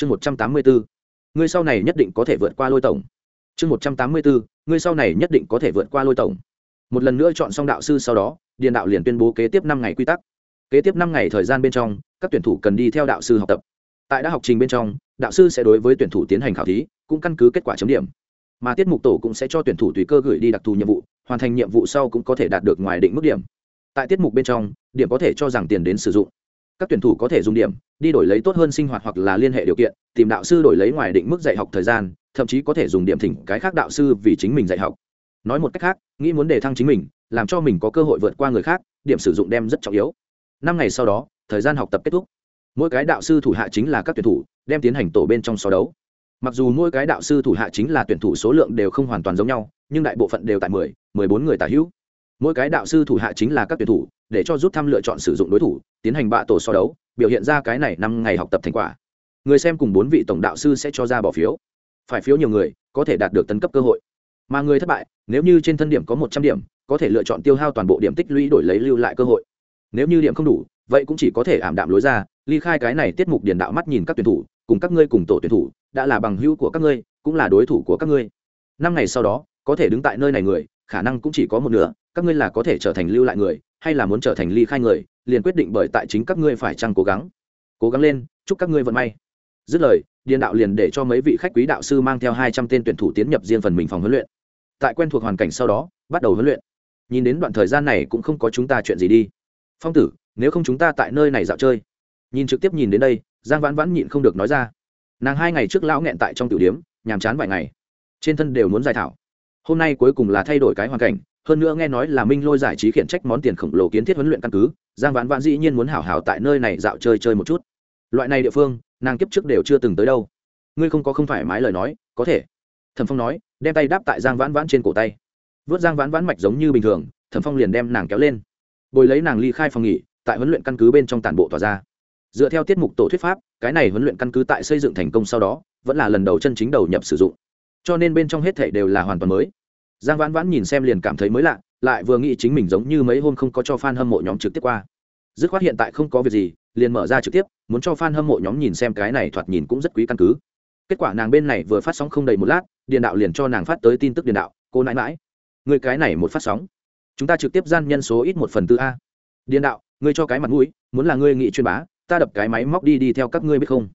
chương một trăm tám mươi bốn ngươi sau này nhất định có thể vượt qua lôi tổng. Chương một trăm tám mươi bốn ngươi sau này nhất định có thể vượt qua lôi tổng. Một lần nữa chọn xong đạo sư sau đó, điền đạo liền tuyên bố kế tiếp năm ngày quy tắc. Kế tiếp năm ngày thời gian bên trong, các tuyển thủ cần đi theo đạo sư học tập. Tại đã học trình bên trong, đạo sư sẽ đối với tuyển thủ tiến hành khảo thí, cũng căn cứ kết quả chấm điểm. Mà tiết mục tổ cũng sẽ cho tuyển thủ tùy cơ gửi đi đặc thù nhiệm vụ, hoàn thành nhiệm vụ sau cũng có thể đạt được ngoài định mức điểm. Tại tiết mục bên trong, điểm có thể cho rằng tiền đến sử dụng. Các tuyển thủ có thể dùng điểm đi đổi lấy tốt hơn sinh hoạt hoặc là liên hệ điều kiện, tìm đạo sư đổi lấy ngoài định mức dạy học thời gian, thậm chí có thể dùng điểm thỉnh cái khác đạo sư vì chính mình dạy học. Nói một cách khác, nghĩ muốn đề thăng chính mình, làm cho mình có cơ hội vượt qua người khác, điểm sử dụng đem rất trọng yếu. Năm ngày sau đó, thời gian học tập kết thúc. Mỗi cái đạo sư thủ hạ chính là các tuyển thủ, đem tiến hành tổ bên trong so đấu. Mặc dù mỗi cái đạo sư thủ hạ chính là tuyển thủ số lượng đều không hoàn toàn giống nhau, nhưng đại bộ phận đều tại mười mười bốn người tả hữu. Mỗi cái đạo sư thủ hạ chính là các tuyển thủ, để cho rút thăm lựa chọn sử dụng đối thủ, tiến hành bạ tổ so đấu biểu hiện ra cái này năm ngày học tập thành quả. Người xem cùng bốn vị tổng đạo sư sẽ cho ra bỏ phiếu. Phải phiếu nhiều người, có thể đạt được tấn cấp cơ hội. Mà người thất bại, nếu như trên thân điểm có một trăm điểm, có thể lựa chọn tiêu hao toàn bộ điểm tích lũy đổi lấy lưu lại cơ hội. Nếu như điểm không đủ, vậy cũng chỉ có thể ảm đạm lối ra, ly khai cái này tiết mục điền đạo mắt nhìn các tuyển thủ, cùng các ngươi cùng tổ tuyển thủ, đã là bằng hữu của các ngươi, cũng là đối thủ của các ngươi. Năm ngày sau đó, có thể đứng tại nơi này người, khả năng cũng chỉ có một nửa, các ngươi là có thể trở thành lưu lại người hay là muốn trở thành ly khai người, liền quyết định bởi tại chính các ngươi phải chăng cố gắng. Cố gắng lên, chúc các ngươi vận may. Dứt lời, điền đạo liền để cho mấy vị khách quý đạo sư mang theo hai trăm tên tuyển thủ tiến nhập riêng phần mình phòng huấn luyện. Tại quen thuộc hoàn cảnh sau đó, bắt đầu huấn luyện. Nhìn đến đoạn thời gian này cũng không có chúng ta chuyện gì đi. Phong tử, nếu không chúng ta tại nơi này dạo chơi. Nhìn trực tiếp nhìn đến đây, giang vãn vãn nhịn không được nói ra. Nàng hai ngày trước lão nghẹn tại trong tiểu điếm, nhàm chán vài ngày. Trên thân đều muốn giải thảo. Hôm nay cuối cùng là thay đổi cái hoàn cảnh hơn nữa nghe nói là minh lôi giải trí khiển trách món tiền khổng lồ kiến thiết huấn luyện căn cứ, giang vãn vãn dĩ nhiên muốn hảo hảo tại nơi này dạo chơi chơi một chút. Loại này địa phương, nàng kiếp trước đều chưa từng tới đâu. Ngươi không có không phải mái lời nói, có thể. Thẩm phong nói, đem tay đáp tại giang vãn vãn trên cổ tay. Vớt giang vãn vãn mạch giống như bình thường, thẩm phong liền đem nàng kéo lên. Bồi lấy nàng ly khai phòng nghỉ, tại huấn luyện căn cứ bên trong tản bộ tỏa ra. Dựa theo tiết mục tổ thuyết pháp, cái này huấn luyện căn cứ tại xây dựng thành công sau đó, vẫn là lần đầu chân chính đầu nhập sử dụng. Cho nên bên trong hết thể đều là hoàn toàn mới giang vãn vãn nhìn xem liền cảm thấy mới lạ, lại vừa nghĩ chính mình giống như mấy hôm không có cho f a n hâm mộ nhóm trực tiếp qua. Dứt khoát hiện tại không có việc gì, liền mở ra trực tiếp, muốn cho f a n hâm mộ nhóm nhìn xem cái này thoạt nhìn cũng rất quý căn cứ. Kết quả nàng bên này vừa phát sóng không đầy một lát, điện đạo liền cho nàng phát tới tin tức điện đạo, cô nãi mãi người cái này một phát sóng. Chúng ta trực tiếp gian nhân số ít một phần tư a. Điện đạo, ngươi cho cái mặt mũi, muốn là ngươi nghị chuyên bá, ta đập cái máy móc đi đi theo các ngươi biết không?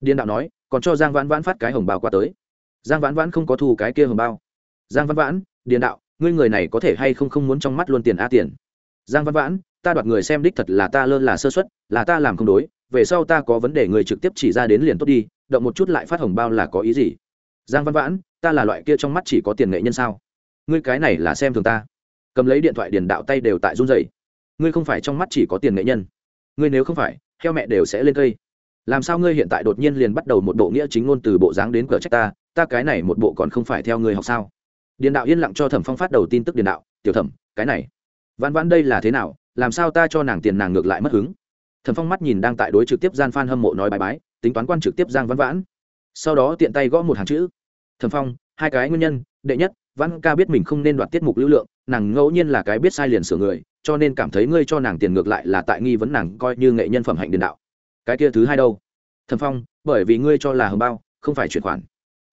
Điện đạo nói, còn cho giang vãn vãn phát cái hồng bao qua tới. Giang vãn vãn không có thu cái kia hồng bao giang Văn vãn, Điền đạo, ngươi người này có thể hay không không muốn trong mắt luôn tiền a tiền? Giang Văn vãn, ta đoạt người xem đích thật là ta lơ là sơ xuất là ta làm không đối, về sau ta có vấn đề người trực tiếp chỉ ra đến liền tốt đi, động một chút lại phát hồng bao là có ý gì? Giang văn vãn, ta là loại kia trong mắt chỉ có tiền nghệ nhân sao? Ngươi cái này là xem thường ta. Cầm lấy điện thoại điền đạo tay đều tại run rẩy. Ngươi không phải trong mắt chỉ có tiền nghệ nhân. Ngươi nếu không phải theo mẹ đều sẽ lên cây. Làm sao ngươi hiện tại đột nhiên liền bắt đầu một bộ nghĩa chính ngôn từ bộ dáng đến cửa trách ta? Ta cái này một bộ còn không phải theo ngươi học sao? Điền đạo yên lặng cho thẩm phong phát đầu tin tức điền đạo, tiểu thẩm, cái này, vãn vãn đây là thế nào? Làm sao ta cho nàng tiền nàng ngược lại mất hứng? Thẩm phong mắt nhìn đang tại đối trực tiếp gian phan hâm mộ nói bài bái, tính toán quan trực tiếp giang vãn vãn. Sau đó tiện tay gõ một hàng chữ. Thẩm phong, hai cái nguyên nhân, đệ nhất, vãn ca biết mình không nên đoạt tiết mục lưu lượng, nàng ngẫu nhiên là cái biết sai liền sửa người, cho nên cảm thấy ngươi cho nàng tiền ngược lại là tại nghi vấn nàng coi như nghệ nhân phẩm hạnh điền đạo. Cái kia thứ hai đâu? Thẩm phong, bởi vì ngươi cho là hồng bao, không phải chuyển khoản.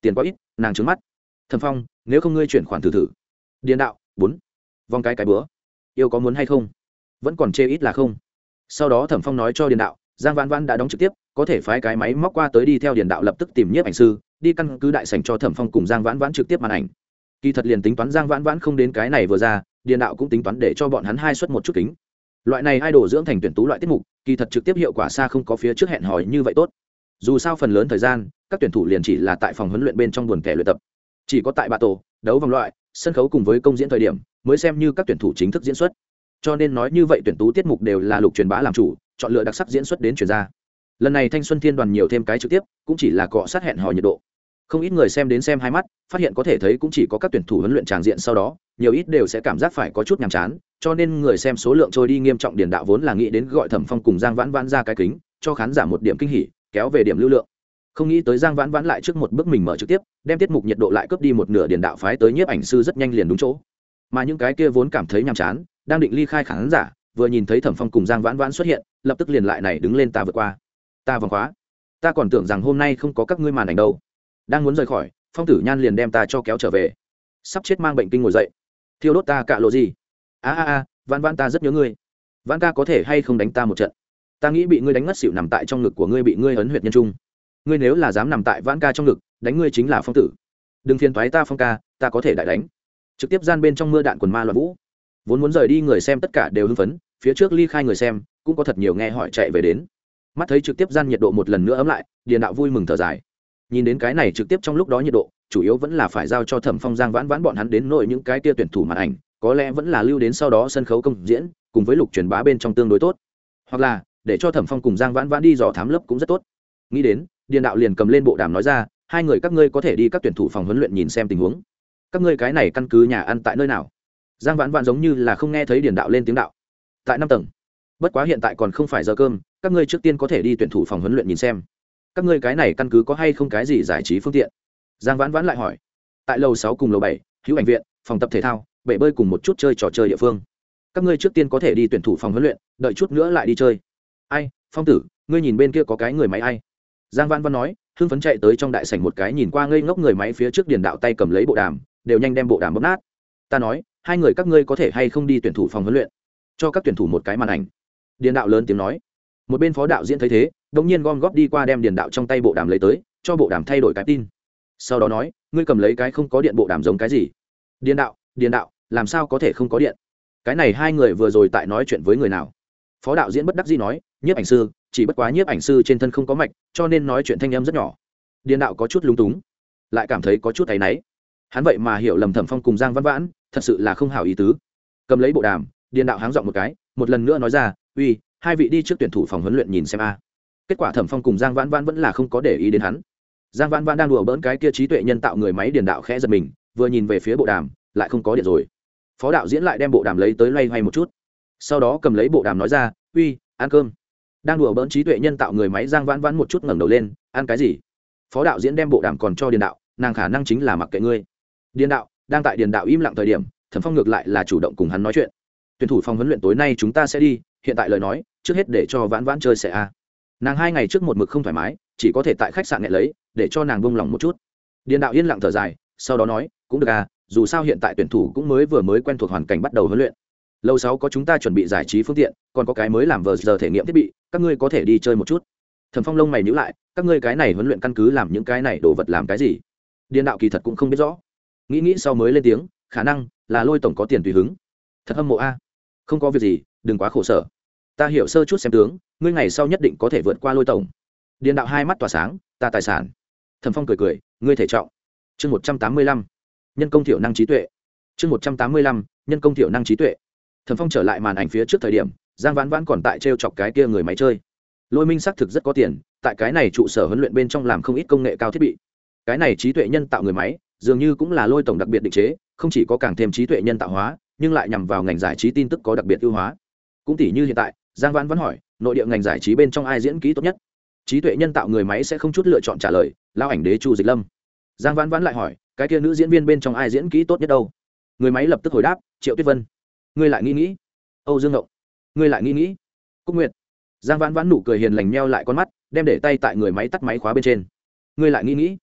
Tiền quá ít, nàng trứng mắt thẩm phong, nếu không ngươi chuyển khoản thử thử. Điền đạo, bốn. Vòng cái cái bữa. Yêu có muốn hay không? Vẫn còn chê ít là không. Sau đó thẩm phong nói cho điền đạo, giang vãn vãn đã đóng trực tiếp, có thể phái cái máy móc qua tới đi theo điền đạo lập tức tìm nhiếp ảnh sư, đi căn cứ đại sành cho thẩm phong cùng giang vãn vãn trực tiếp màn ảnh. Kỳ thật liền tính toán giang vãn vãn không đến cái này vừa ra, điền đạo cũng tính toán để cho bọn hắn hai suất một chút kính. Loại này hai đồ dưỡng thành tuyển tú loại tiết mục, kỳ thật trực tiếp hiệu quả xa không có phía trước hẹn hỏi như vậy tốt. Dù sao phần lớn thời gian, các tuyển thủ liền chỉ là tại phòng huấn luyện bên trong buồn kẻ luyện tập chỉ có tại bạ tổ, đấu vòng loại, sân khấu cùng với công diễn thời điểm, mới xem như các tuyển thủ chính thức diễn xuất. Cho nên nói như vậy tuyển tú tiết mục đều là lục truyền bá làm chủ, chọn lựa đặc sắc diễn xuất đến truyền ra. Lần này thanh xuân thiên đoàn nhiều thêm cái trực tiếp, cũng chỉ là cọ sát hẹn hò nhiệt độ. Không ít người xem đến xem hai mắt, phát hiện có thể thấy cũng chỉ có các tuyển thủ huấn luyện tràng diện sau đó, nhiều ít đều sẽ cảm giác phải có chút nhàm chán, cho nên người xem số lượng trôi đi nghiêm trọng điền đạo vốn là nghĩ đến gọi thẩm phong cùng giang vãn vãn ra cái kính, cho khán giả một điểm kinh hỉ, kéo về điểm lưu lượng không nghĩ tới giang vãn vãn lại trước một bước mình mở trực tiếp, đem tiết mục nhiệt độ lại cướp đi một nửa điền đạo phái tới nhiếp ảnh sư rất nhanh liền đúng chỗ. Mà những cái kia vốn cảm thấy nhàm chán, đang định ly khai khán giả, vừa nhìn thấy thẩm phong cùng giang vãn vãn xuất hiện, lập tức liền lại này đứng lên ta vượt qua. Ta vòng khóa. Ta còn tưởng rằng hôm nay không có các ngươi màn ảnh đâu. Đang muốn rời khỏi, phong tử nhan liền đem ta cho kéo trở về. Sắp chết mang bệnh kinh ngồi dậy. Thiêu đốt ta cạ lộ gì? A a a, Vãn Vãn ta rất nhớ ngươi. Vãn ca có thể hay không đánh ta một trận? Ta nghĩ bị ngươi đánh ngất xỉu nằm tại trong ngực của ngươi bị ngươi ấn huyệt nhân trung ngươi nếu là dám nằm tại vãn ca trong ngực, đánh ngươi chính là phong tử. Đừng phiền thoái ta phong ca, ta có thể đại đánh. Trực tiếp gian bên trong mưa đạn quần ma loạn vũ. Vốn muốn rời đi người xem tất cả đều hưng phấn, phía trước ly khai người xem, cũng có thật nhiều nghe hỏi chạy về đến. Mắt thấy trực tiếp gian nhiệt độ một lần nữa ấm lại, điền đạo vui mừng thở dài. Nhìn đến cái này trực tiếp trong lúc đó nhiệt độ, chủ yếu vẫn là phải giao cho thẩm phong giang vãn vãn bọn hắn đến nội những cái tia tuyển thủ màn ảnh, có lẽ vẫn là lưu đến sau đó sân khấu công diễn, cùng với lục truyền bá bên trong tương đối tốt. Hoặc là, để cho thẩm phong cùng giang vãn vãn đi dò thám lớp cũng rất tốt. Nghĩ đến điền đạo liền cầm lên bộ đàm nói ra, hai người các ngươi có thể đi các tuyển thủ phòng huấn luyện nhìn xem tình huống. Các ngươi cái này căn cứ nhà ăn tại nơi nào? Giang vãn vãn giống như là không nghe thấy điền đạo lên tiếng đạo. Tại năm tầng. Bất quá hiện tại còn không phải giờ cơm, các ngươi trước tiên có thể đi tuyển thủ phòng huấn luyện nhìn xem. Các ngươi cái này căn cứ có hay không cái gì giải trí phương tiện? Giang vãn vãn lại hỏi. Tại lầu sáu cùng lầu bảy, hữu ảnh viện, phòng tập thể thao, bể bơi cùng một chút chơi trò chơi địa phương. Các ngươi trước tiên có thể đi tuyển thủ phòng huấn luyện, đợi chút nữa lại đi chơi. Ai, phong tử, ngươi nhìn bên kia có cái người máy ai? Giang văn văn nói, hưng phấn chạy tới trong đại sảnh một cái nhìn qua ngây ngốc người máy phía trước điền đạo tay cầm lấy bộ đàm, đều nhanh đem bộ đàm bóp nát. Ta nói, hai người các ngươi có thể hay không đi tuyển thủ phòng huấn luyện? Cho các tuyển thủ một cái màn ảnh. Điền đạo lớn tiếng nói. Một bên phó đạo diễn thấy thế, đống nhiên gom góp đi qua đem điền đạo trong tay bộ đàm lấy tới, cho bộ đàm thay đổi cái tin. Sau đó nói, ngươi cầm lấy cái không có điện bộ đàm giống cái gì? Điền đạo điền đạo, làm sao có thể không có điện? Cái này hai người vừa rồi tại nói chuyện với người nào? Phó đạo diễn bất đắc dĩ nói, nhiếp ảnh sư chỉ bất quá nhiếp ảnh sư trên thân không có mạch, cho nên nói chuyện thanh âm rất nhỏ. Điền đạo có chút lúng túng, lại cảm thấy có chút tay náy. Hắn vậy mà hiểu lầm thẩm phong cùng giang văn vãn, thật sự là không hảo ý tứ. Cầm lấy bộ đàm, điền đạo háng dọn một cái, một lần nữa nói ra, uy, hai vị đi trước tuyển thủ phòng huấn luyện nhìn xem a. Kết quả thẩm phong cùng giang vãn vãn vẫn là không có để ý đến hắn. Giang vãn vãn đang đùa bỡn cái kia trí tuệ nhân tạo người máy điền đạo khẽ giật mình, vừa nhìn về phía bộ đàm, lại không có điện rồi. Phó đạo diễn lại đem bộ đàm lấy tới loay hoay một chút. Sau đó cầm lấy bộ đàm nói ra, uy, ăn cơm đang đùa bỡn trí tuệ nhân tạo người máy giang vãn vãn một chút ngẩng đầu lên, ăn cái gì? Phó đạo diễn đem bộ đàm còn cho điền đạo, nàng khả năng chính là mặc kệ ngươi. Điền đạo, đang tại điền đạo im lặng thời điểm, thẩm phong ngược lại là chủ động cùng hắn nói chuyện. Tuyển thủ phòng huấn luyện tối nay chúng ta sẽ đi, hiện tại lời nói, trước hết để cho vãn vãn chơi sẽ a. Nàng hai ngày trước một mực không thoải mái, chỉ có thể tại khách sạn nhẹ lấy, để cho nàng bông lòng một chút. Điền đạo yên lặng thở dài, sau đó nói, cũng được à dù sao hiện tại tuyển thủ cũng mới vừa mới quen thuộc hoàn cảnh bắt đầu huấn luyện lâu sáu có chúng ta chuẩn bị giải trí phương tiện, còn có cái mới làm vờ giờ thể nghiệm thiết bị, các ngươi có thể đi chơi một chút. Thẩm phong lông mày nhữ lại, các ngươi cái này huấn luyện căn cứ làm những cái này đồ vật làm cái gì? Điền đạo kỳ thật cũng không biết rõ. Nghĩ nghĩ sau mới lên tiếng, khả năng là lôi tổng có tiền tùy hứng. Thật hâm mộ a. Không có việc gì, đừng quá khổ sở. Ta hiểu sơ chút xem tướng, ngươi ngày sau nhất định có thể vượt qua lôi tổng. Điền đạo hai mắt tỏa sáng, ta tài sản. Thẩm phong cười cười, ngươi thể trọng. Chương một trăm tám mươi lăm, nhân công thiểu năng trí tuệ. Chương một trăm tám mươi lăm, nhân công thiểu năng trí tuệ thẩm phong trở lại màn ảnh phía trước thời điểm, giang vãn vãn còn tại t r e o chọc cái kia người máy chơi. Lôi minh xác thực rất có tiền, tại cái này trụ sở huấn luyện bên trong làm không ít công nghệ cao thiết bị. Cái này trí tuệ nhân tạo người máy, dường như cũng là lôi tổng đặc biệt định chế, không chỉ có càng thêm trí tuệ nhân tạo hóa, nhưng lại nhằm vào ngành giải trí tin tức có đặc biệt ưu hóa. Cũng tỷ như hiện tại, giang vãn vẫn hỏi, nội địa ngành giải trí bên trong ai diễn kỹ tốt nhất? Trí tuệ nhân tạo người máy sẽ không chút lựa chọn trả lời lao ảnh đế chu dịch lâm. Giang vãn vãn lại hỏi, cái kia nữ diễn viên bên trong ai diễn kỹ tốt nhất đâu? Người máy lập tức hồi đáp, triệu tuyết vân ngươi lại nghĩ nghĩ. Âu dương ngộng ngươi lại nghĩ nghĩ. Cúc nguyệt, giang vãn vãn nụ cười hiền lành meo lại con mắt, đem để tay tại người máy tắt máy khóa bên trên. Ngươi lại nghĩ nghĩ.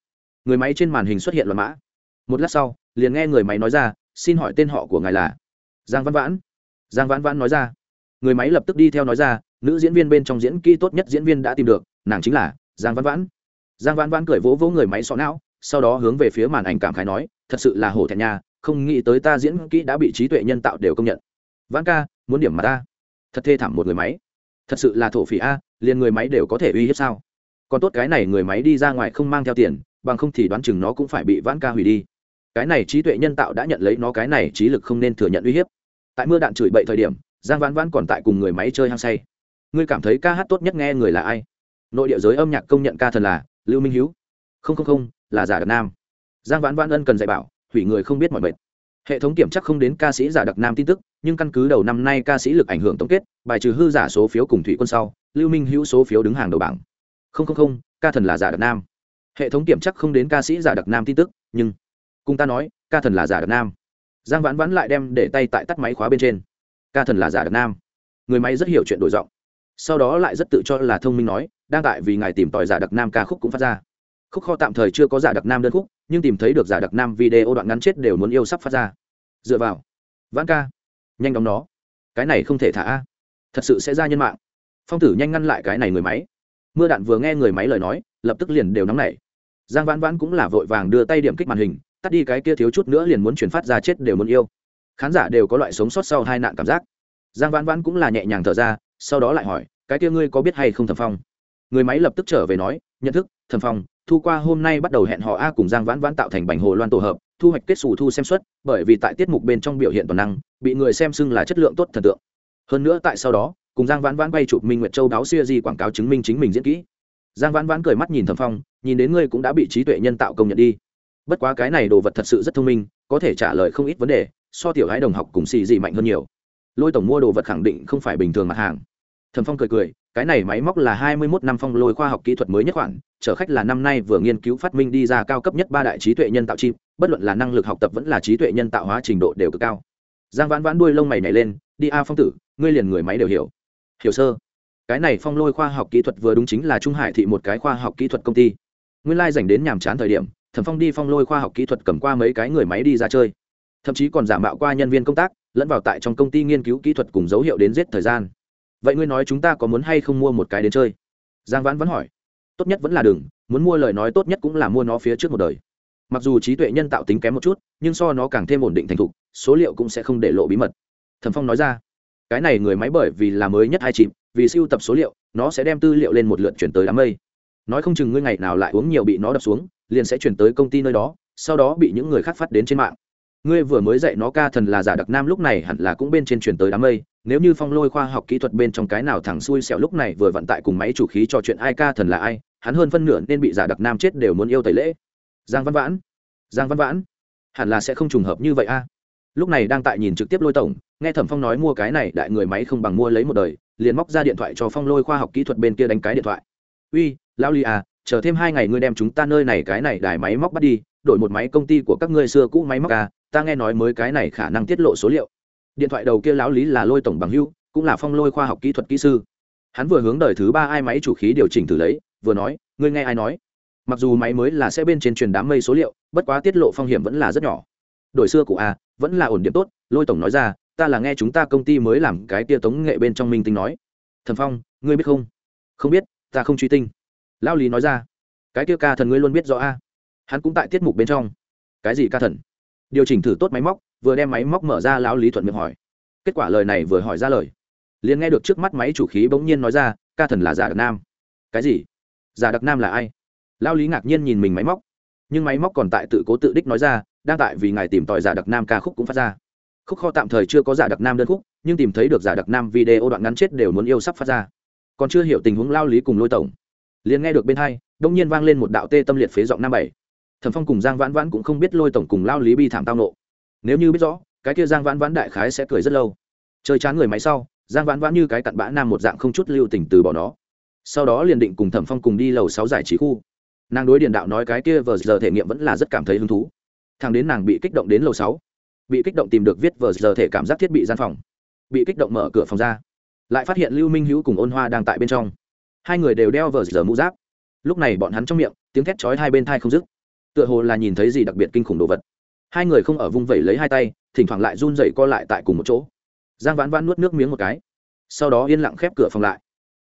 Người máy trên màn hình xuất hiện loạt mã. Một lát sau, liền nghe người máy nói ra, xin hỏi tên họ của ngài là? Giang văn vãn. Giang vãn vãn nói ra. Người máy lập tức đi theo nói ra, nữ diễn viên bên trong diễn kỹ tốt nhất diễn viên đã tìm được, nàng chính là giang văn vãn. Giang văn vãn cười vỗ vỗ người máy sọ não, sau đó hướng về phía màn ảnh cảm khái nói, thật sự là hổ thẹn nha không nghĩ tới ta diễn kỹ đã bị trí tuệ nhân tạo đều công nhận. Vãn ca, muốn điểm mà ta. Thật thê thảm một người máy. Thật sự là thổ phỉ a, liền người máy đều có thể uy hiếp sao? Còn tốt cái này người máy đi ra ngoài không mang theo tiền, bằng không thì đoán chừng nó cũng phải bị vãn ca hủy đi. Cái này trí tuệ nhân tạo đã nhận lấy nó cái này trí lực không nên thừa nhận uy hiếp. Tại mưa đạn chửi bậy thời điểm, giang vãn vãn còn tại cùng người máy chơi hăng say. Ngươi cảm thấy ca hát tốt nhất nghe người là ai? Nội địa giới âm nhạc công nhận ca thần là lưu minh hiếu. Không không không, là giả đặc nam. Giang vãn vãn ân cần dạy bảo hủy người không biết mọi mệt. Hệ thống kiểm chắc không đến ca sĩ giả đặc nam tin tức, nhưng căn cứ đầu năm nay ca sĩ lực ảnh hưởng tổng kết, bài trừ hư giả số phiếu cùng thủy quân sau, lưu minh hữu số phiếu đứng hàng đầu bảng. Không không không, ca thần là giả đặc nam. Hệ thống kiểm chắc không đến ca sĩ giả đặc nam tin tức, nhưng cùng ta nói, ca thần là giả đặc nam. Giang vãn vãn lại đem để tay tại tắt máy khóa bên trên. Ca thần là giả đặc nam. Người máy rất hiểu chuyện đổi giọng. Sau đó lại rất tự cho là thông minh nói, đang tại vì ngài tìm tòi giả đặc nam ca khúc cũng phát ra khúc kho tạm thời chưa có giả đặc nam đơn khúc, nhưng tìm thấy được giả đặc nam video đoạn ngắn chết đều muốn yêu sắp phát ra. Dựa vào. Vãn ca. Nhanh đóng nó. Cái này không thể thả a. Thật sự sẽ ra nhân mạng. Phong tử nhanh ngăn lại cái này người máy. Mưa đạn vừa nghe người máy lời nói, lập tức liền đều nóng nảy. Giang vãn vãn cũng là vội vàng đưa tay điểm kích màn hình, tắt đi cái kia thiếu chút nữa liền muốn chuyển phát ra chết đều muốn yêu. Khán giả đều có loại sống sót sau hai nạn cảm giác. Giang vãn vãn cũng là nhẹ nhàng thở ra, sau đó lại hỏi, cái kia ngươi có biết hay không thầm phong? Người máy lập tức trở về nói, nhận thức thẩm phong, thu qua hôm nay bắt đầu hẹn họ a cùng giang vãn vãn tạo thành bành hồ loan tổ hợp, thu hoạch kết xù thu xem suất, bởi vì tại tiết mục bên trong biểu hiện toàn năng, bị người xem xưng là chất lượng tốt thần tượng. Hơn nữa tại sau đó, cùng giang vãn vãn bay chụp minh nguyệt châu Đáo siêu di quảng cáo chứng minh chính mình diễn kỹ. Giang vãn vãn cười mắt nhìn thẩm phong, nhìn đến ngươi cũng đã bị trí tuệ nhân tạo công nhận đi. Bất quá cái này đồ vật thật sự rất thông minh, có thể trả lời không ít vấn đề, so tiểu gái đồng học cùng xì gì mạnh hơn nhiều. Lôi tổng mua đồ vật khẳng định không phải bình thường mặt hàng thẩm phong cười cười, cái này máy móc là hai mươi mốt năm phong lôi khoa học kỹ thuật mới nhất khoản, chở khách là năm nay vừa nghiên cứu phát minh đi ra cao cấp nhất ba đại trí tuệ nhân tạo chim bất luận là năng lực học tập vẫn là trí tuệ nhân tạo hóa trình độ đều cực cao. Giang vãn vãn đuôi lông mày nhảy lên, đi a phong tử, ngươi liền người máy đều hiểu. Hiểu sơ cái này phong lôi khoa học kỹ thuật vừa đúng chính là trung hải thị một cái khoa học kỹ thuật công ty. Nguyên lai dành đến nhàm chán thời điểm, thẩm phong đi phong lôi khoa học kỹ thuật cầm qua mấy cái người máy đi ra chơi. Thậm chí còn giả mạo qua nhân viên công tác, lẫn vào tại trong công ty nghiên cứu kỹ thuật cùng dấu hiệu đến giết thời gian vậy ngươi nói chúng ta có muốn hay không mua một cái đến chơi? Giang vãn vẫn hỏi. Tốt nhất vẫn là đừng, muốn mua lời nói tốt nhất cũng là mua nó phía trước một đời. Mặc dù trí tuệ nhân tạo tính kém một chút, nhưng so nó càng thêm ổn định thành thục, số liệu cũng sẽ không để lộ bí mật. Thẩm phong nói ra. Cái này người máy bởi vì là mới nhất hai chìm vì siêu tập số liệu, nó sẽ đem tư liệu lên một lượt chuyển tới đám mây. Nói không chừng ngươi ngày nào lại uống nhiều bị nó đập xuống, liền sẽ chuyển tới công ty nơi đó, sau đó bị những người khác phát đến trên mạng ngươi vừa mới dạy nó ca thần là giả đặc nam lúc này hẳn là cũng bên trên truyền tới đám mây, nếu như phong lôi khoa học kỹ thuật bên trong cái nào thẳng xui xẻo lúc này vừa vận tại cùng máy chủ khí trò chuyện ai ca thần là ai, hắn hơn phân nửa nên bị giả đặc nam chết đều muốn yêu tẩy lễ. Giang văn vãn, giang văn vãn, hẳn là sẽ không trùng hợp như vậy a. Lúc này đang tại nhìn trực tiếp lôi tổng, nghe thẩm phong nói mua cái này, đại người máy không bằng mua lấy một đời, liền móc ra điện thoại cho phong lôi khoa học kỹ thuật bên kia đánh cái điện thoại. Uy lao li à chờ thêm hai ngày ngươi đem chúng ta nơi này cái này đài máy móc bắt đi đổi một máy công ty của các ngươi xưa cũ máy móc à ta nghe nói mới cái này khả năng tiết lộ số liệu. Điện thoại đầu kia lão lý là lôi tổng bằng hưu, cũng là phong lôi khoa học kỹ thuật kỹ sư. Hắn vừa hướng đời thứ ba ai máy chủ khí điều chỉnh thử lấy, vừa nói, ngươi nghe ai nói? Mặc dù máy mới là sẽ bên trên truyền đám mây số liệu, bất quá tiết lộ phong hiểm vẫn là rất nhỏ. Đổi xưa của a à, vẫn là ổn điểm tốt. Lôi tổng nói ra, ta là nghe chúng ta công ty mới làm cái tia tống nghệ bên trong minh tinh nói. Thần phong, ngươi biết không? Không biết, ta không truy tinh. Lao lý nói ra, cái tia ca thần ngươi luôn biết rõ a hắn cũng tại tiết mục bên trong. Cái gì ca thần? Điều chỉnh thử tốt máy móc, vừa đem máy móc mở ra lão lý thuận miệng hỏi. Kết quả lời này vừa hỏi ra lời. Liền nghe được trước mắt máy chủ khí bỗng nhiên nói ra, ca thần là giả đặc nam. Cái gì? Giả đặc nam là ai? Lão lý ngạc nhiên nhìn mình máy móc. Nhưng máy móc còn tại tự cố tự đích nói ra, đang tại vì ngài tìm tòi giả đặc nam ca khúc cũng phát ra. Khúc kho tạm thời chưa có giả đặc nam đơn khúc, nhưng tìm thấy được giả đặc nam video đoạn ngắn chết đều muốn yêu sắp phát ra. Còn chưa hiểu tình huống lao lý cùng lôi tổng. Liền nghe được bên hai đông nhiên vang lên một đạo tê tâm liệt phế giọng năm bảy thẩm phong cùng giang vãn vãn cũng không biết lôi tổng cùng lao lý bi thảm tao nộ. Nếu như biết rõ, cái kia giang vãn vãn đại khái sẽ cười rất lâu. Chơi chán người máy sau, giang vãn vãn như cái cặn bã nam một dạng không chút lưu tình từ bỏ nó. Sau đó liền định cùng thẩm phong cùng đi lầu sáu giải trí khu. Nàng đối điện đạo nói cái kia vờ giờ thể nghiệm vẫn là rất cảm thấy hứng thú. Thằng đến nàng bị kích động đến lầu sáu, bị kích động tìm được viết vờ giờ thể cảm giác thiết bị gian phòng. Bị kích động mở cửa phòng ra, lại phát hiện lưu minh hữu cùng ôn hoa đang tại bên trong. Hai người đều đeo vờ giờ mũ giáp. Lúc này bọn hắn trong miệng, tiếng thét chói hai bên thai không dứt tựa hồ là nhìn thấy gì đặc biệt kinh khủng đồ vật. Hai người không ở vung vẩy lấy hai tay thỉnh thoảng lại run dậy co lại tại cùng một chỗ. Giang vãn vãn nuốt nước miếng một cái sau đó yên lặng khép cửa phòng lại.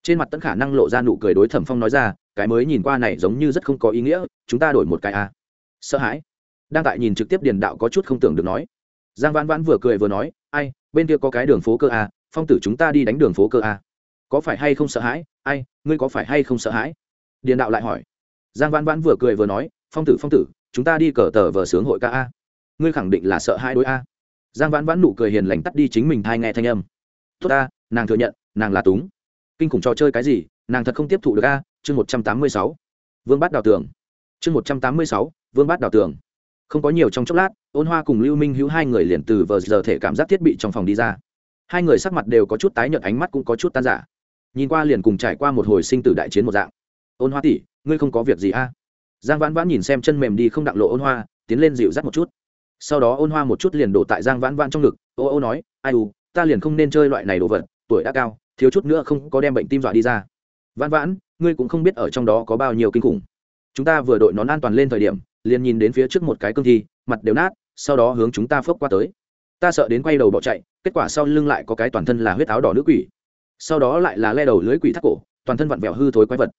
Trên mặt tẫn khả năng lộ ra nụ cười đối thẩm phong nói ra cái mới nhìn qua này giống như rất không có ý nghĩa chúng ta đổi một cái a à. sợ hãi. Đang tại nhìn trực tiếp điền đạo có chút không tưởng được nói. Giang vãn vãn vừa cười vừa nói ai bên kia có cái đường phố cơ a à, phong tử chúng ta đi đánh đường phố cơ a à. có phải hay không sợ hãi? Ai ngươi có phải hay không sợ hãi? Điền đạo lại hỏi. Giang vãn vãn vừa cười vừa nói phong tử phong tử, chúng ta đi cờ tờ vờ sướng hội ca a. Ngươi khẳng định là sợ hai đối a. Giang vãn vãn nụ cười hiền lành tắt đi chính mình thai nghe thanh âm. Tốt a, nàng thừa nhận, nàng là túng. Kinh khủng trò chơi cái gì, nàng thật không tiếp thụ được a, chương một trăm tám mươi sáu. Vương bát đào tường. Chương một trăm tám mươi sáu, vương bát đào tường. Không có nhiều trong chốc lát, ôn hoa cùng lưu minh hữu hai người liền từ vờ giờ thể cảm giác thiết bị trong phòng đi ra. Hai người sắc mặt đều có chút tái nhợt, ánh mắt cũng có chút tan giả nhìn qua liền cùng trải qua một hồi sinh tử đại chiến một dạng. Ôn hoa tỷ, ngươi không có việc gì a? Giang vãn vãn nhìn xem chân mềm đi không đặng lộ ôn hoa, tiến lên dịu dắt một chút. Sau đó ôn hoa một chút liền đổ tại giang vãn vãn trong ngực. Ô ô nói, ai u, ta liền không nên chơi loại này đồ vật, tuổi đã cao, thiếu chút nữa không có đem bệnh tim dọa đi ra. Vãn vãn, ngươi cũng không biết ở trong đó có bao nhiêu kinh khủng. Chúng ta vừa đội nón an toàn lên thời điểm, liền nhìn đến phía trước một cái cương thi, mặt đều nát, sau đó hướng chúng ta phốc qua tới. Ta sợ đến quay đầu bỏ chạy, kết quả sau lưng lại có cái toàn thân là huyết áo đỏ nữ quỷ. Sau đó lại là le đầu lưới quỷ thắt cổ, toàn thân vặn vẹo hư thối quái vật.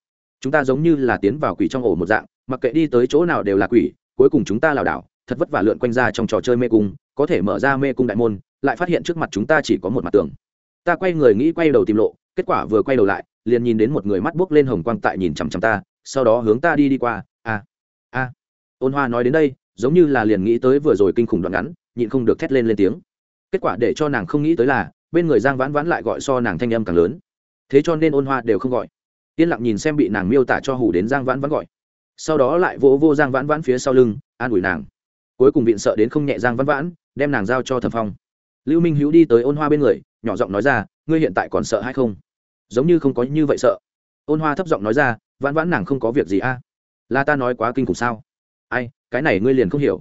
Chúng ta giống như là tiến vào quỷ trong ổ một dạng mặc kệ đi tới chỗ nào đều là quỷ, cuối cùng chúng ta lảo đảo, thật vất vả lượn quanh ra trong trò chơi mê cung, có thể mở ra mê cung đại môn, lại phát hiện trước mặt chúng ta chỉ có một mặt tường. Ta quay người nghĩ quay đầu tìm lộ, kết quả vừa quay đầu lại, liền nhìn đến một người mắt buốc lên hồng quang tại nhìn chằm chằm ta, sau đó hướng ta đi đi qua, a a. Ôn hoa nói đến đây, giống như là liền nghĩ tới vừa rồi kinh khủng đoạn ngắn, nhịn không được thét lên lên tiếng. Kết quả để cho nàng không nghĩ tới là, bên người giang vãn vãn lại gọi so nàng thanh âm càng lớn. Thế cho nên ôn hoa đều không gọi. Yên lặng nhìn xem bị nàng miêu tả cho hủ đến giang vãn vãn gọi sau đó lại vỗ vô giang vãn vãn phía sau lưng, an ủi nàng. Cuối cùng viện sợ đến không nhẹ giang vãn vãn, đem nàng giao cho thẩm phong. Lưu minh hữu đi tới ôn hoa bên người, nhỏ giọng nói ra, ngươi hiện tại còn sợ hay không? Giống như không có như vậy sợ. Ôn hoa thấp giọng nói ra, vãn vãn nàng không có việc gì a? À? là ta nói quá kinh khủng sao? Ai, cái này ngươi liền không hiểu.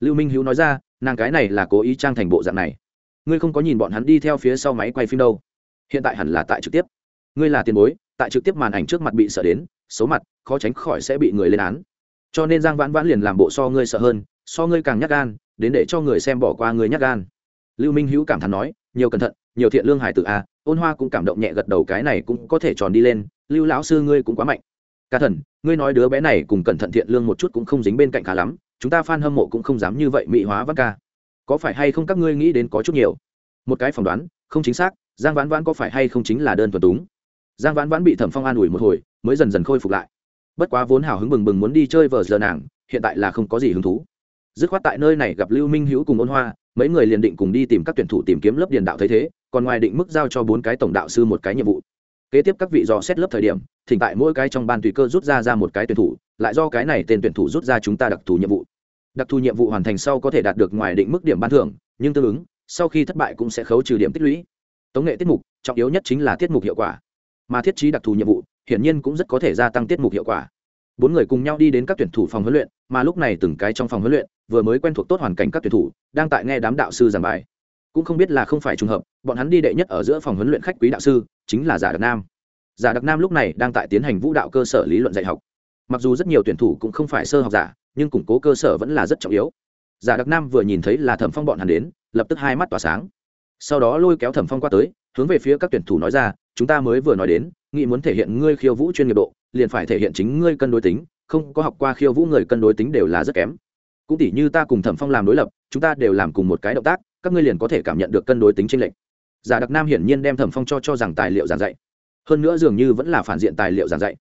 Lưu minh hữu nói ra, nàng cái này là cố ý trang thành bộ dạng này. Ngươi không có nhìn bọn hắn đi theo phía sau máy quay phim đâu. Hiện tại hẳn là tại trực tiếp. Ngươi là tiền bối, tại trực tiếp màn ảnh trước mặt bị sợ đến số mặt khó tránh khỏi sẽ bị người lên án. Cho nên giang vãn vãn liền làm bộ so ngươi sợ hơn, so ngươi càng nhắc gan, đến để cho người xem bỏ qua ngươi nhắc gan. Lưu minh hữu cảm thán nói, nhiều cẩn thận, nhiều thiện lương hải tự a, ôn hoa cũng cảm động nhẹ gật đầu, cái này cũng có thể tròn đi lên, lưu lão sư ngươi cũng quá mạnh. Ca thần, ngươi nói đứa bé này cùng cẩn thận thiện lương một chút cũng không dính bên cạnh khá lắm, chúng ta f a n hâm mộ cũng không dám như vậy mỹ hóa văn ca. Có phải hay không các ngươi nghĩ đến có chút nhiều? Một cái phỏng đoán, không chính xác, giang vãn vãn có phải hay không chính là đơn thuần túng? Giang vãn vãn bị thẩm phong an ủi một hồi, mới dần dần khôi phục lại bất quá vốn hào hứng bừng bừng muốn đi chơi vờ giờ nàng, hiện tại là không có gì hứng thú. Dứt khoát tại nơi này gặp lưu minh hữu cùng ôn hoa, mấy người liền định cùng đi tìm các tuyển thủ tìm kiếm lớp điền đạo thấy thế, còn ngoài định mức giao cho bốn cái tổng đạo sư một cái nhiệm vụ. Kế tiếp các vị dò xét lớp thời điểm, thỉnh tại mỗi cái trong ban tùy cơ rút ra ra một cái tuyển thủ, lại do cái này tên tuyển thủ rút ra chúng ta đặc thù nhiệm vụ. Đặc thù nhiệm vụ hoàn thành sau có thể đạt được ngoài định mức điểm ban thưởng, nhưng tương ứng, sau khi thất bại cũng sẽ khấu trừ điểm tích lũy. Tống nghệ tiết mục, trọng yếu nhất chính là tiết mục hiệu quả. Mà thiết trí đặc thù nhiệm vụ hiển nhiên cũng rất có thể gia tăng tiết mục hiệu quả. Bốn người cùng nhau đi đến các tuyển thủ phòng huấn luyện, mà lúc này từng cái trong phòng huấn luyện, vừa mới quen thuộc tốt hoàn cảnh các tuyển thủ, đang tại nghe đám đạo sư giảng bài. Cũng không biết là không phải trùng hợp, bọn hắn đi đệ nhất ở giữa phòng huấn luyện khách quý đạo sư, chính là giả đặc nam. Giả đặc nam lúc này đang tại tiến hành vũ đạo cơ sở lý luận dạy học. Mặc dù rất nhiều tuyển thủ cũng không phải sơ học giả, nhưng củng cố cơ sở vẫn là rất trọng yếu. Giả đặc nam vừa nhìn thấy là thẩm phong bọn hắn đến, lập tức hai mắt tỏa sáng. Sau đó lôi kéo thẩm phong qua tới, hướng về phía các tuyển thủ nói ra, chúng ta mới vừa nói đến nghĩ muốn thể hiện ngươi khiêu vũ chuyên nghiệp độ, liền phải thể hiện chính ngươi cân đối tính, không có học qua khiêu vũ người cân đối tính đều là rất kém. Cũng tỉ như ta cùng thẩm phong làm đối lập, chúng ta đều làm cùng một cái động tác, các ngươi liền có thể cảm nhận được cân đối tính tranh lệch. Giả đặc nam hiển nhiên đem thẩm phong cho cho rằng tài liệu giảng dạy. Hơn nữa dường như vẫn là phản diện tài liệu giảng dạy.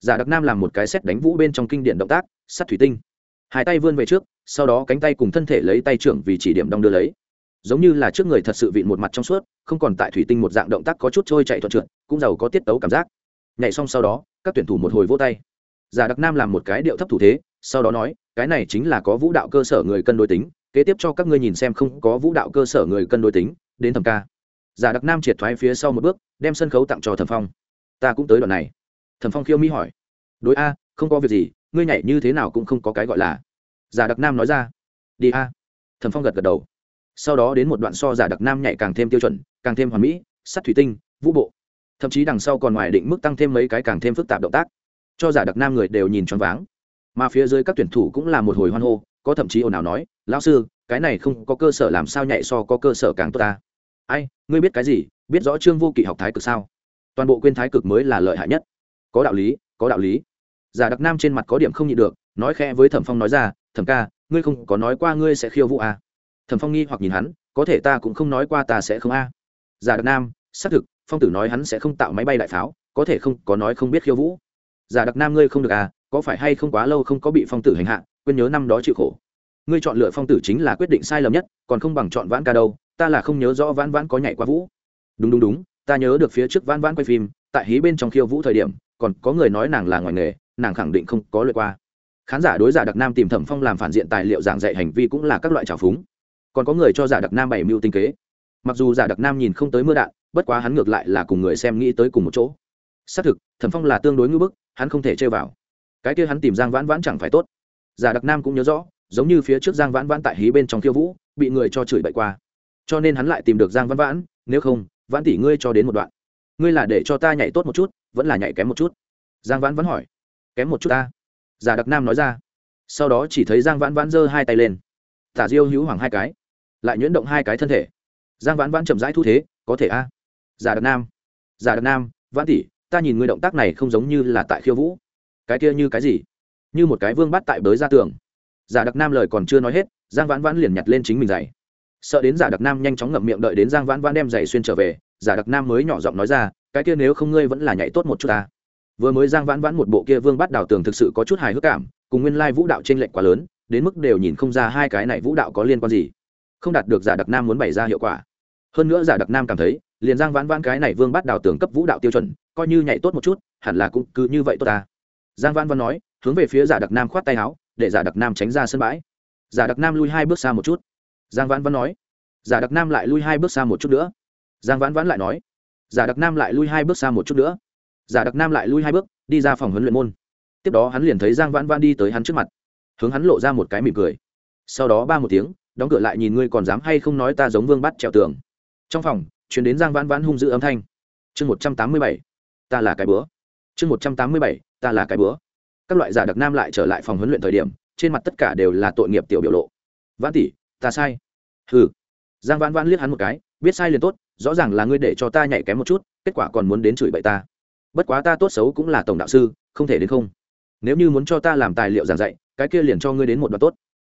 Giả đặc nam làm một cái xét đánh vũ bên trong kinh điển động tác, sắt thủy tinh. Hai tay vươn về trước, sau đó cánh tay cùng thân thể lấy tay trưởng vì chỉ điểm đong đưa lấy giống như là trước người thật sự vịn một mặt trong suốt, không còn tại thủy tinh một dạng động tác có chút trôi chạy thuận trượt, cũng giàu có tiết tấu cảm giác. Nhảy xong sau đó, các tuyển thủ một hồi vô tay. Giả đặc nam làm một cái điệu thấp thủ thế, sau đó nói, cái này chính là có vũ đạo cơ sở người cân đối tính, kế tiếp cho các ngươi nhìn xem không có vũ đạo cơ sở người cân đối tính, đến thẩm ca. Giả đặc nam triệt thoái phía sau một bước, đem sân khấu tặng cho thẩm phong. Ta cũng tới đoạn này. Thẩm phong khiêu mỹ hỏi. Đối a, không có việc gì, ngươi nhảy như thế nào cũng không có cái gọi là. Giả đặc nam nói ra. Đi a. Thẩm phong gật gật đầu sau đó đến một đoạn so giả đặc nam nhảy càng thêm tiêu chuẩn, càng thêm hoàn mỹ, sắt thủy tinh, vũ bộ. Thậm chí đằng sau còn ngoài định mức tăng thêm mấy cái càng thêm phức tạp động tác, cho giả đặc nam người đều nhìn choáng váng. Mà phía dưới các tuyển thủ cũng là một hồi hoan hô, có thậm chí ồn ào nói, lão sư, cái này không có cơ sở làm sao nhảy so có cơ sở càng tốt ta? Ai, ngươi biết cái gì? Biết rõ trương vô kỵ học thái cực sao? Toàn bộ quên thái cực mới là lợi hại nhất. Có đạo lý, có đạo lý. Giả đặc nam trên mặt có điểm không nhịn được, nói khẽ với thẩm phong nói ra, thẩm ca, ngươi không có nói qua ngươi sẽ khiêu vũ à thẩm phong nghi hoặc nhìn hắn, có thể ta cũng không nói qua ta sẽ không a. À. giả đặc nam, xác thực, phong tử nói hắn sẽ không tạo máy bay đại pháo, có thể không, có nói không biết khiêu vũ. Giả đặc nam ngươi không được à có phải hay không quá lâu không có bị phong tử hành hạ, quên nhớ năm đó chịu khổ. Ngươi chọn lựa phong tử chính là quyết định sai lầm nhất, còn không bằng chọn vãn ca đâu, ta là không nhớ rõ vãn vãn có nhảy qua vũ. Đúng đúng đúng, ta nhớ được phía trước vãn vãn quay phim, tại hí bên trong khiêu vũ thời điểm, còn có người nói nàng là ngoài nghề, nàng khẳng định không có lượt qua. Khán giả đối giả đặc nam tìm thẩm phong làm phản diện tài liệu giảng dạy hành vi cũng là các loại trào phúng còn có người cho giả đặc nam bày mưu tinh kế. Mặc dù giả đặc nam nhìn không tới mưa đạn, bất quá hắn ngược lại là cùng người xem nghĩ tới cùng một chỗ. Xác thực, thẩm phong là tương đối ngưỡng bức, hắn không thể chơi vào. Cái kia hắn tìm giang vãn vãn chẳng phải tốt. Giả đặc nam cũng nhớ rõ, giống như phía trước giang vãn vãn tại hí bên trong khiêu vũ, bị người cho chửi bậy qua. Cho nên hắn lại tìm được giang vãn vãn, nếu không, vãn tỷ ngươi cho đến một đoạn. Ngươi là để cho ta nhảy tốt một chút, vẫn là nhảy kém một chút? Giang vãn vẫn hỏi. Kém một chút ta. Giả đặc nam nói ra. Sau đó chỉ thấy giang vãn vãn giơ hai tay lên. Tả diêu hữu hoàng hai cái lại nhuyễn động hai cái thân thể. Giang vãn vãn chậm rãi thu thế, có thể a. Giả đặc nam. Giả đặc nam, vãn tỷ, ta nhìn người động tác này không giống như là tại khiêu vũ. Cái kia như cái gì? Như một cái vương bắt tại bới ra tường. Giả đặc nam lời còn chưa nói hết, giang vãn vãn liền nhặt lên chính mình giày. Sợ đến giả đặc nam nhanh chóng ngậm miệng đợi đến giang vãn vãn đem giày xuyên trở về, giả đặc nam mới nhỏ giọng nói ra, cái kia nếu không ngươi vẫn là nhảy tốt một chút ta. Vừa mới giang vãn vãn một bộ kia vương bắt đào tường thực sự có chút hài hước cảm, cùng nguyên lai vũ đạo trên lệnh quá lớn, đến mức đều nhìn không ra hai cái này vũ đạo có liên quan gì không đạt được giả đặc nam muốn bày ra hiệu quả. Hơn nữa giả đặc nam cảm thấy, liền giang vãn vãn cái này vương bắt đào tường cấp vũ đạo tiêu chuẩn, coi như nhảy tốt một chút, hẳn là cũng cứ như vậy tốt ta. Giang vãn vãn nói, hướng về phía giả đặc nam khoát tay áo, để giả đặc nam tránh ra sân bãi. Giả đặc nam lui hai bước xa một chút. Giang vãn vãn nói, giả đặc nam lại lui hai bước xa một chút nữa. Giang vãn vãn lại nói, giả đặc nam lại lui hai bước xa một chút nữa. Giả đặc nam lại lui hai bước, đi ra phòng huấn luyện môn. Tiếp đó hắn liền thấy giang vãn vãn đi tới hắn trước mặt, hướng hắn lộ ra một cái mỉm cười. Sau đó ba một tiếng đóng cửa lại nhìn ngươi còn dám hay không nói ta giống vương bắt trèo tường. Trong phòng chuyển đến giang vãn vãn hung dữ âm thanh. Chương một trăm tám mươi bảy, ta là cái bữa. Chương một trăm tám mươi bảy, ta là cái bữa. Các loại giả đặc nam lại trở lại phòng huấn luyện thời điểm, trên mặt tất cả đều là tội nghiệp tiểu biểu lộ. Vãn tỷ, ta sai. Hừ. Giang vãn vãn liếc hắn một cái, biết sai liền tốt, rõ ràng là ngươi để cho ta nhảy kém một chút, kết quả còn muốn đến chửi bậy ta. Bất quá ta tốt xấu cũng là tổng đạo sư, không thể đến không. Nếu như muốn cho ta làm tài liệu giảng dạy, cái kia liền cho ngươi đến một đoạn tốt.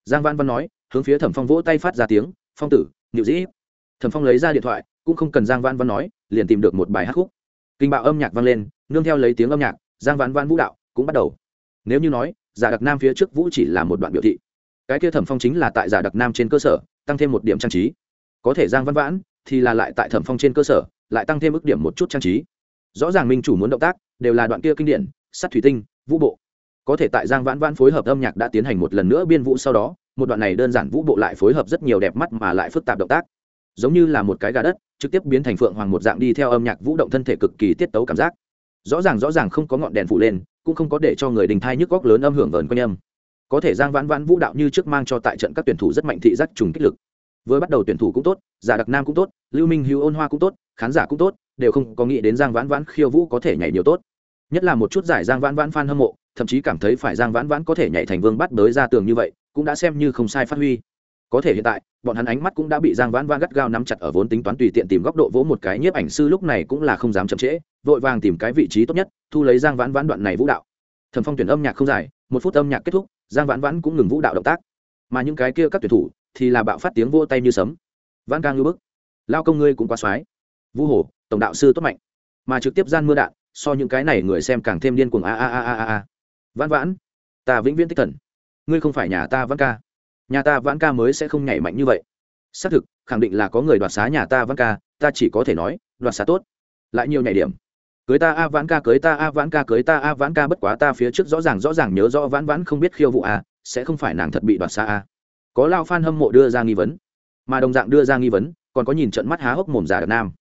Giang văn văn nói hướng phía thẩm phong vỗ tay phát ra tiếng, phong tử nhịu dĩ. Thẩm phong lấy ra điện thoại, cũng không cần giang văn văn nói, liền tìm được một bài hát khúc. Kinh bạo âm nhạc vang lên, nương theo lấy tiếng âm nhạc, giang văn văn vũ đạo cũng bắt đầu. Nếu như nói, giả đặc nam phía trước vũ chỉ là một đoạn biểu thị. Cái kia thẩm phong chính là tại giả đặc nam trên cơ sở, tăng thêm một điểm trang trí. Có thể giang văn vãn thì là lại tại thẩm phong trên cơ sở, lại tăng thêm mức điểm một chút trang trí. Rõ ràng minh chủ muốn động tác, đều là đoạn kia kinh điển, sắt thủy tinh, vũ bộ. Có thể tại giang vãn vãn phối hợp âm nhạc đã tiến hành một lần nữa biên vũ sau đó một đoạn này đơn giản vũ bộ lại phối hợp rất nhiều đẹp mắt mà lại phức tạp động tác. Giống như là một cái gà đất, trực tiếp biến thành phượng hoàng một dạng đi theo âm nhạc vũ động thân thể cực kỳ tiết tấu cảm giác. Rõ ràng rõ ràng không có ngọn đèn phụ lên, cũng không có để cho người đình thai nhức góc lớn âm hưởng vờn quanh âm. Có thể giang vãn vãn vũ đạo như trước mang cho tại trận các tuyển thủ rất mạnh thị giác trùng kích lực. Với bắt đầu tuyển thủ cũng tốt giả đặc nam cũng tốt, lưu minh hữu ôn hoa cũng tốt, khán giả cũng tốt, đều không có nghĩ đến giang vãn vãn khiêu vũ có thể nhảy nhiều tốt. Nhất là một chút giải giang vãn vãn f a n hâm mộ, thậm chí cảm thấy phải giang vãn vãn có thể nhảy thành vương bắt đới ra tường như vậy cũng đã xem như không sai phát huy. Có thể hiện tại, bọn hắn ánh mắt cũng đã bị giang vãn vãn gắt gao nắm chặt ở vốn tính toán tùy tiện tìm góc độ vỗ một cái nhiếp ảnh sư lúc này cũng là không dám chậm trễ, vội vàng tìm cái vị trí tốt nhất, thu lấy giang vãn vãn đoạn này vũ đạo. Thẩm phong tuyển âm nhạc không dài, một phút âm nhạc kết thúc, giang vãn vãn cũng ngừng vũ đạo động tác. Mà những cái kia các tuyển thủ thì là bạo phát tiếng vô tay như sấm. Vãn càng ngư bức. Lao công ngươi cũng quá soái vũ hồ, tổng đạo sư tốt mạnh. Mà trực tiếp gian mưa đạn, so những cái này người xem càng thêm điên cuồng a a a a a a. Vãn vãn, ta vĩnh viễn tích thần ngươi không phải nhà ta vãn ca. Nhà ta vãn ca mới sẽ không nhảy mạnh như vậy. Xác thực, khẳng định là có người đoạt xá nhà ta vãn ca, ta chỉ có thể nói, đoạt xá tốt. Lại nhiều nhảy điểm. Cưới ta a vãn ca, cưới ta a vãn ca, cưới ta a vãn ca, bất quá ta phía trước rõ ràng rõ ràng nhớ rõ vãn vãn không biết khiêu vụ a, sẽ không phải nàng thật bị đoạt xá a. Có lao f hâm mộ đưa ra nghi vấn. Mà đồng dạng đưa ra nghi vấn, còn có nhìn trận mắt há hốc mồm giả đặc nam.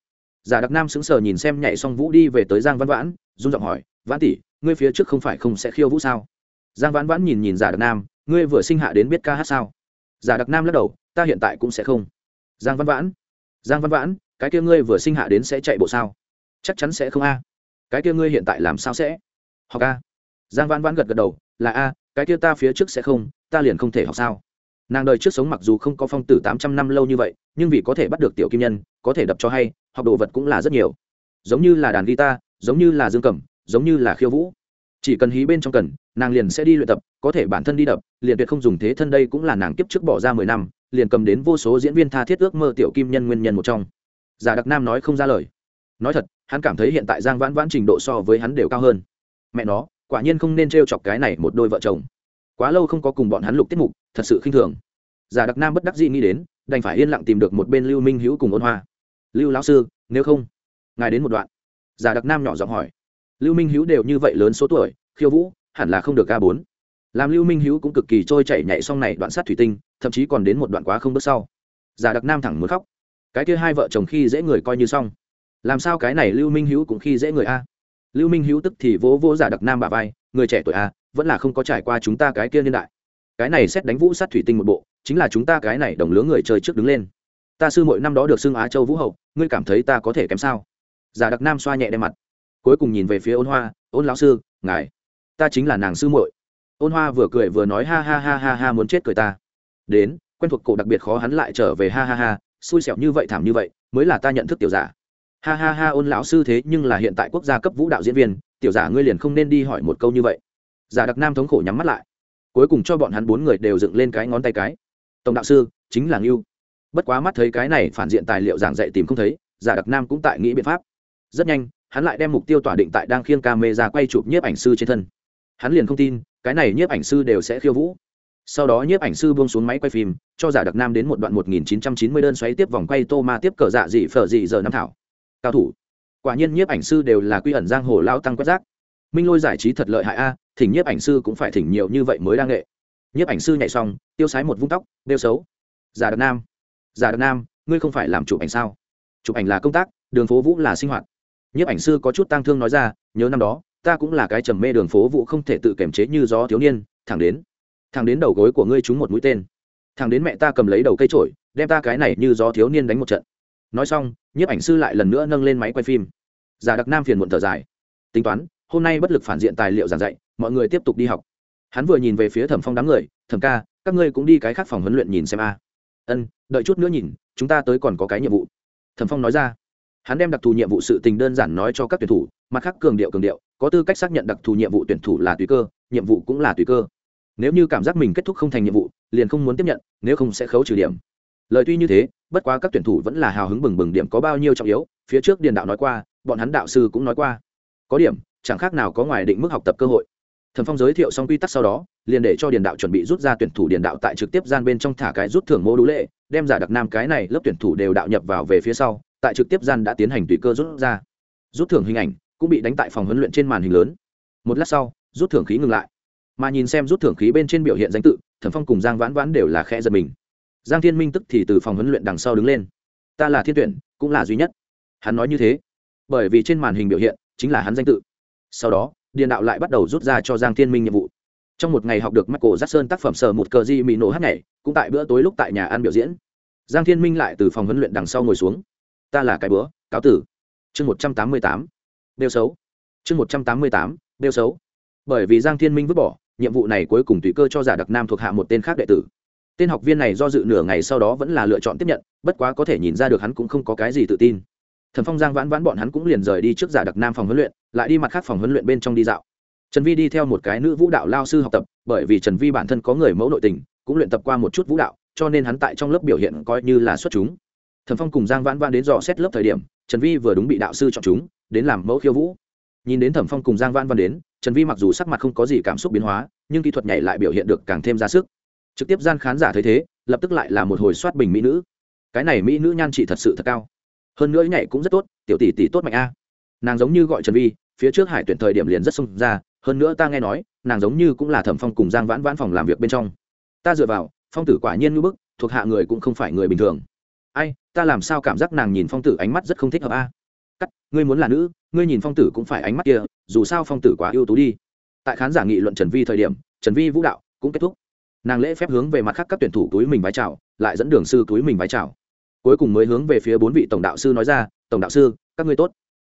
Giả đặc nam sững sờ nhìn xem nhảy xong vũ đi về tới giang văn vãn dung giọng hỏi, vãn tỷ, ngươi phía trước không phải không sẽ khiêu vũ sao? Giang vãn vãn nhìn nhìn giả đặc nam ngươi vừa sinh hạ đến biết ca hát sao? Giả đặc nam lắc đầu, ta hiện tại cũng sẽ không. Giang văn vãn, giang văn vãn, cái kia ngươi vừa sinh hạ đến sẽ chạy bộ sao? Chắc chắn sẽ không a. Cái kia ngươi hiện tại làm sao sẽ? Học a. Giang văn vãn gật gật đầu, là a, cái kia ta phía trước sẽ không, ta liền không thể học sao? Nàng đời trước sống mặc dù không có phong tử tám trăm năm lâu như vậy, nhưng vì có thể bắt được tiểu kim nhân, có thể đập cho hay, học đồ vật cũng là rất nhiều. Giống như là đàn guitar, giống như là dương cầm, giống như là khiêu vũ. Chỉ cần hí bên trong cần nàng liền sẽ đi luyện tập, có thể bản thân đi đập, liền tuyệt không dùng thế thân đây cũng là nàng kiếp trước bỏ ra mười năm, liền cầm đến vô số diễn viên tha thiết ước mơ tiểu kim nhân nguyên nhân một trong. Giả đặc nam nói không ra lời. Nói thật, hắn cảm thấy hiện tại giang vãn vãn trình độ so với hắn đều cao hơn. Mẹ nó, quả nhiên không nên t r e o chọc cái này một đôi vợ chồng. Quá lâu không có cùng bọn hắn lục tiết mục, thật sự khinh thường. Giả đặc nam bất đắc dĩ nghĩ đến, đành phải yên lặng tìm được một bên lưu minh hữu cùng ôn hoa. Lưu lão sư, nếu không, ngài đến một đoạn. Giả đặc nam nhỏ giọng hỏi. Lưu minh hữu đều như vậy lớn số tuổi, khiêu vũ hẳn là không được ca bốn. Làm lưu minh hữu cũng cực kỳ trôi chảy nhảy xong này đoạn sát thủy tinh, thậm chí còn đến một đoạn quá không bước sau. Giả đặc nam thẳng muốn khóc. Cái kia hai vợ chồng khi dễ người coi như xong. Làm sao cái này lưu minh hữu cũng khi dễ người a? Lưu minh hữu tức thì vỗ vỗ giả đặc nam bà vai, người trẻ tuổi a, vẫn là không có trải qua chúng ta cái kia niên đại. Cái này xét đánh vũ sát thủy tinh một bộ, chính là chúng ta cái này đồng lứa người chơi trước đứng lên. Ta sư mỗi năm đó được xưng á châu vũ hậu, ngươi cảm thấy ta có thể kém sao? Giả đặc nam xoa nhẹ đem mặt, cuối cùng nhìn về phía ôn hoa, ôn lão sư, ngài ta chính là nàng sư muội. Ôn hoa vừa cười vừa nói ha ha ha ha ha muốn chết cười ta. Đến, quen thuộc cổ đặc biệt khó hắn lại trở về ha ha ha, xui xẻo như vậy thảm như vậy, mới là ta nhận thức tiểu giả. Ha ha ha ôn lão sư thế nhưng là hiện tại quốc gia cấp vũ đạo diễn viên, tiểu giả ngươi liền không nên đi hỏi một câu như vậy. Giả đặc nam thống khổ nhắm mắt lại. Cuối cùng cho bọn hắn bốn người đều dựng lên cái ngón tay cái. Tổng đạo sư, chính là ngưu. Bất quá mắt thấy cái này phản diện tài liệu giảng dạy tìm không thấy, giả đặc nam cũng tại nghĩ biện pháp. Rất nhanh, hắn lại đem mục tiêu tỏa định tại đang khiêng ca mê ra quay chụp nhiếp ảnh sư trên thân hắn liền không tin, cái này nhiếp ảnh sư đều sẽ khiêu vũ. Sau đó nhiếp ảnh sư buông xuống máy quay phim, cho giả đặc nam đến một đoạn 1990 đơn xoáy tiếp vòng quay tô ma tiếp cờ dạ dị phở dị giờ năm thảo. Cao thủ. Quả nhiên nhiếp ảnh sư đều là quy ẩn giang hồ lao tăng quét rác. Minh lôi giải trí thật lợi hại a, thỉnh nhiếp ảnh sư cũng phải thỉnh nhiều như vậy mới đa nghệ. Nhiếp ảnh sư nhảy xong, tiêu sái một vung tóc đeo xấu. Giả đặc nam. Giả đặc nam, ngươi không phải làm chụp ảnh sao? Chụp ảnh là công tác, đường phố vũ là sinh hoạt. Nhiếp ảnh sư có chút tang thương nói ra, nhớ năm đó ta cũng là cái trầm mê đường phố vụ không thể tự kiềm chế như gió thiếu niên, thẳng đến thẳng đến đầu gối của ngươi trúng một mũi tên. Thẳng đến mẹ ta cầm lấy đầu cây trổi đem ta cái này như gió thiếu niên đánh một trận. Nói xong, nhiếp ảnh sư lại lần nữa nâng lên máy quay phim. Giả đặc nam phiền muộn thở dài. Tính toán, hôm nay bất lực phản diện tài liệu giảng dạy, mọi người tiếp tục đi học. Hắn vừa nhìn về phía thẩm phong đám người, thẩm ca, các ngươi cũng đi cái khác phòng huấn luyện nhìn xem a. Ân, đợi chút nữa nhìn, chúng ta tới còn có cái nhiệm vụ. Thẩm phong nói ra. Hắn đem đặc thù nhiệm vụ sự tình đơn giản nói cho các tuyển thủ, mặt khác cường điệu cường điệu có tư cách xác nhận đặc thù nhiệm vụ tuyển thủ là tùy cơ, nhiệm vụ cũng là tùy cơ. Nếu như cảm giác mình kết thúc không thành nhiệm vụ, liền không muốn tiếp nhận, nếu không sẽ khấu trừ điểm. Lời tuy như thế, bất quá các tuyển thủ vẫn là hào hứng bừng bừng điểm có bao nhiêu trọng yếu, phía trước điền đạo nói qua, bọn hắn đạo sư cũng nói qua. Có điểm, chẳng khác nào có ngoài định mức học tập cơ hội. Thần phong giới thiệu xong quy tắc sau đó, liền để cho điền đạo chuẩn bị rút ra tuyển thủ điền đạo tại trực tiếp gian bên trong thả cái rút thưởng mô đũ lệ, đem giả đặc nam cái này lớp tuyển thủ đều đạo nhập vào về phía sau, tại trực tiếp gian đã tiến hành tùy cơ rút ra. Rút thưởng hình ảnh cũng bị đánh tại phòng huấn luyện trên màn hình lớn. Một lát sau, rút thưởng khí ngừng lại. Mà nhìn xem rút thưởng khí bên trên biểu hiện danh tự, thẩm phong cùng giang vãn vãn đều là khẽ giật mình. Giang thiên minh tức thì từ phòng huấn luyện đằng sau đứng lên. Ta là thiên tuyển, cũng là duy nhất. Hắn nói như thế, bởi vì trên màn hình biểu hiện chính là hắn danh tự. Sau đó, điền đạo lại bắt đầu rút ra cho giang thiên minh nhiệm vụ. Trong một ngày học được michael jackson tác phẩm sờ một cờ di mị nổ hát nhảy, cũng tại bữa tối lúc tại nhà ăn biểu diễn. Giang thiên minh lại từ phòng huấn luyện đằng sau ngồi xuống. Ta là cái bữa, cáo tử. Chương một trăm tám mươi tám đeo xấu. Chương một trăm tám mươi tám đeo xấu. Bởi vì giang thiên minh vứt bỏ, nhiệm vụ này cuối cùng tùy cơ cho giả đặc nam thuộc hạ một tên khác đệ tử. Tên học viên này do dự nửa ngày sau đó vẫn là lựa chọn tiếp nhận, bất quá có thể nhìn ra được hắn cũng không có cái gì tự tin. Thần phong giang vãn vãn bọn hắn cũng liền rời đi trước giả đặc nam phòng huấn luyện, lại đi mặt khác phòng huấn luyện bên trong đi dạo. Trần vi đi theo một cái nữ vũ đạo lao sư học tập, bởi vì trần vi bản thân có người mẫu nội tình, cũng luyện tập qua một chút vũ đạo, cho nên hắn tại trong lớp biểu hiện coi như là xuất chúng. Thần phong cùng giang vãn vãn đến dò xét lớp thời điểm trần vi vừa đúng bị đạo sư chọn chúng, đến làm mẫu khiêu vũ. Nhìn đến thẩm phong cùng giang vãn vãn đến, trần vi mặc dù sắc mặt không có gì cảm xúc biến hóa, nhưng kỹ thuật nhảy lại biểu hiện được càng thêm ra sức. Trực tiếp gian khán giả thấy thế, lập tức lại là một hồi soát bình mỹ nữ. Cái này mỹ nữ nhan trị thật sự thật cao. Hơn nữa nhảy cũng rất tốt, tiểu tỷ tỷ tốt mạnh a. Nàng giống như gọi trần vi, phía trước hải tuyển thời điểm liền rất xông ra, hơn nữa ta nghe nói, nàng giống như cũng là thẩm phong cùng giang vãn vãn phòng làm việc bên trong. Ta dựa vào, phong tử quả nhiên ngưỡng bức, thuộc hạ người cũng không phải người bình thường. Ai ta làm sao cảm giác nàng nhìn phong tử ánh mắt rất không thích hợp a? Cắt, ngươi muốn là nữ, ngươi nhìn phong tử cũng phải ánh mắt kia, dù sao phong tử quá ưu tú đi. Tại khán giả nghị luận trần vi thời điểm, trần vi vũ đạo cũng kết thúc. Nàng lễ phép hướng về mặt khác các tuyển thủ túi mình vái chào, lại dẫn đường sư túi mình vái chào. Cuối cùng mới hướng về phía bốn vị tổng đạo sư nói ra, tổng đạo sư, các ngươi tốt.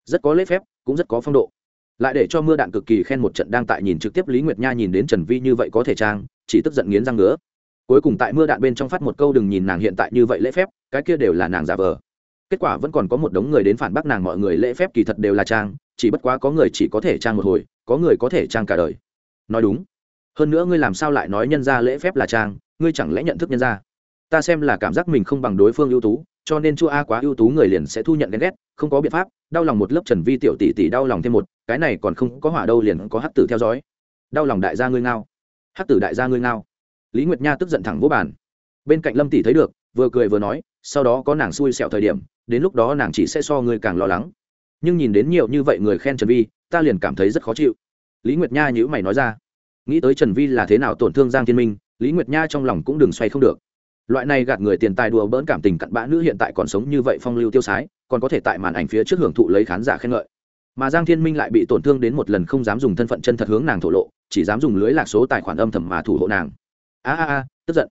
Rất có lễ phép, cũng rất có phong độ. Lại để cho mưa đạn cực kỳ khen một trận đang tại nhìn trực tiếp lý nguyệt nha nhìn đến trần vi như vậy có thể trang, chỉ tức giận nghiến răng ngứa cuối cùng tại mưa đạn bên trong phát một câu đừng nhìn nàng hiện tại như vậy lễ phép, cái kia đều là nàng giả vờ. Kết quả vẫn còn có một đống người đến phản bác nàng mọi người lễ phép kỳ thật đều là trang, chỉ bất quá có người chỉ có thể trang một hồi, có người có thể trang cả đời. Nói đúng. Hơn nữa ngươi làm sao lại nói nhân ra lễ phép là trang, ngươi chẳng lẽ nhận thức nhân ra ta xem là cảm giác mình không bằng đối phương ưu tú, cho nên chua a quá ưu tú người liền sẽ thu nhận ghen ghét, không có biện pháp, đau lòng một lớp trần vi tiểu tỷ tỷ đau lòng thêm một, cái này còn không có hỏa đâu liền có hát tử theo dõi. Đau lòng đại gia ngươi ngao. Hát tử đại gia ngươi ngao lý nguyệt nha tức giận thẳng vô bàn. Bên cạnh lâm tỷ thấy được, vừa cười vừa nói, sau đó có nàng xui xẹo thời điểm, đến lúc đó nàng chỉ sẽ so người càng lo lắng. Nhưng nhìn đến nhiều như vậy người khen trần vi, ta liền cảm thấy rất khó chịu. Lý nguyệt nha nhữ mày nói ra, nghĩ tới trần vi là thế nào tổn thương giang thiên minh, lý nguyệt nha trong lòng cũng đừng xoay không được. Loại này gạt người tiền tài đùa bỡn cảm tình cặn bã nữ hiện tại còn sống như vậy phong lưu tiêu sái, còn có thể tại màn ảnh phía trước hưởng thụ lấy khán giả khen ngợi. Mà giang thiên minh lại bị tổn thương đến một lần không dám dùng thân phận chân thật hướng nàng thổ lộ, chỉ dám dùng lưới lạc số tài khoản âm thầm mà thủ hộ nàng a a a, tức giận.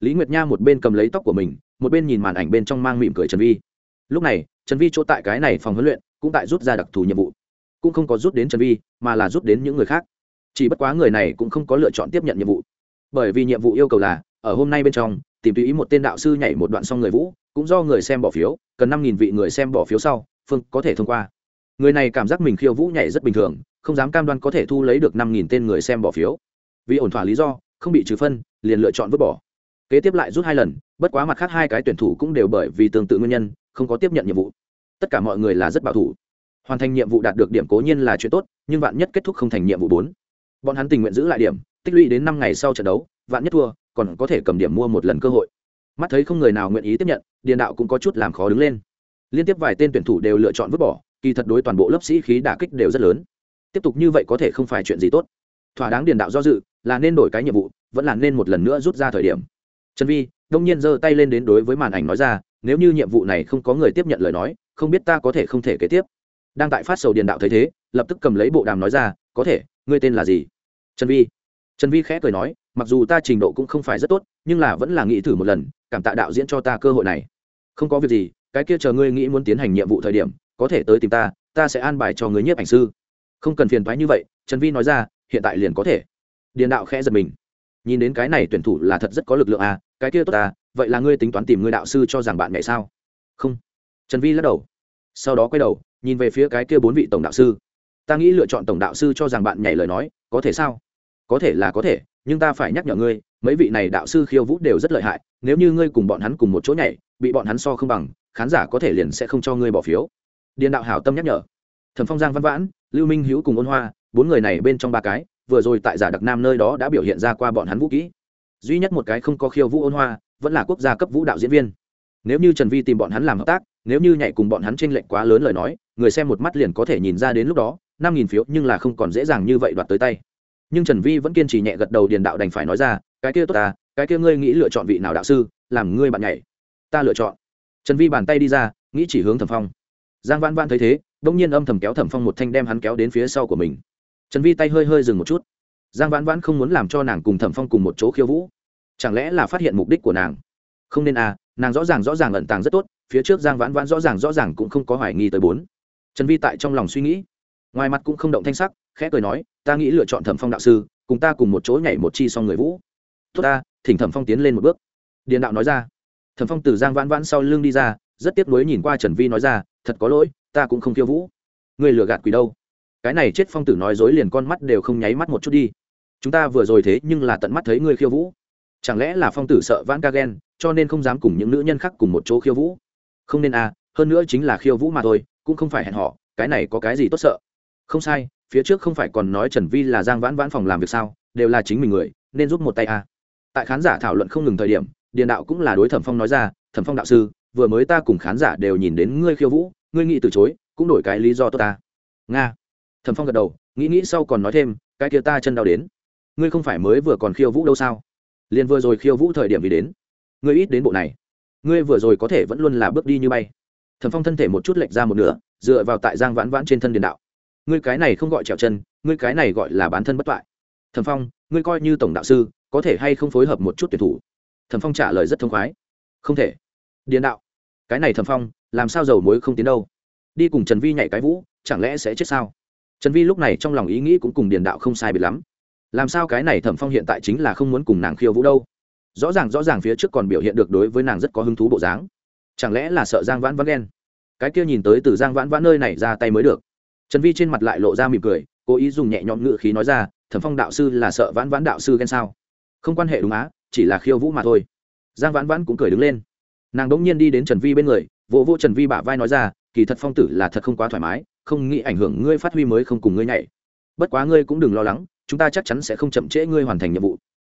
Lý nguyệt nha một bên cầm lấy tóc của mình, một bên nhìn màn ảnh bên trong mang mỉm cười trần vi. Lúc này, trần vi chỗ tại cái này phòng huấn luyện cũng tại rút ra đặc thù nhiệm vụ. Cũng không có rút đến trần vi, mà là rút đến những người khác. Chỉ bất quá người này cũng không có lựa chọn tiếp nhận nhiệm vụ. Bởi vì nhiệm vụ yêu cầu là, ở hôm nay bên trong, tìm tùy ý một tên đạo sư nhảy một đoạn xong người vũ, cũng do người xem bỏ phiếu, cần năm nghìn vị người xem bỏ phiếu sau, phương có thể thông qua. Người này cảm giác mình khiêu vũ nhảy rất bình thường, không dám cam đoan có thể thu lấy được năm nghìn tên người xem bỏ phiếu. Vì ổn thỏa lý do không bị trừ phân, liền lựa chọn vứt bỏ. Kế tiếp lại rút hai lần, bất quá mặt khác hai cái tuyển thủ cũng đều bởi vì tương tự nguyên nhân, không có tiếp nhận nhiệm vụ. Tất cả mọi người là rất bảo thủ. Hoàn thành nhiệm vụ đạt được điểm cố nhiên là chuyện tốt, nhưng vạn nhất kết thúc không thành nhiệm vụ bốn. Bọn hắn tình nguyện giữ lại điểm, tích lũy đến năm ngày sau trận đấu, vạn nhất thua, còn có thể cầm điểm mua một lần cơ hội. Mắt thấy không người nào nguyện ý tiếp nhận, điền đạo cũng có chút làm khó đứng lên. Liên tiếp vài tên tuyển thủ đều lựa chọn vứt bỏ, kỳ thật đối toàn bộ lớp sĩ khí đả kích đều rất lớn. Tiếp tục như vậy có thể không phải chuyện gì tốt. Thỏa đáng điền đạo do dự là nên đổi cái nhiệm vụ, vẫn là nên một lần nữa rút ra thời điểm. Trần vi đông nhiên giơ tay lên đến đối với màn ảnh nói ra, nếu như nhiệm vụ này không có người tiếp nhận lời nói, không biết ta có thể không thể kế tiếp. Đang tại phát sầu điền đạo thấy thế, lập tức cầm lấy bộ đàm nói ra, có thể, ngươi tên là gì? Trần vi. Trần vi khẽ cười nói, mặc dù ta trình độ cũng không phải rất tốt, nhưng là vẫn là nghĩ thử một lần, cảm tạ đạo diễn cho ta cơ hội này. Không có việc gì, cái kia chờ ngươi nghĩ muốn tiến hành nhiệm vụ thời điểm, có thể tới tìm ta ta sẽ an bài cho người nhiếp ảnh sư. Không cần phiền thoái như vậy, trần vi nói ra, hiện tại liền có thể điền đạo khẽ giật mình. Nhìn đến cái này tuyển thủ là thật rất có lực lượng à cái kia tốt à vậy là ngươi tính toán tìm ngươi đạo sư cho rằng bạn mẹ sao? Không. Trần vi lắc đầu. Sau đó quay đầu, nhìn về phía cái kia bốn vị tổng đạo sư. Ta nghĩ lựa chọn tổng đạo sư cho rằng bạn nhảy lời nói, có thể sao? Có thể là có thể, nhưng ta phải nhắc nhở ngươi, mấy vị này đạo sư khiêu vũ đều rất lợi hại, nếu như ngươi cùng bọn hắn cùng một chỗ nhảy, bị bọn hắn so không bằng, khán giả có thể liền sẽ không cho ngươi bỏ phiếu. Điền đạo hảo tâm nhắc nhở. Thẩm phong giang văn vãn, lưu minh hữu cùng ôn hoa, bốn người này bên trong ba cái vừa rồi tại giả đặc nam nơi đó đã biểu hiện ra qua bọn hắn vũ kỹ. Duy nhất một cái không có khiêu vũ ôn hoa, vẫn là quốc gia cấp vũ đạo diễn viên. Nếu như trần vi tìm bọn hắn làm hợp tác, nếu như nhảy cùng bọn hắn tranh lệch quá lớn lời nói, người xem một mắt liền có thể nhìn ra đến lúc đó, năm nghìn phiếu nhưng là không còn dễ dàng như vậy đoạt tới tay. Nhưng trần vi vẫn kiên trì nhẹ gật đầu điền đạo đành phải nói ra, cái kia tốt ta, cái kia ngươi nghĩ lựa chọn vị nào đạo sư, làm ngươi bạn nhảy. Ta lựa chọn. Trần vi bàn tay đi ra, nghĩ chỉ hướng thẩm phong. Giang vãn vãn thấy thế đ ỗ n g nhiên âm thầm kéo thẩm phong một thanh đem hắn kéo đến phía sau của mình trần vi tay hơi hơi dừng một chút. Giang vãn vãn không muốn làm cho nàng cùng thẩm phong cùng một chỗ khiêu vũ. Chẳng lẽ là phát hiện mục đích của nàng? Không nên à nàng rõ ràng rõ ràng ẩn tàng rất tốt, phía trước giang vãn vãn rõ ràng rõ ràng cũng không có hoài nghi tới bốn. Trần vi tại trong lòng suy nghĩ. Ngoài mặt cũng không động thanh sắc, khẽ cười nói, ta nghĩ lựa chọn thẩm phong đạo sư, cùng ta cùng một chỗ nhảy một chi xong người vũ. Tốt ta, thỉnh thẩm phong tiến lên một bước. Điền đạo nói ra. Thẩm phong từ giang vãn vãn sau lưng đi ra, rất tiếc nuối nhìn qua trần vi nói ra, thật có lỗi, ta cũng không khiêu vũ. Người lừa gạt quỷ đâu? Cái này chết phong tử nói dối liền con mắt đều không nháy mắt một chút đi. Chúng ta vừa rồi thế nhưng là tận mắt thấy ngươi khiêu vũ. Chẳng lẽ là phong tử sợ vãn ca ghen, cho nên không dám cùng những nữ nhân khác cùng một chỗ khiêu vũ? Không nên à hơn nữa chính là khiêu vũ mà thôi, cũng không phải hẹn họ cái này có cái gì tốt sợ? Không sai, phía trước không phải còn nói trần vi là giang vãn vãn phòng làm việc sao, đều là chính mình người, nên giúp một tay à. tại khán giả thảo luận không ngừng thời điểm, điền đạo cũng là đối thẩm phong nói ra, thẩm phong đạo sư, vừa mới ta cùng khán giả đều nhìn đến ngươi khiêu vũ, ngươi nghĩ từ chối, cũng đổi cái lý do tốt ta. Nga thẩm phong gật đầu, nghĩ nghĩ sau còn nói thêm, cái kia ta chân đau đến. Ngươi không phải mới vừa còn khiêu vũ đâu sao? Liền vừa rồi khiêu vũ thời điểm vì đến. Ngươi ít đến bộ này. Ngươi vừa rồi có thể vẫn luôn là bước đi như bay. Thẩm phong thân thể một chút lệch ra một nửa, dựa vào tại giang vãn vãn trên thân điền đạo. Ngươi cái này không gọi trèo chân, ngươi cái này gọi là bán thân bất toại. Thẩm phong, ngươi coi như tổng đạo sư, có thể hay không phối hợp một chút tuyển thủ? Thẩm phong trả lời rất thông khoái. Không thể. Điền đạo. Cái này thẩm phong, làm sao dầu muối không tiến đâu? Đi cùng trần vi nhảy cái vũ, chẳng lẽ sẽ chết sao? Trần vi lúc này trong lòng ý nghĩ cũng cùng điền đạo không sai biệt lắm. Làm sao cái này thẩm phong hiện tại chính là không muốn cùng nàng khiêu vũ đâu? Rõ ràng rõ ràng phía trước còn biểu hiện được đối với nàng rất có hứng thú bộ dáng. Chẳng lẽ là sợ giang vãn vãn ghen? Cái kia nhìn tới từ giang vãn vãn nơi này ra tay mới được. Trần vi trên mặt lại lộ ra mỉm cười, cố ý dùng nhẹ nhõm ngự khí nói ra, thẩm phong đạo sư là sợ vãn vãn đạo sư ghen sao? Không quan hệ đúng á, chỉ là khiêu vũ mà thôi. Giang vãn vãn cũng cười đứng lên. Nàng đỗng nhiên đi đến trần vi bên người, vỗ vỗ trần vi bả vai nói ra, kỳ thật phong tử là thật không quá thoải mái không nghĩ ảnh hưởng ngươi phát huy mới không cùng ngươi nhảy. Bất quá ngươi cũng đừng lo lắng, chúng ta chắc chắn sẽ không chậm trễ ngươi hoàn thành nhiệm vụ.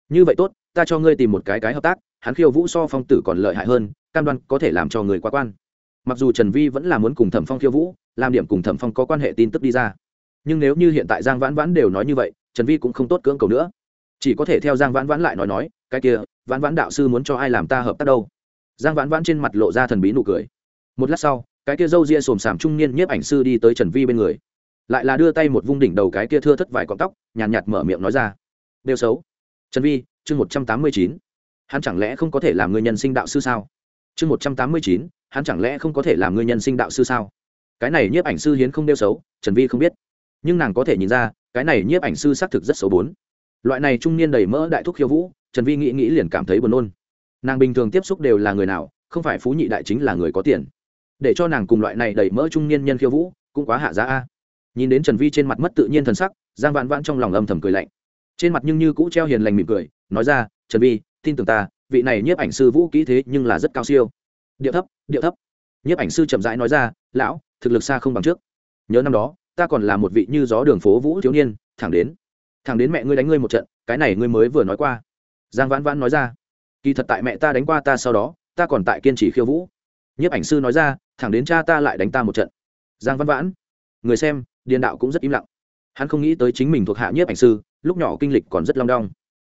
Như vậy tốt, ta cho ngươi tìm một cái cái hợp tác, hắn khiêu vũ so phong tử còn lợi hại hơn, cam đoan có thể làm cho người quá quan. Mặc dù trần vi vẫn là muốn cùng thẩm phong khiêu vũ, làm điểm cùng thẩm phong có quan hệ tin tức đi ra. Nhưng nếu như hiện tại giang vãn vãn đều nói như vậy, trần vi cũng không tốt cưỡng cầu nữa. Chỉ có thể theo giang vãn vãn lại nói nói, cái kia, vãn vãn đạo sư muốn cho ai làm ta hợp tác đâu? Giang vãn vãn trên mặt lộ ra thần bí nụ cười. Một lát sau cái kia râu ria xồm xàm trung niên nhiếp ảnh sư đi tới trần vi bên người. Lại là đưa tay một vung đỉnh đầu cái kia thưa thất vài cọng tóc nhàn nhạt, nhạt mở miệng nói ra. Đều xấu. Trần vi chương một trăm tám mươi chín. Hắn chẳng lẽ không có thể làm người nhân sinh đạo sư sao? Chương một trăm tám mươi chín hắn chẳng lẽ không có thể làm người nhân sinh đạo sư sao? Cái này nhiếp ảnh sư hiến không đeo xấu trần vi không biết. Nhưng nàng có thể nhìn ra cái này nhiếp ảnh sư xác thực rất xấu bốn. Loại này trung niên đầy mỡ đại thúc khiêu vũ trần vi nghĩ nghĩ liền cảm thấy buồn nôn. Nàng bình thường tiếp xúc đều là người nào không phải phú nhị đại chính là người có tiền để cho nàng cùng loại này đầy mỡ trung niên nhân khiêu vũ, cũng quá hạ giá a. Nhìn đến trần vi trên mặt mất tự nhiên thần sắc, giang vãn vãn trong lòng âm thầm cười lạnh. Trên mặt nhưng như cũ treo hiền lành mỉm cười, nói ra, trần vi, tin tưởng ta, vị này nhiếp ảnh sư vũ kỹ thế nhưng là rất cao siêu. Điệu thấp điệu thấp. Nhiếp ảnh sư chậm rãi nói ra, lão, thực lực xa không bằng trước. Nhớ năm đó, ta còn là một vị như gió đường phố vũ thiếu niên, thẳng đến thẳng đến mẹ ngươi đánh ngươi một trận, cái này ngươi mới vừa nói qua. Giang vãn vãn nói ra, kỳ thật tại mẹ ta đánh qua ta sau đó, ta còn tại kiên trì khiêu vũ nhiếp ảnh sư nói ra, thẳng đến cha ta lại đánh ta một trận. Giang văn vãn, người xem, điền đạo cũng rất im lặng. Hắn không nghĩ tới chính mình thuộc hạ nhiếp ảnh sư, lúc nhỏ kinh lịch còn rất long đong.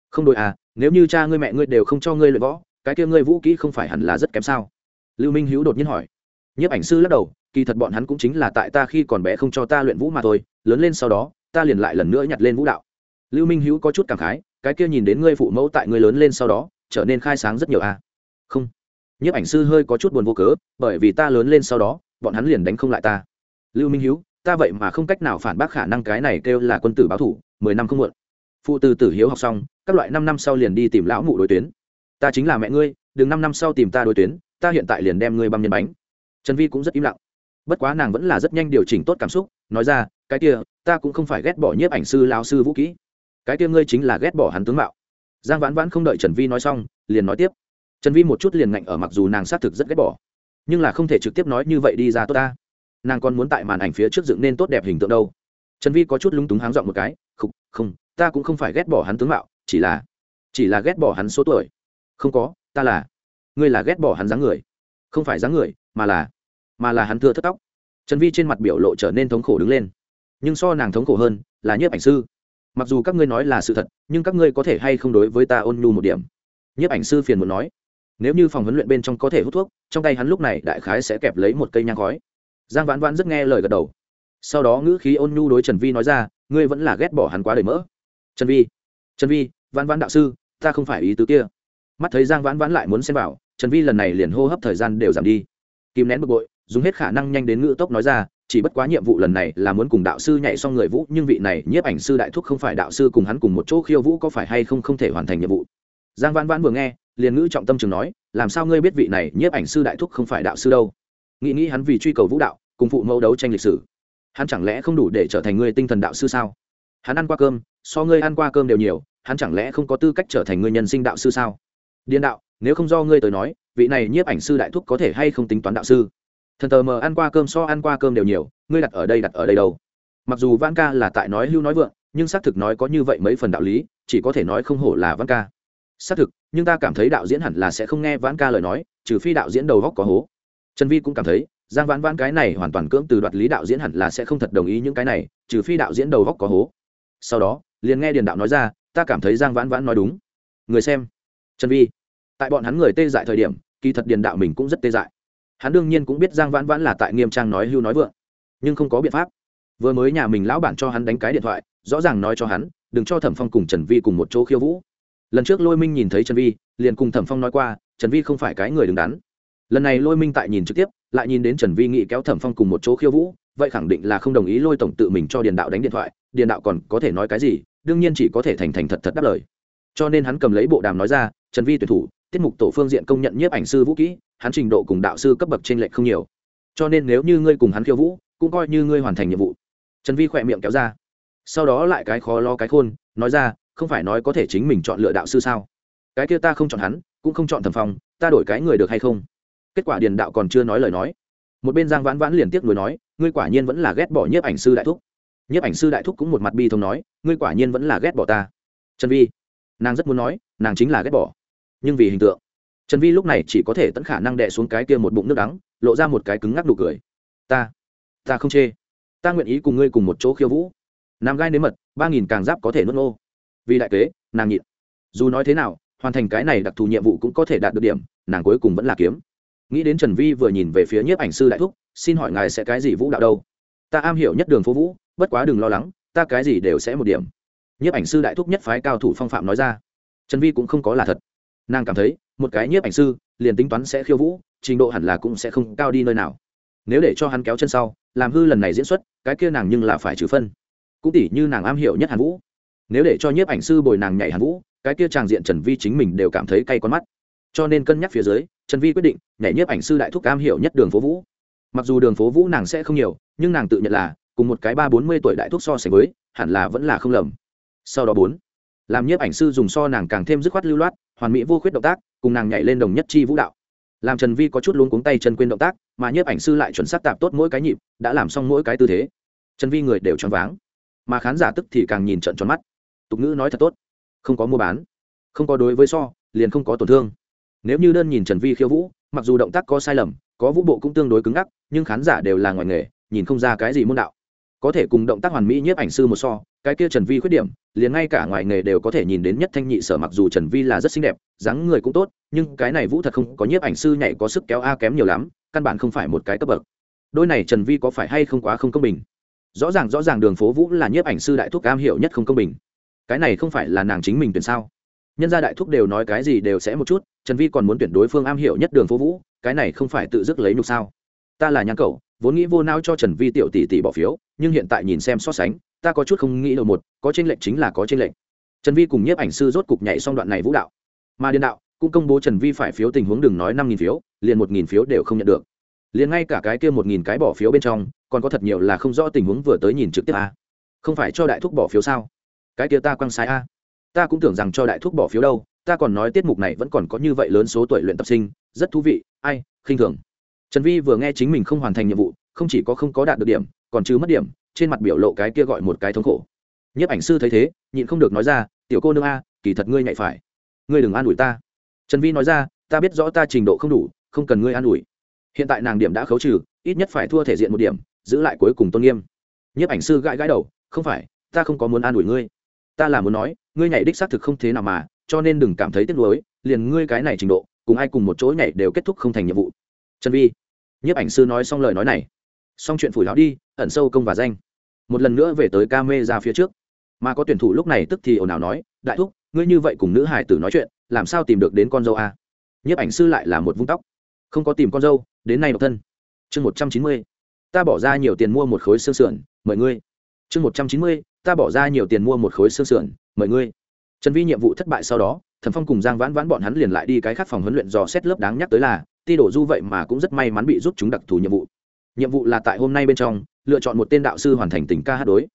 Không đội à nếu như cha ngươi mẹ ngươi đều không cho ngươi luyện võ, cái kia ngươi vũ kỹ không phải hẳn là rất kém sao? Lưu minh hữu đột nhiên hỏi. Nhiếp ảnh sư lắc đầu, kỳ thật bọn hắn cũng chính là tại ta khi còn bé không cho ta luyện vũ mà thôi, lớn lên sau đó, ta liền lại lần nữa nhặt lên vũ đạo. Lưu minh hữu có chút cảm khái, cái kia nhìn đến ngươi phụ mẫu tại ngươi lớn lên sau đó, trở nên khai sáng rất nhiều à? Không nhiếp ảnh sư hơi có chút buồn vô cớ, bởi vì ta lớn lên sau đó, bọn hắn liền đánh không lại ta. Lưu minh hiếu, ta vậy mà không cách nào phản bác khả năng cái này kêu là quân tử báo thủ, mười năm không muộn. Phụ từ tử hiếu học xong, các loại năm năm sau liền đi tìm lão mụ đối tuyến. Ta chính là mẹ ngươi, đừng năm năm sau tìm ta đối tuyến, ta hiện tại liền đem ngươi băm nhân bánh. Trần vi cũng rất im lặng. Bất quá nàng vẫn là rất nhanh điều chỉnh tốt cảm xúc, nói ra, cái kia, ta cũng không phải ghét bỏ nhiếp ảnh sư lao sư vũ kỹ. Cái kia ngươi chính là ghét bỏ hắn tướng mạo. Giang vãn vãn không đợi trần vi nói xong, liền nói tiếp trần vi một chút liền ngạnh ở mặc dù nàng xác thực rất ghét bỏ, nhưng là không thể trực tiếp nói như vậy đi ra tốt ta. Nàng còn muốn tại màn ảnh phía trước dựng nên tốt đẹp hình tượng đâu. Trần vi có chút lúng túng háng dọn một cái không không, ta cũng không phải ghét bỏ hắn tướng mạo, chỉ là chỉ là ghét bỏ hắn số tuổi. Không có, ta là, ngươi là ghét bỏ hắn dáng người, không phải dáng người, mà là mà là hắn thưa thất tóc. Trần vi trên mặt biểu lộ trở nên thống khổ đứng lên. Nhưng so nàng thống khổ hơn là nhiếp ảnh sư. Mặc dù các ngươi nói là sự thật, nhưng các ngươi có thể hay không đối với ta ôn nhu một điểm? Nhiếp ảnh sư phiền muốn nói nếu như phòng huấn luyện bên trong có thể hút thuốc, trong tay hắn lúc này đại khái sẽ kẹp lấy một cây nhang khói. Giang vãn vãn rất nghe lời gật đầu. Sau đó ngữ khí ôn nhu đối trần vi nói ra, ngươi vẫn là ghét bỏ hắn quá đầy mỡ. Trần vi trần vi, vãn vãn đạo sư, ta không phải ý tứ kia. Mắt thấy giang vãn vãn lại muốn xem vào, trần vi lần này liền hô hấp thời gian đều giảm đi. Kìm nén bực bội, dùng hết khả năng nhanh đến ngữ tốc nói ra, chỉ bất quá nhiệm vụ lần này là muốn cùng đạo sư nhảy xong người vũ, nhưng vị này nhiếp ảnh sư đại thúc không phải đạo sư cùng hắn cùng một chỗ khiêu vũ có phải hay không không thể hoàn thành nhiệm vụ. Giang vãn vãn vừa nghe liền ngữ trọng tâm trường nói, làm sao ngươi biết vị này nhiếp ảnh sư đại thúc không phải đạo sư đâu? Nghĩ nghĩ hắn vì truy cầu vũ đạo, cùng phụ mẫu đấu tranh lịch sử. Hắn chẳng lẽ không đủ để trở thành ngươi tinh thần đạo sư sao? Hắn ăn qua cơm, so ngươi ăn qua cơm đều nhiều, hắn chẳng lẽ không có tư cách trở thành ngươi nhân sinh đạo sư sao? Điên đạo, nếu không do ngươi tới nói, vị này nhiếp ảnh sư đại thúc có thể hay không tính toán đạo sư? Thần tờ mờ ăn qua cơm so ăn qua cơm đều nhiều, ngươi đặt ở đây đặt ở đây đâu? Mặc dù văn ca là tại nói hưu nói vượng, nhưng xác thực nói có như vậy mấy phần đạo lý, chỉ có thể nói không hổ là văn ca xác thực, nhưng ta cảm thấy đạo diễn hẳn là sẽ không nghe vãn ca lời nói, trừ phi đạo diễn đầu góc có hố. Trần vi cũng cảm thấy, giang vãn vãn cái này hoàn toàn cưỡng từ đoạt lý đạo diễn hẳn là sẽ không thật đồng ý những cái này, trừ phi đạo diễn đầu góc có hố. Sau đó, liền nghe điền đạo nói ra, ta cảm thấy giang vãn vãn nói đúng. Người xem. Trần vi. Tại bọn hắn người tê dại thời điểm, kỳ thật điền đạo mình cũng rất tê dại. Hắn đương nhiên cũng biết giang vãn vãn là tại nghiêm trang nói hưu nói vượng. Nhưng không có biện pháp. Vừa mới nhà mình lão bản cho hắn đánh cái điện thoại, rõ ràng nói cho hắn, đừng cho thẩm phong cùng trần vi cùng một chỗ khiêu vũ lần trước lôi minh nhìn thấy trần vi, liền cùng thẩm phong nói qua, trần vi không phải cái người đứng đắn. Lần này lôi minh tại nhìn trực tiếp, lại nhìn đến trần vi nghị kéo thẩm phong cùng một chỗ khiêu vũ, vậy khẳng định là không đồng ý lôi tổng tự mình cho điền đạo đánh điện thoại, điền đạo còn có thể nói cái gì, đương nhiên chỉ có thể thành thành thật thật đáp lời. Cho nên hắn cầm lấy bộ đàm nói ra, trần vi tuyển thủ, tiết mục tổ phương diện công nhận nhiếp ảnh sư vũ kỹ, hắn trình độ cùng đạo sư cấp bậc trên lệch không nhiều. Cho nên nếu như ngươi cùng hắn khiêu vũ, cũng coi như ngươi hoàn thành nhiệm vụ. Trần vi khỏe miệng kéo ra. Sau đó lại cái khó lo cái khôn, nói ra không phải nói có thể chính mình chọn lựa đạo sư sao? Cái kia ta không chọn hắn, cũng không chọn thẩm phong, ta đổi cái người được hay không? Kết quả điền đạo còn chưa nói lời nói. Một bên giang vãn vãn liền tiếc nuối nói, ngươi quả nhiên vẫn là ghét bỏ nhiếp ảnh sư đại thúc. Nhiếp ảnh sư đại thúc cũng một mặt bi thông nói, ngươi quả nhiên vẫn là ghét bỏ ta. Trần vi, nàng rất muốn nói, nàng chính là ghét bỏ. Nhưng vì hình tượng. Trần vi lúc này chỉ có thể tận khả năng đè xuống cái kia một bụng nước đắng, lộ ra một cái cứng ngắc nụ cười. Ta ta không chê. Ta nguyện ý cùng ngươi cùng một chỗ khiêu vũ. Nam gai nếm mật, ba nghìn càng giáp có thể nuốt nô vì đại kế, nàng nhịn. Dù nói thế nào, hoàn thành cái này đặc thù nhiệm vụ cũng có thể đạt được điểm, nàng cuối cùng vẫn là kiếm. Nghĩ đến trần vi vừa nhìn về phía nhiếp ảnh sư đại thúc, xin hỏi ngài sẽ cái gì vũ đạo đâu? Ta am hiểu nhất đường phố vũ, bất quá đừng lo lắng, ta cái gì đều sẽ một điểm. Nhiếp ảnh sư đại thúc nhất phái cao thủ phong phạm nói ra. Trần vi cũng không có là thật. Nàng cảm thấy, một cái nhiếp ảnh sư, liền tính toán sẽ khiêu vũ, trình độ hẳn là cũng sẽ không cao đi nơi nào. Nếu để cho hắn kéo chân sau, làm hư lần này diễn xuất, cái kia nàng nhưng là phải trừ phân. Cũng tỷ như nàng am hiểu nhất hàn vũ nếu để cho nhiếp ảnh sư bồi nàng nhảy hàn vũ, cái kia tràng diện trần vi chính mình đều cảm thấy cay con mắt. Cho nên cân nhắc phía dưới, trần vi quyết định nhảy nhiếp ảnh sư đại thúc cam hiểu nhất đường phố vũ. Mặc dù đường phố vũ nàng sẽ không nhiều, nhưng nàng tự nhận là, cùng một cái ba bốn mươi tuổi đại thúc so sánh với, hẳn là vẫn là không lầm. Sau đó bốn, làm nhiếp ảnh sư dùng so nàng càng thêm dứt khoát lưu loát, hoàn mỹ vô khuyết động tác, cùng nàng nhảy lên đồng nhất chi vũ đạo. Làm trần vi có chút luống cuống tay chân quên động tác, mà nhiếp ảnh sư lại chuẩn xác tạp tốt mỗi cái nhịp, đã làm xong mỗi cái tư thế. Trần vi người đều choáng váng, mà khán giả tức thì càng nhìn trận tròn mắt tục ngữ nói thật tốt. Không có mua bán, không có đối với so, liền không có tổn thương. Nếu như đơn nhìn trần vi khiêu vũ, mặc dù động tác có sai lầm, có vũ bộ cũng tương đối cứng ngắc, nhưng khán giả đều là ngoài nghề, nhìn không ra cái gì môn đạo. Có thể cùng động tác hoàn mỹ nhiếp ảnh sư một so, cái kia trần vi khuyết điểm, liền ngay cả ngoài nghề đều có thể nhìn đến nhất thanh nhị sở mặc dù trần vi là rất xinh đẹp, dáng người cũng tốt, nhưng cái này vũ thật không có nhiếp ảnh sư nhảy có sức kéo a kém nhiều lắm, căn bản không phải một cái cấp bậc. Đôi này trần vi có phải hay không quá không công bình? Rõ ràng rõ ràng đường phố vũ là nhiếp ảnh sư đại thúc cam hiểu nhất không công bình cái này không phải là nàng chính mình tuyển sao? Nhân gia đại thúc đều nói cái gì đều sẽ một chút, trần vi còn muốn tuyển đối phương am hiểu nhất đường phố vũ, cái này không phải tự dứt lấy nhục sao? Ta là nhãn cậu, vốn nghĩ vô nao cho trần vi tiểu tỷ tỷ bỏ phiếu, nhưng hiện tại nhìn xem so sánh, ta có chút không nghĩ đầu một, có tranh lệch chính là có tranh lệch. Trần vi cùng nhiếp ảnh sư rốt cục nhảy xong đoạn này vũ đạo. Mà điên đạo, cũng công bố trần vi phải phiếu tình huống đừng nói năm nghìn phiếu, liền một nghìn phiếu đều không nhận được. Liền ngay cả cái kia một nghìn cái bỏ phiếu bên trong, còn có thật nhiều là không rõ tình huống vừa tới nhìn trực tiếp a không phải cho đại thúc bỏ phiếu sao? Cái kia ta quăng sai a. Ta cũng tưởng rằng cho đại thúc bỏ phiếu đâu, ta còn nói tiết mục này vẫn còn có như vậy lớn số tuổi luyện tập sinh, rất thú vị, ai, khinh thường. Trần vi vừa nghe chính mình không hoàn thành nhiệm vụ, không chỉ có không có đạt được điểm, còn chứ mất điểm, trên mặt biểu lộ cái kia gọi một cái thống khổ. Nhiếp ảnh sư thấy thế, nhịn không được nói ra, tiểu cô nương a, kỳ thật ngươi nhạy phải. Ngươi đừng an ủi ta. Trần vi nói ra, ta biết rõ ta trình độ không đủ, không cần ngươi an ủi. Hiện tại nàng điểm đã khấu trừ, ít nhất phải thua thể diện một điểm, giữ lại cuối cùng tôn nghiêm. Nhiếp ảnh sư gãi gãi đầu, không phải, ta không có muốn an ủi ngươi ta là muốn nói, ngươi nhảy đích xác thực không thế nào mà, cho nên đừng cảm thấy tiếc nuối, liền ngươi cái này trình độ, cùng ai cùng một chỗ nhảy đều kết thúc không thành nhiệm vụ. Trần vi, nhiếp ảnh sư nói xong lời nói này. Xong chuyện phủi láo đi, ẩn sâu công và danh. Một lần nữa về tới ca mê ra phía trước. Mà có tuyển thủ lúc này tức thì ồn ào nói, đại thúc, ngươi như vậy cùng nữ hải tử nói chuyện, làm sao tìm được đến con dâu a nhiếp ảnh sư lại là một vung tóc. Không có tìm con dâu, đến nay độc thân. Chương một trăm chín mươi, ta bỏ ra nhiều tiền mua một khối xương sườn, mời ngươi. Chương một trăm chín mươi ta bỏ ra nhiều tiền mua một khối xương sườn, mời ngươi. Trần vi nhiệm vụ thất bại sau đó, thẩm phong cùng giang vãn vãn bọn hắn liền lại đi cái khác phòng huấn luyện dò xét lớp đáng nhắc tới là, ti đổ du vậy mà cũng rất may mắn bị giúp chúng đặc thù nhiệm vụ. Nhiệm vụ là tại hôm nay bên trong, lựa chọn một tên đạo sư hoàn thành tình ca hát đối.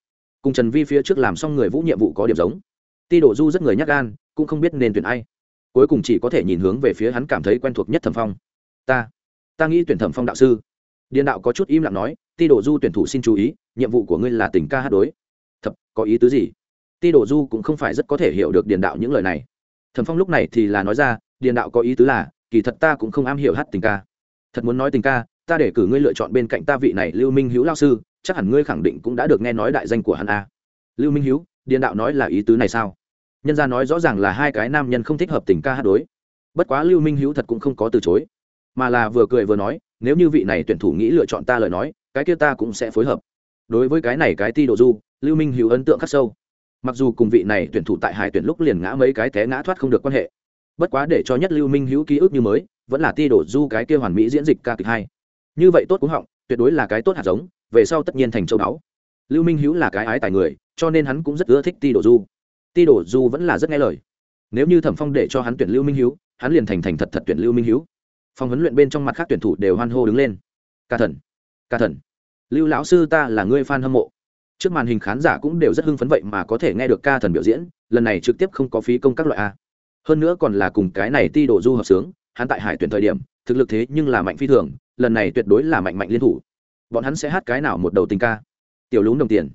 Cùng trần vi phía trước làm xong người vũ nhiệm vụ có điểm giống. Ti đổ du rất người nhắc gan, cũng không biết nên tuyển ai. Cuối cùng chỉ có thể nhìn hướng về phía hắn cảm thấy quen thuộc nhất thẩm phong. Ta ta nghĩ tuyển thẩm phong đạo sư. Điền đạo có chút im lặng nói, ti đổ du tuyển thủ xin chú ý, nhiệm vụ của ngươi là tình ca hát đối thập, có ý tứ gì? Ti đổ du cũng không phải rất có thể hiểu được điền đạo những lời này. Thẩm phong lúc này thì là nói ra, điền đạo có ý tứ là, kỳ thật ta cũng không am hiểu hát tình ca. Thật muốn nói tình ca, ta để cử ngươi lựa chọn bên cạnh ta vị này lưu minh hữu lao sư, chắc hẳn ngươi khẳng định cũng đã được nghe nói đại danh của hắn a. Lưu minh hữu điền đạo nói là ý tứ này sao? Nhân gia nói rõ ràng là hai cái nam nhân không thích hợp tình ca hát đối. Bất quá lưu minh hữu thật cũng không có từ chối. Mà là vừa cười vừa nói, nếu như vị này tuyển thủ nghĩ lựa chọn ta lời nói, cái kia ta cũng sẽ phối hợp đối với cái này cái ti đồ du, lưu minh hữu ấn tượng khắc sâu. Mặc dù cùng vị này tuyển thủ tại hải tuyển lúc liền ngã mấy cái té ngã thoát không được quan hệ, bất quá để cho nhất lưu minh hữu ký ức như mới, vẫn là ti đổ du cái kia hoàn mỹ diễn dịch ca kịch hai như vậy tốt cũng họng, tuyệt đối là cái tốt hạt giống, về sau tất nhiên thành châu báu. Lưu minh hữu là cái ái tài người, cho nên hắn cũng rất ưa thích ti đổ du. Ti đổ du vẫn là rất nghe lời. Nếu như thẩm phong để cho hắn tuyển lưu minh hữu, hắn liền thành thành thật thật tuyển lưu minh hữu. Phòng huấn luyện bên trong mặt khác tuyển thủ đều hoan hô đứng lên. Ca thần ca thần lưu lão sư ta là người fan hâm mộ. Trước màn hình khán giả cũng đều rất hưng phấn vậy mà có thể nghe được ca thần biểu diễn, lần này trực tiếp không có phí công các loại a. Hơn nữa còn là cùng cái này ti đồ du hợp sướng, hắn tại hải tuyển thời điểm, thực lực thế nhưng là mạnh phi thường, lần này tuyệt đối là mạnh mạnh liên thủ. Bọn hắn sẽ hát cái nào một đầu tình ca? Tiểu lúng đồng tiền.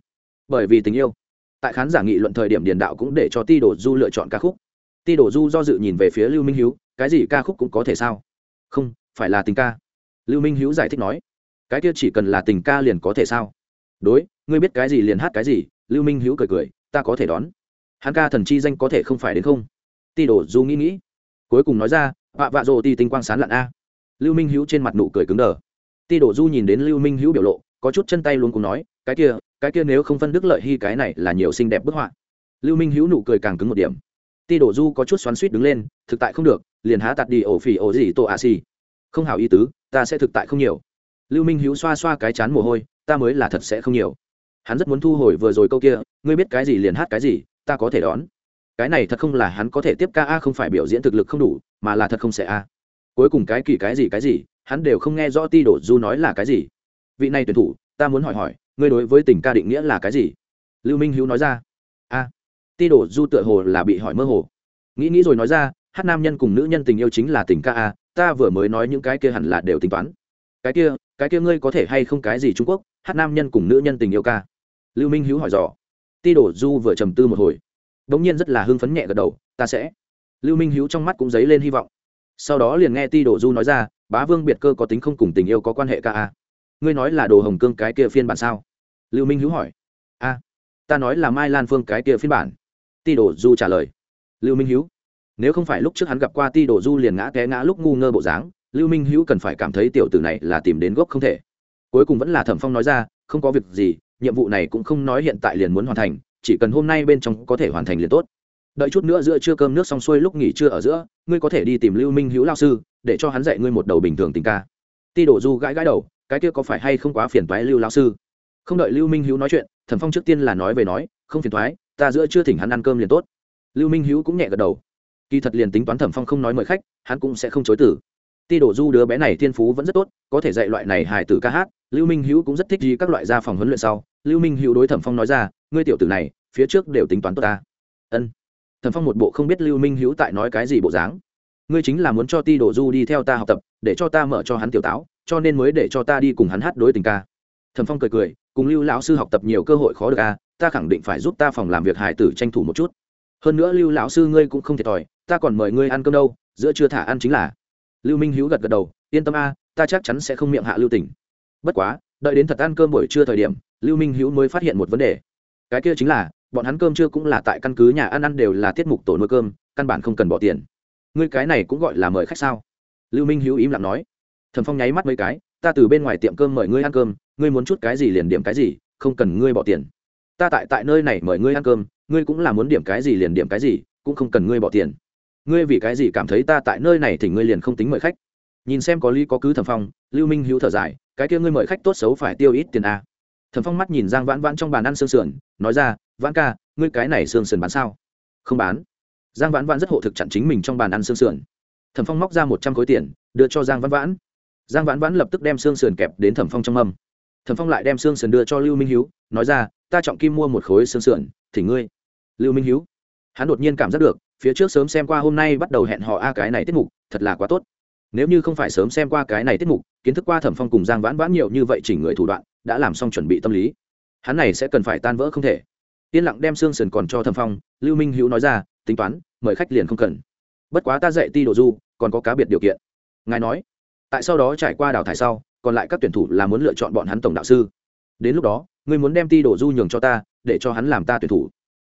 Bởi vì tình yêu. Tại khán giả nghị luận thời điểm điền đạo cũng để cho ti đồ du lựa chọn ca khúc. Ti đồ du do dự nhìn về phía lưu minh hiếu, cái gì ca khúc cũng có thể sao? Không, phải là tình ca. Lưu minh hiếu giải thích nói cái kia chỉ cần là tình ca liền có thể sao? Đối, ngươi biết cái gì liền hát cái gì, lưu minh hiếu cười cười, ta có thể đón. Hắn ca thần chi danh có thể không phải đến không? Ti đổ du nghĩ nghĩ. Cuối cùng nói ra, vạ vạ rồ ti tinh quang sán lặn a. Lưu minh hữu trên mặt nụ cười cứng đờ. Ti đổ du nhìn đến lưu minh hữu biểu lộ, có chút chân tay luôn cùng nói, cái kia cái kia nếu không phân đức lợi hy cái này là nhiều xinh đẹp bức họa. Lưu minh hữu nụ cười càng cứng một điểm. Ti đổ du có chút xoắn suýt đứng lên, thực tại không được, liền há tạt đi ổ phỉ ổ gì tổ a xì. Không hảo ý tứ, ta sẽ thực tại không nhiều lưu minh hữu xoa xoa cái chán mồ hôi, ta mới là thật sẽ không nhiều. Hắn rất muốn thu hồi vừa rồi câu kia, ngươi biết cái gì liền hát cái gì, ta có thể đón. Cái này thật không là hắn có thể tiếp ca a, không phải biểu diễn thực lực không đủ, mà là thật không sẽ a. Cuối cùng cái kỳ cái gì cái gì, hắn đều không nghe rõ ti đổ du nói là cái gì. Vị này tuyển thủ, ta muốn hỏi hỏi, ngươi đối với tình ca định nghĩa là cái gì? Lưu minh hữu nói ra. A. Ti đổ du tựa hồ là bị hỏi mơ hồ. Nghĩ nghĩ rồi nói ra, hát nam nhân cùng nữ nhân tình yêu chính là tình ca a, ta vừa mới nói những cái kia hẳn là đều tính toán cái kia cái kia ngươi có thể hay không cái gì trung quốc, hát nam nhân cùng nữ nhân tình yêu ca? Lưu minh hữu hỏi dò. Ti đổ du vừa trầm tư một hồi. Đ ỗ n g nhiên rất là hưng phấn nhẹ gật đầu, ta sẽ. Lưu minh hữu trong mắt cũng dấy lên hy vọng. Sau đó liền nghe ti đổ du nói ra, bá vương biệt cơ có tính không cùng tình yêu có quan hệ ca a ngươi nói là đồ hồng cương cái kia phiên bản sao? Lưu minh hữu hỏi. A, ta nói là mai lan phương cái kia phiên bản. Ti đổ du trả lời. Lưu minh hữu nếu không phải lúc trước hắn gặp qua ti đổ du liền ngã té ngã lúc ngu ngơ bộ dáng lưu minh hữu cần phải cảm thấy tiểu tử này là tìm đến gốc không thể. Cuối cùng vẫn là thẩm phong nói ra, không có việc gì, nhiệm vụ này cũng không nói hiện tại liền muốn hoàn thành, chỉ cần hôm nay bên trong có thể hoàn thành liền tốt. Đợi chút nữa giữa trưa cơm nước xong xuôi lúc nghỉ trưa ở giữa, ngươi có thể đi tìm lưu minh hữu lao sư, để cho hắn dạy ngươi một đầu bình thường tình ca. Ti đổ du gãi gãi đầu, cái kia có phải hay không quá phiền toái lưu lao sư? Không đợi lưu minh hữu nói chuyện, thẩm phong trước tiên là nói về nói, không phiền toái, ta giữa chưa thỉnh hắn ăn cơm liền tốt. Lưu minh hữu cũng nhẹ gật đầu. Kỳ thật liền tính toán thẩm phong không nói mời khách, hắn cũng sẽ không chối tử ti đổ du đứa bé này thiên phú vẫn rất tốt, có thể dạy loại này hài tử ca hát, lưu minh hữu cũng rất thích gì các loại gia phòng huấn luyện sau. Lưu minh hữu đối thẩm phong nói ra, ngươi tiểu tử này, phía trước đều tính toán tốt ta. Ân. Thẩm phong một bộ không biết lưu minh hữu tại nói cái gì bộ dáng. Ngươi chính là muốn cho ti đổ du đi theo ta học tập, để cho ta mở cho hắn tiểu táo, cho nên mới để cho ta đi cùng hắn hát đối tình ca. Thẩm phong cười cười, cùng lưu lão sư học tập nhiều cơ hội khó được a, ta khẳng định phải giúp ta phòng làm việc hài tử tranh thủ một chút. Hơn nữa lưu lão sư ngươi cũng không thiệt thòi, ta còn mời ngươi ăn cơm đâu, giữa chưa thả ăn chính là lưu minh hữu gật gật đầu, yên tâm a, ta chắc chắn sẽ không miệng hạ lưu tỉnh. Bất quá, đợi đến thật ăn cơm buổi trưa thời điểm, lưu minh hữu mới phát hiện một vấn đề. Cái kia chính là, bọn hắn cơm trưa cũng là tại căn cứ nhà ăn ăn đều là tiết mục tổ nuôi cơm, căn bản không cần bỏ tiền. Ngươi cái này cũng gọi là mời khách sao? Lưu minh hữu im lặng nói. Thần phong nháy mắt mấy cái, ta từ bên ngoài tiệm cơm mời ngươi ăn cơm, ngươi muốn chút cái gì liền điểm cái gì, không cần ngươi bỏ tiền. Ta tại tại nơi này mời ngươi ăn cơm, ngươi cũng là muốn điểm cái gì liền điểm cái gì, cũng không cần ngươi bỏ tiền ngươi vì cái gì cảm thấy ta tại nơi này thì ngươi liền không tính mời khách. Nhìn xem có lý có cứ thẩm phong, lưu minh hữu thở dài, cái kia ngươi mời khách tốt xấu phải tiêu ít tiền a à. thẩm phong mắt nhìn giang vãn vãn trong bàn ăn xương sườn, nói ra, vãn ca, ngươi cái này xương sườn bán sao? Không bán. Giang vãn vãn rất hộ thực chặn chính mình trong bàn ăn xương sườn. Thẩm phong móc ra một trăm khối tiền, đưa cho giang vãn vãn. Giang vãn vãn lập tức đem xương sườn kẹp đến thẩm phong trong mâm. Thẩm phong lại đem xương sườn đưa cho lưu minh hữu nói ra, ta trọng kim mua một khối xương sườn thì ngươi. Lưu minh hữu hắn đột nhiên cảm giác được phía trước sớm xem qua hôm nay bắt đầu hẹn họ a cái này tiết mục, thật là quá tốt. Nếu như không phải sớm xem qua cái này tiết mục, kiến thức qua thẩm phong cùng giang vãn vãn nhiều như vậy chỉnh người thủ đoạn, đã làm xong chuẩn bị tâm lý. Hắn này sẽ cần phải tan vỡ không thể. Yên lặng đem xương sườn còn cho thẩm phong, lưu minh hữu nói ra, tính toán, mời khách liền không cần. Bất quá ta dạy ti đồ du, còn có cá biệt điều kiện. Ngài nói, tại sau đó trải qua đào thải sau, còn lại các tuyển thủ là muốn lựa chọn bọn hắn tổng đạo sư. Đến lúc đó, ngươi muốn đem ti đồ du nhường cho ta, để cho hắn làm ta tuyển thủ.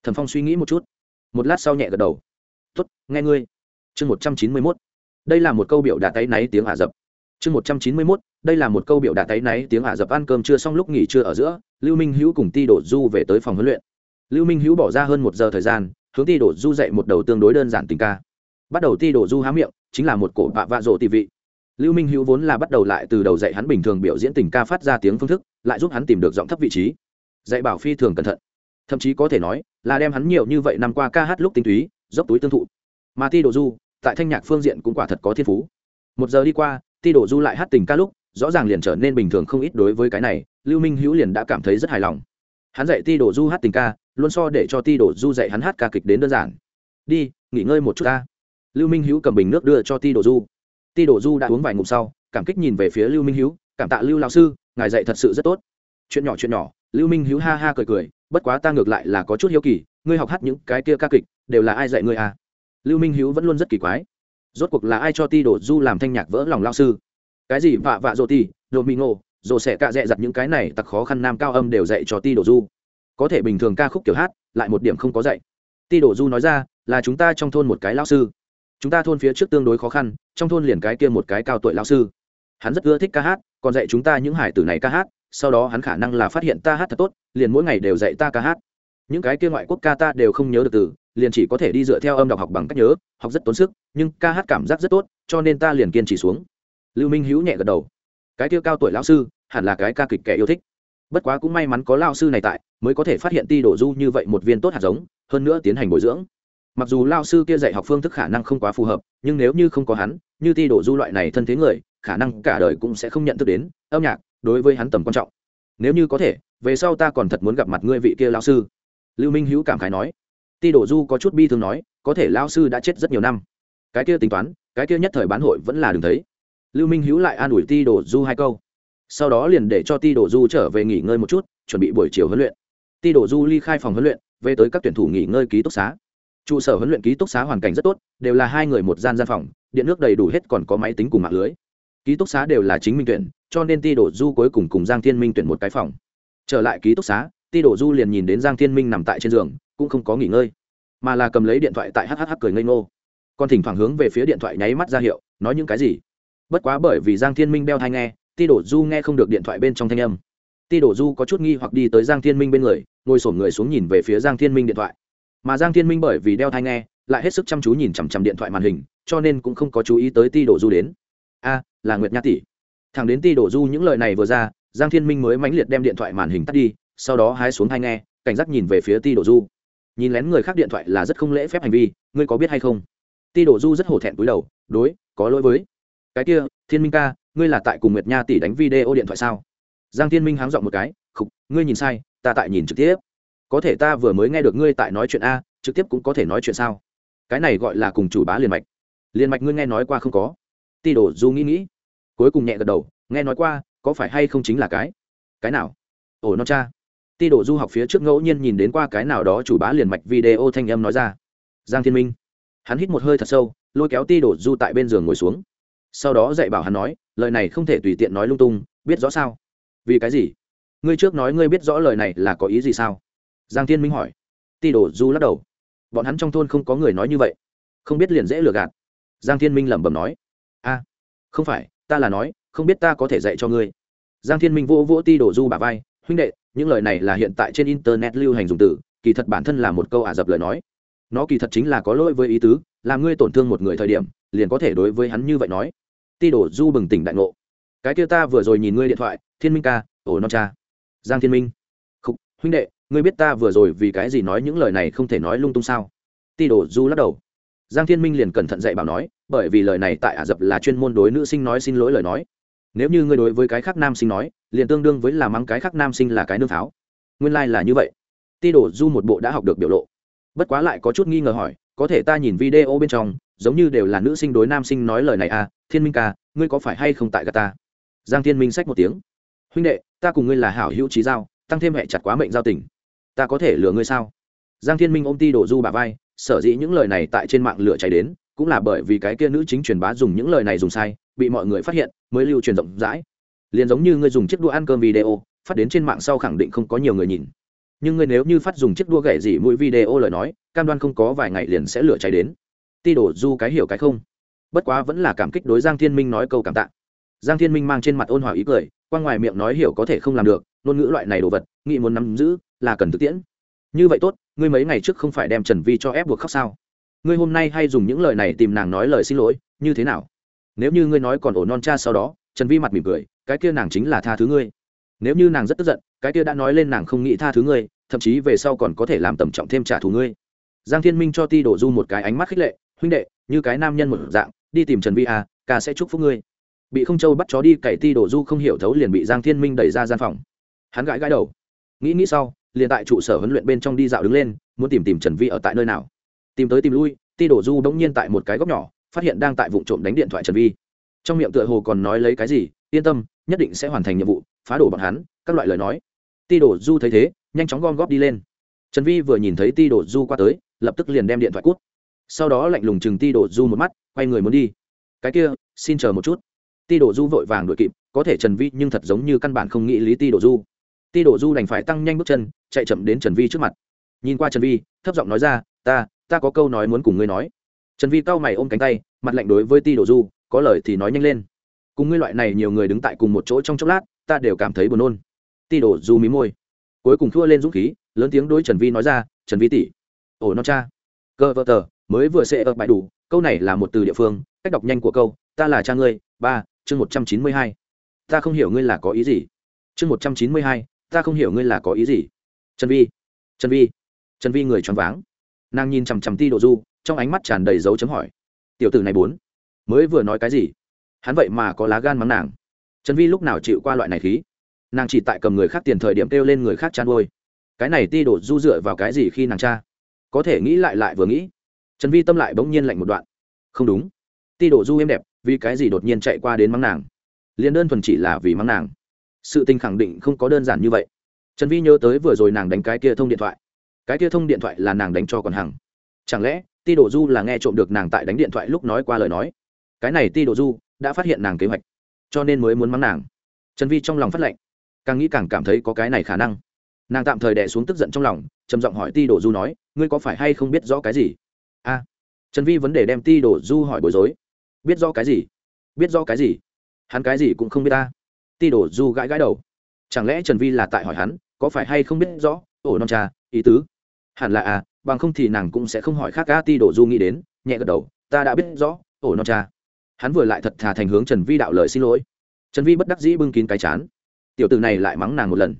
Thẩm phong suy nghĩ một chút. Một lát sau nhẹ gật đầu tốt, nghe ngươi. Chương một trăm chín mươi mốt. Đây là một câu biểu đạt tay náy tiếng ả rập. Chương một trăm chín mươi mốt. Đây là một câu biểu đạt tay náy tiếng ả rập. Ăn cơm chưa xong lúc nghỉ trưa ở giữa, lưu minh hữu cùng ti đổ du về tới phòng huấn luyện. Lưu minh hữu bỏ ra hơn một giờ thời gian, hướng ti đổ du dạy một đầu tương đối đơn giản tình ca. Bắt đầu ti đổ du há miệng, chính là một cổ bạ vạ rộ tì vị. Lưu minh hữu vốn là bắt đầu lại từ đầu dạy hắn bình thường biểu diễn tình ca phát ra tiếng phương thức, lại giúp hắn tìm được giọng thấp vị trí. Dạy bảo phi thường cẩn thận. Thậm chí có thể nói là đem hắn nhiều như vậy năm qua ca hát lúc tinh túy dốc túi tương thụ. Mà ti đồ du, tại thanh nhạc phương diện cũng quả thật có thiên phú. Một giờ đi qua, ti đồ du lại hát tình ca lúc, rõ ràng liền trở nên bình thường không ít đối với cái này, lưu minh hữu liền đã cảm thấy rất hài lòng. Hắn dạy ti đồ du hát tình ca, luôn so để cho ti đồ du dạy hắn hát ca kịch đến đơn giản. Đi, nghỉ ngơi một chút ta. Lưu minh hữu cầm bình nước đưa cho ti đồ du. Ti đồ du đã uống vài ngụm sau, cảm kích nhìn về phía lưu minh hữu, cảm tạ lưu lão sư, ngài dạy thật sự rất tốt. Chuyện nhỏ chuyện nhỏ. Lưu minh hữu ha ha cười cười, bất quá ta ngược lại là có chút hiếu kỳ ngươi học hát những cái kia ca kịch, đều là ai dạy ngươi à? Lưu minh hữu vẫn luôn rất kỳ quái. Rốt cuộc là ai cho ti đổ du làm thanh nhạc vỡ lòng lao sư? Cái gì vạ vạ rồ ti đồ mì ngộ dồ sẽ cạ dẹ dặt những cái này tặc khó khăn nam cao âm đều dạy cho ti đổ du. Có thể bình thường ca khúc kiểu hát, lại một điểm không có dạy. Ti đổ du nói ra, là chúng ta trong thôn một cái lao sư. Chúng ta thôn phía trước tương đối khó khăn, trong thôn liền cái kia một cái cao tuổi lao sư. Hắn rất ưa thích ca hát, còn dạy chúng ta những hải tử này ca hát, sau đó hắn khả năng là phát hiện ta hát thật tốt, liền mỗi ngày đều dạy ta ca hát những cái kia ngoại quốc ca ta đều không nhớ được từ, liền chỉ có thể đi dựa theo âm đọc học bằng cách nhớ, học rất tốn sức, nhưng ca hát cảm giác rất tốt, cho nên ta liền kiên trì xuống. Lưu minh hữu nhẹ gật đầu. Cái kia cao tuổi lão sư, hẳn là cái ca kịch kẻ yêu thích. Bất quá cũng may mắn có lao sư này tại, mới có thể phát hiện ti đổ du như vậy một viên tốt hạt giống, hơn nữa tiến hành bồi dưỡng. Mặc dù lao sư kia dạy học phương thức khả năng không quá phù hợp, nhưng nếu như không có hắn, như ti đổ du loại này thân thế người, khả năng cả đời cũng sẽ không nhận thức đến, âm nhạc đối với hắn tầm quan trọng. Nếu như có thể, về sau ta còn thật muốn gặp mặt ngươi vị kia lao sư lưu minh hữu cảm khái nói, ti đổ du có chút bi thương nói, có thể lao sư đã chết rất nhiều năm. Cái kia tính toán, cái kia nhất thời bán hội vẫn là đừng thấy. Lưu minh hữu lại an ủi ti đổ du hai câu. Sau đó liền để cho ti đổ du trở về nghỉ ngơi một chút, chuẩn bị buổi chiều huấn luyện. Ti đổ du ly khai phòng huấn luyện, về tới các tuyển thủ nghỉ ngơi ký túc xá. Trụ sở huấn luyện ký túc xá hoàn cảnh rất tốt, đều là hai người một gian gian phòng, điện nước đầy đủ hết còn có máy tính cùng mạng lưới. Ký túc xá đều là chính minh tuyển, cho nên ti đổ du cuối cùng cùng giang thiên minh tuyển một cái phòng. Trở lại ký túc xá ti đổ du liền nhìn đến giang thiên minh nằm tại trên giường, cũng không có nghỉ ngơi, mà là cầm lấy điện thoại tại hhh cười ngây ngô. Còn thỉnh thoảng hướng về phía điện thoại nháy mắt ra hiệu, nói những cái gì? Bất quá bởi vì giang thiên minh đeo thai nghe, ti đổ du nghe không được điện thoại bên trong thanh âm. Ti đổ du có chút nghi hoặc đi tới giang thiên minh bên người, ngồi sổm người xuống nhìn về phía giang thiên minh điện thoại. Mà giang thiên minh bởi vì đeo thai nghe, lại hết sức chăm chú nhìn chằm chằm điện thoại màn hình, cho nên cũng không có chú ý tới ti đổ du đến. A, là nguyệt nha tỷ. Thằng đến ti đổ du những lời này vừa ra, giang thiên minh mới mãnh liệt đem điện thoại màn hình tắt đi sau đó hái xuống hai nghe, cảnh giác nhìn về phía ti đổ du. Nhìn lén người khác điện thoại là rất không lễ phép hành vi, ngươi có biết hay không? Ti đổ du rất hổ thẹn cúi đầu, đối, có lỗi với. Cái kia, thiên minh ca, ngươi là tại cùng nguyệt nha tỷ đánh video điện thoại sao? Giang thiên minh háng dọn một cái, khục, ngươi nhìn sai, ta tại nhìn trực tiếp. Có thể ta vừa mới nghe được ngươi tại nói chuyện a, trực tiếp cũng có thể nói chuyện sao? Cái này gọi là cùng chủ bá liền mạch. Liền mạch ngươi nghe nói qua không có? Ti đổ du nghĩ nghĩ, cuối cùng nhẹ gật đầu, nghe nói qua, có phải hay không chính là cái? Cái nào? Ồ, non cha ti đổ du học phía trước ngẫu nhiên nhìn đến qua cái nào đó chủ bá liền mạch video thanh âm nói ra. Giang thiên minh. Hắn hít một hơi thật sâu, lôi kéo ti đổ du tại bên giường ngồi xuống. Sau đó dạy bảo hắn nói, lời này không thể tùy tiện nói lung tung, biết rõ sao? Vì cái gì? Ngươi trước nói ngươi biết rõ lời này là có ý gì sao? Giang thiên minh hỏi. Ti đổ du lắc đầu. Bọn hắn trong thôn không có người nói như vậy. Không biết liền dễ lừa gạt. Giang thiên minh lẩm bẩm nói. A, không phải, ta là nói, không biết ta có thể dạy cho ngươi. Giang thiên minh vỗ vỗ ti đổ du bà vai. Huynh đệ những lời này là hiện tại trên internet lưu hành dùng từ kỳ thật bản thân là một câu ả dập lời nói. Nó kỳ thật chính là có lỗi với ý tứ làm ngươi tổn thương một người thời điểm liền có thể đối với hắn như vậy nói. Ti đổ du bừng tỉnh đại ngộ. Cái kia ta vừa rồi nhìn ngươi điện thoại thiên minh ca ổ non cha. Giang thiên minh. Khúc, huynh đệ ngươi biết ta vừa rồi vì cái gì nói những lời này không thể nói lung tung sao? Ti đổ du lắc đầu. Giang thiên minh liền cẩn thận dạy bảo nói bởi vì lời này tại ả rập là chuyên môn đối nữ sinh nói xin lỗi lời nói nếu như ngươi đối với cái khác nam sinh nói, liền tương đương với là mắng cái khác nam sinh là cái nương pháo nguyên lai、like、là như vậy. Ti đổ du một bộ đã học được biểu lộ. Bất quá lại có chút nghi ngờ hỏi, có thể ta nhìn video bên trong, giống như đều là nữ sinh đối nam sinh nói lời này à thiên minh ca, ngươi có phải hay không tại gà ta? Giang thiên minh sách một tiếng. Huynh đệ, ta cùng ngươi là hảo hữu trí giao, tăng thêm hệ chặt quá mệnh giao tình. Ta có thể lừa ngươi sao? Giang thiên minh ôm ti đổ du bà vai, sở dĩ những lời này tại trên mạng lửa cháy đến, cũng là bởi vì cái kia nữ chính truyền bá dùng những lời này dùng sai bị mọi người phát hiện, mới lưu truyền rộng rãi. Liền giống như ngươi dùng chiếc đũa ăn cơm video, phát đến trên mạng sau khẳng định không có nhiều người nhìn. Nhưng ngươi nếu như phát dùng chiếc đua gậy gì mũi video lời nói, cam đoan không có vài ngày liền sẽ lửa cháy đến. Ti đổ du cái hiểu cái không? Bất quá vẫn là cảm kích đối giang thiên minh nói câu cảm tạ. Giang thiên minh mang trên mặt ôn hòa ý cười, qua ngoài miệng nói hiểu có thể không làm được, ngôn ngữ loại này đồ vật nghị muốn nắm giữ, là cần thực tiễn. Như vậy tốt, ngươi mấy ngày trước không phải đem trần vi cho ép buộc khóc sao? Ngươi hôm nay hay dùng những lời này tìm nàng nói lời xin lỗi, như thế nào? Nếu như ngươi nói còn ổ non cha sau đó, trần vi mặt mỉm cười, cái kia nàng chính là tha thứ ngươi. Nếu như nàng rất tức giận, cái kia đã nói lên nàng không nghĩ tha thứ ngươi, thậm chí về sau còn có thể làm tầm trọng thêm trả thù ngươi. Giang thiên minh cho ti đổ du một cái ánh mắt khích lệ, huynh đệ, như cái nam nhân một dạng, đi tìm trần vi à ca sẽ chúc phúc ngươi. Bị không châu bắt chó đi cậy ti đổ du không hiểu thấu liền bị giang thiên minh đẩy ra gian phòng. Hắn gãi gãi đầu. Nghĩ nghĩ sau, liền tại trụ sở huấn luyện bên trong đi dạo đứng lên, muốn tìm tìm trần vi ở tại nơi nào. Tìm tới tìm lui, ti đổ du bỗng nhiên tại một cái góc nhỏ phát hiện đang tại vụ trộm đánh điện thoại trần vi. Trong miệng tựa hồ còn nói lấy cái gì, yên tâm, nhất định sẽ hoàn thành nhiệm vụ, phá đổ bọn hắn, các loại lời nói. Ti đổ du thấy thế, nhanh chóng gom góp đi lên. Trần vi vừa nhìn thấy ti đổ du qua tới, lập tức liền đem điện thoại cút. Sau đó lạnh lùng chừng ti đổ du một mắt, quay người muốn đi. Cái kia, xin chờ một chút. Ti đổ du vội vàng đuổi kịp, có thể trần vi nhưng thật giống như căn bản không nghĩ lý ti đổ du ti đổ du đành phải tăng nhanh bước chân, chạy chậm đến trần vi trước mặt. Nhìn qua trần vi, thấp giọng nói ra, ta ta có câu nói muốn cùng ngươi nói trần vi cau mày ôm cánh tay, mặt lạnh đối với ti đổ du, có lời thì nói nhanh lên. Cùng ngươi loại này nhiều người đứng tại cùng một chỗ trong chốc lát, ta đều cảm thấy buồn nôn. Ti đổ du mí môi. Cuối cùng thua lên dũng khí, lớn tiếng đối trần vi nói ra, trần vi tỷ, ổ nó cha. Cơ vợ tờ, mới vừa sẽ ở bãi đủ, câu này là một từ địa phương, cách đọc nhanh của câu, ta là cha ngươi, ba, chương một trăm chín mươi hai. Ta không hiểu ngươi là có ý gì. Chương một trăm chín mươi hai, ta không hiểu ngươi là có ý gì. Trần vi trần vi trần vi người choáng váng. Nàng nhìn chằm chằm ti đồ du trong ánh mắt tràn đầy dấu chấm hỏi. Tiểu tử này bốn, mới vừa nói cái gì? Hắn vậy mà có lá gan mắng nàng. Trần vi lúc nào chịu qua loại này khí? Nàng chỉ tại cầm người khác tiền thời điểm kêu lên người khác chăn ngôi cái này ti đổ du dựa vào cái gì khi nàng cha? Có thể nghĩ lại lại vừa nghĩ. Trần vi tâm lại bỗng nhiên lạnh một đoạn. Không đúng. Ti đổ du êm đẹp, vì cái gì đột nhiên chạy qua đến mắng nàng? Liền đơn thuần chỉ là vì mắng nàng. Sự tình khẳng định không có đơn giản như vậy. Trần vi nhớ tới vừa rồi nàng đánh cái kia thông điện thoại. Cái kia thông điện thoại là nàng đánh cho còn hằng. Chẳng lẽ ti đổ du là nghe trộm được nàng tại đánh điện thoại lúc nói qua lời nói. Cái này ti đổ du đã phát hiện nàng kế hoạch, cho nên mới muốn mắng nàng. Trần vi trong lòng phát lệnh, càng nghĩ càng cảm thấy có cái này khả năng. Nàng tạm thời đẻ xuống tức giận trong lòng, trầm giọng hỏi ti đổ du nói, ngươi có phải hay không biết rõ cái gì? A. Trần vi vấn đề đem ti đổ du hỏi bối rối. Biết rõ cái gì? Biết rõ cái gì? Hắn cái gì cũng không biết ta. Ti đổ du gãi gãi đầu. Chẳng lẽ trần vi là tại hỏi hắn, có phải hay không biết rõ? Ổ non cha, ý tứ. Hẳn là à bằng không thì nàng cũng sẽ không hỏi khác ca ti đổ du nghĩ đến, nhẹ gật đầu, ta đã biết rõ, ổ non cha. Hắn vừa lại thật thà thành hướng trần vi đạo lời xin lỗi. Trần vi bất đắc dĩ bưng kín cái chán. Tiểu t ử này lại mắng nàng một lần.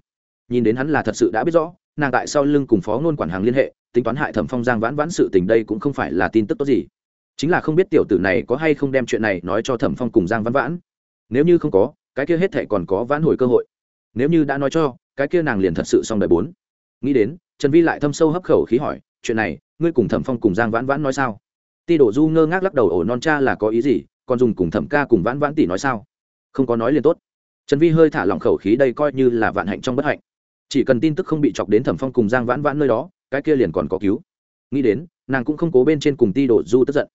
Nhìn đến hắn là thật sự đã biết rõ, nàng tại sau lưng cùng phó ngôn quản hàng liên hệ, tính toán hại thẩm phong giang vãn vãn sự tình đây cũng không phải là tin tức tốt gì. Chính là không biết tiểu tử này có hay không đem chuyện này nói cho thẩm phong cùng giang vãn vãn. Nếu như không có, cái kia hết thệ còn có vãn hồi cơ hội. Nếu như đã nói cho, cái kia nàng liền thật sự xong đời bốn. Nghĩ đến trần vi lại thâm sâu hấp khẩu khí hỏi, chuyện này, ngươi cùng thẩm phong cùng giang vãn vãn nói sao? Ti đổ du ngơ ngác lắc đầu ổ non cha là có ý gì? Còn dùng cùng thẩm ca cùng vãn vãn tỷ nói sao? Không có nói liền tốt. Trần vi hơi thả lỏng khẩu khí, đây coi như là vạn hạnh trong bất hạnh. Chỉ cần tin tức không bị chọc đến thẩm phong cùng giang vãn vãn nơi đó, cái kia liền còn có cứu. Nghĩ đến, nàng cũng không cố bên trên cùng ti đổ du tức giận.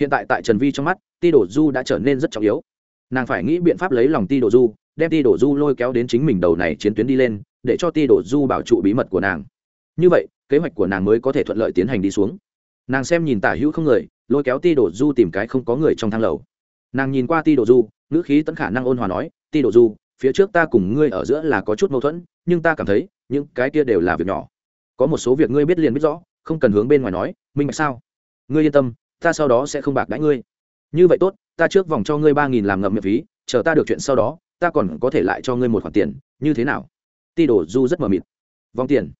Hiện tại tại trần vi trong mắt, ti đổ du đã trở nên rất trọng yếu. Nàng phải nghĩ biện pháp lấy lòng ti đổ du, đem ti đổ du lôi kéo đến chính mình đầu này chiến tuyến đi lên, để cho ti đổ du bảo trụ bí mật của nàng như vậy, kế hoạch của nàng mới có thể thuận lợi tiến hành đi xuống. Nàng xem nhìn tả hữu không người, lôi kéo ti đổ du tìm cái không có người trong thang lầu. Nàng nhìn qua ti đổ du, ngữ khí tẫn khả năng ôn hòa nói, ti đổ du, phía trước ta cùng ngươi ở giữa là có chút mâu thuẫn, nhưng ta cảm thấy, những cái kia đều là việc nhỏ. Có một số việc ngươi biết liền biết rõ, không cần hướng bên ngoài nói, minh bạch sao? Ngươi yên tâm, ta sau đó sẽ không bạc đãi ngươi. Như vậy tốt, ta trước vòng cho ngươi ba nghìn làm ngậm miệng phí, chờ ta được chuyện sau đó, ta còn có thể lại cho ngươi một khoản tiền, như thế nào? Ti đổ du rất mờ mịt. Vòng tiền?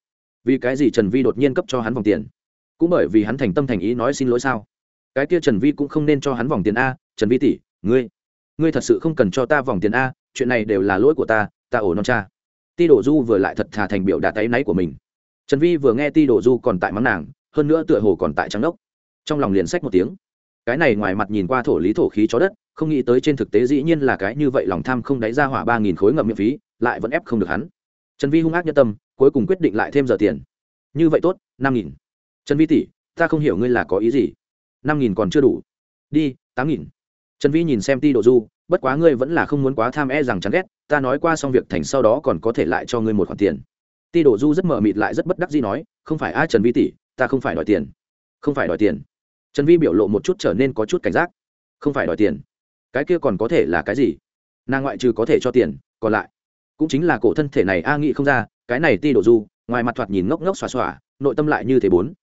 Vì cái gì trần vi đột nhiên cấp cho hắn vòng tiền? Cũng bởi vì hắn thành tâm thành ý nói xin lỗi sao? Cái kia trần vi cũng không nên cho hắn vòng tiền a, trần vi tỷ, ngươi ngươi thật sự không cần cho ta vòng tiền a, chuyện này đều là lỗi của ta ta ổ non cha. Ti đổ du vừa lại thật thà thành biểu đạt tay náy của mình. Trần vi vừa nghe ti đổ du còn tại mắng nàng, hơn nữa tựa hồ còn tại trắng đốc trong lòng liền sách một tiếng. Cái này ngoài mặt nhìn qua thổ lý thổ khí chó đất, không nghĩ tới trên thực tế dĩ nhiên là cái như vậy lòng tham không đáy ra hỏa ba nghìn khối ngậm miệng phí, lại vẫn ép không được hắn. Trần vi hung ác nhân tâm cuối cùng quyết định lại thêm giờ tiền. Như vậy tốt, năm nghìn. Trần vi tỷ, ta không hiểu ngươi là có ý gì. Năm nghìn còn chưa đủ. Đi, tám nghìn. Trần vi nhìn xem ti đồ du, bất quá ngươi vẫn là không muốn quá tham e rằng chán ghét, ta nói qua xong việc thành sau đó còn có thể lại cho ngươi một khoản tiền. Ti đồ du rất mờ mịt lại rất bất đắc gì nói, không phải ai trần vi tỷ, ta không phải đòi tiền. Không phải đòi tiền. Trần vi biểu lộ một chút trở nên có chút cảnh giác. Không phải đòi tiền. Cái kia còn có thể là cái gì? Nàng ngoại trừ có thể cho tiền, còn lại cũng chính là cổ thân thể này a nghĩ không ra, cái này ti đổ du, ngoài mặt thoạt nhìn ngốc ngốc xòa xòa, nội tâm lại như thế bốn.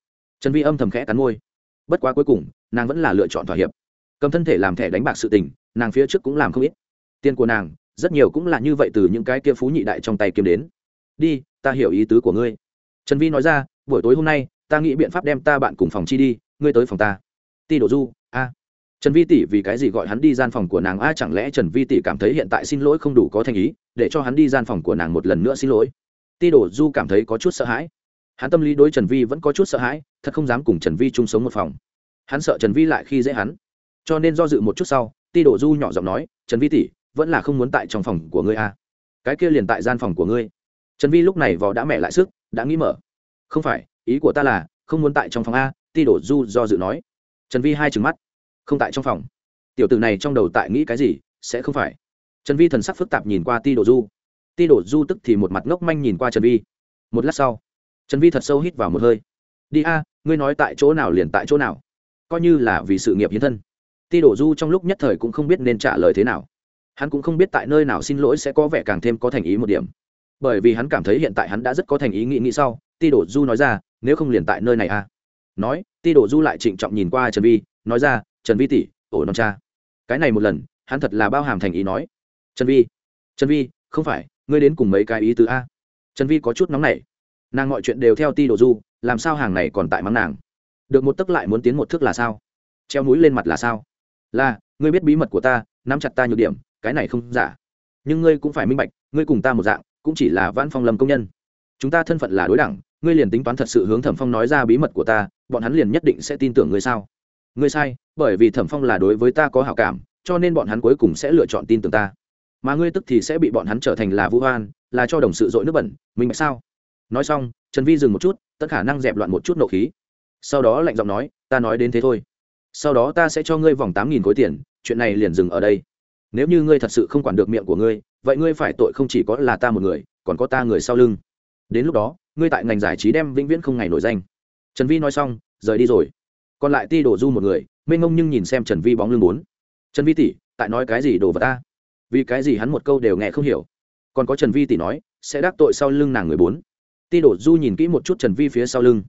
Trần vi âm thầm khẽ cắn môi. Bất quá cuối cùng, nàng vẫn là lựa chọn thỏa hiệp. Cầm thân thể làm thẻ đánh bạc sự tình, nàng phía trước cũng làm không ít. Tiền của nàng, rất nhiều cũng là như vậy từ những cái kia phú nhị đại trong tay kiếm đến. Đi, ta hiểu ý tứ của ngươi. Trần vi nói ra, buổi tối hôm nay, ta nghĩ biện pháp đem ta bạn cùng phòng chi đi, ngươi tới phòng ta. Ti đổ du, a. Trần vi tỷ vì cái gì gọi hắn đi gian phòng của nàng a, chẳng lẽ trần vi tỷ cảm thấy hiện tại xin lỗi không đủ có thành ý? Để cho hắn đi gian phòng của nàng một lần nữa xin lỗi. Ti đổ du cảm thấy có chút sợ hãi. Hắn tâm lý đối trần vi vẫn có chút sợ hãi, thật không dám cùng trần vi chung sống một phòng. Hắn sợ trần vi lại khi dễ hắn. Cho nên do dự một chút sau, ti đổ du nhỏ giọng nói, trần vi tỷ, vẫn là không muốn tại trong phòng của ngươi a cái kia liền tại gian phòng của ngươi. Trần vi lúc này vò đã mẹ lại sức, đã nghĩ mở. Không phải, ý của ta là, không muốn tại trong phòng a. Ti đổ du do dự nói. Trần vi hai trừng mắt. Không tại trong phòng. Tiểu tử này trong đầu tại nghĩ cái gì, sẽ không phải trần vi thần sắc phức tạp nhìn qua ti đổ du. Ti đổ du tức thì một mặt ngốc manh nhìn qua trần vi. Một lát sau, trần vi thật sâu hít vào một hơi. Đi a, ngươi nói tại chỗ nào liền tại chỗ nào. Coi như là vì sự nghiệp hiến thân. Ti đổ du trong lúc nhất thời cũng không biết nên trả lời thế nào. Hắn cũng không biết tại nơi nào xin lỗi sẽ có vẻ càng thêm có thành ý một điểm. Bởi vì hắn cảm thấy hiện tại hắn đã rất có thành ý nghĩ nghĩ sau, ti đổ du nói ra, nếu không liền tại nơi này a. Nói, ti đổ du lại trịnh trọng nhìn qua trần vi, nói ra, trần vi tỷ ổ non cha. Cái này một lần, hắn thật là bao hàm thành ý nói trần vi trần vi, không phải, ngươi đến cùng mấy cái ý tứ a? Trần vi có chút nóng nảy. Nàng mọi chuyện đều theo ti đồ du, làm sao hàng này còn tại mắng nàng? Được một tấc lại muốn tiến một thước là sao? Treo núi lên mặt là sao? Là, ngươi biết bí mật của ta, nắm chặt ta nhược điểm, cái này không giả. Nhưng ngươi cũng phải minh bạch, ngươi cùng ta một dạng, cũng chỉ là vãn phong lâm công nhân. Chúng ta thân phận là đối đẳng, ngươi liền tính toán thật sự hướng thẩm phong nói ra bí mật của ta, bọn hắn liền nhất định sẽ tin tưởng ngươi sao? Ngươi sai, bởi vì thẩm phong là đối với ta có hảo cảm, cho nên bọn hắn cuối cùng sẽ lựa chọn tin tưởng ta mà ngươi tức thì sẽ bị bọn hắn trở thành là vũ hoan là cho đồng sự dội nước bẩn, mình sao? Nói xong, trần vi dừng một chút, tất khả năng dẹp loạn một chút nộ khí. Sau đó lạnh giọng nói, ta nói đến thế thôi. Sau đó ta sẽ cho ngươi vòng tám nghìn khối tiền, chuyện này liền dừng ở đây. Nếu như ngươi thật sự không quản được miệng của ngươi, vậy ngươi phải tội không chỉ có là ta một người, còn có ta người sau lưng. Đến lúc đó, ngươi tại ngành giải trí đem vĩnh viễn không ngày nổi danh. Trần vi nói xong, rời đi rồi. Còn lại ti đổ du một người, mênh ngông nhưng nhìn xem trần vi bóng lưng bốn. Trần vi tỷ, tại nói cái gì đồ vật ta? Vì cái gì hắn một câu đều nghe không hiểu. Còn có trần vi tỷ nói, sẽ đắc tội sau lưng nàng người bốn. Ti đổ du nhìn kỹ một chút trần vi phía sau lưng.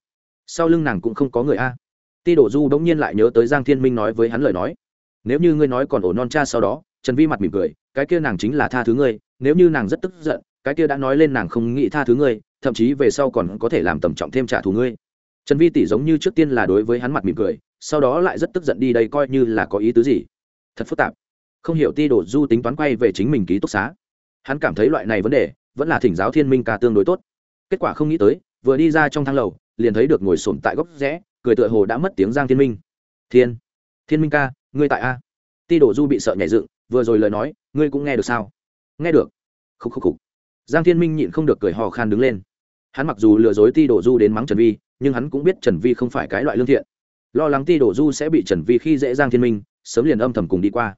Sau lưng nàng cũng không có người a. Ti đổ du đống nhiên lại nhớ tới giang thiên minh nói với hắn lời nói. Nếu như ngươi nói còn ổ non cha sau đó, trần vi mặt mỉm cười, cái kia nàng chính là tha thứ ngươi, nếu như nàng rất tức giận, cái kia đã nói lên nàng không nghĩ tha thứ ngươi, thậm chí về sau còn có thể làm tầm trọng thêm trả thù ngươi. Trần vi tỷ giống như trước tiên là đối với hắn mặt mỉm cười, sau đó lại rất tức giận đi đây coi như là có ý tứ gì. Thật phức tạp không hiểu ti đổ du tính toán quay về chính mình ký túc xá. Hắn cảm thấy loại này vấn đề vẫn là thỉnh giáo thiên minh ca tương đối tốt. Kết quả không nghĩ tới, vừa đi ra trong thang lầu, liền thấy được ngồi sổm tại góc rẽ, cười tựa hồ đã mất tiếng giang thiên minh. Thiên thiên minh ca, ngươi tại a? Ti đổ du bị sợ nhảy dựng, vừa rồi lời nói, ngươi cũng nghe được sao? Nghe được. Khúc khúc khúc. Giang thiên minh nhịn không được cười hò khan đứng lên. Hắn mặc dù lừa dối ti đổ du đến mắng trần vi, nhưng hắn cũng biết trần vi không phải cái loại lương thiện. Lo lắng ti đổ du sẽ bị trần vi khi dễ giang thiên minh, sớm liền âm thầm cùng đi qua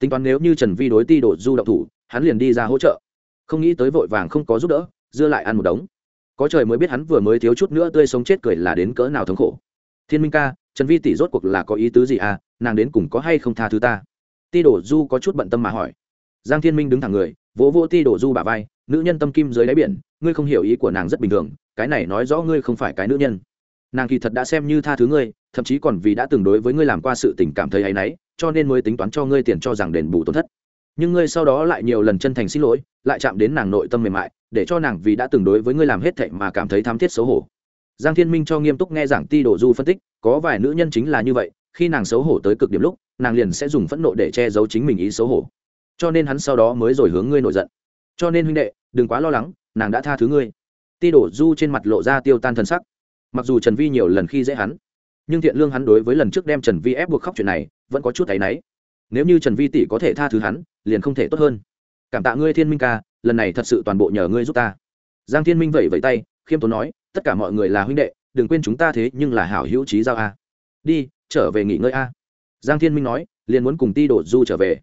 tính toán nếu như trần vi đối ti đổ du đậu thủ, hắn liền đi ra hỗ trợ. Không nghĩ tới vội vàng không có giúp đỡ, dưa lại ăn một đống. Có trời mới biết hắn vừa mới thiếu chút nữa tươi sống chết cười là đến cỡ nào thống khổ. Thiên minh ca, trần vi tỷ rốt cuộc là có ý tứ gì à? Nàng đến cùng có hay không tha thứ ta? Ti đổ du có chút bận tâm mà hỏi. Giang thiên minh đứng thẳng người, vỗ vỗ ti đổ du bà vai, nữ nhân tâm kim dưới đáy biển, ngươi không hiểu ý của nàng rất bình thường, cái này nói rõ ngươi không phải cái nữ nhân. Nàng kỳ thật đã xem như tha thứ ngươi, thậm chí còn vì đã từng đối với ngươi làm qua sự tình cảm thấy áy náy cho nên mới tính toán cho ngươi tiền cho rằng đền bù tổn thất. Nhưng ngươi sau đó lại nhiều lần chân thành xin lỗi, lại chạm đến nàng nội tâm mềm mại, để cho nàng vì đã từng đối với ngươi làm hết thệ mà cảm thấy tham thiết xấu hổ. Giang thiên minh cho nghiêm túc nghe giảng ti đổ du phân tích, có vài nữ nhân chính là như vậy, khi nàng xấu hổ tới cực điểm lúc, nàng liền sẽ dùng phẫn nộ để che giấu chính mình ý xấu hổ. Cho nên hắn sau đó mới rồi hướng ngươi nổi giận. Cho nên huynh đệ, đừng quá lo lắng, nàng đã tha thứ ngươi. Ti đổ du trên mặt lộ ra tiêu tan thân sắc. Mặc dù trần vi nhiều lần khi dễ hắn nhưng thiện lương hắn đối với lần trước đem trần vi ép buộc khóc chuyện này, vẫn có chút thấy náy. Nếu như trần vi tỷ có thể tha thứ hắn, liền không thể tốt hơn. Cảm tạ ngươi, thiên minh ca, lần này thật sự toàn bộ nhờ ngươi giúp ta. Giang thiên minh vẩy vẫy tay, khiêm tốn nói, tất cả mọi người là huynh đệ, đừng quên chúng ta thế, nhưng là hảo hữu trí giao a. Đi, trở về nghỉ ngơi a. Giang thiên minh nói, liền muốn cùng ti đổ du trở về.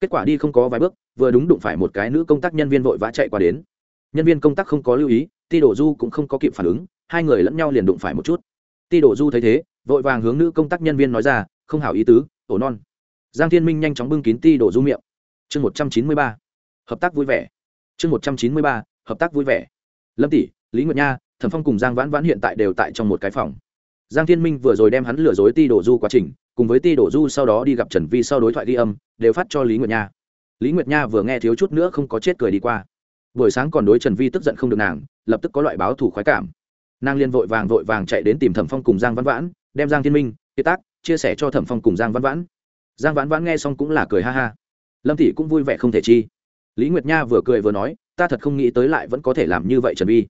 Kết quả đi không có vài bước, vừa đúng đụng phải một cái nữ công tác nhân viên vội vã chạy qua đến. Nhân viên công tác không có lưu ý, ti đổ du cũng không có kịp phản ứng, hai người lẫn nhau liền đụng phải một chút. Ti đổ du thấy thế vội vàng hướng nữ công tác nhân viên nói ra, không hảo ý tứ ổ non. Giang thiên minh nhanh chóng bưng kín ti đổ du miệng. Chương một trăm chín mươi ba, hợp tác vui vẻ. Chương một trăm chín mươi ba, hợp tác vui vẻ. Lâm tỷ, lý nguyệt nha, thẩm phong cùng giang vãn vãn hiện tại đều tại trong một cái phòng. Giang thiên minh vừa rồi đem hắn lừa dối ti đổ du quá trình, cùng với ti đổ du sau đó đi gặp trần vi sau đối thoại ghi âm, đều phát cho lý nguyệt nha. Lý nguyệt nha vừa nghe thiếu chút nữa không có chết cười đi qua. Buổi sáng còn đối trần vi tức giận không được nàng, lập tức có loại báo thủ khoái cảm. Nàng liên vội vàng vội vàng chạy đến tìm thẩm phong cùng giang văn vãn đem giang thiên minh, kiệt tác, chia sẻ cho thẩm phong cùng giang văn vãn. Giang vãn vãn nghe xong cũng là cười ha ha. Lâm thị cũng vui vẻ không thể chi. Lý nguyệt nha vừa cười vừa nói, ta thật không nghĩ tới lại vẫn có thể làm như vậy, trần vi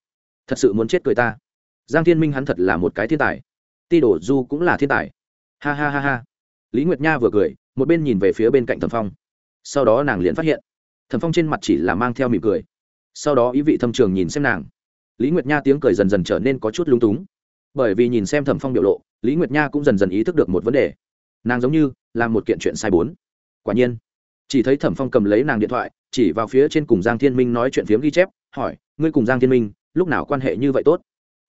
thật sự muốn chết cười ta. Giang thiên minh hắn thật là một cái thiên tài. Ti đổ du cũng là thiên tài. Ha ha ha ha. Lý nguyệt nha vừa cười, một bên nhìn về phía bên cạnh thẩm phong. Sau đó nàng liền phát hiện, thẩm phong trên mặt chỉ là mang theo mỉm cười. Sau đó ý vị thâm trường nhìn xem nàng. Lý nguyệt nha tiếng cười dần dần trở nên có chút lung túng. Bởi vì nhìn xem thẩm phong biểu lộ lý nguyệt nha cũng dần dần ý thức được một vấn đề nàng giống như là một kiện chuyện sai bốn quả nhiên chỉ thấy thẩm phong cầm lấy nàng điện thoại chỉ vào phía trên cùng giang thiên minh nói chuyện phiếm ghi chép hỏi ngươi cùng giang thiên minh lúc nào quan hệ như vậy tốt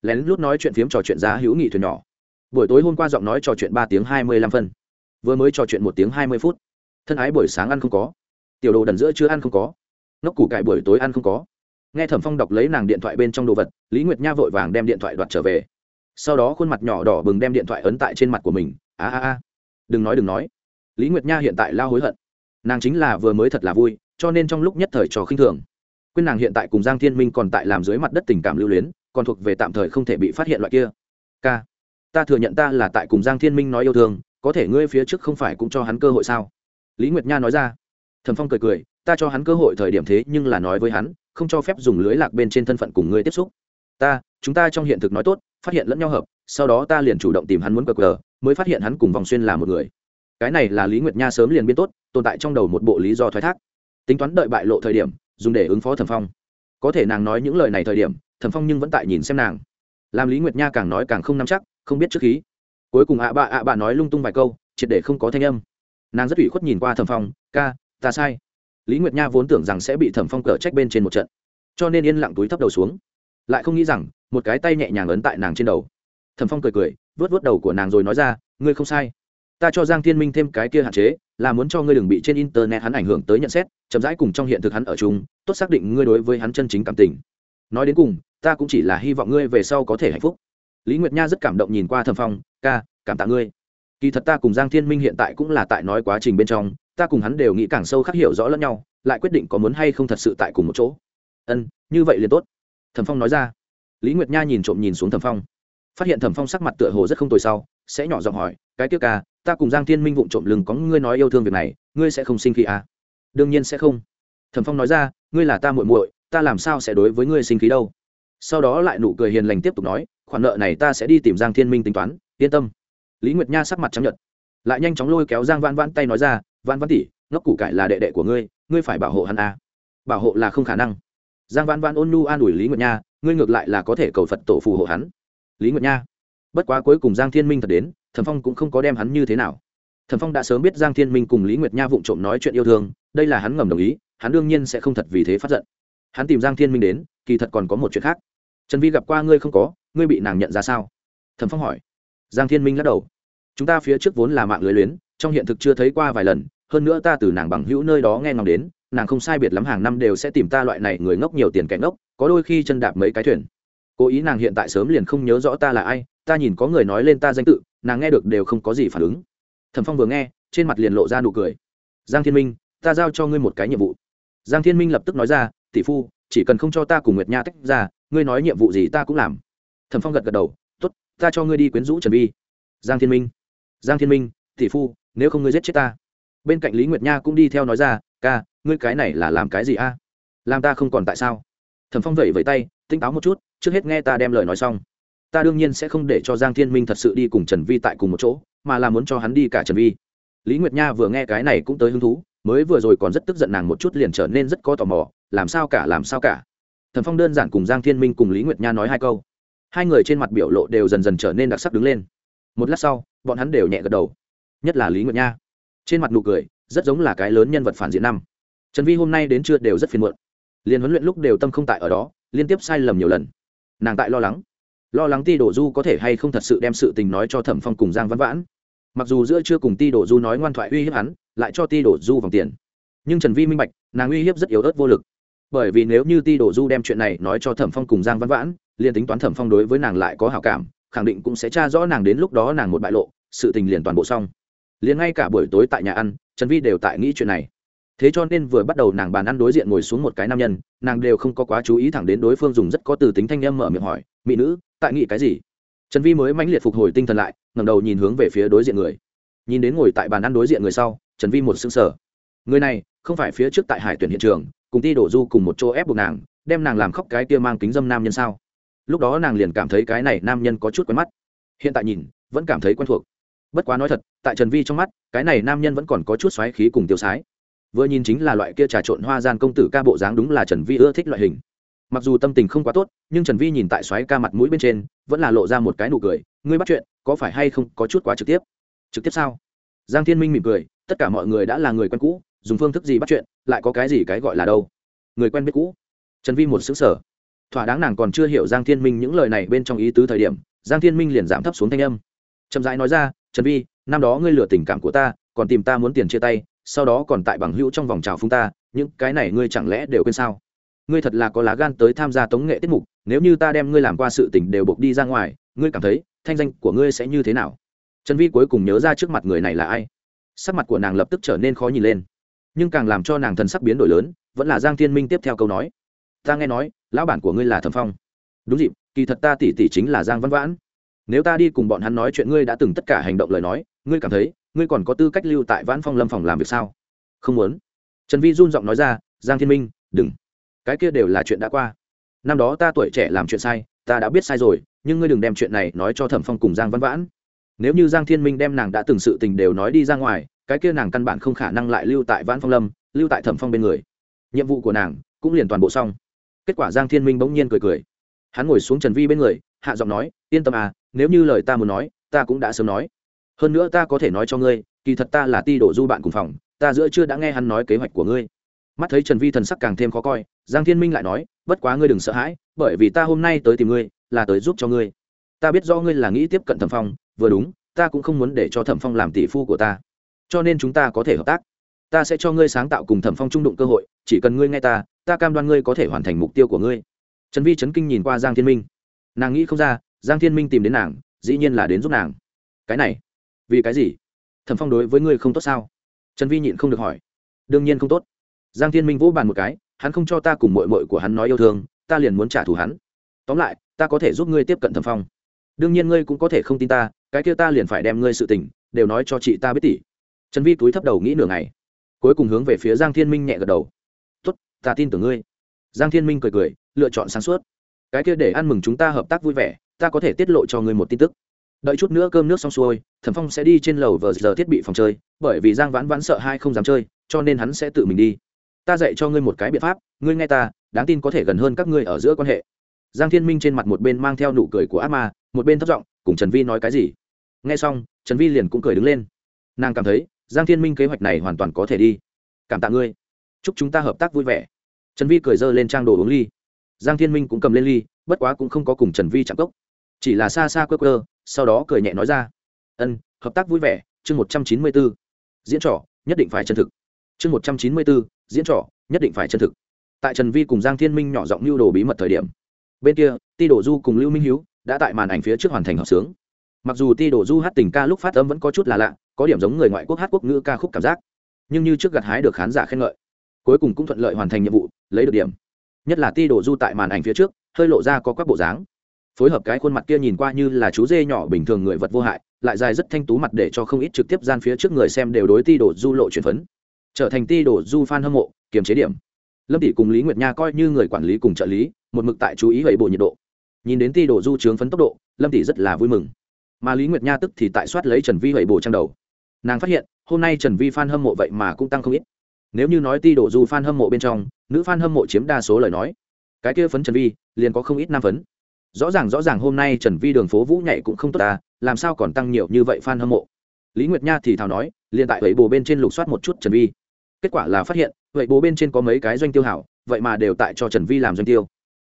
lén lút nói chuyện phiếm trò chuyện giá hữu nghị thuyền nhỏ buổi tối hôm qua giọng nói trò chuyện ba tiếng hai mươi lăm phân vừa mới trò chuyện một tiếng hai mươi phút thân ái buổi sáng ăn không có tiểu đồ đần giữa chưa ăn không có nóc củ cải buổi tối ăn không có nghe thẩm phong đọc lấy nàng điện thoại bên trong đồ vật lý nguyệt nha vội vàng đem điện thoại đoạt trở về sau đó khuôn mặt nhỏ đỏ bừng đem điện thoại ấn tại trên mặt của mình. A a a. Đừng nói đừng nói. Lý nguyệt nha hiện tại lao hối hận. Nàng chính là vừa mới thật là vui, cho nên trong lúc nhất thời trò khinh thường. Quên nàng hiện tại cùng giang thiên minh còn tại làm dưới mặt đất tình cảm lưu luyến, còn thuộc về tạm thời không thể bị phát hiện loại kia. K ta thừa nhận ta là tại cùng giang thiên minh nói yêu thương, có thể ngươi phía trước không phải cũng cho hắn cơ hội sao? Lý nguyệt nha nói ra. Thẩm phong cười cười, ta cho hắn cơ hội thời điểm thế nhưng là nói với hắn, không cho phép dùng lưới lạc bên trên thân phận cùng ngươi tiếp xúc. Ta, chúng ta trong hiện thực nói tốt phát hiện lẫn nhau hợp, sau đó ta liền chủ động tìm hắn muốn cờ cờ mới phát hiện hắn cùng vòng xuyên là một người. Cái này là lý nguyệt nha sớm liền biến tốt, tồn tại trong đầu một bộ lý do thoái thác. Tính toán đợi bại lộ thời điểm, dùng để ứng phó thẩm phong. Có thể nàng nói những lời này thời điểm, thẩm phong nhưng vẫn tại nhìn xem nàng. Làm lý nguyệt nha càng nói càng không nắm chắc, không biết trước khí. Cuối cùng ạ bạ ạ bạ nói lung tung vài câu, triệt để không có thanh âm. Nàng rất ủy khuất nhìn qua thẩm phong, ca, ta sai. Lý nguyệt nha vốn tưởng rằng sẽ bị thẩm phong cờ trách bên trên một trận, cho nên yên lặng túi thấp đầu xuống. Lại không nghĩ rằng một cái tay nhẹ nhàng ấn tại nàng trên đầu. Thẩm phong cười cười vớt vớt đầu của nàng rồi nói ra, ngươi không sai. Ta cho giang thiên minh thêm cái kia hạn chế, là muốn cho ngươi đừng bị trên internet hắn ảnh hưởng tới nhận xét, chậm rãi cùng trong hiện thực hắn ở chung, tốt xác định ngươi đối với hắn chân chính cảm tình. Nói đến cùng, ta cũng chỉ là hy vọng ngươi về sau có thể hạnh phúc. Lý nguyệt nha rất cảm động nhìn qua thẩm phong, ca, cảm tạ ngươi. Kỳ thật ta cùng giang thiên minh hiện tại cũng là tại nói quá trình bên trong, ta cùng hắn đều nghĩ càng sâu khắc hiểu rõ lẫn nhau, lại quyết định có muốn hay không thật sự tại cùng một chỗ. Ân, như vậy liền tốt. Thẩm phong nói ra lý nguyệt nha nhìn trộm nhìn xuống thẩm phong. Phát hiện thẩm phong sắc mặt tựa hồ rất không tồi sau, sẽ nhỏ giọng hỏi, cái tiếc ca, ta cùng giang thiên minh vụng trộm lừng có ngươi nói yêu thương việc này, ngươi sẽ không sinh khí à? đương nhiên sẽ không. Thẩm phong nói ra, ngươi là ta muội muội, ta làm sao sẽ đối với ngươi sinh khí đâu? Sau đó lại nụ cười hiền lành tiếp tục nói, khoản nợ này ta sẽ đi tìm giang thiên minh tính toán, yên tâm. Lý nguyệt nha sắc mặt chấp nhận lại nhanh chóng lôi kéo giang vãn vãn tay nói ra, vãn vãn tỉ ngốc củ cải là đệ đệ của ngươi ngươi phải bảo hộ hắn à. bảo hộ là không khả năng. Giang vãn vãn ôn nhu an ủi lý nguyệt nha ngươi ngược lại là có thể cầu phật tổ phù hộ hắn. Lý nguyệt nha, bất quá cuối cùng giang thiên minh thật đến, thẩm phong cũng không có đem hắn như thế nào. Thẩm phong đã sớm biết giang thiên minh cùng lý nguyệt nha vụng trộm nói chuyện yêu thương, đây là hắn ngầm đồng ý, hắn đương nhiên sẽ không thật vì thế phát giận. Hắn tìm giang thiên minh đến, kỳ thật còn có một chuyện khác. Trần vi gặp qua ngươi không có, ngươi bị nàng nhận ra sao? Thẩm phong hỏi. Giang thiên minh lắc đầu. Chúng ta phía trước vốn là mạng lưới luyến, trong hiện thực chưa thấy qua vài lần, hơn nữa ta từ nàng bằng hữu nơi đó nghe ngóng đến nàng không sai biệt lắm hàng năm đều sẽ tìm ta loại này người ngốc nhiều tiền kẻ ngốc, có đôi khi chân đạp mấy cái thuyền. Cố ý nàng hiện tại sớm liền không nhớ rõ ta là ai, ta nhìn có người nói lên ta danh tự, nàng nghe được đều không có gì phản ứng. Thẩm phong vừa nghe, trên mặt liền lộ ra nụ cười. Giang thiên minh, ta giao cho ngươi một cái nhiệm vụ. Giang thiên minh lập tức nói ra, tỷ phu, chỉ cần không cho ta cùng nguyệt nha tách ra, ngươi nói nhiệm vụ gì ta cũng làm. Thẩm phong gật gật đầu t ố t ta cho ngươi đi quyến rũ trần vi giang thiên minh, giang thiên minh, tỷ phu, nếu không ngươi giết chết ta. Bên cạnh lý nguyệt nha cũng đi theo nói ra, ca ngươi cái này là làm cái gì a? À? Làm ta không còn tại sao? Thẩm phong vẩy vẩy tay tinh táo một chút, trước hết nghe ta đem lời nói xong. Ta đương nhiên sẽ không để cho giang thiên minh thật sự đi cùng trần vi tại cùng một chỗ, mà là muốn cho hắn đi cả trần vi. Lý nguyệt nha vừa nghe cái này cũng tới hứng thú, mới vừa rồi còn rất tức giận nàng một chút liền trở nên rất có tò mò, làm sao cả, làm sao cả. Thần phong đơn giản cùng giang thiên minh cùng lý nguyệt nha nói hai câu. Hai người trên mặt biểu lộ đều dần dần trở nên đặc sắc đứng lên. Một lát sau, bọn hắn đều nhẹ gật đầu. Nhất là lý nguyệt nha. Trên mặt nụ cười, rất giống là cái lớn nhân vật phản diện năm trần vi hôm nay đến trưa đều rất phiền muộn. Liền huấn luyện lúc đều tâm không tại ở đó, liên tiếp sai lầm nhiều lần. Nàng tại lo lắng. Lo lắng ti đổ du có thể hay không thật sự đem sự tình nói cho thẩm phong cùng giang văn vãn. Mặc dù giữa chưa cùng ti đổ du nói ngoan thoại uy hiếp hắn, lại cho ti đổ du vòng tiền. Nhưng trần vi minh bạch, nàng uy hiếp rất yếu ớt vô lực. Bởi vì nếu như ti đổ du đem chuyện này nói cho thẩm phong cùng giang văn vãn, liền tính toán thẩm phong đối với nàng lại có hảo cảm, khẳng định cũng sẽ tra rõ nàng đến lúc đó nàng một bại lộ, sự tình liền toàn bộ xong. Liền ngay cả buổi tối tại nhà ăn, trần vi đều tại nghĩ chuyện này thế cho nên vừa bắt đầu nàng bàn ăn đối diện ngồi xuống một cái nam nhân, nàng đều không có quá chú ý thẳng đến đối phương dùng rất có từ tính thanh em mở miệng hỏi, mỹ nữ, tại nghĩ cái gì? Trần vi mới mãnh liệt phục hồi tinh thần lại, ngẩng đầu nhìn hướng về phía đối diện người. Nhìn đến ngồi tại bàn ăn đối diện người sau, trần vi một s ư n g sở người này, không phải phía trước tại hải tuyển hiện trường, cùng ti đổ du cùng một chỗ ép buộc nàng, đem nàng làm khóc cái kia mang kính dâm nam nhân sao? Lúc đó nàng liền cảm thấy cái này nam nhân có chút quen mắt. Hiện tại nhìn, vẫn cảm thấy quen thuộc. Bất quá nói thật, tại trần vi trong mắt, cái này nam nhân vẫn còn có chút xoáy khí cùng tiêu sái vừa nhìn chính là loại kia trà trộn hoa gian công tử ca bộ dáng đúng là trần vi ưa thích loại hình. Mặc dù tâm tình không quá tốt, nhưng trần vi nhìn tại xoáy ca mặt mũi bên trên, vẫn là lộ ra một cái nụ cười, ngươi bắt chuyện, có phải hay không có chút quá trực tiếp? Trực tiếp sao? Giang thiên minh mỉm cười, tất cả mọi người đã là người quen cũ, dùng phương thức gì bắt chuyện, lại có cái gì cái gọi là đâu? Người quen biết cũ. Trần vi một xứng sở thỏa đáng nàng còn chưa hiểu giang thiên minh những lời này bên trong ý tứ thời điểm, giang thiên minh liền giảm thấp xuống thanh âm. Chậm rãi nói ra, trần vi, năm đó ngươi lừa tình cảm của ta, còn tìm ta muốn tiền chia tay sau đó còn tại bằng hữu trong vòng trào phúng ta, những cái này ngươi chẳng lẽ đều quên sao? Ngươi thật là có lá gan tới tham gia tống nghệ tiết mục, nếu như ta đem ngươi làm qua sự tình đều buộc đi ra ngoài, ngươi cảm thấy, thanh danh của ngươi sẽ như thế nào? Trần vi cuối cùng nhớ ra trước mặt người này là ai. Sắc mặt của nàng lập tức trở nên khó nhìn lên. Nhưng càng làm cho nàng thần sắc biến đổi lớn, vẫn là giang thiên minh tiếp theo câu nói. Ta nghe nói, lão bản của ngươi là thẩm phong. Đúng dịp, kỳ thật ta tỷ tỷ chính là giang văn vãn. Nếu ta đi cùng bọn hắn nói chuyện, ngươi đã từng tất cả hành động lời nói ngươi cảm thấy, ngươi còn có tư cách lưu tại vãn phong lâm phòng làm việc sao? Không muốn. Trần vi run giọng nói ra, giang thiên minh, đừng. Cái kia đều là chuyện đã qua. Năm đó ta tuổi trẻ làm chuyện sai, ta đã biết sai rồi, nhưng ngươi đừng đem chuyện này nói cho thẩm phong cùng giang văn vãn. Nếu như giang thiên minh đem nàng đã từng sự tình đều nói đi ra ngoài, cái kia nàng căn bản không khả năng lại lưu tại vãn phong lâm, lưu tại thẩm phong bên người. Nhiệm vụ của nàng cũng liền toàn bộ xong. Kết quả giang thiên minh bỗng nhiên cười cười. Hắn ngồi xuống trần vi bên người, hạ giọng nói, yên tâm à nếu như lời ta muốn nói, ta cũng đã sớm nói hơn nữa ta có thể nói cho ngươi, kỳ thật ta là ti đổ du bạn cùng phòng, ta giữa chưa đã nghe hắn nói kế hoạch của ngươi. Mắt thấy trần vi thần sắc càng thêm khó coi, giang thiên minh lại nói, bất quá ngươi đừng sợ hãi, bởi vì ta hôm nay tới tìm ngươi, là tới giúp cho ngươi. Ta biết do ngươi là nghĩ tiếp cận thẩm phong, vừa đúng, ta cũng không muốn để cho thẩm phong làm tỷ phu của ta. Cho nên chúng ta có thể hợp tác. Ta sẽ cho ngươi sáng tạo cùng thẩm phong trung đụng cơ hội, chỉ cần ngươi nghe ta ta cam đoan ngươi có thể hoàn thành mục tiêu của ngươi. Trần vi Trấn kinh nhìn qua giang thiên minh. Nàng nghĩ không ra, giang thiên minh tìm đến nàng, dĩ nhiên là đến giúp nàng. Cái này vì cái gì? Thẩm phong đối với ngươi không tốt sao? Trần vi nhịn không được hỏi. Đương nhiên không tốt. Giang thiên minh vỗ bàn một cái, hắn không cho ta cùng mội mội của hắn nói yêu thương, ta liền muốn trả thù hắn. Tóm lại, ta có thể giúp ngươi tiếp cận thẩm phong. Đương nhiên ngươi cũng có thể không tin ta, cái kia ta liền phải đem ngươi sự tình, đều nói cho chị ta biết tỷ trần vi túi thấp đầu nghĩ nửa ngày. Cuối cùng hướng về phía giang thiên minh nhẹ gật đầu. Tốt, ta tin tưởng ngươi. Giang thiên minh cười cười, lựa chọn sáng suốt. Cái kia để ăn mừng chúng ta hợp tác vui vẻ, ta có thể tiết lộ cho ngươi một tin tức đợi chút nữa cơm nước xong xuôi, thẩm phong sẽ đi trên lầu vờ giờ thiết bị phòng chơi, bởi vì giang vãn vãn sợ hai không dám chơi, cho nên hắn sẽ tự mình đi. Ta dạy cho ngươi một cái biện pháp, ngươi nghe ta, đáng tin có thể gần hơn các ngươi ở giữa quan hệ. Giang thiên minh trên mặt một bên mang theo nụ cười của ác ma, một bên thất giọng, cùng trần vi nói cái gì? Nghe xong, trần vi liền cũng cười đứng lên. Nàng cảm thấy, giang thiên minh kế hoạch này hoàn toàn có thể đi. Cảm tạ ngươi. Chúc chúng ta hợp tác vui vẻ. Trần vi cười dơ lên trang đồ uống ly. Giang thiên minh cũng cầm lên ly, bất quá cũng không có cùng trần vi chạm cốc. Chỉ là xa xa cơ cơ sau đó cười nhẹ nói ra. Ân, hợp tác vui vẻ, chương một trăm chín mươi b ố diễn trò, nhất định phải chân thực. Chương một trăm chín mươi b ố diễn trò, nhất định phải chân thực. Tại trần vi cùng giang thiên minh nhỏ giọng lưu đồ bí mật thời điểm, bên kia, ti đổ du cùng lưu minh hiếu đã tại màn ảnh phía trước hoàn thành hợp sướng. Mặc dù ti đổ du hát tình ca lúc phát âm vẫn có chút là lạ, có điểm giống người ngoại quốc hát quốc ngữ ca khúc cảm giác, nhưng như trước gặt hái được khán giả khen ngợi, cuối cùng cũng thuận lợi hoàn thành nhiệm vụ, lấy được điểm. Nhất là ti đổ du tại màn ảnh phía trước, hơi lộ ra có các bộ dáng phối hợp cái khuôn mặt kia nhìn qua như là chú dê nhỏ bình thường người vật vô hại, lại dài rất thanh tú mặt để cho không ít trực tiếp gian phía trước người xem đều đối ti đổ du lộ truyền phấn. Trở thành ti đổ du f a n hâm mộ, kiềm chế điểm. Lâm tỷ cùng lý nguyệt nha coi như người quản lý cùng trợ lý, một mực tại chú ý gậy bộ nhiệt độ. Nhìn đến ti đổ du trướng phấn tốc độ, lâm tỷ rất là vui mừng. Mà lý nguyệt nha tức thì tại soát lấy trần vi gậy bộ trang đầu. Nàng phát hiện, hôm nay trần vi fan a n hâm mộ vậy mà cũng tăng không ít. Nếu như nói ti đổ du fan a n hâm mộ bên trong, nữ fan a n hâm mộ chiếm đa số lời nói. Cái kia phấn trần vi, liền có không ít nam phấn rõ ràng rõ ràng hôm nay trần vi đường phố vũ nhảy cũng không tốt ta làm sao còn tăng nhiều như vậy f a n hâm mộ? Lý nguyệt nha thì thào nói, liền tại vậy bồ bên trên lục soát một chút trần vi. Kết quả là phát hiện vậy bố bên trên có mấy cái doanh tiêu hảo, vậy mà đều tại cho trần vi làm doanh tiêu.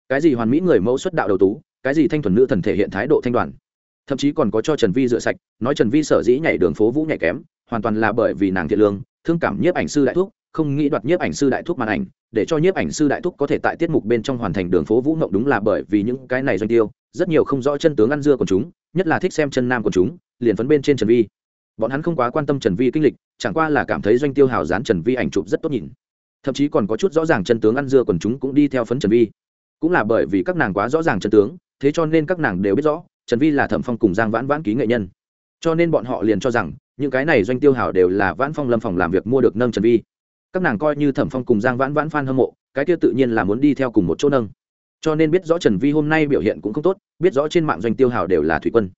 Cái gì hoàn mỹ người mẫu xuất đạo đầu tú, cái gì thanh thuần nữ thần thể hiện thái độ thanh đoàn. Thậm chí còn có cho trần vi rửa sạch, nói trần vi sở dĩ nhảy đường phố vũ nhảy kém, hoàn toàn là bởi vì nàng thiện lương, thương cảm nhiếp ảnh sư đại thuốc không nghĩ đoạt nhiếp ảnh sư đại thúc màn ảnh, để cho nhiếp ảnh sư đại thúc có thể tại tiết mục bên trong hoàn thành đường phố vũ mộng đúng là bởi vì những cái này doanh tiêu, rất nhiều không rõ chân tướng ăn dưa của chúng, nhất là thích xem chân nam của chúng, liền phấn bên trên trần vi. Bọn hắn không quá quan tâm trần vi kinh lịch, chẳng qua là cảm thấy doanh tiêu hào dán trần vi ảnh chụp rất tốt nhìn. Thậm chí còn có chút rõ ràng chân tướng ăn dưa quần chúng cũng đi theo phấn trần vi. Cũng là bởi vì các nàng quá rõ ràng chân tướng, thế cho nên các nàng đều biết rõ, trần vi là thẩm phong cùng giang vãn vãn ký nghệ nhân. Cho nên bọn họ liền cho rằng, những cái này doanh tiêu hào đều là vãn phong lâm phòng làm việc mua được nâng trần vi các nàng coi như thẩm phong cùng giang vãn vãn phan hâm mộ, cái kia tự nhiên là muốn đi theo cùng một chỗ nâng. Cho nên biết rõ trần vi hôm nay biểu hiện cũng không tốt, biết rõ trên mạng doanh tiêu hào đều là thủy quân.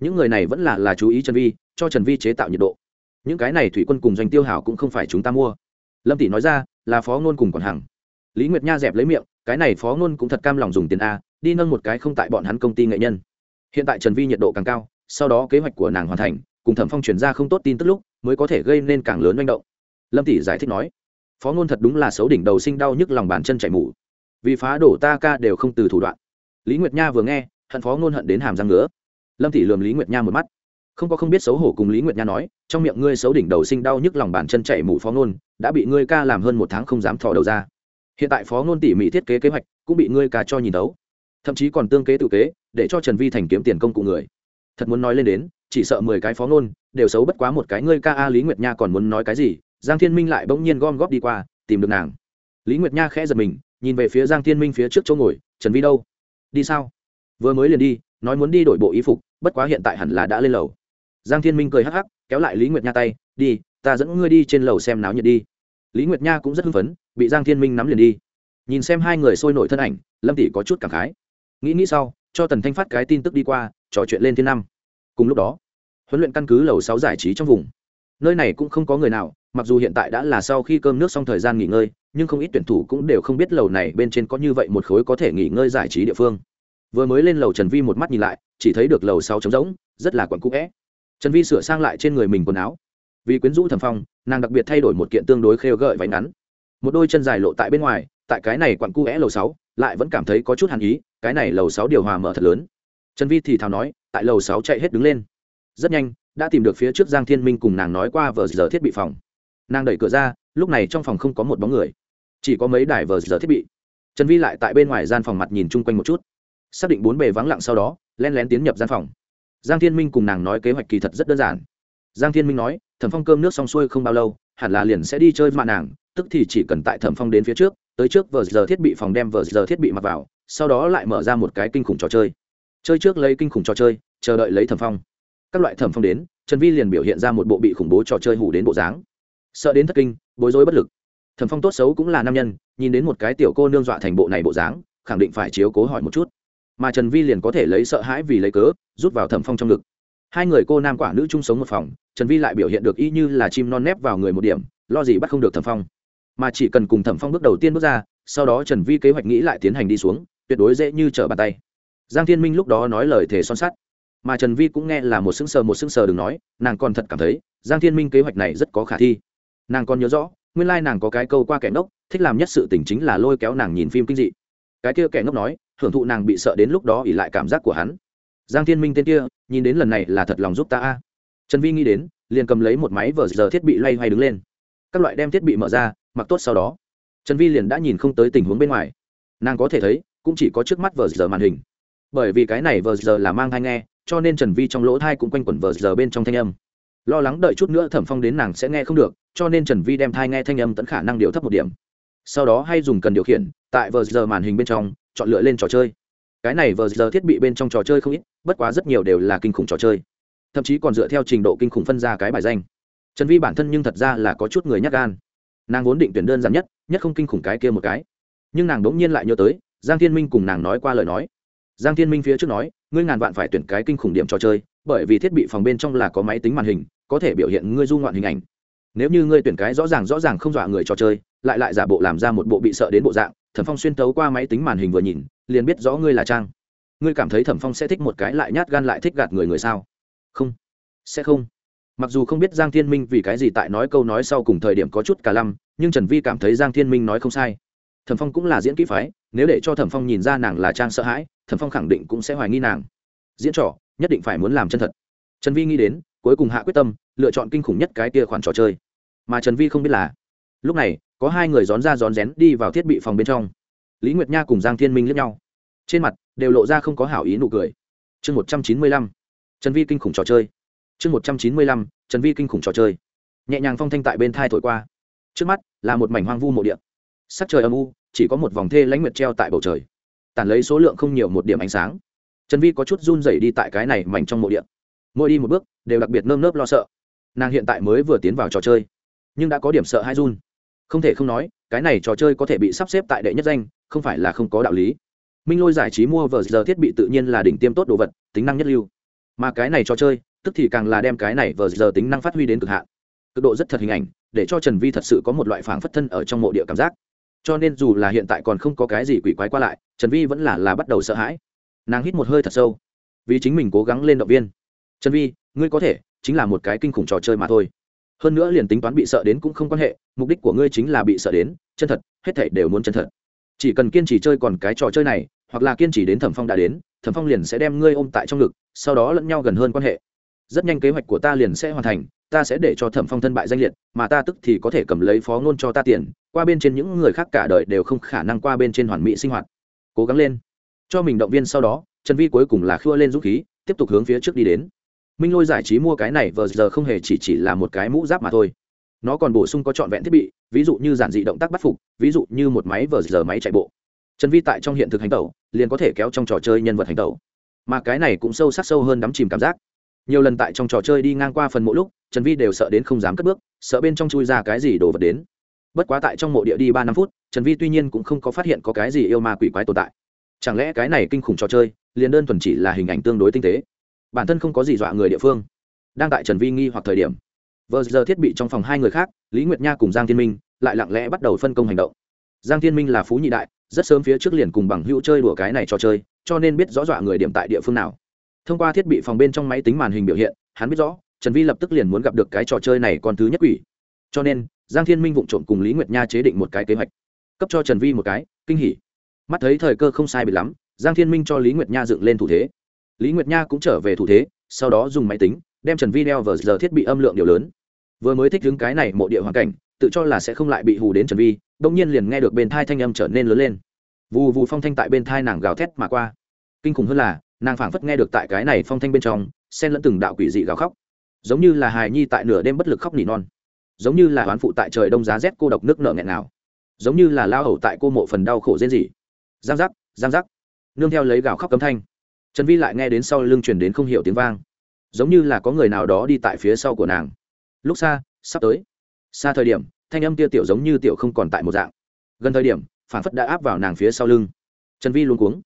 Những người này vẫn là là chú ý trần vi, cho trần vi chế tạo nhiệt độ. Những cái này thủy quân cùng doanh tiêu hào cũng không phải chúng ta mua. Lâm tỷ nói ra, là phó ngôn cùng còn hàng lý nguyệt nha dẹp lấy miệng, cái này phó ngôn cũng thật cam lòng dùng tiền a, đi nâng một cái không tại bọn hắn công ty nghệ nhân. Hiện tại trần vi nhiệt độ càng cao, sau đó kế hoạch của nàng hoàn thành, cùng thẩm phong chuyển ra không tốt tin tức lúc, mới có thể gây nên càng lớn manh động. Lâm tỷ giải thích nói phó ngôn thật đúng là xấu đỉnh đầu sinh đau nhức lòng bàn chân chạy mù. Vì phá đổ ta ca đều không từ thủ đoạn. Lý nguyệt nha vừa nghe, hận phó ngôn hận đến hàm răng ngứa. Lâm tỷ lườm lý nguyệt nha một mắt. Không có không biết xấu hổ cùng lý nguyệt nha nói, trong miệng ngươi xấu đỉnh đầu sinh đau nhức lòng bàn chân chạy mù phó ngôn, đã bị ngươi ca làm hơn một tháng không dám thò đầu ra. Hiện tại phó ngôn tỉ mỉ thiết kế kế hoạch, cũng bị ngươi ca cho nhìn đấu thậm chí còn tương kế tự kế, để cho trần vi thành kiếm tiền công cụ người. Thật muốn nói lên đến, chỉ sợ mười cái phó ngôn đều xấu bất quá một cái ngươi ca a lý nguyệt nha còn muốn nói cái gì giang thiên minh lại bỗng nhiên gom góp đi qua, tìm được nàng. Lý nguyệt nha khẽ giật mình, nhìn về phía giang thiên minh phía trước chỗ ngồi, trần vi đâu? Đi sao? Vừa mới liền đi, nói muốn đi đổi bộ y phục, bất quá hiện tại hẳn là đã lên lầu. Giang thiên minh cười hắc hắc, kéo lại lý nguyệt nha tay, đi, ta dẫn ngươi đi trên lầu xem náo nhiệt đi. Lý nguyệt nha cũng rất hưng phấn, bị giang thiên minh nắm liền đi. Nhìn xem hai người sôi nổi thân ảnh, lâm tỷ có chút cảm khái. Nghĩ nghĩ sau, cho tần thanh phát cái tin tức đi qua, trò chuyện lên thiên năm. Cùng lúc đó, huấn luyện căn cứ lầu sáu giải trí trong vùng nơi này cũng không có người nào, mặc dù hiện tại đã là sau khi cơm nước xong thời gian nghỉ ngơi, nhưng không ít tuyển thủ cũng đều không biết lầu này bên trên có như vậy một khối có thể nghỉ ngơi giải trí địa phương. Vừa mới lên lầu trần vi một mắt nhìn lại, chỉ thấy được lầu sáu trống rỗng, rất là quặn cũ vẽ. Trần vi sửa sang lại trên người mình quần áo. Vì quyến rũ thầm phong, nàng đặc biệt thay đổi một kiện tương đối khêu gợi váy ngắn. Một đôi chân dài lộ tại bên ngoài, tại cái này quặn cũ vẽ lầu sáu, lại vẫn cảm thấy có chút hàn ý, cái này lầu sáu điều hòa mở thật lớn. Trần vi thì thào nói, tại lầu sáu chạy hết đứng lên. Rất nhanh đã tìm được phía trước giang thiên minh cùng nàng nói qua vờ giờ thiết bị phòng. Nàng đẩy cửa ra, lúc này trong phòng không có một bóng người, chỉ có mấy đài vờ giờ thiết bị. Trần vi lại tại bên ngoài gian phòng mặt nhìn chung quanh một chút. Xác định bốn bề vắng lặng sau đó len lén tiến nhập gian phòng. Giang thiên minh cùng nàng nói kế hoạch kỳ thật rất đơn giản. Giang thiên minh nói, thẩm phong cơm nước xong xuôi không bao lâu, hẳn là liền sẽ đi chơi mạ nàng, tức thì chỉ cần tại thẩm phong đến phía trước, tới trước vờ giờ thiết bị phòng đem vờ giờ thiết bị mặc vào, sau đó lại mở ra một cái kinh khủng trò chơi. Chơi trước lấy kinh khủng trò chơi, chờ đợi lấy thẩm phong các loại thẩm phong đến, trần vi liền biểu hiện ra một bộ bị khủng bố trò chơi hủ đến bộ dáng. Sợ đến thất kinh, bối rối bất lực. Thẩm phong tốt xấu cũng là nam nhân, nhìn đến một cái tiểu cô nương dọa thành bộ này bộ dáng, khẳng định phải chiếu cố hỏi một chút. Mà trần vi liền có thể lấy sợ hãi vì lấy cớ, rút vào thẩm phong trong ngực. Hai người cô nam quả nữ chung sống một phòng, trần vi lại biểu hiện được y như là chim non nép vào người một điểm, lo gì bắt không được thẩm phong. Mà chỉ cần cùng thẩm phong bước đầu tiên bước ra, sau đó trần vi kế hoạch nghĩ lại tiến hành đi xuống, tuyệt đối dễ như trở bàn tay. Giang thiên minh lúc đó nói lời thề son sắt mà trần vi cũng nghe là một sững sờ, một sững sờ đừng nói, nàng còn thật cảm thấy, giang thiên minh kế hoạch này rất có khả thi. Nàng còn nhớ rõ, nguyên lai nàng có cái câu qua kẻ ngốc, thích làm nhất sự tình chính là lôi kéo nàng nhìn phim kinh dị. Cái kia kẻ ngốc nói, hưởng thụ nàng bị sợ đến lúc đó ỉ lại cảm giác của hắn. Giang thiên minh tên kia, nhìn đến lần này là thật lòng giúp ta a. Trần vi nghĩ đến, liền cầm lấy một máy vờ giờ thiết bị loay hoay đứng lên. Các loại đem thiết bị mở ra, mặc tốt sau đó. Trần vi liền đã nhìn không tới tình huống bên ngoài. Nàng có thể thấy, cũng chỉ có trước mắt vờ giờ màn hình. Bởi vì cái này vờ giờ là mang thai nghe cho nên trần vi trong lỗ thai cũng quanh quẩn vờ giờ bên trong thanh âm. Lo lắng đợi chút nữa thẩm phong đến nàng sẽ nghe không được, cho nên trần vi đem thai nghe thanh âm tẫn khả năng điều thấp một điểm. Sau đó hay dùng cần điều khiển, tại vờ giờ màn hình bên trong, chọn lựa lên trò chơi. Cái này vờ giờ thiết bị bên trong trò chơi không ít, bất quá rất nhiều đều là kinh khủng trò chơi. Thậm chí còn dựa theo trình độ kinh khủng phân ra cái bài danh. Trần vi bản thân nhưng thật ra là có chút người nhắc gan. Nàng vốn định tuyển đơn giản nhất nhất không kinh khủng cái kia một cái. Nhưng nàng đ ỗ n g nhiên lại nhớ tới, giang thiên minh cùng nàng nói qua lời nói giang thiên minh phía trước nói, ngươi ngàn vạn phải tuyển cái kinh khủng điểm trò chơi, bởi vì thiết bị phòng bên trong là có máy tính màn hình, có thể biểu hiện ngươi du ngoạn hình ảnh. Nếu như ngươi tuyển cái rõ ràng rõ ràng không dọa người trò chơi, lại lại giả bộ làm ra một bộ bị sợ đến bộ dạng, thẩm phong xuyên tấu qua máy tính màn hình vừa nhìn, liền biết rõ ngươi là trang. Ngươi cảm thấy thẩm phong sẽ thích một cái lại nhát gan lại thích gạt người người sao? Không, sẽ không. Mặc dù không biết giang thiên minh vì cái gì tại nói câu nói sau cùng thời điểm có chút cả lăm, nhưng trần vi cảm thấy giang thiên minh nói không sai. Thẩm phong cũng là diễn kỹ phái, nếu để cho thẩm phong nhìn ra nàng là trang sợ hãi thẩm phong khẳng định cũng sẽ hoài nghi nàng. Diễn trò, nhất định phải muốn làm chân thật. Trần vi nghĩ đến, cuối cùng hạ quyết tâm, lựa chọn kinh khủng nhất cái kia khoản trò chơi. Mà trần vi không biết là, lúc này, có hai người rón ra rón rén đi vào thiết bị phòng bên trong. Lý nguyệt nha cùng giang thiên minh lẫn nhau. Trên mặt, đều lộ ra không có hảo ý nụ cười. Chương một trăm chín mươi lăm, trần vi kinh khủng trò chơi. Chương một trăm chín mươi lăm, trần vi kinh khủng trò chơi. Nhẹ nhàng phong thanh tại bên thai thổi qua. Trước mắt, là một mảnh hoang vu mộ điện sắc trời âm u, chỉ có một vòng thê lãnh nguyệt treo tại bầu trời tản lấy số lượng không nhiều một điểm ánh sáng. Trần vi có chút run rẩy đi tại cái này mảnh trong mộ điện mỗi đi một bước, đều đặc biệt nơm nớp lo sợ. Nàng hiện tại mới vừa tiến vào trò chơi, nhưng đã có điểm sợ hai run. Không thể không nói, cái này trò chơi có thể bị sắp xếp tại đệ nhất danh, không phải là không có đạo lý. Minh lôi giải trí mua vờ giờ thiết bị tự nhiên là đỉnh tiêm tốt đồ vật, tính năng nhất lưu. Mà cái này trò chơi, tức thì càng là đem cái này vờ giờ tính năng phát huy đến cực hạn. Cực độ rất thật hình ảnh, để cho trần vi thật sự có một loại phảng phất thân ở trong mộ địa cảm giác cho nên dù là hiện tại còn không có cái gì quỷ quái qua lại, trần vi vẫn là là bắt đầu sợ hãi. Nàng hít một hơi thật sâu. Vì chính mình cố gắng lên động viên. Trần vi, ngươi có thể, chính là một cái kinh khủng trò chơi mà thôi. Hơn nữa liền tính toán bị sợ đến cũng không quan hệ, mục đích của ngươi chính là bị sợ đến, chân thật, hết thảy đều muốn chân thật. Chỉ cần kiên trì chơi còn cái trò chơi này, hoặc là kiên trì đến thẩm phong đã đến, thẩm phong liền sẽ đem ngươi ôm tại trong ngực, sau đó lẫn nhau gần hơn quan hệ. Rất nhanh kế hoạch của ta liền sẽ hoàn thành ta sẽ để cho thẩm phong thân bại danh liệt, mà ta tức thì có thể cầm lấy phó ngôn cho ta tiền, qua bên trên những người khác cả đời đều không khả năng qua bên trên hoàn mỹ sinh hoạt. Cố gắng lên. Cho mình động viên sau đó, trần vi cuối cùng là khua lên dũng khí, tiếp tục hướng phía trước đi đến. Minh lôi giải trí mua cái này vờ giờ không hề chỉ chỉ là một cái mũ giáp mà thôi. Nó còn bổ sung có trọn vẹn thiết bị, ví dụ như giản dị động tác bắt phục, ví dụ như một máy vờ giờ máy chạy bộ. Trần vi tại trong hiện thực hành tẩu, liền có thể kéo trong trò chơi nhân vật hành tẩu. Mà cái này cũng sâu sắc sâu hơn đắm chìm cảm giác. Nhiều lần tại trong trò chơi đi ngang qua phần mỗi lúc trần vi đều sợ đến không dám cất bước, sợ bên trong chui ra cái gì đồ vật đến. Bất quá tại trong mộ địa đi ba năm phút, trần vi tuy nhiên cũng không có phát hiện có cái gì yêu ma quỷ quái tồn tại. Chẳng lẽ cái này kinh khủng trò chơi, liền đơn thuần chỉ là hình ảnh tương đối tinh tế? Bản thân không có gì dọa người địa phương. Đang tại trần vi nghi hoặc thời điểm, vờ giờ thiết bị trong phòng hai người khác, lý nguyệt nha cùng giang thiên minh, lại lặng lẽ bắt đầu phân công hành động. Giang thiên minh là phú nhị đại, rất sớm phía trước liền cùng bằng hữu chơi đùa cái này trò chơi, cho nên biết rõ dọa người điểm tại địa phương nào. Thông qua thiết bị phòng bên trong máy tính màn hình biểu hiện, hắn biết rõ trần vi lập tức liền muốn gặp được cái trò chơi này còn thứ nhất quỷ. Cho nên, giang thiên minh vụng trộm cùng lý nguyệt nha chế định một cái kế hoạch. Cấp cho trần vi một cái, kinh hỉ. Mắt thấy thời cơ không sai bị lắm, giang thiên minh cho lý nguyệt nha dựng lên thủ thế. Lý nguyệt nha cũng trở về thủ thế, sau đó dùng máy tính, đem trần vi đeo vào giờ thiết bị âm lượng điều lớn. Vừa mới thích đứng cái này mộ địa hoàn cảnh, tự cho là sẽ không lại bị hù đến trần vi đông nhiên liền nghe được bên thai thanh âm trở nên lớn lên. Vù vù phong thanh tại bên thai nàng gào thét mà qua. Kinh khủng hơn là, nàng phảng phất nghe được tại cái này phong thanh bên trong, xen lẫn từng đạo quỷ dị gào khóc giống như là hài nhi tại nửa đêm bất lực khóc nỉ non, giống như là hoán phụ tại trời đông giá rét cô độc nước nợ nghẹn nào, giống như là lao hầu tại cô mộ phần đau khổ rên rỉ. Giang giác giang giác. Nương theo lấy gào khóc cấm thanh, trần vi lại nghe đến sau lưng truyền đến không hiểu tiếng vang, giống như là có người nào đó đi tại phía sau của nàng. Lúc xa, sắp tới. Xa thời điểm, thanh âm kia tiểu giống như tiểu không còn tại một dạng. Gần thời điểm phản phất đã áp vào nàng phía sau lưng. Trần vi luôn cuống.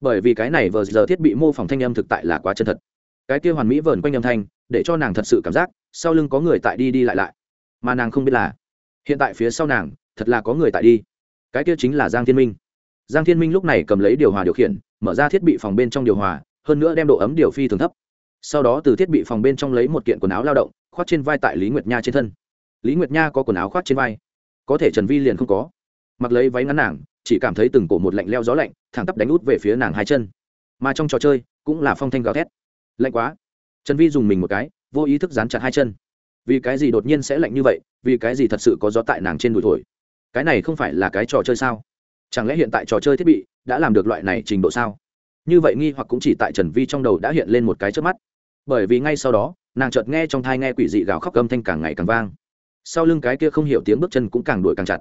Bởi vì cái này vờ giờ thiết bị mô phỏng thanh âm thực tại là quá chân thật. Cái kia hoàn mỹ vờn quanh âm thanh để cho nàng thật sự cảm giác sau lưng có người tại đi đi lại lại. Mà nàng không biết là, hiện tại phía sau nàng, thật là có người tại đi. Cái kia chính là giang thiên minh. Giang thiên minh lúc này cầm lấy điều hòa điều khiển, mở ra thiết bị phòng bên trong điều hòa, hơn nữa đem độ ấm điều phi thường thấp. Sau đó từ thiết bị phòng bên trong lấy một kiện quần áo lao động, khoác trên vai tại lý nguyệt nha trên thân. Lý nguyệt nha có quần áo khoác trên vai. Có thể trần vi liền không có. Mặc lấy váy ngắn nàng, chỉ cảm thấy từng cổ một lạnh leo gió lạnh, thẳng tắp đánh út về phía nàng hai chân. Mà trong trò chơi, cũng là phong thanh gào thét. Lạnh quá trần vi dùng mình một cái, vô ý thức dán chặt hai chân. Vì cái gì đột nhiên sẽ lạnh như vậy? Vì cái gì thật sự có gió tại nàng trên đùi thổi? Cái này không phải là cái trò chơi sao? Chẳng lẽ hiện tại trò chơi thiết bị đã làm được loại này trình độ sao? Như vậy nghi hoặc cũng chỉ tại trần vi trong đầu đã hiện lên một cái trước mắt. Bởi vì ngay sau đó, nàng chợt nghe trong thai nghe quỷ dị gào khóc âm thanh càng ngày càng vang. Sau lưng cái kia không hiểu tiếng bước chân cũng càng đuổi càng chặt.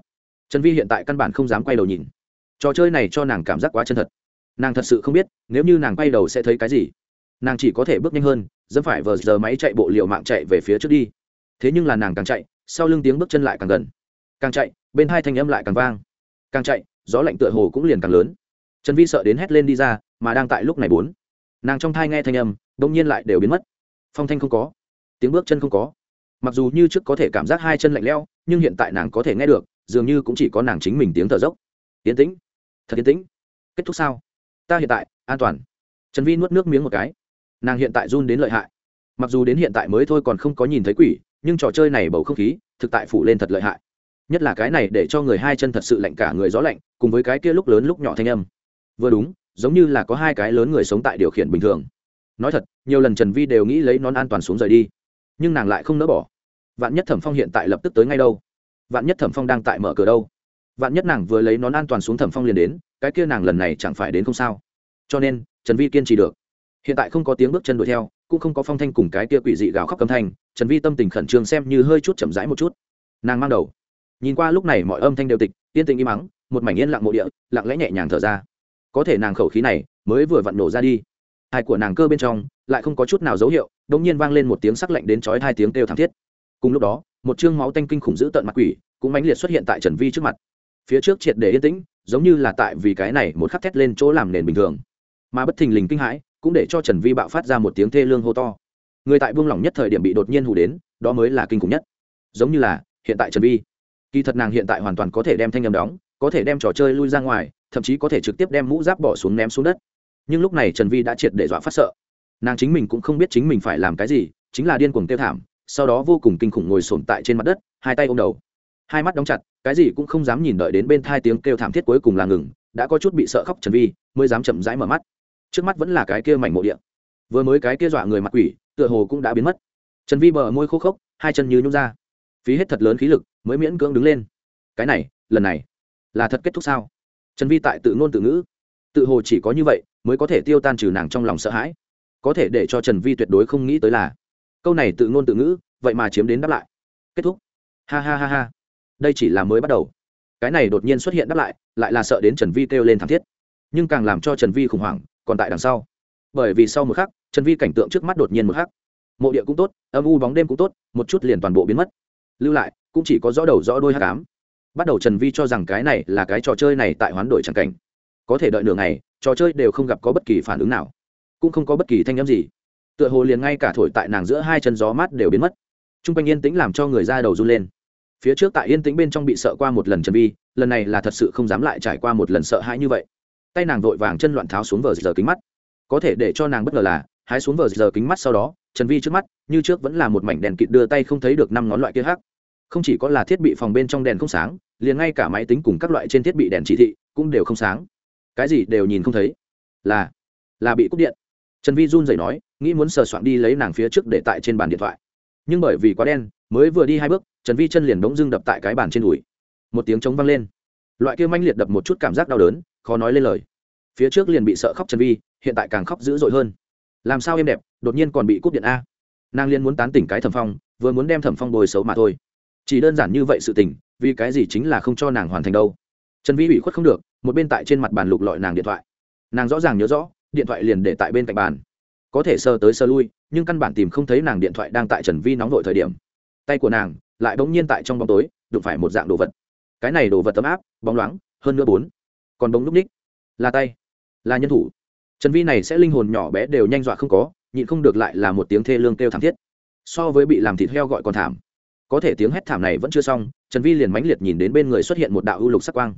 Trần vi hiện tại căn bản không dám quay đầu nhìn. Trò chơi này cho nàng cảm giác quá chân thật. Nàng thật sự không biết, nếu như nàng quay đầu sẽ thấy cái gì? Nàng chỉ có thể bước nhanh hơn dẫm phải vờ giờ máy chạy bộ liệu mạng chạy về phía trước đi. Thế nhưng là nàng càng chạy, sau lưng tiếng bước chân lại càng gần. Càng chạy, bên hai thanh âm lại càng vang. Càng chạy, gió lạnh tựa hồ cũng liền càng lớn. Trần vi sợ đến hét lên đi ra, mà đang tại lúc này bốn. Nàng trong thai nghe thanh âm, đông nhiên lại đều biến mất. Phong thanh không có. Tiếng bước chân không có. Mặc dù như trước có thể cảm giác hai chân lạnh leo nhưng hiện tại nàng có thể nghe được, dường như cũng chỉ có nàng chính mình tiếng thở dốc. Yến tĩnh. Thật yến tĩnh. Kết thúc sao? Ta hiện tại, an toàn. Trần vi nuốt nước miếng một cái nàng hiện tại run đến lợi hại. Mặc dù đến hiện tại mới thôi còn không có nhìn thấy quỷ, nhưng trò chơi này bầu không khí, thực tại phủ lên thật lợi hại. Nhất là cái này để cho người hai chân thật sự lạnh cả người gió lạnh, cùng với cái kia lúc lớn lúc nhỏ thanh âm. Vừa đúng, giống như là có hai cái lớn người sống tại điều khiển bình thường. Nói thật, nhiều lần trần vi đều nghĩ lấy nón an toàn xuống rời đi. Nhưng nàng lại không nỡ bỏ. Vạn nhất thẩm phong hiện tại lập tức tới ngay đâu? Vạn nhất thẩm phong đang tại mở cửa đâu? Vạn nhất nàng vừa lấy nón an toàn xuống thẩm phong liền đến, cái kia nàng lần này chẳng phải đến không sao. Cho nên, trần vi kiên trì được hiện tại không có tiếng bước chân đuổi theo, cũng không có phong thanh cùng cái kia quỷ dị gào khóc âm thanh, trần vi tâm tình khẩn trương xem như hơi chút chậm rãi một chút. Nàng mang đầu. Nhìn qua lúc này mọi âm thanh đều tịch, yên tình im mắng, một mảnh yên lặng mộ địa, lặng lẽ nhẹ nhàng thở ra. Có thể nàng khẩu khí này mới vừa vặn nổ ra đi. Hai của nàng cơ bên trong lại không có chút nào dấu hiệu đ ỗ n g nhiên vang lên một tiếng sắc lạnh đến chói hai tiếng kêu thảm thiết. Cùng lúc đó, một chương máu tanh kinh khủng dữ tận mặt quỷ cũng mãnh liệt xuất hiện tại trần vi trước mặt. Phía trước triệt để yên tĩnh, giống như là tại vì cái này một khắc thét lên chỗ làm nền bình thường. Mà bất thình lình kinh hãi cũng để cho trần vi bạo phát ra một tiếng thê lương hô to. Người tại buông lỏng nhất thời điểm bị đột nhiên hù đến, đó mới là kinh khủng nhất. Giống như là, hiện tại trần vi, kỳ thật nàng hiện tại hoàn toàn có thể đem thanh â m đóng, có thể đem trò chơi lui ra ngoài, thậm chí có thể trực tiếp đem mũ giáp bỏ xuống ném xuống đất. Nhưng lúc này trần vi đã triệt để dọa phát sợ. Nàng chính mình cũng không biết chính mình phải làm cái gì, chính là điên cuồng tiêu thảm, sau đó vô cùng kinh khủng ngồi sồn tại trên mặt đất, hai tay ôm đầu. Hai mắt đóng chặt, cái gì cũng không dám nhìn đợi đến bên thai tiếng kêu thảm thiết cuối cùng là ngừng, đã có chút bị sợ khóc trần vi, mới dám chậm rãi mở mắt trước mắt vẫn là cái kia mảnh mộ địa. Vừa mới cái kia dọa người mặt quỷ, tựa hồ cũng đã biến mất. Trần vi bờ môi khô khốc, hai chân như nhún ra. Phí hết thật lớn khí lực, mới miễn cưỡng đứng lên. Cái này, lần này, là thật kết thúc sao? Trần vi tại tự ngôn tự ngữ. Tự hồ chỉ có như vậy, mới có thể tiêu tan trừ nàng trong lòng sợ hãi. Có thể để cho trần vi tuyệt đối không nghĩ tới là, câu này tự ngôn tự ngữ, vậy mà chiếm đến đáp lại. Kết thúc. Ha ha ha ha. Đây chỉ là mới bắt đầu. Cái này đột nhiên xuất hiện đáp lại lại là sợ đến trần vi kêu lên thảm thiết. Nhưng càng làm cho trần vi khủng hoảng còn tại đằng sau. Bởi vì sau một khắc, trần vi cảnh tượng trước mắt đột nhiên một khắc mộ địa cũng tốt, âm u bóng đêm cũng tốt, một chút liền toàn bộ biến mất. Lưu lại, cũng chỉ có rõ đầu rõ đôi hát cám bắt đầu trần vi cho rằng cái này là cái trò chơi này tại hoán đổi tràng cảnh. Có thể đợi nửa ngày, trò chơi đều không gặp có bất kỳ phản ứng nào. Cũng không có bất kỳ thanh â m gì. Tựa hồ liền ngay cả thổi tại nàng giữa hai chân gió mát đều biến mất. T r u n g quanh yên tĩnh làm cho người ra đầu run lên. Phía trước tại yên tĩnh bên trong bị sợ qua một lần trần vi, lần này là thật sự không dám lại trải qua một lần sợ hãi như vậy tay nàng vội vàng chân loạn tháo xuống vờ giờ kính mắt. Có thể để cho nàng bất ngờ là, hái xuống vờ giờ kính mắt sau đó, trần vi trước mắt, như trước vẫn là một mảnh đèn kịt đưa tay không thấy được năm ngón loại kia hắc. Không chỉ có là thiết bị phòng bên trong đèn không sáng, liền ngay cả máy tính cùng các loại trên thiết bị đèn chỉ thị cũng đều không sáng. Cái gì đều nhìn không thấy. Là là bị cúp điện. Trần vi run rẩy nói, nghĩ muốn sờ soạn đi lấy nàng phía trước để tại trên bàn điện thoại. Nhưng bởi vì quá đen, mới vừa đi hai bước, trần vi chân liền bỗng dưng đập tại cái bàn trên đùi. Một tiếng trống vang lên. Loại kia manh liệt đập một chút cảm giác đau đớn khó nói lên lời. Phía trước liền bị sợ khóc trần vi, hiện tại càng khóc dữ dội hơn. Làm sao em đẹp, đột nhiên còn bị cúp điện a. Nàng liên muốn tán tỉnh cái thẩm phong, vừa muốn đem thẩm phong bồi xấu mà thôi. Chỉ đơn giản như vậy sự tình, vì cái gì chính là không cho nàng hoàn thành đâu. Trần vi ủy khuất không được, một bên tại trên mặt bàn lục lọi nàng điện thoại. Nàng rõ ràng nhớ rõ, điện thoại liền để tại bên cạnh bàn. Có thể sơ tới sơ lui, nhưng căn bản tìm không thấy nàng điện thoại đang tại trần vi nóng vội thời điểm. Tay của nàng lại bỗng nhiên tại trong bóng tối, đụng phải một dạng đồ vật. Cái này đồ vật tấm áp, bóng loáng, hơn nữa bốn còn bóng núp ních. Là tay. Là nhân thủ. Trần vi này sẽ linh hồn nhỏ bé đều nhanh dọa không có, nhịn không được lại là một tiếng thê lương kêu thảm thiết. So với bị làm thịt heo gọi còn thảm. Có thể tiếng hét thảm này vẫn chưa xong, trần vi liền mãnh liệt nhìn đến bên người xuất hiện một đạo ưu lục sắc quang.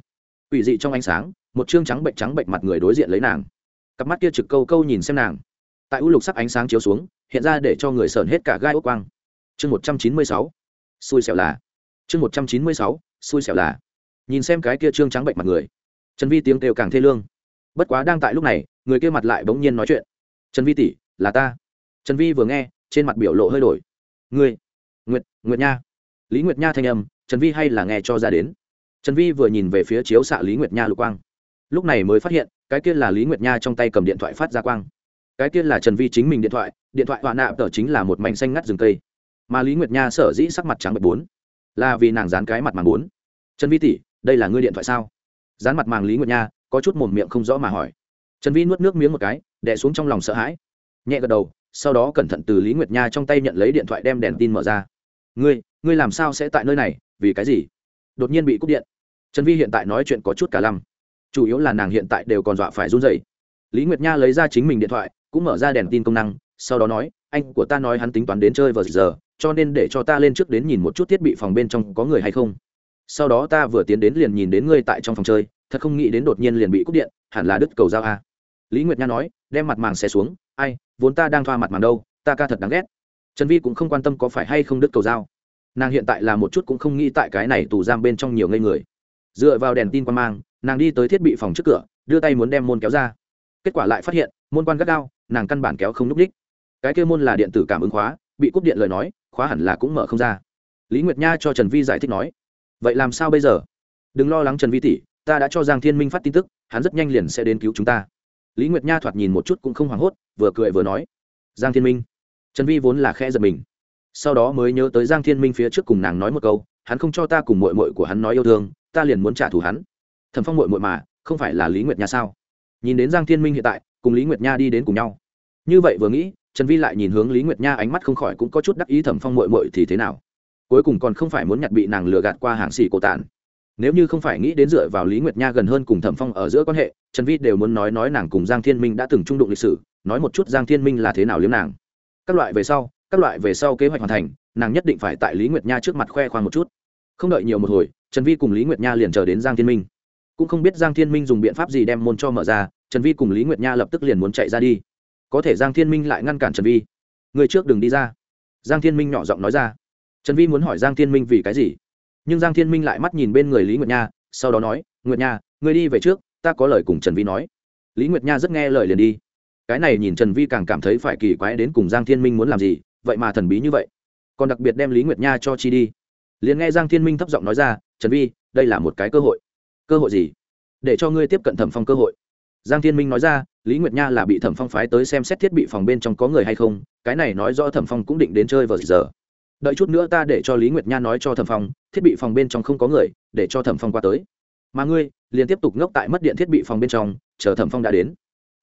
Ủy dị trong ánh sáng, một chương trắng bệnh trắng bệnh mặt người đối diện lấy nàng. Cặp mắt kia trực câu câu nhìn xem nàng. Tại ưu lục sắc ánh sáng chiếu xuống, hiện ra để cho người sờn hết cả gai ốc quang. Chương một trăm chín mươi sáu. Xui xẻo là. Chương một trăm chín mươi sáu. Xui xẻo là. Nhìn xem cái kia trương trắng bệnh mặt người trần vi tiếng kêu càng thê lương. Bất quá đang tại lúc này, người kia mặt lại bỗng nhiên nói chuyện. Trần vi tỷ, là ta. Trần vi vừa nghe, trên mặt biểu lộ hơi đổi. Ngươi, nguyệt nguyệt nha. Lý nguyệt nha thanh âm, trần vi hay là nghe cho ra đến. Trần vi vừa nhìn về phía chiếu xạ lý nguyệt nha lục quang. Lúc này mới phát hiện, cái kia là lý nguyệt nha trong tay cầm điện thoại phát ra quang. Cái kia là trần vi chính mình điện thoại điện thoại họa nạ tờ chính là một mảnh xanh ngắt rừng cây. Mà lý nguyệt nha sở dĩ sắc mặt trắng bệch bốn, là vì nàng dán cái mặt màng bốn. Trần vi tỷ, đây là ngươi điện thoại sao? Dán mặt màng lý nguyệt nha, có chút mồm miệng không rõ mà hỏi. Trần vi nuốt nước miếng một cái đẻ xuống trong lòng sợ hãi. Nhẹ gật đầu, sau đó cẩn thận từ lý nguyệt nha trong tay nhận lấy điện thoại đem đèn tin mở ra. Ngươi ngươi làm sao sẽ tại nơi này, vì cái gì? Đột nhiên bị cúp điện. Trần vi hiện tại nói chuyện có chút cả lăm. Chủ yếu là nàng hiện tại đều còn dọa phải run dậy lý nguyệt nha lấy ra chính mình điện thoại, cũng mở ra đèn tin công năng, sau đó nói, anh của ta nói hắn tính toán đến chơi vào giờ, cho nên để cho ta lên trước đến nhìn một chút thiết bị phòng bên trong có người hay không sau đó ta vừa tiến đến liền nhìn đến ngươi tại trong phòng chơi, thật không nghĩ đến đột nhiên liền bị cúp điện, hẳn là đứt cầu giao a. Lý nguyệt nha nói, đem mặt màng xe xuống, ai, vốn ta đang thoa mặt màng đâu, ta ca thật đáng ghét. Trần vi cũng không quan tâm có phải hay không đứt cầu giao nàng hiện tại là một chút cũng không nghĩ tại cái này tù giam bên trong nhiều ngây người. Dựa vào đèn tin quan mang, nàng đi tới thiết bị phòng trước cửa, đưa tay muốn đem môn kéo ra. Kết quả lại phát hiện, môn quan gắt gao, nàng căn bản kéo không núp đích. Cái kêu môn là điện tử cảm ứng khóa, bị cúp điện lời nói, khóa hẳn là cũng mở không ra. Lý nguyệt nha cho trần vi giải thích nói vậy làm sao bây giờ? Đừng lo lắng trần vi tỷ, ta đã cho giang thiên minh phát tin tức, hắn rất nhanh liền sẽ đến cứu chúng ta. Lý nguyệt nha thoạt nhìn một chút cũng không hoảng hốt, vừa cười vừa nói, giang thiên minh. Trần vi vốn là khe giật mình. Sau đó mới nhớ tới giang thiên minh phía trước cùng nàng nói một câu, hắn không cho ta cùng mội mội của hắn nói yêu thương, ta liền muốn trả thù hắn. Thẩm phong mội mội mà, không phải là lý nguyệt nha sao? Nhìn đến giang thiên minh hiện tại, cùng lý nguyệt nha đi đến cùng nhau. Như vậy vừa nghĩ, trần vi lại nhìn hướng lý nguyệt nha ánh mắt không khỏi cũng có chút đắc ý, thẩm phong mội mội thì thế nào? Cuối cùng còn không phải muốn nhặt bị nàng lừa gạt qua hàng xì cổ tản. Nếu như không phải nghĩ đến dựa vào lý nguyệt nha gần hơn cùng thẩm phong ở giữa quan hệ, trần vi đều muốn nói nói nàng cùng giang thiên minh đã từng trung đụng lịch sử, nói một chút giang thiên minh là thế nào liếm nàng. Các loại về sau, các loại về sau kế hoạch hoàn thành, nàng nhất định phải tại lý nguyệt nha trước mặt khoe khoang một chút. Không đợi nhiều một hồi, trần vi cùng lý nguyệt nha liền chờ đến giang thiên minh. Cũng không biết giang thiên minh dùng biện pháp gì đem môn cho mở ra, trần vi cùng lý nguyệt nha lập tức liền muốn chạy ra đi. Có thể giang thiên minh lại ngăn cản trần vi. Người trước đừng đi ra. Giang thiên minh nhỏ giọng nói ra trần vi muốn hỏi giang thiên minh vì cái gì? Nhưng giang thiên minh lại mắt nhìn bên người lý nguyệt nha, sau đó nói, nguyệt nha người đi về trước, ta có lời cùng trần vi nói. Lý nguyệt nha rất nghe lời liền đi. Cái này nhìn trần vi càng cảm thấy phải kỳ quái đến cùng giang thiên minh muốn làm gì, vậy mà thần bí như vậy. Còn đặc biệt đem lý nguyệt nha cho chi đi. Liền nghe giang thiên minh thấp giọng nói ra, trần vi, đây là một cái cơ hội. Cơ hội gì? Để cho ngươi tiếp cận thẩm phong cơ hội. Giang thiên minh nói ra, lý nguyệt nha là bị thẩm phong phái tới xem xét thiết bị phòng bên trong có người hay không, cái này nói rõ thẩm phong cũng định đến chơi vào giờ đợi chút nữa ta để cho lý nguyệt nha nói cho thẩm phong, thiết bị phòng bên trong không có người, để cho thẩm phong qua tới. Mà ngươi, liền tiếp tục ngốc tại mất điện thiết bị phòng bên trong, chờ thẩm phong đã đến.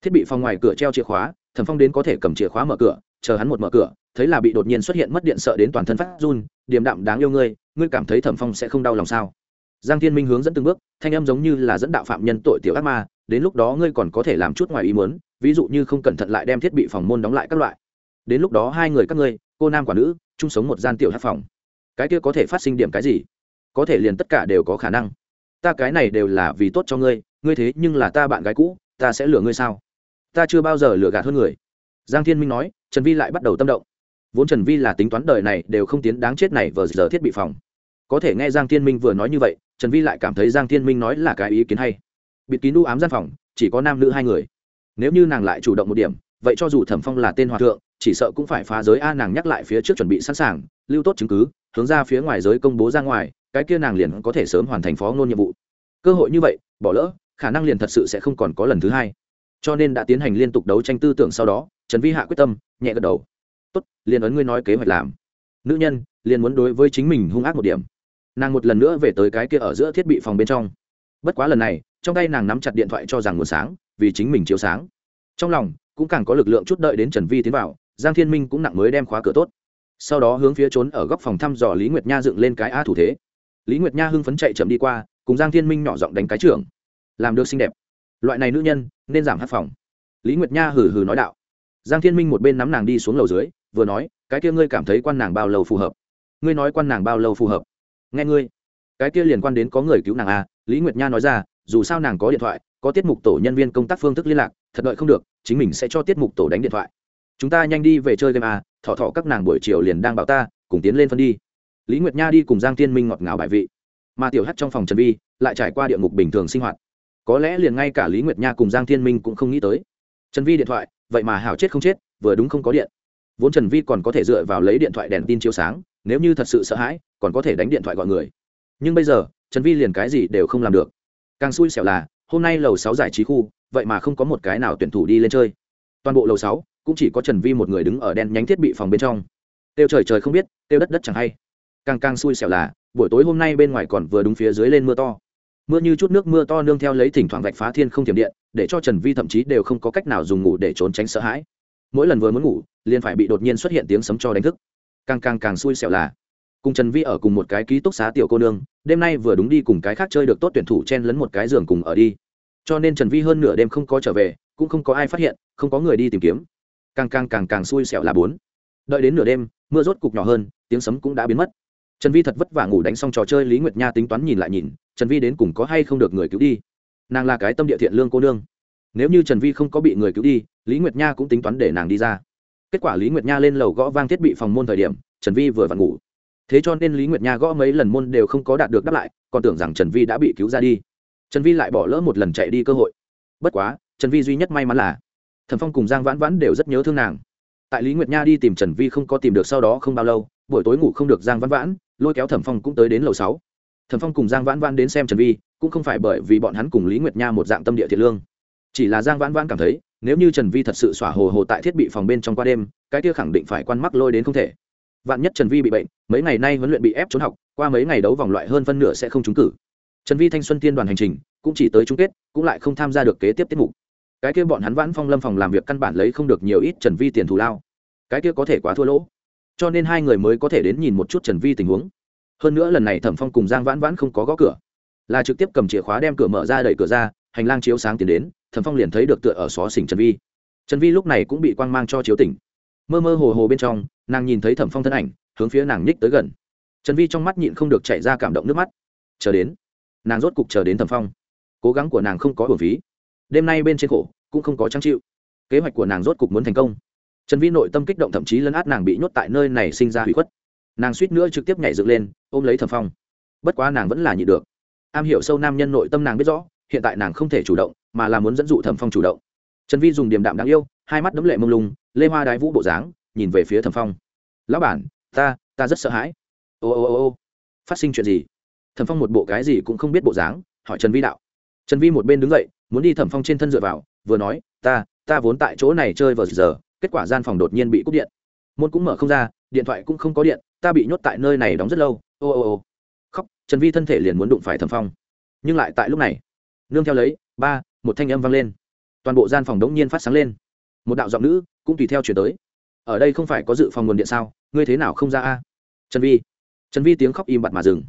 Thiết bị phòng ngoài cửa treo chìa khóa, thẩm phong đến có thể cầm chìa khóa mở cửa, chờ hắn một mở cửa, thấy là bị đột nhiên xuất hiện mất điện sợ đến toàn thân phát run, điềm đạm đáng yêu ngươi ngươi cảm thấy thẩm phong sẽ không đau lòng sao? Giang thiên minh hướng dẫn từng bước, thanh âm giống như là dẫn đạo phạm nhân tội tiểu ác ma, đến lúc đó ngươi còn có thể làm chút ngoài ý muốn, ví dụ như không cẩn thận lại đem thiết bị phòng môn đóng lại các loại. Đến lúc đó hai người các ngươi, cô nam quả nữ chung sống một gian tiểu hát phòng. Cái kia có thể phát sinh điểm cái gì? Có thể liền tất cả đều có khả năng. Ta cái này đều là vì tốt cho ngươi ngươi thế nhưng là ta bạn gái cũ, ta sẽ lừa ngươi sao? Ta chưa bao giờ lừa gạt hơn người. Giang thiên minh nói, trần vi lại bắt đầu tâm động. Vốn trần vi là tính toán đời này đều không tiến đáng chết này vờ giờ thiết bị phòng. Có thể nghe giang thiên minh vừa nói như vậy, trần vi lại cảm thấy giang thiên minh nói là cái ý kiến hay. Bịt kín đu ám gian phòng, chỉ có nam nữ hai người. Nếu như nàng lại chủ động một điểm, vậy cho dù thẩm phong là tên hòa thượng chỉ sợ cũng phải phá giới a nàng nhắc lại phía trước chuẩn bị sẵn sàng, lưu tốt chứng cứ, hướng ra phía ngoài giới công bố ra ngoài, cái kia nàng liền có thể sớm hoàn thành phó ngôn nhiệm vụ. Cơ hội như vậy, bỏ lỡ, khả năng liền thật sự sẽ không còn có lần thứ hai. Cho nên đã tiến hành liên tục đấu tranh tư tưởng sau đó, trần vi hạ quyết tâm, nhẹ gật đầu. Tốt, liền ấn ngươi nói kế hoạch làm. Nữ nhân, liền muốn đối với chính mình hung ác một điểm. Nàng một lần nữa về tới cái kia ở giữa thiết bị phòng bên trong. Bất quá lần này, trong tay nàng nắm chặt điện thoại cho rằng nguồn sáng, vì chính mình chiếu sáng. Trong lòng, cũng càng có lực lượng chút đợi đến trần vi tiến vào giang thiên minh cũng nặng mới đem khóa cửa tốt. Sau đó hướng phía trốn ở góc phòng thăm dò lý nguyệt nha dựng lên cái a thủ thế. Lý nguyệt nha hưng phấn chạy chậm đi qua, cùng giang thiên minh nhỏ giọng đánh cái trưởng. Làm được xinh đẹp. Loại này nữ nhân, nên giảm hát phòng. Lý nguyệt nha hừ hừ nói đạo. Giang thiên minh một bên nắm nàng đi xuống lầu dưới, vừa nói, cái kia ngươi cảm thấy quan nàng bao lâu phù hợp? Ngươi nói quan nàng bao lâu phù hợp? Nghe ngươi. Cái kia liên quan đến có người cứu nàng a lý nguyệt nha nói ra, dù sao nàng có điện thoại, có tiết mục tổ nhân viên công tác phương thức liên lạc, thật đợi không được, chính mình sẽ cho tiết mục tổ đánh điện thoại chúng ta nhanh đi về chơi game à thọ thọ các nàng buổi chiều liền đang bảo ta, cùng tiến lên phân đi. Lý nguyệt nha đi cùng giang tiên minh ngọt ngào bài vị. Mà tiểu hắt trong phòng trần vi lại trải qua địa ngục bình thường sinh hoạt. Có lẽ liền ngay cả lý nguyệt nha cùng giang thiên minh cũng không nghĩ tới. Trần vi điện thoại, vậy mà hảo chết không chết, vừa đúng không có điện. Vốn trần vi còn có thể dựa vào lấy điện thoại đèn tin chiếu sáng, nếu như thật sự sợ hãi, còn có thể đánh điện thoại gọi người. Nhưng bây giờ, trần vi liền cái gì đều không làm được. Càng xui xẻo là, hôm nay lầu sáu giải trí khu, vậy mà không có một cái nào tuyển thủ đi lên chơi. Toàn bộ lầu sáu cũng chỉ có trần vi một người đứng ở đen nhánh thiết bị phòng bên trong. Tiêu trời trời không biết, tiêu đất đất chẳng hay. Càng càng xui xẻo là, buổi tối hôm nay bên ngoài còn vừa đúng phía dưới lên mưa to. Mưa như chút nước mưa to nương theo lấy thỉnh thoảng vạch phá thiên không thiểm điện, để cho trần vi thậm chí đều không có cách nào dùng ngủ để trốn tránh sợ hãi. Mỗi lần vừa muốn ngủ, liền phải bị đột nhiên xuất hiện tiếng sấm cho đánh thức. Càng càng càng xui xẻo là, cùng trần vi ở cùng một cái ký túc xá tiểu cô nương, đêm nay vừa đúng đi cùng cái khác chơi được tốt tuyển thủ chen lấn một cái giường cùng ở đi. Cho nên trần vi hơn nửa đêm không có trở về, cũng không có ai phát hiện, không có người đi tìm kiếm càng càng càng càng xui xẻo là bốn. Đợi đến nửa đêm, mưa rốt cục nhỏ hơn, tiếng sấm cũng đã biến mất. Trần vi thật vất vả ngủ đánh xong trò chơi, lý nguyệt nha tính toán nhìn lại nhìn, trần vi đến cùng có hay không được người cứu đi? Nàng là cái tâm địa thiện lương cô nương. Nếu như trần vi không có bị người cứu đi, lý nguyệt nha cũng tính toán để nàng đi ra. Kết quả lý nguyệt nha lên lầu gõ vang thiết bị phòng môn thời điểm, trần vi vừa vặn ngủ. Thế cho nên lý nguyệt nha gõ mấy lần môn đều không có đạt được đáp lại, còn tưởng rằng trần vi đã bị cứu ra đi. Trần vi lại bỏ lỡ một lần chạy đi cơ hội. Bất quá, trần vi duy nhất may mắn là thẩm phong cùng giang vãn vãn đều rất nhớ thương nàng. Tại lý nguyệt nha đi tìm trần vi không có tìm được sau đó không bao lâu, buổi tối ngủ không được giang vãn vãn, lôi kéo thẩm phong cũng tới đến lầu sáu. Thẩm phong cùng giang vãn vãn đến xem trần vi, cũng không phải bởi vì bọn hắn cùng lý nguyệt nha một dạng tâm địa thiện lương. Chỉ là giang vãn vãn cảm thấy, nếu như trần vi thật sự xỏa hồ hồ tại thiết bị phòng bên trong qua đêm, cái kia khẳng định phải quan mắc lôi đến không thể. Vạn nhất trần vi bị bệnh, mấy ngày nay huấn luyện bị ép trốn học, qua mấy ngày đấu vòng loại hơn phân nửa sẽ không trúng cử. Trần vi thanh xuân tiên đoàn hành trình, cũng chỉ tới chung kết, cũng lại không tham gia được kế tiếp tiết mục cái kia bọn hắn vãn phong lâm phòng làm việc căn bản lấy không được nhiều ít trần vi tiền thù lao. Cái kia có thể quá thua lỗ. Cho nên hai người mới có thể đến nhìn một chút trần vi tình huống. Hơn nữa lần này thẩm phong cùng giang vãn vãn không có gõ cửa. Là trực tiếp cầm chìa khóa đem cửa mở ra đẩy cửa ra, hành lang chiếu sáng tiến đến, thẩm phong liền thấy được tựa ở xó xỉnh trần vi. Trần vi lúc này cũng bị quang mang cho chiếu tỉnh. Mơ mơ hồ hồ bên trong, nàng nhìn thấy thẩm phong thân ảnh, hướng phía nàng nhích tới gần. Trần vi trong mắt nhịn không được chạy ra cảm động nước mắt. Chờ đến. Nàng rốt cục chờ đến thẩm phong. Cố gắng của nàng không có bổn phí đêm nay bên trên khổ, cũng không có trang chịu. Kế hoạch của nàng rốt cục muốn thành công. Trần vi nội tâm kích động thậm chí lấn át nàng bị nhốt tại nơi này sinh ra hủy khuất. Nàng suýt nữa trực tiếp nhảy dựng lên, ôm lấy thẩm phong. Bất quá nàng vẫn là nhị được. Am hiểu sâu nam nhân nội tâm nàng biết rõ, hiện tại nàng không thể chủ động, mà là muốn dẫn dụ thẩm phong chủ động. Trần vi dùng điềm đạm đáng yêu, hai mắt đấm lệ mông lung, lê hoa đái vũ bộ dáng, nhìn về phía thẩm phong. Lão bản, ta ta rất sợ hãi. Ô ô ô ô phát sinh chuyện gì? Thẩm phong một bộ cái gì cũng không biết bộ dáng, hỏi trần vi đạo trần vi một bên đứng dậy, muốn đi thẩm phong trên thân dựa vào, vừa nói, ta ta vốn tại chỗ này chơi vào giờ, kết quả gian phòng đột nhiên bị cúp điện. Môn cũng mở không ra, điện thoại cũng không có điện, ta bị nhốt tại nơi này đóng rất lâu. Ô ô ô. Khóc, trần vi thân thể liền muốn đụng phải thẩm phong. Nhưng lại tại lúc này, nương theo lấy, ba, một thanh âm vang lên. Toàn bộ gian phòng đống nhiên phát sáng lên. Một đạo giọng nữ cũng tùy theo chuyển tới. Ở đây không phải có dự phòng nguồn điện sao? Ngươi thế nào không ra a? Trần vi. Trần vi tiếng khóc im bặt mà dừng.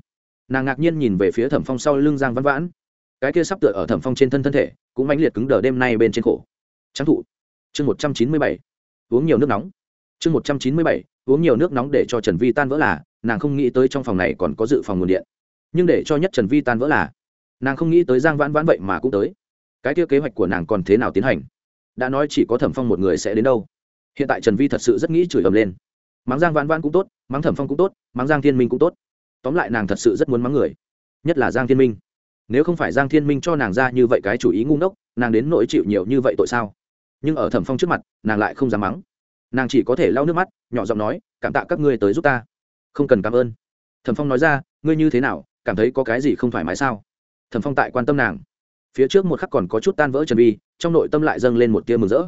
Nàng ngạc nhiên nhìn về phía thẩm phong sau lưng giang văn vãn cái kia sắp tựa ở thẩm phong trên thân thân thể, cũng mãnh liệt cứng đờ đêm nay bên trên khổ. trắng thụ. Chương một trăm chín mươi bảy. Uống nhiều nước nóng. Chương một trăm chín mươi bảy. Uống nhiều nước nóng để cho trần vi tan vỡ là, nàng không nghĩ tới trong phòng này còn có dự phòng nguồn điện. Nhưng để cho nhất trần vi tan vỡ là, nàng không nghĩ tới giang vãn vãn vậy mà cũng tới. Cái kia kế hoạch của nàng còn thế nào tiến hành? Đã nói chỉ có thẩm phong một người sẽ đến đâu. Hiện tại trần vi thật sự rất nghĩ chửi ầm lên. Mắng giang vãn vãn cũng tốt, mắng thẩm phong cũng tốt, mắng giang thiên minh cũng tốt. Tóm lại nàng thật sự rất muốn mắng người. Nhất là giang thiên minh nếu không phải giang thiên minh cho nàng ra như vậy cái chủ ý ngu ngốc, nàng đến nỗi chịu nhiều như vậy tội sao? Nhưng ở thẩm phong trước mặt, nàng lại không dám mắng. Nàng chỉ có thể lau nước mắt, nhỏ giọng nói, cảm tạ các ngươi tới giúp ta. Không cần cảm ơn. Thẩm phong nói ra, ngươi như thế nào, cảm thấy có cái gì không thoải mái sao? Thẩm phong tại quan tâm nàng. Phía trước một khắc còn có chút tan vỡ trần vi, trong nội tâm lại dâng lên một tia mừng rỡ.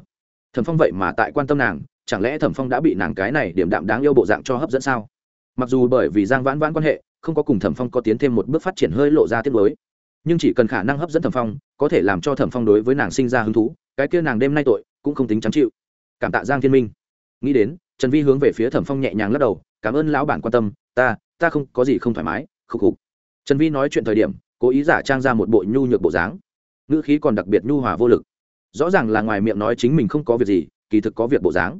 Thẩm phong vậy mà tại quan tâm nàng, chẳng lẽ thẩm phong đã bị nàng cái này điểm đạm đáng yêu bộ dạng cho hấp dẫn sao? Mặc dù bởi vì giang vãn vãn quan hệ, không có cùng thẩm phong có tiến thêm một bước phát triển hơi lộ ra tiết lối nhưng chỉ cần khả năng hấp dẫn thẩm phong, có thể làm cho thẩm phong đối với nàng sinh ra hứng thú, cái kia nàng đêm nay tội cũng không tính trắng chịu. Cảm tạ giang thiên minh. Nghĩ đến, trần vi hướng về phía thẩm phong nhẹ nhàng lắc đầu, cảm ơn lão bản quan tâm, ta ta không, có gì không thoải mái, khục khục. Trần vi nói chuyện thời điểm, cố ý giả trang ra một bộ nhu nhược bộ dáng. Ngữ khí còn đặc biệt nhu hòa vô lực. Rõ ràng là ngoài miệng nói chính mình không có việc gì, kỳ thực có việc bộ dáng.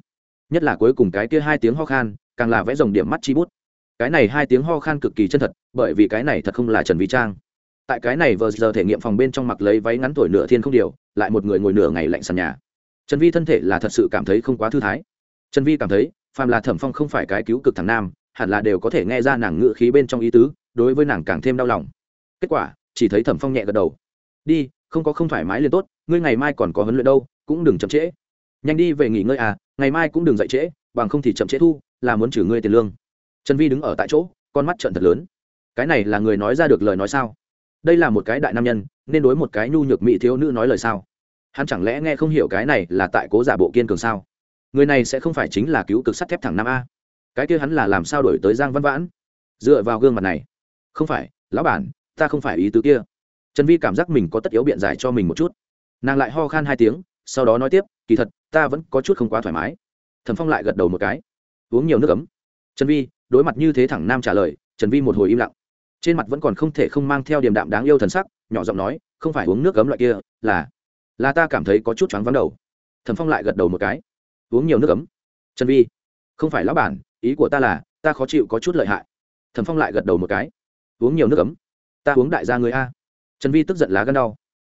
Nhất là cuối cùng cái kia hai tiếng ho khan, càng là vẽ dòng điểm mắt chi bút. Cái này hai tiếng ho khan cực kỳ chân thật, bởi vì cái này thật không là trần vi trang tại cái này vừa giờ thể nghiệm phòng bên trong mặc lấy váy ngắn tuổi nửa thiên không điều, lại một người ngồi nửa ngày lạnh sàn nhà. Trần vi thân thể là thật sự cảm thấy không quá thư thái. Trần vi cảm thấy, phàm là thẩm phong không phải cái cứu cực thằng nam, hẳn là đều có thể nghe ra nàng ngự khí bên trong ý tứ, đối với nàng càng thêm đau lòng. Kết quả, chỉ thấy thẩm phong nhẹ gật đầu. Đi, không có không thoải mái liền tốt, ngươi ngày mai còn có huấn luyện đâu, cũng đừng chậm trễ. Nhanh đi về nghỉ ngơi à ngày mai cũng đừng dậy trễ, bằng không thì chậm trễ thu, là muốn trừ ngươi tiền lương. Trần vi đứng ở tại chỗ, con mắt trận thật lớn. Cái này là người nói ra được lời nói sao? Đây là một cái đại nam nhân, nên đối một cái nhu nhược mỹ thiếu nữ nói lời sao? Hắn chẳng lẽ nghe không hiểu cái này là tại cố giả bộ kiên cường sao? Người này sẽ không phải chính là cứu cực sắt thép thẳng nam a. Cái kia hắn là làm sao đổi tới giang văn vãn? Dựa vào gương mặt này. Không phải, lão bản, ta không phải ý tứ kia. Trần vi cảm giác mình có tất yếu biện giải cho mình một chút. Nàng lại ho khan hai tiếng, sau đó nói tiếp, kỳ thật, ta vẫn có chút không quá thoải mái. Thẩm phong lại gật đầu một cái. Uống nhiều nước ấm. Trần vi, đối mặt như thế thẳng nam trả lời, trần vi một hồi im lặng trên mặt vẫn còn không thể không mang theo điểm đạm đáng yêu thần sắc, nhỏ giọng nói, không phải uống nước cấm loại kia, là là ta cảm thấy có chút choáng vắng đầu. Thẩm phong lại gật đầu một cái. Uống nhiều nước cấm trần vi, không phải lão bản, ý của ta là, ta khó chịu có chút lợi hại. Thẩm phong lại gật đầu một cái. Uống nhiều nước cấm ta uống đại gia người a. Trần vi tức giận lá gân đau.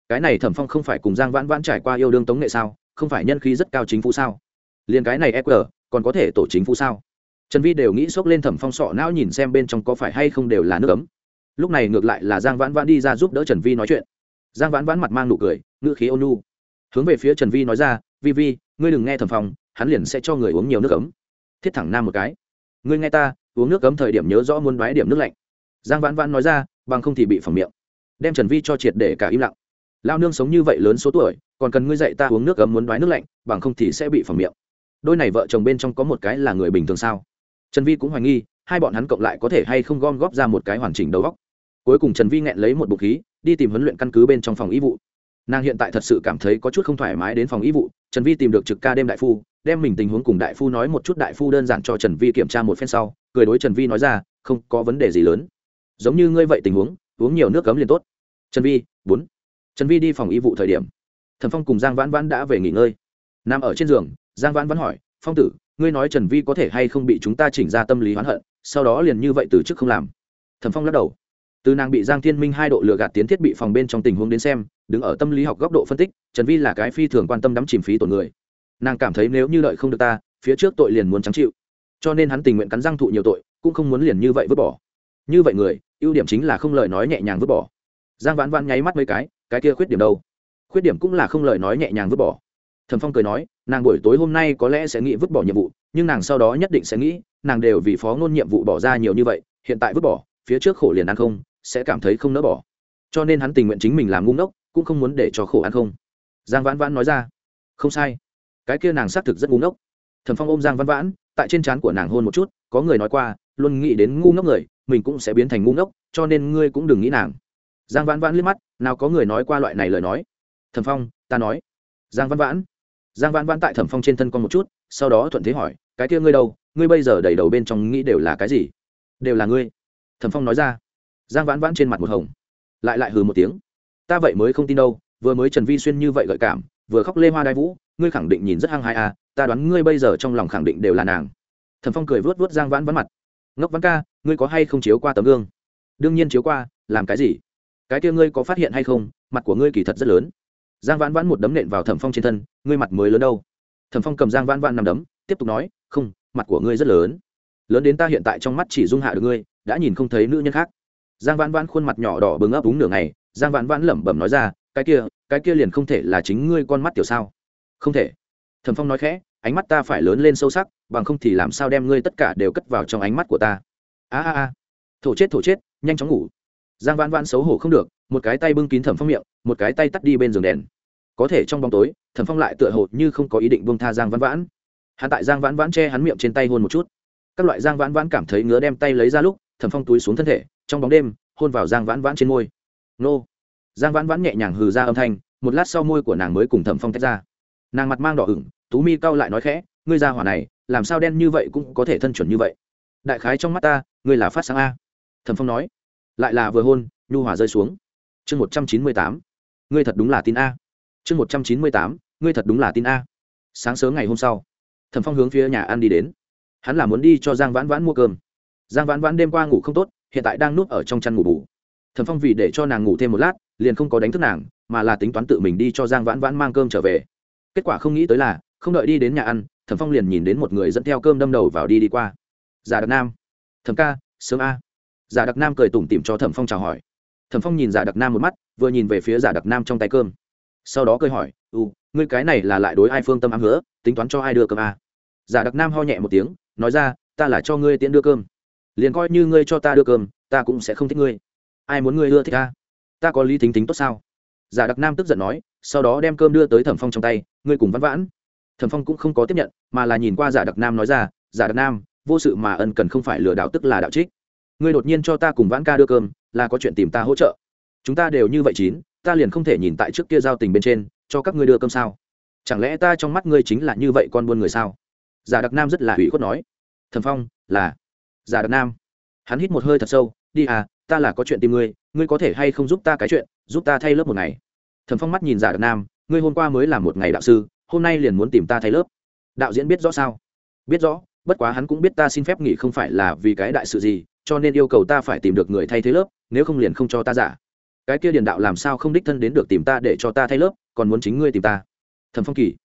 Cái này thẩm phong không phải cùng giang vãn vãn trải qua yêu đương tống nghệ sao? Không phải nhân khí rất cao chính phủ sao? Liền cái này eq còn có thể tổ chính phủ sao? Trần vi đều nghĩ xốc lên thẩm phong sọ não nhìn xem bên trong có phải hay không đều là nước ấm. Lúc này ngược lại là giang vãn vãn đi ra giúp đỡ trần vi nói chuyện. Giang vãn vãn mặt mang nụ cười, ngữ khí ôn hướng về phía trần vi nói ra, vi vi, ngươi đừng nghe thẩm phong, hắn liền sẽ cho người uống nhiều nước ấm. Thiết thẳng nam một cái. Ngươi nghe ta, uống nước ấm thời điểm nhớ rõ muốn đoái điểm nước lạnh. Giang vãn vãn nói ra, bằng không thì bị phỏng miệng. Đem trần vi cho triệt để cả im lặng. Lao nương sống như vậy lớn số tuổi, còn cần ngươi dạy ta uống nước ấm muốn đoái nước lạnh, bằng không thì sẽ bị phỏng miệng. Đôi này vợ chồng bên trong có một cái là người bình thường sao? Trần vi cũng hoài nghi, hai bọn hắn cộng lại có thể hay không gom góp ra một cái hoàn chỉnh đầu góc cuối cùng trần vi nghẹn lấy một bụng khí, đi tìm huấn luyện căn cứ bên trong phòng y vụ. Nàng hiện tại thật sự cảm thấy có chút không thoải mái đến phòng y vụ, trần vi tìm được trực ca đêm đại phu, đem mình tình huống cùng đại phu nói một chút đại phu đơn giản cho trần vi kiểm tra một phen sau, cười đối trần vi nói ra, không có vấn đề gì lớn. Giống như ngươi vậy tình huống, uống nhiều nước cấm liền tốt. Trần vi, bốn. Trần vi đi phòng y vụ thời điểm thần phong cùng giang vãn vãn đã về nghỉ ngơi. Nằm ở trên giường, giang vãn vãn hỏi, phong tử ngươi nói trần vi có thể hay không bị chúng ta chỉnh ra tâm lý hoán hận, sau đó liền như vậy từ chức không làm. Thẩm phong lắc đầu. Từ nàng bị giang thiên minh hai độ lừa gạt tiến thiết bị phòng bên trong tình huống đến xem, đứng ở tâm lý học góc độ phân tích, trần vi là cái phi thường quan tâm đắm chìm phí tổn người. Nàng cảm thấy nếu như lợi không được ta, phía trước tội liền muốn trắng chịu. Cho nên hắn tình nguyện cắn răng thụ nhiều tội, cũng không muốn liền như vậy vứt bỏ. Như vậy người, ưu điểm chính là không lời nói nhẹ nhàng vứt bỏ. Giang vãn vãn nháy mắt mấy cái cái kia khuyết điểm đâu? Khuyết điểm cũng là không lời nói nhẹ nhàng vứt bỏ. Thẩm phong cười nói nàng buổi tối hôm nay có lẽ sẽ nghĩ vứt bỏ nhiệm vụ, nhưng nàng sau đó nhất định sẽ nghĩ, nàng đều vì phó ngôn nhiệm vụ bỏ ra nhiều như vậy, hiện tại vứt bỏ, phía trước khổ liền ăn không, sẽ cảm thấy không nỡ bỏ. Cho nên hắn tình nguyện chính mình làm ngu ngốc, cũng không muốn để cho khổ ăn không. Giang vãn vãn nói ra, không sai. Cái kia nàng xác thực rất ngu ngốc. Thẩm phong ôm giang vãn vãn, tại trên trán của nàng hôn một chút, có người nói qua, luôn nghĩ đến ngu ngốc người, mình cũng sẽ biến thành ngu ngốc, cho nên ngươi cũng đừng nghĩ nàng. Giang vãn vãn liếc mắt, nào có người nói qua loại này lời nói? Thẩm phong, ta nói. Giang vãn vãn giang vãn vãn tại thẩm phong trên thân con một chút, sau đó thuận thế hỏi, cái kia ngươi đâu? Ngươi bây giờ đầy đầu bên trong nghĩ đều là cái gì? Đều là ngươi. Thẩm phong nói ra. Giang vãn vãn trên mặt một hồng. Lại lại hừ một tiếng. Ta vậy mới không tin đâu, vừa mới trần vi xuyên như vậy gợi cảm, vừa khóc lê hoa đai vũ, ngươi khẳng định nhìn rất hăng hai à ta đoán ngươi bây giờ trong lòng khẳng định đều là nàng. Thẩm phong cười vớt vớt giang vãn vãn mặt. Ngốc vãn ca, ngươi có hay không chiếu qua tấm gương? Đương nhiên chiếu qua, làm cái gì? Cái kia ngươi có phát hiện hay không? Mặt của ngươi kỳ thật rất lớn giang vãn vãn một đấm nện vào thẩm phong trên thân, ngươi mặt mới lớn đâu? Thẩm phong cầm giang vãn vãn nằm đấm, tiếp tục nói, không, mặt của ngươi rất lớn. Lớn đến ta hiện tại trong mắt chỉ dung hạ được ngươi, đã nhìn không thấy nữ nhân khác. Giang vãn vãn khuôn mặt nhỏ đỏ bừng ấp úng nửa ngày, giang vãn vãn lẩm bẩm nói ra, cái kia cái kia liền không thể là chính ngươi con mắt tiểu sao? Không thể. Thẩm phong nói khẽ, ánh mắt ta phải lớn lên sâu sắc, bằng không thì làm sao đem ngươi tất cả đều cất vào trong ánh mắt của ta? A a a. Thổ chết thổ chết, nhanh chóng ngủ giang vãn vãn xấu hổ không được, một cái tay bưng kín thẩm phong miệng, một cái tay tắt đi bên giường đèn. Có thể trong bóng tối, thẩm phong lại tựa hồ như không có ý định buông tha giang vãn vãn. Hắn tại giang vãn vãn che hắn miệng trên tay hôn một chút. Các loại giang vãn vãn cảm thấy ngứa đem tay lấy ra lúc, thẩm phong túi xuống thân thể, trong bóng đêm, hôn vào giang vãn vãn trên môi. Nô! Giang vãn vãn nhẹ nhàng hừ ra âm thanh, một lát sau môi của nàng mới cùng thẩm phong tách ra. Nàng mặt mang đỏ ửng, tú mi cau lại nói khẽ, ngươi ra hỏa này, làm sao đen như vậy cũng có thể thân chuẩn như vậy? Đại khái trong mắt ta, ngươi là phát sáng a. Thẩm phong nói lại là vừa hôn, nhu hòa rơi xuống. Chương một trăm chín mươi tám, ngươi thật đúng là tin a. Chương một trăm chín mươi tám, ngươi thật đúng là tin a. Sáng sớm ngày hôm sau, thẩm phong hướng phía nhà ăn đi đến. Hắn là muốn đi cho giang vãn vãn mua cơm. Giang vãn vãn đêm qua ngủ không tốt, hiện tại đang nuốt ở trong chăn ngủ bù. Thẩm phong vì để cho nàng ngủ thêm một lát, liền không có đánh thức nàng, mà là tính toán tự mình đi cho giang vãn vãn mang cơm trở về. Kết quả không nghĩ tới là, không đợi đi đến nhà ăn, thẩm phong liền nhìn đến một người dẫn theo cơm đâm đầu vào đi đi qua. Giả đặc nam, thẩm ca, sớm a giả đặc nam cười tủm tỉm cho thẩm phong chào hỏi. Thẩm phong nhìn giả đặc nam một mắt, vừa nhìn về phía giả đặc nam trong tay cơm. Sau đó cười hỏi ừ ngươi cái này là lại đối ai phương tâm ám hứa, tính toán cho ai đưa cơm à? giả đặc nam ho nhẹ một tiếng, nói ra, ta là cho ngươi tiễn đưa cơm. Liền coi như ngươi cho ta đưa cơm, ta cũng sẽ không thích ngươi. Ai muốn ngươi đưa thích ta? Ta có lý tính tính tốt sao? Giả đặc nam tức giận nói, sau đó đem cơm đưa tới thẩm phong trong tay, ngươi cùng văn vãn. Thẩm phong cũng không có tiếp nhận, mà là nhìn qua giả đặc nam nói ra, giả đặc nam, vô sự mà ân cần không phải lừa đảo tức là đạo trích ngươi đột nhiên cho ta cùng vãn ca đưa cơm, là có chuyện tìm ta hỗ trợ. Chúng ta đều như vậy chín, ta liền không thể nhìn tại trước kia giao tình bên trên, cho các ngươi đưa cơm sao? Chẳng lẽ ta trong mắt ngươi chính là như vậy con buôn người sao? Giả đặc nam rất là hủy khuất nói. Thần phong, là. Giả đặc nam. Hắn hít một hơi thật sâu, đi à ta là có chuyện tìm ngươi ngươi có thể hay không giúp ta cái chuyện, giúp ta thay lớp một ngày. Thần phong mắt nhìn giả đặc nam, ngươi hôm qua mới làm một ngày đạo sư, hôm nay liền muốn tìm ta thay lớp. Đạo diễn biết rõ sao? Biết rõ bất quá hắn cũng biết ta xin phép nghỉ không phải là vì cái đại sự gì, cho nên yêu cầu ta phải tìm được người thay thế lớp, nếu không liền không cho ta giả. Cái kia điền đạo làm sao không đích thân đến được tìm ta để cho ta thay lớp, còn muốn chính ngươi tìm ta. Thẩm phong kỳ,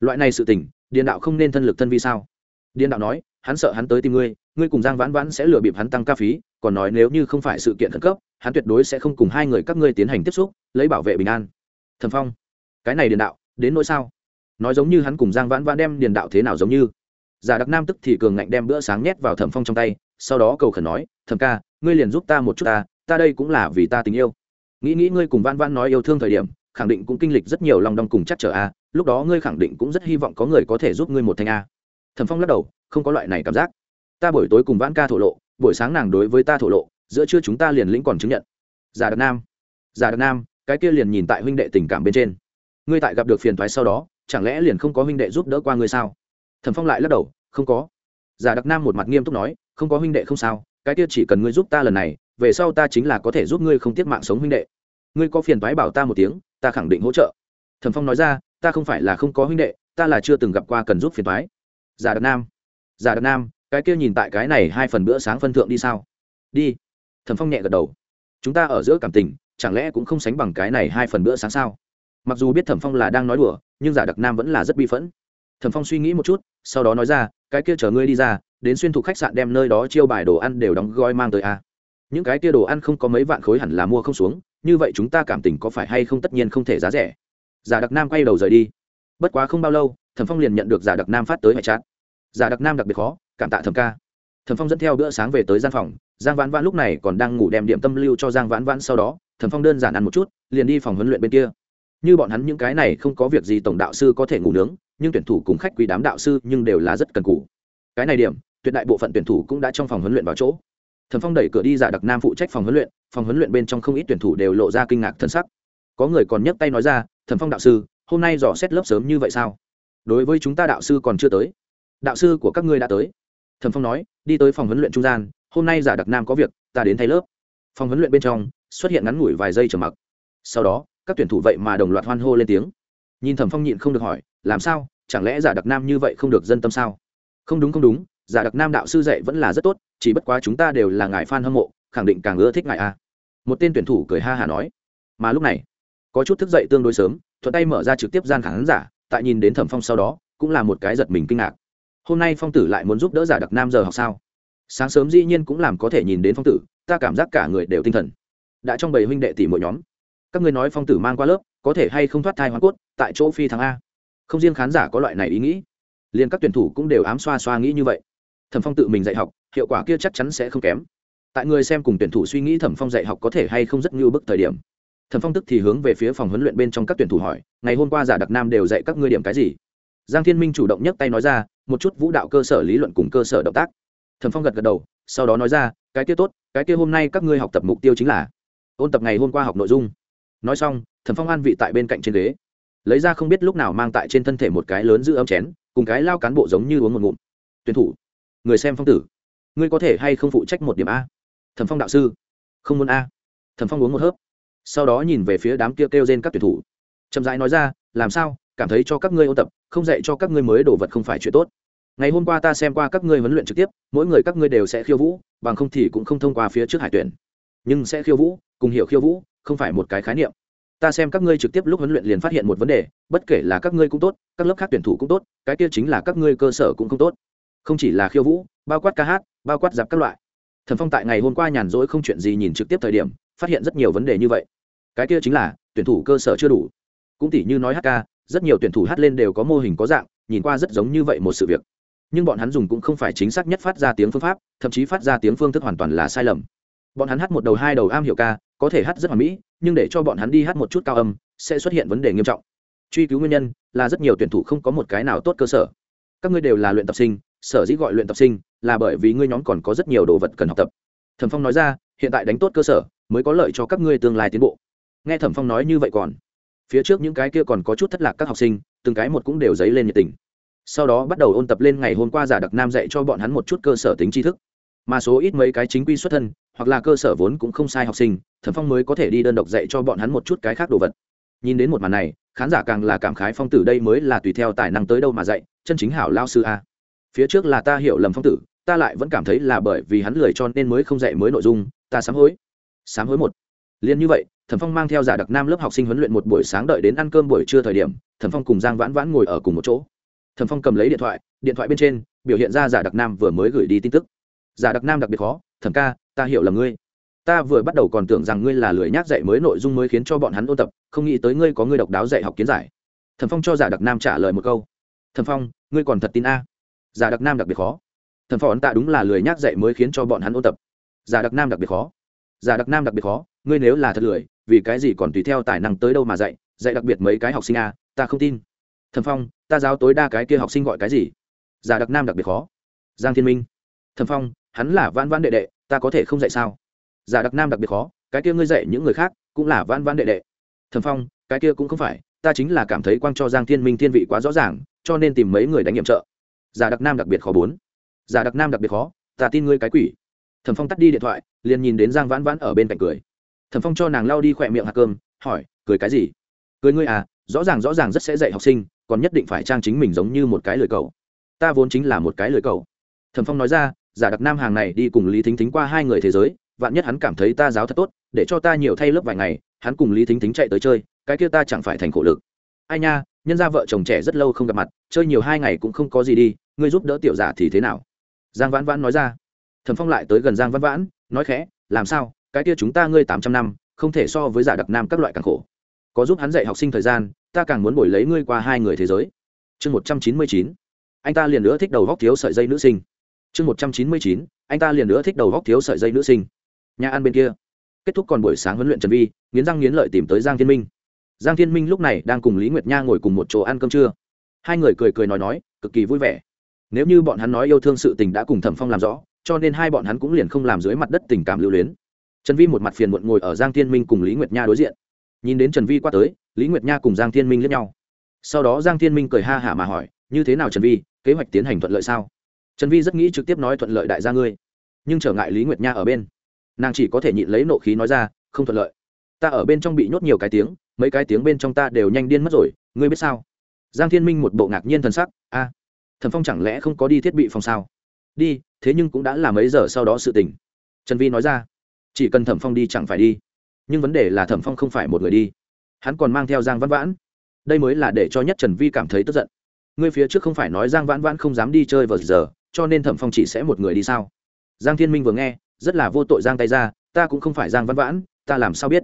loại này sự tình, điền đạo không nên thân lực thân vi sao? Điền đạo nói, hắn sợ hắn tới tìm ngươi ngươi cùng giang vãn vãn sẽ lừa bịp hắn tăng ca phí, còn nói nếu như không phải sự kiện khẩn cấp, hắn tuyệt đối sẽ không cùng hai người các ngươi tiến hành tiếp xúc, lấy bảo vệ bình an. Thẩm phong, cái này điền đạo, đến nỗi sao? Nói giống như hắn cùng giang vãn vãn đem điền đạo thế nào giống như? Giả đặc nam tức thì cường ngạnh đem bữa sáng nhét vào thẩm phong trong tay, sau đó cầu khẩn nói, thẩm ca, ngươi liền giúp ta một chút ta ta đây cũng là vì ta tình yêu. Nghĩ nghĩ ngươi cùng vãn vãn nói yêu thương thời điểm, khẳng định cũng kinh lịch rất nhiều lòng đong cùng chắc trở a, lúc đó ngươi khẳng định cũng rất hy vọng có người có thể giúp ngươi một thanh a. Thẩm phong lắc đầu, không có loại này cảm giác. Ta buổi tối cùng vãn ca thổ lộ, buổi sáng nàng đối với ta thổ lộ, giữa trưa chúng ta liền lĩnh còn chứng nhận. Giả đặc nam, giả đặc nam, cái kia liền nhìn tại huynh đệ tình cảm bên trên. Ngươi tại gặp được phiền thoái sau đó, chẳng lẽ liền không có huynh đệ giúp đỡ qua ngươi sao? Thẩm phong lại lắc đầu không có. Giả đặc nam một mặt nghiêm túc nói, không có huynh đệ không sao, cái kia chỉ cần ngươi giúp ta lần này, về sau ta chính là có thể giúp ngươi không tiếc mạng sống huynh đệ. Ngươi có phiền thoái bảo ta một tiếng, ta khẳng định hỗ trợ. Thẩm phong nói ra, ta không phải là không có huynh đệ, ta là chưa từng gặp qua cần giúp phiền thoái giả đặc nam, giả đặc nam, cái kia nhìn tại cái này hai phần bữa sáng phân thượng đi sao? Đi. Thẩm phong nhẹ gật đầu. Chúng ta ở giữa cảm tình, chẳng lẽ cũng không sánh bằng cái này hai phần bữa sáng sao? Mặc dù biết thẩm phong là đang nói đùa, nhưng giả đặc nam vẫn là rất bi phẫn thẩm phong suy nghĩ một chút, sau đó nói ra, cái kia chở ngươi đi ra, đến xuyên thục khách sạn đem nơi đó chiêu bài đồ ăn đều đóng gói mang tới a. Những cái kia đồ ăn không có mấy vạn khối hẳn là mua không xuống, như vậy chúng ta cảm tình có phải hay không tất nhiên không thể giá rẻ. Giả đặc nam quay đầu rời đi. Bất quá không bao lâu, thẩm phong liền nhận được giả đặc nam phát tới ngoại trát. Giả đặc nam đặc biệt khó, cảm tạ thẩm ca. Thẩm phong dẫn theo bữa sáng về tới gian phòng, giang vãn vãn lúc này còn đang ngủ đem điểm tâm lưu cho giang vãn vãn sau đó, thẩm phong đơn giản ăn một chút, liền đi phòng huấn luyện bên kia. Như bọn hắn những cái này không có việc gì, tổng đạo sư có thể ngủ nướng nhưng tuyển thủ cùng khách quý đám đạo sư nhưng đều là rất cần cù. Cái này điểm, tuyệt đại bộ phận tuyển thủ cũng đã trong phòng huấn luyện vào chỗ. Thẩm phong đẩy cửa đi giả đặc nam phụ trách phòng huấn luyện, phòng huấn luyện bên trong không ít tuyển thủ đều lộ ra kinh ngạc thân sắc. Có người còn nhấc tay nói ra, thẩm phong đạo sư, hôm nay dò xét lớp sớm như vậy sao? Đối với chúng ta đạo sư còn chưa tới. Đạo sư của các ngươi đã tới. Thẩm phong nói, đi tới phòng huấn luyện trung gian, hôm nay giả đặc nam có việc, ta đến thay lớp. Phòng huấn luyện bên trong, xuất hiện ngắn ngủi vài giây trầm mặc. Sau đó, các tuyển thủ vậy mà đồng loạt hoan hô lên tiếng nhìn thẩm phong nhịn không được hỏi, làm sao? Chẳng lẽ giả đặc nam như vậy không được dân tâm sao? Không đúng không đúng, giả đặc nam đạo sư dạy vẫn là rất tốt, chỉ bất quá chúng ta đều là ngài f a n hâm mộ, khẳng định càng ưa thích ngài a. Một tên tuyển thủ cười ha hả nói. Mà lúc này, có chút thức dậy tương đối sớm, thuận tay mở ra trực tiếp gian khán giả, tại nhìn đến thẩm phong sau đó, cũng là một cái giật mình kinh ngạc. Hôm nay phong tử lại muốn giúp đỡ giả đặc nam giờ học sao? Sáng sớm dĩ nhiên cũng làm có thể nhìn đến phong tử, ta cảm giác cả người đều tinh thần. Đã trong bầy huynh đệ tỷ mỗi nhóm, các ngươi nói phong tử mang qua lớp, có thể hay không thoát thai hoa cốt? Tại chỗ phi thắng a. Không riêng khán giả có loại này ý nghĩ, liền các tuyển thủ cũng đều ám xoa xoa nghĩ như vậy. Thẩm phong tự mình dạy học, hiệu quả kia chắc chắn sẽ không kém. Tại người xem cùng tuyển thủ suy nghĩ thẩm phong dạy học có thể hay không rất như bức thời điểm. Thẩm phong tức thì hướng về phía phòng huấn luyện bên trong các tuyển thủ hỏi, ngày hôm qua giả đặc nam đều dạy các ngươi điểm cái gì? Giang thiên minh chủ động nhấc tay nói ra, một chút vũ đạo cơ sở lý luận cùng cơ sở động tác. Thẩm phong gật gật đầu, sau đó nói ra, cái kia tốt, cái kia hôm nay các ngươi học tập mục tiêu chính là ôn tập ngày hôm qua học nội dung. Nói xong, thẩm phong an vị tại bên cạnh trên ghế lấy ra không biết lúc nào mang tại trên thân thể một cái lớn giữ ấm chén, cùng cái lao cán bộ giống như uống một ngụm. Tuyển thủ, người xem phong tử, ngươi có thể hay không phụ trách một điểm a? Thẩm phong đạo sư. Không muốn a. Thẩm phong uống một hớp, sau đó nhìn về phía đám kia kêu trên các tuyển thủ. Chậm rãi nói ra, làm sao? Cảm thấy cho các ngươi ôn tập, không dạy cho các ngươi mới đồ vật không phải chuyện tốt. Ngày hôm qua ta xem qua các ngươi huấn luyện trực tiếp, mỗi người các ngươi đều sẽ khiêu vũ, bằng không thì cũng không thông qua phía trước hải tuyển. Nhưng sẽ khiêu vũ, cùng hiểu khiêu vũ, không phải một cái khái niệm ta xem các ngươi trực tiếp lúc huấn luyện liền phát hiện một vấn đề, bất kể là các ngươi cũng tốt, các lớp khác tuyển thủ cũng tốt, cái kia chính là các ngươi cơ sở cũng không tốt. Không chỉ là khiêu vũ, bao quát ca hát, bao quát dạp các loại. Thần phong tại ngày hôm qua nhàn rỗi không chuyện gì nhìn trực tiếp thời điểm, phát hiện rất nhiều vấn đề như vậy. Cái kia chính là, tuyển thủ cơ sở chưa đủ. Cũng tỉ như nói hát ca, rất nhiều tuyển thủ hát lên đều có mô hình có dạng, nhìn qua rất giống như vậy một sự việc. Nhưng bọn hắn dùng cũng không phải chính xác nhất phát ra tiếng phương pháp, thậm chí phát ra tiếng phương thức hoàn toàn là sai lầm. Bọn hắn hát một đầu hai đầu am hiểu ca có thể hát rất hoàn mỹ, nhưng để cho bọn hắn đi hát một chút cao âm, sẽ xuất hiện vấn đề nghiêm trọng. Truy cứu nguyên nhân là rất nhiều tuyển thủ không có một cái nào tốt cơ sở. Các ngươi đều là luyện tập sinh, sở dĩ gọi luyện tập sinh là bởi vì ngươi nhóm còn có rất nhiều đồ vật cần học tập. Thẩm phong nói ra, hiện tại đánh tốt cơ sở, mới có lợi cho các ngươi tương lai tiến bộ. Nghe thẩm phong nói như vậy còn, phía trước những cái kia còn có chút thất lạc các học sinh, từng cái một cũng đều dấy lên nhiệt tình. Sau đó bắt đầu ôn tập lên ngày hôm qua giả đặc nam dạy cho bọn hắn một chút cơ sở tính tri thức. Mà số ít mấy cái chính quy xuất thân, hoặc là cơ sở vốn cũng không sai học sinh thẩm phong mới có thể đi đơn độc dạy cho bọn hắn một chút cái khác đồ vật. Nhìn đến một màn này, khán giả càng là cảm khái phong tử đây mới là tùy theo tài năng tới đâu mà dạy, chân chính hảo lao sư a. Phía trước là ta hiểu lầm phong tử, ta lại vẫn cảm thấy là bởi vì hắn lười cho nên mới không dạy mới nội dung, ta sám hối. Sám hối một. Liền như vậy, thẩm phong mang theo giả đặc nam lớp học sinh huấn luyện một buổi sáng đợi đến ăn cơm buổi trưa thời điểm, thẩm phong cùng giang vãn vãn ngồi ở cùng một chỗ. Thẩm phong cầm lấy điện thoại điện thoại bên trên, biểu hiện ra giả đặc nam vừa mới gửi đi tin tức. Giả đặc nam đặc biệt khó, thẩm ca, ta hiểu là ngươi ta vừa bắt đầu còn tưởng rằng ngươi là lười nhác dạy mới nội dung mới khiến cho bọn hắn ôn tập, không nghĩ tới ngươi có ngươi độc đáo dạy học kiến giải. Thẩm phong cho giả đặc nam trả lời một câu. Thẩm phong, ngươi còn thật tin a? Giả đặc nam đặc biệt khó. Thẩm phó ấn tạ đúng là lười nhác dạy mới khiến cho bọn hắn ôn tập. Giả đặc nam đặc biệt khó. Giả đặc nam đặc biệt khó, ngươi nếu là thật lười, vì cái gì còn tùy theo tài năng tới đâu mà dạy dạy đặc biệt mấy cái học sinh a, ta không tin. Thẩm phong, ta giáo tối đa cái kia học sinh gọi cái gì? Giả đặc nam đặc biệt khó. Giang thiên minh. Thẩm phong, hắn là vãn vãn đệ đệ, ta có thể không dạy sao? Giả đặc nam đặc biệt khó, cái kia ngươi dạy những người khác cũng là van van đệ đệ. Thầm phong, cái kia cũng không phải, ta chính là cảm thấy quang cho giang thiên minh thiên vị quá rõ ràng, cho nên tìm mấy người đánh nhiệm trợ. Giả đặc nam đặc biệt khó bốn. Giả đặc nam đặc biệt khó, ta tin ngươi cái quỷ. Thẩm phong tắt đi điện thoại, liền nhìn đến giang vãn vãn ở bên cạnh cười. Thẩm phong cho nàng lau đi khỏe miệng hạt cơm, hỏi, cười cái gì? Cười ngươi à rõ ràng rõ ràng rất sẽ dạy học sinh, còn nhất định phải trang chính mình giống như một cái lời cầu ta vốn chính là một cái lời cầu thẩm phong nói ra, giả đặc nam hàng này đi cùng lý thính thính qua hai người thế giới vạn nhất hắn cảm thấy ta giáo thật tốt, để cho ta nhiều thay lớp vài ngày, hắn cùng lý thính thính chạy tới chơi, cái kia ta chẳng phải thành khổ lực. Ai nha, nhân ra vợ chồng trẻ rất lâu không gặp mặt, chơi nhiều hai ngày cũng không có gì đi, ngươi giúp đỡ tiểu giả thì thế nào? Giang vãn vãn nói ra. Thẩm phong lại tới gần giang vãn vãn, nói khẽ, làm sao, cái kia chúng ta ngươi tám trăm năm, không thể so với giả đặc nam các loại càng khổ. Có giúp hắn dạy học sinh thời gian, ta càng muốn bồi lấy ngươi qua hai người thế giới. Chương một trăm chín mươi chín, anh ta liền nữa thích đầu góc thiếu sợi dây nữ sinh. Chương một trăm chín mươi chín, anh ta liền nữa thích đầu góc thiếu sợi dây nữ sinh nhà ăn bên kia. Kết thúc còn buổi sáng huấn luyện trần vi, nghiến răng nghiến lợi tìm tới giang thiên minh. Giang thiên minh lúc này đang cùng lý nguyệt nha ngồi cùng một chỗ ăn cơm trưa. Hai người cười cười nói nói, cực kỳ vui vẻ. Nếu như bọn hắn nói yêu thương sự tình đã cùng thẩm phong làm rõ, cho nên hai bọn hắn cũng liền không làm dưới mặt đất tình cảm lưu luyến. Trần vi một mặt phiền muộn ngồi ở giang thiên minh cùng lý nguyệt nha đối diện. Nhìn đến trần vi qua tới, lý nguyệt nha cùng giang thiên minh lẫn nhau. Sau đó giang thiên minh cười ha hả mà hỏi, như thế nào trần vi, kế hoạch tiến hành thuận lợi sao? Trần vi rất nghĩ trực tiếp nói, thuận lợi đại gia ngươi. Nhưng trở ngại lý nguyệt nha ở bên nàng chỉ có thể nhịn lấy nộ khí nói ra không thuận lợi. Ta ở bên trong bị nhốt nhiều cái tiếng mấy cái tiếng bên trong ta đều nhanh điên mất rồi ngươi biết sao? Giang thiên minh một bộ ngạc nhiên t sắc a à, thần phong chẳng lẽ không có đi thiết bị phòng sao? Đi thế nhưng cũng đã là mấy giờ sau đó sự tình. Trần vi nói ra chỉ cần thẩm phong đi chẳng phải đi. Nhưng vấn đề là thẩm phong không phải một người đi. Hắn còn mang theo giang văn vãn. Đây mới là để cho nhất trần vi cảm thấy tức giận. Ngươi phía trước không phải nói giang vãn vãn không dám đi chơi vào giờ cho nên thẩm phong chỉ sẽ một người đi sao? Giang thiên minh vừa nghe rất là vô tội giang tay ra, ta cũng không phải giang văn vãn, ta làm sao biết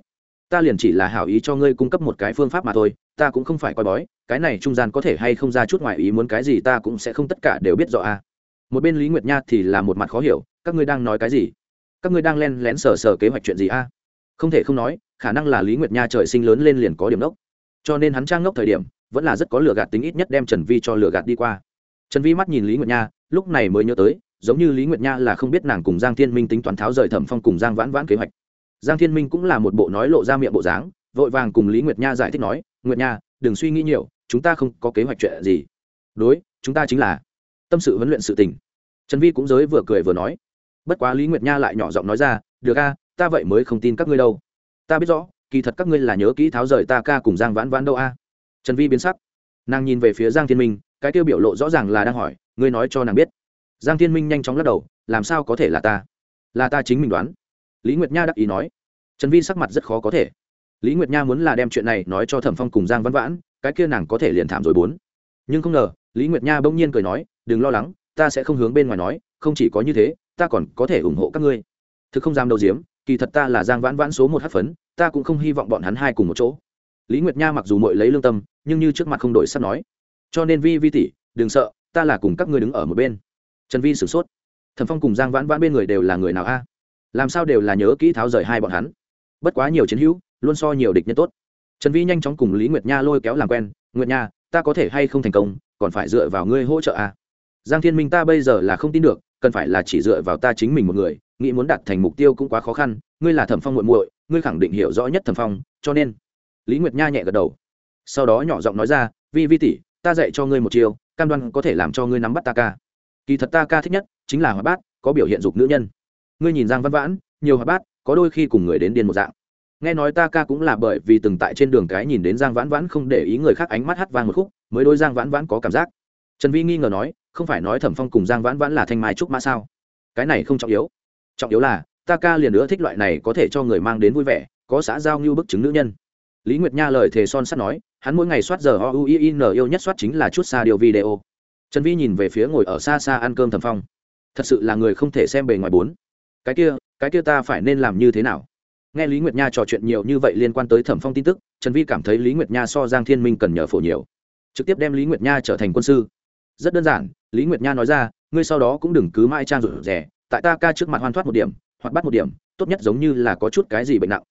ta liền chỉ là hảo ý cho ngươi cung cấp một cái phương pháp mà thôi, ta cũng không phải coi bói, cái này trung gian có thể hay không ra chút ngoại ý muốn cái gì ta cũng sẽ không tất cả đều biết rõ a à. một bên lý nguyệt nha thì là một mặt khó hiểu, các ngươi đang nói cái gì các ngươi đang len lén sờ sờ kế hoạch chuyện gì a à? không thể không nói, khả năng là lý nguyệt nha trời sinh lớn lên liền có điểm đốc cho nên hắn trang ngốc thời điểm, vẫn là rất có lừa gạt tính ít nhất đem trần vi cho lừa gạt đi qua trần vi mắt nhìn lý nguyệt nha, lúc này mới nhớ tới giống như lý nguyệt nha là không biết nàng cùng giang thiên minh tính toán tháo rời thẩm phong cùng giang vãn vãn kế hoạch. giang thiên minh cũng là một bộ nói lộ ra miệng bộ dáng, vội vàng cùng lý nguyệt nha giải thích nói, nguyệt nha, đừng suy nghĩ nhiều, chúng ta không có kế hoạch chuyện gì. đối, chúng ta chính là tâm sự huấn luyện sự tình. Trần vi cũng giới vừa cười vừa nói. bất quá lý nguyệt nha lại nhỏ giọng nói ra, được a, ta vậy mới không tin các ngươi đâu. ta biết rõ, kỳ thật các ngươi là nhớ kỹ tháo rời ta ca cùng giang vãn vãn đâu a. Trần vi biến sắc. nàng nhìn về phía giang thiên minh, cái tiêu biểu lộ rõ ràng là đang hỏi, ngươi nói cho nàng biết giang thiên minh nhanh chóng lắc đầu, làm sao có thể là ta? Là ta chính mình đoán. Lý nguyệt nha đắc ý nói. Trần vi sắc mặt rất khó có thể. Lý nguyệt nha muốn là đem chuyện này nói cho thẩm phong cùng giang văn vãn, cái kia nàng có thể liền thảm rồi bốn. Nhưng không ngờ, lý nguyệt nha bỗng nhiên cười nói, đừng lo lắng, ta sẽ không hướng bên ngoài nói, không chỉ có như thế, ta còn có thể ủng hộ các ngươi. Thực không dám đầu diếm, kỳ thật ta là giang vãn vãn số một hát phấn, ta cũng không hy vọng bọn hắn hai cùng một chỗ. Lý nguyệt nha mặc dù mội lấy lương tâm, nhưng như trước mặt không đổi sắp nói. Cho nên vi vi tỷ, đừng sợ, ta là cùng các ngươi đứng ở một bên trần vi sửng sốt. Thẩm phong cùng giang vãn vãn bên người đều là người nào a? Làm sao đều là nhớ kỹ tháo rời hai bọn hắn? Bất quá nhiều chiến hữu, luôn so nhiều địch nhân tốt. Trần vi nhanh chóng cùng lý nguyệt nha lôi kéo làm quen, nguyệt nha, ta có thể hay không thành công, còn phải dựa vào ngươi hỗ trợ a? Giang thiên minh ta bây giờ là không tin được, cần phải là chỉ dựa vào ta chính mình một người, nghĩ muốn đạt thành mục tiêu cũng quá khó khăn, ngươi là thẩm phong muội muội, ngươi khẳng định hiểu rõ nhất thẩm phong, cho nên lý nguyệt nha nhẹ gật đầu. Sau đó nhỏ giọng nói ra, vi vi tỷ, ta dạy cho ngươi một chiều cam đoan có thể làm cho ngươi nắm bắt ta ca kỳ thật ta ca thích nhất chính là hoạt bát, có biểu hiện dục nữ nhân. Ngươi nhìn giang văn vãn, nhiều hoạt bát, có đôi khi cùng người đến điên một dạng. Nghe nói ta ca cũng là bởi vì từng tại trên đường cái nhìn đến giang vãn vãn không để ý người khác ánh mắt hắt vang một khúc, mới đôi giang vãn vãn có cảm giác. Trần vi nghi ngờ nói, không phải nói thẩm phong cùng giang vãn vãn là thanh mai trúc mã sao? Cái này không trọng yếu. Trọng yếu là, ta ca liền nữa thích loại này có thể cho người mang đến vui vẻ, có xã giao như bức chứng nữ nhân. Lý nguyệt nha lời thề son sắt nói, hắn mỗi ngày soát giờ o u i n yêu nhất soát chính là chút xa điều video trần vi nhìn về phía ngồi ở xa xa ăn cơm thẩm phong. Thật sự là người không thể xem bề ngoài bốn. Cái kia cái kia ta phải nên làm như thế nào? Nghe lý nguyệt nha trò chuyện nhiều như vậy liên quan tới thẩm phong tin tức, trần vi cảm thấy lý nguyệt nha so giang thiên minh cần nhờ phổ nhiều. Trực tiếp đem lý nguyệt nha trở thành quân sư. Rất đơn giản, lý nguyệt nha nói ra, ngươi sau đó cũng đừng cứ mãi trang rủi rẻ tại ta ca trước mặt hoan thoát một điểm, hoặc bắt một điểm, tốt nhất giống như là có chút cái gì bệnh nặng.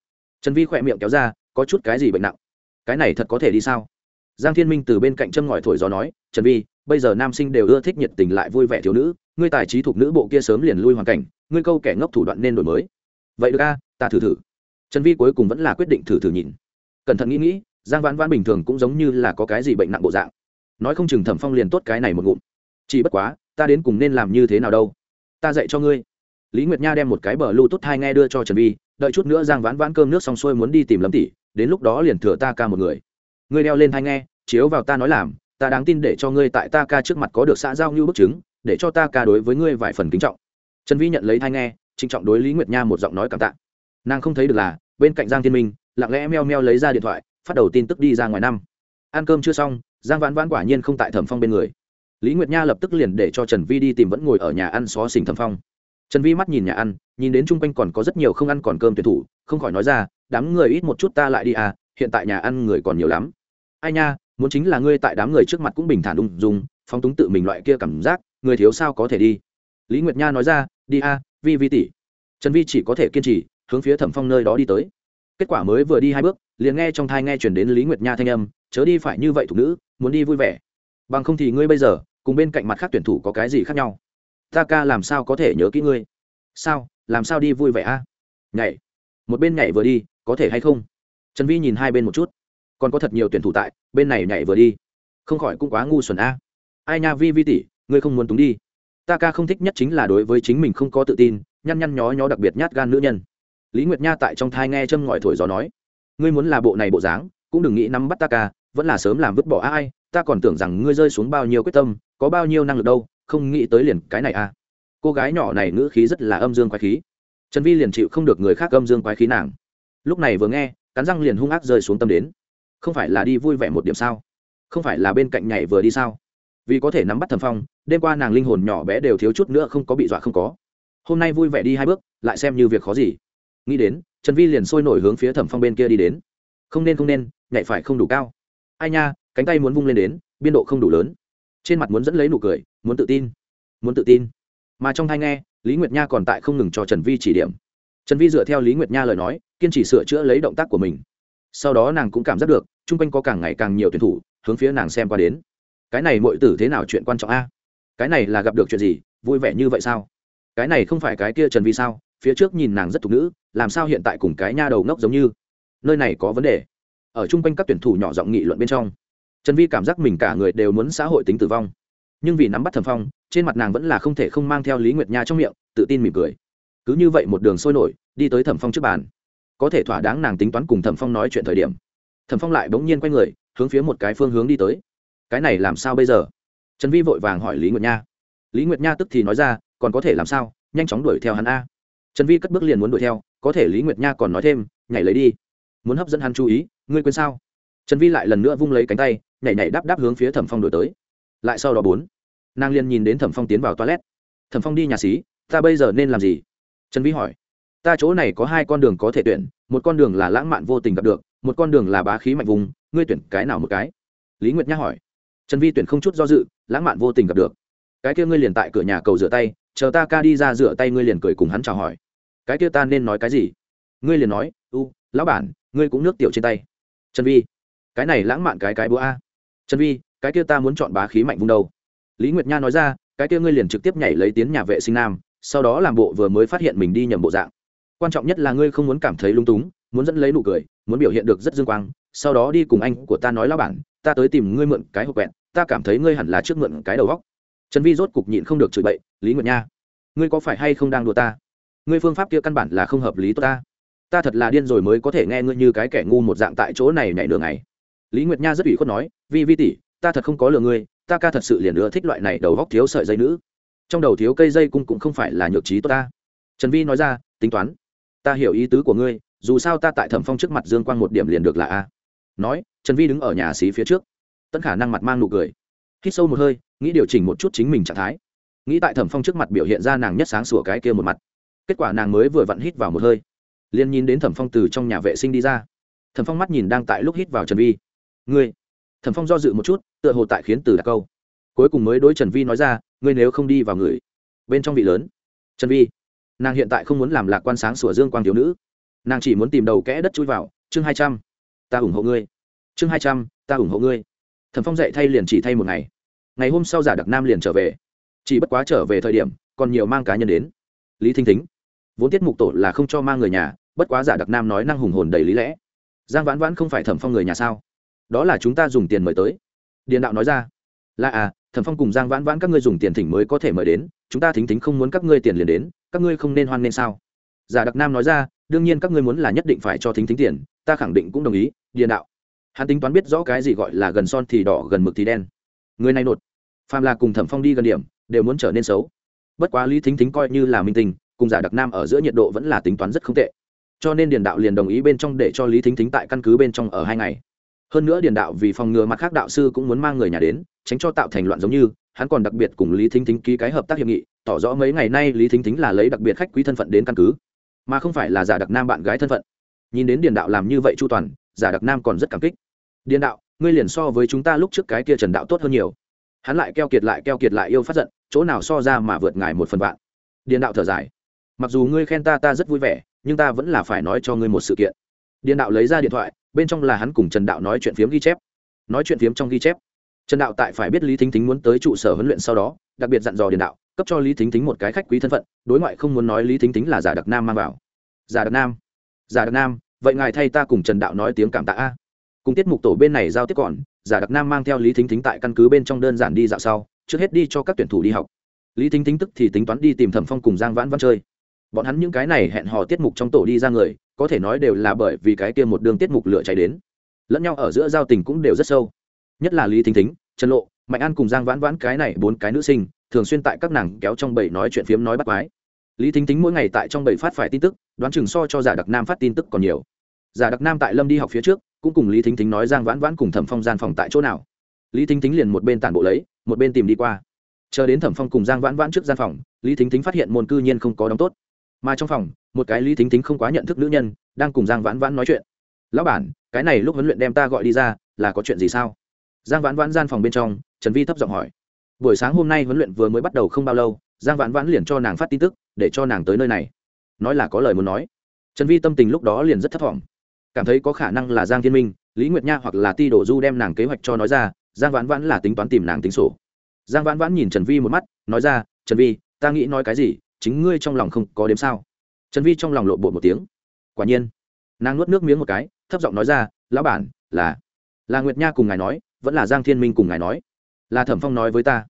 Trần vi khỏe miệng kéo ra, có chút cái gì bệnh nặng? Cái này thật có thể đi sao? Giang thiên minh từ bên cạnh châm ngòi thổi gió nói, trần vi bây giờ nam sinh đều ưa thích nhiệt tình lại vui vẻ thiếu nữ, ngươi tài trí thuộc nữ bộ kia sớm liền lui hoàn cảnh, ngươi câu kẻ ngốc thủ đoạn nên đổi mới. Vậy được a, ta thử thử. Trần vi cuối cùng vẫn là quyết định thử thử nhìn. Cẩn thận nghĩ nghĩ, giang vãn vãn bình thường cũng giống như là có cái gì bệnh nặng bộ dạng. Nói không chừng thẩm phong liền tốt cái này một ngụm. Chỉ bất quá, ta đến cùng nên làm như thế nào đâu? Ta dạy cho ngươi. Lý nguyệt nha đem một cái bờ lưu tốt hai nghe đưa cho trần vi, đợi chút nữa giang vãn vãn cơm nước xong xuôi muốn đi tìm lâm tỷ, đến lúc đó liền thừa ta ca một người. Ngươi đeo lên hai nghe, chiếu vào ta nói làm ta đáng tin để cho ngươi tại ta ca trước mặt có được xã giao như bức chứng, để cho ta ca đối với ngươi vài phần kính trọng. Trần vi nhận lấy thai nghe, trịnh trọng đối lý nguyệt nha một giọng nói cảm tạ. Nàng không thấy được là, bên cạnh giang thiên minh, lặng lẽ meo meo lấy ra điện thoại, phát đầu tin tức đi ra ngoài năm. Ăn cơm chưa xong, giang vãn vãn quả nhiên không tại thẩm phong bên người. Lý nguyệt nha lập tức liền để cho trần vi đi tìm vẫn ngồi ở nhà ăn xó xỉnh thẩm phong. Trần vi mắt nhìn nhà ăn, nhìn đến chung quanh còn có rất nhiều không ăn còn cơm tuyển thủ, không khỏi nói ra, đám người ít một chút ta lại đi à hiện tại nhà ăn người còn nhiều lắm. Ai nha muốn chính là ngươi tại đám người trước mặt cũng bình thản ung dung, phóng túng tự mình loại kia cảm giác, người thiếu sao có thể đi. Lý nguyệt nha nói ra, đi a, vi vi tỷ. Trần vi chỉ có thể kiên trì, hướng phía thẩm phong nơi đó đi tới. Kết quả mới vừa đi hai bước, liền nghe trong thai nghe chuyển đến lý nguyệt nha thanh âm, chớ đi phải như vậy thục nữ, muốn đi vui vẻ. Bằng không thì ngươi bây giờ, cùng bên cạnh mặt khác tuyển thủ có cái gì khác nhau? Ta ca làm sao có thể nhớ kỹ ngươi? Sao, làm sao đi vui vẻ a? Nhảy. Một bên nhảy vừa đi, có thể hay không? Trần vi nhìn hai bên một chút còn có thật nhiều tuyển thủ tại, bên này nhảy vừa đi. Không khỏi cũng quá ngu xuẩn a. Ai nha, vi vi tỷ, ngươi không muốn túng đi. Ta ca không thích nhất chính là đối với chính mình không có tự tin, nhăn nhăn nhó nhó đặc biệt nhát gan nữ nhân. Lý nguyệt nha tại trong thai nghe châm ngòi thổi gió nói, ngươi muốn là bộ này bộ dáng, cũng đừng nghĩ nắm bắt ta ca, vẫn là sớm làm vứt bỏ ai, ta còn tưởng rằng ngươi rơi xuống bao nhiêu quyết tâm, có bao nhiêu năng lực đâu, không nghĩ tới liền cái này à cô gái nhỏ này ngữ khí rất là âm dương quái khí. Trần vi liền chịu không được người khác âm dương quái khí nàng. Lúc này vừa nghe, cắn răng liền hung ác rơi xuống tâm đến không phải là đi vui vẻ một điểm sao? Không phải là bên cạnh nhảy vừa đi sao? Vì có thể nắm bắt thẩm phong, đêm qua nàng linh hồn nhỏ bé đều thiếu chút nữa không có bị dọa không có. Hôm nay vui vẻ đi hai bước, lại xem như việc khó gì. Nghĩ đến, trần vi liền sôi nổi hướng phía thẩm phong bên kia đi đến. Không nên không nên, nhảy phải không đủ cao. Ai nha, cánh tay muốn vung lên đến, biên độ không đủ lớn. Trên mặt muốn dẫn lấy nụ cười, muốn tự tin. Muốn tự tin. Mà trong thai nghe, lý nguyệt nha còn tại không ngừng cho trần vi chỉ điểm. Trần vi dựa theo lý nguyệt nha lời nói, kiên trì sửa chữa lấy động tác của mình. Sau đó nàng cũng cảm giác được chung quanh có càng ngày càng nhiều tuyển thủ, hướng phía nàng xem qua đến. Cái này mọi tử thế nào chuyện quan trọng a? Cái này là gặp được chuyện gì, vui vẻ như vậy sao? Cái này không phải cái kia trần vi sao? Phía trước nhìn nàng rất thục nữ, làm sao hiện tại cùng cái nha đầu ngốc giống như? Nơi này có vấn đề. Ở chung quanh các tuyển thủ nhỏ giọng nghị luận bên trong, trần vi cảm giác mình cả người đều muốn xã hội tính tử vong. Nhưng vì nắm bắt thẩm phong, trên mặt nàng vẫn là không thể không mang theo lý nguyệt nha trong miệng, tự tin mỉm cười. Cứ như vậy một đường sôi nổi, đi tới thẩm phong trước bàn. Có thể thỏa đáng nàng tính toán cùng thẩm phong nói chuyện thời điểm thẩm phong lại bỗng nhiên quay người, hướng phía một cái phương hướng đi tới. Cái này làm sao bây giờ? Trần vi vội vàng hỏi lý nguyệt nha. Lý nguyệt nha tức thì nói ra, còn có thể làm sao? Nhanh chóng đuổi theo hắn a. Trần vi cất bước liền muốn đuổi theo, có thể lý nguyệt nha còn nói thêm, nhảy lấy đi. Muốn hấp dẫn hắn chú ý, ngươi quên sao? Trần vi lại lần nữa vung lấy cánh tay, nhảy nhảy đáp đáp hướng phía thẩm phong đổi tới. Lại sau đó bốn, nàng liền nhìn đến thẩm phong tiến vào toilet. Thẩm phong đi nhà xí, ta bây giờ nên làm gì? Trần vi hỏi. Ta chỗ này có hai con đường có thể tuyển, một con đường là lãng mạn vô tình gặp được một con đường là bá khí mạnh vùng, ngươi tuyển cái nào một cái? Lý nguyệt nhã hỏi. Trần vi tuyển không chút do dự, lãng mạn vô tình gặp được. Cái kia ngươi liền tại cửa nhà cầu rửa tay, chờ ta ca đi ra rửa tay ngươi liền cười cùng hắn chào hỏi. Cái kia ta nên nói cái gì? Ngươi liền nói, u, lão bản, ngươi cũng nước tiểu trên tay. Trần vi, cái này lãng mạn cái cái búa a. Trần vi, cái kia ta muốn chọn bá khí mạnh vùng đâu? Lý nguyệt nha nói ra, cái kia ngươi liền trực tiếp nhảy lấy tiến nhà vệ sinh nam, sau đó làm bộ vừa mới phát hiện mình đi nhầm bộ dạng. Quan trọng nhất là ngươi không muốn cảm thấy lung túng, muốn dẫn lấy nụ cười muốn biểu hiện được rất dương quang, sau đó đi cùng anh của ta nói lao bản, ta tới tìm ngươi mượn cái hộp quẹn ta cảm thấy ngươi hẳn là trước mượn cái đầu góc trần vi rốt cục nhịn không được chửi bậy, lý nguyệt nha, ngươi có phải hay không đang đùa ta? Ngươi phương pháp kia căn bản là không hợp lý tốt ta. Ta thật là điên rồi mới có thể nghe ngươi như cái kẻ ngu một dạng tại chỗ này nhảy đường này lý nguyệt nha rất ủy khuất nói, vi vi tỷ, ta thật không có lừa ngươi, ta ca thật sự liền ưa thích loại này đầu góc thiếu sợi dây nữ. Trong đầu thiếu cây dây cung cũng không phải là nhược trí tốt ta. Trần vi nói ra, tính toán, ta hiểu ý tứ của ngươi dù sao ta tại thẩm phong trước mặt dương quang một điểm liền được là a. Nói, trần vi đứng ở nhà xí phía trước. Tất khả năng mặt mang nụ cười. Hít sâu một hơi, nghĩ điều chỉnh một chút chính mình trạng thái. Nghĩ tại thẩm phong trước mặt biểu hiện ra nàng nhất sáng sủa cái kia một mặt. Kết quả nàng mới vừa vặn hít vào một hơi. Liền nhìn đến thẩm phong từ trong nhà vệ sinh đi ra. Thẩm phong mắt nhìn đang tại lúc hít vào trần vi. Ngươi. Thẩm phong do dự một chút, tựa hồ tại khiến từ đặt câu. Cuối cùng mới đối trần vi nói ra, ngươi nếu không đi vào người. Bên trong vị lớn. Trần vi. Nàng hiện tại không muốn làm lạc quan sáng sủa dương quang thiếu nữ nàng chỉ muốn tìm đầu kẽ đất chui vào. Chương hai trăm. Ta ủng hộ ngươi. Chương hai trăm, ta ủng hộ ngươi. Thẩm phong dạy thay liền chỉ thay một ngày. Ngày hôm sau giả đặc nam liền trở về. Chỉ bất quá trở về thời điểm, còn nhiều mang cá nhân đến. Lý thinh thính. Vốn tiết mục tổ là không cho mang người nhà, bất quá giả đặc nam nói năng hùng hồn đầy lý lẽ. Giang vãn vãn không phải thẩm phong người nhà sao? Đó là chúng ta dùng tiền mời tới. Điền đạo nói ra. Là à thẩm phong cùng giang vãn vãn các ngươi dùng tiền thỉnh mới có thể mời đến. Chúng ta thính thính không muốn các ngươi tiền liền đến, các ngươi không nên hoan nên sao? Giả đặc nam nói ra đương nhiên các ngươi muốn là nhất định phải cho thính thính tiền, ta khẳng định cũng đồng ý, điền đạo. Hắn tính toán biết rõ cái gì gọi là gần son thì đỏ, gần mực thì đen. Người này nột. Phàm là cùng thẩm phong đi gần điểm, đều muốn trở nên xấu. Bất quá lý thính thính coi như là minh tình cùng giả đặc nam ở giữa nhiệt độ vẫn là tính toán rất không tệ. Cho nên điền đạo liền đồng ý bên trong để cho lý thính thính tại căn cứ bên trong ở hai ngày. Hơn nữa điền đạo vì phòng ngừa mặt khác đạo sư cũng muốn mang người nhà đến, tránh cho tạo thành loạn giống như, hắn còn đặc biệt cùng lý thính thính ký cái hợp tác hiệp nghị, tỏ rõ mấy ngày nay lý thính thính là lấy đặc biệt khách quý thân phận đến căn cứ mà không phải là giả đặc nam bạn gái thân phận. Nhìn đến điền đạo làm như vậy chu toàn, giả đặc nam còn rất cảm kích. Điền đạo, ngươi liền so với chúng ta lúc trước cái kia trần đạo tốt hơn nhiều. Hắn lại keo kiệt lại keo kiệt lại yêu phát giận, chỗ nào so ra mà vượt ngài một phần vạn. Điền đạo thở dài. Mặc dù ngươi khen ta ta rất vui vẻ, nhưng ta vẫn là phải nói cho ngươi một sự kiện. Điền đạo lấy ra điện thoại, bên trong là hắn cùng trần đạo nói chuyện phiếm ghi chép. Nói chuyện phiếm trong ghi chép trần đạo tại phải biết lý thính thính muốn tới trụ sở huấn luyện sau đó, đặc biệt dặn dò điền đạo, cấp cho lý thính thính một cái khách quý thân phận, đối ngoại không muốn nói lý thính thính là giả đặc nam mang vào. Giả đặc nam? Giả đặc nam, vậy ngài thay ta cùng trần đạo nói tiếng cảm tạ a. Cùng tiết mục tổ bên này giao tiếp còn, giả đặc nam mang theo lý thính thính tại căn cứ bên trong đơn giản đi dạo sau, trước hết đi cho các tuyển thủ đi học. Lý thính thính tức thì tính toán đi tìm thẩm phong cùng giang vãn văn chơi. Bọn hắn những cái này hẹn hò tiết mục trong tổ đi ra người, có thể nói đều là bởi vì cái kia một đường tiết mục lửa cháy đến. Lẫn nhau ở giữa giao tình cũng đều rất sâu nhất là lý thính thính, trần lộ, mạnh an cùng giang vãn vãn cái này bốn cái nữ sinh, thường xuyên tại các nàng kéo trong bầy nói chuyện phiếm nói bắt quái. Lý thính thính mỗi ngày tại trong bầy phát phải tin tức, đoán chừng so cho giả đặc nam phát tin tức còn nhiều. Giả đặc nam tại lâm đi học phía trước, cũng cùng lý thính thính nói giang vãn vãn cùng thẩm phong gian phòng tại chỗ nào. Lý thính thính liền một bên tản bộ lấy, một bên tìm đi qua. Chờ đến thẩm phong cùng giang vãn vãn trước gian phòng, lý thính thính phát hiện môn cư nhiên không có đóng tốt. Mà trong phòng, một cái lý thính thính không quá nhận thức nữ nhân, đang cùng giang vãn vãn nói chuyện. Lão bản, cái này lúc huấn luyện đem ta gọi đi ra, là có chuyện gì sao? Giang vãn vãn gian phòng bên trong, trần vi thấp giọng hỏi. Buổi sáng hôm nay huấn luyện vừa mới bắt đầu không bao lâu, giang vãn vãn liền cho nàng phát tin tức, để cho nàng tới nơi này. Nói là có lời muốn nói. Trần vi tâm tình lúc đó liền rất thấp t cảm thấy có khả năng là giang thiên minh, lý nguyệt nha hoặc là ti đổ du đem nàng kế hoạch cho nói ra, giang vãn vãn là tính toán tìm nàng tính sổ. Giang vãn vãn nhìn trần vi một mắt, nói ra, trần vi, ta nghĩ nói cái gì, chính ngươi trong lòng không có đếm sao? Trần vi trong lòng lộ bộ một tiếng. Quả nhiên, nàng nuốt nước miếng một cái, thấp giọng nói ra, lão bản, là là nguyệt nha cùng ngài nói vẫn là giang thiên minh cùng ngài nói. Là thẩm phong nói với ta.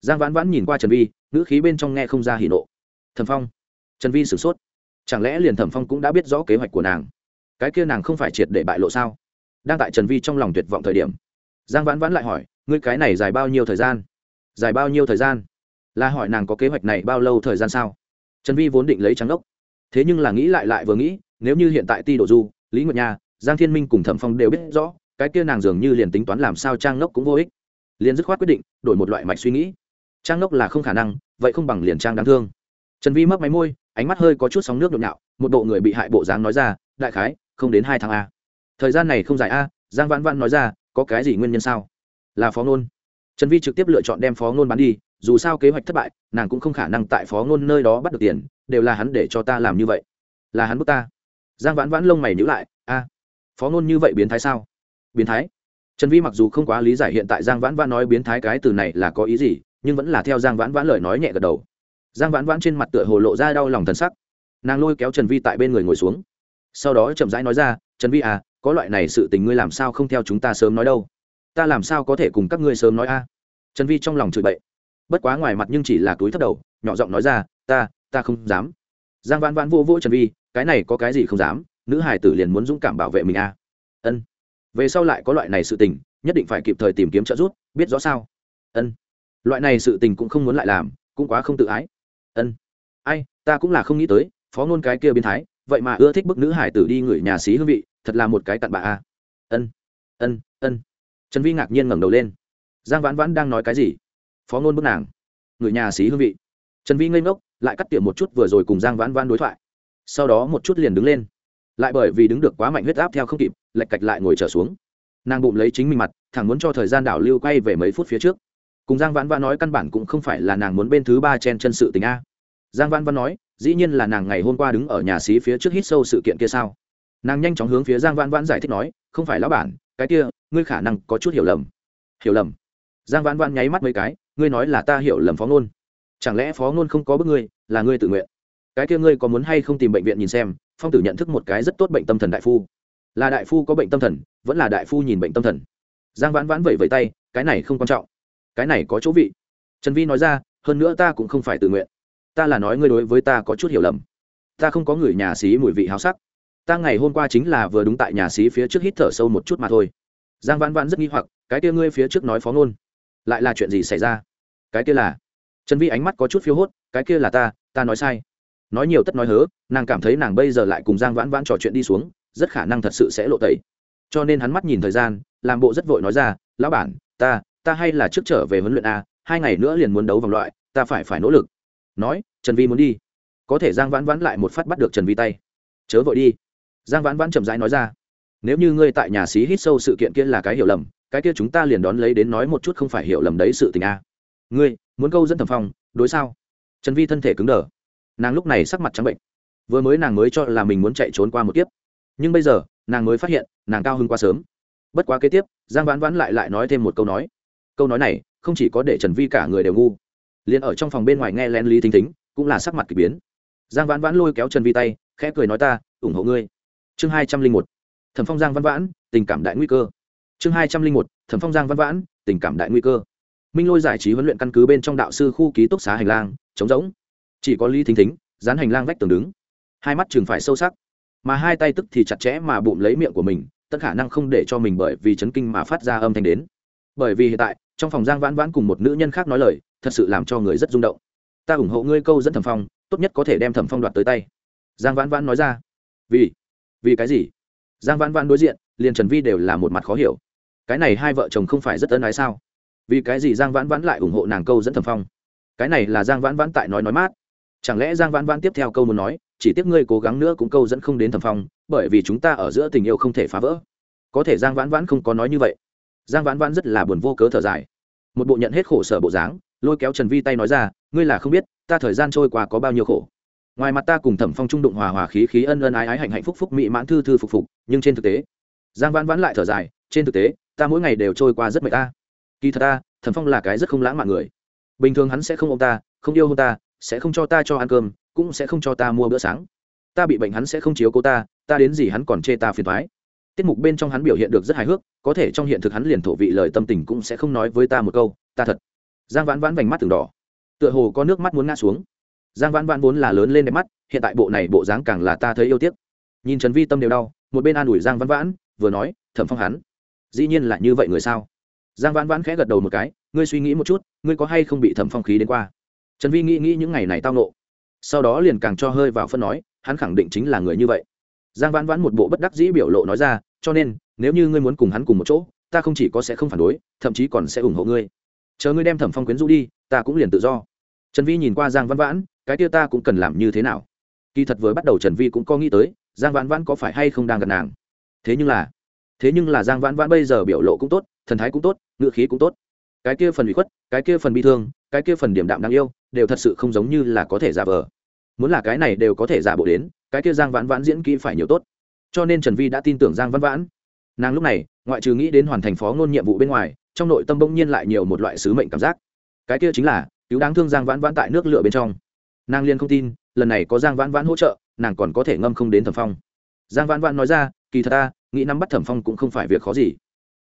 Giang vãn vãn nhìn qua trần vi, ngữ khí bên trong nghe không ra hỉ nộ. Thẩm phong, trần vi sửng sốt. Chẳng lẽ liền thẩm phong cũng đã biết rõ kế hoạch của nàng? Cái kia nàng không phải triệt để bại lộ sao? Đang tại trần vi trong lòng tuyệt vọng thời điểm, giang vãn vãn lại hỏi, ngươi cái này dài bao nhiêu thời gian? Dài bao nhiêu thời gian? Là hỏi nàng có kế hoạch này bao lâu thời gian sao? Trần vi vốn định lấy trắng đốc thế nhưng là nghĩ lại lại vừa nghĩ, nếu như hiện tại ti độ du, lý nguyệt nha, giang thiên minh cùng thẩm phong đều biết rõ cái kia nàng dường như liền tính toán làm sao trang ngốc cũng vô ích. Liền dứt khoát quyết định, đổi một loại mạch suy nghĩ. Trang ngốc là không khả năng, vậy không bằng liền trang đáng thương. Trần vi mấp máy môi, ánh mắt hơi có chút sóng nước nhộn nhạo, một bộ người bị hại bộ dáng nói ra, đại khái, không đến hai tháng a. Thời gian này không dài a, giang vãn vãn nói ra, có cái gì nguyên nhân sao? Là phó ngôn. Trần vi trực tiếp lựa chọn đem phó ngôn bán đi, dù sao kế hoạch thất bại, nàng cũng không khả năng tại phó ngôn nơi đó bắt được tiền, đều là hắn để cho ta làm như vậy. Là hắn bức ta. Giang vãn vãn lông mày nhữ lại, a, phó ngôn như vậy biến thái sao? Biến thái. Trần vi mặc dù không quá lý giải hiện tại giang vãn vãn nói biến thái cái từ này là có ý gì, nhưng vẫn là theo giang vãn vãn lời nói nhẹ gật đầu. Giang vãn vãn trên mặt tựa hồ lộ ra đau lòng thân sắc. Nàng lôi kéo trần vi tại bên người ngồi xuống. Sau đó chậm rãi nói ra, trần vi à có loại này sự tình ngươi làm sao không theo chúng ta sớm nói đâu? Ta làm sao có thể cùng các ngươi sớm nói a? Trần vi trong lòng chửi bậy. Bất quá ngoài mặt nhưng chỉ là túi thấp đầu, nhỏ giọng nói ra, ta ta không dám. Giang vãn vãn vô vô trần vi, cái này có cái gì không dám? Nữ hải tử liền muốn dũng cảm bảo vệ mình a về sau lại có loại này sự tình, nhất định phải kịp thời tìm kiếm trợ giúp, biết rõ sao? Ân. Loại này sự tình cũng không muốn lại làm, cũng quá không tự ái. Ân. Ai, ta cũng là không nghĩ tới, phó ngôn cái kia biến thái, vậy mà ưa thích bức nữ hải tử đi ngửi nhà xí hương vị, thật là một cái cặn bà a. Ân. Ân ân. Trần vi ngạc nhiên ngẩng đầu lên. Giang vãn vãn đang nói cái gì? Phó ngôn bức nàng. Người nhà xí hương vị. Trần vi ngây ngốc, lại cắt tiệm một chút vừa rồi cùng giang vãn vãn đối thoại. Sau đó một chút liền đứng lên. Lại bởi vì đứng được quá mạnh huyết áp theo không kịp lạch cạch lại ngồi trở xuống. Nàng bụng lấy chính mình mặt, thẳng muốn cho thời gian đảo lưu quay về mấy phút phía trước. Cùng giang vãn vãn nói căn bản cũng không phải là nàng muốn bên thứ ba chen chân sự tình a. Giang vãn vãn nói, dĩ nhiên là nàng ngày hôm qua đứng ở nhà xí phía trước hít sâu sự kiện kia sao? Nàng nhanh chóng hướng phía giang vãn vãn giải thích nói, không phải lão bản, cái kia, ngươi khả năng có chút hiểu lầm. Hiểu lầm? Giang vãn vãn nháy mắt mấy cái, ngươi nói là ta hiểu lầm phó ngôn. Chẳng lẽ phó ngôn không có bức ngươi, là ngươi tự nguyện? Cái kia ngươi có muốn hay không tìm bệnh viện nhìn xem? Phong tử nhận thức một cái rất tốt bệnh tâm thần đại phu là đại phu có bệnh tâm thần, vẫn là đại phu nhìn bệnh tâm thần. Giang vãn vãn vẩy vẩy tay, cái này không quan trọng. Cái này có chỗ vị. Trần vi nói ra, hơn nữa ta cũng không phải tự nguyện. Ta là nói ngươi đối với ta có chút hiểu lầm. Ta không có người nhà xí mùi vị háo sắc. Ta ngày hôm qua chính là vừa đúng tại nhà xí phía trước hít thở sâu một chút mà thôi. Giang vãn vãn rất nghi hoặc, cái kia ngươi phía trước nói phó ngôn. Lại là chuyện gì xảy ra? Cái kia là? Trần vi ánh mắt có chút phiếu hốt, cái kia là ta ta nói sai. Nói nhiều tất nói hớ, nàng cảm thấy nàng bây giờ lại cùng giang vãn vãn trò chuyện đi xuống rất khả năng thật sự sẽ lộ tẩy. Cho nên hắn mắt nhìn thời gian, làm bộ rất vội nói ra, lão bản, ta ta hay là trước trở về huấn luyện a, hai ngày nữa liền muốn đấu vòng loại, ta phải phải nỗ lực. Nói, trần vi muốn đi. Có thể giang vãn vãn lại một phát bắt được trần vi tay. Chớ vội đi. Giang vãn vãn chậm rãi nói ra, nếu như ngươi tại nhà xí hít sâu sự kiện kia là cái hiểu lầm, cái kia chúng ta liền đón lấy đến nói một chút không phải hiểu lầm đấy sự tình a. Ngươi, muốn câu dẫn thẩm phong, đối sao? Trần vi thân thể cứng đờ. Nàng lúc này sắc mặt trắng bệnh. Vừa mới nàng mới cho là mình muốn chạy trốn qua một kiếp nhưng bây giờ, nàng mới phát hiện, nàng cao hơn quá sớm. Bất quá kế tiếp, giang vãn vãn lại lại nói thêm một câu nói. Câu nói này, không chỉ có để trần vi cả người đều ngu, liền ở trong phòng bên ngoài nghe len lý thính thính, cũng là sắc mặt k ỳ biến. Giang vãn vãn lôi kéo trần vi tay, khẽ cười nói ta, ủng hộ ngươi. Chương hai trăm linh một, thẩm phong giang văn vãn, tình cảm đại nguy cơ. Chương hai trăm linh một, thẩm phong giang văn vãn, tình cảm đại nguy cơ. Minh lôi giải trí huấn luyện căn cứ bên trong đạo sư khu ký túc xá hành lang, trống rỗng. Chỉ có lý thính thính, dán hành lang vách tường đứng. Hai mắt chừng phải sâu sắc mà hai tay tức thì chặt chẽ mà bụng lấy miệng của mình tất khả năng không để cho mình bởi vì chấn kinh mà phát ra âm thanh đến. Bởi vì hiện tại, trong phòng giang vãn vãn cùng một nữ nhân khác nói lời, thật sự làm cho người rất rung động. Ta ủng hộ ngươi câu dẫn thẩm phong, tốt nhất có thể đem thẩm phong đoạt tới tay. Giang vãn vãn nói ra. Vì vì cái gì? Giang vãn vãn đối diện, liền trần vi đều là một mặt khó hiểu. Cái này hai vợ chồng không phải rất ân ái sao? Vì cái gì giang vãn vãn lại ủng hộ nàng câu dẫn thẩm phong? Cái này là giang vãn vãn tại nói nói mát. Chẳng lẽ giang vãn vãn tiếp theo câu muốn nói chỉ tiếc ngươi cố gắng nữa cũng câu dẫn không đến thẩm phong, bởi vì chúng ta ở giữa tình yêu không thể phá vỡ. Có thể giang vãn vãn không có nói như vậy. Giang vãn vãn rất là buồn vô cớ thở dài. Một bộ nhận hết khổ sở bộ dáng, lôi kéo trần vi tay nói ra, ngươi là không biết, ta thời gian trôi qua có bao nhiêu khổ. Ngoài mặt ta cùng thẩm phong trung đụng hòa hòa khí khí ân ân ái ái hạnh hạnh phúc phúc mỹ mãn thư thư phục phục, nhưng trên thực tế. Giang vãn vãn lại thở dài, trên thực tế, ta mỗi ngày đều trôi qua rất mệt ta. Kỳ thật ta, thẩm phong là cái rất không lãng mạn người. Bình thường hắn sẽ không ô m ta, không yêu hôn ta sẽ không cho ta cho ăn cơm, cũng sẽ không cho ta mua bữa sáng. Ta bị bệnh hắn sẽ không chiếu cô ta ta đến gì hắn còn chê ta phiền thoái tiết mục bên trong hắn biểu hiện được rất hài hước, có thể trong hiện thực hắn liền thổ vị lời tâm tình cũng sẽ không nói với ta một câu, ta thật. Giang vãn vãn vành mắt từng đỏ. Tựa hồ có nước mắt muốn ngã xuống. Giang vãn vãn vốn là lớn lên đẹp mắt, hiện tại bộ này bộ dáng càng là ta thấy yêu tiếc. Nhìn trần vi tâm đều đau, một bên an ủi giang vãn vãn, vừa nói, thẩm phong hắn, dĩ nhiên là như vậy người sao? Giang vãn vãn khẽ gật đầu một cái, ngươi suy nghĩ một chút, ngươi có hay không bị thẩm phong khí đến qua? Trần vi nghĩ nghĩ những ngày này tao nộ. Sau đó liền càng cho hơi vào phân nói, hắn khẳng định chính là người như vậy. Giang vãn vãn một bộ bất đắc dĩ biểu lộ nói ra, cho nên, nếu như ngươi muốn cùng hắn cùng một chỗ, ta không chỉ có sẽ không phản đối, thậm chí còn sẽ ủng hộ ngươi. Chờ ngươi đem thẩm phong quyến rũ đi, ta cũng liền tự do. Trần vi nhìn qua giang vãn vãn, cái kia ta cũng cần làm như thế nào? Kỳ thật với bắt đầu trần vi cũng có nghĩ tới, giang vãn vãn có phải hay không đang gần nàng. Thế nhưng là, thế nhưng là giang vãn vãn bây giờ biểu lộ cũng tốt, thần thái cũng tốt ngựa khí cũng tốt. Cái kia phần bị khuất, cái kia phần bi thương cái kia phần điểm đạm đáng yêu, đều thật sự không giống như là có thể giả vờ. Muốn là cái này đều có thể giả bộ đến, cái kia giang vãn vãn diễn kỹ phải nhiều tốt. Cho nên trần vi đã tin tưởng giang vãn vãn. Nàng lúc này, ngoại trừ nghĩ đến hoàn thành phó ngôn nhiệm vụ bên ngoài, trong nội tâm bỗng nhiên lại nhiều một loại sứ mệnh cảm giác. Cái kia chính là, cứu đáng thương giang vãn vãn tại nước lửa bên trong. Nàng liên không tin, lần này có giang vãn vãn hỗ trợ, nàng còn có thể ngâm không đến thẩm phong. Giang vãn vãn nói ra, kỳ thật ta, nghĩ nắm bắt thẩm phong cũng không phải việc khó gì.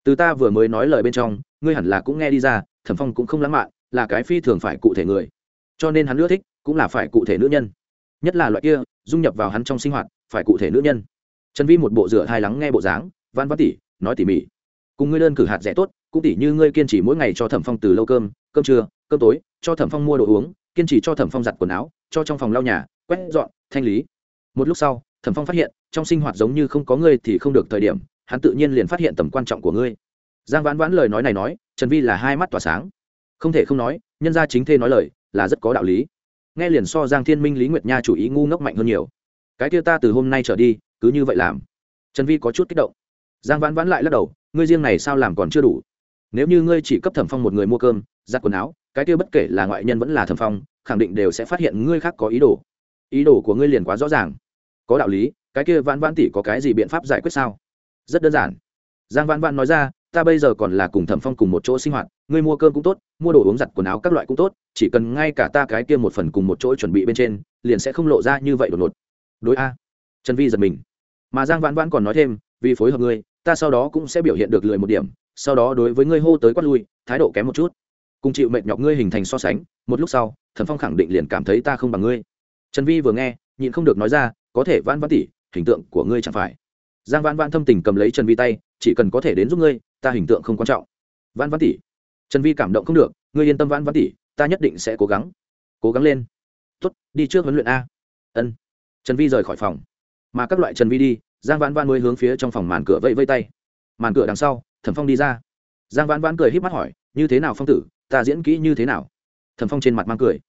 Từ ta vừa mới nói lời bên trong, ngươi hẳn là cũng nghe đi ra, thẩm phong cũng không lãng mạn là cái phi thường phải cụ thể người. Cho nên hắn ưa thích cũng là phải cụ thể nữ nhân. Nhất là loại kia, dung nhập vào hắn trong sinh hoạt, phải cụ thể nữ nhân. Trần vi một bộ rửa hai lắng nghe bộ dáng, văn văn tỉ, nói tỉ mỉ. Cùng ngươi đơn cử hạt rẻ tốt, cũng tỉ như ngươi kiên trì mỗi ngày cho thẩm phong từ lâu cơm cơm trưa, cơm tối, cho thẩm phong mua đồ uống, kiên trì cho thẩm phong giặt quần áo, cho trong phòng lau nhà, quét dọn, thanh lý. Một lúc sau, thẩm phong phát hiện, trong sinh hoạt giống như không có ngươi thì không được thời điểm, hắn tự nhiên liền phát hiện tầm quan trọng của ngươi. Giang vãn vãn lời nói này nói, trần vi là hai mắt tỏa sáng không thể không nói, nhân gia chính thê nói lời, là rất có đạo lý. Nghe liền so giang thiên minh, lý nguyệt nha chủ ý ngu ngốc mạnh hơn nhiều. Cái kia ta từ hôm nay trở đi, cứ như vậy làm. Trần vi có chút kích động. Giang vãn vãn lại lắc đầu, ngươi riêng này sao làm còn chưa đủ? Nếu như ngươi chỉ cấp thẩm phong một người mua cơm, giặt quần áo, cái kia bất kể là ngoại nhân vẫn là thẩm phong, khẳng định đều sẽ phát hiện ngươi khác có ý đồ. Ý đồ của ngươi liền quá rõ ràng. Có đạo lý, cái kia vãn vãn tỷ có cái gì biện pháp giải quyết sao? Rất đơn giản. Giang vãn vãn nói ra, ta bây giờ còn là cùng thẩm phong cùng một chỗ sinh hoạt ngươi mua cơm cũng tốt, mua đồ uống giặt quần áo các loại cũng tốt, chỉ cần ngay cả ta cái kia một phần cùng một chỗ chuẩn bị bên trên, liền sẽ không lộ ra như vậy đột ngột. Đối a. Trần vi giật mình. Mà giang vãn vãn còn nói thêm, vì phối hợp ngươi, ta sau đó cũng sẽ biểu hiện được lười một điểm, sau đó đối với ngươi hô tới quát lui, thái độ kém một chút. Cùng chịu mệt nhọc ngươi hình thành so sánh, một lúc sau thẩm phong khẳng định liền cảm thấy ta không bằng ngươi. Trần vi vừa nghe, nhịn không được nói ra, có thể vãn vãn tỉ hình tượng của ngươi chẳng phải. Giang vãn vãn thâm tình cầm lấy trần vi tay, chỉ cần có thể đến giúp ngươi, ta hình tượng không quan trọng. Vãn vãn tỷ trần vi cảm động không được, ngươi yên tâm vãn vãn tỷ, ta nhất định sẽ cố gắng cố gắng lên. Tuất đi trước huấn luyện a. Ân. Trần vi rời khỏi phòng. Mà các loại trần vi đi, giang vãn vãn mới hướng phía trong phòng màn cửa vẫy vây tay. Màn cửa đằng sau, thẩm phong đi ra. Giang vãn vãn cười h í p mắt hỏi, như thế nào phong tử, ta diễn kỹ như thế nào? Thẩm phong trên mặt mang cười.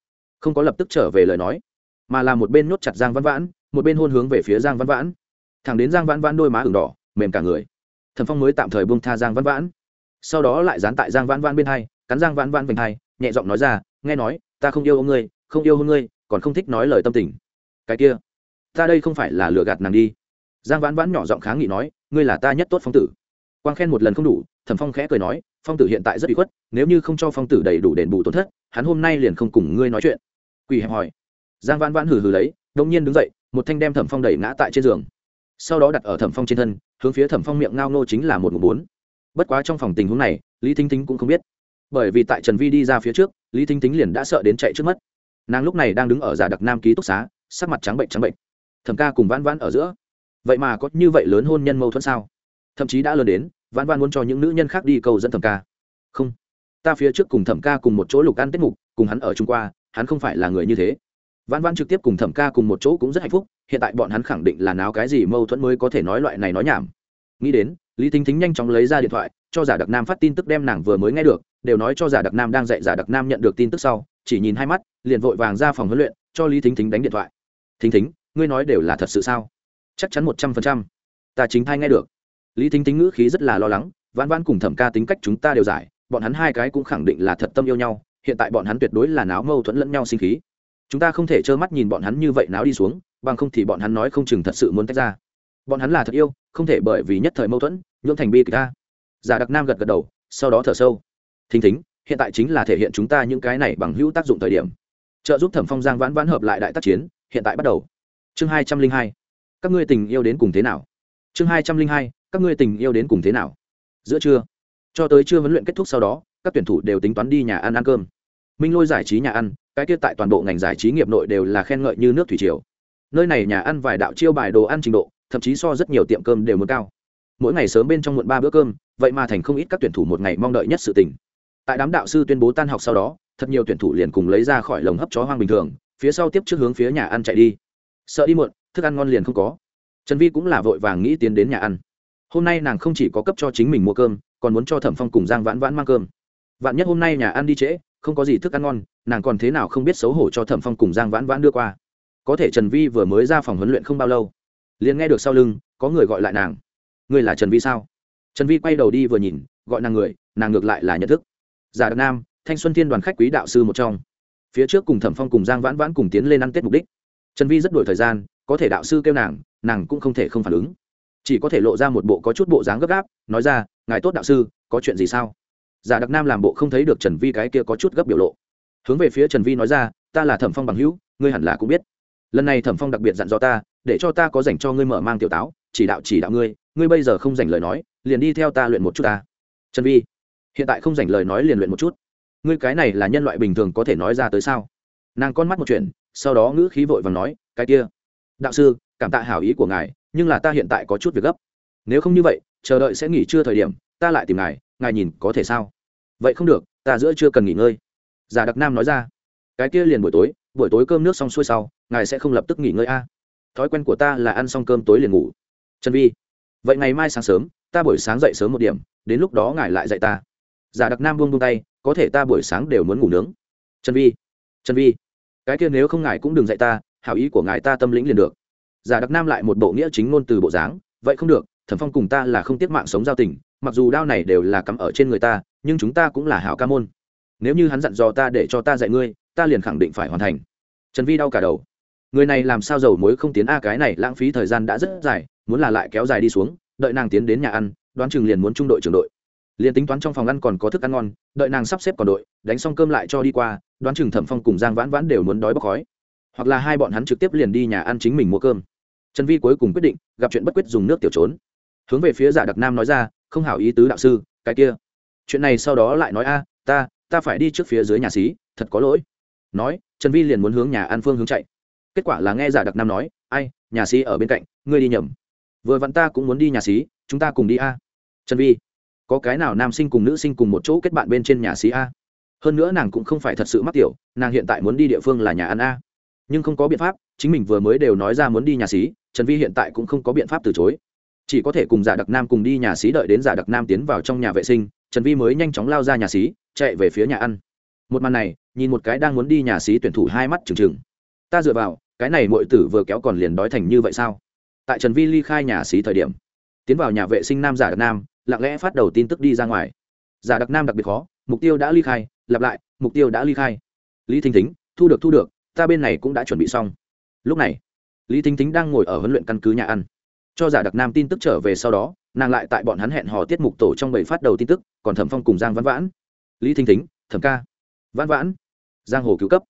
Không có lập tức trở về lời nói, mà là một bên nhốt chặt giang vãn vãn, một bên hôn hướng về phía giang vãn vãn. Thẳng đến giang vãn vãn đôi má ửng đỏ, mềm cả người. Thẩm phong mới tạm thời buông tha giang vãn vãn sau đó lại dán tại giang vãn vãn bên hai, cắn giang vãn vãn vành hai, nhẹ giọng nói ra, nghe nói, ta không yêu ông ngươi, không yêu hôn ngươi, còn không thích nói lời tâm tình. Cái kia, ta đây không phải là lừa gạt nàng đi. Giang vãn vãn nhỏ giọng kháng nghị nói, ngươi là ta nhất tốt phong tử. Quang khen một lần không đủ, thẩm phong khẽ cười nói, phong tử hiện tại rất bị khuất, nếu như không cho phong tử đầy đủ đền bù tổn thất, hắn hôm nay liền không cùng ngươi nói chuyện. Quỳ hẹp hỏi. Giang vãn vãn hừ hừ lấy, đông nhiên đứng dậy, một thanh đem thẩm phong đẩy ngã tại trên giường. Sau đó đặt ở thẩm phong trên thân, hướng phía thẩm phong miệng ngao nô chính là một ngụ bốn bất quá trong phòng tình huống này, lý thính thính cũng không biết. Bởi vì tại trần vi đi ra phía trước, lý thính thính liền đã sợ đến chạy trước mất nàng lúc này đang đứng ở giả đặc nam ký túc xá, sắc mặt trắng bệnh trắng bệnh. Thẩm ca cùng vãn vãn ở giữa. Vậy mà có như vậy lớn hôn nhân mâu thuẫn sao? Thậm chí đã lớn đến, vãn vãn muốn cho những nữ nhân khác đi cầu dẫn thẩm ca. Không. Ta phía trước cùng thẩm ca cùng một chỗ lục ăn tiết mục, cùng hắn ở trung qua, hắn không phải là người như thế. Vãn vãn trực tiếp cùng thẩm ca cùng một chỗ cũng rất hạnh phúc, hiện tại bọn hắn khẳng định là nào cái gì mâu thuẫn mới có thể nói loại này nói nhảm. Nghĩ đến lý thính thính nhanh chóng lấy ra điện thoại, cho giả đặc nam phát tin tức đem nàng vừa mới nghe được, đều nói cho giả đặc nam đang dạy giả đặc nam nhận được tin tức sau, chỉ nhìn hai mắt, liền vội vàng ra phòng huấn luyện, cho lý thính thính đánh điện thoại. Thính thính, ngươi nói đều là thật sự sao? Chắc chắn một trăm phần trăm. Ta chính thay nghe được. Lý thính thính ngữ khí rất là lo lắng, vãn vãn cùng thẩm ca tính cách chúng ta đều giải, bọn hắn hai cái cũng khẳng định là thật tâm yêu nhau, hiện tại bọn hắn tuyệt đối là náo mâu thuẫn lẫn nhau sinh khí. Chúng ta không thể trơ mắt nhìn bọn hắn như vậy náo đi xuống, bằng không thì bọn hắn nói không chừng thật sự muốn tách ra bọn hắn là thật yêu, không thể bởi vì nhất thời mâu thuẫn, nhuộm thành bi kịch ta. Giả đặc nam gật gật đầu, sau đó thở sâu. Thính thính, hiện tại chính là thể hiện chúng ta những cái này bằng hữu tác dụng thời điểm. Trợ giúp thẩm phong giang vãn vãn hợp lại đại tác chiến, hiện tại bắt đầu. Chương hai trăm linh hai. Các ngươi tình yêu đến cùng thế nào? Chương hai trăm linh hai, các ngươi tình yêu đến cùng thế nào? Giữa trưa, cho tới trưa huấn luyện kết thúc sau đó, các tuyển thủ đều tính toán đi nhà ăn ăn cơm. Minh lôi giải trí nhà ăn, cái kia tại toàn bộ ngành giải trí nghiệp nội đều là khen ngợi như nước thủy triều. Nơi này nhà ăn vài đạo chiêu bài đồ ăn trình độ thậm chí so rất nhiều tiệm cơm đều muốn cao. Mỗi ngày sớm bên trong muộn ba bữa cơm, vậy mà thành không ít các tuyển thủ một ngày mong đợi nhất sự tình. Tại đám đạo sư tuyên bố tan học sau đó, thật nhiều tuyển thủ liền cùng lấy ra khỏi lồng hấp chó hoang bình thường, phía sau tiếp trước hướng phía nhà ăn chạy đi. Sợ đi muộn, thức ăn ngon liền không có. Trần vi cũng là vội vàng nghĩ tiến đến nhà ăn. Hôm nay nàng không chỉ có cấp cho chính mình mua cơm, còn muốn cho thẩm phong cùng giang vãn vãn mang cơm. Vạn nhất hôm nay nhà ăn đi trễ, không có gì thức ăn ngon, nàng còn thế nào không biết xấu hổ cho thẩm phong cùng giang vãn vãn đưa qua. Có thể trần vi vừa mới ra phòng huấn luyện không bao lâu liền nghe được sau lưng, có người gọi lại nàng. Người là trần vi sao? Trần vi quay đầu đi vừa nhìn, gọi nàng người, nàng ngược lại là nhận thức. Giả đặc nam, thanh xuân thiên đoàn khách quý đạo sư một trong. Phía trước cùng thẩm phong cùng giang vãn vãn cùng tiến lên ăn tết mục đích. Trần vi rất đổi thời gian, có thể đạo sư kêu nàng nàng cũng không thể không phản ứng. Chỉ có thể lộ ra một bộ có chút bộ dáng gấp gáp, nói ra, ngài tốt đạo sư, có chuyện gì sao? Giả đặc nam làm bộ không thấy được trần vi cái kia có chút gấp biểu lộ. Hướng về phía trần vi nói ra, ta là thẩm phong bằng hữu, ngươi hẳn là cũng biết. Lần này thẩm phong đặc biệt dặn dò ta để cho ta có dành cho ngươi mở mang tiểu táo, chỉ đạo chỉ đạo ngươi ngươi bây giờ không dành lời nói, liền đi theo ta luyện một chút ta. Trần vi, hiện tại không dành lời nói liền luyện một chút. Ngươi cái này là nhân loại bình thường có thể nói ra tới sao? Nàng con mắt một chuyện, sau đó ngữ khí vội và nói, cái kia, đạo sư, cảm tạ hảo ý của ngài, nhưng là ta hiện tại có chút việc gấp. Nếu không như vậy, chờ đợi sẽ nghỉ trưa thời điểm, ta lại tìm ngài ngài nhìn có thể sao? Vậy không được, ta giữa chưa cần nghỉ ngơi. Giả đặc nam nói ra, cái kia liền buổi tối buổi tối cơm nước xong xuôi sau, ngài sẽ không lập tức nghỉ ngơi a thói quen của ta là ăn xong cơm tối liền ngủ. Trần vi, vậy ngày mai sáng sớm, ta buổi sáng dậy sớm một điểm, đến lúc đó ngài lại dạy ta. Giả đặc nam buông buông tay, có thể ta buổi sáng đều muốn ngủ nướng. Trần vi trần vi, cái kia nếu không ngài cũng đừng dạy ta, hảo ý của ngài ta tâm lĩnh liền được. Giả đặc nam lại một bộ nghĩa chính ngôn từ bộ dáng, vậy không được, thẩm phong cùng ta là không tiết mạng sống giao tình, mặc dù đao này đều là cắm ở trên người ta, nhưng chúng ta cũng là hảo ca môn. Nếu như hắn dặn dò ta để cho ta dạy ngươi, ta liền khẳng định phải hoàn thành. Trần vi đau cả đầu người này làm sao dầu muối không tiến a, cái này lãng phí thời gian đã rất dài, muốn là lại kéo dài đi xuống, đợi nàng tiến đến nhà ăn, đoán chừng liền muốn trung đội trưởng đội. Liền tính toán trong phòng ăn còn có thức ăn ngon, đợi nàng sắp xếp còn đội, đánh xong cơm lại cho đi qua, đoán chừng thẩm phong cùng giang vãn vãn đều muốn đói bốc khói. Hoặc là hai bọn hắn trực tiếp liền đi nhà ăn chính mình mua cơm. Trần vi cuối cùng quyết định, gặp chuyện bất quyết dùng nước tiểu trốn. Hướng về phía giả đặc nam nói ra, không hảo ý tứ đạo sư, cái kia. Chuyện này sau đó lại nói, a, ta ta phải đi trước phía dưới nhà xí, thật có lỗi. Nói, trần vi liền muốn hướng nhà ăn phương hướng chạy kết quả là nghe giả đặc nam nói, ai, nhà xí ở bên cạnh, ngươi đi nhầm. Vừa vặn ta cũng muốn đi nhà xí chúng ta cùng đi a. Trần vi, có cái nào nam sinh cùng nữ sinh cùng một chỗ kết bạn bên trên nhà xí a? Hơn nữa nàng cũng không phải thật sự mắc tiểu, nàng hiện tại muốn đi địa phương là nhà ăn a. Nhưng không có biện pháp, chính mình vừa mới đều nói ra muốn đi nhà xí trần vi hiện tại cũng không có biện pháp từ chối. Chỉ có thể cùng giả đặc nam cùng đi nhà xí đợi đến giả đặc nam tiến vào trong nhà vệ sinh, trần vi mới nhanh chóng lao ra nhà xí chạy về phía nhà ăn. Một màn này, nhìn một cái đang muốn đi nhà xí tuyển thủ hai mắt trừng trừng. Ta dựa vào cái này mọi tử vừa kéo còn liền đói thành như vậy sao? Tại trần vi ly khai nhà xí thời điểm, tiến vào nhà vệ sinh nam giả đặc nam, lặng lẽ phát đầu tin tức đi ra ngoài. Giả đặc nam đặc biệt khó, mục tiêu đã ly khai, lặp lại, mục tiêu đã ly khai. Lý thính thính, thu được thu được, ta bên này cũng đã chuẩn bị xong. Lúc này, lý thính thính đang ngồi ở huấn luyện căn cứ nhà ăn. Cho giả đặc nam tin tức trở về sau đó, nàng lại tại bọn hắn hẹn hò tiết mục tổ trong bảy phát đầu tin tức, còn thẩm phong cùng giang vãn vãn. Lý thính thính, thẩm ca. Vãn vãn, giang hồ cứu cấp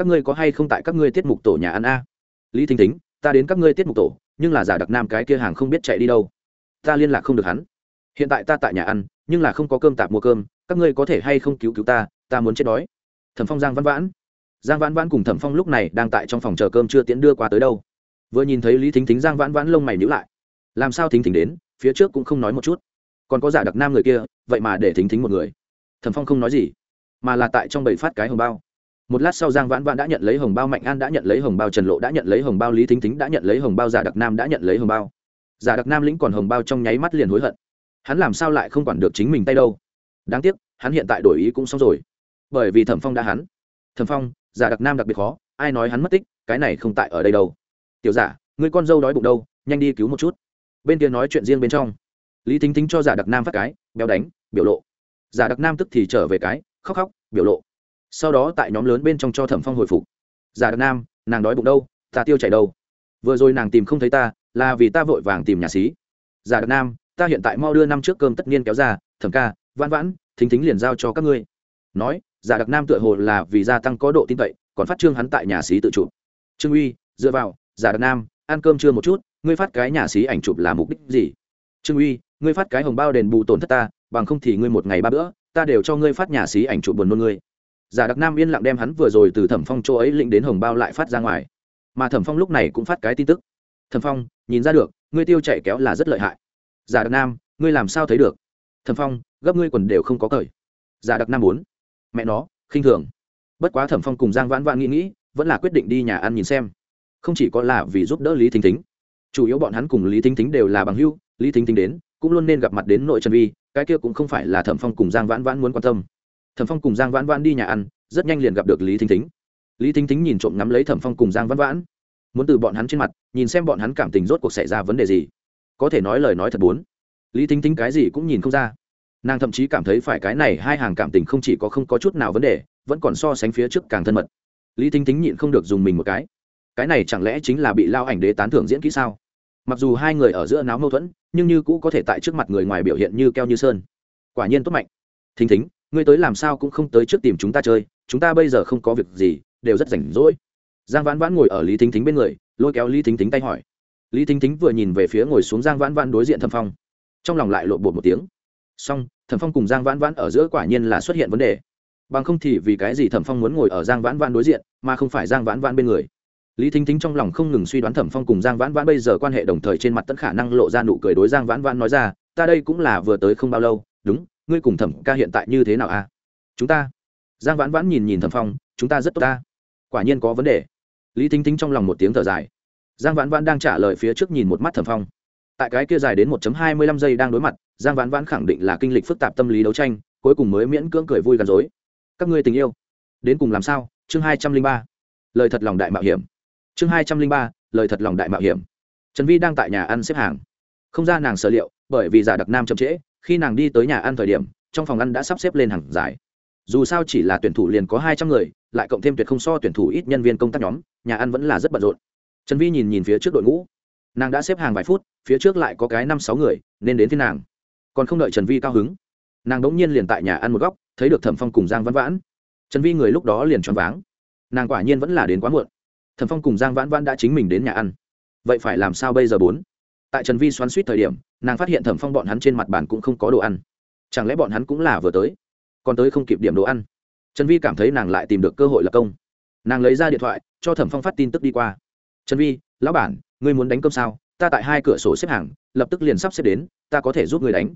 các ngươi có hay không tại các ngươi tiết mục tổ nhà ăn a? Lý thính thính, ta đến các ngươi tiết mục tổ, nhưng là giả đặc nam cái kia hàng không biết chạy đi đâu. Ta liên lạc không được hắn. Hiện tại ta tại nhà ăn, nhưng là không có cơm tạp mua cơm, các ngươi có thể hay không cứu cứu ta ta muốn chết đói. Thẩm phong giang Văn vãn. Giang vãn vãn cùng thẩm phong lúc này đang tại trong phòng chờ cơm chưa tiễn đưa qua tới đâu. Vừa nhìn thấy lý thính thính giang vãn vãn lông mày nhữ lại. Làm sao thính thính đến, phía trước cũng không nói một chút. Còn có giả đặc nam người kia, vậy mà để thính thính một người. Thẩm phong không nói gì, mà là tại trong bảy phát cái hồng bao một lát sau giang vãn vãn đã nhận lấy hồng bao, mạnh an đã nhận lấy hồng bao, trần lộ đã nhận lấy hồng bao, lý thính thính đã nhận lấy hồng bao, giả đặc nam đã nhận lấy hồng bao. Giả đặc nam lĩnh còn hồng bao trong nháy mắt liền hối hận. Hắn làm sao lại không quản được chính mình tay đâu? Đáng tiếc, hắn hiện tại đổi ý cũng xong rồi. Bởi vì thẩm phong đã hắn. Thẩm phong, giả đặc nam đặc biệt khó, ai nói hắn mất tích, cái này không tại ở đây đâu. Tiểu giả, người con dâu đói bụng đâu, nhanh đi cứu một chút. Bên kia nói chuyện riêng bên trong. Lý thính thính cho giả đặc nam phát cái, béo đánh, biểu lộ. Giả đặc nam tức thì trở về cái, khóc khóc, biểu lộ sau đó tại nhóm lớn bên trong cho thẩm phong hồi phục giả đặc nam nàng đói bụng đâu ta tiêu chảy đâu vừa rồi nàng tìm không thấy ta là vì ta vội vàng tìm nhà xí giả đặc nam ta hiện tại mau đưa năm trước cơm tất niên kéo ra thẩm ca vãn vãn thính thính liền giao cho các ngươi nói giả đặc nam tựa hồ là vì gia tăng có độ tin cậy còn phát trương hắn tại nhà xí tự chụp trương uy dựa vào giả đặc nam ăn cơm chưa một chút ngươi phát cái nhà xí ảnh chụp là mục đích gì trương uy ngươi phát cái hồng bao đền bù tổn thất ta bằng không thì ngươi một ngày ba bữa ta đều cho ngươi phát nhà xí ảnh chụp buồn nôn ngươi giả đặc nam yên lặng đem hắn vừa rồi từ thẩm phong chỗ ấy lĩnh đến hồng bao lại phát ra ngoài. Mà thẩm phong lúc này cũng phát cái tin tức. Thẩm phong, nhìn ra được, ngươi tiêu chạy kéo là rất lợi hại. Giả đặc nam, ngươi làm sao thấy được? Thẩm phong, gấp ngươi quần đều không có cởi. Giả đặc nam muốn. Mẹ nó, khinh thường. Bất quá thẩm phong cùng giang vãn vãn nghĩ nghĩ, vẫn là quyết định đi nhà ăn nhìn xem. Không chỉ có là vì giúp đỡ lý thính thính. Chủ yếu bọn hắn cùng lý thính thính đều là bằng hưu lý thính thính đến, cũng luôn nên gặp mặt đến nội trần vi, cái kia cũng không phải là thẩm phong cùng giang vãn vãn muốn quan tâm thẩm phong cùng giang vãn vãn đi nhà ăn, rất nhanh liền gặp được lý thính thính. Lý thính thính nhìn trộm ngắm lấy thẩm phong cùng giang vãn vãn, muốn từ bọn hắn trên mặt, nhìn xem bọn hắn cảm tình rốt cuộc xảy ra vấn đề gì. Có thể nói lời nói thật bốn. Lý thính thính cái gì cũng nhìn không ra. Nàng thậm chí cảm thấy phải cái này hai hàng cảm tình không chỉ có không có chút nào vấn đề, vẫn còn so sánh phía trước càng thân mật. Lý thính thính nhịn không được dùng mình một cái. Cái này chẳng lẽ chính là bị lao ảnh đế tán thưởng diễn kỹ sao? Mặc dù hai người ở giữa náo mâu thuẫn, nhưng như cũ có thể tại trước mặt người ngoài biểu hiện như keo như sơn. Quả nhiên tốt mạnh. Thính thính ngươi tới làm sao cũng không tới trước tìm chúng ta chơi, chúng ta bây giờ không có việc gì, đều rất rảnh rỗi. Giang vãn vãn ngồi ở lý thính thính bên người, lôi kéo lý thính thính tay hỏi. Lý thính thính vừa nhìn về phía ngồi xuống giang vãn vãn đối diện thẩm phong. Trong lòng lại lộn bột một tiếng. Song thẩm phong cùng giang vãn vãn ở giữa quả nhiên là xuất hiện vấn đề. Bằng không thì vì cái gì thẩm phong muốn ngồi ở giang vãn vãn đối diện, mà không phải giang vãn vãn bên người? Lý thính thính trong lòng không ngừng suy đoán thẩm phong cùng giang vãn vãn bây giờ quan hệ đồng thời trên mặt tất khả năng lộ ra nụ cười đối giang vãn vãn nói ra, ta đây cũng là vừa tới không bao lâu, đúng ngươi cùng thẩm ca hiện tại như thế nào à? Chúng ta, giang vãn vãn nhìn nhìn thẩm phong, chúng ta rất tốt ta. Quả nhiên có vấn đề. Lý thính thính trong lòng một tiếng thở dài. Giang vãn vãn đang trả lời phía trước nhìn một mắt thẩm phong. Tại cái kia dài đến 1 lăm giây đang đối mặt, giang vãn vãn khẳng định là kinh lịch phức tạp tâm lý đấu tranh, cuối cùng mới miễn cưỡng cười vui gần dối. Các ngươi tình yêu, đến cùng làm sao? Chương hai trăm linh ba. Lời thật lòng đại mạo hiểm. Chương hai trăm linh ba. Lời thật lòng đại mạo hiểm. Trần vi đang tại nhà ăn xếp hàng. Không ra nàng sở liệu, bởi vì giả đặc nam chậm trễ khi nàng đi tới nhà ăn thời điểm, trong phòng ăn đã sắp xếp lên hàng dài. dù sao chỉ là tuyển thủ liền có hai trăm người, lại cộng thêm tuyệt không so tuyển thủ ít nhân viên công tác nhóm, nhà ăn vẫn là rất bận rộn. Trần vi nhìn nhìn phía trước đội ngũ. Nàng đã xếp hàng vài phút, phía trước lại có cái năm sáu người, nên đến thế nàng. Còn không đợi trần vi cao hứng, nàng đ ỗ n g nhiên liền tại nhà ăn một góc, thấy được thẩm phong cùng giang văn vãn. Trần vi người lúc đó liền choáng váng. Nàng quả nhiên vẫn là đến quá muộn. Thẩm phong cùng giang vãn vãn đã chính mình đến nhà ăn. Vậy phải làm sao bây giờ bốn? Tại trần vi xoắn suýt thời điểm nàng phát hiện thẩm phong bọn hắn trên mặt bàn cũng không có đồ ăn. Chẳng lẽ bọn hắn cũng là vừa tới? Còn tới không kịp điểm đồ ăn. Trần vi cảm thấy nàng lại tìm được cơ hội lập công. Nàng lấy ra điện thoại, cho thẩm phong phát tin tức đi qua. Trần vi, lão bản, ngươi muốn đánh cơm sao? Ta tại hai cửa sổ xếp hàng, lập tức liền sắp xếp đến, ta có thể giúp người đánh.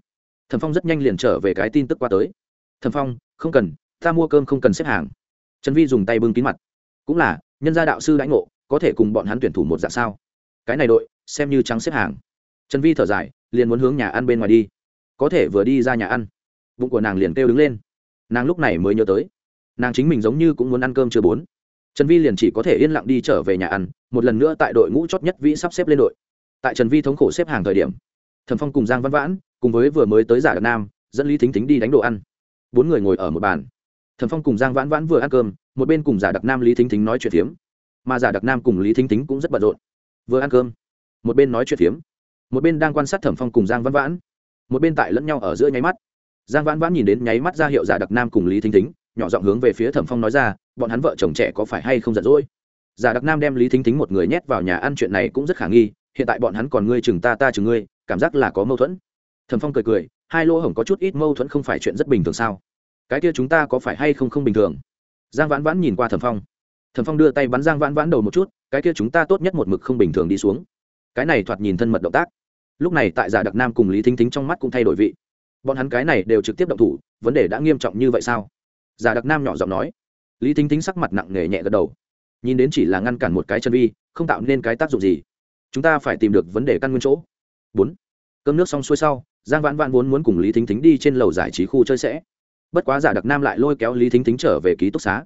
Thẩm phong rất nhanh liền trở về cái tin tức qua tới. Thẩm phong, không cần, ta mua cơm không cần xếp hàng. Trần vi dùng tay bưng kín mặt. Cũng là, nhân gia đạo sư đãi ngộ, có thể cùng bọn hắn tuyển thủ một dạng sao? Cái này đội, xem như trắng xếp hàng. Trần vi thở dài liền muốn hướng nhà ăn bên ngoài đi. Có thể vừa đi ra nhà ăn, bụng của nàng liền kêu đứng lên. Nàng lúc này mới nhớ tới, nàng chính mình giống như cũng muốn ăn cơm chưa bốn. Trần vi liền chỉ có thể yên lặng đi trở về nhà ăn, một lần nữa tại đội ngũ chót nhất vĩ sắp xếp lên đội. Tại trần vi thống khổ xếp hàng thời điểm, thẩm phong cùng giang văn vãn cùng với vừa mới tới giả đặc nam, dẫn lý thính thính đi đánh đồ ăn. Bốn người ngồi ở một bàn. Thẩm phong cùng giang vãn vãn vừa ăn cơm, một bên cùng giả đặc nam lý thính thính nói chuyện phiếm. Mà giả đặc nam cùng lý thính thính cũng rất bận rộn. Vừa ăn cơm, một bên nói chuyện phiếm một bên đang quan sát thẩm phong cùng giang Văn vãn một bên tại lẫn nhau ở giữa nháy mắt giang vãn vãn nhìn đến nháy mắt ra hiệu giả đặc nam cùng lý thính thính nhỏ giọng hướng về phía thẩm phong nói ra bọn hắn vợ chồng trẻ có phải hay không giận dỗi giả đặc nam đem lý thính thính một người nhét vào nhà ăn chuyện này cũng rất khả nghi hiện tại bọn hắn còn ngươi chừng ta ta chừng ngươi cảm giác là có mâu thuẫn thẩm phong cười cười hai lỗ hổng có chút ít mâu thuẫn không phải chuyện rất bình thường sao cái kia chúng ta có phải hay không không bình thường giang vãn vãn nhìn qua thẩm phong thẩm phong đưa tay bắn giang vãn vãn đầu một chút cái kia chúng ta tốt nhất một mực không bình thường đi xuống cái này thoạt nhìn thân mật động tác. Lúc này tại giả đặc nam cùng lý thính thính trong mắt cũng thay đổi vị. Bọn hắn cái này đều trực tiếp động thủ, vấn đề đã nghiêm trọng như vậy sao? Giả đặc nam nhỏ giọng nói. Lý thính thính sắc mặt nặng nề nhẹ gật đầu. Nhìn đến chỉ là ngăn cản một cái chân vi, không tạo nên cái tác dụng gì. Chúng ta phải tìm được vấn đề căn nguyên chỗ. Bốn. Cơm nước xong xuôi sau, giang vãn vãn vốn muốn cùng lý thính thính đi trên lầu giải trí khu chơi sẽ. Bất quá giả đặc nam lại lôi kéo lý thính thính trở về ký túc xá.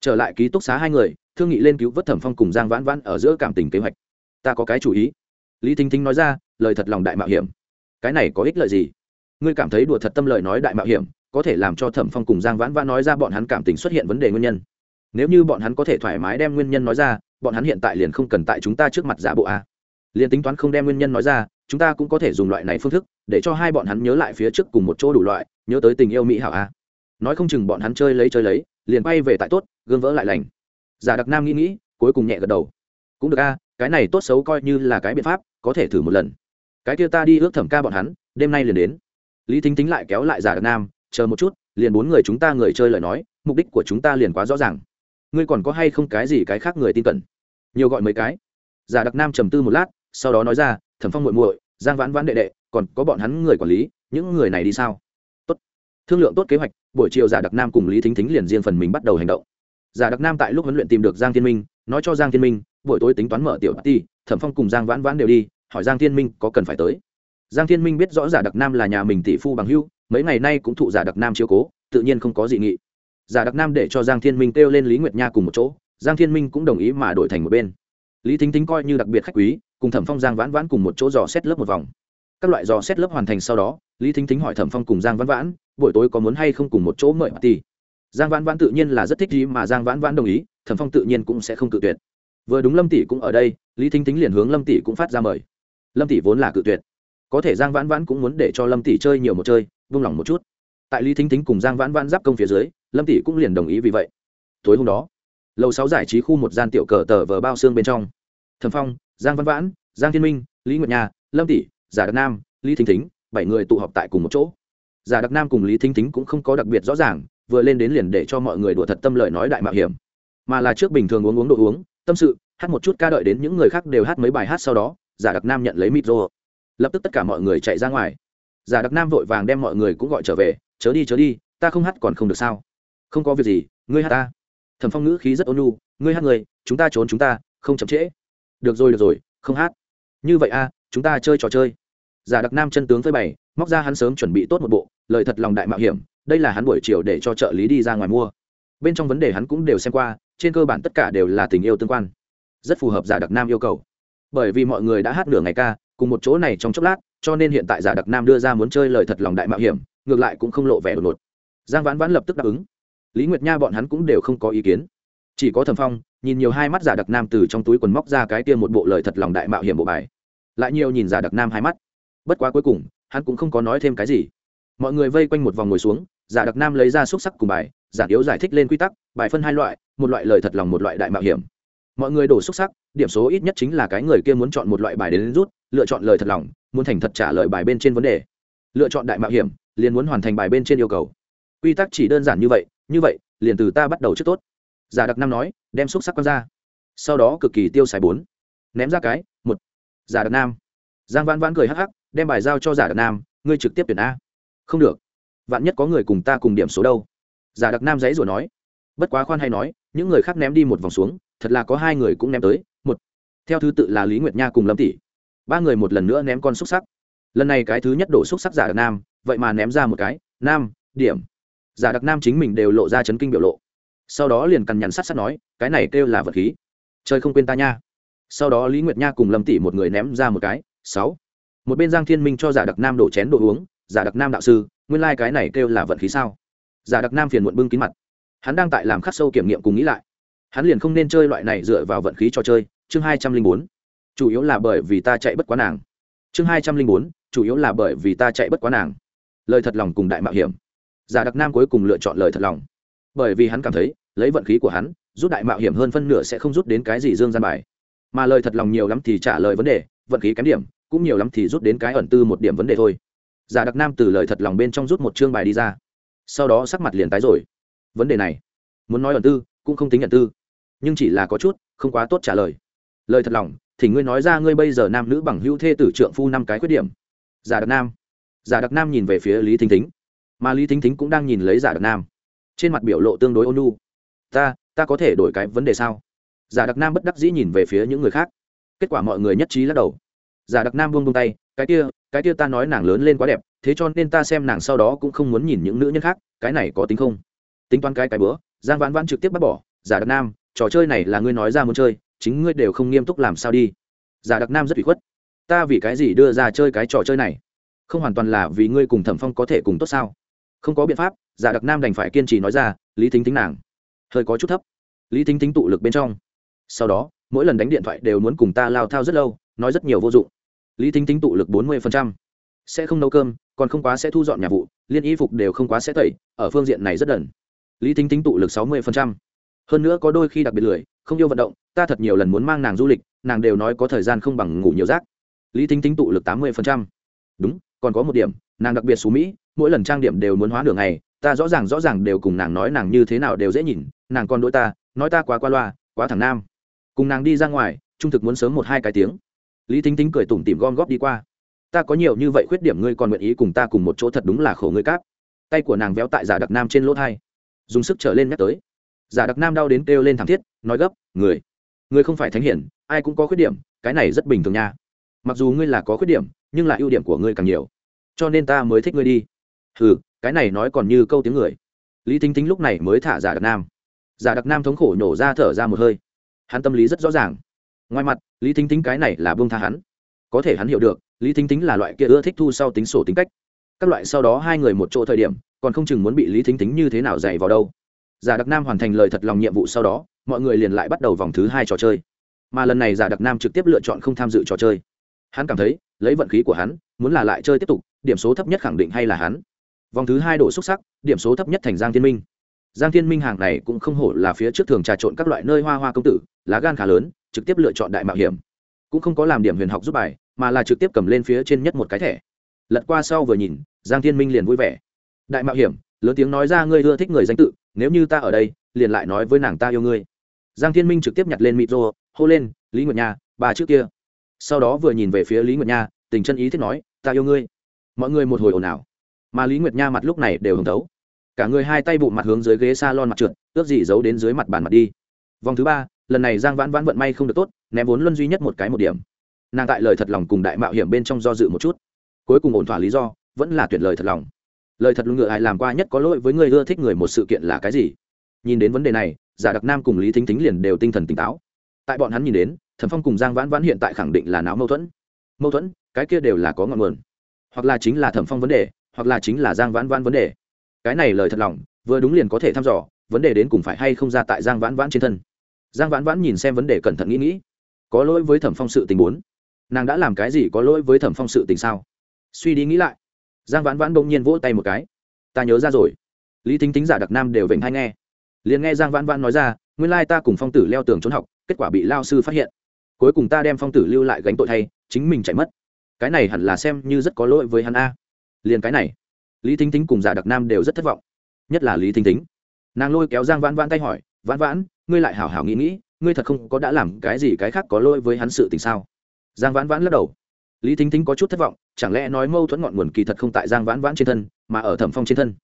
Trở lại ký túc xá hai người, thương nghị lên cứu vớt thẩm phong cùng giang vãn vãn ở giữa cảm tình kế hoạch. Ta có cái chủ ý lý thính thính nói ra, lời thật lòng đại mạo hiểm. Cái này có ích lợi gì? Ngươi cảm thấy đùa thật tâm lời nói đại mạo hiểm, có thể làm cho thẩm phong cùng giang vãn vãn nói ra bọn hắn cảm tình xuất hiện vấn đề nguyên nhân. Nếu như bọn hắn có thể thoải mái đem nguyên nhân nói ra, bọn hắn hiện tại liền không cần tại chúng ta trước mặt giả bộ a. Liền tính toán không đem nguyên nhân nói ra, chúng ta cũng có thể dùng loại này phương thức, để cho hai bọn hắn nhớ lại phía trước cùng một chỗ đủ loại, nhớ tới tình yêu mỹ hảo a. Nói không chừng bọn hắn chơi lấy chơi lấy, liền bay về tại tốt, gương vỡ lại lành. Giả đặc nam nghĩ nghĩ, cuối cùng nhẹ gật đầu. Cũng được a cái này tốt xấu coi như là cái biện pháp, có thể thử một lần. Cái kia ta đi ước thẩm ca bọn hắn, đêm nay liền đến. Lý thính tính lại kéo lại giả đặc nam, chờ một chút, liền bốn người chúng ta người chơi lời nói, mục đích của chúng ta liền quá rõ ràng. Ngươi còn có hay không cái gì cái khác người tin cẩn? Nhiều gọi mấy cái. Giả đặc nam trầm tư một lát, sau đó nói ra, thẩm phong muội muội, giang vãn vãn đệ đệ, còn có bọn hắn người quản lý, những người này đi sao? Tốt. Thương lượng tốt kế hoạch, buổi chiều giả đặc nam cùng lý thính thính liền riêng phần mình bắt đầu hành động. Giả đặc nam tại lúc huấn luyện tìm được giang thiên minh, nói cho giang thiên minh buổi tối tính toán mở tiểu ti thẩm phong cùng giang vãn vãn đều đi, hỏi giang thiên minh có cần phải tới. Giang thiên minh biết rõ giả đặc nam là nhà mình tỷ phu bằng hưu mấy ngày nay cũng thụ giả đặc nam chiếu cố, tự nhiên không có gì nghị. Giả đặc nam để cho giang thiên minh kêu lên lý nguyệt nha cùng một chỗ, giang thiên minh cũng đồng ý mà đổi thành một bên. Lý thính thính coi như đặc biệt khách quý, cùng thẩm phong, giang vãn vãn cùng một chỗ dò xét lớp một vòng. Các loại dò xét lớp hoàn thành sau đó, lý thính thính hỏi thẩm phong cùng giang vãn vãn, buổi tối có muốn hay không cùng một chỗ mời ti giang vãn vãn tự nhiên là rất thích gì mà giang vãn vãn đồng ý, thẩm phong tự nhiên cũng sẽ không tự tuyệt vừa đúng lâm tỷ cũng ở đây, lý thính thính liền hướng lâm tỷ cũng phát ra mời. Lâm tỷ vốn là cự tuyệt. Có thể giang vãn vãn cũng muốn để cho lâm tỷ chơi nhiều một chơi, vung lòng một chút. Tại lý thính thính cùng giang vãn vãn giáp công phía dưới, lâm tỷ cũng liền đồng ý vì vậy. Tối hôm đó, lầu sáu giải trí khu một gian tiểu cờ tờ vờ bao xương bên trong. Thẩm phong, giang văn vãn, giang thiên minh, lý nguyệt nhà lâm tỷ, giả đặc nam, lý thính thính, bảy người tụ họp tại cùng một chỗ. Giả đặc nam cùng lý thính thính cũng không có đặc biệt rõ ràng, vừa lên đến liền để cho mọi người đùa thật tâm lời nói đại mạo hiểm. Mà là trước bình thường uống uống đồ uống tâm sự, hát một chút ca đợi đến những người khác đều hát mấy bài hát sau đó, giả đặc nam nhận lấy micro lập tức tất cả mọi người chạy ra ngoài. Giả đặc nam vội vàng đem mọi người cũng gọi trở về, chớ đi chớ đi, ta không hát còn không được sao? Không có việc gì, ngươi hát ta. Thẩm phong ngữ khí rất ôn nhu, ngươi hát người, chúng ta trốn chúng ta, không chậm trễ. Được rồi được rồi, không hát. Như vậy a chúng ta chơi trò chơi. Giả đặc nam chân tướng phơi bày, móc ra hắn sớm chuẩn bị tốt một bộ, lời thật lòng đại mạo hiểm, đây là hắn buổi chiều để cho trợ lý đi ra ngoài mua bên trong vấn đề hắn cũng đều xem qua, trên cơ bản tất cả đều là tình yêu tương quan. Rất phù hợp giả đặc nam yêu cầu. Bởi vì mọi người đã hát nửa ngày ca, cùng một chỗ này trong chốc lát, cho nên hiện tại giả đặc nam đưa ra muốn chơi lời thật lòng đại mạo hiểm, ngược lại cũng không lộ vẻ đột ngột. Giang vãn vãn lập tức đáp ứng. Lý nguyệt nha bọn hắn cũng đều không có ý kiến. Chỉ có thẩm phong, nhìn nhiều hai mắt giả đặc nam từ trong túi quần móc ra cái tiêm một bộ lời thật lòng đại mạo hiểm bộ bài. Lại nhiều nhìn giả đặc nam hai mắt. Bất quá cuối cùng, hắn cũng không có nói thêm cái gì. Mọi người vây quanh một vòng ngồi xuống, giả đặc nam lấy ra xúc sắc cùng bài giả yếu giải thích lên quy tắc, bài phân hai loại, một loại lời thật lòng, một loại đại mạo hiểm. Mọi người đổ xúc sắc, điểm số ít nhất chính là cái người kia muốn chọn một loại bài đến rút, lựa chọn lời thật lòng, muốn thành thật trả lời bài bên trên vấn đề. Lựa chọn đại mạo hiểm, liền muốn hoàn thành bài bên trên yêu cầu. Quy tắc chỉ đơn giản như vậy như vậy, liền từ ta bắt đầu trước tốt. Giả đặc nam nói, đem xúc sắc q ra. Sau đó cực kỳ tiêu xài bốn. Ném ra cái, một. Giả đặc nam. Giang văn vãn cười hắc hắc, đem bài giao cho giả đặc nam, ngươi trực tiếp tuyển a. Không được. Vạn nhất có người cùng ta cùng điểm số đâu giả đặc nam dãy rồi nói, bất quá khoan hay nói, những người khác ném đi một vòng xuống, thật là có hai người cũng ném tới, một, theo thứ tự là lý nguyệt nha cùng lâm tỷ, ba người một lần nữa ném con xúc sắc. Lần này cái thứ nhất đổ xúc sắc giả đặc nam, vậy mà ném ra một cái, nam, điểm. Giả đặc nam chính mình đều lộ ra chấn kinh biểu lộ. Sau đó liền cằn nhằn sát sát nói, cái này kêu là vật khí. Chơi không quên ta nha. Sau đó lý nguyệt nha cùng lâm tỷ một người ném ra một cái, sáu, một bên giang thiên minh cho giả đặc nam đổ chén đồ uống. Giả đặc nam đạo sư, nguyên lai、like、cái này kêu là vận khí sao? Giả đặc nam phiền muộn bưng kín mặt. Hắn đang tại làm khắc sâu kiểm nghiệm cùng nghĩ lại. Hắn liền không nên chơi loại này dựa vào vận khí trò chơi. Chương hai trăm linh bốn. Chủ yếu là bởi vì ta chạy bất quá nàng. Chương hai trăm linh bốn. Chủ yếu là bởi vì ta chạy bất quá nàng. Lời thật lòng cùng đại mạo hiểm. Giả đặc nam cuối cùng lựa chọn lời thật lòng. Bởi vì hắn cảm thấy, lấy vận khí của hắn, rút đại mạo hiểm hơn phân nửa sẽ không rút đến cái gì dương gian bài. Mà lời thật lòng nhiều lắm thì trả lời vấn đề, vận khí kém điểm, cũng nhiều lắm thì rút đến cái ẩn tư một điểm vấn đề thôi. Giả đặc nam từ lời thật lòng bên trong rút một chương bài đi ra sau đó sắc mặt liền tái rồi. Vấn đề này, muốn nói ẩn tư, cũng không tính ẩn tư. Nhưng chỉ là có chút, không quá tốt trả lời. Lời thật lòng, thì ngươi nói ra ngươi bây giờ nam nữ bằng hữu thê tử trượng phu năm cái khuyết điểm. Giả đặc nam. Giả đặc nam nhìn về phía lý thính thính. Mà lý thính thính cũng đang nhìn lấy giả đặc nam. Trên mặt biểu lộ tương đối ôn nhu. Ta ta có thể đổi cái vấn đề sao? Giả đặc nam bất đắc dĩ nhìn về phía những người khác. Kết quả mọi người nhất trí lắc đầu. Giả đặc nam buông buông tay, cái kia cái kia ta nói nàng lớn lên quá đẹp thế cho nên ta xem nàng sau đó cũng không muốn nhìn những nữ nhân khác, cái này có tính không? Tính toán cái cái bữa, giang vãn vãn trực tiếp bắt bỏ, giả đặc nam, trò chơi này là ngươi nói ra muốn chơi, chính ngươi đều không nghiêm túc làm sao đi. Giả đặc nam rất bị khuất. Ta vì cái gì đưa ra chơi cái trò chơi này? Không hoàn toàn là vì ngươi cùng thẩm phong có thể cùng tốt sao? Không có biện pháp. Giả đặc nam đành phải kiên trì nói ra, lý thính Thính nàng. Hơi có chút thấp. Lý thính Thính tụ lực bên trong. Sau đó, mỗi lần đánh điện thoại đều muốn cùng ta lao thao rất lâu, nói rất nhiều vô dụng. Lý thính Thính tụ lực bốn mươi sẽ không nấu cơm, còn không quá sẽ thu dọn nhà vụ, liên y phục đều không quá sẽ tẩy, ở phương diện này rất đần. Lý thính tính tụ lực sáu mươi hơn nữa có đôi khi đặc biệt lười, không yêu vận động, ta thật nhiều lần muốn mang nàng du lịch, nàng đều nói có thời gian không bằng ngủ nhiều rác. Lý thính tính tụ lực tám mươi đúng, còn có một điểm, nàng đặc biệt xú mỹ, mỗi lần trang điểm đều muốn hóa đường ngày, ta rõ ràng rõ ràng đều cùng nàng nói nàng như thế nào đều dễ nhìn, nàng còn đôi ta, nói ta quá qua loa, quá thẳng nam. Cùng nàng đi ra ngoài, trung thực muốn sớm một hai cái tiếng. Lý thính thính cười tủm tỉm gom góp đi qua ta có nhiều như vậy khuyết điểm ngươi còn nguyện ý cùng ta cùng một chỗ thật đúng là khổ ngươi cáp. Tay của nàng véo tại giả đặc nam trên lỗ thai. Dùng sức trở lên nhắc tới. Giả đặc nam đau đến kêu lên thảm thiết, nói gấp, người người không phải thánh hiển, ai cũng có khuyết điểm, cái này rất bình thường nha. Mặc dù ngươi là có khuyết điểm, nhưng là ưu điểm của ngươi càng nhiều. Cho nên ta mới thích ngươi đi. Ừ cái này nói còn như câu tiếng người. Lý thính thính lúc này mới thả giả đặc nam. Giả đặc nam thống khổ nhổ ra thở ra một hơi. Hắn tâm lý rất rõ ràng. Ngoài mặt, lý thính thính cái này là bông tha hắn có thể hắn hiểu được, lý thính thính là loại kia ưa thích thu sau tính sổ tính cách. Các loại sau đó hai người một chỗ thời điểm, còn không chừng muốn bị lý thính thính như thế nào dạy vào đâu. Giả đặc nam hoàn thành lời thật lòng nhiệm vụ sau đó, mọi người liền lại bắt đầu vòng thứ hai trò chơi. Mà lần này giả đặc nam trực tiếp lựa chọn không tham dự trò chơi. Hắn cảm thấy, lấy vận khí của hắn, muốn là lại chơi tiếp tục, điểm số thấp nhất khẳng định hay là hắn. Vòng thứ hai đổ xúc sắc, điểm số thấp nhất thành giang thiên minh. Giang thiên minh hàng này cũng không hổ là phía trước thường trà trộn các loại nơi hoa hoa công tử, lá gan khá lớn, trực tiếp lựa chọn đại mạo hiểm cũng không có làm điểm huyền học giúp bài, mà là trực tiếp cầm lên phía trên nhất một cái thẻ. Lật qua sau vừa nhìn, giang thiên minh liền vui vẻ. Đại mạo hiểm, lớn tiếng nói ra ngươi ưa thích người danh tự, nếu như ta ở đây, liền lại nói với nàng ta yêu ngươi. Giang thiên minh trực tiếp nhặt lên micro hô lên, lý nguyệt nha bà trước kia. Sau đó vừa nhìn về phía lý nguyệt nha, tình chân ý thích nói, ta yêu ngươi. Mọi người một hồi ồn ào. Mà lý nguyệt nha mặt lúc này đều hồng thấu cả người hai tay bụng mặt hướng dưới ghế s a lon mặt trượt, ước gì giấu đến dưới mặt bàn mặt đi. Vòng thứ ba lần này giang vãn vãn vận may không được tốt, ném vốn luân duy nhất một cái một điểm. Nàng tại lời thật lòng cùng đại mạo hiểm bên trong do dự một chút. Cuối cùng ổn thỏa lý do, vẫn là tuyển lời thật lòng. Lời thật luôn ngựa ai làm qua nhất có lỗi với người ưa thích người một sự kiện là cái gì? Nhìn đến vấn đề này, giả đặc nam cùng lý thính thính liền đều tinh thần tỉnh táo. Tại bọn hắn nhìn đến, thần phong cùng giang vãn vãn hiện tại khẳng định là não mâu thuẫn. Mâu thuẫn, cái kia đều là có ngọn nguồn. Hoặc là chính là thẩm phong vấn đề, hoặc là chính là giang vãn vãn vấn đề. Cái này lời thật lòng, vừa đúng liền có thể thăm dò, vấn đề đến cùng phải hay không ra tại giang vãn vãn trên thân giang vãn vãn nhìn xem vấn đề cẩn thận nghĩ nghĩ. Có lỗi với thẩm phong sự tình bốn. Nàng đã làm cái gì có lỗi với thẩm phong sự tình sao? Suy đi nghĩ lại. Giang vãn vãn bỗng nhiên vỗ tay một cái. Ta nhớ ra rồi. Lý Thính tính giả đặc nam đều vểnh hay nghe. Liền nghe giang vãn vãn nói ra, nguyên lai ta cùng phong tử leo tường trốn học, kết quả bị lao sư phát hiện. Cuối cùng ta đem phong tử lưu lại gánh tội thay, chính mình chạy mất. Cái này hẳn là xem như rất có lỗi với hắn a. Liền cái này, lý thính thính cùng giả đặc nam đều rất thất vọng. Nhất là lý thính thính. Nàng lôi kéo giang vãn vãn tay hỏi, vãn vãn ngươi lại hảo hảo nghĩ nghĩ, ngươi thật không có đã làm cái gì cái khác có lỗi với hắn sự tình sao? Giang vãn vãn lắc đầu. Lý thính thính có chút thất vọng, chẳng lẽ nói mâu thuẫn ngọn nguồn kỳ thật không tại giang vãn vãn trên thân, mà ở thẩm phong trên thân?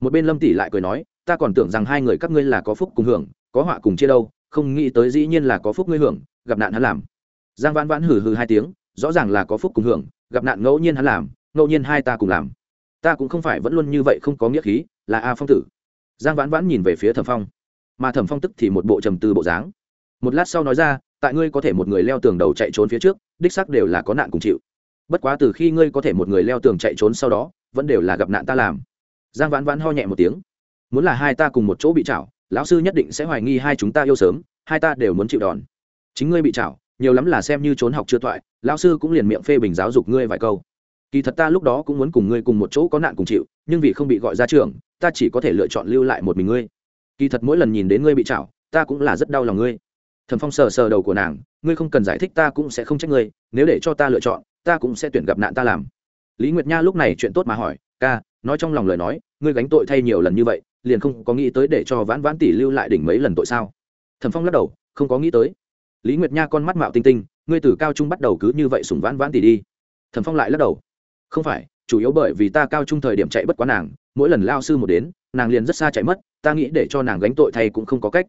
Một bên lâm tỷ lại cười nói, ta còn tưởng rằng hai người các ngươi là có phúc cùng hưởng, có họa cùng chia đâu, không nghĩ tới dĩ nhiên là có phúc ngươi hưởng, gặp nạn hắn làm. Giang vãn vãn hừ hừ hai tiếng, rõ ràng là có phúc cùng hưởng, gặp nạn ngẫu nhiên hắn làm, ngẫu nhiên hai ta cùng làm. Ta cũng không phải vẫn luôn như vậy không có nghĩa khí, là a phong tử. Giang vãn vãn nhìn về phía thẩm phong mà thẩm phong tức thì một bộ trầm tư bộ dáng. Một lát sau nói ra, tại ngươi có thể một người leo tường đầu chạy trốn phía trước, đích sắc đều là có nạn cùng chịu. Bất quá từ khi ngươi có thể một người leo tường chạy trốn sau đó, vẫn đều là gặp nạn ta làm. Giang vãn vãn ho nhẹ một tiếng. Muốn là hai ta cùng một chỗ bị chảo lão sư nhất định sẽ hoài nghi hai chúng ta yêu sớm, hai ta đều muốn chịu đòn. Chính ngươi bị chảo nhiều lắm là xem như trốn học chưa toại, lão sư cũng liền miệng phê bình giáo dục ngươi vài câu. Kỳ thật ta lúc đó cũng muốn cùng ngươi cùng một chỗ có nạn cùng chịu, nhưng vì không bị gọi ra trường, ta chỉ có thể lựa chọn lưu lại một mình ngươi kỳ thật mỗi lần nhìn đến ngươi bị chảo ta cũng là rất đau lòng ngươi. Thẩm phong sờ sờ đầu của nàng, ngươi không cần giải thích ta cũng sẽ không trách ngươi, nếu để cho ta lựa chọn, ta cũng sẽ tuyển gặp nạn ta làm. Lý nguyệt nha lúc này chuyện tốt mà hỏi, ca, nói trong lòng lời nói, ngươi gánh tội thay nhiều lần như vậy, liền không có nghĩ tới để cho vãn vãn tỷ lưu lại đỉnh mấy lần tội sao? Thẩm phong lắc đầu, không có nghĩ tới. Lý nguyệt nha con mắt mạo tinh tinh, ngươi từ cao trung bắt đầu cứ như vậy sùng vãn vãn tỷ đi. Thẩm phong lại lắc đầu, không phải, chủ yếu bởi vì ta cao trung thời điểm chạy bất quá nàng, mỗi lần lao sư một đến, nàng liền rất xa chạy mất ta nghĩ để cho nàng gánh tội thay cũng không có cách.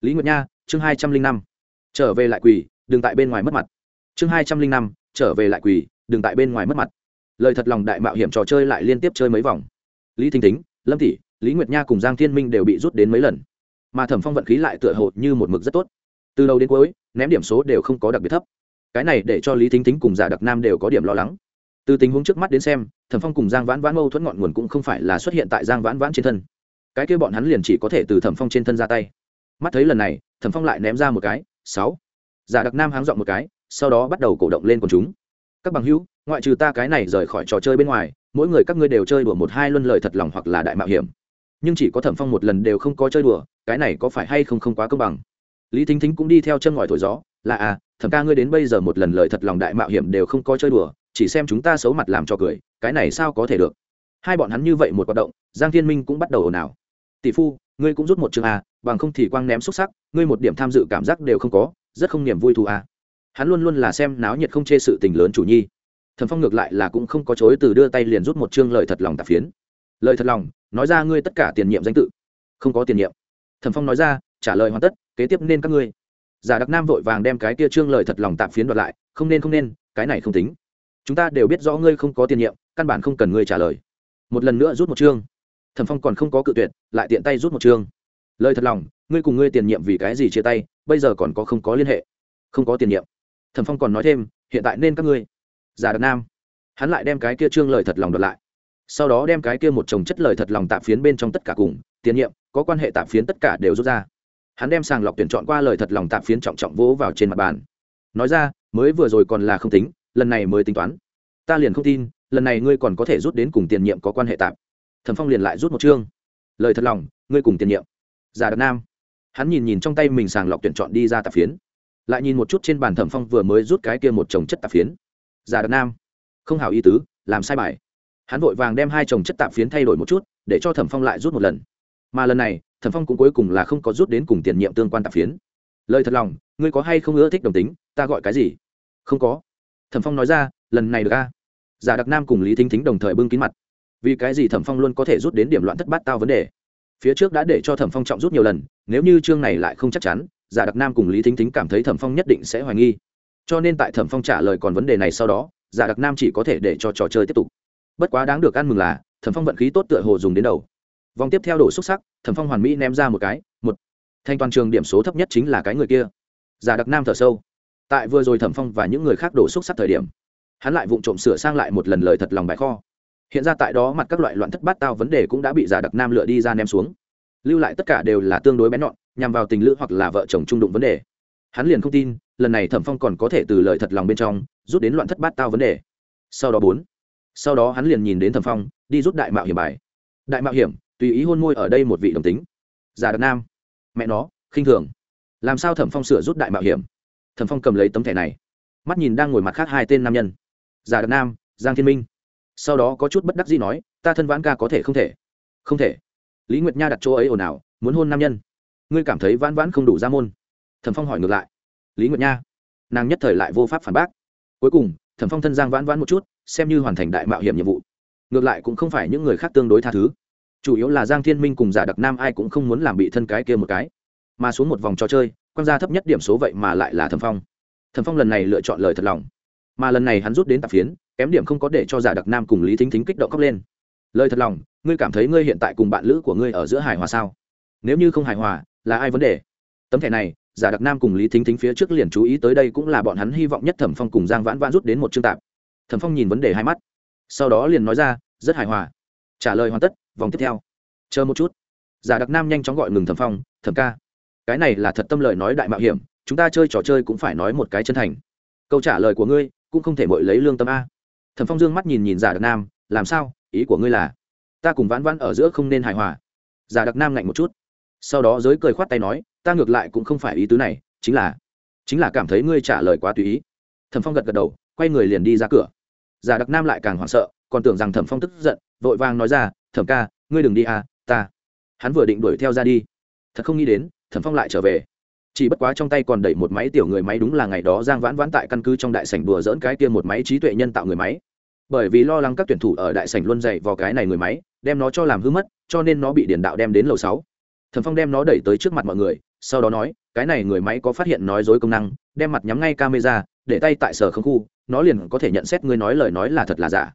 Lý nguyệt nha, chương hai trăm linh năm. Trở về lại quỳ, đừng tại bên ngoài mất mặt. Chương hai trăm linh năm, trở về lại quỳ, đừng tại bên ngoài mất mặt. Lời thật lòng đại mạo hiểm trò chơi lại liên tiếp chơi mấy vòng. Lý thinh tính lâm tỷ lý nguyệt nha cùng giang thiên minh đều bị rút đến mấy lần. Mà thẩm phong vận khí lại tựa hồ như một mực rất tốt. Từ đầu đến cuối, ném điểm số đều không có đặc biệt thấp. Cái này để cho lý thính tính cùng giả đặc nam đều có điểm lo lắng. Từ tình huống trước mắt đến xem, thẩm phong cùng giang vãn vãn mâu thuẫn ngọn nguồn cũng không phải là xuất hiện tại giang vãn vãn trên thân cái kia bọn hắn liền chỉ có thể từ thẩm phong trên thân ra tay mắt thấy lần này thẩm phong lại ném ra một cái sáu giả đặc nam háng dọn một cái sau đó bắt đầu cổ động lên quần chúng các bằng hữu ngoại trừ ta cái này rời khỏi trò chơi bên ngoài mỗi người các ngươi đều chơi đùa một hai luân lời thật lòng hoặc là đại mạo hiểm nhưng chỉ có thẩm phong một lần đều không có chơi đùa cái này có phải hay không không quá công bằng lý thính thính cũng đi theo chân ngòi thổi gió là à thẩm ca ngươi đến bây giờ một lần lời thật lòng đại mạo hiểm đều không có chơi đùa chỉ xem chúng ta xấu mặt làm cho cười cái này sao có thể được hai bọn hắn như vậy một hoạt động giang thiên minh cũng bắt đầu ồn ào tỷ phu, ngươi cũng rút một chương a, bằng không thì quang ném xúc sắc, ngươi một điểm tham dự cảm giác đều không có, rất không niềm vui thù a. Hắn luôn luôn là xem náo nhiệt không chê sự tình lớn chủ nhi. Thần phong ngược lại là cũng không có chối từ đưa tay liền rút một chương lời thật lòng tạp phiến. Lời thật lòng, nói ra ngươi tất cả tiền nhiệm danh tự. Không có tiền nhiệm. Thần phong nói ra, trả lời hoàn tất, kế tiếp nên các ngươi. Giả đặc nam vội vàng đem cái kia trương lời thật lòng tạp phiến đoạt lại, không nên không nên, cái này không tính. Chúng ta đều biết rõ ngươi không có tiền nhiệm, căn bản không cần ngươi trả lời. Một lần nữa rút một chương thẩm phong còn không có cự tuyệt, lại tiện tay rút một chương lời thật lòng, ngươi cùng ngươi tiền nhiệm vì cái gì chia tay, bây giờ còn có không có liên hệ? Không có tiền nhiệm. Thẩm phong còn nói thêm, hiện tại nên các ngươi. Giả đặc nam. Hắn lại đem cái kia trương lời thật lòng đợt lại. Sau đó đem cái kia một chồng chất lời thật lòng tạp phiến bên trong tất cả cùng, tiền nhiệm, có quan hệ tạp phiến tất cả đều rút ra. Hắn đem sàng lọc tuyển chọn qua lời thật lòng tạp phiến trọng trọng vỗ vào trên mặt bàn. Nói ra, mới vừa rồi còn là không tính, lần này mới tính toán. Ta liền không tin, lần này ngươi còn có thể rút đến cùng tiền nhiệm có quan hệ tạp thẩm phong liền lại rút một chương. Lời thật lòng, ngươi cùng tiền nhiệm. Giả đặc nam. Hắn nhìn nhìn trong tay mình sàng lọc tuyển chọn đi ra tạp phiến. Lại nhìn một chút trên bàn thẩm phong vừa mới rút cái kia một chồng chất tạp phiến. Giả đặc nam. Không hảo ý tứ, làm sai bài. Hắn vội vàng đem hai chồng chất tạp phiến thay đổi một chút, để cho thẩm phong lại rút một lần. Mà lần này, thẩm phong cũng cuối cùng là không có rút đến cùng tiền nhiệm tương quan tạp phiến. Lời thật lòng, ngươi có hay không ưa thích đồng tính, ta gọi cái gì? Không có. Thẩm phong nói ra, lần này được a. Giả đặc nam cùng lý thính thính đồng thời bưng kín mặt vì cái gì thẩm phong luôn có thể rút đến điểm loạn thất bát tao vấn đề? Phía trước đã để cho thẩm phong trọng rút nhiều lần, nếu như chương này lại không chắc chắn, giả đặc nam cùng lý thính thính cảm thấy thẩm phong nhất định sẽ hoài nghi. Cho nên tại thẩm phong trả lời còn vấn đề này sau đó, giả đặc nam chỉ có thể để cho trò chơi tiếp tục. Bất quá đáng được ăn mừng là, thẩm phong vận khí tốt tựa hồ dùng đến đầu. Vòng tiếp theo đổ xúc sắc, thẩm phong hoàn mỹ ném ra một cái, một. Thanh toàn trường điểm số thấp nhất chính là cái người kia. Giả đặc nam thở sâu. Tại vừa rồi thẩm phong và những người khác đổ xúc sắc thời điểm, hắn lại vụng trộm sửa sang lại một lần lời thật lòng bài kho hiện ra tại đó mặt các loại loạn thất bát tao vấn đề cũng đã bị giả đặc nam lựa đi ra ném xuống. Lưu lại tất cả đều là tương đối bén nhọn, nhằm vào tình lữ hoặc là vợ chồng trung đụng vấn đề. Hắn liền không tin, lần này thẩm phong còn có thể từ lời thật lòng bên trong, rút đến loạn thất bát tao vấn đề. Sau đó bốn, sau đó hắn liền nhìn đến thẩm phong, đi rút đại mạo hiểm bài. Đại mạo hiểm, tùy ý hôn môi ở đây một vị đồng tính. Giả đặc nam, mẹ nó, khinh thường. Làm sao thẩm phong sửa rút đại mạo hiểm? Thẩm phong cầm lấy tấm thẻ này. Mắt nhìn đang ngồi mặt khác hai tên nam nhân. Giả đặc nam, giang thiên minh sau đó có chút bất đắc gì nói, ta thân vãn ca có thể không thể. Không thể. Lý nguyệt nha đặt chỗ ấy ồn ào, muốn hôn nam nhân. Ngươi cảm thấy vãn vãn không đủ ra môn? Thẩm phong hỏi ngược lại. Lý nguyệt nha. Nàng nhất thời lại vô pháp phản bác. Cuối cùng, thẩm phong thân giang vãn vãn một chút, xem như hoàn thành đại mạo hiểm nhiệm vụ. Ngược lại cũng không phải những người khác tương đối tha thứ. Chủ yếu là giang thiên minh cùng giả đặc nam ai cũng không muốn làm bị thân cái kia một cái. Mà xuống một vòng trò chơi, quan gia thấp nhất điểm số vậy mà lại là thẩm phong. Thẩm phong lần này lựa chọn lời thật lòng. Mà lần này hắn rút đến tạp phiến kém điểm không có để cho giả đặc nam cùng lý thính thính kích động khóc lên. Lời thật lòng, ngươi cảm thấy ngươi hiện tại cùng bạn lữ của ngươi ở giữa hài hòa sao? Nếu như không hài hòa, là ai vấn đề? Tấm thẻ này, giả đặc nam cùng lý thính thính phía trước liền chú ý tới đây cũng là bọn hắn hy vọng nhất thẩm phong cùng giang vãn vãn rút đến một chương tạp. Thẩm phong nhìn vấn đề hai mắt, sau đó liền nói ra, rất hài hòa. Trả lời hoàn tất, vòng tiếp theo. Chờ một chút. Giả đặc nam nhanh chóng gọi ngừng thẩm phong, thẩm ca, cái này là thật tâm lời nói đại mạo hiểm, chúng ta chơi trò chơi cũng phải nói một cái chân thành. Câu trả lời của ngươi cũng không thể mội lấy lương tâm a thẩm phong dương mắt nhìn nhìn giả đặc nam, làm sao? Ý của ngươi là, ta cùng vãn vãn ở giữa không nên hài hòa? Giả đặc nam ngạnh một chút. Sau đó giới cười khoát tay nói, ta ngược lại cũng không phải ý tứ này, chính là chính là cảm thấy ngươi trả lời quá tùy ý. Thẩm phong gật gật đầu, quay người liền đi ra cửa. Giả đặc nam lại càng hoảng sợ, còn tưởng rằng thẩm phong tức giận, vội vàng nói ra, thẩm ca, ngươi đừng đi à ta, hắn vừa định đuổi theo ra đi. Thật không nghĩ đến, thẩm phong lại trở về chỉ bất quá trong tay còn đẩy một máy tiểu người máy đúng là ngày đó giang vãn vãn tại căn cứ trong đại sảnh đùa dỡn cái kia một máy trí tuệ nhân tạo người máy. Bởi vì lo lắng các tuyển thủ ở đại sảnh luôn dạy vào cái này người máy, đem nó cho làm hư mất, cho nên nó bị điển đạo đem đến lầu sáu. Thần phong đem nó đẩy tới trước mặt mọi người, sau đó nói, cái này người máy có phát hiện nói dối công năng, đem mặt nhắm ngay camera, để tay tại sở không khu, nó liền có thể nhận xét ngươi nói lời nói là thật là giả.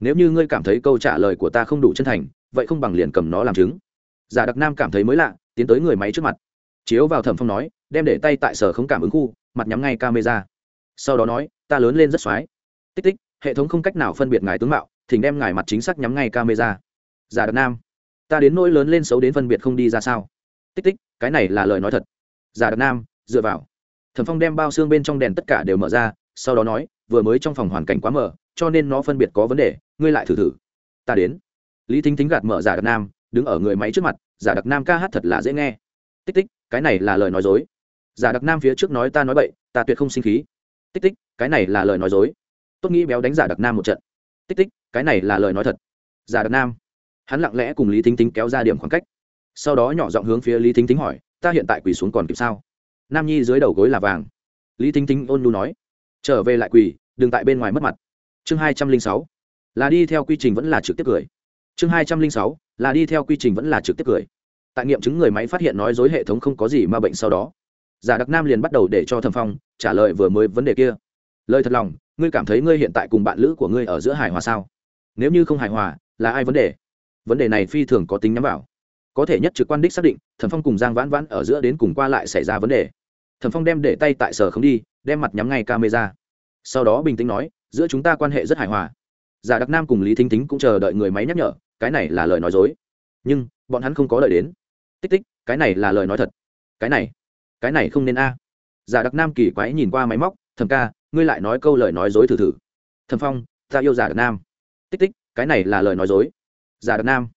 Nếu như ngươi cảm thấy câu trả lời của ta không đủ chân thành, vậy không bằng liền cầm nó làm chứng. Giả đặc nam cảm thấy mới lạ, tiến tới người máy trước mặt chiếu vào thẩm phong nói, đem để tay tại sở không cảm ứng khu, mặt nhắm ngay camera. Sau đó nói, ta lớn lên rất x tích tích, hệ thống không cách nào phân biệt ngài tướng mạo, thỉnh đem ngài mặt chính xác nhắm ngay camera. Giả đặc nam, ta đến nỗi lớn lên xấu đến phân biệt không đi ra sao? Tích tích, cái này là lời nói thật. Giả đặc nam, dựa vào. Thẩm phong đem bao xương bên trong đèn tất cả đều mở ra, sau đó nói, vừa mới trong phòng hoàn cảnh quá mở cho nên nó phân biệt có vấn đề, ngươi lại thử thử. Ta đến. Lý thính thính gạt mở giả đặc nam, đứng ở người máy trước mặt, giả đặc nam ca hát thật là dễ nghe tích tích, cái này là lời nói dối. Giả đặc nam phía trước nói ta nói bậy, ta tuyệt không sinh khí. Tích tích, cái này là lời nói dối. Tốt nghĩ béo đánh giả đặc nam một trận. Tích tích, cái này là lời nói thật. Giả đặc nam. Hắn lặng lẽ cùng lý thính thính kéo ra điểm khoảng cách. Sau đó nhỏ giọng hướng phía lý thính thính hỏi, ta hiện tại quỳ xuống còn kịp sao? Nam nhi dưới đầu gối là vàng. Lý thính thính ôn nhu nói, trở về lại quỳ, đừng tại bên ngoài mất mặt. Chương hai trăm linh sáu, là đi theo quy trình vẫn là trực tiếp cười. Chương hai trăm linh sáu, là đi theo quy trình vẫn là trực tiếp cười tại nghiệm chứng người máy phát hiện nói dối hệ thống không có gì ma bệnh sau đó, giả đặc nam liền bắt đầu để cho thẩm phong trả lời vừa mới vấn đề kia. Lời thật lòng, ngươi cảm thấy ngươi hiện tại cùng bạn lữ của ngươi ở giữa hài hòa sao? Nếu như không hài hòa, là ai vấn đề? Vấn đề này phi thường có tính nhắm vào. Có thể nhất trực quan đích xác định, thẩm phong cùng giang vãn vãn ở giữa đến cùng qua lại xảy ra vấn đề. Thẩm phong đem để tay tại sở không đi, đem mặt nhắm ngay camera. Sau đó bình tĩnh nói, giữa chúng ta quan hệ rất hài hòa. Giả đặc nam cùng lý thính tính cũng chờ đợi người máy nhắc nhở, cái này là lời nói dối. Nhưng, bọn hắn không có lợi đến tích tích, cái này là lời nói thật. Cái này cái này không nên a. Giả đặc nam kỳ quái nhìn qua máy móc thầm ca, ngươi lại nói câu lời nói dối thử thử. Thầm phong, ta yêu giả đặc nam. Tích tích, cái này là lời nói dối. Giả đặc nam,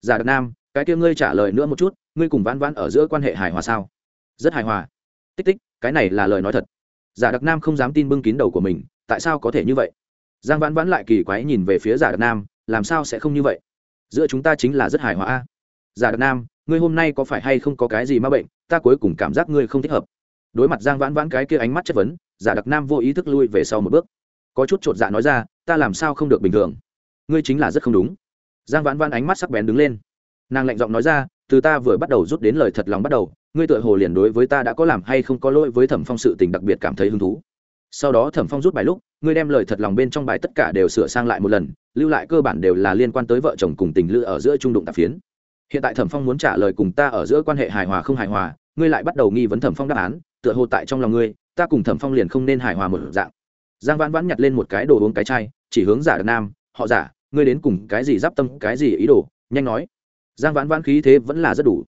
giả đặc nam, cái kia ngươi trả lời nữa một chút, ngươi cùng vãn vãn ở giữa quan hệ hài hòa sao? Rất hài hòa. Tích tích, cái này là lời nói thật. Giả đặc nam không dám tin bưng kín đầu của mình, tại sao có thể như vậy? Giang vãn vãn lại kỳ quái nhìn về phía giả đặc nam, làm sao sẽ không như vậy? Giữa chúng ta chính là rất hài hòa a. Giả đặc nam ngươi hôm nay có phải hay không có cái gì ma bệnh, ta cuối cùng cảm giác ngươi không thích hợp. Đối mặt giang vãn vãn cái kia ánh mắt chất vấn, giả đặc nam vô ý thức lui về sau một bước. Có chút chột dạ nói ra, ta làm sao không được bình thường? Ngươi chính là rất không đúng. Giang vãn vãn ánh mắt sắc bén đứng lên. Nàng lạnh giọng nói ra, từ ta vừa bắt đầu rút đến lời thật lòng bắt đầu, ngươi tựa hồ liền đối với ta đã có làm hay không có lỗi với thẩm phong sự tình đặc biệt cảm thấy hứng thú. Sau đó thẩm phong rút bài lúc, ngươi đem lời thật lòng bên trong bài tất cả đều sửa sang lại một lần, lưu lại cơ bản đều là liên quan tới vợ chồng cùng tình lữ ở giữa trung đụng tạp phiến hiện tại thẩm phong muốn trả lời cùng ta ở giữa quan hệ hài hòa không hài hòa, ngươi lại bắt đầu nghi vấn thẩm phong đáp án, tựa hồ tại trong lòng ngươi, ta cùng thẩm phong liền không nên hài hòa một dạng. Giang vãn vãn nhặt lên một cái đồ uống cái chai, chỉ hướng giả nam, họ giả, ngươi đến cùng cái gì d i p tâm, cái gì ý đồ? Nhanh nói. Giang vãn vãn khí thế vẫn là rất đủ.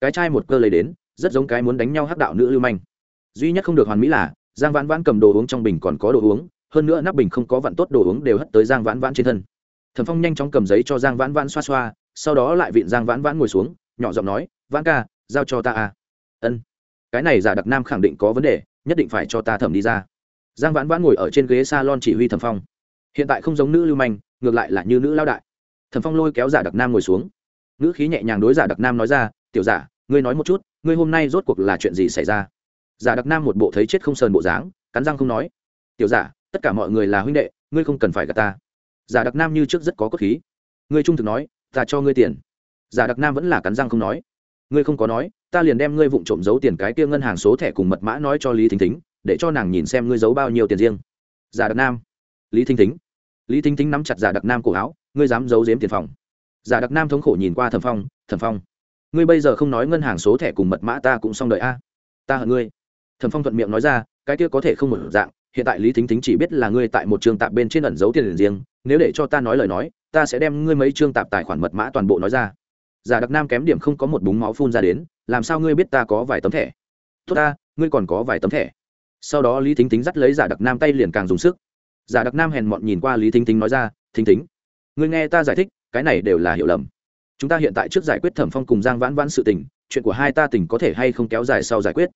Cái chai một cơ lấy đến, rất giống cái muốn đánh nhau hắc đạo nữ lưu manh. Duy nhất không được hoàn mỹ là, giang vãn vãn cầm đồ uống trong bình còn có đồ uống, hơn nữa nắp bình không có vặn tốt đồ uống đều hất tới giang vãn vãn trên thân. Thẩm phong nhanh chóng cầm giấy cho giang vãn vãn xoa xoa sau đó lại vịn giang vãn vãn ngồi xuống, nhỏ giọng nói, vãn ca, giao cho ta à. Ân. Cái này giả đặc nam khẳng định có vấn đề, nhất định phải cho ta thẩm đi ra. Giang vãn vãn ngồi ở trên ghế s a lon chỉ huy thẩm phong. Hiện tại không giống nữ lưu manh, ngược lại là như nữ lao đại. Thẩm phong lôi kéo giả đặc nam ngồi xuống. Nữ khí nhẹ nhàng đối giả đặc nam nói ra, tiểu giả, ngươi nói một chút, ngươi hôm nay rốt cuộc là chuyện gì xảy ra? Giả đặc nam một bộ thấy chết không sờn bộ dáng, cắn răng không nói, tiểu giả, tất cả mọi người là huynh đệ, ngươi không cần phải gạt ta. Giả đặc nam như trước rất có cốt khí. Ngươi trung thực nói ta cho ngươi tiền. Giả đặc nam vẫn là cắn răng không nói. Ngươi không có nói, ta liền đem ngươi vụng trộm giấu tiền cái kia ngân hàng số thẻ cùng mật mã nói cho lý thính thính, để cho nàng nhìn xem ngươi giấu bao nhiêu tiền riêng. Giả đặc nam. Lý thính thính. Lý thính thính nắm chặt giả đặc nam cổ áo, ngươi dám giấu giếm tiền phòng. Giả đặc nam thống khổ nhìn qua thẩm phong thẩm phong, ngươi bây giờ không nói ngân hàng số thẻ cùng mật mã ta cũng xong đợi a. Ta hận ngươi. Thẩm phong thuận miệng nói ra, cái kia có thể không một dạng, hiện tại lý thính thính chỉ biết là ngươi tại một trường tạp bên trên ẩn giấu tiền riêng, nếu để cho ta nói lời nói ta sẽ đem ngươi mấy chương tạp tài khoản mật mã toàn bộ nói ra. Giả đặc nam kém điểm không có một búng máu phun ra đến, làm sao ngươi biết ta có vài tấm thẻ? Tốt ta, ngươi còn có vài tấm thẻ. Sau đó lý thính tính dắt lấy giả đặc nam tay liền càng dùng sức. Giả đặc nam hèn mọn nhìn qua lý thính thính nói ra, thính thính, ngươi nghe ta giải thích, cái này đều là hiểu lầm. Chúng ta hiện tại trước giải quyết thẩm phong cùng giang vãn vãn sự tình, chuyện của hai ta tình có thể hay không kéo dài sau giải quyết?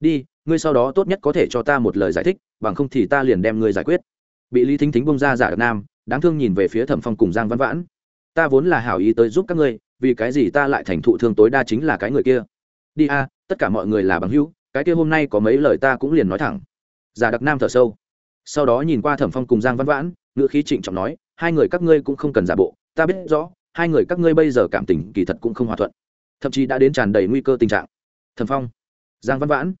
Đi, ngươi sau đó tốt nhất có thể cho ta một lời giải thích, bằng không thì ta liền đem ngươi giải quyết. Bị lý thính thính bông ra giả đặc nam đáng thương nhìn về phía thẩm phong cùng giang văn vãn. Ta vốn là hảo ý tới giúp các ngươi, vì cái gì ta lại thành thụ thương tối đa chính là cái người kia? Đi a, tất cả mọi người là bằng hữu, cái kia hôm nay có mấy lời ta cũng liền nói thẳng. Giả đặc nam thở sâu. Sau đó nhìn qua thẩm phong cùng giang văn vãn ngựa khí trịnh trọng nói, hai người các ngươi cũng không cần giả bộ, ta biết rõ, hai người các ngươi bây giờ cảm tình kỳ thật cũng không hòa thuận. Thậm chí đã đến tràn đầy nguy cơ tình trạng. Thẩm phong, giang văn vãn.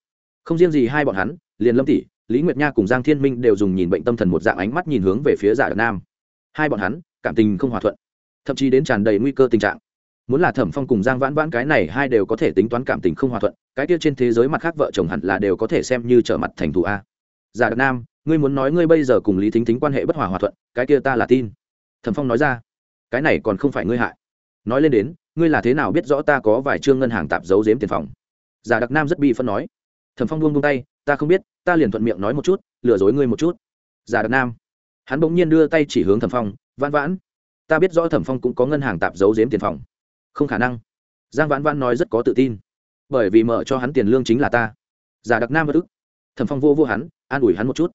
Không riêng gì hai bọn hắn, liền lâm tỷ, lý nguyệt nha cùng giang thiên minh đều dùng nhìn bệnh tâm thần một dạng ánh mắt nhìn hướng về phía giả đặc nam hai bọn hắn, cảm tình không hòa thuận, thậm chí đến tràn đầy nguy cơ tình trạng. Muốn là thẩm phong cùng giang vãn vãn cái này hai đều có thể tính toán cảm tình không hòa thuận, cái kia trên thế giới mặt khác vợ chồng hẳn là đều có thể xem như trở mặt thành thù a. Giả đặc nam, ngươi muốn nói ngươi bây giờ cùng lý thính thính quan hệ bất hòa hòa thuận, cái kia ta là tin. Thẩm phong nói ra, cái này còn không phải ngươi hại. Nói lên đến, ngươi là thế nào biết rõ ta có vài chương ngân hàng tạp giấu giếm tiền phòng? Giả đặc nam rất bi phân nói. Thẩm phong buông buông tay, ta không biết, ta liền thuận miệng nói một chút, lừa dối ngươi một chút. Giả đặc nam hắn bỗng nhiên đưa tay chỉ hướng thẩm phong, vãn vãn, ta biết rõ thẩm phong cũng có ngân hàng tạp giấu giếm tiền phòng. Không khả năng. Giang vãn vãn nói rất có tự tin. Bởi vì mở cho hắn tiền lương chính là ta. Giả đặc nam bất ức. Thẩm phong vô vô hắn, an ủi hắn một chút.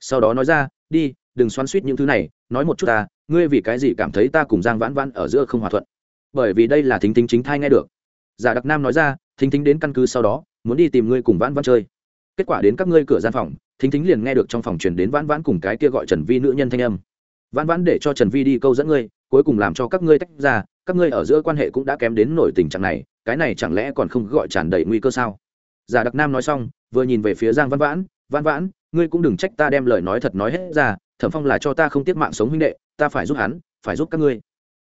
Sau đó nói ra, đi, đừng xoắn suýt những thứ này, nói một chút ta, ngươi vì cái gì cảm thấy ta cùng giang vãn vãn ở giữa không hòa thuận? Bởi vì đây là thính thính chính thai nghe được. Giả đặc nam nói ra, thính thính đến căn cứ sau đó, muốn đi tìm ngươi cùng vãn vãn chơi. Kết quả đến các ngươi cửa gian phòng thính thính liền nghe được trong phòng truyền đến vãn vãn cùng cái kia gọi trần vi nữ nhân thanh âm. Vãn vãn để cho trần vi đi câu dẫn ngươi, cuối cùng làm cho các ngươi tách ra, các ngươi ở giữa quan hệ cũng đã kém đến nổi tình trạng này, cái này chẳng lẽ còn không gọi tràn đầy nguy cơ sao? Giả đặc nam nói xong, vừa nhìn về phía giang văn vãn văn vãn, ngươi cũng đừng trách ta đem lời nói thật nói hết ra, thẩm phong là cho ta không tiếp mạng sống huynh đệ, ta phải giúp hắn, phải giúp các ngươi.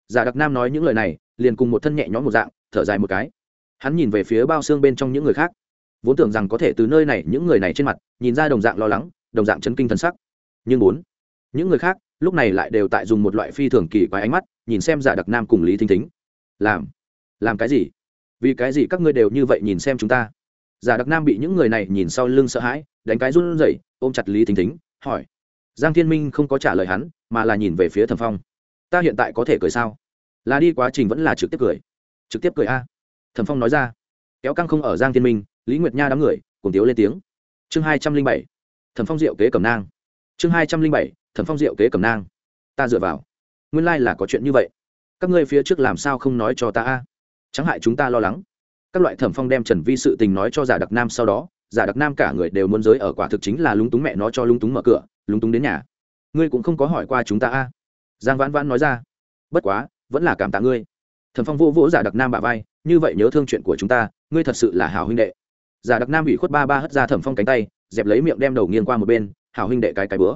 Giả đặc nam nói những lời này, liền cùng một thân nhẹ nhõm một dạng, thở dài một cái. Hắn nhìn về phía bao xương bên trong những người khác vốn tưởng rằng có thể từ nơi này những người này trên mặt, nhìn ra đồng dạng lo lắng, đồng dạng chấn kinh thần sắc. Nhưng bốn, những người khác, lúc này lại đều tại dùng một loại phi thường kỳ quái ánh mắt, nhìn xem giả đặc nam cùng lý thính thính. Làm làm cái gì? Vì cái gì các ngươi đều như vậy nhìn xem chúng ta? Giả đặc nam bị những người này nhìn sau lưng sợ hãi, đánh cái run rẩy, ôm chặt lý thính thính, hỏi. Giang thiên minh không có trả lời hắn, mà là nhìn về phía thẩm phong. Ta hiện tại có thể cười sao? Là đi quá trình vẫn là trực tiếp cười. Trực tiếp cười a. Thẩm phong nói ra. Kéo căng không ở giang thiên minh lý nguyệt nha đám người, cùng tiếu lên tiếng. Chương hai trăm linh bảy, thẩm phong diệu kế cầm nang. Chương hai trăm linh bảy, thẩm phong diệu kế cầm nang. Ta dựa vào. Nguyên lai、like、là có chuyện như vậy. Các ngươi phía trước làm sao không nói cho ta a? Chẳng hại chúng ta lo lắng. Các loại thẩm phong đem trần vi sự tình nói cho giả đặc nam sau đó, giả đặc nam cả người đều muốn giới ở quả thực chính là lúng túng mẹ nó cho lúng túng mở cửa, lúng túng đến nhà. Ngươi cũng không có hỏi qua chúng ta a? Giang vãn vãn nói ra. Bất quá, vẫn là cảm tạ ngươi. Thẩm phong vô vỗ giả đặc nam bả vai, như vậy nhớ thương chuyện của chúng ta, ngươi thật sự là hảo huynh đệ giả đặc nam bị khuất ba ba hất ra thẩm phong cánh tay, dẹp lấy miệng đem đầu nghiêng qua một bên, hảo huynh đệ cái cái bữa.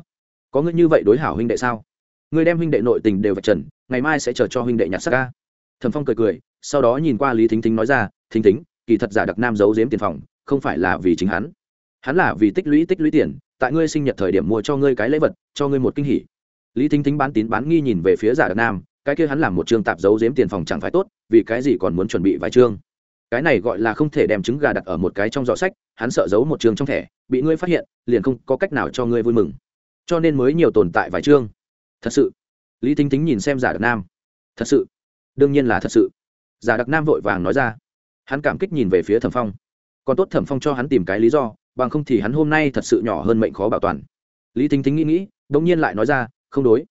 Có ngươi như vậy đối hảo huynh đệ sao? Ngươi đem huynh đệ nội tình đều vạch trần, ngày mai sẽ chờ cho huynh đệ nhặt sắc ca. Thẩm phong cười cười, sau đó nhìn qua lý thính thính nói ra, thính thính, kỳ thật giả đặc nam giấu giếm tiền phòng, không phải là vì chính hắn. Hắn là vì tích lũy tích lũy tiền, tại ngươi sinh nhật thời điểm mua cho ngươi cái lễ vật, cho ngươi một kinh hỉ. Lý thính thính bán tín bán nghi nhìn về phía giả đặc nam, cái kia hắn làm một chương tạp giấu giếm tiền phòng chẳng phải tốt, vì cái gì còn muốn chuẩn bị vài chương cái này gọi là không thể đem trứng gà đặt ở một cái trong giỏ sách, hắn sợ giấu một trường trong thẻ, bị ngươi phát hiện, liền không có cách nào cho ngươi vui mừng. Cho nên mới nhiều tồn tại vài chương. Thật sự. Lý thính thính nhìn xem giả đặc nam. Thật sự. Đương nhiên là thật sự. Giả đặc nam vội vàng nói ra. Hắn cảm kích nhìn về phía thẩm phong. Còn tốt thẩm phong cho hắn tìm cái lý do, bằng không thì hắn hôm nay thật sự nhỏ hơn mệnh khó bảo toàn. Lý thính thính nghĩ nghĩ đ ỗ n g nhiên lại nói ra, không đối.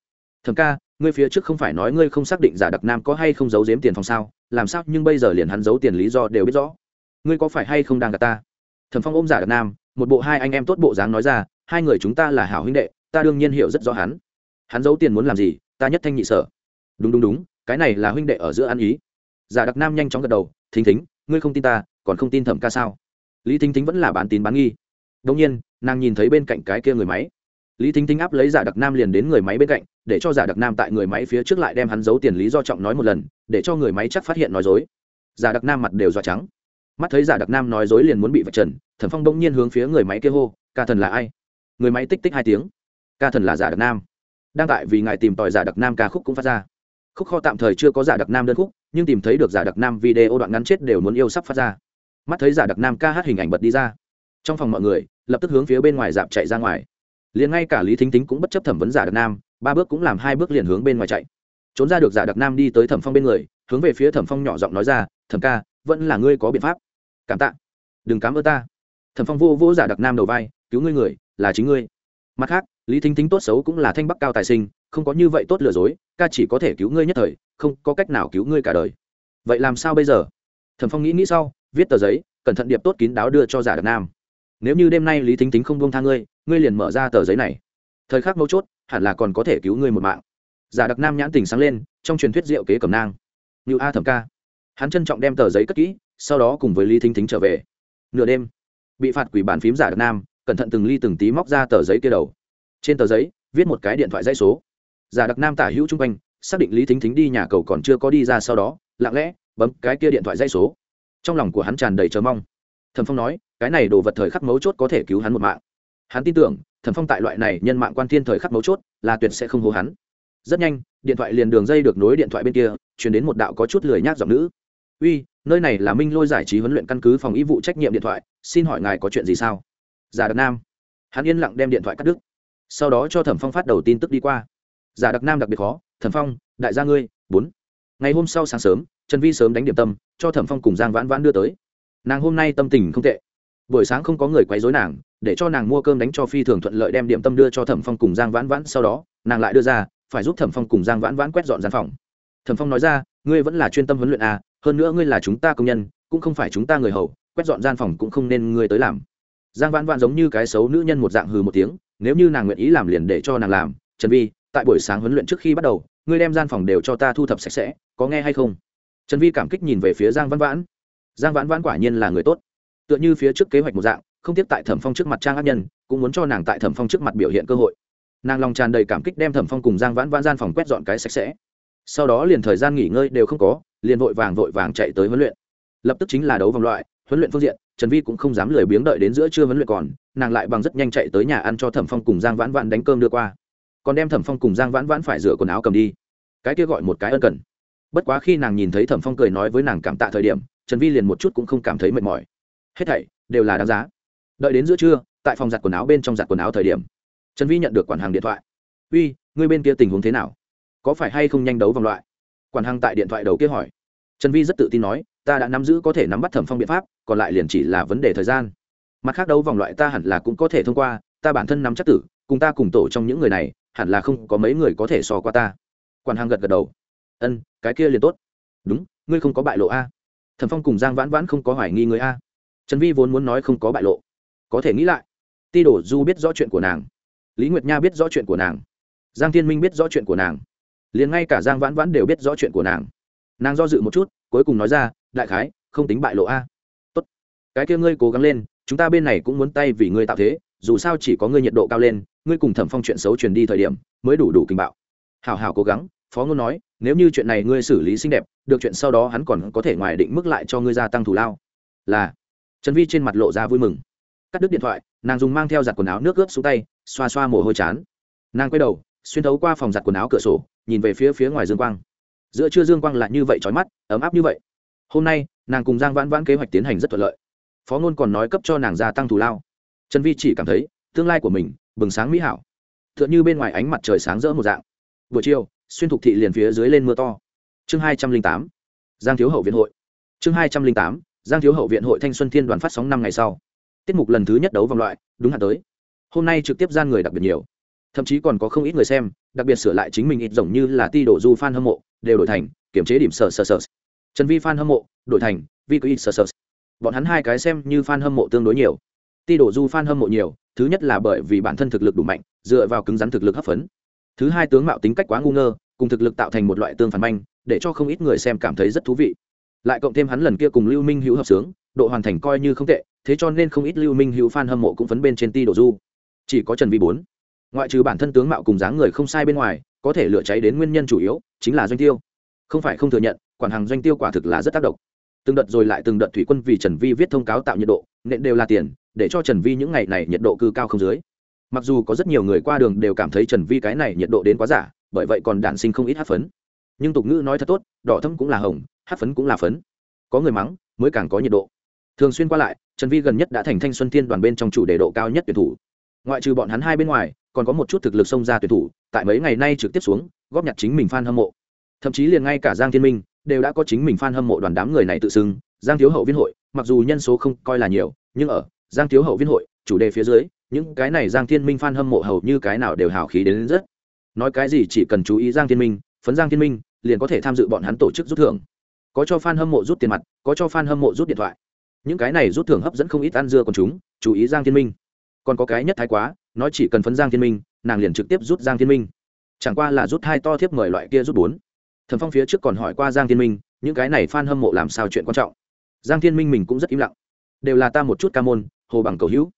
Thẩm ca, ngươi phía trước không phải nói ngươi không xác định giả đặc nam có hay không giấu giếm tiền phòng sao? Làm sao nhưng bây giờ liền hắn giấu tiền lý do đều biết rõ. Ngươi có phải hay không đang gạt ta? Thẩm phong ôm giả đặc nam, một bộ hai anh em tốt bộ dáng nói ra, hai người chúng ta là hảo huynh đệ, ta đương nhiên hiểu rất rõ hắn. Hắn giấu tiền muốn làm gì, ta nhất thanh nhị sở. Đúng đúng đúng, cái này là huynh đệ ở giữa ăn ý. Giả đặc nam nhanh chóng gật đầu, thính thính, ngươi không tin ta, còn không tin thẩm ca sao? Lý thính thính vẫn là bán tín bán nghi. Đông nhiên, nàng nhìn thấy bên cạnh cái kia người máy lý thính thính áp lấy giả đặc nam liền đến người máy bên cạnh, để cho giả đặc nam tại người máy phía trước lại đem hắn giấu tiền lý do trọng nói một lần, để cho người máy chắc phát hiện nói dối. Giả đặc nam mặt đều dọa trắng. Mắt thấy giả đặc nam nói dối liền muốn bị vạch trần thẩm phong bỗng nhiên hướng phía người máy kia hô, ca thần là ai? Người máy tích tích hai tiếng. Ca thần là giả đặc nam. Đang tại vì ngài tìm tòi giả đặc nam ca khúc cũng phát ra. Khúc kho tạm thời chưa có giả đặc nam đơn khúc, nhưng tìm thấy được giả đặc nam video đoạn ngắn chết đều muốn yêu sắp phát ra. Mắt thấy giả đặc nam ca hát hình ảnh bật đi ra. Trong phòng mọi người, lập tức hướng phía bên ngoài dạp chạy ra ngoài liền ngay cả lý thính tính cũng bất chấp thẩm vấn giả đặc nam, ba bước cũng làm hai bước liền hướng bên ngoài chạy. Trốn ra được giả đặc nam đi tới thẩm phong bên người, hướng về phía thẩm phong nhỏ giọng nói ra, thẩm ca, vẫn là ngươi có biện pháp. Cảm tạ. Đừng cám ơn ta. Thẩm phong vô vô giả đặc nam đầu vai, cứu ngươi người, là chính ngươi. Mặt khác, lý thính tính tốt xấu cũng là thanh bắc cao tài sinh, không có như vậy tốt lừa dối, ca chỉ có thể cứu ngươi nhất thời, không có cách nào cứu ngươi cả đời. Vậy làm sao bây giờ? Thẩm phong nghĩ nghĩ sau, viết tờ giấy, cẩn thận điệp tốt kín đáo đưa cho giả đặc nam. Nếu như đêm nay lý thính tính không buông tha ngươi ngươi liền mở ra tờ giấy này. Thời khắc mấu chốt, hẳn là còn có thể cứu ngươi một mạng. Giả đặc nam nhãn tình sáng lên, trong truyền thuyết diệu kế cầm nang. Như a thẩm ca. Hắn trân trọng đem tờ giấy cất kỹ, sau đó cùng với lý thính thính trở về. Nửa đêm, bị phạt quỷ bàn phím giả đặc nam, cẩn thận từng ly từng tí móc ra tờ giấy kia đầu. Trên tờ giấy, viết một cái điện thoại dãy số. Giả đặc nam tả hữu chung quanh, xác định lý thính thính đi nhà cầu còn chưa có đi ra sau đó, lặng lẽ, bấm cái kia điện thoại dãy số. Trong lòng của hắn tràn đầy chờ mong. Thẩm phong nói, cái này đồ vật thời khắc mấu chốt có thể cứu hắn một mạng hắn tin tưởng thẩm phong tại loại này nhân mạng quan thiên thời khắc mấu chốt, là tuyệt sẽ không hô hắn. Rất nhanh, điện thoại liền đường dây được nối điện thoại bên kia chuyển đến một đạo có chút lười nhác giọng nữ. Uy, nơi này là minh lôi giải trí huấn luyện căn cứ phòng y vụ trách nhiệm điện thoại, xin hỏi ngài có chuyện gì sao? Giả đặc nam. Hắn yên lặng đem điện thoại cắt đứt. Sau đó cho thẩm phong phát đầu tin tức đi qua. Giả đặc nam đặc biệt khó, thẩm phong, đại gia ngươi, bốn. Ngày hôm sau sáng sớm, trần vi sớm đánh điểm tâm, cho thẩm phong cùng giang vãn vãn đưa tới. Nàng hôm nay tâm tình không tệ. Buổi sáng không có người quấy dối nàng để cho nàng mua cơm đánh cho phi thường thuận lợi đem điểm tâm đưa cho thẩm phong cùng giang vãn vãn sau đó, nàng lại đưa ra, phải giúp thẩm phong cùng giang vãn vãn quét dọn gian phòng. Thẩm phong nói ra, ngươi vẫn là chuyên tâm huấn luyện à hơn nữa ngươi là chúng ta công nhân, cũng không phải chúng ta người hầu, quét dọn gian phòng cũng không nên ngươi tới làm. Giang vãn vãn giống như cái xấu nữ nhân một dạng hừ một tiếng, nếu như nàng nguyện ý làm liền để cho nàng làm. Trần vi, tại buổi sáng huấn luyện trước khi bắt đầu, ngươi đem gian phòng đều cho ta thu thập sạch sẽ, có nghe hay không? Trần vi cảm kích nhìn về phía giang vãn vãn. Giang vãn vãn quả nhiên là người tốt. Tựa như phía trước kế hoạch một dạng không tiếp tại thẩm phong trước mặt trang ác nhân, cũng muốn cho nàng tại thẩm phong trước mặt biểu hiện cơ hội. Nàng lòng tràn đầy cảm kích đem thẩm phong cùng giang vãn vãn gian phòng quét dọn cái sạch sẽ. Sau đó liền thời gian nghỉ ngơi đều không có, liền vội vàng vội vàng chạy tới huấn luyện. Lập tức chính là đấu vòng loại, huấn luyện phương diện, trần vi cũng không dám lười biếng đợi đến giữa trưa huấn luyện còn, nàng lại bằng rất nhanh chạy tới nhà ăn cho thẩm phong cùng giang vãn vãn đánh cơm đưa qua. Còn đem thẩm phong cùng giang vãn vãn phải rửa quần áo cầm đi. Cái kia gọi một cái ân cần. Bất quá khi nàng nhìn thấy thẩm phong cười nói với nàng cảm tạ thời điểm, trần vi liền một chút cũng không cảm thấy mệt mỏi. Hết thảy đều là đáng giá đợi đến giữa trưa, tại phòng giặt quần áo bên trong giặt quần áo thời điểm, trần vi nhận được quản hàng điện thoại. Uy người bên kia tình huống thế nào? Có phải hay không nhanh đấu vòng loại? Quản hàng tại điện thoại đầu kia hỏi. Trần vi rất tự tin nói, ta đã nắm giữ có thể nắm bắt thẩm phong biện pháp, còn lại liền chỉ là vấn đề thời gian. Mặt khác đấu vòng loại ta hẳn là cũng có thể thông qua, ta bản thân nắm chắc tử, cùng ta cùng tổ trong những người này, hẳn là không có mấy người có thể so qua ta. Quản hàng gật gật đầu. Ân, cái kia liền tốt. Đúng, ngươi không có bại lộ a. Thẩm phong cùng giang vãn vãn không có hoài nghi người a. Trần vi vốn muốn nói không có bại lộ có thể nghĩ lại. Ti đổ du biết rõ chuyện của nàng. Lý nguyệt nha biết rõ chuyện của nàng. Giang thiên minh biết rõ chuyện của nàng. Liền ngay cả giang vãn vãn đều biết rõ chuyện của nàng. Nàng do dự một chút, cuối cùng nói ra, đại khái, không tính bại lộ a. Tốt. Cái kia ngươi cố gắng lên, chúng ta bên này cũng muốn tay vì ngươi tạo thế, dù sao chỉ có ngươi nhiệt độ cao lên, ngươi cùng thẩm phong chuyện xấu truyền đi thời điểm, mới đủ đủ kinh bạo. Hào hào cố gắng, phó ngôn nói, nếu như chuyện này ngươi xử lý xinh đẹp, được chuyện sau đó hắn còn có thể ngoài định mức lại cho ngươi gia tăng thù lao. Là. Trần vi trên mặt lộ ra vui mừng cắt đứt điện thoại, nàng dùng mang theo giặt quần áo nước ướt xuống tay, xoa xoa mồ hôi chán. Nàng quay đầu, xuyên thấu qua phòng giặt quần áo cửa sổ, nhìn về phía phía ngoài dương quang. Giữa trưa dương quang lại như vậy trói mắt, ấm áp như vậy. Hôm nay, nàng cùng giang vãn vãn kế hoạch tiến hành rất thuận lợi. Phó ngôn còn nói cấp cho nàng gia tăng thù lao. Trần vi chỉ cảm thấy, tương lai của mình, bừng sáng mỹ hảo. T h ư ợ n h ư bên ngoài ánh mặt trời sáng rỡ một dạng. Buổi chiều, xuyên thục thị liền phía dưới lên mưa to. Chương hai trăm linh tám, giang thiếu hậu viện hội. Chương hai trăm linh tám, giang thiếu hậu viện hội thanh xuân thiên đoàn phát sóng năm ngày sau tiết mục lần thứ nhất đấu vòng loại, đúng hạn tới. Hôm nay trực tiếp gian người đặc biệt nhiều. Thậm chí còn có không ít người xem, đặc biệt sửa lại chính mình ít giống như là ti đổ du fan hâm mộ, đều đổi thành, kiểm chế điểm sờ sờ sờ. Trần vi fan hâm mộ, đổi thành, vi có ít sờ sờ. Bọn hắn hai cái xem như fan hâm mộ tương đối nhiều. Ti đổ du fan hâm mộ nhiều, thứ nhất là bởi vì bản thân thực lực đủ mạnh, dựa vào cứng rắn thực lực hấp phấn. Thứ hai tướng mạo tính cách quá ngu ngơ, cùng thực lực tạo thành một loại tương phản manh, để cho không ít người xem cảm thấy rất thú vị. Lại cộng thêm hắn lần kia cùng lưu minh hữu hợp sướng độ hoàn thành coi như không tệ, thế cho nên không ít lưu minh hữu f a n hâm mộ cũng phấn bên trên ti đồ du. Chỉ có trần vi bốn. Ngoại trừ bản thân tướng mạo cùng dáng người không sai bên ngoài, có thể lửa cháy đến nguyên nhân chủ yếu chính là doanh tiêu. Không phải không thừa nhận, quản hàng doanh tiêu quả thực là rất tác động. Từng đợt rồi lại từng đợt thủy quân vì trần vi viết thông cáo tạo nhiệt độ, nện đều là tiền, để cho trần vi những ngày này nhiệt độ cư cao không dưới. Mặc dù có rất nhiều người qua đường đều cảm thấy trần vi cái này nhiệt độ đến quá giả, bởi vậy còn đản sinh không ít hát phấn. Nhưng tục ngữ nói thật tốt, đỏ thâm cũng là hồng, hát phấn cũng là phấn. Có người mắng, mới càng có nhiệt độ thường xuyên qua lại trần vi gần nhất đã thành thanh xuân thiên đoàn bên trong chủ đề độ cao nhất tuyển thủ. Ngoại trừ bọn hắn hai bên ngoài còn có một chút thực lực xông ra tuyển thủ tại mấy ngày nay trực tiếp xuống góp nhặt chính mình f a n hâm mộ. Thậm chí liền ngay cả giang thiên minh đều đã có chính mình f a n hâm mộ đoàn đám người này tự xưng giang thiếu hậu viên hội mặc dù nhân số không coi là nhiều nhưng ở giang thiếu hậu viên hội chủ đề phía dưới những cái này giang thiên minh f a n hâm mộ hầu như cái nào đều hào khí đến, đến rất. Nói cái gì chỉ cần chú ý giang thiên minh phấn giang thiên minh liền có thể tham dự bọn hắn tổ chức rút thưởng. Có cho f a n hâm mộ rút tiền mặt có cho f a n hâm mộ rút điện thoại những cái này rút thưởng hấp dẫn không ít ăn dưa còn chúng, chú ý giang thiên minh. Còn có cái nhất thái quá, nói chỉ cần phấn giang thiên minh, nàng liền trực tiếp rút giang thiên minh. Chẳng qua là rút hai to thiếp mời loại kia rút bốn. Thần phong phía trước còn hỏi qua giang thiên minh, những cái này f a n hâm mộ làm sao chuyện quan trọng? Giang thiên minh mình cũng rất im lặng. Đều là ta một chút ca môn, hồ bằng cầu hữu.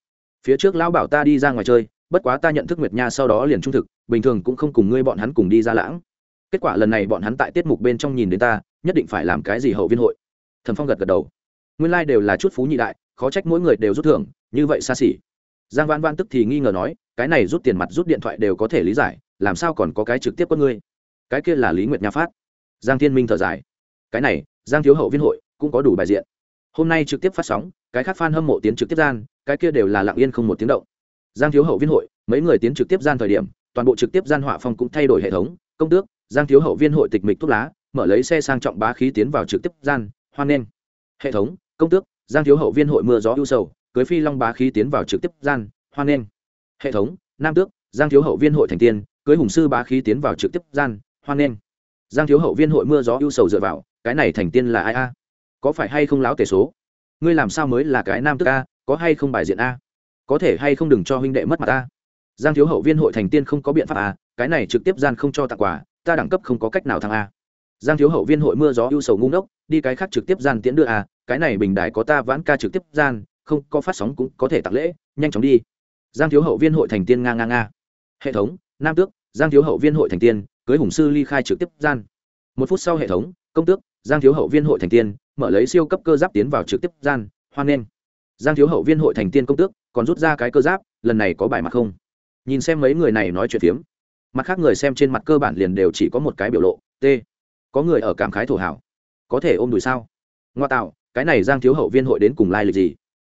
Phía trước lão bảo ta đi ra ngoài chơi, bất quá ta nhận thức nguyệt nha sau đó liền trung thực, bình thường cũng không cùng ngươi bọn hắn cùng đi ra lãng. Kết quả lần này bọn hắn tại tiết mục bên trong nhìn đến ta, nhất định phải làm cái gì hậu viên hội. Thần phong gật gật đầu nguyên lai、like、đều là chút phú nhị đại, khó trách mỗi người đều rút thưởng, như vậy xa xỉ. Giang văn văn tức thì nghi ngờ nói, cái này rút tiền mặt rút điện thoại đều có thể lý giải, làm sao còn có cái trực tiếp con ngươi cái kia là lý nguyệt nha phát. Giang thiên minh thở dài. Cái này, giang thiếu hậu viên hội cũng có đủ bài diện. Hôm nay trực tiếp phát sóng, cái khác f a n hâm mộ tiến trực tiếp gian, cái kia đều là lặng yên không một tiếng động. Giang thiếu hậu viên hội, mấy người tiến trực tiếp gian thời điểm, toàn bộ trực tiếp gian họa phong cũng thay đổi hệ thống, công tước, giang thiếu hậu viên hội tịch mịch thuốc lá, mở lấy xe sang trọng bá khí tiến vào trực tiếp gian, hoan nghênh hệ thống, công tước, giang thiếu hậu viên hội mưa gió ưu sầu, cưới phi long bá khí tiến vào trực tiếp gian, hoan nghênh. Hệ thống, nam tước, giang thiếu hậu viên hội thành tiên, cưới hùng sư bá khí tiến vào trực tiếp gian, hoan nghênh. Giang thiếu hậu viên hội mưa gió ưu sầu dựa vào, cái này thành tiên là ai a? Có phải hay không láo tề số? Ngươi làm sao mới là cái nam tước a, có hay không bài diện a? Có thể hay không đừng cho huynh đệ mất mặt ta giang thiếu hậu viên hội thành tiên không có biện pháp a, cái này trực tiếp gian không cho tặng quà, ta đẳng cấp không có cách nào thăng a. Giang thiếu hậu viên hội mưa gió ưu sầu ngu ngốc, đi cái khác trực tiếp gian tiễn đưa a cái này bình đài có ta vãn ca trực tiếp gian, không, có phát sóng cũng có thể tặng lễ, nhanh chóng đi. Giang thiếu hậu viên hội thành tiên nga nga nga. Hệ thống, nam tước, giang thiếu hậu viên hội thành tiên, cưới hùng sư ly khai trực tiếp gian. Một phút sau hệ thống, công tước, giang thiếu hậu viên hội thành tiên, mở lấy siêu cấp cơ giáp tiến vào trực tiếp gian, hoan nghênh. Giang thiếu hậu viên hội thành tiên công tước, còn rút ra cái cơ giáp, lần này có bài mặt không? Nhìn xem mấy người này nói chuyện phiếm. Mặt khác người xem trên mặt cơ bản liền đều chỉ có một cái biểu lộ, t, có người ở cảm khái thổ hảo. Có thể ôm đùi sao? Ngoa tạo cái này giang thiếu hậu viên hội đến cùng lai lịch gì?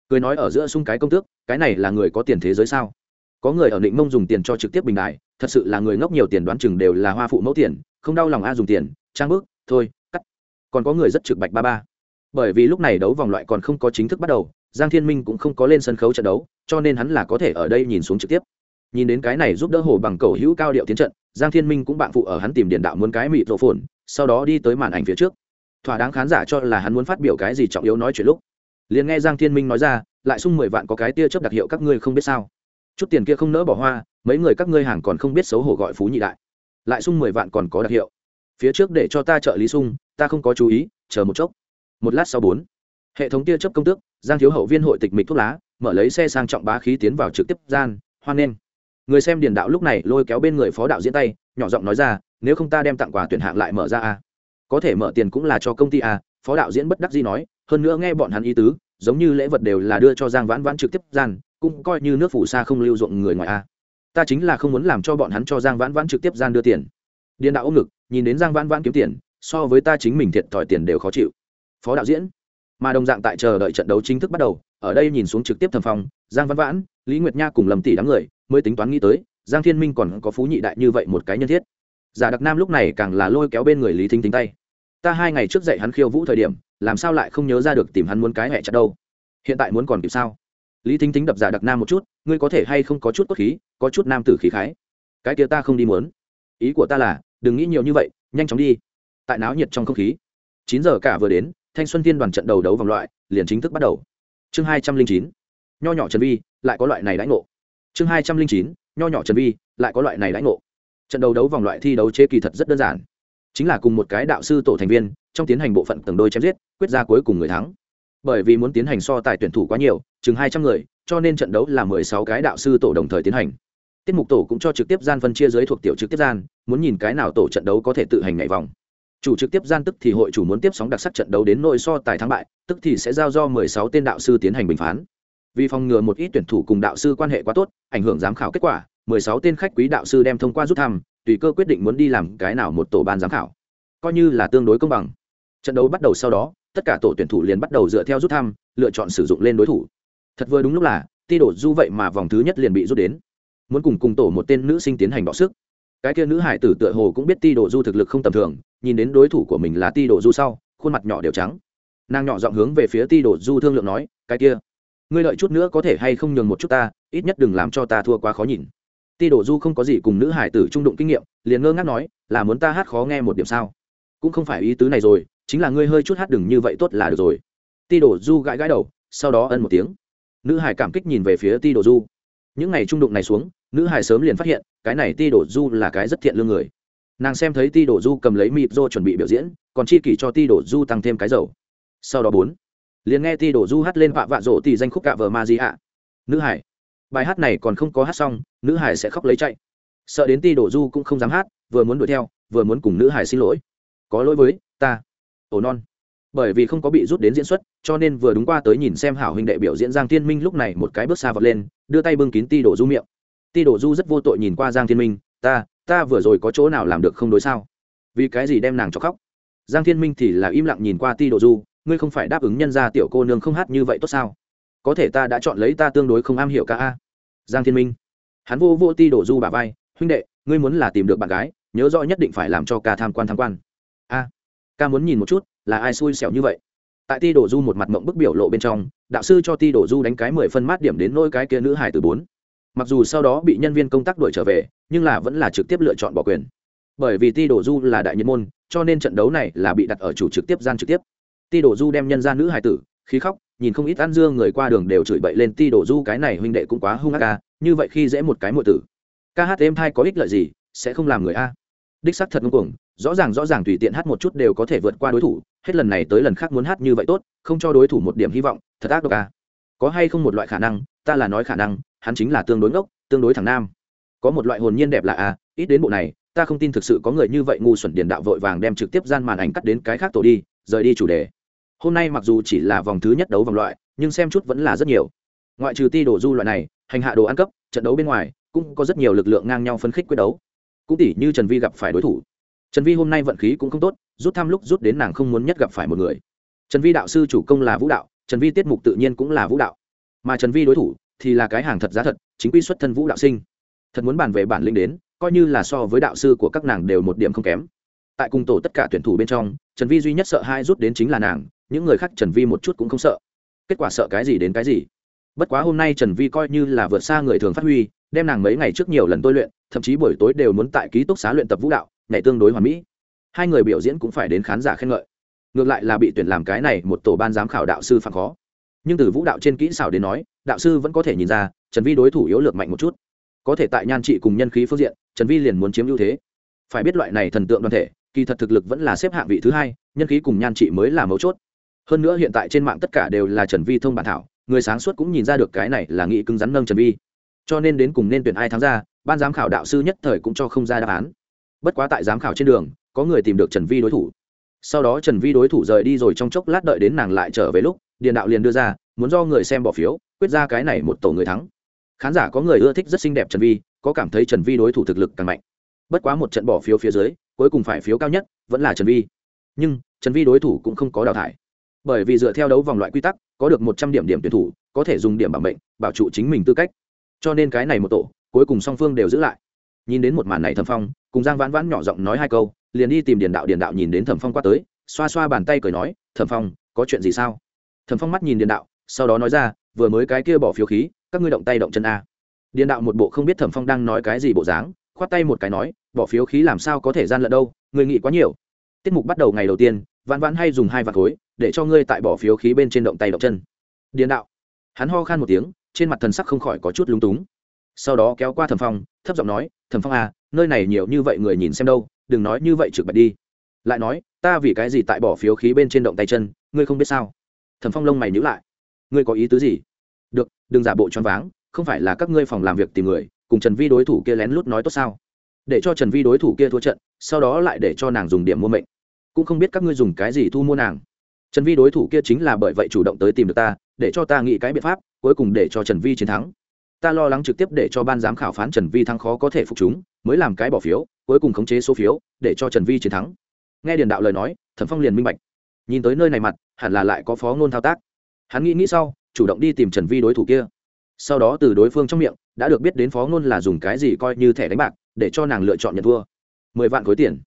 Cười nói ở giữa sung cái công tước, cái này là người có tiền thế giới sao? Có người ở định mông dùng tiền cho trực tiếp bình đại, thật sự là người ngốc nhiều tiền đoán chừng đều là hoa phụ mẫu tiền, không đau lòng a dùng tiền, trang bước thôi, cắt. Còn có người rất trực bạch ba ba. Bởi vì lúc này đấu vòng loại còn không có chính thức bắt đầu, giang thiên minh cũng không có lên sân khấu trận đấu, cho nên hắn là có thể ở đây nhìn xuống trực tiếp. Nhìn đến cái này giúp đỡ hồ bằng cầu hữu cao điệu tiến trận, giang thiên minh cũng bạn phụ ở hắn tìm điện đạo muốn cái mịt rộ phồn, sau đó đi tới màn ảnh phía trước thỏa đáng khán giả cho là hắn muốn phát biểu cái gì trọng yếu nói chuyện lúc. Liền nghe giang thiên minh nói ra, lại sung mười vạn có cái tia chớp đặc hiệu các ngươi không biết sao. Chút tiền kia không nỡ bỏ hoa, mấy người các ngươi hàng còn không biết xấu hổ gọi phú nhị đại. Lại sung mười vạn còn có đặc hiệu. Phía trước để cho ta trợ lý sung, ta không có chú ý, chờ một chốc. Một lát sau bốn. Hệ thống tia chấp công tước, giang thiếu hậu viên hội tịch mịch thuốc lá, mở lấy xe sang trọng bá khí tiến vào trực tiếp gian, hoan nghênh. Người xem điền đạo lúc này lôi kéo bên người phó đạo diễn tay, nhỏ giọng nói ra, nếu không ta đem tặng quà tuyển hạng lại mở ra a có thể mở tiền cũng là cho công ty à? phó đạo diễn bất đắc dĩ nói hơn nữa nghe bọn hắn ý tứ giống như lễ vật đều là đưa cho giang vãn vãn trực tiếp gian cũng coi như nước phủ xa không lưu dụng người ngoài a ta chính là không muốn làm cho bọn hắn cho giang vãn vãn trực tiếp gian đưa tiền. Điền đạo ôm ngực nhìn đến giang vãn vãn kiếm tiền so với ta chính mình thiệt thòi tiền đều khó chịu. Phó đạo diễn mà đồng dạng tại chờ đợi trận đấu chính thức bắt đầu ở đây nhìn xuống trực tiếp thầm phòng, giang Vãn vãn lý nguyệt nha cùng lầm tỷ đám người mới tính toán nghĩ tới giang thiên minh còn có phú nhị đại như vậy một cái nhân thiết giả đặc nam lúc này càng là lôi kéo bên người lý thính tính tay. Ta hai ngày trước dạy hắn khiêu vũ thời điểm, làm sao lại không nhớ ra được tìm hắn muốn cái hẹ chặt đâu? Hiện tại muốn còn kịp sao? Lý thính tính đập giả đặc nam một chút, ngươi có thể hay không có chút cốt khí, có chút nam tử khí khái? Cái kia ta không đi muốn. Ý của ta là, đừng nghĩ nhiều như vậy, nhanh chóng đi. Tại náo nhiệt trong không khí. Chín giờ cả vừa đến, thanh xuân thiên đoàn trận đầu đấu vòng loại, liền chính thức bắt đầu. Chương hai trăm linh chín, nho nhỏ trần vi, lại có loại này đãi ngộ. Chương hai trăm linh chín, nho nhỏ trần vi, lại có loại này đãi ngộ trận đấu đấu vòng loại thi đấu chế kỳ thật rất đơn giản. Chính là cùng một cái đạo sư tổ thành viên, trong tiến hành bộ phận tầng đôi chém giết, quyết ra cuối cùng người thắng. Bởi vì muốn tiến hành so tài tuyển thủ quá nhiều, chừng hai trăm người, cho nên trận đấu là mười sáu cái đạo sư tổ đồng thời tiến hành. Tiết mục tổ cũng cho trực tiếp gian phân chia giới thuộc tiểu trực tiếp gian, muốn nhìn cái nào tổ trận đấu có thể tự hành nhảy vòng. Chủ trực tiếp gian tức thì hội chủ muốn tiếp sóng đặc sắc trận đấu đến nội so tài thắng bại, tức thì sẽ giao do mười sáu tên đạo sư tiến hành bình phán. Vì phòng ngừa một ít tuyển thủ cùng đạo sư quan hệ quá tốt, ảnh hưởng giám khảo kết quả mười sáu tên khách quý đạo sư đem thông qua rút thăm, tùy cơ quyết định muốn đi làm cái nào một tổ ban giám khảo. Coi như là tương đối công bằng. Trận đấu bắt đầu sau đó, tất cả tổ tuyển thủ liền bắt đầu dựa theo rút thăm, lựa chọn sử dụng lên đối thủ. Thật vừa đúng lúc là, ti đổ du vậy mà vòng thứ nhất liền bị rút đến. Muốn cùng cùng tổ một tên nữ sinh tiến hành đọ sức. Cái kia nữ hải tử tựa hồ cũng biết ti đồ du thực lực không tầm thường, nhìn đến đối thủ của mình là ti đồ du sau, khuôn mặt nhỏ đều trắng. Nàng nhỏ giọng hướng về phía ti đồ du thương lượng nói, cái kia, ngươi lợi chút nữa có thể hay không nhường một chút ta, ít nhất đừng làm cho ta thua quá khó nhìn ti đồ du không có gì cùng nữ hải tử trung đụng kinh nghiệm, liền ngơ ngác nói, là muốn ta hát khó nghe một điểm sao? Cũng không phải ý tứ này rồi, chính là ngươi hơi chút hát đừng như vậy tốt là được rồi. Ti đồ du gãi gãi đầu, sau đó ân một tiếng. Nữ hải cảm kích nhìn về phía ti đồ du. Những ngày trung đụng này xuống, nữ hải sớm liền phát hiện, cái này ti đồ du là cái rất thiện lương người. Nàng xem thấy ti đồ du cầm lấy mịp rô chuẩn bị biểu diễn, còn chi kỷ cho ti đồ du tăng thêm cái dầu. Sau đó bốn, liền nghe ti đồ du hát lên vạ vạ rộ thì danh khúc cạ vờ ma di ạ. Nữ hải, bài hát này còn không có hát xong nữ hải sẽ khóc lấy chạy. Sợ đến ti đổ du cũng không dám hát, vừa muốn đuổi theo, vừa muốn cùng nữ hải xin lỗi. Có lỗi với ta. Ổ non. Bởi vì không có bị rút đến diễn xuất, cho nên vừa đúng qua tới nhìn xem hảo huynh đệ biểu diễn giang thiên minh lúc này một cái bước xa vọt lên, đưa tay bưng kín ti đổ du miệng. Ti đổ du rất vô tội nhìn qua giang thiên minh, ta ta vừa rồi có chỗ nào làm được không đối sao? Vì cái gì đem nàng cho khóc? Giang thiên minh thì là im lặng nhìn qua ti đổ du, ngươi không phải đáp ứng nhân gia tiểu cô nương không hát như vậy tốt sao? Có thể ta đã chọn lấy ta tương đối không am hiểu ca a. Giang thiên minh hắn vô vô ti đổ du bà vai, huynh đệ, ngươi muốn là tìm được bạn gái, nhớ rõ nhất định phải làm cho ca tham quan tham quan. A, ca muốn nhìn một chút, là ai xui xẻo như vậy? Tại ti đổ du một mặt mộng bức biểu lộ bên trong, đạo sư cho ti đổ du đánh cái mười phân mát điểm đến nôi cái kia nữ hải từ bốn. Mặc dù sau đó bị nhân viên công tác đuổi trở về, nhưng là vẫn là trực tiếp lựa chọn bỏ quyền. Bởi vì ti đổ du là đại nhân môn, cho nên trận đấu này là bị đặt ở chủ trực tiếp gian trực tiếp. Ti đổ du đem nhân ra nữ hải tử, khí khóc, nhìn không ít ăn dương người qua đường đều chửi bậy lên ti đổ du cái này huynh đệ cũng quá hung ác ca như vậy khi dễ một cái muội tử ca hát êm thai có ích lợi gì sẽ không làm người a. Đích sắc thật ngông cuồng rõ ràng rõ ràng tùy tiện hát một chút đều có thể vượt qua đối thủ hết lần này tới lần khác muốn hát như vậy tốt không cho đối thủ một điểm hy vọng thật ác độc à. có hay không một loại khả năng ta là nói khả năng hắn chính là tương đối ngốc tương đối thẳng nam. Có một loại hồn nhiên đẹp là a, ít đến bộ này ta không tin thực sự có người như vậy ngu xuẩn điền đạo vội vàng đem trực tiếp gian màn ảnh cắt đến cái khác tổ đi rời đi chủ đề. Hôm nay mặc dù chỉ là vòng thứ nhất đấu vòng loại nhưng xem chút vẫn là rất nhiều. Ngoại trừ ti đồ du loại này hành hạ đồ ăn cấp, trận đấu bên ngoài, cũng có rất nhiều lực lượng ngang nhau phân khích quyết đấu. Cũng tỷ như trần vi gặp phải đối thủ. Trần vi hôm nay vận khí cũng không tốt, rút thăm lúc rút đến nàng không muốn nhất gặp phải một người. Trần vi đạo sư chủ công là vũ đạo, trần vi tiết mục tự nhiên cũng là vũ đạo. Mà trần vi đối thủ thì là cái hàng thật giá thật, chính quy xuất thân vũ đạo sinh. Thật muốn bàn về bản lĩnh đến, coi như là so với đạo sư của các nàng đều một điểm không kém. Tại cùng tổ tất cả tuyển thủ bên trong, trần vi duy nhất sợ hai rút đến chính là nàng, những người khác trần vi một chút cũng không sợ. Kết quả sợ cái gì đến cái gì? Bất quá hôm nay trần vi coi như là vượt xa người thường phát huy, đem nàng mấy ngày trước nhiều lần tôi luyện, thậm chí buổi tối đều muốn tại ký túc xá luyện tập vũ đạo, nhảy tương đối hoàn mỹ. Hai người biểu diễn cũng phải đến khán giả khen ngợi. Ngược lại là bị tuyển làm cái này một tổ ban giám khảo đạo sư phạm khó. Nhưng từ vũ đạo trên kỹ xảo đến nói, đạo sư vẫn có thể nhìn ra, trần vi đối thủ yếu lược mạnh một chút. Có thể tại nhan trị cùng nhân khí phương diện, trần vi liền muốn chiếm ưu thế. Phải biết loại này thần tượng đoàn thể, kỳ thật thực lực vẫn là xếp hạng vị thứ hai, nhân khí cùng nhan trị mới là mấu chốt. Hơn nữa hiện tại trên mạng tất cả đều là trần vi thông bản thảo người sáng suốt cũng nhìn ra được cái này là nghị cứng rắn nâng trần vi. Cho nên đến cùng nên tuyển ai thắng ra, ban giám khảo đạo sư nhất thời cũng cho không ra đáp án. Bất quá tại giám khảo trên đường, có người tìm được trần vi đối thủ. Sau đó trần vi đối thủ rời đi rồi trong chốc lát đợi đến nàng lại trở về lúc điện đạo liền đưa ra, muốn do người xem bỏ phiếu, quyết ra cái này một tổ người thắng. Khán giả có người ưa thích rất xinh đẹp trần vi, có cảm thấy trần vi đối thủ thực lực càng mạnh. Bất quá một trận bỏ phiếu phía dưới, cuối cùng phải phiếu cao nhất vẫn là trần vi. Nhưng, trần vi đối thủ cũng không có đào thải bởi vì dựa theo đấu vòng loại quy tắc, có được một trăm điểm điểm tuyển thủ, có thể dùng điểm bảo mệnh, bảo trụ chính mình tư cách. Cho nên cái này một tổ, cuối cùng song phương đều giữ lại. Nhìn đến một màn này thẩm phong, cùng giang vãn vãn nhỏ giọng nói hai câu, liền đi tìm điền đạo điền đạo nhìn đến thẩm phong qua tới, xoa xoa bàn tay cười nói, thẩm phong, có chuyện gì sao? Thẩm phong mắt nhìn điền đạo, sau đó nói ra, vừa mới cái kia bỏ phiếu khí, các ngươi động tay động chân a. Điền đạo một bộ không biết thẩm phong đang nói cái gì bộ dáng, khoát tay một cái nói, bỏ phiếu khí làm sao có thể gian lận đâu, người nghĩ quá nhiều. Tiết mục bắt đầu ngày đầu tiên, vãn vãn hay dùng hai vạt khối để cho ngươi tại bỏ phiếu khí bên trên động tay động chân. Điền đạo. Hắn ho khan một tiếng, trên mặt thần sắc không khỏi có chút lúng túng. Sau đó kéo qua thẩm phong, thấp giọng nói, thẩm phong à nơi này nhiều như vậy người nhìn xem đâu, đừng nói như vậy trực bạch đi. Lại nói, ta vì cái gì tại bỏ phiếu khí bên trên động tay chân, ngươi không biết sao? Thẩm phong lông mày nhữ lại. Ngươi có ý tứ gì? Được, đừng giả bộ choáng váng, không phải là các ngươi phòng làm việc tìm người, cùng trần vi đối thủ kia lén lút nói tốt sao? Để cho trần vi đối thủ kia thua trận, sau đó lại để cho nàng dùng điểm mua mệnh. Cũng không biết các ngươi dùng cái gì thu mua nàng trần vi đối thủ kia chính là bởi vậy chủ động tới tìm được ta, để cho ta nghĩ cái biện pháp, cuối cùng để cho trần vi chiến thắng. Ta lo lắng trực tiếp để cho ban giám khảo phán trần vi thắng khó có thể phục chúng, mới làm cái bỏ phiếu, cuối cùng khống chế số phiếu, để cho trần vi chiến thắng. Nghe điền đạo lời nói, thẩm phong liền minh bạch. Nhìn tới nơi này mặt, hẳn là lại có phó ngôn thao tác. Hắn nghĩ nghĩ sau, chủ động đi tìm trần vi đối thủ kia. Sau đó từ đối phương trong miệng, đã được biết đến phó ngôn là dùng cái gì coi như thẻ đánh bạc, để cho nàng lựa chọn nhận thua. Mười vạn khối tiền.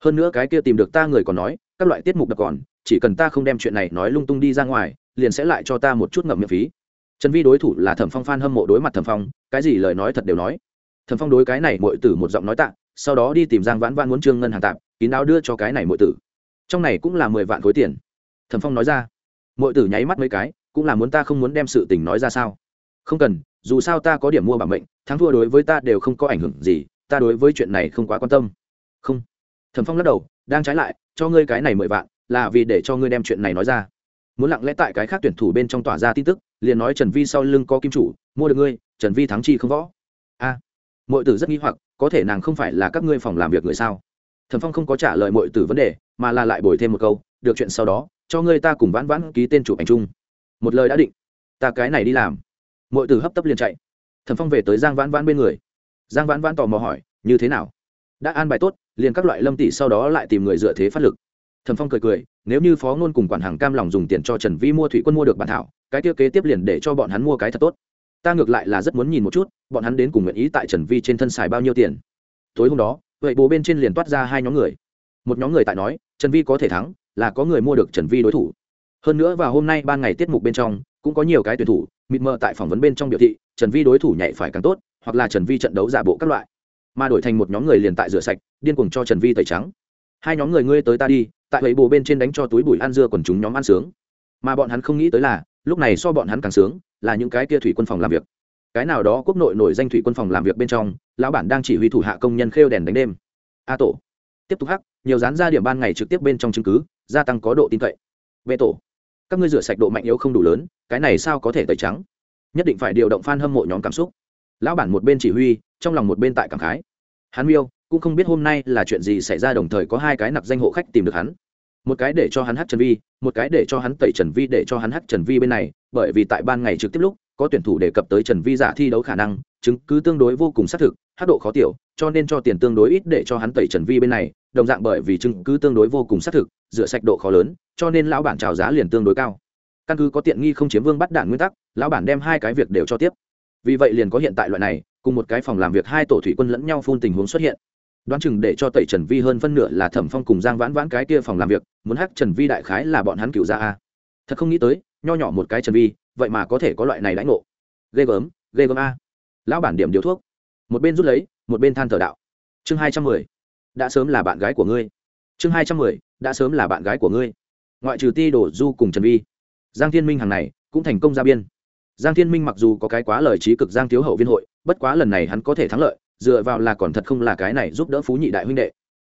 Hơn nữa cái kia tìm được ta người còn nói, các loại tiết mục đập còn chỉ cần ta không đem chuyện này nói lung tung đi ra ngoài, liền sẽ lại cho ta một chút ngậm miệng phí. Trần vi đối thủ là thẩm phong phan hâm mộ đối mặt thẩm phong, cái gì lời nói thật đều nói. Thẩm phong đối cái này mọi tử một giọng nói tạ, sau đó đi tìm giang vãn vãn muốn trương ngân hàng tạm kín đáo đưa cho cái này mọi tử. Trong này cũng là mười vạn khối tiền. Thẩm phong nói ra mọi tử nháy mắt mấy cái, cũng là muốn ta không muốn đem sự tình nói ra sao? Không cần, dù sao ta có điểm mua bảo mệnh, thắng thua đối với ta đều không có ảnh hưởng gì, ta đối với chuyện này không quá quan tâm. Không. Thẩm phong lắc đầu, đang trái lại, cho ngươi cái này mười vạn là vì để cho ngươi đem chuyện này nói ra. Muốn lặng lẽ tại cái khác tuyển thủ bên trong tỏa ra tin tức liền nói trần vi sau lưng có kim chủ mua được ngươi trần vi thắng chi không võ. A à, mọi tử rất nghi hoặc có thể nàng không phải là các ngươi phòng làm việc người sao? Thẩm phong không có trả lời mọi tử vấn đề mà là lại bồi thêm một câu được chuyện sau đó cho ngươi ta cùng vãn vãn ký tên chụp ảnh chung. Một lời đã định ta cái này đi làm. Mọi tử hấp tấp liền chạy. Thẩm phong về tới giang vãn vãn bên người. Giang vãn vãn tò mò hỏi như thế nào? Đã an bài tốt liền các loại lâm tỷ sau đó lại tìm người dựa thế phát lực thẩm phong cười cười, nếu như phó ngôn cùng quản hàng cam lòng dùng tiền cho trần vi mua thủy quân mua được bản thảo, cái tiêu kế tiếp liền để cho bọn hắn mua cái thật tốt. Ta ngược lại là rất muốn nhìn một chút, bọn hắn đến cùng nguyện ý tại trần vi trên thân xài bao nhiêu tiền. Tối hôm đó, vậy bố bên trên liền toát ra hai nhóm người. Một nhóm người tại nói, trần vi có thể thắng, là có người mua được trần vi đối thủ. Hơn nữa vào hôm nay ban ngày tiết mục bên trong, cũng có nhiều cái tuyển thủ, mịt mờ tại phỏng vấn bên trong biểu thị, trần vi đối thủ nhảy phải càng tốt, hoặc là trần vi trận đấu giả bộ các loại. Mà đổi thành một nhóm người liền tại rửa sạch, điên cuồng cho trần vi tẩy trắng. Hai nhóm người ngươi tới ta đi tại ấy bồ bên trên đánh cho túi bụi ăn dưa còn chúng nhóm ăn sướng. Mà bọn hắn không nghĩ tới là, lúc này so bọn hắn càng sướng, là những cái kia thủy quân phòng làm việc. Cái nào đó quốc nội nổi danh thủy quân phòng làm việc bên trong, lão bản đang chỉ huy thủ hạ công nhân khêu đèn đánh đêm. A tổ. Tiếp tục hắc, nhiều dán ra điểm ban ngày trực tiếp bên trong chứng cứ, gia tăng có độ tin cậy. B tổ. Các ngươi rửa sạch độ mạnh yếu không đủ lớn, cái này sao có thể tẩy trắng? Nhất định phải điều động f a n hâm mộ nhóm cảm xúc. Lão bản một bên chỉ huy, trong lòng một bên tại cảm khái. Hắn miêu cũng không biết hôm nay là chuyện gì xảy ra, đồng thời có hai cái nặc danh hộ khách tìm được hắn. Một cái để cho hắn hát trần vi, một cái để cho hắn tẩy trần vi, để cho hắn hát trần vi bên này, bởi vì tại ban ngày trực tiếp lúc, có tuyển thủ đề cập tới trần vi giả thi đấu khả năng, chứng cứ tương đối vô cùng xác thực, hát độ khó tiểu, cho nên cho tiền tương đối ít để cho hắn tẩy trần vi bên này, đồng dạng bởi vì chứng cứ tương đối vô cùng xác thực, rửa sạch độ khó lớn, cho nên lão bản trào giá liền tương đối cao. Căn cứ có tiện nghi không chiếm vương bắt đạn nguyên tắc, lão bản đem hai cái việc đều cho tiếp. Vì vậy liền có hiện tại loại này, cùng một cái phòng làm việc hai tổ thủy quân lẫn nhau phun tình huống xuất hiện đoán chừng để cho tẩy trần vi hơn phân nửa là thẩm phong cùng giang vãn vãn cái kia phòng làm việc, muốn hắc trần vi đại khái là bọn hắn cựu ra a. Thật không nghĩ tới, nho nhỏ một cái trần vi, vậy mà có thể có loại này lãnh ngộ. Ghê gớm ghê gớm a. Lão bản điểm điều thuốc. Một bên rút lấy, một bên than thờ đạo. Chương hai trăm mười. Đã sớm là bạn gái của ngươi. Chương hai trăm mười, đã sớm là bạn gái của ngươi. Ngoại trừ ti đổ du cùng trần vi. Giang thiên minh hàng này, cũng thành công ra biên. Giang thiên minh mặc dù có cái quá lời trí cực giang thiếu hậu viên hội, bất quá lần này hắn có thể thắng lợi dựa vào là còn thật không là cái này giúp đỡ phú nhị đại huynh đệ.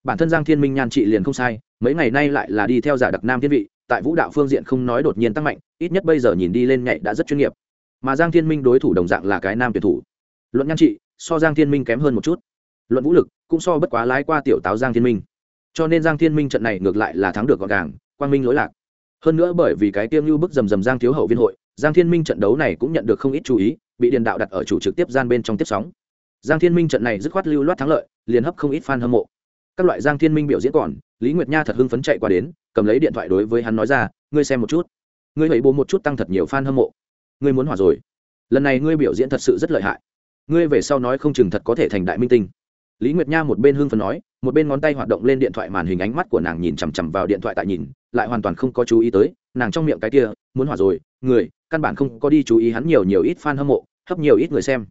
Bản thân giang thiên minh nhan trị liền không sai, mấy ngày nay lại là đi theo giả đặc nam thiên vị, tại vũ đạo phương diện không nói đột nhiên tăng mạnh, ít nhất bây giờ nhìn đi lên nhạy đã rất chuyên nghiệp. Mà giang thiên minh đối thủ đồng dạng là cái nam tuyển thủ. Luận nhan trị, so giang thiên minh kém hơn một chút. Luận vũ lực, cũng so bất quá lái qua tiểu táo giang thiên minh. Cho nên giang thiên minh trận này ngược lại là thắng được gọn gàng, quang minh lỗi lạc. Hơn nữa bởi vì cái tiêm lưu bức rầm rầm giang thiếu hậu viên hội, giang thiên minh trận đấu này cũng nhận được không ít chú ý, bị điền đạo đặt ở chủ trực tiếp gian bên trong tiếp sóng giang thiên minh trận này dứt khoát lưu loát thắng lợi, liền hấp không ít fan hâm mộ. Các loại giang thiên minh biểu diễn còn, lý nguyệt nha thật hưng phấn chạy qua đến, cầm lấy điện thoại đối với hắn nói ra, ngươi xem một chút. Ngươi hãy bố một chút tăng thật nhiều fan hâm mộ. Ngươi muốn hỏa rồi. Lần này ngươi biểu diễn thật sự rất lợi hại. Ngươi về sau nói không chừng thật có thể thành đại minh tinh. Lý nguyệt nha một bên hưng phấn nói, một bên ngón tay hoạt động lên điện thoại màn hình ánh mắt của nàng nhìn chằm chằm vào điện thoại tại nhìn, lại hoàn toàn không có chú ý tới, nàng trong miệng cái kia, muốn hỏa rồi, người, căn bản không có đi chú ý hắn nhiều nhiều ít fan hâm mộ, hấp nhiều ít người xem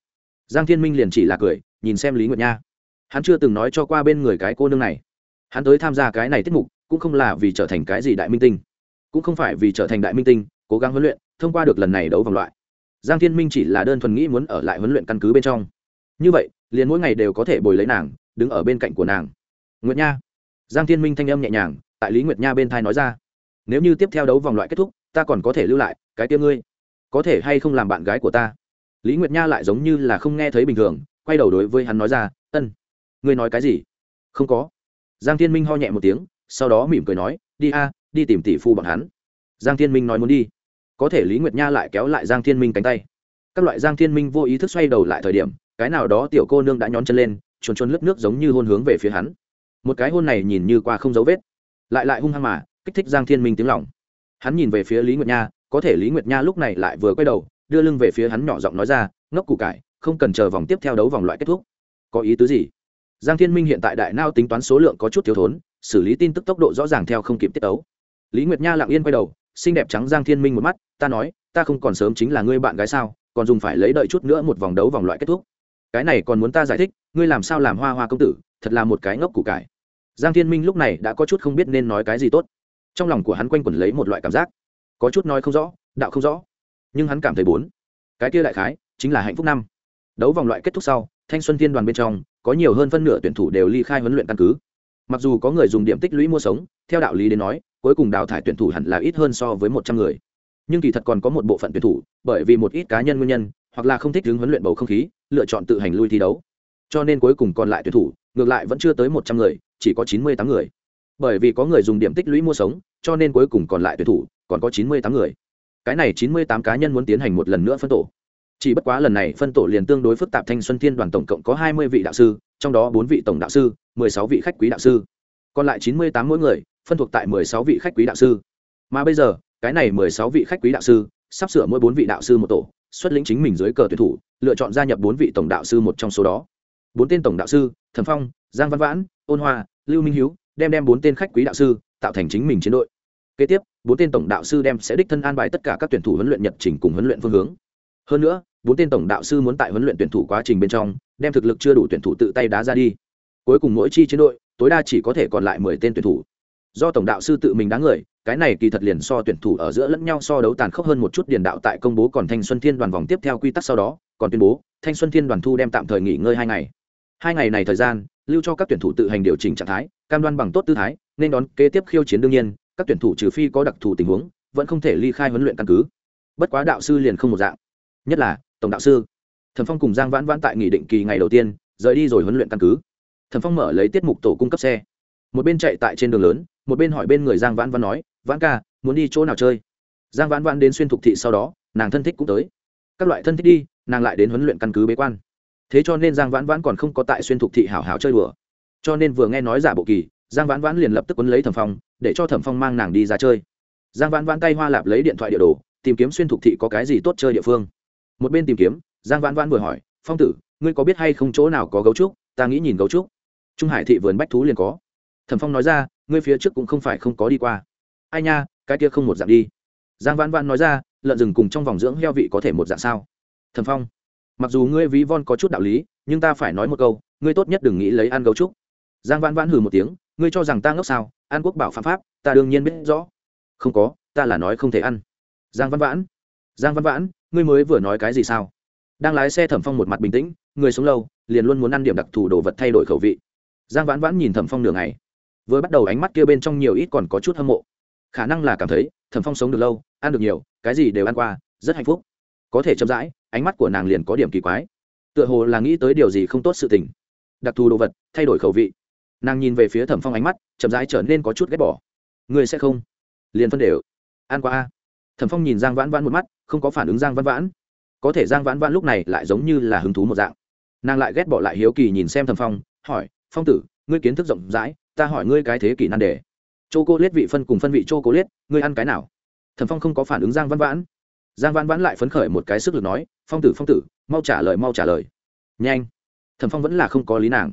giang thiên minh liền chỉ là cười, nhìn xem lý nguyệt nha. Hắn chưa từng nói cho qua bên người cái cô nương này. Hắn tới tham gia cái này tiết mục, cũng không là vì trở thành cái gì đại minh tinh. Cũng không phải vì trở thành đại minh tinh, cố gắng huấn luyện, thông qua được lần này đấu vòng loại. Giang thiên minh chỉ là đơn thuần nghĩ muốn ở lại huấn luyện căn cứ bên trong. Như vậy, liền mỗi ngày đều có thể bồi lấy nàng, đứng ở bên cạnh của nàng. Nguyệt nha. Giang thiên minh thanh âm nhẹ nhàng, tại lý nguyệt nha bên thai nói ra. Nếu như tiếp theo đấu vòng loại kết thúc, ta còn có thể lưu lại cái tiêu ngươi. Có thể hay không làm bạn gái của ta? Lý nguyệt nha lại giống như là không nghe thấy bình thường, quay đầu đối với hắn nói ra, ân, ngươi nói cái gì? Không có. Giang thiên minh ho nhẹ một tiếng, sau đó mỉm cười nói, đi a, đi tìm tỷ phu bọn hắn. Giang thiên minh nói muốn đi. Có thể lý nguyệt nha lại kéo lại giang thiên minh cánh tay. Các loại giang thiên minh vô ý thức xoay đầu lại thời điểm, cái nào đó tiểu cô nương đã nhón chân lên, chuồn chuồn lướt nước giống như hôn hướng về phía hắn. Một cái hôn này nhìn như qua không dấu vết, lại lại hung hăng mà, kích thích giang thiên minh tiếng lòng. Hắn nhìn về phía lý nguyệt nha, có thể lý nguyệt nha lúc này lại vừa quay đầu đưa lưng về phía hắn nhỏ giọng nói ra, ngốc củ cải, không cần chờ vòng tiếp theo đấu vòng loại kết thúc. Có ý tứ gì? Giang thiên minh hiện tại đại nao tính toán số lượng có chút thiếu thốn, xử lý tin tức tốc độ rõ ràng theo không kịp tiết tấu. Lý nguyệt nha lặng yên quay đầu, xinh đẹp trắng giang thiên minh một mắt, ta nói, ta không còn sớm chính là ngươi bạn gái sao, còn dùng phải lấy đợi chút nữa một vòng đấu vòng loại kết thúc. Cái này còn muốn ta giải thích, ngươi làm sao làm hoa hoa công tử, thật là một cái ngốc củ cải. Giang thiên minh lúc này đã có chút không biết nên nói cái gì tốt. Trong lòng của hắn quanh quẩn lấy một loại cảm giác. Có chút nói không rõ, đạo không rõ nhưng hắn cảm thấy bốn. Cái kia đại khái, chính là hạnh phúc năm. Đấu vòng loại kết thúc sau, thanh xuân thiên đoàn bên trong, có nhiều hơn phân nửa tuyển thủ đều ly khai huấn luyện căn cứ. Mặc dù có người dùng điểm tích lũy mua sống, theo đạo lý đến nói, cuối cùng đào thải tuyển thủ hẳn là ít hơn so với một trăm người. Nhưng kỳ thật còn có một bộ phận tuyển thủ, bởi vì một ít cá nhân nguyên nhân, hoặc là không thích đứng huấn luyện bầu không khí, lựa chọn tự hành lui thi đấu. Cho nên cuối cùng còn lại tuyển thủ, ngược lại vẫn chưa tới một trăm người, chỉ có chín mươi tám người. Bởi vì có người dùng điểm tích lũy mua sống, cho nên cuối cùng còn lại tuyển thủ, còn có chín mươi tám người cái này chín mươi tám cá nhân muốn tiến hành một lần nữa phân tổ. Chỉ bất quá lần này phân tổ liền tương đối phức tạp, thanh xuân thiên đoàn tổng cộng có hai mươi vị đạo sư, trong đó bốn vị tổng đạo sư, mười sáu vị khách quý đạo sư. Còn lại chín mươi tám mỗi người, phân thuộc tại mười sáu vị khách quý đạo sư. Mà bây giờ, cái này mười sáu vị khách quý đạo sư, sắp sửa mỗi bốn vị đạo sư một tổ, xuất lĩnh chính mình dưới cờ tuyển thủ, lựa chọn gia nhập bốn vị tổng đạo sư một trong số đó. Bốn tên tổng đạo sư, thần phong, giang văn vãn, ôn hoa, lưu minh hiếu, đem đem bốn tên khách quý đạo sư, tạo thành chính mình chiến đội. Kế tiếp bốn tên tổng đạo sư đem sẽ đích thân an bài tất cả các tuyển thủ huấn luyện nhật trình cùng huấn luyện phương hướng. Hơn nữa, bốn tên tổng đạo sư muốn tại huấn luyện tuyển thủ quá trình bên trong, đem thực lực chưa đủ tuyển thủ tự tay đá ra đi. Cuối cùng mỗi chi chiến đội, tối đa chỉ có thể còn lại mười tên tuyển thủ. Do tổng đạo sư tự mình đá người, cái này kỳ thật liền so tuyển thủ ở giữa lẫn nhau so đấu tàn khốc hơn một chút điền đạo tại công bố còn thanh xuân thiên đoàn vòng tiếp theo quy tắc sau đó, còn tuyên bố, thanh xuân thiên đoàn thu đem tạm thời nghỉ ngơi hai ngày. Hai ngày này thời gian, lưu cho các tuyển thủ tự hành điều chỉnh trạng thái, cam đoan bằng tốt tư thái, nên đón kế tiếp khiêu chiến đương nhiên các tuyển thủ trừ phi có đặc thù tình huống, vẫn không thể ly khai huấn luyện căn cứ. Bất quá đạo sư liền không một dạng. Nhất là, tổng đạo sư. Thần phong cùng giang vãn vãn tại nghỉ định kỳ ngày đầu tiên, rời đi rồi huấn luyện căn cứ. Thần phong mở lấy tiết mục tổ cung cấp xe. Một bên chạy tại trên đường lớn, một bên hỏi bên người giang vãn vãn nói, vãn ca, muốn đi chỗ nào chơi? Giang vãn vãn đến xuyên thục thị sau đó, nàng thân thích cũng tới. Các loại thân thích đi, nàng lại đến huấn luyện căn cứ bế quan. Thế cho nên giang vãn vãn còn không có tại xuyên thục thị hảo hảo chơi đùa. Cho nên vừa nghe nói giả bộ kỳ giang vãn vãn liền lập tức quấn lấy thẩm phong, để cho thẩm phong mang nàng đi ra chơi. Giang vãn vãn tay hoa lạp lấy điện thoại địa đồ, tìm kiếm xuyên thục thị có cái gì tốt chơi địa phương. Một bên tìm kiếm, giang vãn vãn vừa hỏi, phong tử, ngươi có biết hay không chỗ nào có gấu trúc? Ta nghĩ nhìn gấu trúc. Trung hải thị vườn bách thú liền có. Thẩm phong nói ra, ngươi phía trước cũng không phải không có đi qua. Ai nha, cái kia không một dạng đi. Giang vãn vãn nói ra, lợn rừng cùng trong vòng dưỡng heo vị có thể một dạng sao? Thẩm phong, mặc dù ngươi ví von có chút đạo lý, nhưng ta phải nói một câu, ngươi tốt nhất đừng nghĩ lấy ăn gấu trúc. Giang vãn vãn hừ một tiếng ngươi cho rằng ta ngốc sao? An quốc bảo phạm pháp, ta đương nhiên biết rõ. Không có, ta là nói không thể ăn. Giang văn vãn. Giang văn vãn, ngươi mới vừa nói cái gì sao? Đang lái xe thẩm phong một mặt bình tĩnh, người sống lâu, liền luôn muốn ăn điểm đặc thù đồ vật thay đổi khẩu vị. Giang vãn vãn nhìn thẩm phong nửa ngày. Vừa bắt đầu ánh mắt kia bên trong nhiều ít còn có chút hâm mộ. Khả năng là cảm thấy, thẩm phong sống được lâu, ăn được nhiều, cái gì đều ăn qua, rất hạnh phúc. Có thể chậm rãi, ánh mắt của nàng liền có điểm kỳ quái. Tựa hồ là nghĩ tới điều gì không tốt sự tình. Đặc thù đồ vật, thay đổi khẩu vị nàng nhìn về phía thẩm phong ánh mắt, chậm rãi trở nên có chút ghét bỏ. Người sẽ không? Liền phân đều. Ăn qua a. Thẩm phong nhìn giang vãn vãn một mắt, không có phản ứng giang vãn vãn. Có thể giang vãn vãn lúc này lại giống như là hứng thú một dạng. Nàng lại ghét bỏ lại hiếu kỳ nhìn xem thẩm phong, hỏi, phong tử, ngươi kiến thức rộng rãi, ta hỏi ngươi cái thế kỷ nan đề. Chô cô lết vị phân cùng phân vị chô cô lết ngươi ăn cái nào? Thẩm phong không có phản ứng giang vãn vãn. Giang vãn vãn lại phấn khởi một cái sức lực nói, phong tử phong tử, mau trả lời, mau trả lời. Nhanh. Thẩm phong vẫn là không có lý nàng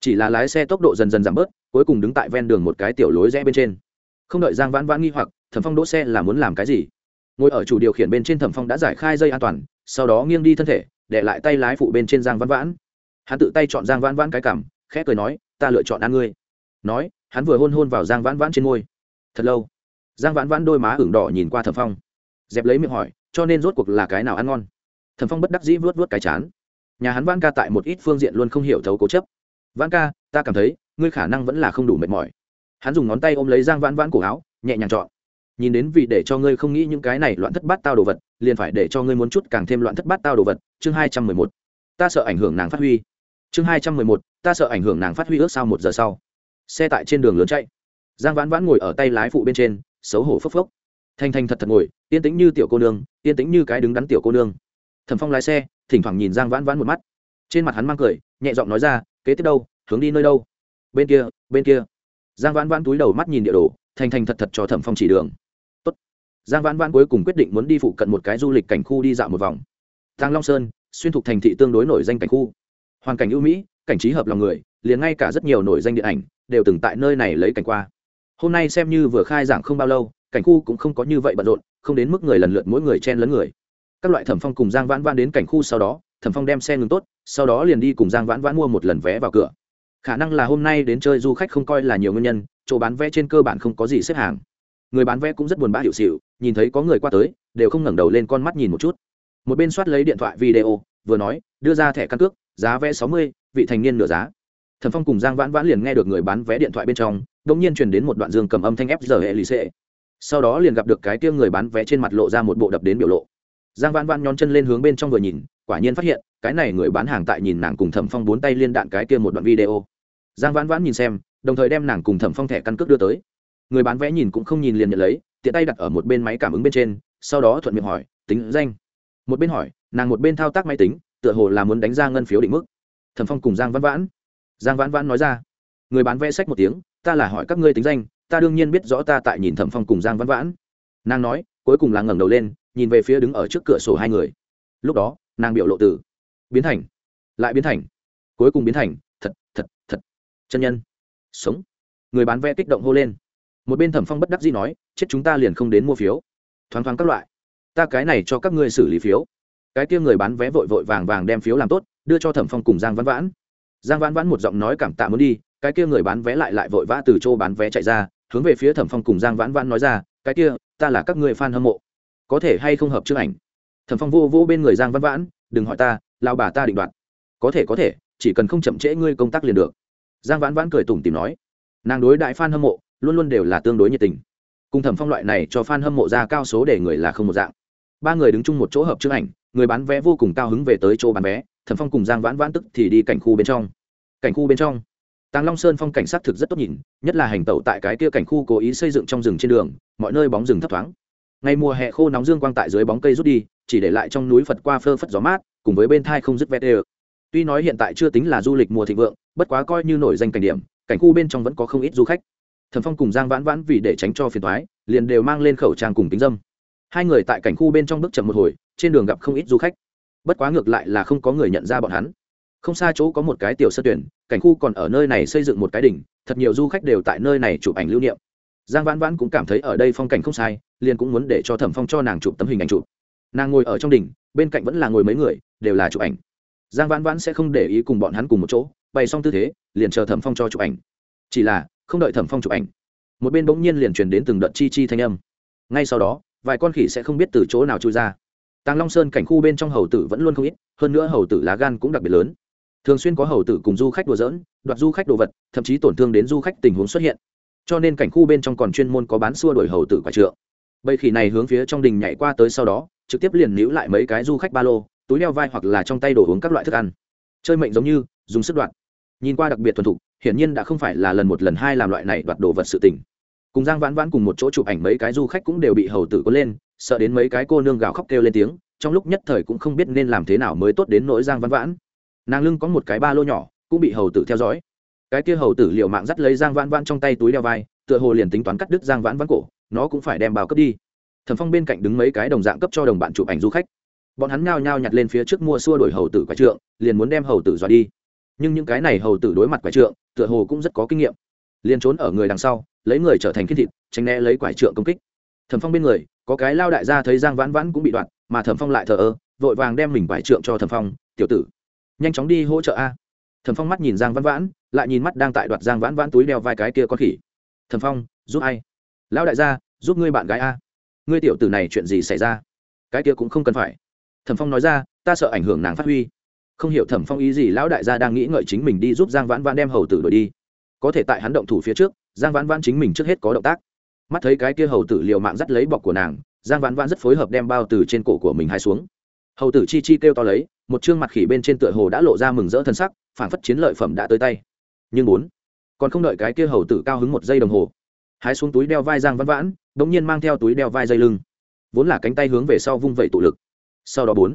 chỉ là lái xe tốc độ dần dần giảm bớt, cuối cùng đứng tại ven đường một cái tiểu lối rẽ bên trên. Không đợi giang vãn vãn nghi hoặc, thẩm phong đỗ xe là muốn làm cái gì? Ngồi ở chủ điều khiển bên trên thẩm phong đã giải khai dây an toàn, sau đó nghiêng đi thân thể, để lại tay lái phụ bên trên giang vãn vãn. Hắn tự tay chọn giang vãn vãn cái cảm khẽ cười nói, ta lựa chọn ăn ngươi. Nói, hắn vừa hôn hôn vào giang vãn vãn trên môi. Thật lâu, giang vãn vãn đôi má ửng đỏ nhìn qua thẩm phong, dẹp lấy miệng hỏi, cho nên rốt cuộc là cái nào ăn ngon? Thẩm phong bất đắc dĩ vớt vớt cái chán. Nhà hắn vãn ca tại một ít phương diện luôn không hiểu thấu cố chấp vãn ca, ta cảm thấy, ngươi khả năng vẫn là không đủ mệt mỏi. Hắn dùng ngón tay ôm lấy giang vãn vãn cổ áo, nhẹ nhàng chọn. Nhìn đến vì để cho ngươi không nghĩ những cái này loạn thất bát tao đồ vật, liền phải để cho ngươi muốn chút càng thêm loạn thất bát tao đồ vật. Chương hai trăm mười một. Ta sợ ảnh hưởng nàng phát huy. Chương hai trăm mười một. Ta sợ ảnh hưởng nàng phát huy ước sau một giờ sau. Xe tại trên đường lớn chạy. Giang vãn vãn ngồi ở tay lái phụ bên trên, xấu hổ phốc phốc. Thanh thanh thật thật ngồi, yên tĩnh như tiểu cô nương, yên tĩnh như cái đứng đắn tiểu cô nương. Thẩm phong lái xe, thỉnh thoảng nhìn giang vãn vãn một mắt. Trên mặt hắn mang cười, nhẹ giọng nói ra kế tiếp đâu? Hướng đi nơi đâu? Bên kia bên kia. Giang vãn vãn túi đầu mắt nhìn địa đồ, thành thành thật thật cho thẩm phong chỉ đường. Tốt. giang vãn vãn cuối cùng quyết định muốn đi phụ cận một cái du lịch cảnh khu đi dạo một vòng. Thang long sơn, xuyên thục thành thị tương đối nổi danh cảnh khu. Hoàn cảnh ưu mỹ, cảnh trí hợp lòng người, liền ngay cả rất nhiều nổi danh điện ảnh đều từng tại nơi này lấy cảnh qua. Hôm nay xem như vừa khai giảng không bao lâu, cảnh khu cũng không có như vậy bận rộn, không đến mức người lần lượt mỗi người chen lấn người. Các loại thẩm phong cùng giang vãn vãn đến cảnh khu sau đó thẩm phong đem xe ngừng tốt, sau đó liền đi cùng giang vãn vãn mua một lần vé vào cửa. Khả năng là hôm nay đến chơi du khách không coi là nhiều nguyên nhân, chỗ bán vé trên cơ bản không có gì xếp hàng. Người bán vé cũng rất buồn bã hiệu xịu nhìn thấy có người qua tới, đều không ngẩng đầu lên con mắt nhìn một chút. Một bên soát lấy điện thoại video, vừa nói, đưa ra thẻ căn cước, giá vé sáu mươi, vị thành niên nửa giá. Thần phong cùng giang vãn vãn liền nghe được người bán vé điện thoại bên trong đ ỗ n g nhiên truyền đến một đoạn dương cầm âm thanh ép giờ hệ lì xệ sau đó liền gặp được cái tiêm người bán vé trên mặt lộ ra một bộ đập đến biểu lộ giang vãn vãn nhón chân lên hướng bên trong vừa nhìn, quả nhiên phát hiện, cái này người bán hàng tại nhìn nàng cùng thẩm phong bốn tay liên đạn cái kia một đoạn video. Giang vãn vãn nhìn xem, đồng thời đem nàng cùng thẩm phong thẻ căn cước đưa tới. Người bán vé nhìn cũng không nhìn liền nhận lấy, tiện tay đặt ở một bên máy cảm ứng bên trên, sau đó thuận miệng hỏi, tính danh? Một bên hỏi, nàng một bên thao tác máy tính, tựa hồ là muốn đánh ra ngân phiếu định mức. Thẩm phong cùng giang vãn vãn. Giang vãn vãn nói ra, người bán vẽ sách một tiếng, ta là hỏi các ngươi tính danh, ta đương nhiên biết rõ ta tại nhìn thẩm phong cùng giang vãn vãn. Nàng nói, cuối cùng là ngẩng đầu lên nhìn về phía đứng ở trước cửa sổ hai người. Lúc đó, nàng biểu lộ từ biến thành, lại biến thành, cuối cùng biến thành, thật thật thật, chân nhân. Sống. Người bán vé kích động hô lên. Một bên thẩm phong bất đắc dĩ nói, chết chúng ta liền không đến mua phiếu. Thoáng thoáng các loại. Ta cái này cho các ngươi xử lý phiếu. Cái kia người bán vé vội vội vàng vàng đem phiếu làm tốt, đưa cho thẩm phong cùng giang vãn vãn. Giang vãn vãn một giọng nói cảm tạ muốn đi, cái kia người bán vé lại lại vội vã từ chỗ bán vé chạy ra, hướng về phía thẩm phong cùng giang vãn vãn nói ra, cái kia, ta là các người fan hâm mộ có thể hay không hợp chương ảnh. Thẩm phong vô vô bên người giang vãn vãn, đừng hỏi ta lao bà ta định đoạt. Có thể có thể, chỉ cần không chậm trễ ngươi công tác liền được. Giang vãn vãn cười tủm tìm nói. Nàng đối đại fan hâm mộ, luôn luôn đều là tương đối nhiệt tình. Cùng thẩm phong loại này cho fan hâm mộ ra cao số để người là không một dạng. Ba người đứng chung một chỗ hợp chương ảnh, người bán vé vô cùng cao hứng về tới chỗ bán vé, thẩm phong cùng giang vãn vãn tức thì đi cảnh khu bên trong. Cảnh khu bên trong. Tàng long sơn phong cảnh sát thực rất tốt nhìn, nhất là hành tẩu tại cái kia cảnh khu cố ý xây dựng trong rừng trên đường, mọi nơi bóng rừng thấp thoáng ngày mùa hè khô nóng dương quang tại dưới bóng cây rút đi, chỉ để lại trong núi phật qua phơ phất gió mát, cùng với bên thai không dứt vét đê tuy nói hiện tại chưa tính là du lịch mùa thịnh vượng, bất quá coi như nổi danh cảnh điểm, cảnh khu bên trong vẫn có không ít du khách. Thẩm phong cùng giang vãn vãn vì để tránh cho phiền thoái liền đều mang lên khẩu trang cùng tính dâm. Hai người tại cảnh khu bên trong bước chậm một hồi, trên đường gặp không ít du khách. Bất quá ngược lại là không có người nhận ra bọn hắn. Không xa chỗ có một cái tiểu sơ tuyển, cảnh khu còn ở nơi này xây dựng một cái đỉnh, thật nhiều du khách đều tại nơi này chụp ảnh lưu niệm. Giang vãn vãn cũng cảm thấy ở đây phong cảnh không sai liền cũng muốn để cho thẩm phong cho nàng chụp tấm hình ảnh chụp. Nàng ngồi ở trong đỉnh, bên cạnh vẫn là ngồi mấy người, đều là chụp ảnh. Giang vãn vãn sẽ không để ý cùng bọn hắn cùng một chỗ, bày xong tư thế, liền chờ thẩm phong cho chụp ảnh. Chỉ là, không đợi thẩm phong chụp ảnh, một bên bỗng nhiên liền truyền đến từng đợt chi chi thanh âm. Ngay sau đó, vài con khỉ sẽ không biết từ chỗ nào trôi ra. Tàng long sơn cảnh khu bên trong hầu tử vẫn luôn không ít, hơn nữa hầu tử lá gan cũng đặc biệt lớn. Thường xuyên có hầu tử cùng du khách đùa dỡn đoạt du khách đồ vật, thậm chí tổn thương đến du khách tình huống xuất hiện. Cho nên cảnh khu bên trong còn chuyên môn có bán xua đổi hầu tử quả trượng bầy khỉ này hướng phía trong đình nhảy qua tới sau đó, trực tiếp liền níu lại mấy cái du khách ba lô, túi đeo vai hoặc là trong tay đồ uống các loại thức ăn. Chơi mệnh giống như, dùng sức đoạt. Nhìn qua đặc biệt thuần thục, hiển nhiên đã không phải là lần một lần hai làm loại này đoạt đồ vật sự tình. Cùng giang vãn vãn cùng một chỗ chụp ảnh mấy cái du khách cũng đều bị hầu tử có lên, sợ đến mấy cái cô nương gào khóc kêu lên tiếng, trong lúc nhất thời cũng không biết nên làm thế nào mới tốt đến nỗi giang vãn vãn. Nàng lưng có một cái ba lô nhỏ, cũng bị hầu tử theo dõi. Cái kia hầu tử liệu mạng dắt lấy giang vãn vãn trong tay túi đeo vai, tựa hồ liền tính toán cắt đứt giang vãn vãn cổ nó cũng phải đem bao cấp đi. Thần phong bên cạnh đứng mấy cái đồng dạng cấp cho đồng bạn chụp ảnh du khách. Bọn hắn nhao nhao nhặt lên phía trước mua xua đổi hầu tử quái trượng, liền muốn đem hầu tử dọa đi. Nhưng những cái này hầu tử đối mặt quái trượng, tựa hồ cũng rất có kinh nghiệm. Liền trốn ở người đằng sau, lấy người trở thành khiết thịt, tránh né lấy quải trượng công kích. Thẩm phong bên người, có cái lao đại gia thấy giang vãn vãn cũng bị đoạn mà thẩm phong lại thờ ơ, vội vàng đem mình quải trượng cho thẩm phong, tiểu tử, nhanh chóng đi hỗ trợ a. Thẩm phong mắt nhìn giang vãn vãn, lại nhìn mắt đang tại đoạt giang vãn vãn túi đeo vai cái kia con khỉ. Thẩm phong, giúp ai? Lão đại gia, giúp ngươi bạn gái a. Ngươi tiểu tử này chuyện gì xảy ra? Cái kia cũng không cần phải. Thẩm phong nói ra, ta sợ ảnh hưởng nàng phát huy. Không hiểu thẩm phong ý gì, lão đại gia đang nghĩ ngợi chính mình đi giúp giang vãn vãn đem hầu tử đổi đi. Có thể tại hắn động thủ phía trước, giang vãn vãn chính mình trước hết có động tác. Mắt thấy cái kia hầu tử liều mạng dắt lấy bọc của nàng, giang vãn vãn rất phối hợp đem bao từ trên cổ của mình hai xuống. Hầu tử chi chi kêu to lấy, một chương mặt khỉ bên trên tựa hồ đã lộ ra mừng rỡ thân sắc phản phất chiến lợi phẩm đã tới tay. Nhưng bốn, còn không đợi cái kia hầu tử cao hứng một giây đồng hồ hái xuống túi đeo vai giang văn vãn đ ỗ n g nhiên mang theo túi đeo vai dây lưng. Vốn là cánh tay hướng về sau vung vẩy tụ lực. Sau đó bốn,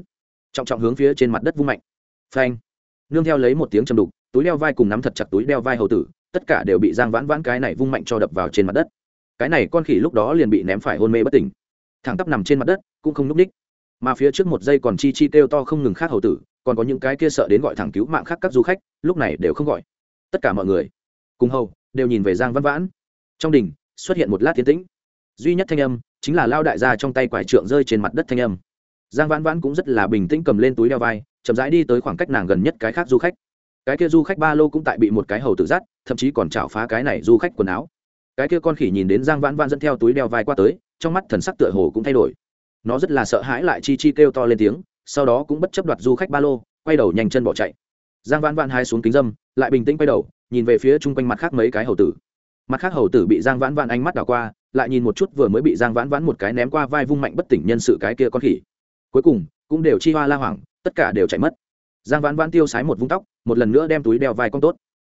trọng trọng hướng phía trên mặt đất vung mạnh. Phanh. Nương theo lấy một tiếng chầm đục, túi đeo vai cùng nắm thật chặt túi đeo vai hầu tử, tất cả đều bị giang vãn vãn cái này vung mạnh cho đập vào trên mặt đất. Cái này con khỉ lúc đó liền bị ném phải hôn mê bất tỉnh. Thẳng tắp nằm trên mặt đất, cũng không núp ních mà phía trước một giây còn chi chi kêu to không ngừng khác hầu tử, còn có những cái kia sợ đến gọi thẳng cứu mạng khác các du khách, lúc này đều không gọi. Tất cả mọi người, cùng hầu, đều nhìn về giang văn vãn trong đình, xuất hiện một lát tiến tĩnh. Duy nhất thanh âm chính là lao đại gia trong tay quải trượng rơi trên mặt đất thanh âm. Giang vãn vãn cũng rất là bình tĩnh cầm lên túi đeo vai, chậm rãi đi tới khoảng cách nàng gần nhất cái khác du khách. Cái kia du khách ba lô cũng tại bị một cái hầu tự dắt, thậm chí còn chảo phá cái này du khách quần áo. Cái kia con khỉ nhìn đến giang vãn vãn dẫn theo túi đeo vai qua tới, trong mắt thần sắc tựa hồ cũng thay đổi. Nó rất là sợ hãi lại chi chi kêu to lên tiếng, sau đó cũng bất chấp đoạt du khách ba lô, quay đầu nhanh chân bỏ chạy. Giang vãn vãn hai xuống kính dâm, lại bình tĩnh quay đầu, nhìn về phía chung quanh mặt khác mấy cái hầu tử mặt khác hầu tử bị giang vãn vãn ánh mắt đảo qua, lại nhìn một chút vừa mới bị giang vãn vãn một cái ném qua vai vung mạnh bất tỉnh nhân sự cái kia con khỉ. Cuối cùng, cũng đều chi hoa la hoảng, tất cả đều chạy mất. Giang vãn vãn tiêu sái một vung tóc, một lần nữa đem túi đeo vai con tốt.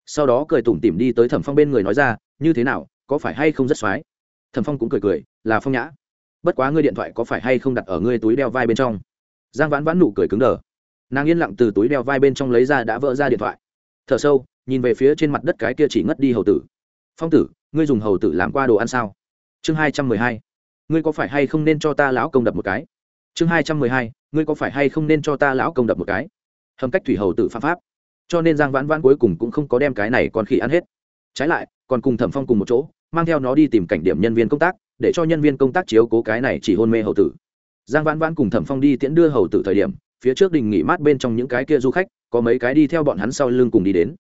Sau đó cười tủm tỉm đi tới thẩm phong bên người nói ra, như thế nào, có phải hay không rất x thẩm phong cũng cười cười, là phong nhã. Bất quá ngươi điện thoại có phải hay không đặt ở ngươi túi đeo vai bên trong? Giang vãn vãn nụ cười cứng đờ. Nàng yên lặng từ túi đeo vai bên trong lấy ra đã vỡ ra điện thoại. Thở sâu, nhìn về phía trên mặt đất cái kia chỉ ngất đi hầu tử phong tử, ngươi dùng hầu tử làm qua đồ ăn sao? Chương hai trăm mười hai. Ngươi có phải hay không nên cho ta lão công đập một cái? Chương hai trăm mười hai. Ngươi có phải hay không nên cho ta lão công đập một cái? Hầm cách thủy hầu tử phạm pháp. Cho nên giang vãn vãn cuối cùng cũng không có đem cái này còn khỉ ăn hết. Trái lại, còn cùng thẩm phong cùng một chỗ, mang theo nó đi tìm cảnh điểm nhân viên công tác, để cho nhân viên công tác chiếu cố cái này chỉ hôn mê hầu tử. Giang vãn vãn cùng thẩm phong đi tiễn đưa hầu tử thời điểm, phía trước đình nghỉ mát bên trong những cái kia du khách, có mấy cái đi theo bọn hắn sau lưng cùng đi đến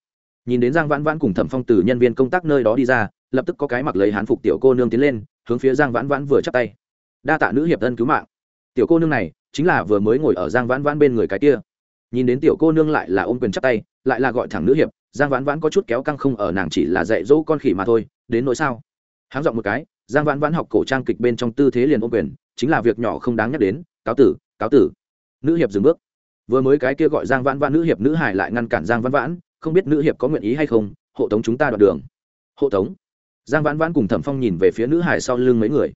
nhìn đến giang vãn vãn cùng thẩm phong từ nhân viên công tác nơi đó đi ra, lập tức có cái mặc lấy hán phục tiểu cô nương tiến lên, hướng phía giang vãn vãn vừa chắp tay. Đa tạ nữ hiệp thân cứu mạng. Tiểu cô nương này, chính là vừa mới ngồi ở giang vãn vãn bên người cái kia. Nhìn đến tiểu cô nương lại là ôm quyền chắp tay, lại là gọi thẳng nữ hiệp, giang vãn vãn có chút kéo căng không ở nàng chỉ là dạy dỗ con khỉ mà thôi, đến nỗi sao? Háng dọn một cái, giang vãn vãn học cổ trang kịch bên trong tư thế liền ôm quyền, chính là việc nhỏ không đáng nhắc đến, cáo tử cáo tử. Nữ hiệp dừng bước. Vừa mới cái kia gọi giang vãn vãn nữ hiệp nữ hải lại ngăn cản giang vãn vãn không biết nữ hiệp có nguyện ý hay không, hộ tống chúng ta đoạn đường. Hộ tống? Giang vãn vãn cùng thẩm phong nhìn về phía nữ hải sau lưng mấy người.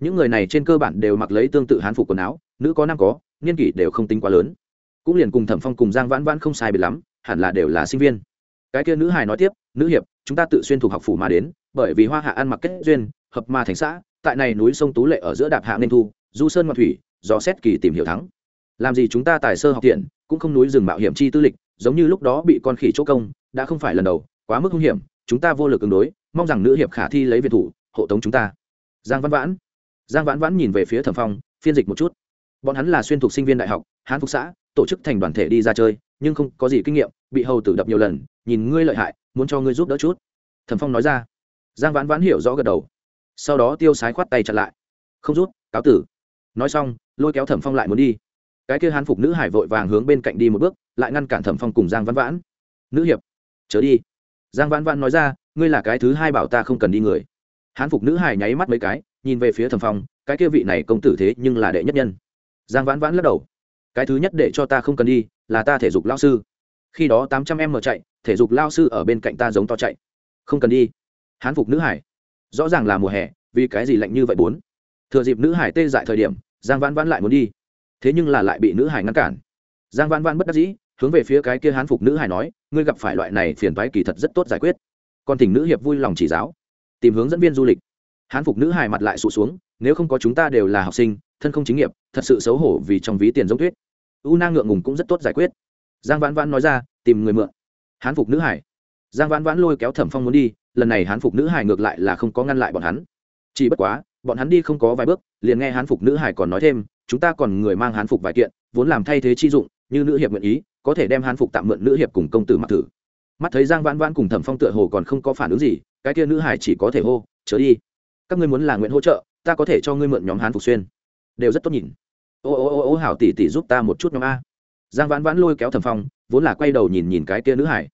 Những người này trên cơ bản đều mặc lấy tương tự hán phục quần áo, nữ có nam có, niên kỷ đều không tính quá lớn. Cũng liền cùng thẩm phong cùng giang vãn vãn không sai biệt lắm, hẳn là đều là sinh viên. Cái kia nữ hải nói tiếp, nữ hiệp, chúng ta tự xuyên thuộc học phủ mà đến, bởi vì hoa hạ ăn mặc kết duyên, hợp ma thành xã, tại này núi sông tú lệ ở giữa đạp hạ nên thu, du sơn ngoại thủy, do xét kỳ tìm hiểu thắng. Làm gì chúng ta tài sơ học tiện, cũng không núi rừng mạo hiểm chi tư lịch giống như lúc đó bị con khỉ chỗ công, đã không phải lần đầu, quá mức hung hiểm, chúng ta vô lực ứng đối, mong rằng nữ hiệp khả thi lấy việt thủ, hộ tống chúng ta. Giang văn vãn. Giang vãn vãn nhìn về phía thẩm phong, phiên dịch một chút. Bọn hắn là xuyên thuộc sinh viên đại học, hán phục xã, tổ chức thành đoàn thể đi ra chơi, nhưng không có gì kinh nghiệm, bị hầu tử đập nhiều lần, nhìn ngươi lợi hại, muốn cho ngươi giúp đỡ chút. Thẩm phong nói ra. Giang vãn vãn hiểu rõ gật đầu. Sau đó tiêu sái khoát tay chặn lại. Không rút, cáo tử. Nói xong, lôi kéo thẩm phong lại muốn đi. Cái kia hán phục nữ hải vội vàng hướng bên cạnh đi một bước lại ngăn cản thẩm phong cùng giang văn vãn. Nữ hiệp, chớ đi. Giang văn vãn nói ra, ngươi là cái thứ hai bảo ta không cần đi người. Hán phục nữ hải nháy mắt mấy cái, nhìn về phía thẩm phong, cái kia vị này công tử thế nhưng là đệ nhất nhân. Giang vãn vãn lắc đầu, cái thứ nhất để cho ta không cần đi, là ta thể dục lao sư. Khi đó tám trăm em mở chạy, thể dục lao sư ở bên cạnh ta giống to chạy. Không cần đi. Hán phục nữ hải rõ ràng là mùa hè, vì cái gì lạnh như vậy bốn? Thừa dịp nữ hải tê dại thời điểm, giang vãn vãn lại muốn đi, thế nhưng là lại bị nữ hải ngăn cản giang vãn vãn bất đắc dĩ, hướng về phía cái kia hán phục nữ hải nói, ngươi gặp phải loại này phiền toái kỳ thật rất tốt giải quyết. Còn thỉnh nữ hiệp vui lòng chỉ giáo, tìm hướng dẫn viên du lịch. Hán phục nữ hải mặt lại sụt xuống, nếu không có chúng ta đều là học sinh, thân không chính nghiệp, thật sự xấu hổ vì trong ví tiền giống thuyết u nang ngượng ngùng cũng rất tốt giải quyết. Giang vãn vãn nói ra, tìm người mượn. Hán phục nữ hải giang vãn vãn lôi kéo thẩm phong muốn đi, lần này hán phục nữ hải ngược lại là không có ngăn lại bọn hắn. Chỉ bất quá, bọn hắn đi không có vài bước, liền nghe hán phục nữ hải còn nói thêm, chúng ta còn người mang hán phục vài kiện, vốn làm thay thế chi dụng như nữ hiệp nguyện ý, có thể đem hán phục tạm mượn nữ hiệp cùng công tử mặc thử. Mắt thấy giang vãn vãn cùng thẩm phong tựa hồ còn không có phản ứng gì, cái kia nữ hải chỉ có thể hô, chớ đi. Các ngươi muốn là nguyện hỗ trợ, ta có thể cho ngươi mượn nhóm hán phục xuyên. Đều rất tốt nhìn. Ô ô ô ô, hảo tỷ tỷ giúp ta một chút nhóm a. Giang vãn vãn lôi kéo thẩm phong, vốn là quay đầu nhìn nhìn cái kia nữ hải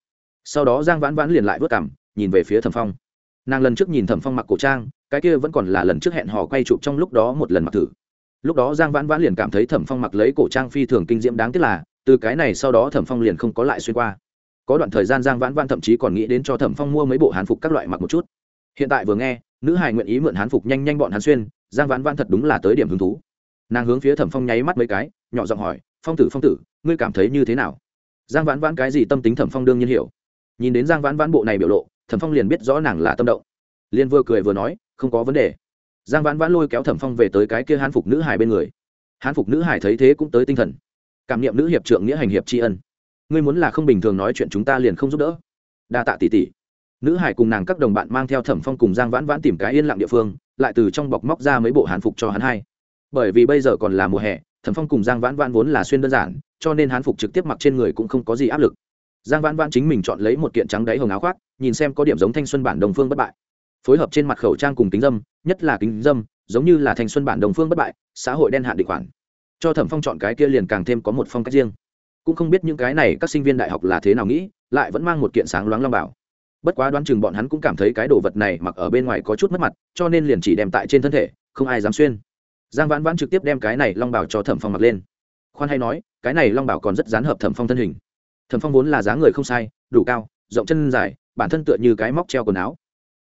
sau đó giang vãn vãn liền lại vớt cảm nhìn về phía thẩm phong. Nàng lần trước nhìn thẩm phong mặc cổ trang, cái kia vẫn còn là lần trước hẹn hò quay chụp trong lúc đó một lần mặc thử lúc đó giang vãn vãn liền cảm thấy thẩm phong mặc lấy cổ trang phi thường kinh diễm đáng tiếc là, từ cái này sau đó thẩm phong liền không có lại xuyên qua. Có đoạn thời gian giang vãn vãn thậm chí còn nghĩ đến cho thẩm phong mua mấy bộ hán phục các loại mặc một chút. Hiện tại vừa nghe, nữ hài nguyện ý mượn hán phục nhanh nhanh bọn hán xuyên, giang vãn vãn thật đúng là tới điểm hứng thú. Nàng hướng phía thẩm phong nháy mắt mấy cái, nhỏ giọng hỏi, phong tử phong tử, ngươi cảm thấy như thế nào? Giang vãn vãn cái gì tâm tính thẩm phong đương nhiên hiểu. Nhìn đến giang vãn vãn bộ này biểu lộ, thẩm phong liền biết rõ nàng là tâm động. Liền vừa cười vừa nói, không có vấn đề giang vãn vãn lôi kéo thẩm phong về tới cái kia hán phục nữ hài bên người. Hán phục nữ hải thấy thế cũng tới tinh thần. Cảm niệm nữ hiệp trượng nghĩa hành hiệp tri ân. Ngươi muốn là không bình thường nói chuyện chúng ta liền không giúp đỡ. Đa tạ tỷ tỷ. Nữ hải cùng nàng các đồng bạn mang theo thẩm phong cùng giang vãn vãn tìm cái yên lặng địa phương, lại từ trong bọc móc ra mấy bộ hán phục cho hắn hai. Bởi vì bây giờ còn là mùa hè, thẩm phong cùng giang vãn vãn vốn là xuyên đơn giản, cho nên hán phục trực tiếp mặc trên người cũng không có gì áp lực. Giang vãn vãn chính mình chọn lấy một kiện trắng đáy hồng áo khoác, nhìn xem có điểm giống thanh xuân bản đồng phương bất bại phối hợp trên mặt khẩu trang cùng kính dâm, nhất là kính dâm, giống như là thanh xuân bản đồng phương bất bại, xã hội đen hạn định khoản. Cho thẩm phong chọn cái kia liền càng thêm có một phong cách riêng. Cũng không biết những cái này các sinh viên đại học là thế nào nghĩ, lại vẫn mang một kiện sáng loáng long bảo. Bất quá đoán chừng bọn hắn cũng cảm thấy cái đồ vật này mặc ở bên ngoài có chút mất mặt, cho nên liền chỉ đem tại trên thân thể, không ai dám xuyên. Giang vãn vãn trực tiếp đem cái này long bảo cho thẩm phong mặc lên. Khoan hay nói, cái này long bảo còn rất dán hợp thẩm phong thân hình. Thẩm phong vốn là dáng người không sai, đủ cao, rộng chân dài, bản thân tựa như cái móc treo quần áo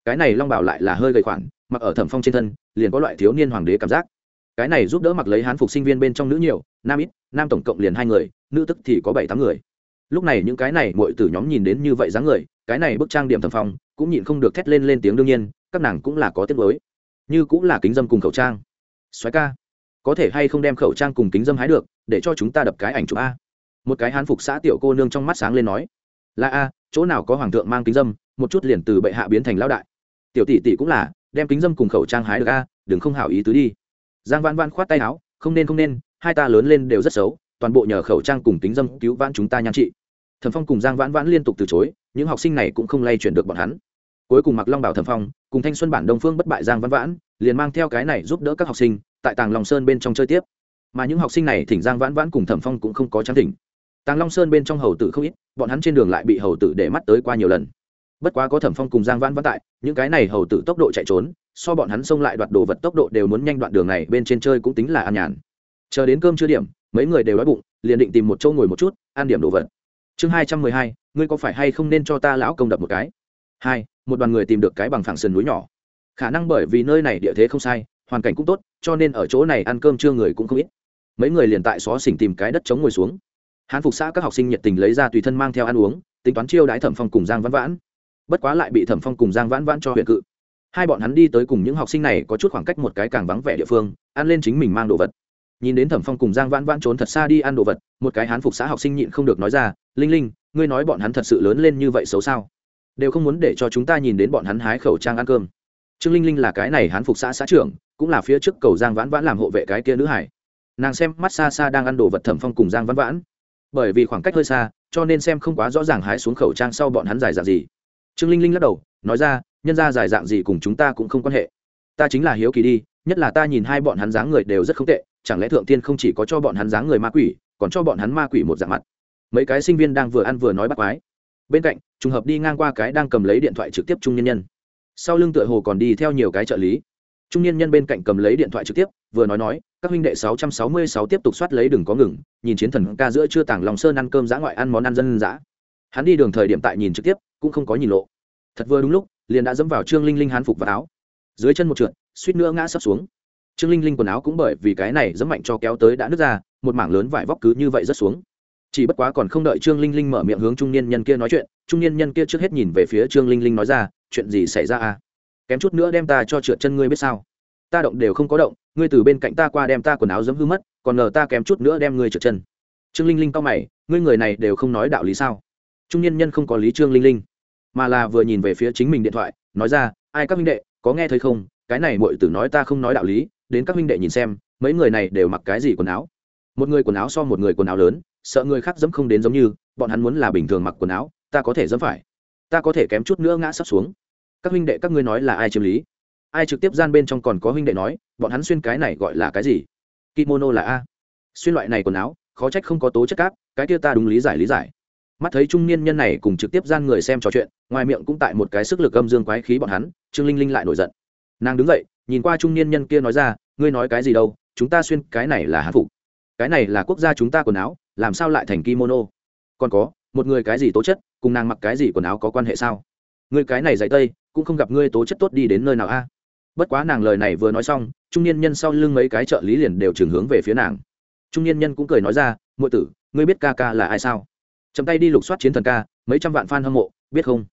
cái này long bảo lại là hơi gầy khoản mặc ở thẩm phong trên thân, liền có loại thiếu niên hoàng đế cảm giác. Cái này giúp đỡ mặc lấy hán phục sinh viên bên trong nữ nhiều, nam ít, nam tổng cộng liền hai người, nữ tức thì có bảy tám người. Lúc này những cái này mọi tử nhóm nhìn đến như vậy dáng người, cái này bức trang điểm thẩm phong, cũng nhịn không được thét lên lên tiếng đương nhiên, các nàng cũng là có tiết mới như cũng là kính dâm cùng khẩu trang. Xoáy ca, có thể hay không đem khẩu trang cùng kính dâm hái được, để cho chúng ta đập cái ảnh chụp a. Một cái hán phục xã tiểu cô nương trong mắt sáng lên nói, là a, chỗ nào có hoàng thượng mang kính dâm, một chút liền từ bệ hạ biến thành lão đại tiểu tỷ tỷ cũng là, đem kính dâm cùng khẩu trang hái được a, đừng không hảo ý tứ đi. Giang văn văn khoát tay áo, không nên không nên, hai ta lớn lên đều rất xấu, toàn bộ nhờ khẩu trang cùng kính dâm cứu vãn chúng ta nhan trị. Thẩm phong cùng giang vãn vãn liên tục từ chối, những học sinh này cũng không lay chuyển được bọn hắn. Cuối cùng mặc long bảo thẩm phong, cùng thanh xuân bản đông phương bất bại giang vãn vãn, liền mang theo cái này giúp đỡ các học sinh, tại tàng long sơn bên trong chơi tiếp. Mà những học sinh này thỉnh giang vãn vãn cùng thẩm phong cũng không có trắng thỉnh. Tàng long sơn bên trong hầu tử không ít, bọn hắn trên đường lại bị hầu tử để mắt tới qua nhiều lần bất quá có thẩm phong cùng giang vãn vãn tại, những cái này hầu tử tốc độ chạy trốn, so bọn hắn xông lại đoạt đồ vật tốc độ đều muốn nhanh đoạn đường này, bên trên chơi cũng tính là an nhàn. Chờ đến cơm chưa điểm, mấy người đều đói bụng, liền định tìm một chỗ ngồi một chút, ăn điểm đồ vật. Chương hai trăm mười hai, ngươi có phải hay không nên cho ta lão công đập một cái? Hai, một đoàn người tìm được cái bằng phẳng sườn núi nhỏ. Khả năng bởi vì nơi này địa thế không sai, hoàn cảnh cũng tốt, cho nên ở chỗ này ăn cơm trưa người cũng không ít. Mấy người liền tại xó xỉnh tìm cái đất chống ngồi xuống. Hán phục xã các học sinh nhiệt tình lấy ra tùy thân mang theo ăn uống, tính toán chiêu đãi thẩm phong cùng giang vãn vãn bất quá lại bị thẩm phong cùng giang vãn vãn cho huyện cự hai bọn hắn đi tới cùng những học sinh này có chút khoảng cách một cái càng vắng vẻ địa phương ăn lên chính mình mang đồ vật nhìn đến thẩm phong cùng giang vãn vãn trốn thật xa đi ăn đồ vật một cái hán phục xã học sinh nhịn không được nói ra linh linh ngươi nói bọn hắn thật sự lớn lên như vậy xấu sao đều không muốn để cho chúng ta nhìn đến bọn hắn hái khẩu trang ăn cơm trương linh linh là cái này hán phục xã xã trưởng cũng là phía trước cầu giang vãn vãn làm hộ vệ cái kia nữ hải nàng xem mắt xa xa đang ăn đồ vật thẩm phong cùng giang vãn vãn bởi vì khoảng cách hơi xa cho nên xem không quá rõ ràng hái xuống khẩu trang sau bọn hắn dài dạc gì trương linh linh lắc đầu, nói ra, nhân ra dài dạng gì cùng chúng ta cũng không quan hệ. Ta chính là hiếu kỳ đi, nhất là ta nhìn hai bọn hắn dáng người đều rất không tệ, chẳng lẽ thượng tiên không chỉ có cho bọn hắn dáng người ma quỷ, còn cho bọn hắn ma quỷ một dạng mặt? Mấy cái sinh viên đang vừa ăn vừa nói bắt quái. Bên cạnh, trùng hợp đi ngang qua cái đang cầm lấy điện thoại trực tiếp trung nhân nhân. Sau lưng tựa hồ còn đi theo nhiều cái trợ lý. Trung niên nhân bên cạnh cầm lấy điện thoại trực tiếp, vừa nói nói, các huynh đệ 666 tiếp tục soát lấy đừng có ngừng, nhìn chiến thần ca giữa chưa tàng lòng sơn ăn cơm dã ngoại ăn món ăn dân dã hắn đi đường thời điểm tại nhìn trực tiếp, cũng không có nhìn lộ. Thật vừa đúng lúc, liền đã dẫm vào trương linh linh hán phục và áo. Dưới chân một trượt, suýt nữa ngã sấp xuống. Trương linh linh quần áo cũng bởi vì cái này dẫm mạnh cho kéo tới đã nứt ra, một mảng lớn vải vóc cứ như vậy rất xuống. Chỉ bất quá còn không đợi trương linh linh mở miệng hướng trung niên nhân kia nói chuyện, trung niên nhân kia trước hết nhìn về phía trương linh linh nói ra, chuyện gì xảy ra à? Kém chút nữa đem ta cho trượt chân ngươi biết sao? Ta động đều không có động, ngươi từ bên cạnh ta qua đem ta quần áo dẫm hư mất, còn ngờ ta kém chút nữa đem ngươi trượt chân. Trương linh linh cao mày, ngươi người này đều không nói đạo lý sao? Trung niên nhân không có lý trương linh linh, mà là vừa nhìn về phía chính mình điện thoại, nói ra, ai các minh đệ, có nghe thấy không? Cái này mọi tử nói ta không nói đạo lý, đến các minh đệ nhìn xem, mấy người này đều mặc cái gì quần áo? Một người quần áo so một người quần áo lớn, sợ người khác dẫm không đến giống như, bọn hắn muốn là bình thường mặc quần áo, ta có thể dẫm phải. Ta có thể kém chút nữa ngã sắp xuống. Các huynh đệ, các ngươi nói là ai chiếm lý? Ai trực tiếp gian bên trong còn có huynh đệ nói, bọn hắn xuyên cái này gọi là cái gì? Kimono là a. Xuyên loại này quần áo, khó trách không có tố chất cáp cái kia ta đúng lý giải lý giải mắt thấy trung niên nhân này cùng trực tiếp gian người xem trò chuyện, ngoài miệng cũng tại một cái sức lực âm dương quái khí bọn hắn, trương linh linh lại nổi giận. Nàng đứng dậy, nhìn qua trung niên nhân kia nói ra, ngươi nói cái gì đâu, chúng ta xuyên cái này là hán phục. Cái này là quốc gia chúng ta quần áo, làm sao lại thành kimono? Còn có, một người cái gì tố chất, cùng nàng mặc cái gì quần áo có quan hệ sao? Người cái này dạy tây, cũng không gặp ngươi tố chất tốt đi đến nơi nào a? Bất quá nàng lời này vừa nói xong, trung niên nhân sau lưng mấy cái trợ lý liền đều trường hướng về phía nàng. Trung niên nhân cũng cười nói ra ngụy tử, ngươi biết ca ca là ai sao? Chậm tay đi lục soát chiến thần ca, mấy trăm vạn fan hâm mộ, biết không?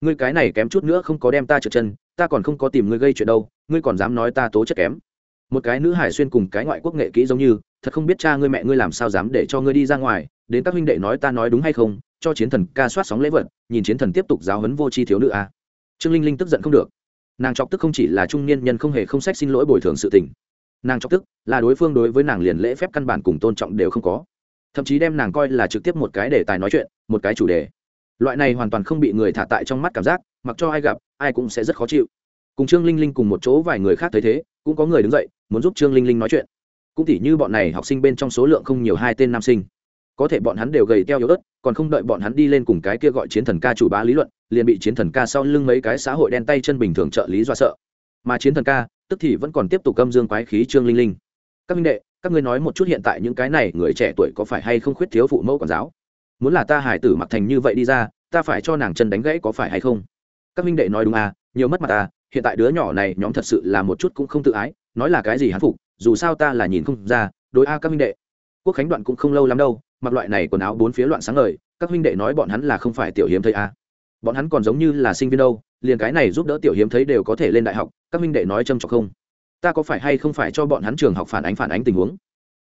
Ngươi cái này kém chút nữa không có đem ta trượt chân, ta còn không có tìm ngươi gây chuyện đâu, ngươi còn dám nói ta tố chất kém. Một cái nữ hải xuyên cùng cái ngoại quốc nghệ kỹ giống như, thật không biết cha ngươi mẹ ngươi làm sao dám để cho ngươi đi ra ngoài, đến các huynh đệ nói ta nói đúng hay không, cho chiến thần ca soát sóng lễ vật, nhìn chiến thần tiếp tục giáo huấn vô tri thiếu nữ a. À. trương linh linh tức giận không được. Nàng chọc tức không chỉ là trung niên nhân không hề không sách xin lỗi bồi thường sự tình. Nàng chọc tức là đối phương đối với nàng liền lễ phép căn bản cùng tôn trọng đều không có thậm chí đem nàng coi là trực tiếp một cái đề tài nói chuyện, một cái chủ đề. Loại này hoàn toàn không bị người thả tại trong mắt cảm giác, mặc cho ai gặp, ai cũng sẽ rất khó chịu. Cùng trương linh linh cùng một chỗ vài người khác thấy thế, cũng có người đứng dậy, muốn giúp trương linh linh nói chuyện. Cũng tỉ như bọn này học sinh bên trong số lượng không nhiều hai tên nam sinh. Có thể bọn hắn đều gầy teo yếu ớt, còn không đợi bọn hắn đi lên cùng cái kia gọi chiến thần ca chủ bá lý luận, liền bị chiến thần ca sau lưng mấy cái xã hội đen tay chân bình thường trợ lý do sợ. Mà chiến thần ca, tức thì vẫn còn tiếp tục câm dương quái khí trương linh linh. Các minh đệ các ngươi nói một chút hiện tại những cái này người trẻ tuổi có phải hay không khuyết thiếu phụ mẫu quản giáo? Muốn là ta hải tử mặc thành như vậy đi ra, ta phải cho nàng chân đánh gãy có phải hay không? Các minh đệ nói đúng à nhiều mất mặt à hiện tại đứa nhỏ này nhóm thật sự là một chút cũng không tự ái, nói là cái gì hắn phục, dù sao ta là nhìn không ra, đối a các minh đệ. Quốc khánh đoạn cũng không lâu lắm đâu, mặc loại này quần áo bốn phía loạn sáng lời các huynh đệ nói bọn hắn là không phải tiểu hiếm thấy a bọn hắn còn giống như là sinh viên đâu, liền cái này giúp đỡ tiểu hiếm thấy đều có thể lên đại học, các huynh đệ nói châm trọc không? Ta có phải hay không phải cho bọn hắn trường học phản ánh phản ánh tình huống?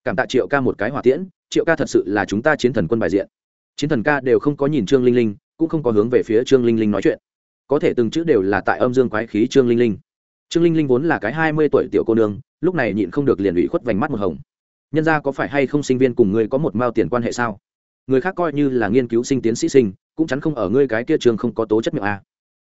Cảm tạ triệu ca một cái hỏa tiễn, triệu ca thật sự là chúng ta chiến thần quân bài diện. Chiến thần ca đều không có nhìn trương linh linh, cũng không có hướng về phía trương linh linh nói chuyện. Có thể từng chữ đều là tại âm dương quái khí trương linh linh. Trương linh linh vốn là cái hai mươi tuổi tiểu cô nương, lúc này nhịn không được liền ủy khuất vành mắt một hồng. Nhân ra có phải hay không sinh viên cùng ngươi có một mao tiền quan hệ sao? Người khác coi như là nghiên cứu sinh tiến sĩ sinh, cũng chắn không ở ngươi cái kia trường không có tố chất miệng a.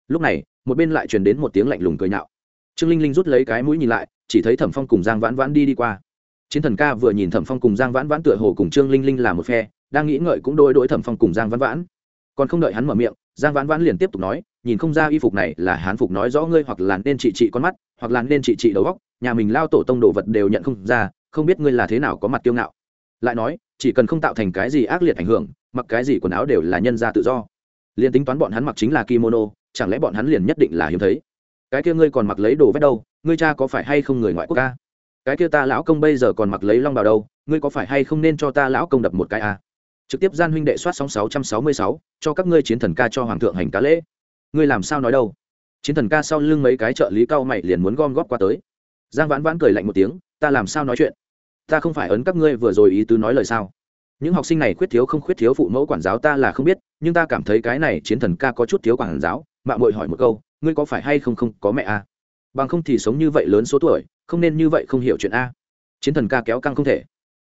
Lúc này, một bên lại truyền đến một tiếng lạnh lùng cười nhạo trương linh linh rút lấy cái mũi nhìn lại, chỉ thấy thẩm phong cùng giang vãn vãn đi đi qua. Chiến thần ca vừa nhìn thẩm phong cùng giang vãn vãn tựa hồ cùng trương linh linh là một phe, đang nghĩ ngợi cũng đôi đôi thẩm phong cùng giang vãn vãn. Còn không đợi hắn mở miệng, giang vãn vãn liền tiếp tục nói, nhìn không ra y phục này là hán phục nói rõ ngươi hoặc là nên trị trị con mắt, hoặc là nên trị trị đầu góc nhà mình lao tổ tông đồ vật đều nhận không ra, không biết ngươi là thế nào có mặt kiêu ngạo. Lại nói, chỉ cần không tạo thành cái gì ác liệt ảnh hưởng, mặc cái gì quần áo đều là nhân ra tự do. Liền tính toán bọn hắn mặc chính là kimono, chẳng lẽ bọn hắn liền nhất định là hiếm thấy? Cái kia ngươi còn mặc lấy đồ vét đâu, ngươi cha có phải hay không người ngoại quốc ca? Cái kia ta lão công bây giờ còn mặc lấy long bào đâu, ngươi có phải hay không nên cho ta lão công đập một cái à? trực tiếp gian huynh đệ soát sóng sáu trăm sáu mươi sáu, cho các ngươi chiến thần ca cho hoàng thượng hành cá lễ. Ngươi làm sao nói đâu? Chiến thần ca sau lưng mấy cái trợ lý cao mày liền muốn gom góp qua tới. Giang vãn vãn cười lạnh một tiếng, ta làm sao nói chuyện? Ta không phải ấn các ngươi vừa rồi ý tứ nói lời sao? Những học sinh này khuyết thiếu không khuyết thiếu phụ mẫu quản giáo ta là không biết, nhưng ta cảm thấy cái này chiến thần ca có chút thiếu quản giáo mạng mội hỏi một câu ngươi có phải hay không không có mẹ a à? bằng không thì sống như vậy lớn số tuổi, không nên như vậy không hiểu chuyện a. Chiến thần ca kéo căng không thể.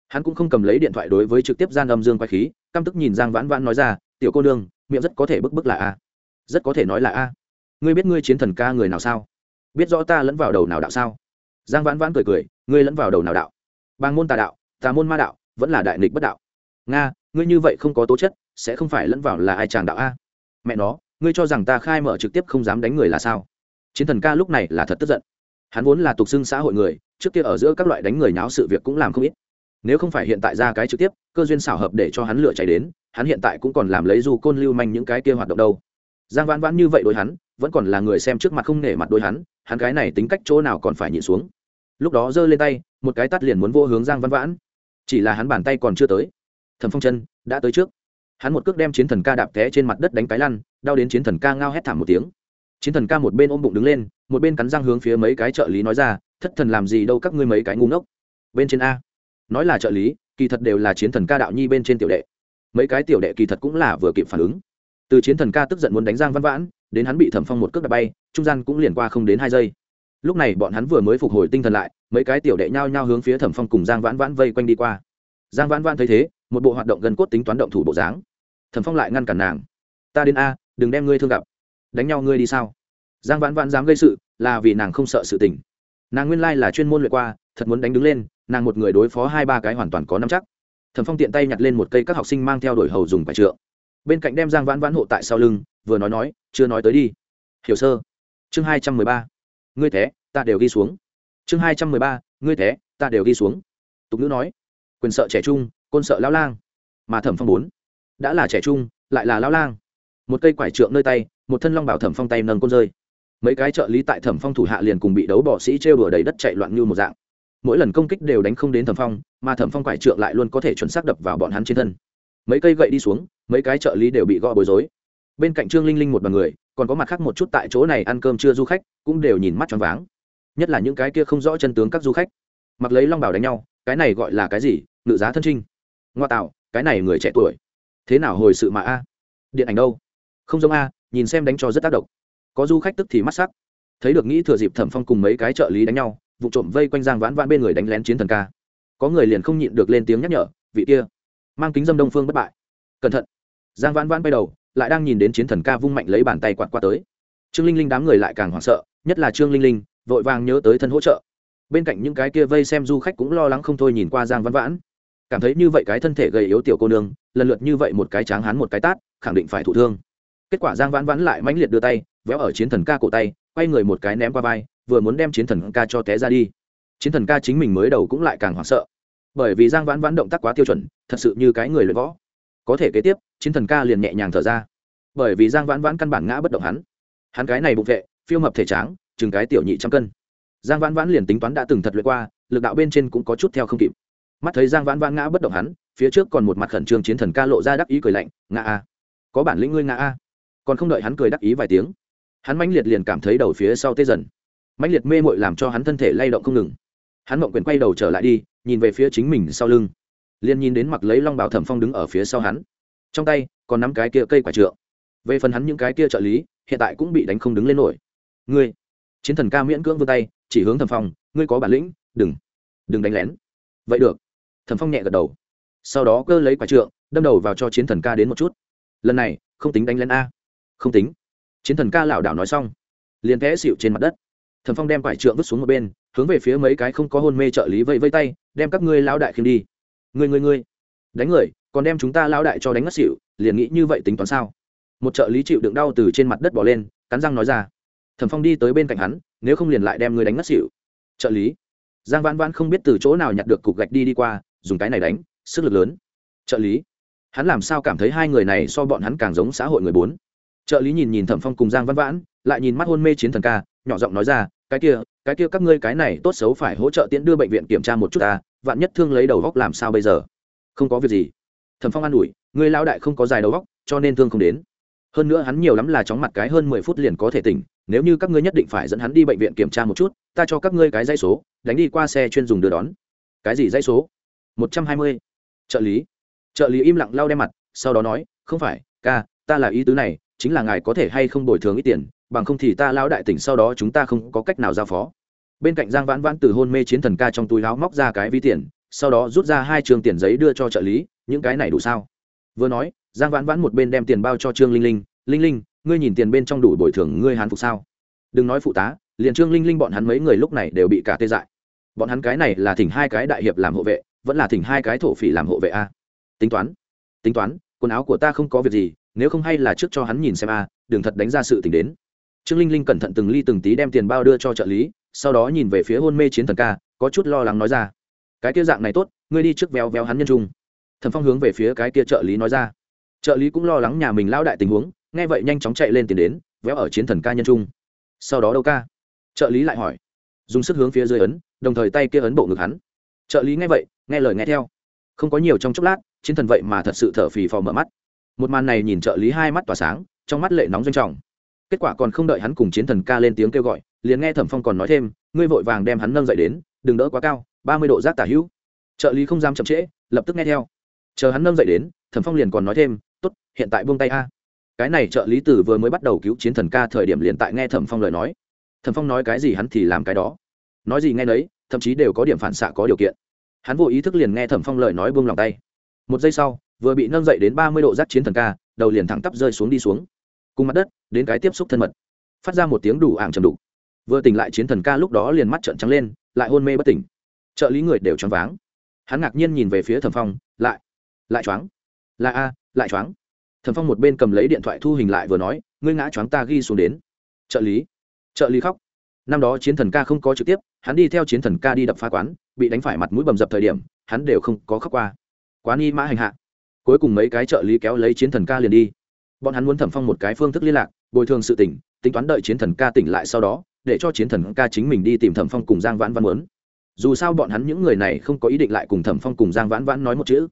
Hắn cũng không cầm lấy điện thoại đối với trực tiếp gian âm dương quay khí, căm tức nhìn giang vãn vãn nói ra, tiểu cô nương, miệng rất có thể bức bức là a. Rất có thể nói là a. Ngươi biết ngươi chiến thần ca người nào sao? Biết rõ ta lẫn vào đầu nào đạo sao? Giang vãn vãn cười cười, ngươi lẫn vào đầu nào đạo? Bang môn tà đạo, tà môn ma đạo, vẫn là đại nghịch bất đạo. Nga, ngươi như vậy không có tố chất, sẽ không phải lẫn vào là ai chàng đạo a? Mẹ nó ngươi cho rằng ta khai mở trực tiếp không dám đánh người là sao? Chiến thần ca lúc này là thật tức giận. Hắn vốn là tục xưng xã hội người, trước kia ở giữa các loại đánh người náo sự việc cũng làm không ít. Nếu không phải hiện tại ra cái trực tiếp, cơ duyên xảo hợp để cho hắn lựa chạy đến, hắn hiện tại cũng còn làm lấy du côn lưu manh những cái kia hoạt động đâu. Giang vãn vãn như vậy đối hắn, vẫn còn là người xem trước mặt không nể mặt đối hắn hắn cái này tính cách chỗ nào còn phải nhịn xuống. Lúc đó giơ lên tay, một cái tắt liền muốn vô hướng giang văn vãn. Chỉ là hắn bàn tay còn chưa tới. Thẩm phong chân đã tới trước. Hắn một cước đem chiến thần ca đạp té trên mặt đất đánh cái lăn đau đến chiến thần ca ngao hét thảm một tiếng. Chiến thần ca một bên ôm bụng đứng lên, một bên cắn răng hướng phía mấy cái trợ lý nói ra, thất thần làm gì đâu các ngươi mấy cái ngu ngốc. Bên trên a. Nói là trợ lý, kỳ thật đều là chiến thần ca đạo nhi bên trên tiểu đệ. Mấy cái tiểu đệ kỳ thật cũng là vừa kịp phản ứng. Từ chiến thần ca tức giận muốn đánh giang văn vãn, đến hắn bị thẩm phong một cước đạp bay, trung gian cũng liền qua không đến hai giây. Lúc này bọn hắn vừa mới phục hồi tinh thần lại, mấy cái tiểu đệ nhao nhao hướng phía thẩm phong cùng giang vãn vãn vây quanh đi qua. Giang vãn vãn thấy thế, một bộ hoạt động gần cốt tính toán động thủ bộ dáng. Thẩm phong lại ngăn cản nàng. Ta đến a đừng đem ngươi thương gặp. Đánh nhau ngươi đi sao? Giang vãn vãn dám gây sự, là vì nàng không sợ sự tình. Nàng nguyên lai là chuyên môn luyện qua, thật muốn đánh đứng lên, nàng một người đối phó hai ba cái hoàn toàn có năm chắc. Thẩm phong tiện tay nhặt lên một cây các học sinh mang theo đổi hầu dùng phải trượng. Bên cạnh đem giang vãn vãn hộ tại sau lưng, vừa nói nói, chưa nói tới đi. Hiểu sơ chương hai trăm mười ba. Ngươi thế, ta đều ghi xuống. Chương hai trăm mười ba. Ngươi thế, ta đều ghi xuống. Tục ngữ nói, quyền sợ trẻ trung, côn sợ lão lang. Mà thẩm phong bốn, đã là trẻ trung, lại là lão lang một cây quải trượng nơi tay, một thân long bảo thẩm phong tay nâng côn rơi. Mấy cái trợ lý tại thẩm phong thủ hạ liền cùng bị đấu bỏ sĩ trêu đùa đầy đất chạy loạn như một dạng. Mỗi lần công kích đều đánh không đến thẩm phong, mà thẩm phong quải trượng lại luôn có thể chuẩn xác đập vào bọn hắn trên thân. Mấy cây gậy đi xuống, mấy cái trợ lý đều bị gõ bối rối. Bên cạnh trương linh linh một b ằ n người, còn có mặt khác một chút tại chỗ này ăn cơm chưa du khách, cũng đều nhìn mắt choáng váng. Nhất là những cái kia không rõ chân tướng các du khách. Mặc lấy long bảo đánh nhau, cái này gọi là cái gì? Ngự giá thân trinh. Ngoa tạo, cái này người trẻ tuổi. Thế nào hồi sự mà a? Điện ảnh đâu? Không giống a, nhìn xem đánh cho rất tác động. Có du khách tức thì mắt sắc. Thấy được nghĩ thừa dịp thẩm phong cùng mấy cái trợ lý đánh nhau, vụ trộm vây quanh giang vãn vãn bên người đánh lén chiến thần ca. Có người liền không nhịn được lên tiếng nhắc nhở, vị kia, mang kính dâm đông phương bất bại. Cẩn thận. Giang vãn vãn bay đầu, lại đang nhìn đến chiến thần ca vung mạnh lấy bàn tay quạt qua tới. Trương linh linh đám người lại càng hoảng sợ, nhất là trương linh linh, vội vàng nhớ tới thân hỗ trợ. Bên cạnh những cái kia vây xem du khách cũng lo lắng không thôi nhìn qua giang vãn vãn. Cảm thấy như vậy cái thân thể gầy yếu tiểu cô nương, lần lượt như vậy một cái tráng hán một cái tát, khẳng định phải thụ thương kết quả giang vãn vãn lại mãnh liệt đưa tay, véo ở chiến thần ca cổ tay, quay người một cái ném qua vai, vừa muốn đem chiến thần ca cho té ra đi. Chiến thần ca chính mình mới đầu cũng lại càng hoảng sợ. Bởi vì giang vãn vãn động tác quá tiêu chuẩn, thật sự như cái người luyện võ. Có thể kế tiếp, chiến thần ca liền nhẹ nhàng thở ra. Bởi vì giang vãn vãn căn bản ngã bất động hắn. Hắn cái này bụng vệ, phiêu mập thể tráng, chừng cái tiểu nhị trăm cân. Giang vãn vãn liền tính toán đã từng thật luyện qua, lực đạo bên trên cũng có chút theo không kịp. Mắt thấy giang vãn vãn ngã bất động hắn, phía trước còn một mặt khẩn trương chiến thần ca lộ ra đắc ý cười lạnh, ngã a, có bản lĩnh ngươi ngã a còn không đợi hắn cười đắc ý vài tiếng, hắn mãnh liệt liền cảm thấy đầu phía sau tê dần. Mãnh liệt mê mội làm cho hắn thân thể lay động không ngừng. Hắn mộng quyền quay đầu trở lại đi, nhìn về phía chính mình sau lưng. Liền nhìn đến mặc lấy long bảo thẩm phong đứng ở phía sau hắn. Trong tay, còn nắm cái kia cây quả trượng. Về phần hắn những cái kia trợ lý, hiện tại cũng bị đánh không đứng lên nổi. Ngươi, chiến thần ca miễn cưỡng vươn tay, chỉ hướng thẩm phong, ngươi có bản lĩnh, đừng đừng đánh lén. Vậy được. Thẩm phong nhẹ gật đầu. Sau đó cơ lấy quả trượng, đâm đầu vào cho chiến thần ca đến một chút. Lần này, không tính đánh lén a không tính. Chiến thần ca lảo đảo nói xong, liền té xịu trên mặt đất. Thần phong đem quải trượng vứt xuống một bên, hướng về phía mấy cái không có hôn mê trợ lý vây vây tay, đem các ngươi lao đại khiêm đi. Người người người đánh người, còn đem chúng ta lao đại cho đánh ngất xịu liền nghĩ như vậy tính toán sao? Một trợ lý chịu đựng đau từ trên mặt đất bỏ lên, cắn răng nói ra. Thẩm phong đi tới bên cạnh hắn, nếu không liền lại đem người đánh ngất xịu trợ lý, giang vãn vãn không biết từ chỗ nào nhặt được cục gạch đi đi qua, dùng cái này đánh, sức lực lớn. Trợ lý, hắn làm sao cảm thấy hai người này so bọn hắn càng giống xã hội người bốn? Trợ lý nhìn nhìn thẩm phong cùng giang văn vãn, lại nhìn mắt hôn mê chiến thần ca, nhỏ giọng nói ra, cái kia cái kia các ngươi cái này tốt xấu phải hỗ trợ tiễn đưa bệnh viện kiểm tra một chút ta, vạn nhất thương lấy đầu góc làm sao bây giờ? Không có việc gì. Thẩm phong an ủi người lão đại không có dài đầu góc, cho nên thương không đến. Hơn nữa hắn nhiều lắm là chóng mặt cái hơn mười phút liền có thể tỉnh, nếu như các ngươi nhất định phải dẫn hắn đi bệnh viện kiểm tra một chút, ta cho các ngươi cái dây số, đánh đi qua xe chuyên dùng đưa đón. Cái gì dây số? Một trăm hai mươi. Trợ lý. Trợ lý im lặng lau đe mặt, sau đó nói, không phải, ca, ta là ý tứ này chính là ngài có thể hay không bồi thường ít tiền, bằng không thì ta lao đại tỉnh sau đó chúng ta không có cách nào giao phó. Bên cạnh giang vãn vãn từ hôn mê chiến thần ca trong túi láo móc ra cái ví tiền, sau đó rút ra hai trường tiền giấy đưa cho trợ lý, những cái này đủ sao? Vừa nói, giang vãn vãn một bên đem tiền bao cho trương linh linh linh linh, ngươi nhìn tiền bên trong đủ bồi thường ngươi hán phục sao? Đừng nói phụ tá, liền trương linh linh bọn hắn mấy người lúc này đều bị cả tê dại. Bọn hắn cái này là thỉnh hai cái đại hiệp làm hộ vệ, vẫn là thỉnh hai cái thổ phỉ làm hộ vệ a? Tính toán tính toán, quần áo của ta không có việc gì nếu không hay là trước cho hắn nhìn xem a, đừng thật đánh ra sự tình đến. Trương linh linh cẩn thận từng ly từng tí đem tiền bao đưa cho trợ lý, sau đó nhìn về phía hôn mê chiến thần ca, có chút lo lắng nói ra. Cái kia dạng này tốt, ngươi đi trước véo véo hắn nhân trung. Thần phong hướng về phía cái kia trợ lý nói ra. Trợ lý cũng lo lắng nhà mình lão đại tình huống, nghe vậy nhanh chóng chạy lên tiền đến, véo ở chiến thần ca nhân trung. Sau đó đâu ca? Trợ lý lại hỏi. Dùng sức hướng phía dưới ấn, đồng thời tay kia ấn bộ ngực hắn. Trợ lý nghe vậy, nghe lời nghe theo. Không có nhiều trong chốc lát, chiến thần vậy mà thật sự thở phì phò mở mắt một màn này nhìn trợ lý hai mắt tỏa sáng, trong mắt lệ nóng doanh trọng. Kết quả còn không đợi hắn cùng chiến thần ca lên tiếng kêu gọi, liền nghe thẩm phong còn nói thêm, ngươi vội vàng đem hắn nâng dậy đến, đừng đỡ quá cao, ba mươi độ giác tả hữu. Trợ lý không dám chậm trễ, lập tức nghe theo. Chờ hắn nâng dậy đến, thẩm phong liền còn nói thêm t ố t hiện tại buông tay a. Cái này trợ lý tử vừa mới bắt đầu cứu chiến thần ca thời điểm liền tại nghe thẩm phong lời nói. Thẩm phong nói cái gì hắn thì làm cái đó. Nói gì nghe đấy thậm chí đều có điểm phản xạ có điều kiện. Hắn vô ý thức liền nghe thẩm phong lời nói buông lòng tay. Một giây sau vừa bị nâng dậy đến ba mươi độ giác chiến thần ca, đầu liền thẳng tắp rơi xuống đi xuống. Cùng mặt đất, đến cái tiếp xúc thân mật. Phát ra một tiếng đủ ảng trầm đục. Vừa tỉnh lại chiến thần ca lúc đó liền mắt trợn trắng lên, lại hôn mê bất tỉnh. Trợ lý người đều choáng váng. Hắn ngạc nhiên nhìn về phía thẩm phong, lại lại choáng. Là a, lại choáng. Thẩm phong một bên cầm lấy điện thoại thu hình lại vừa nói, ngươi ngã choáng ta ghi xuống đến. Trợ lý trợ lý khóc. Năm đó chiến thần ca không có trực tiếp, hắn đi theo chiến thần ca đi đập phá quán, bị đánh phải mặt mũi bầm dập thời điểm, hắn đều không có khóc qua. Quá ni mã hành hạ cuối cùng mấy cái trợ lý kéo lấy chiến thần ca liền đi. Bọn hắn muốn thẩm phong một cái phương thức liên lạc, bồi thường sự tỉnh tính toán đợi chiến thần ca tỉnh lại sau đó, để cho chiến thần ca chính mình đi tìm thẩm phong cùng giang vãn vãn muốn. Dù sao bọn hắn những người này không có ý định lại cùng thẩm phong cùng giang vãn vãn nói một chữ.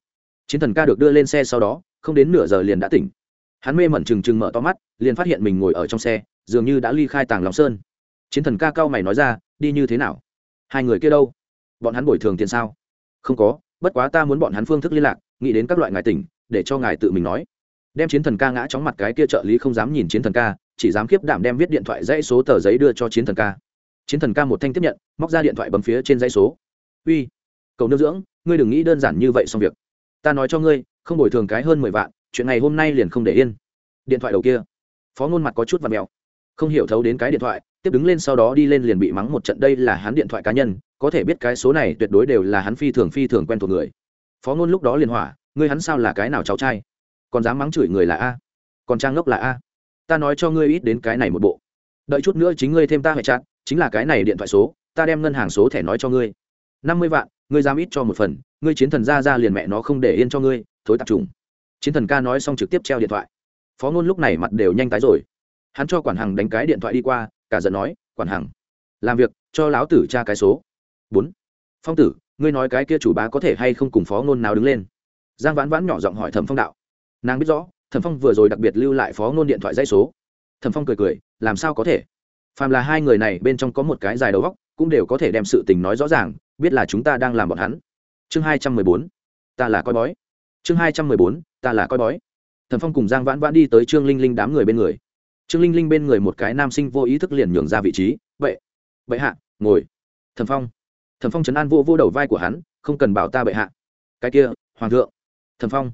Chiến thần ca được đưa lên xe sau đó, không đến nửa giờ liền đã tỉnh. Hắn mê mẩn trừng trừng mở to mắt, liền phát hiện mình ngồi ở trong xe, dường như đã ly khai tàng lòng sơn. Chiến thần ca cao mày nói ra, đi như thế nào? Hai người kia đâu? Bọn hắn bồi thường tiền sao? Không có, bất quá ta muốn bọn hắn phương thức liên lạc nghĩ đến các loại ngài tỉnh, để cho ngài tự mình nói. Đem chiến thần ca ngã chóng mặt cái kia trợ lý không dám nhìn chiến thần ca, chỉ dám kiếp đảm đem viết điện thoại dãy số tờ giấy đưa cho chiến thần ca. Chiến thần ca một thanh tiếp nhận, móc ra điện thoại bấm phía trên dãy số. Uy, cầu nước dưỡng, ngươi đừng nghĩ đơn giản như vậy xong việc. Ta nói cho ngươi, không bồi thường cái hơn mười vạn, chuyện này hôm nay liền không để yên. Điện thoại đầu kia. Phó ngôn mặt có chút và mèo. Không hiểu thấu đến cái điện thoại, tiếp đứng lên sau đó đi lên liền bị mắng một trận, đây là hắn điện thoại cá nhân, có thể biết cái số này tuyệt đối đều là hắn phi thường phi thường quen thuộc người phó ngôn lúc đó liền hỏa ngươi hắn sao là cái nào cháu trai? Còn dám mắng chửi người là a? Còn trang ngốc là a? Ta nói cho ngươi ít đến cái này một bộ. Đợi chút nữa chính ngươi thêm ta hệ chặn, chính là cái này điện thoại số ta đem ngân hàng số thẻ nói cho ngươi. Năm mươi vạn ngươi dám ít cho một phần ngươi chiến thần ra ra liền mẹ nó không để yên cho ngươi thối tạp trùng. Chiến thần ca nói xong trực tiếp treo điện thoại. Phó ngôn lúc này mặt đều nhanh tái rồi. Hắn cho quản hằng đánh cái điện thoại đi qua cả giận nói quản hằng làm việc cho lão tử tra cái số. Bốn. Phong tử ngươi nói cái kia chủ bá có thể hay không cùng phó ngôn nào đứng lên? Giang vãn vãn nhỏ giọng hỏi thẩm phong đạo. Nàng biết rõ, thẩm phong vừa rồi đặc biệt lưu lại phó ngôn điện thoại dây số. Thẩm phong cười cười, làm sao có thể? Phàm là hai người này bên trong có một cái dài đầu góc cũng đều có thể đem sự tình nói rõ ràng, biết là chúng ta đang làm bọn hắn. Chương hai trăm mười bốn, ta là coi bói. Chương hai trăm mười bốn, ta là coi bói. Thẩm phong cùng giang vãn vãn đi tới trương linh linh đám người bên người. Trương linh linh bên người một cái nam sinh vô ý thức liền nhường ra vị trí. Vậy bệ hạ, ngồi. Thẩm phong thẩm phong chấn an vô vô đầu vai của hắn, không cần bảo ta bệ hạ. Cái kia, hoàng thượng. Thẩm phong,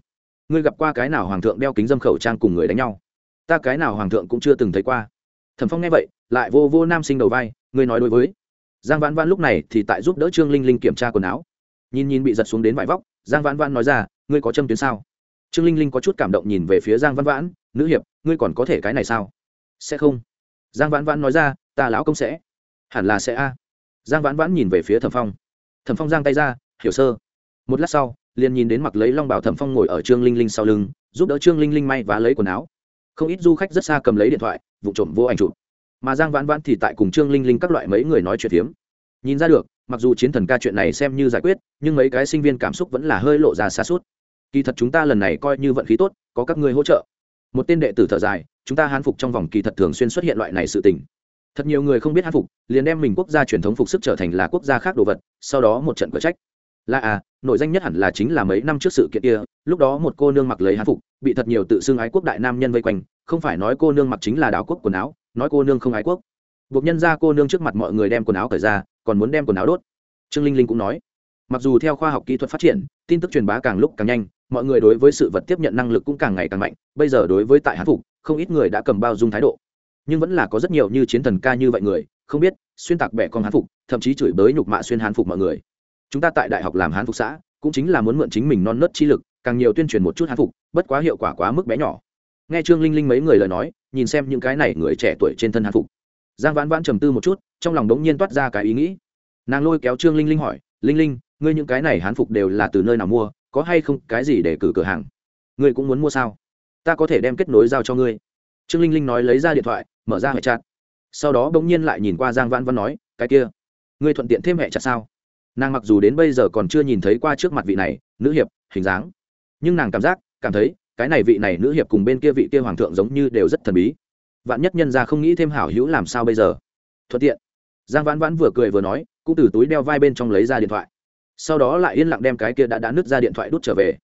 ngươi gặp qua cái nào hoàng thượng đeo kính dâm khẩu trang cùng người đánh nhau? Ta cái nào hoàng thượng cũng chưa từng thấy qua. Thẩm phong nghe vậy, lại vô vô nam sinh đầu vai, ngươi nói đối với. Giang vãn vãn lúc này thì tại giúp đỡ trương linh linh kiểm tra quần áo. Nhìn nhìn bị giật xuống đến vải vóc, giang vãn vãn nói ra, ngươi có châm tuyến sao? Trương linh linh có chút cảm động nhìn về phía giang vãn vãn, nữ hiệp, ngươi còn có thể cái này sao? Sẽ không. Giang vãn vãn nói ra, ta lão công sẽ. Hẳn là sẽ a giang vãn vãn nhìn về phía thẩm phong. Thẩm phong giang tay ra, hiểu sơ. Một lát sau, liền nhìn đến mặc lấy long bảo thẩm phong ngồi ở trương linh linh sau lưng, giúp đỡ trương linh linh may và lấy quần áo. Không ít du khách rất xa cầm lấy điện thoại, vụ trộm vô ảnh chụp. Mà giang vãn vãn thì tại cùng trương linh linh các loại mấy người nói chuyện phiếm. Nhìn ra được, mặc dù chiến thần ca chuyện này xem như giải quyết, nhưng mấy cái sinh viên cảm xúc vẫn là hơi lộ ra xa suốt. Kỳ thật chúng ta lần này coi như vận khí tốt, có các ngươi hỗ trợ. Một tên đệ tử thở dài, chúng ta hán phục trong vòng kỳ thật thường xuyên xuất hiện loại này sự tình thật nhiều người không biết hát phục, liền đem mình quốc gia truyền thống phục sức trở thành là quốc gia khác đồ vật, sau đó một trận cờ trách. Là à nội danh nhất hẳn là chính là mấy năm trước sự kiện kia, lúc đó một cô nương mặc lấy hán phục, bị thật nhiều tự xưng ái quốc đại nam nhân vây quanh, không phải nói cô nương mặc chính là đảo quốc quần áo, nói cô nương không ái quốc. Buộc nhân ra cô nương trước mặt mọi người đem quần áo cởi ra, còn muốn đem quần áo đốt. Trương linh linh cũng nói, mặc dù theo khoa học kỹ thuật phát triển, tin tức truyền bá càng lúc càng nhanh, mọi người đối với sự vật tiếp nhận năng lực cũng càng ngày càng mạnh, bây giờ đối với tại hán phục, không ít người đã cầm bao dung thái độ nhưng vẫn là có rất nhiều như chiến thần ca như vậy người, không biết, xuyên tạc bẻ con hán phục, thậm chí chửi bới nhục mạ xuyên hán phục mọi người. Chúng ta tại đại học làm hán phục xã, cũng chính là muốn mượn chính mình non nớt chi lực, càng nhiều tuyên truyền một chút hán phục, bất quá hiệu quả quá mức bé nhỏ. Nghe trương linh linh mấy người lời nói, nhìn xem những cái này người trẻ tuổi trên thân hán phục. Giang vãn vãn trầm tư một chút, trong lòng đống nhiên toát ra cái ý nghĩ. Nàng lôi kéo trương linh linh hỏi, linh linh, ngươi những cái này hán phục đều là từ nơi nào mua, có hay không cái gì để cử cửa hàng? Ngươi cũng muốn mua sao? Ta có thể đem kết nối giao cho ngươi trương linh linh nói lấy ra điện thoại, mở ra hệ chặt sau đó bỗng nhiên lại nhìn qua giang vãn vãn nói, cái kia, ngươi thuận tiện thêm hệ chặt sao? Nàng mặc dù đến bây giờ còn chưa nhìn thấy qua trước mặt vị này, nữ hiệp, hình dáng. Nhưng nàng cảm giác, cảm thấy, cái này vị này nữ hiệp cùng bên kia vị kia hoàng thượng giống như đều rất thần bí. Vạn nhất nhân ra không nghĩ thêm hảo hữu làm sao bây giờ? Thuận tiện. Giang vãn vãn vừa cười vừa nói, cũng từ túi đeo vai bên trong lấy ra điện thoại. Sau đó lại yên lặng đem cái kia đã đã nứt ra điện thoại đút trở về.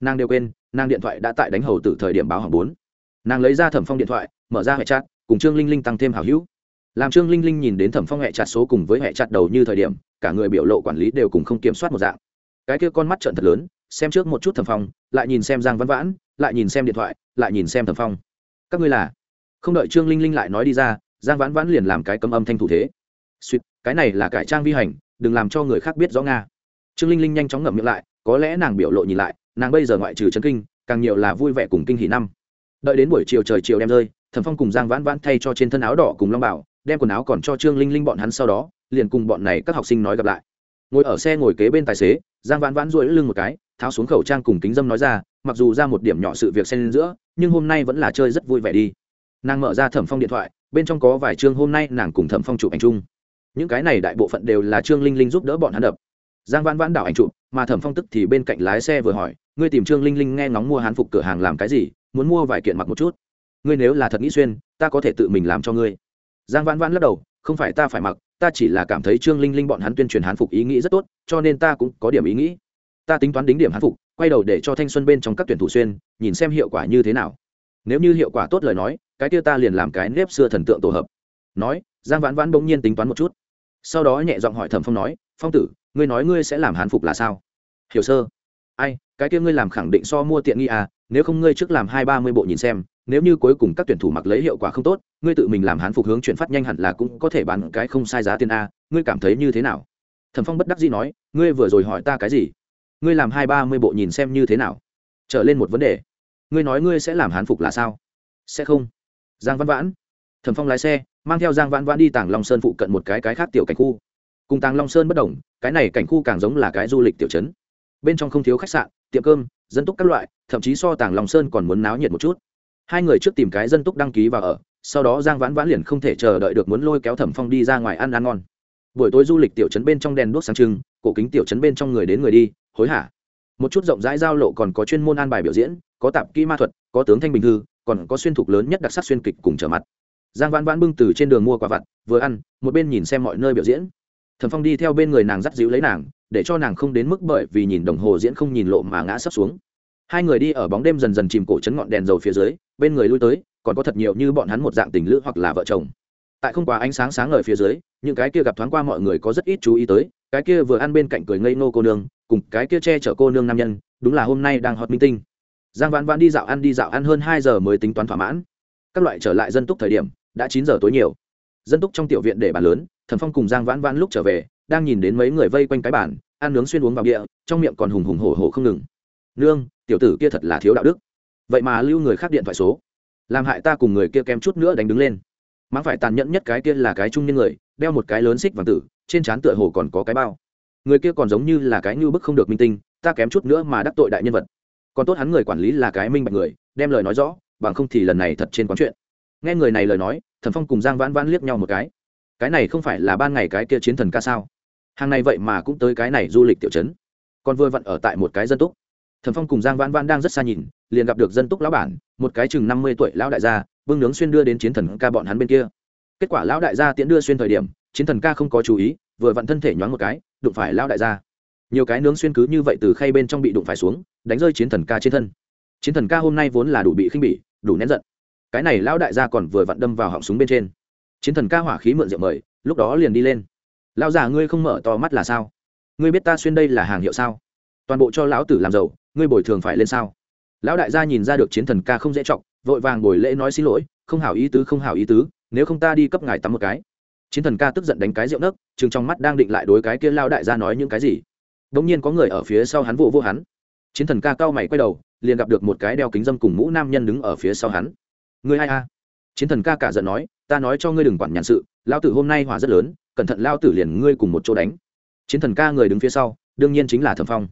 Nàng đều quên, nàng điện thoại đã tại đánh hầu từ thời điểm báo hỏng bốn nàng lấy ra thẩm phong điện thoại mở ra hệ chặt, cùng trương linh linh tăng thêm hảo hữu. Làm trương linh linh nhìn đến thẩm phong hệ chặt số cùng với hệ chặt đầu như thời điểm cả người biểu lộ quản lý đều cùng không kiểm soát một dạng. Cái kia con mắt trận thật lớn xem trước một chút thẩm phong lại nhìn xem giang văn vãn lại nhìn xem điện thoại lại nhìn xem thẩm phong. Các ngươi là? Không đợi trương linh linh lại nói đi ra giang vãn vãn liền làm cái cấm âm thanh thủ thế. Suýt cái này là cải trang vi hành đừng làm cho người khác biết rõ nga. Trương linh linh nhanh chóng ngậm miệng lại có lẽ nàng biểu lộ nhìn lại nàng bây giờ ngoại trừ chấn kinh càng nhiều là vui vẻ cùng kinh hỷ năm đợi đến buổi chiều trời chiều đem rơi, thẩm phong cùng giang vãn vãn thay cho trên thân áo đỏ cùng long bảo, đem quần áo còn cho trương linh linh bọn hắn sau đó, liền cùng bọn này các học sinh nói gặp lại. Ngồi ở xe ngồi kế bên tài xế, giang vãn vãn rỗi lưng một cái, tháo xuống khẩu trang cùng kính dâm nói ra, mặc dù ra một điểm nhỏ sự việc xen giữa, nhưng hôm nay vẫn là chơi rất vui vẻ đi. Nàng mở ra thẩm phong điện thoại, bên trong có vài chương hôm nay nàng cùng thẩm phong chụp ảnh chung. Những cái này đại bộ phận đều là trương linh linh giúp đỡ bọn hắn đập. Giang vãn vãn đảo ảnh chụp, mà thẩm phong tức thì bên cạnh lái xe vừa hỏi, ngươi tìm trương linh linh nghe ngóng mua hán phục cửa hàng làm cái gì? Muốn mua vài kiện mặc một chút. Ngươi nếu là thật nghĩ xuyên, ta có thể tự mình làm cho ngươi. Giang vãn vãn lắc đầu, không phải ta phải mặc, ta chỉ là cảm thấy trương linh linh bọn hắn tuyên truyền hán phục ý nghĩ rất tốt, cho nên ta cũng có điểm ý nghĩ. Ta tính toán đính điểm hán phục, quay đầu để cho thanh xuân bên trong các tuyển thủ xuyên, nhìn xem hiệu quả như thế nào. Nếu như hiệu quả tốt lời nói, cái kia ta liền làm cái nếp xưa thần tượng tổ hợp. Nói, giang vãn vãn bỗng nhiên tính toán một chút. Sau đó nhẹ giọng hỏi thẩm phong nói, phong tử, ngươi nói ngươi sẽ làm hán phục là sao? Hiểu sơ. Ai, cái kia ngươi làm khẳng định so mua tiện nghi à nếu không ngươi trước làm hai ba mươi bộ nhìn xem, nếu như cuối cùng các tuyển thủ mặc lấy hiệu quả không tốt, ngươi tự mình làm hán phục hướng chuyển phát nhanh hẳn là cũng có thể bán cái không sai giá tiền a, ngươi cảm thấy như thế nào? Thẩm phong bất đắc dĩ nói, ngươi vừa rồi hỏi ta cái gì? Ngươi làm hai ba mươi bộ nhìn xem như thế nào? Trở lên một vấn đề. Ngươi nói ngươi sẽ làm hán phục là sao? Sẽ không. Giang văn vãn. Thẩm phong lái xe, mang theo giang vãn vãn đi tàng long sơn phụ cận một cái cái khác tiểu cảnh khu. Cùng tàng long sơn bất đồng, cái này cảnh khu càng giống là cái du lịch tiểu trấn. bên trong không thiếu khách sạn, tiệm cơm dân túc các loại, thậm chí so tàng lòng sơn còn muốn náo nhiệt một chút. Hai người trước tìm cái dân túc đăng ký và ở, sau đó giang vãn vãn liền không thể chờ đợi được muốn lôi kéo thẩm phong đi ra ngoài ăn ăn ngon. Buổi tối du lịch tiểu trấn bên trong đèn đuốc sáng trưng, cổ kính tiểu trấn bên trong người đến người đi, hối hả. Một chút rộng rãi giao lộ còn có chuyên môn an bài biểu diễn, có tạp kỹ ma thuật, có tướng thanh bình thư, còn có xuyên thục lớn nhất đặc sắc xuyên kịch cùng trở mặt. Giang vãn vãn bưng từ trên đường mua quả vặt, vừa ăn, một bên nhìn xem mọi nơi biểu diễn. Thẩm phong đi theo bên người nàng dắt dịu lấy nàng để cho nàng không đến mức bởi vì nhìn đồng hồ diễn không nhìn lộ mà ngã sắp xuống. Hai người đi ở bóng đêm dần dần chìm cổ chấn ngọn đèn dầu phía dưới, bên người lui tới, còn có thật nhiều như bọn hắn một dạng tình lữ hoặc là vợ chồng. Tại không quá ánh sáng sáng ở phía dưới, những cái kia gặp thoáng qua mọi người có rất ít chú ý tới, cái kia vừa ăn bên cạnh cười ngây nô cô nương, cùng cái kia che chở cô nương nam nhân, đúng là hôm nay đang hot minh tinh. Giang vãn vãn đi dạo ăn đi dạo ăn hơn hai giờ mới tính toán thỏa mãn. Các loại trở lại dân túc thời điểm, đã chín giờ tối nhiều. Dân túc trong tiểu viện để bàn lớn thần phong cùng giang vãn vãn lúc trở về đang nhìn đến mấy người vây quanh cái bàn, ăn nướng xuyên uống vào địa, trong miệng còn hùng hùng hổ hổ không ngừng. Nương, tiểu tử kia thật là thiếu đạo đức. Vậy mà lưu người khác điện thoại số. Làm hại ta cùng người kia kém chút nữa đánh đứng lên. Mắng phải tàn nhẫn nhất cái kia là cái trung niên người, đeo một cái lớn xích vàng tử, trên trán tựa hồ còn có cái bao. Người kia còn giống như là cái như bức không được minh tinh, ta kém chút nữa mà đắc tội đại nhân vật. Còn tốt hắn người quản lý là cái minh bạch người, đem lời nói rõ, bằng không thì lần này thật trên quán chuyện. Nghe người này lời nói, thần phong cùng giang vãn vãn liếc nhau một cái. Cái này không phải là ban ngày cái kia chiến thần ca sao? Hàng này vậy mà cũng tới cái này du lịch tiểu trấn. Còn vừa vặn ở tại một cái dân túc. Thần phong cùng giang vãn vãn đang rất xa nhìn, liền gặp được dân túc lão bản, một cái chừng năm mươi tuổi lão đại gia vương nướng xuyên đưa đến chiến thần ca bọn hắn bên kia. Kết quả lão đại gia tiễn đưa xuyên thời điểm, chiến thần ca không có chú ý, vừa vặn thân thể nhoáng một cái, đụng phải lão đại gia. Nhiều cái nướng xuyên cứ như vậy từ khay bên trong bị đụng phải xuống, đánh rơi chiến thần ca trên thân. Chiến thần ca hôm nay vốn là đủ bị khinh bỉ, đủ nén giận. Cái này lão đại gia còn vừa vặn đâm vào họng súng bên trên. Chiến thần ca hỏa khí mượn rượu mời, lúc đó liền đi lên lão già ngươi không mở to mắt là sao? Ngươi biết ta xuyên đây là hàng hiệu sao? Toàn bộ cho lão tử làm giàu ngươi bồi thường phải lên sao? Lão đại gia nhìn ra được chiến thần ca không dễ trọng, vội vàng bồi lễ nói xin lỗi, không hảo ý tứ, không hảo ý tứ, nếu không ta đi cấp ngài tắm một cái. Chiến thần ca tức giận đánh cái rượu nấc, chừng trong mắt đang định lại đối cái kia lao đại gia nói những cái gì. Đ nhiên có người ở phía sau hắn vụ vô hắn. Chiến thần ca cao mày quay đầu, liền gặp được một cái đeo kính dâm cùng mũ nam nhân đứng ở phía sau hắn. Người ai a? Chiến thần ca cả giận nói, ta nói cho ngươi đừng quản nhàn sự lao tử hôm nay hỏa rất lớn cẩn thận lao tử liền ngươi cùng một chỗ đánh. Chiến thần ca người đứng phía sau, đương nhiên chính là thẩm phong.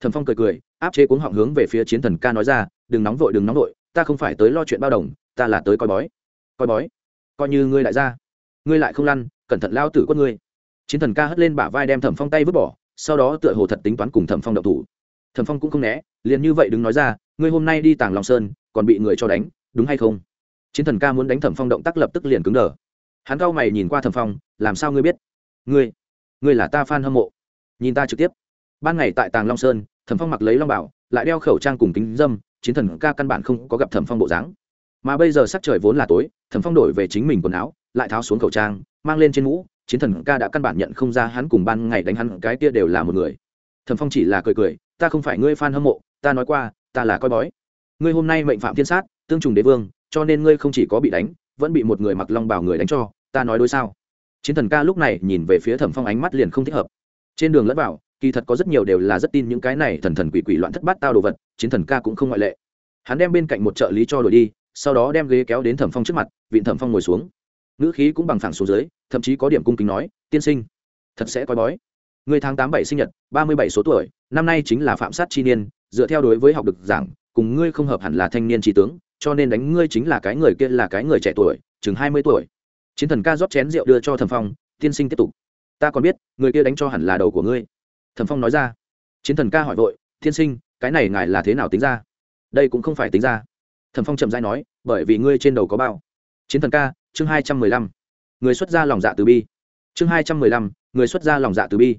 Thẩm phong cười cười, áp chế cuống họng hướng về phía chiến thần ca nói ra, đừng nóng vội, đừng nóng vội, ta không phải tới lo chuyện bao đồng, ta là tới coi bói. Coi bói? Coi như ngươi lại ra ngươi lại không lăn, cẩn thận lao tử quất ngươi. Chiến thần ca hất lên bả vai đem thẩm phong tay vứt bỏ, sau đó tựa hồ thật tính toán cùng thẩm phong đậu thủ. Thẩm phong cũng không né, liền như vậy đứng nói ra, ngươi hôm nay đi tàng lòng sơn, còn bị người cho đánh, đúng hay không? Chiến thần ca muốn đánh thẩm phong động tác lập tức liền cứng đờ hắn cau mày nhìn qua thẩm phong, làm sao ngươi biết? Ngươi ngươi là ta f a n hâm mộ. Nhìn ta trực tiếp. Ban ngày tại tàng long sơn, thẩm phong mặc lấy long bảo, lại đeo khẩu trang cùng kính dâm, chiến thần ca căn bản không có gặp thẩm phong bộ dáng. Mà bây giờ sắc trời vốn là tối, thẩm phong đổi về chính mình quần áo, lại tháo xuống khẩu trang, mang lên trên mũ, chiến thần ca đã căn bản nhận không ra hắn cùng ban ngày đánh hắn, cái kia đều là một người. Thẩm phong chỉ là cười cười, ta không phải ngươi fan a n hâm mộ, ta nói qua, ta là coi bói. Ngươi hôm nay mệnh phạm thiên sát, tương trùng đế vương, cho nên ngươi không chỉ có bị đánh, vẫn bị một người mặc long bảo người đánh cho ta nói đối sao? Chiến thần ca lúc này nhìn về phía thẩm phong ánh mắt liền không thích hợp. Trên đường lẫn vào, kỳ thật có rất nhiều đều là rất tin những cái này thần thần quỷ quỷ loạn thất bát tao đồ vật, chiến thần ca cũng không ngoại lệ. Hắn đem bên cạnh một trợ lý cho đổi đi, sau đó đem ghế kéo đến thẩm phong trước mặt, vịn thẩm phong ngồi xuống. Ngữ khí cũng bằng phẳng xuống dưới, thậm chí có điểm cung kính nói, tiên sinh, thật sẽ coi bói. Người tháng tám bảy sinh nhật, ba mươi bảy số tuổi, năm nay chính là phạm sát chi niên, dựa theo đối với học được giảng, cùng ngươi không hợp hẳn là thanh niên trí tướng, cho nên đánh ngươi chính là cái người kia là cái người trẻ tuổi, chừng hai mươi tuổi chiến thần ca rót chén rượu đưa cho thẩm phong, tiên sinh tiếp tục. Ta còn biết, người kia đánh cho hẳn là đầu của ngươi. Thẩm phong nói ra. Chiến thần ca hỏi vội, tiên sinh, cái này ngài là thế nào tính ra? Đây cũng không phải tính ra. Thẩm phong chậm dai nói, bởi vì ngươi trên đầu có bao. Chiến thần ca, chương hai trăm mười lăm. Người xuất ra lòng dạ từ bi. Chương hai trăm mười lăm, người xuất ra lòng dạ từ bi.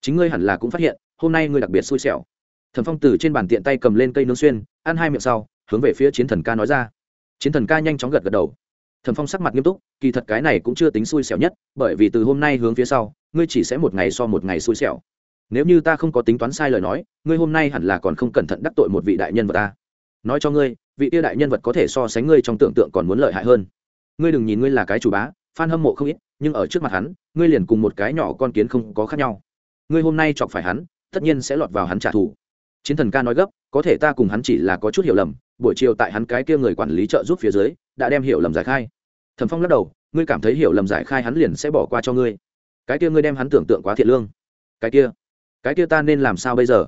Chính ngươi hẳn là cũng phát hiện, hôm nay ngươi đặc biệt xui xẻo. Thẩm phong từ trên bàn tiện tay cầm lên cây nướng xuyên, ăn hai miệng sau, hướng về phía chiến thần ca nói ra. Chiến thần ca nhanh chóng gật gật đầu thẩm phong sắc mặt nghiêm túc, kỳ thật cái này cũng chưa tính xui xẻo nhất, bởi vì từ hôm nay hướng phía sau, ngươi chỉ sẽ một ngày so một ngày xui xẻo. Nếu như ta không có tính toán sai lời nói, ngươi hôm nay hẳn là còn không cẩn thận đắc tội một vị đại nhân vật ta. Nói cho ngươi, vị tiêu đại nhân vật có thể so sánh ngươi trong tưởng tượng còn muốn lợi hại hơn. Ngươi đừng nhìn ngươi là cái chủ bá f hâm mộ không ít, nhưng ở trước mặt hắn, ngươi liền cùng một cái nhỏ con kiến không có khác nhau. Ngươi hôm nay chọc phải hắn, tất nhiên sẽ lọt vào hắn trả thù. Chiến thần ca nói gấp, có thể ta cùng hắn chỉ là có chút hiểu lầm buổi chiều tại hắn cái kia người quản lý trợ giúp phía dưới, đã đem hiểu lầm giải khai. Thẩm phong lắc đầu, ngươi cảm thấy hiểu lầm giải khai hắn liền sẽ bỏ qua cho ngươi. Cái kia ngươi đem hắn tưởng tượng quá thiện lương. Cái kia cái kia ta nên làm sao bây giờ?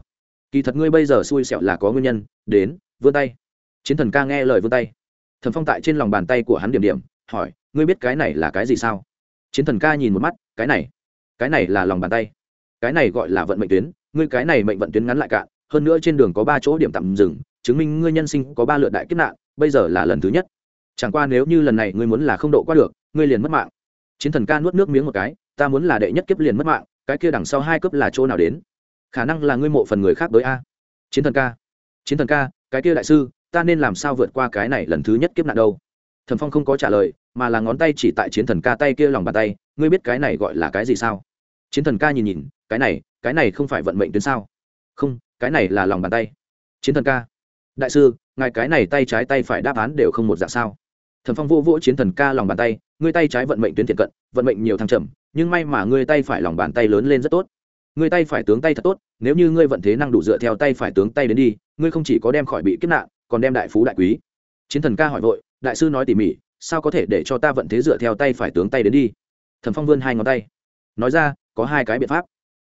Kỳ thật ngươi bây giờ xui xẹo là có nguyên nhân, đến, vươn tay. Chiến thần ca nghe lời vươn tay. Thẩm phong tại trên lòng bàn tay của hắn điểm điểm, hỏi, ngươi biết cái này là cái gì sao? Chiến thần ca nhìn một mắt, cái này cái này là lòng bàn tay. Cái này gọi là vận mệnh tuyến. Ngươi cái này mệnh vận tuyến ngắn lại cạn, hơn nữa trên đường có ba chỗ điểm tạm dừng chứng minh ngươi nhân sinh có ba lượt đại kiếp nạn, bây giờ là lần thứ nhất. Chẳng qua nếu như lần này ngươi muốn là không độ qua được, ngươi liền mất mạng. Chiến thần ca nuốt nước miếng một cái, ta muốn là đệ nhất kiếp liền mất mạng, cái kia đằng sau hai cấp là chỗ nào đến? Khả năng là ngươi mộ phần người khác đối a. Chiến thần ca. Chiến thần ca, cái kia đại sư, ta nên làm sao vượt qua cái này lần thứ nhất kiếp nạn đâu? Thần phong không có trả lời, mà là ngón tay chỉ tại chiến thần ca tay kia lòng bàn tay, ngươi biết cái này gọi là cái gì sao? Chiến thần ca nhìn nhìn, cái này cái này không phải vận mệnh tuyến sao? Không, cái này là lòng bàn tay. Chiến thần ca đại sư, ngài cái này tay trái tay phải đáp án đều không một dạng sao? Thần phong vô vỗ chiến thần ca lòng bàn tay, ngươi tay trái vận mệnh tuyến thiện cận, vận mệnh nhiều thăng trầm, nhưng may mà ngươi tay phải lòng bàn tay lớn lên rất tốt. Ngươi tay phải tướng tay thật tốt, nếu như ngươi vận thế năng đủ dựa theo tay phải tướng tay đến đi, ngươi không chỉ có đem khỏi bị kiếp nạn, còn đem đại phú đại quý. Chiến thần ca hỏi vội, đại sư nói tỉ mỉ, sao có thể để cho ta vận thế dựa theo tay phải tướng tay đến đi? Thần phong vươn hai ngón tay. Nói ra, có hai cái biện pháp.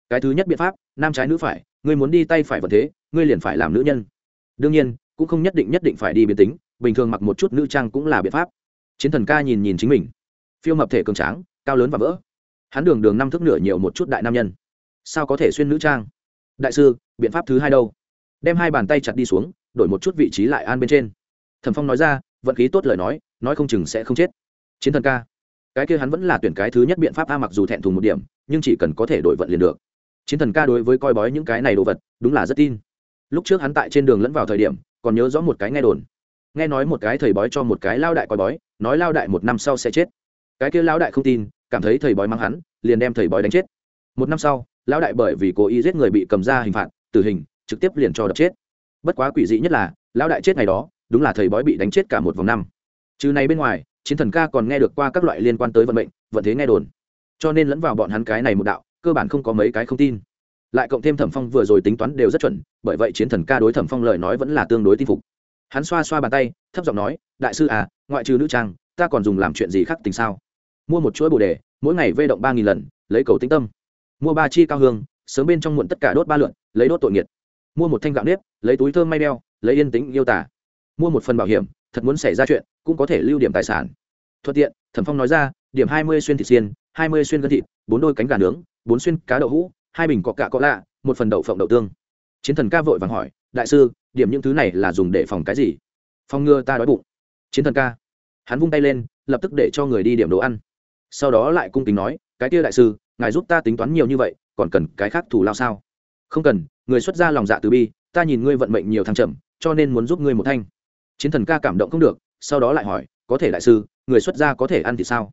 Cái thứ nhất biện pháp, nam trái nữ phải, ngươi muốn đi tay phải vận thế, ngươi liền phải làm nữ nhân đương nhiên, cũng không nhất định nhất định phải đi biến tính, bình thường mặc một chút nữ trang cũng là biện pháp. Chiến thần ca nhìn nhìn chính mình. Phiêu mập thể cường tráng, cao lớn và vỡ. Hắn đường đường năm thước nửa nhiều một chút đại nam nhân. Sao có thể xuyên nữ trang? Đại sư, biện pháp thứ hai đâu? Đem hai bàn tay chặt đi xuống, đổi một chút vị trí lại an bên trên. Thẩm phong nói ra, vận khí tốt lời nói nói không chừng sẽ không chết. Chiến thần ca. Cái kia hắn vẫn là tuyển cái thứ nhất biện pháp a mặc dù thẹn thùng một điểm, nhưng chỉ cần có thể đổi vận liền được. Chiến thần ca đối với coi bói những cái này đồ vật, đúng là rất tin lúc trước hắn tại trên đường lẫn vào thời điểm, còn nhớ rõ một cái nghe đồn. Nghe nói một cái thầy bói cho một cái lao đại coi bói, nói lao đại một năm sau sẽ chết. Cái kia lao đại không tin, cảm thấy thầy bói mang hắn, liền đem thầy bói đánh chết. Một năm sau, lao đại bởi vì cố ý giết người bị cầm ra hình phạt, tử hình, trực tiếp liền cho đập chết. Bất quá quỷ dị nhất là, lao đại chết ngày đó, đúng là thầy bói bị đánh chết cả một vòng năm. Trừ này bên ngoài, chiến thần ca còn nghe được qua các loại liên quan tới vận mệnh, vận thế nghe đồn. Cho nên lẫn vào bọn hắn cái này một đạo, cơ bản không có mấy cái không tin lại cộng thêm thẩm phong vừa rồi tính toán đều rất chuẩn, bởi vậy chiến thần ca đối thẩm phong lời nói vẫn là tương đối tin phục. Hắn xoa xoa bàn tay, thấp giọng nói, đại sư à ngoại trừ nữ trang, ta còn dùng làm chuyện gì khác tình sao? Mua một chuỗi bồ đề, mỗi ngày vê động ba nghìn lần, lấy cầu tĩnh tâm. Mua ba chi cao hương, sớm bên trong muộn tất cả đốt ba lượn, lấy đốt tội nghiệt. Mua một thanh gạo nếp, lấy túi thơm may đeo, lấy yên tĩnh yêu tả. Mua một phần bảo hiểm, thật muốn xảy ra chuyện, cũng có thể lưu điểm tài sản. Thuận tiện, thẩm phong nói ra, điểm hai mươi xuyên thịt xiên, hai mươi xuyên gân thịt, bốn đôi cánh gà nướng, bốn xuyên cá đậu hũ hai bình cọ cạ cọ lạ, một phần đậu phộng đậu tương. Chiến thần ca vội vàng hỏi, đại sư, điểm những thứ này là dùng để phòng cái gì? Phòng ngừa ta đói bụng. Chiến thần ca, hắn vung tay lên, lập tức để cho người đi điểm đồ ăn. Sau đó lại cung kính nói, cái kia đại sư, ngài giúp ta tính toán nhiều như vậy, còn cần cái khác thủ lao sao? Không cần, người xuất ra lòng dạ từ bi, ta nhìn ngươi vận mệnh nhiều thăng trầm, cho nên muốn giúp ngươi một thanh. Chiến thần ca cảm động không được, sau đó lại hỏi, có thể đại sư, người xuất gia có thể ăn thì sao?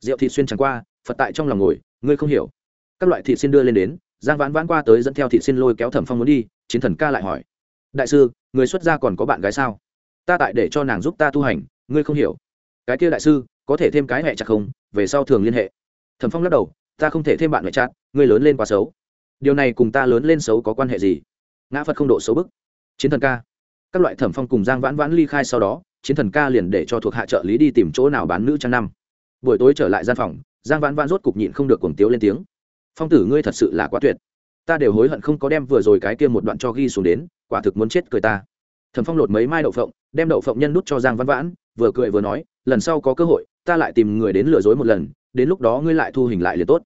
Rượu thịt xuyên chẳng qua, phật tại trong lòng ngồi, ngươi không hiểu. Các loại thịt xin đưa lên đến giang vãn vãn qua tới dẫn theo thị xin lôi kéo thẩm phong muốn đi, chiến thần ca lại hỏi. Đại sư, người xuất gia còn có bạn gái sao? Ta tại để cho nàng giúp ta tu hành, ngươi không hiểu. Cái kia đại sư, có thể thêm cái hệ chặt không? Về sau thường liên hệ. Thẩm phong lắc đầu, ta không thể thêm bạn hệ chặt ngươi lớn lên quá xấu. Điều này cùng ta lớn lên xấu có quan hệ gì? Ngã phật không độ xấu bức. Chiến thần ca. Các loại thẩm phong cùng giang vãn vãn ly khai sau đó, chiến thần ca liền để cho thuộc hạ trợ lý đi tìm chỗ nào bán nữ trang năm. Buổi tối trở lại gian phòng, giang vãn vãn rốt cục nhịn không được cuồng tiếu lên tiếng phong tử ngươi thật sự là quá tuyệt. Ta đều hối hận không có đem vừa rồi cái kia một đoạn cho ghi xuống đến, quả thực muốn chết cười ta. Thẩm phong lột mấy mai đậu phộng, đem đậu phộng nhân nút cho giang Văn vãn, vừa cười vừa nói, lần sau có cơ hội, ta lại tìm người đến lừa dối một lần, đến lúc đó ngươi lại thu hình lại liền tốt.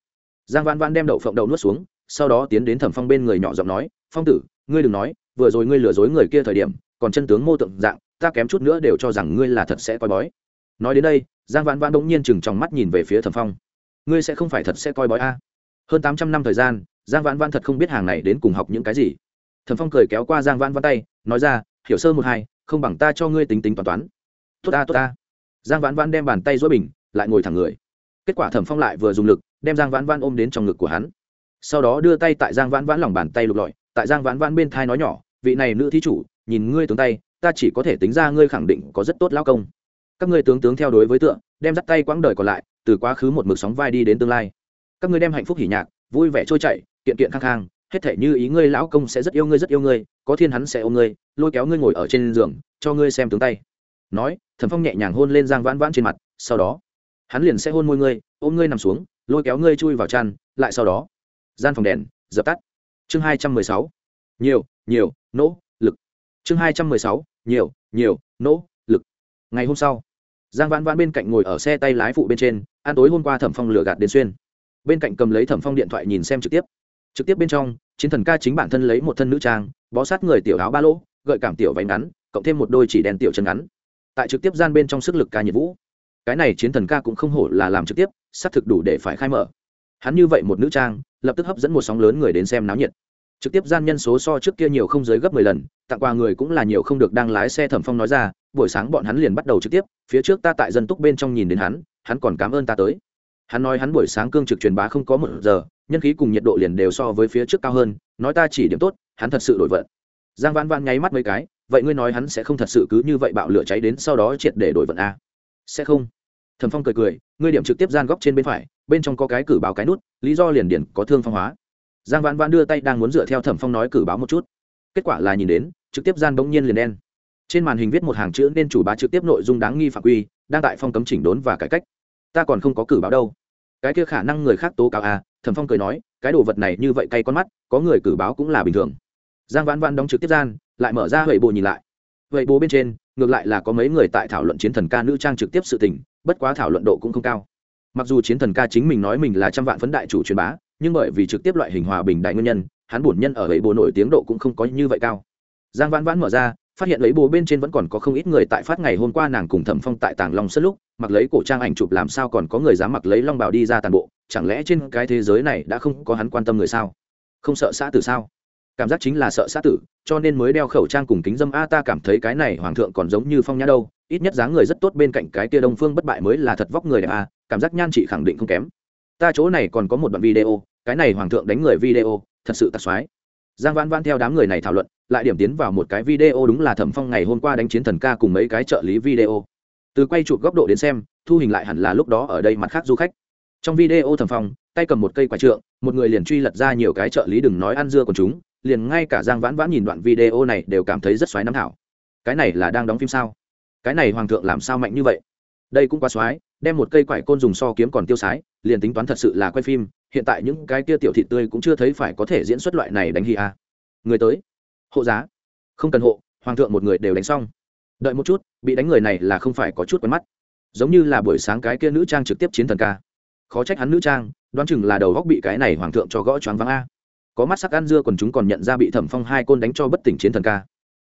Giang Văn vãn đem đậu phộng đậu nuốt xuống, sau đó tiến đến thẩm phong bên người nhỏ giọng nói, phong tử, ngươi đừng nói, vừa rồi ngươi lừa dối người kia thời điểm, còn chân tướng mô tượng dạng, ta kém chút nữa đều cho rằng ngươi là thật sẽ coi bói. Nói đến đây, giang vãn vãn đ ỗ n g nhiên chừng trong mắt nhìn về phía thẩm phong. Ngươi sẽ không phải thật sẽ coi bói a? Hơn tám trăm năm thời gian, giang vãn vãn thật không biết hàng này đến cùng học những cái gì. Thẩm phong cười kéo qua giang vãn vãn tay, nói ra, hiểu sơ một hai, không bằng ta cho ngươi tính tính toán toán. Tốt ta tốt ta. Giang vãn vãn đem bàn tay dối bình, lại ngồi thẳng người. Kết quả thẩm phong lại vừa dùng lực, đem giang vãn vãn ôm đến trong ngực của hắn. Sau đó đưa tay tại giang vãn vãn lòng bàn tay lục lọi, tại giang vãn vãn bên thai nói nhỏ, vị này nữ thí chủ, nhìn ngươi tướng tay, ta chỉ có thể tính ra ngươi khẳng định có rất tốt lao công. Các ngươi tướng tướng theo đối với tựa, đem dắt tay quãng đời còn lại, từ quá khứ một mực sóng vai đi đến tương lai các ngươi đem hạnh phúc hỉ nhạc, vui vẻ trôi chảy, kiện kiện khang khang, hết thể như ý ngươi lão công sẽ rất yêu ngươi, rất yêu ngươi, có thiên hắn sẽ ôm ngươi, lôi kéo ngươi ngồi ở trên giường, cho ngươi xem tướng tay. Nói, thần phong nhẹ nhàng hôn lên giang vãn vãn trên mặt, sau đó, hắn liền sẽ hôn môi ngươi, ôm ngươi nằm xuống, lôi kéo ngươi chui vào chăn, lại sau đó, gian phòng đèn, dập tắt. Chương hai trăm mười sáu. Nhiều nhiều, nỗ, lực. Chương hai trăm mười sáu. Nhiều nhiều, nỗ, lực. Ngày hôm sau, giang vãn vãn bên cạnh ngồi ở xe tay lái phụ bên trên, ăn tối hôm qua thẩm phong lửa gạt đến xuyên bên cạnh cầm lấy thẩm phong điện thoại nhìn xem trực tiếp. Trực tiếp bên trong, chiến thần ca chính bản thân lấy một thân nữ trang, bó sát người tiểu áo ba lỗ, gợi cảm tiểu váy ngắn, cộng thêm một đôi chỉ đèn tiểu chân ngắn. Tại trực tiếp gian bên trong sức lực ca nhiệt vũ. Cái này chiến thần ca cũng không hổ là làm trực tiếp, xác thực đủ để phải khai mở. Hắn như vậy một nữ trang, lập tức hấp dẫn một sóng lớn người đến xem náo nhiệt. Trực tiếp gian nhân số so trước kia nhiều không dưới gấp mười lần, tặng quà người cũng là nhiều không được đang lái xe thẩm phong nói ra, buổi sáng bọn hắn liền bắt đầu trực tiếp, phía trước ta tại dân túc bên trong nhìn đến hắn hắn còn cảm ơn ta tới hắn nói hắn buổi sáng cương trực truyền bá không có một giờ, nhân khí cùng nhiệt độ liền đều so với phía trước cao hơn, nói ta chỉ điểm tốt, hắn thật sự đổi vận. Giang vãn vãn nháy mắt mấy cái, vậy ngươi nói hắn sẽ không thật sự cứ như vậy bạo lửa cháy đến sau đó triệt để đổi vận a sẽ không. Thẩm phong cười cười, ngươi điểm trực tiếp gian góc trên bên phải, bên trong có cái cử báo cái nút, lý do liền điển có thương phong hóa. Giang vãn vãn đưa tay đang muốn dựa theo thẩm phong nói cử báo một chút. Kết quả là nhìn đến, trực tiếp gian bỗng nhiên liền đen. Trên màn hình viết một hàng chữ nên chủ bá trực tiếp nội dung đáng nghi phạm quy, đang tại phong cấm chỉnh đốn và cải cách. Ta còn không có cử báo đâu cái kia khả năng người khác tố cáo à thẩm phong cười nói, cái đồ vật này như vậy cay con mắt, có người cử báo cũng là bình thường. Giang vãn vãn đóng trực tiếp gian, lại mở ra huệ bộ nhìn lại. Huệ bộ bên trên, ngược lại là có mấy người tại thảo luận chiến thần ca nữ trang trực tiếp sự tình, bất quá thảo luận độ cũng không cao. Mặc dù chiến thần ca chính mình nói mình là trăm vạn phấn đại chủ truyền bá, nhưng bởi vì trực tiếp loại hình hòa bình đại nguyên nhân, hắn bổn nhân ở ấy bộ nổi tiếng độ cũng không có như vậy cao. Giang vãn vãn mở ra phát hiện lấy bố bên trên vẫn còn có không ít người tại phát ngày hôm qua nàng cùng thẩm phong tại tàng long sân lúc, mặc lấy cổ trang ảnh chụp làm sao còn có người dám mặc lấy long bảo đi ra toàn bộ, chẳng lẽ trên cái thế giới này đã không có hắn quan tâm người sao? Không sợ xã tử sao? Cảm giác chính là sợ xã tử, cho nên mới đeo khẩu trang cùng kính dâm. A, ta cảm thấy cái này hoàng thượng còn giống như phong nhã đâu, ít nhất dáng người rất tốt, bên cạnh cái kia đông phương bất bại mới là thật vóc người đẹp. A, cảm giác nhan chị khẳng định không kém. Ta chỗ này còn có một đoạn video, cái này hoàng thượng đánh người video, thật sự tạc xoái. Giang vãn vãn theo đám người này thảo luận lại điểm tiến vào một cái video đúng là thẩm phong ngày hôm qua đánh chiến thần ca cùng mấy cái trợ lý video. Từ quay chụp góc độ đến xem, thu hình lại hẳn là lúc đó ở đây mặt khác du khách. Trong video thẩm phong, tay cầm một cây quả trượng, một người liền truy lật ra nhiều cái trợ lý đừng nói ăn dưa của chúng, liền ngay cả giang vãn vãn nhìn đoạn video này đều cảm thấy rất xoáy nắm thảo. Cái này là đang đóng phim sao? Cái này hoàng thượng làm sao mạnh như vậy? Đây cũng quá xoáy đem một cây quải côn dùng so kiếm còn tiêu sái, liền tính toán thật sự là quay phim, hiện tại những cái kia tiểu thị tươi cũng chưa thấy phải có thể diễn xuất loại này đánh hi a. Người tới hộ giá. Không cần hộ, hoàng thượng một người đều đánh xong. Đợi một chút, bị đánh người này là không phải có chút quen mắt. Giống như là buổi sáng cái kia nữ trang trực tiếp chiến thần ca. Khó trách hắn nữ trang, đoán chừng là đầu góc bị cái này hoàng thượng cho gõ choáng vắng a. Có mắt sắc ăn dưa còn chúng còn nhận ra bị thẩm phong hai côn đánh cho bất tỉnh chiến thần ca.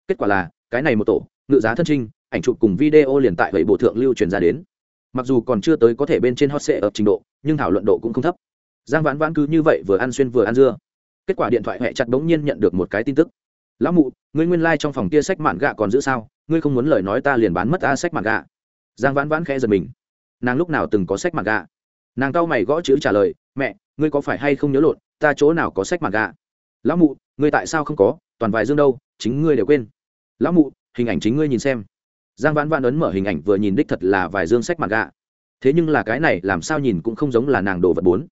Kết quả là, cái này một tổ, ngự giá thân trinh, ảnh chụp cùng video liền tại vậy bộ thượng lưu truyền ra đến. Mặc dù còn chưa tới có thể bên trên hot sệ ở trình độ, nhưng thảo luận độ cũng không thấp. Giang vãn vãn cứ như vậy vừa ăn xuyên vừa ăn dưa. Kết quả điện thoại hẹ chặt bỗng nhiên nhận được một cái tin tức lão mụ, ngươi nguyên lai、like、trong phòng kia sách mạn gạ còn giữ sao? Ngươi không muốn lời nói ta liền bán mất ta sách mạn gạ. Giang vãn vãn khẽ giật mình. Nàng lúc nào từng có sách mạn gạ? Nàng cau mày gõ chữ trả lời, mẹ, ngươi có phải hay không nhớ lộn, ta chỗ nào có sách mạn gạ? Lão mụ, ngươi tại sao không có? Toàn vài dương đâu, chính ngươi đều quên. Lão mụ, hình ảnh chính ngươi nhìn xem. Giang vãn vãn ấn mở hình ảnh vừa nhìn đích thật là vài dương sách mạn gạ. Thế nhưng là cái này làm sao nhìn cũng không giống là nàng đồ vật bốn.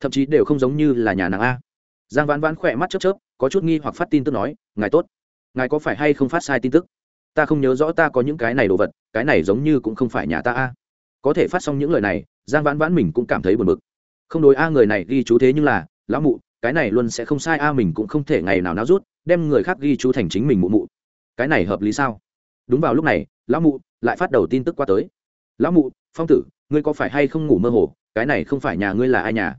Thậm chí đều không giống như là nhà nàng a giang vãn vãn khỏe mắt chớp chớp, có chút nghi hoặc phát tin tức nói, ngài tốt. Ngài có phải hay không phát sai tin tức? Ta không nhớ rõ ta có những cái này đồ vật, cái này giống như cũng không phải nhà ta a. Có thể phát xong những lời này, giang vãn vãn mình cũng cảm thấy buồn bực. Không đối a, người này ghi chú thế nhưng là, lão mụ, cái này luôn sẽ không sai a, mình cũng không thể ngày nào náo rút, đem người khác ghi chú thành chính mình mụ mụ. Cái này hợp lý sao? Đúng vào lúc này, lão mụ lại phát đầu tin tức qua tới. Lão mụ, phong tử, ngươi có phải hay không ngủ mơ hồ? Cái này không phải nhà ngươi là ai nhà?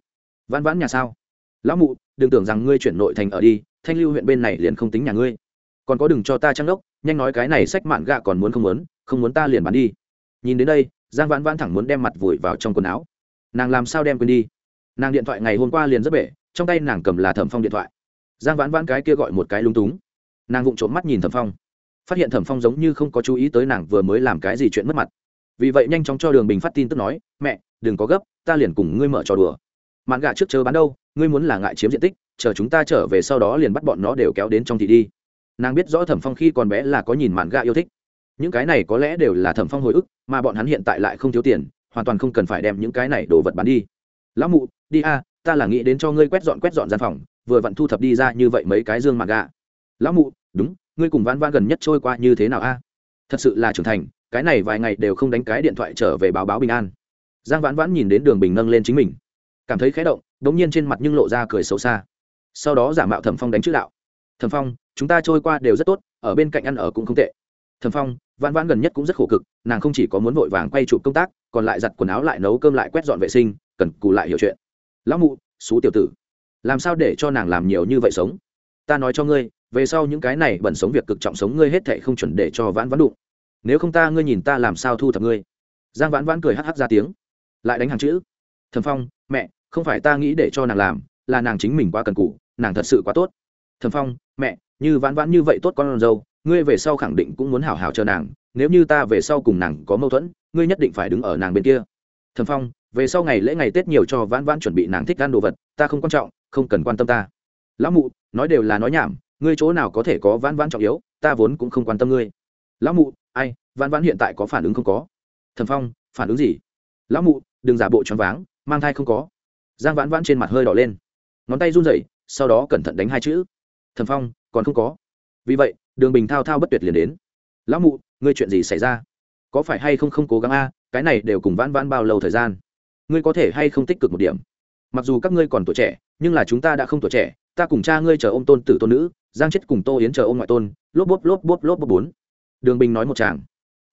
Vãn vãn nhà sao? Lão mụ, đừng tưởng rằng ngươi chuyển nội thành ở đi, thanh lưu huyện bên này liền không tính nhà ngươi. Còn có đừng cho ta trăng đốc, nhanh nói cái này sách mạn gạ còn muốn không muốn không muốn ta liền bán đi. Nhìn đến đây, giang vãn vãn thẳng muốn đem mặt vùi vào trong quần áo. Nàng làm sao đem quên đi? Nàng điện thoại ngày hôm qua liền rất bể, trong tay nàng cầm là thẩm phong điện thoại. Giang vãn vãn cái kia gọi một cái lung túng. Nàng vụng trộm mắt nhìn thẩm phong. Phát hiện thẩm phong giống như không có chú ý tới nàng vừa mới làm cái gì chuyện mất mặt. Vì vậy nhanh chóng cho đường bình phát tin tức nói, mẹ, đừng có gấp, ta liền cùng ngươi mở trò đùa mạn gà trước chờ bán đâu, ngươi muốn là ngại chiếm diện tích, chờ chúng ta trở về sau đó liền bắt bọn nó đều kéo đến trong thị đi. Nàng biết rõ thẩm phong khi còn bé là có nhìn mạn gà yêu thích. Những cái này có lẽ đều là thẩm phong hồi ức, mà bọn hắn hiện tại lại không thiếu tiền, hoàn toàn không cần phải đem những cái này đồ vật bán đi. Lão mụ, đi a, ta là nghĩ đến cho ngươi quét dọn quét dọn gian phòng, vừa vặn thu thập đi ra như vậy mấy cái dương mạn gà. Lão mụ, đúng, ngươi cùng vãn vãn gần nhất trôi qua như thế nào a? Thật sự là trưởng thành, cái này vài ngày đều không đánh cái điện thoại trở về báo báo bình an. Giang vãn vãn nhìn đến đường bình nâng lên chính mình cảm thấy khẽ động đ ỗ n g nhiên trên mặt nhưng lộ ra cười xấu xa. Sau đó giả mạo thẩm phong đánh chữ đạo. Thẩm phong, chúng ta trôi qua đều rất tốt, ở bên cạnh ăn ở cũng không tệ. Thẩm phong, vãn vãn gần nhất cũng rất khổ cực, nàng không chỉ có muốn vội vàng quay chụp công tác, còn lại giặt quần áo lại nấu cơm lại quét dọn vệ sinh, cần cù lại hiểu chuyện. Lão mụ, xú tiểu tử, làm sao để cho nàng làm nhiều như vậy sống? Ta nói cho ngươi, về sau những cái này bẩn sống việc cực trọng sống ngươi hết thệ không chuẩn để cho vãn vãn đụng. Nếu không ta, ngươi nhìn ta làm sao thu thập ngươi? Giang vãn vãn cười hắc hắc ra tiếng. Lại đánh hàng chữ. Thầm phong, mẹ không phải ta nghĩ để cho nàng làm, là nàng chính mình quá cần cũ nàng thật sự quá tốt. Thầm phong, mẹ, như vãn vãn như vậy tốt con dâu, ngươi về sau khẳng định cũng muốn hảo hảo chờ nàng, nếu như ta về sau cùng nàng có mâu thuẫn, ngươi nhất định phải đứng ở nàng bên kia. Thầm phong, về sau ngày lễ ngày tết nhiều cho vãn vãn chuẩn bị nàng thích ăn đồ vật, ta không quan trọng, không cần quan tâm ta. Lão mụ, nói đều là nói nhảm, ngươi chỗ nào có thể có vãn vãn trọng yếu, ta vốn cũng không quan tâm ngươi. Lão mụ, ai, vãn vãn hiện tại có phản ứng không có? Thầm phong, phản ứng gì? Lão mụ, đừng giả bộ choáng váng, mang thai không có giang vãn vãn trên mặt hơi đỏ lên ngón tay run rẩy, sau đó cẩn thận đánh hai chữ Thần phong còn không có vì vậy đường bình thao thao bất tuyệt liền đến lão mụ ngươi chuyện gì xảy ra có phải hay không không cố gắng a cái này đều cùng vãn vãn bao lâu thời gian ngươi có thể hay không tích cực một điểm mặc dù các ngươi còn tuổi trẻ nhưng là chúng ta đã không tuổi trẻ ta cùng cha ngươi chờ ô m tôn tử tôn nữ giang chết cùng tô yến chờ ô m ngoại tôn lốp bốp lốp bốp lốp bốp bốn đường bình nói một chàng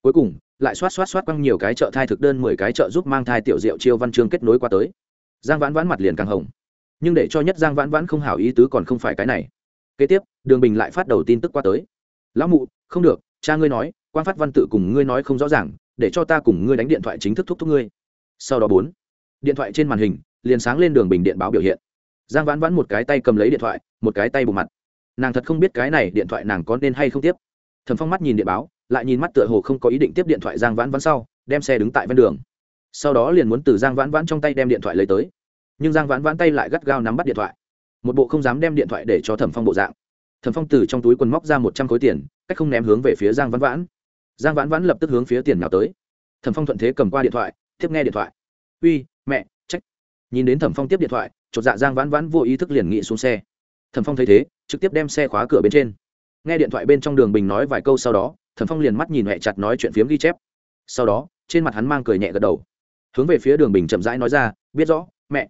cuối cùng lại xoát xoát xoát quăng nhiều cái chợ thai thực đơn mười cái chợ giúp mang thai tiểu diệu chiêu văn chương kết nối qua tới giang vãn vãn mặt liền càng hồng. Nhưng để cho nhất giang vãn vãn không hảo ý tứ còn không phải cái này. Kế tiếp, đường bình lại phát đầu tin tức qua tới. Lão mụ, không được, cha ngươi nói, quan phát văn tự cùng ngươi nói không rõ ràng, để cho ta cùng ngươi đánh điện thoại chính thức thúc thúc ngươi. Sau đó bốn, điện thoại trên màn hình liền sáng lên đường bình điện báo biểu hiện. Giang vãn vãn một cái tay cầm lấy điện thoại, một cái tay bù mặt. Nàng thật không biết cái này điện thoại nàng có nên hay không tiếp. Thầm phong mắt nhìn điện báo, lại nhìn mắt tựa hồ không có ý định tiếp điện thoại giang vãn vãn sau, đem xe đứng tại ven đường sau đó liền muốn từ giang vãn vãn trong tay đem điện thoại lấy tới. Nhưng giang vãn vãn tay lại gắt gao nắm bắt điện thoại. Một bộ không dám đem điện thoại để cho thẩm phong bộ dạng. Thẩm phong từ trong túi quần móc ra một trăm khối tiền, cách không ném hướng về phía giang vãn vãn. Giang vãn vãn lập tức hướng phía tiền nào tới. Thẩm phong thuận thế cầm qua điện thoại, tiếp nghe điện thoại. Uy, mẹ, trách. Nhìn đến thẩm phong tiếp điện thoại, chột dạ giang vãn vãn vô ý thức liền nghị xuống xe. Thẩm phong thấy thế, trực tiếp đem xe khóa cửa bên trên. Nghe điện thoại bên trong đường bình nói vài câu sau đó, thẩm phong liền mắt nhìn mẹ chặt nói chuyện phiếm ghi chép. Sau đó, trên mặt hắn mang cười nhẹ gật đầu hướng về phía đường bình chậm rãi nói ra, biết rõ, mẹ,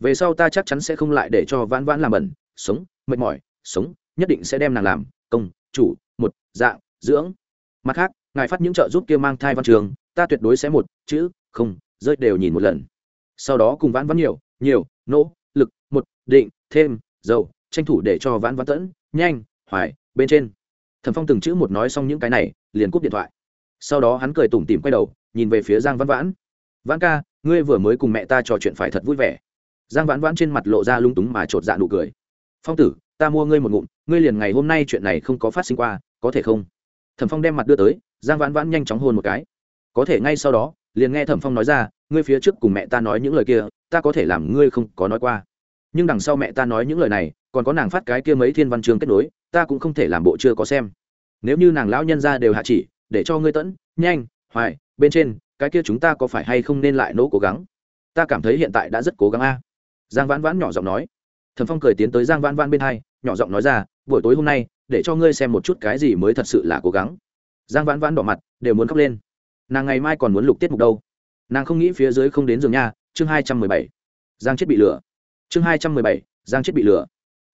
về sau ta chắc chắn sẽ không lại để cho vãn vãn làm bẩn, sống, mệt mỏi, sống, nhất định sẽ đem nàng làm, công, chủ, một, dạng, dưỡng. Mặt khác, ngài phát những trợ giúp kia mang thai văn trường, ta tuyệt đối sẽ một, chữ, không, rơi đều nhìn một lần. Sau đó cùng vãn vãn nhiều nhiều, nỗ, lực, một, định, thêm, dầu, tranh thủ để cho vãn vãn tẫn, nhanh, hoài, bên trên. Thẩm phong từng chữ một nói xong những cái này, liền cúp điện thoại. Sau đó hắn cười tủm tỉm quay đầu, nhìn về phía giang vãn vãn vãn ca, ngươi vừa mới cùng mẹ ta trò chuyện phải thật vui vẻ. Giang vãn vãn trên mặt lộ ra lung túng mà chột dạ nụ cười. Phong tử, ta mua ngươi một ngụm, ngươi liền ngày hôm nay chuyện này không có phát sinh qua, có thể không? Thẩm phong đem mặt đưa tới, giang vãn vãn nhanh chóng hôn một cái. Có thể ngay sau đó, liền nghe thẩm phong nói ra, ngươi phía trước cùng mẹ ta nói những lời kia, ta có thể làm ngươi không có nói qua. Nhưng đằng sau mẹ ta nói những lời này, còn có nàng phát cái kia mấy thiên văn chương kết nối, ta cũng không thể làm bộ chưa có xem. Nếu như nàng lão nhân ra đều hạ chỉ, để cho ngươi tẫn, nhanh, hoài, bên trên cái kia chúng ta có phải hay không nên lại nỗ cố gắng? Ta cảm thấy hiện tại đã rất cố gắng a. Giang vãn vãn nhỏ giọng nói. Thần phong cười tiến tới giang vãn vãn bên hai, nhỏ giọng nói ra, buổi tối hôm nay, để cho ngươi xem một chút cái gì mới thật sự là cố gắng. Giang vãn vãn đỏ mặt, đều muốn khóc lên. Nàng ngày mai còn muốn lục tiết mục đâu? Nàng không nghĩ phía dưới không đến giường nha, chương hai trăm mười bảy. Giang chết bị lừa. Chương hai trăm mười bảy, giang chết bị lừa.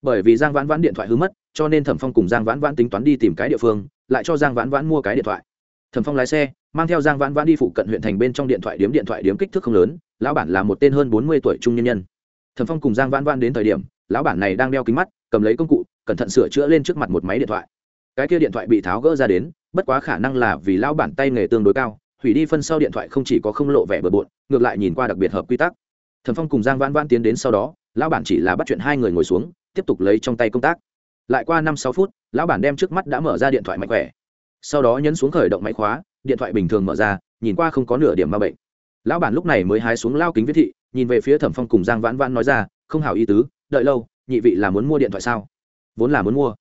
Bởi vì giang vãn vãn điện thoại hư mất, cho nên thẩm phong cùng giang vãn vãn tính toán đi tìm cái địa phương, lại cho giang vãn vãn mua cái điện thoại thẩm phong lái xe, mang theo giang vãn vãn đi phụ cận huyện thành bên trong điện thoại điếm, điện thoại điếm kích thước không lớn, lão bản là một tên hơn bốn mươi tuổi trung nhân nhân. Thẩm phong cùng giang vãn vãn đến thời điểm, lão bản này đang đeo kính mắt, cầm lấy công cụ, cẩn thận sửa chữa lên trước mặt một máy điện thoại. Cái kia điện thoại bị tháo gỡ ra đến, bất quá khả năng là vì lão bản tay nghề tương đối cao, hủy đi phân sau điện thoại không chỉ có không lộ vẻ bừa bộn, ngược lại nhìn qua đặc biệt hợp quy tắc. Thẩm phong cùng giang vãn vãn tiến đến sau đó, lão bản chỉ là bắt chuyện hai người ngồi xuống, tiếp tục lấy trong tay công tác. Lại qua năm sáu phút, lão bản đem trước mắt đã mở ra điện thoại mạnh khỏe sau đó nhấn xuống khởi động máy khóa, điện thoại bình thường mở ra, nhìn qua không có nửa điểm ma bệnh. Lão bản lúc này mới hái xuống lao kính viết thị, nhìn về phía thẩm phong cùng giang vãn vãn nói ra, không hảo ý tứ, đợi lâu, nhị vị là muốn mua điện thoại sao? Vốn là muốn mua.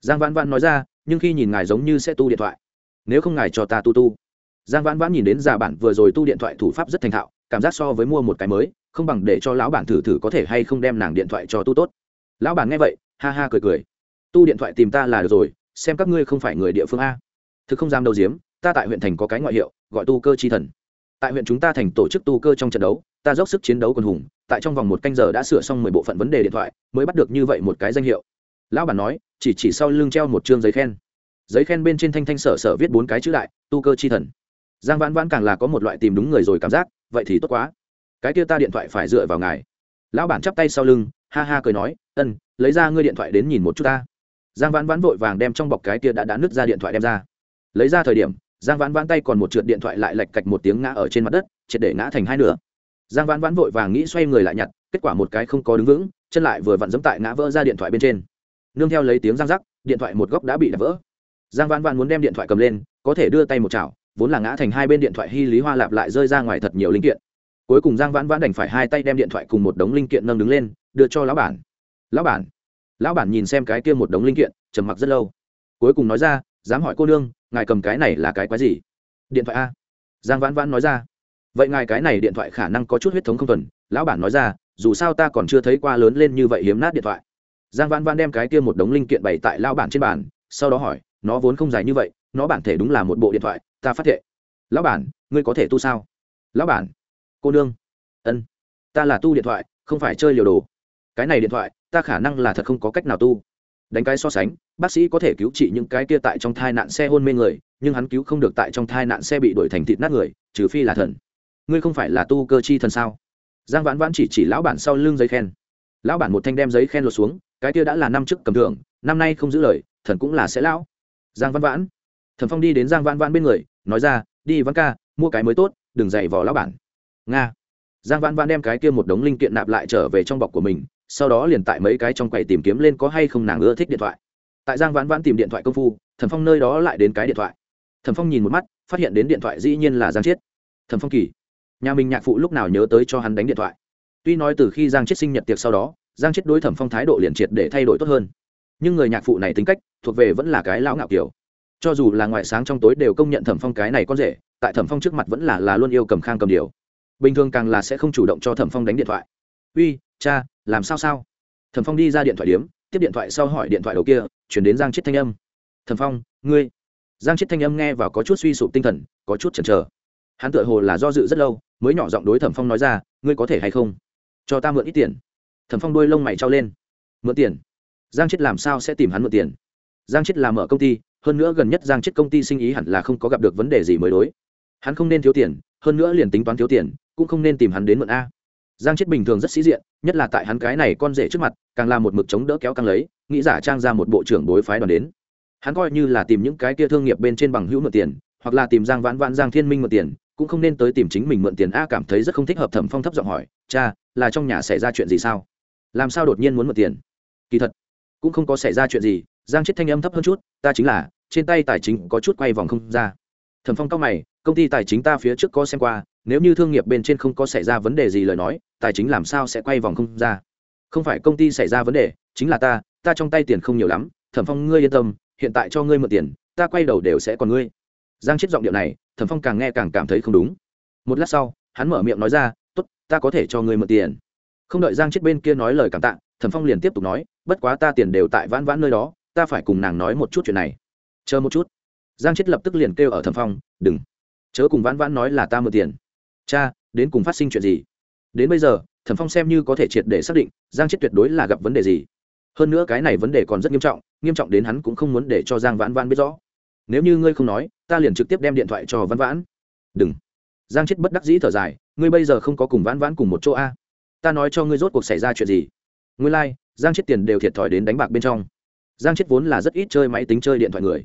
Giang vãn vãn nói ra, nhưng khi nhìn ngài giống như sẽ tu điện thoại. Nếu không ngài cho ta tu tu. Giang vãn vãn nhìn đến già bản vừa rồi tu điện thoại thủ pháp rất thành thạo, cảm giác so với mua một cái mới, không bằng để cho lão bản thử thử có thể hay không đem nàng điện thoại cho tu tốt. Lão bản nghe vậy, ha ha cười cười. Tu điện thoại tìm ta là được rồi, xem các ngươi không phải người địa phương a thực không dám đầu diếm, ta tại huyện thành có cái ngoại hiệu, gọi tu cơ chi thần. Tại huyện chúng ta thành tổ chức tu cơ trong trận đấu, ta dốc sức chiến đấu quân hùng, tại trong vòng một canh giờ đã sửa xong mười bộ phận vấn đề điện thoại, mới bắt được như vậy một cái danh hiệu. Lão bản nói, chỉ chỉ sau lưng treo một chương giấy khen. Giấy khen bên trên thanh thanh sở sở viết bốn cái chữ đại, tu cơ chi thần. Giang vãn vãn càng là có một loại tìm đúng người rồi cảm giác, vậy thì tốt quá. Cái kia ta điện thoại phải dựa vào ngài. Lão bản chắp tay sau lưng, ha ha cười nói, ân, lấy ra ngươi điện thoại đến nhìn một chút ta. Giang vãn vãn vội vàng đem trong bọc cái kia đã đã nứt ra điện thoại đem ra lấy ra thời điểm, giang vãn vãn tay còn một trượt điện thoại lại lạch cạch một tiếng ngã ở trên mặt đất, triệt để ngã thành hai nửa. Giang vãn vãn vội vàng nghĩ xoay người lại nhặt, kết quả một cái không có đứng vững, chân lại vừa vặn dẫm tại ngã vỡ ra điện thoại bên trên. Nương theo lấy tiếng giang rắc, điện thoại một góc đã bị đập vỡ. Giang vãn vãn muốn đem điện thoại cầm lên, có thể đưa tay một chảo, vốn là ngã thành hai bên điện thoại hy lý hoa lạp lại rơi ra ngoài thật nhiều linh kiện. Cuối cùng giang vãn vãn đành phải hai tay đem điện thoại cùng một đống linh kiện nâng đứng lên, đưa cho lão bản. Lão bản. Lão bản nhìn xem cái kia một đống linh kiện, trầm mặc rất lâu. Cuối cùng nói ra, dám hỏi cô nương ngài cầm cái này là cái quái gì? Điện thoại a. Giang vãn vãn nói ra. Vậy ngài cái này điện thoại khả năng có chút huyết thống không thuần. Lão bản nói ra, dù sao ta còn chưa thấy qua lớn lên như vậy hiếm nát điện thoại. Giang vãn vãn đem cái kia một đống linh kiện bày tại lao bản trên bàn, sau đó hỏi, nó vốn không dài như vậy, nó bản thể đúng là một bộ điện thoại, ta phát thệ. Lão bản, ngươi có thể tu sao? Lão bản, cô nương. Ân, ta là tu điện thoại, không phải chơi liều đồ. Cái này điện thoại, ta khả năng là thật không có cách nào tu đánh cái so sánh, bác sĩ có thể cứu trị những cái kia tại trong thai nạn xe hôn mê người, nhưng hắn cứu không được tại trong thai nạn xe bị đổi thành thịt nát người, trừ phi là thần. Ngươi không phải là tu cơ chi thần sao? Giang vãn vãn chỉ chỉ lão bản sau lưng giấy khen. Lão bản một thanh đem giấy khen lột xuống, cái kia đã là năm trước cầm thưởng, năm nay không giữ lời, thần cũng là sẽ lão. Giang văn vãn. Thần phong đi đến giang vãn vãn bên người, nói ra, đi văn ca, mua cái mới tốt, đừng dạy vò lão bản. Nga giang vãn vãn đem cái kia một đống linh kiện nạp lại trở về trong bọc của mình, sau đó liền tại mấy cái trong quầy tìm kiếm lên có hay không nàng ưa thích điện thoại. Tại giang vãn vãn tìm điện thoại công phu thần phong nơi đó lại đến cái điện thoại. Thần phong nhìn một mắt, phát hiện đến điện thoại dĩ nhiên là giang chiết. Thần phong kỳ, nhà mình nhạc phụ lúc nào nhớ tới cho hắn đánh điện thoại. Tuy nói từ khi giang chiết sinh nhật tiệc sau đó, giang chiết đối thẩm phong thái độ liền triệt để thay đổi tốt hơn. Nhưng người nhạc phụ này tính cách, thuộc về vẫn là cái lão ngạo kiểu. Cho dù là ngoại sáng trong tối đều công nhận thẩm phong cái này con rể, tại thẩm phong trước mặt vẫn là là luôn yêu cầm khang cầm điều bình thường càng là sẽ không chủ động cho thẩm phong đánh điện thoại. Uy, cha, làm sao sao? Thẩm phong đi ra điện thoại điếm, tiếp điện thoại sau hỏi điện thoại đầu kia, chuyển đến giang chết thanh âm. Thẩm phong, ngươi. Giang chết thanh âm nghe và có chút suy sụp tinh thần, có chút chần chờ. Hắn tựa hồ là do dự rất lâu, mới nhỏ giọng đối thẩm phong nói ra, ngươi có thể hay không? Cho ta mượn ít tiền. Thẩm phong đôi lông mày trao lên. Mượn tiền? Giang chết làm sao sẽ tìm hắn mượn tiền? Giang chết làm ở công ty, hơn nữa gần nhất giang chết công ty sinh ý hẳn là không có gặp được vấn đề gì mới đối. Hắn không nên thiếu tiền, hơn nữa liền tính toán thiếu tiền cũng không nên tìm hắn đến mượn a. Giang chết bình thường rất sĩ diện, nhất là tại hắn cái này con rể trước mặt, càng là một mực chống đỡ kéo càng lấy, nghĩ giả trang ra một bộ trưởng bối phái đoàn đến. Hắn coi như là tìm những cái kia thương nghiệp bên trên bằng hữu mượn tiền, hoặc là tìm giang vãn vãn, giang thiên minh mượn tiền, cũng không nên tới tìm chính mình mượn tiền a cảm thấy rất không thích hợp thẩm phong thấp giọng hỏi, cha, là trong nhà xảy ra chuyện gì sao? Làm sao đột nhiên muốn mượn tiền? Kỳ thật, cũng không có xảy ra chuyện gì, giang chết thanh âm thấp hơn chút, ta chính là, trên tay tài chính có chút quay vòng không ra. Thẩm phong cao mày, công ty tài chính ta phía trước có xem qua nếu như thương nghiệp bên trên không có xảy ra vấn đề gì lời nói, tài chính làm sao sẽ quay vòng không ra? Không phải công ty xảy ra vấn đề, chính là ta ta trong tay tiền không nhiều lắm, thẩm phong ngươi yên tâm, hiện tại cho ngươi mượn tiền, ta quay đầu đều sẽ còn ngươi. Giang chết giọng điệu này, thẩm phong càng nghe càng cảm thấy không đúng. Một lát sau, hắn mở miệng nói ra t ố t ta có thể cho ngươi mượn tiền. Không đợi giang chết bên kia nói lời cảm tạ, thẩm phong liền tiếp tục nói, bất quá ta tiền đều tại vãn vãn nơi đó, ta phải cùng nàng nói một chút chuyện này. Chờ một chút. Giang chết lập tức liền kêu ở thẩm phong, đừng. Chớ cùng vãn vãn nói là ta mượn tiền cha đến cùng phát sinh chuyện gì? Đến bây giờ thẩm phong xem như có thể triệt để xác định giang chết tuyệt đối là gặp vấn đề gì. Hơn nữa cái này vấn đề còn rất nghiêm trọng nghiêm trọng đến hắn cũng không muốn để cho giang vãn vãn biết rõ. Nếu như ngươi không nói ta liền trực tiếp đem điện thoại cho vãn vãn. Đừng. Giang chết bất đắc dĩ thở dài ngươi bây giờ không có cùng vãn vãn cùng một chỗ a? Ta nói cho ngươi rốt cuộc xảy ra chuyện gì? Ngươi lai、like, giang chết tiền đều thiệt thòi đến đánh bạc bên trong. Giang chết vốn là rất ít chơi máy tính chơi điện thoại người.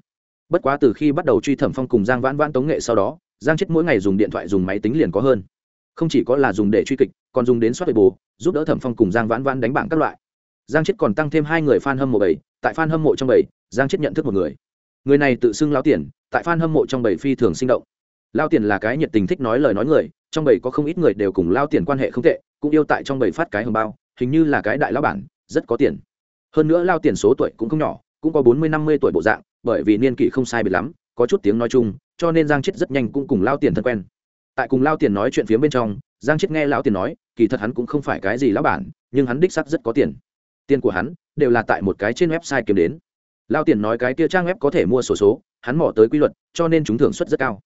Bất quá từ khi bắt đầu truy thẩm phong cùng giang vãn vãn tống nghệ sau đó giang chết mỗi ngày dùng điện thoại, dùng máy tính liền có hơn. Không chỉ có là dùng để truy kịch, còn dùng đến soát bồ giúp đỡ thẩm phong cùng giang vãn vãn đánh bảng các loại. Giang chết còn tăng thêm hai người f a n hâm mộ bảy, tại f a n hâm mộ trong bảy, giang chết nhận thức một người. Người này tự xưng lao tiền, tại f a n hâm mộ trong bảy phi thường sinh động. Lao tiền là cái nhiệt tình thích nói lời nói người, trong bảy có không ít người đều cùng lao tiền quan hệ không tệ, cũng yêu tại trong bảy phát cái hồng bao, hình như là cái đại lao bản, rất có tiền. Hơn nữa lao tiền số tuổi cũng không nhỏ, cũng có bốn mươi năm mươi tuổi bộ dạng, bởi vì niên kỷ không sai biệt lắm, có chút tiếng nói chung cho nên giang chết rất nhanh cũng cùng lao tiền thân quen. Tại cùng lao tiền nói chuyện phía bên trong giang chết nghe lão tiền nói kỳ thật hắn cũng không phải cái gì lão bản nhưng hắn đích sắc rất có tiền. Tiền của hắn đều là tại một cái trên website kiếm đến. Lao tiền nói cái kia trang web có thể mua sổ số, số hắn mỏ tới quy luật cho nên chúng thưởng suất rất cao.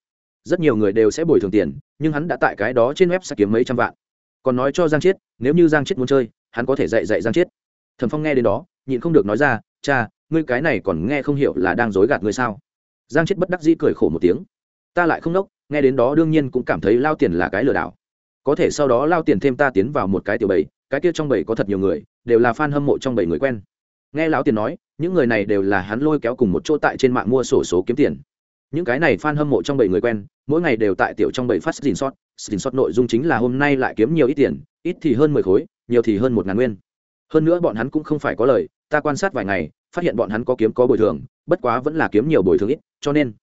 Rất nhiều người đều sẽ bồi thường tiền nhưng hắn đã tại cái đó trên web sẽ kiếm mấy trăm vạn. Còn nói cho giang chiết nếu như giang chiết muốn chơi hắn có thể dạy dạy giang chiết thẩm phong nghe đến đó nhịn không được nói ra cha ngươi cái này còn nghe không hiểu là đang dối gạt ngươi sao? Giang chết bất đắc dĩ cười khổ một tiếng. Ta lại không nốc, nghe đến đó đương nhiên cũng cảm thấy lao tiền là cái lừa đảo. Có thể sau đó lao tiền thêm ta tiến vào một cái tiểu bầy, cái kia trong bầy có thật nhiều người, đều là fan hâm mộ trong bầy người quen. Nghe lão tiền nói, những người này đều là hắn lôi kéo cùng một chỗ tại trên mạng mua sổ số kiếm tiền. Những cái này fan hâm mộ trong bảy người quen, mỗi ngày đều tại tiểu trong bảy phát xin sót xin sót nội dung chính là hôm nay lại kiếm nhiều ít tiền, ít thì hơn mười khối, nhiều thì hơn một ngàn nguyên. Hơn nữa bọn hắn cũng không phải có lời, ta quan sát vài ngày, phát hiện bọn hắn có kiếm có bồi thường, bất quá vẫn là kiếm nhiều bồi thường ít cho nên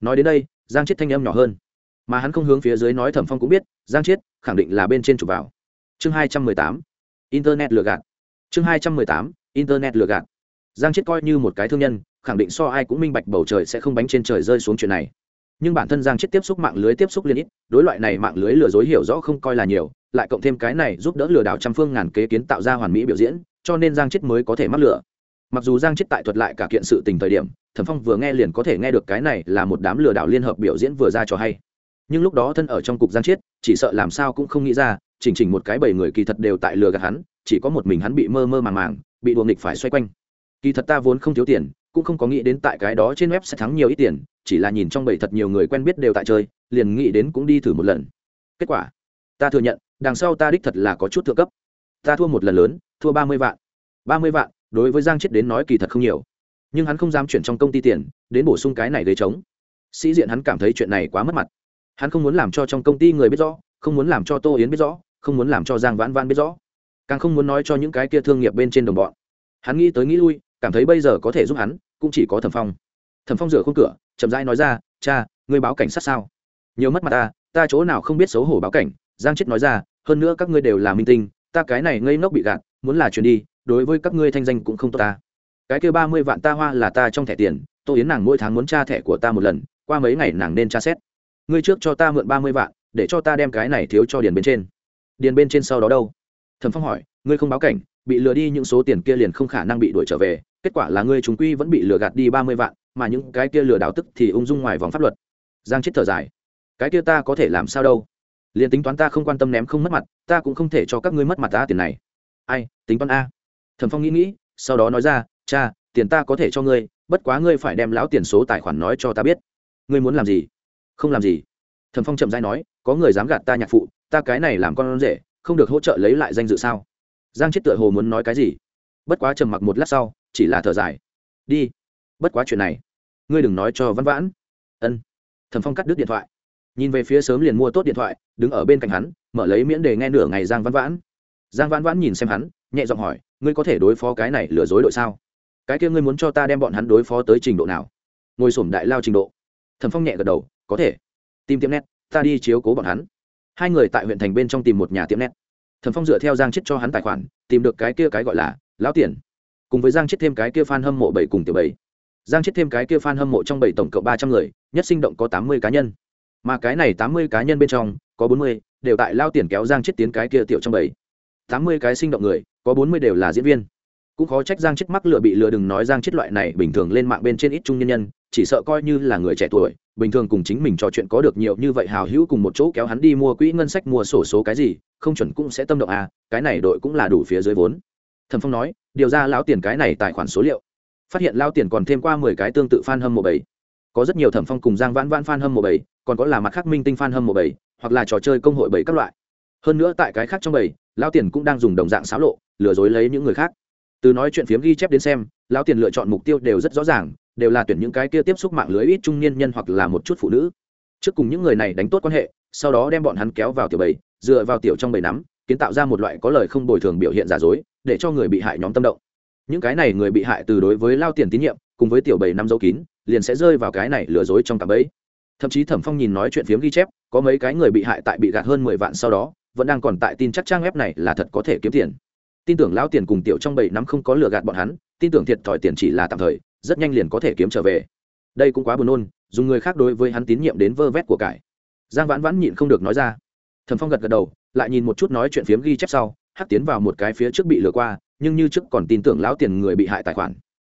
nói đến đây giang chết thanh âm nhỏ hơn mà hắn không hướng phía dưới nói thẩm phong cũng biết giang chết khẳng định là bên trên chụp vào chương hai trăm mười tám internet lừa gạt chương hai trăm mười tám internet lừa gạt giang chết coi như một cái thương nhân khẳng định so ai cũng minh bạch bầu trời sẽ không bánh trên trời rơi xuống chuyện này nhưng bản thân giang chết tiếp xúc mạng lưới tiếp xúc liên ít đối loại này mạng lưới lừa dối hiểu rõ không coi là nhiều lại cộng thêm cái này giúp đỡ lừa đảo trăm phương ngàn kế kiến tạo ra hoàn mỹ biểu diễn cho nên giang chết mới có thể mắc lừa mặc dù giang chết tại thuật lại cả kiện sự tình thời điểm thẩm phong vừa nghe liền có thể nghe được cái này là một đám lừa đảo liên hợp biểu diễn vừa ra cho hay. Nhưng lúc đó thân ở trong cục giang chiết, chỉ sợ làm sao cũng không nghĩ ra chỉnh chỉnh một cái bảy người kỳ thật đều tại lừa gạt hắn chỉ có một mình hắn bị mơ mơ màng màng bị đuồng nghịch phải xoay quanh. Kỳ thật ta vốn không thiếu tiền cũng không có nghĩ đến tại cái đó trên web sẽ thắng nhiều ít tiền chỉ là nhìn trong bảy thật nhiều người quen biết đều tại chơi liền nghĩ đến cũng đi thử một lần. Kết quả ta thừa nhận đằng sau ta đích thật là có chút thượng cấp. Ta thua một lần lớn thua ba mươi vạn. Ba mươi vạn đối với giang chết đến nói kỳ thật không nhiều nhưng hắn không dám chuyển trong công ty tiền, đến bổ sung cái này gây trống. Sĩ diện hắn cảm thấy chuyện này quá mất mặt. Hắn không muốn làm cho trong công ty người biết rõ, không muốn làm cho tô yến biết rõ, không muốn làm cho giang vãn vãn biết rõ. Càng không muốn nói cho những cái kia thương nghiệp bên trên đồng bọn. Hắn nghĩ tới nghĩ lui, cảm thấy bây giờ có thể giúp hắn, cũng chỉ có thẩm phong. Thẩm phong rửa khung cửa, chậm rãi nói ra, cha, ngươi báo cảnh sát sao? Nhiều mất mặt ta ta chỗ nào không biết xấu hổ báo cảnh, giang chết nói ra, hơn nữa các ngươi đều là minh tinh, ta cái này ngây ngốc bị gạt, muốn là chuyển đi, đối với các ngươi thanh danh cũng không tốt ta cái kêu ba mươi vạn ta hoa là ta trong thẻ tiền, tô yến nàng mỗi tháng muốn tra thẻ của ta một lần, qua mấy ngày nàng nên tra xét. Ngươi trước cho ta mượn ba mươi vạn, để cho ta đem cái này thiếu cho điền bên trên. Điền bên trên sau đó đâu? Thẩm phong hỏi, ngươi không báo cảnh, bị lừa đi những số tiền kia liền không khả năng bị đuổi trở về, kết quả là ngươi chúng quy vẫn bị lừa gạt đi ba mươi vạn, mà những cái kia lừa đảo tức thì ung dung ngoài vòng pháp luật. Giang chết thở dài, cái kia ta có thể làm sao đâu? Liền tính toán ta không quan tâm ném không mất mặt, ta cũng không thể cho các ngươi mất mặt ta tiền này. Ai, tính toán a. Thẩm phong nghĩ nghĩ, sau đó nói ra cha, tiền ta có thể cho ngươi, bất quá ngươi phải đem lão tiền số tài khoản nói cho ta biết. Ngươi muốn làm gì? Không làm gì. Thẩm phong chậm dai nói, có người dám gạt ta nhạc phụ, ta cái này làm con rể, không được hỗ trợ lấy lại danh dự sao? Giang chết tựa hồ muốn nói cái gì. Bất quá trầm mặc một lát sau, chỉ là thở dài. Đi, bất quá chuyện này, ngươi đừng nói cho văn vãn. Ân. Thẩm phong cắt đứt điện thoại. Nhìn về phía sớm liền mua tốt điện thoại, đứng ở bên cạnh hắn, mở lấy miễn đề nghe nửa ngày giang văn vãn. Giang văn vãn nhìn xem hắn, nhẹ giọng hỏi, ngươi có thể đối phó cái này lừa dối đội sao? Cái kia ngươi muốn cho ta đem bọn hắn đối phó tới trình độ nào? Ngồi sổm đại lao trình độ. Thẩm phong nhẹ gật đầu, có thể. Tìm tiệm nét ta đi chiếu cố bọn hắn. Hai người tại huyện thành bên trong tìm một nhà tiệm nét thẩm phong dựa theo giang chết cho hắn tài khoản, tìm được cái kia cái gọi là lão tiền. Cùng với giang chết thêm cái kia f a n hâm mộ bảy cùng tiểu bảy. Giang chết thêm cái kia f a n hâm mộ trong bảy tổng cộng ba trăm người, nhất sinh động có tám mươi cá nhân. Mà cái này tám mươi cá nhân bên trong, có bốn mươi đều tại lao tiền kéo giang chết tiến cái kia tiểu trong bảy. Tám mươi cái sinh động người, có bốn mươi đều là diễn viên cũng khó trách giang chết mắc lựa bị lừa đừng nói giang chết loại này bình thường lên mạng bên trên ít trung nhân nhân, chỉ sợ coi như là người trẻ tuổi, bình thường cùng chính mình trò chuyện có được nhiều như vậy hào hữu cùng một chỗ kéo hắn đi mua quỹ ngân sách mua sổ số cái gì, không chuẩn cũng sẽ tâm động à cái này đội cũng là đủ phía dưới vốn. Thẩm phong nói, điều ra lão tiền cái này tài khoản số liệu. Phát hiện lao tiền còn thêm qua mười cái tương tự f a n hâm mộ bảy. Có rất nhiều thẩm phong cùng giang vãn vãn f a n hâm mộ bảy, còn có là mặt khác minh tinh f a n hâm mộ bảy, hoặc là trò chơi công hội bảy các loại. Hơn nữa tại cái khác trong bảy lao tiền cũng đang dùng đồng dạng xáo lộ, lừa dối lấy những người khác từ nói chuyện phiếm ghi chép đến xem lão tiền lựa chọn mục tiêu đều rất rõ ràng đều là tuyển những cái kia tiếp xúc mạng lưới ít trung niên nhân hoặc là một chút phụ nữ. Trước cùng những người này đánh tốt quan hệ sau đó đem bọn hắn kéo vào tiểu bầy, dựa vào tiểu trong bầy nắm kiến tạo ra một loại có lời không bồi thường biểu hiện giả dối để cho người bị hại nhóm tâm động. Những cái này người bị hại từ đối với lao tiền tín nhiệm cùng với tiểu bầy năm dấu kín liền sẽ rơi vào cái này lừa dối trong cạm bẫy. Thậm chí thẩm phong nhìn nói chuyện phiếm ghi chép có mấy cái người bị hại tại bị gạt hơn mười vạn sau đó vẫn đang còn tại tin chắc trang web này là thật có thể kiếm tiền tin tưởng lão tiền cùng tiểu trong bảy năm không có lừa gạt bọn hắn, tin tưởng thiệt thòi tiền chỉ là tạm thời, rất nhanh liền có thể kiếm trở về. Đây cũng quá buồn nôn, dùng người khác đối với hắn tín nhiệm đến vơ vét của cải. Giang vãn vãn nhịn không được nói ra. Thẩm phong gật gật đầu, lại nhìn một chút nói chuyện phiếm ghi chép sau, hắc tiến vào một cái phía trước bị lừa qua, nhưng như trước còn tin tưởng lão tiền người bị hại tài khoản.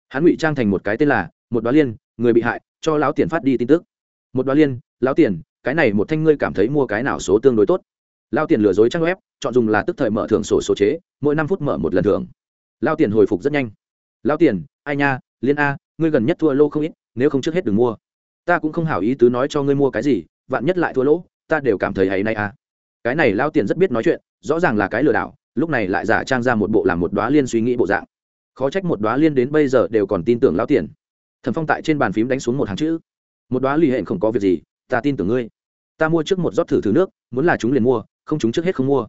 Hắn ngụy trang thành một cái tên là một đoá liên, người bị hại, cho lão tiền phát đi tin tức. Một đoá liên, lão tiền, cái này một thanh ngươi cảm thấy mua cái nào số tương đối tốt? Lao tiền lừa dối trang web, chọn dùng là tức thời mở thưởng sổ số chế, mỗi năm phút mở một lần thưởng. Lao tiền hồi phục rất nhanh. Lao tiền, ai nha, liên a, ngươi gần nhất thua lô không ít, nếu không trước hết đừng mua. Ta cũng không hảo ý tứ nói cho ngươi mua cái gì, vạn nhất lại thua lỗ, ta đều cảm thấy hay nay a cái này lao tiền rất biết nói chuyện, rõ ràng là cái lừa đảo, lúc này lại giả trang ra một bộ làm một đoá liên suy nghĩ bộ dạng. Khó trách một đoá liên đến bây giờ đều còn tin tưởng lao tiền. Thần phong tại trên bàn phím đánh xuống một hàng chữ. Một đoá lì hẹn không có việc gì, ta tin tưởng ngươi. Ta mua trước một rót thử thử nước, muốn là chúng liền mua không chúng trước hết không mua.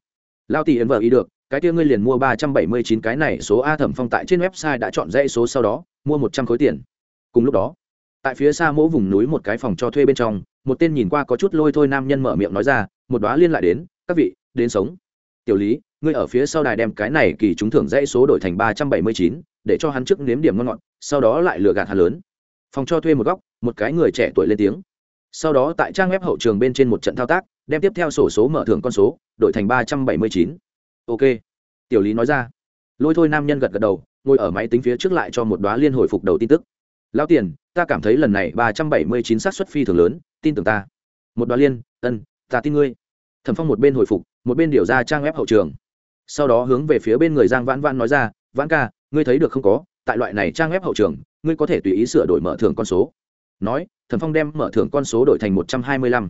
Lao tỷ ấn vợ ý được, cái kia ngươi liền mua ba trăm bảy mươi chín cái này số a thẩm phong tại trên website đã chọn dãy số sau đó, mua một trăm khối tiền. Cùng lúc đó, tại phía xa mỗ vùng núi một cái phòng cho thuê bên trong, một tên nhìn qua có chút lôi thôi nam nhân mở miệng nói ra, một đoá liên lại đến, các vị, đến sống. Tiểu lý, ngươi ở phía sau đài đem cái này kỳ trúng thưởng dãy số đổi thành ba trăm bảy mươi chín, để cho hắn trước nếm điểm ngon ngọt, sau đó lại lừa gạt hắn lớn. Phòng cho thuê một góc, một cái người trẻ tuổi lên tiếng. Sau đó tại trang web hậu trường bên trên một trận thao tác đem tiếp theo sổ số mở thưởng con số, đổi thành ba trăm bảy mươi chín. Ok. Tiểu lý nói ra. Lôi thôi nam nhân gật gật đầu, ngồi ở máy tính phía trước lại cho một đoá liên hồi phục đầu tin tức. Lão tiền, ta cảm thấy lần này ba trăm bảy mươi chín xác suất phi thường lớn, tin tưởng ta. Một đoá liên, ân, ta tin ngươi. Thẩm phong một bên hồi phục, một bên điều ra trang web hậu trường. Sau đó hướng về phía bên người giang vãn vãn nói ra, vãn ca, ngươi thấy được không có, tại loại này trang web hậu trường, ngươi có thể tùy ý sửa đổi mở thưởng con số. Nói, thẩm phong đem mở thưởng con số đổi thành một trăm hai mươi lăm.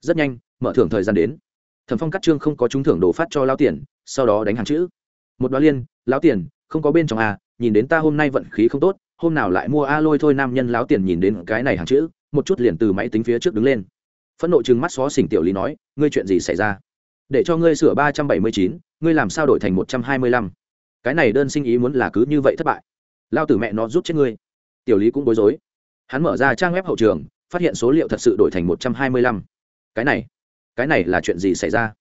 Rất nhanh mở thưởng thời gian đến. Thẩm phong cắt trương không có trúng thưởng đồ phát cho lao tiền, sau đó đánh hàng chữ. Một đoá liên, lão tiền, không có bên trong a nhìn đến ta hôm nay vận khí không tốt, hôm nào lại mua a lôi thôi. Nam nhân lão tiền nhìn đến cái này hàng chữ, một chút liền từ máy tính phía trước đứng lên. Phẫn nộ chừng mắt xó xỉnh tiểu lý nói, ngươi chuyện gì xảy ra? Để cho ngươi sửa ba trăm bảy mươi chín, ngươi làm sao đổi thành một trăm hai mươi lăm? Cái này đơn sinh ý muốn là cứ như vậy thất bại. Lao tử mẹ nó rút chết ngươi. Tiểu lý cũng bối rối. Hắn mở ra trang web hậu trường, phát hiện số liệu thật sự đổi thành một trăm hai mươi lăm. Cái này cái này là chuyện gì xảy ra?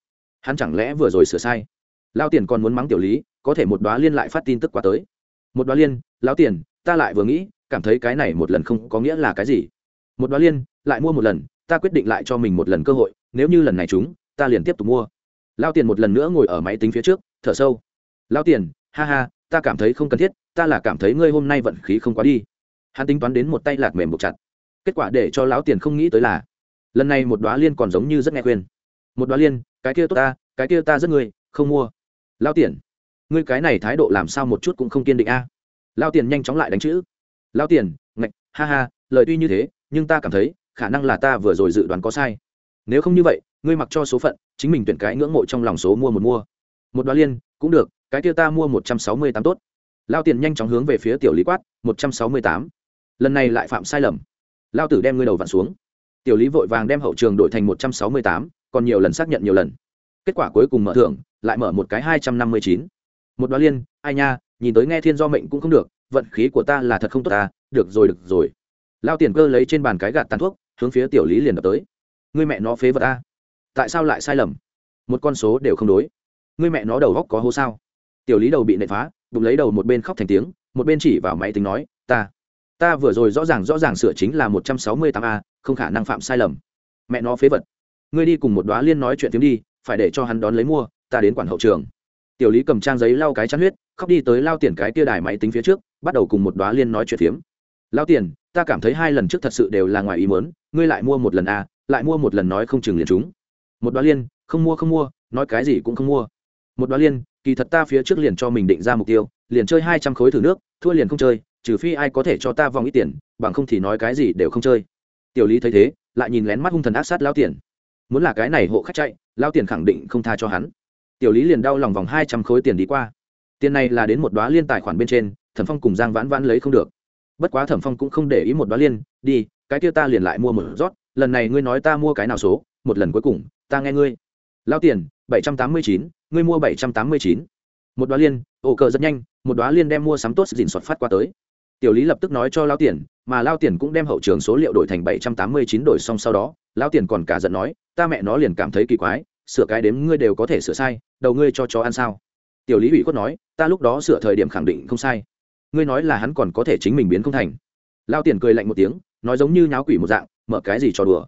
Hắn chẳng lẽ vừa rồi sửa sai? Lao tiền còn muốn mắng tiểu lý, có thể một đoá liên lại phát tin tức qua tới. Một đoá liên lao tiền, ta lại vừa nghĩ, cảm thấy cái này một lần không có nghĩa là cái gì. Một đoá liên, lại mua một lần, ta quyết định lại cho mình một lần cơ hội, nếu như lần này chúng ta liền tiếp tục mua. Lao tiền một lần nữa ngồi ở máy tính phía trước, thở sâu. Lao tiền, ha ha, ta cảm thấy không cần thiết, ta là cảm thấy ngươi hôm nay vận khí không quá đi. Hắn tính toán đến một tay lạc mềm buộc chặt. Kết quả để cho lão tiền không nghĩ tới là lần này một đoá liên còn giống như rất nghe khuyên. Một đoá liên, cái kia tốt ta, cái kia ta rất ngươi, không mua. Lao tiền ngươi cái này thái độ làm sao một chút cũng không kiên định a? Lao tiền nhanh chóng lại đánh chữ. Lao tiền ngạch, ha ha, lời tuy như thế, nhưng ta cảm thấy, khả năng là ta vừa rồi dự đoán có sai. Nếu không như vậy, ngươi mặc cho số phận, chính mình tuyển cái ngưỡng mộ trong lòng số mua một mua. Một đoá liên, cũng được, cái kia ta mua một trăm sáu mươi tám tốt. Lao tiền nhanh chóng hướng về phía tiểu lý quát, một trăm sáu mươi tám. Lần này lại phạm sai lầm. Lao tử đem ngươi đầu vặn xuống tiểu lý vội vàng đem hậu trường đổi thành một trăm sáu mươi tám, còn nhiều lần xác nhận nhiều lần. Kết quả cuối cùng mở thưởng, lại mở một cái hai trăm năm mươi chín. Một đoá liên, ai nha, nhìn tới nghe thiên do mệnh cũng không được, vận khí của ta là thật không tốt ta được rồi được rồi. Lao tiền cơ lấy trên bàn cái gạt tàn thuốc, hướng phía tiểu lý liền đập tới. Người mẹ nó phế vật ta tại sao lại sai lầm? Một con số đều không đối. Người mẹ nó đầu góc có hố sao? Tiểu lý đầu bị nệ phá, bụng lấy đầu một bên khóc thành tiếng, một bên chỉ vào máy tính nói, ta ta vừa rồi rõ ràng rõ ràng sửa chính là một trăm sáu mươi tám a không khả năng phạm sai lầm. Mẹ nó phế vật. Ngươi đi cùng một đoá liên nói chuyện tiếng đi, phải để cho hắn đón lấy mua, ta đến quản hậu trường. Tiểu lý cầm trang giấy lau cái chắn huyết, khóc đi tới lao tiền cái kia đài máy tính phía trước, bắt đầu cùng một đoá liên nói chuyện phiếm. Lao tiền, ta cảm thấy hai lần trước thật sự đều là ngoài ý mớn ngươi lại mua một lần a lại mua một lần nói không chừng liền chúng một đoá liên, không mua không mua, nói cái gì cũng không mua. Một đoá liên, kỳ thật ta phía trước liền cho mình định ra mục tiêu, liền chơi hai trăm khối thử nước, thua liền không chơi, trừ phi ai có thể cho ta vòng ít tiền, bằng không thì nói cái gì đều không chơi tiểu lý thấy thế, lại nhìn lén mắt hung thần ác sát lao tiền. Muốn là cái này hộ khách chạy lao tiền khẳng định không tha cho hắn. Tiểu lý liền đau lòng vòng hai trăm khối tiền đi qua. Tiền này là đến một đoá liên tài khoản bên trên, thẩm phong cùng giang vãn vãn lấy không được. Bất quá thẩm phong cũng không để ý một đoá liên, đi, cái kia ta liền lại mua một rót, lần này ngươi nói ta mua cái nào số, một lần cuối cùng, ta nghe ngươi. Lao tiền, bảy trăm tám mươi chín, ngươi mua bảy trăm tám mươi chín. Một đoá liên, ổ cờ rất nhanh, một đoá liên đem mua sắm tốt dìn soạt phát qua tới tiểu lý lập tức nói cho lao tiền, mà lao tiền cũng đem hậu trường số liệu đổi thành bảy trăm tám mươi chín đổi xong sau đó lao tiền còn cả giận nói, ta mẹ nó liền cảm thấy kỳ quái, sửa cái đếm ngươi đều có thể sửa sai, đầu ngươi cho chó ăn sao? Tiểu lý ủy khuất nói, ta lúc đó sửa thời điểm khẳng định không sai. Ngươi nói là hắn còn có thể chính mình biến không thành. Lao tiền cười lạnh một tiếng, nói giống như nháo quỷ một dạng, mở cái gì cho đùa?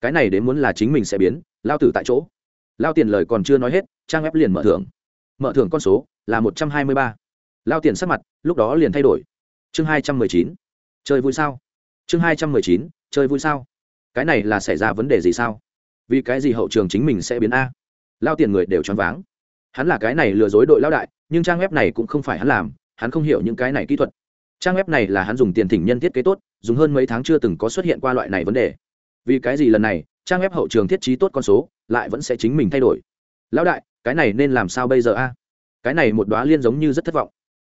Cái này đến muốn là chính mình sẽ biến lao tử tại chỗ. Lao tiền lời còn chưa nói hết, trang web liền mở thưởng. Mở thưởng con số là một trăm hai mươi ba. Lao tiền sắc mặt, lúc đó liền thay đổi chương hai trăm mười chín. Chơi vui sao? Chương hai trăm mười chín, chơi vui sao? Cái này là xảy ra vấn đề gì sao? Vì cái gì hậu trường chính mình sẽ biến a? Lao tiền người đều choáng váng. Hắn là cái này lừa dối đội lao đại, nhưng trang web này cũng không phải hắn làm, hắn không hiểu những cái này kỹ thuật. Trang web này là hắn dùng tiền thỉnh nhân thiết kế tốt, dùng hơn mấy tháng chưa từng có xuất hiện qua loại này vấn đề. Vì cái gì lần này, trang web hậu trường thiết trí tốt con số, lại vẫn sẽ chính mình thay đổi? Lão đại, cái này nên làm sao bây giờ a? Cái này một đoá liên giống như rất thất vọng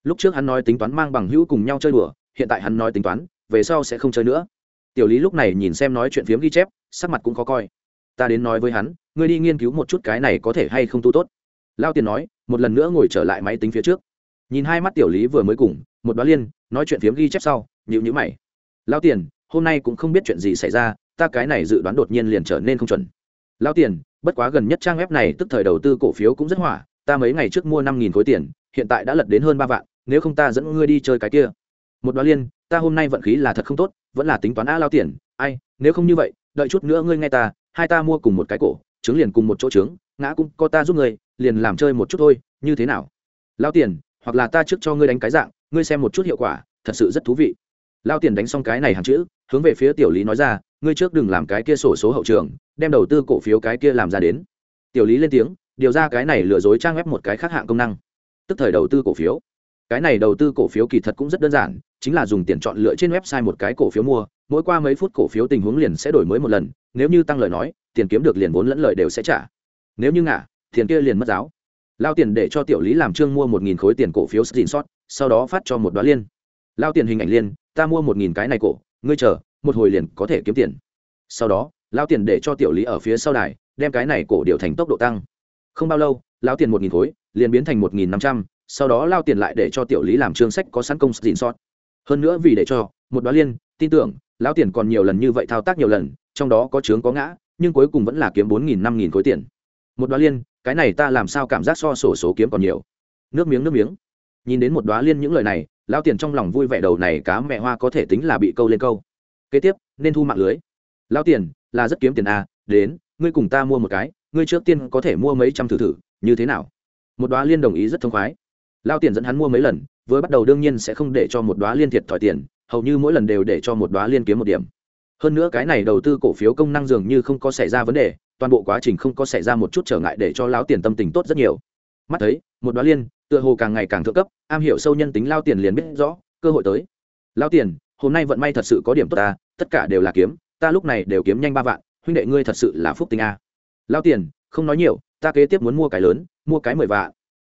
lúc trước hắn nói tính toán mang bằng hữu cùng nhau chơi đùa, hiện tại hắn nói tính toán, về sau sẽ không chơi nữa. Tiểu lý lúc này nhìn xem nói chuyện phiếm ghi chép, sắc mặt cũng khó coi. Ta đến nói với hắn, ngươi đi nghiên cứu một chút cái này có thể hay không tu tốt. Lao tiền nói, một lần nữa ngồi trở lại máy tính phía trước. Nhìn hai mắt tiểu lý vừa mới cùng, một đoá liên, nói chuyện phiếm ghi chép sau nhịu nhữ mày. Lao tiền, hôm nay cũng không biết chuyện gì xảy ra, ta cái này dự đoán đột nhiên liền trở nên không chuẩn. Lao tiền, bất quá gần nhất trang web này, tức thời đầu tư cổ phiếu cũng rất hỏa, ta mấy ngày trước mua năm nghìn khối tiền, hiện tại đã lật đến hơn ba vạn nếu không ta dẫn ngươi đi chơi cái kia. Một đoá liên, ta hôm nay vận khí là thật không tốt, vẫn là tính toán a lao tiền. Ai, nếu không như vậy, đợi chút nữa ngươi nghe ta, hai ta mua cùng một cái cổ trứng liền cùng một chỗ trứng ngã cũng có ta giúp ngươi, liền làm chơi một chút thôi, như thế nào? Lao tiền, hoặc là ta trước cho ngươi đánh cái dạng, ngươi xem một chút hiệu quả, thật sự rất thú vị. Lao tiền đánh xong cái này hàng chữ, hướng về phía tiểu lý nói ra, ngươi trước đừng làm cái kia sổ số hậu trường, đem đầu tư cổ phiếu cái kia làm ra đến. Tiểu lý lên tiếng, điều ra cái này lừa dối trang web một cái khác hạng công năng. Tức thời đầu tư cổ phiếu cái này đầu tư cổ phiếu kỳ thật cũng rất đơn giản, chính là dùng tiền chọn lựa trên website một cái cổ phiếu mua, mỗi qua mấy phút cổ phiếu tình huống liền sẽ đổi mới một lần, nếu như tăng lời nói, tiền kiếm được liền vốn lẫn lợi đều sẽ trả. Nếu như ngả, tiền kia liền mất giáo. Lao tiền để cho tiểu lý làm trương mua một nghìn khối tiền cổ phiếu xin sót, sau đó phát cho một đoá liên. Lao tiền hình ảnh liên, ta mua một nghìn cái này cổ, ngươi chờ, một hồi liền có thể kiếm tiền. Sau đó, lao tiền để cho tiểu lý ở phía sau đài, đem cái này cổ điều thành tốc độ tăng. Không bao lâu, lao tiền một nghìn khối, liền biến thành một nghìn năm trăm sau đó lao tiền lại để cho tiểu lý làm chương sách có sẵn công xin sót. Hơn nữa vì để cho một đoá liên tin tưởng lão tiền còn nhiều lần như vậy thao tác nhiều lần trong đó có chướng có ngã nhưng cuối cùng vẫn là kiếm bốn nghìn năm nghìn khối tiền. Một đoá liên cái này ta làm sao cảm giác so sổ số kiếm còn nhiều? Nước miếng nước miếng. Nhìn đến một đoá liên những lời này lão tiền trong lòng vui vẻ đầu này cá mẹ hoa có thể tính là bị câu lên câu. Kế tiếp nên thu mạng lưới. Lão tiền là rất kiếm tiền à, đến ngươi cùng ta mua một cái ngươi trước tiên có thể mua mấy trăm thử thử như thế nào? Một đoá liên đồng ý rất thông khoái lao tiền dẫn hắn mua mấy lần với bắt đầu đương nhiên sẽ không để cho một đoá liên thiệt thòi tiền, hầu như mỗi lần đều để cho một đoá liên kiếm một điểm. Hơn nữa cái này đầu tư cổ phiếu công năng dường như không có xảy ra vấn đề, toàn bộ quá trình không có xảy ra một chút trở ngại để cho lão tiền tâm tình tốt rất nhiều. Mắt thấy, một đoá liên, tựa hồ càng ngày càng thượng cấp, am hiểu sâu nhân tính lao tiền liền biết rõ, cơ hội tới. Lao tiền, hôm nay vận may thật sự có điểm tốt ta, tất cả đều là kiếm, ta lúc này đều kiếm nhanh ba vạn, huynh đệ ngươi thật sự là phúc tinh a. Lao tiền, không nói nhiều, ta kế tiếp muốn mua cái lớn, mua cái mười vạn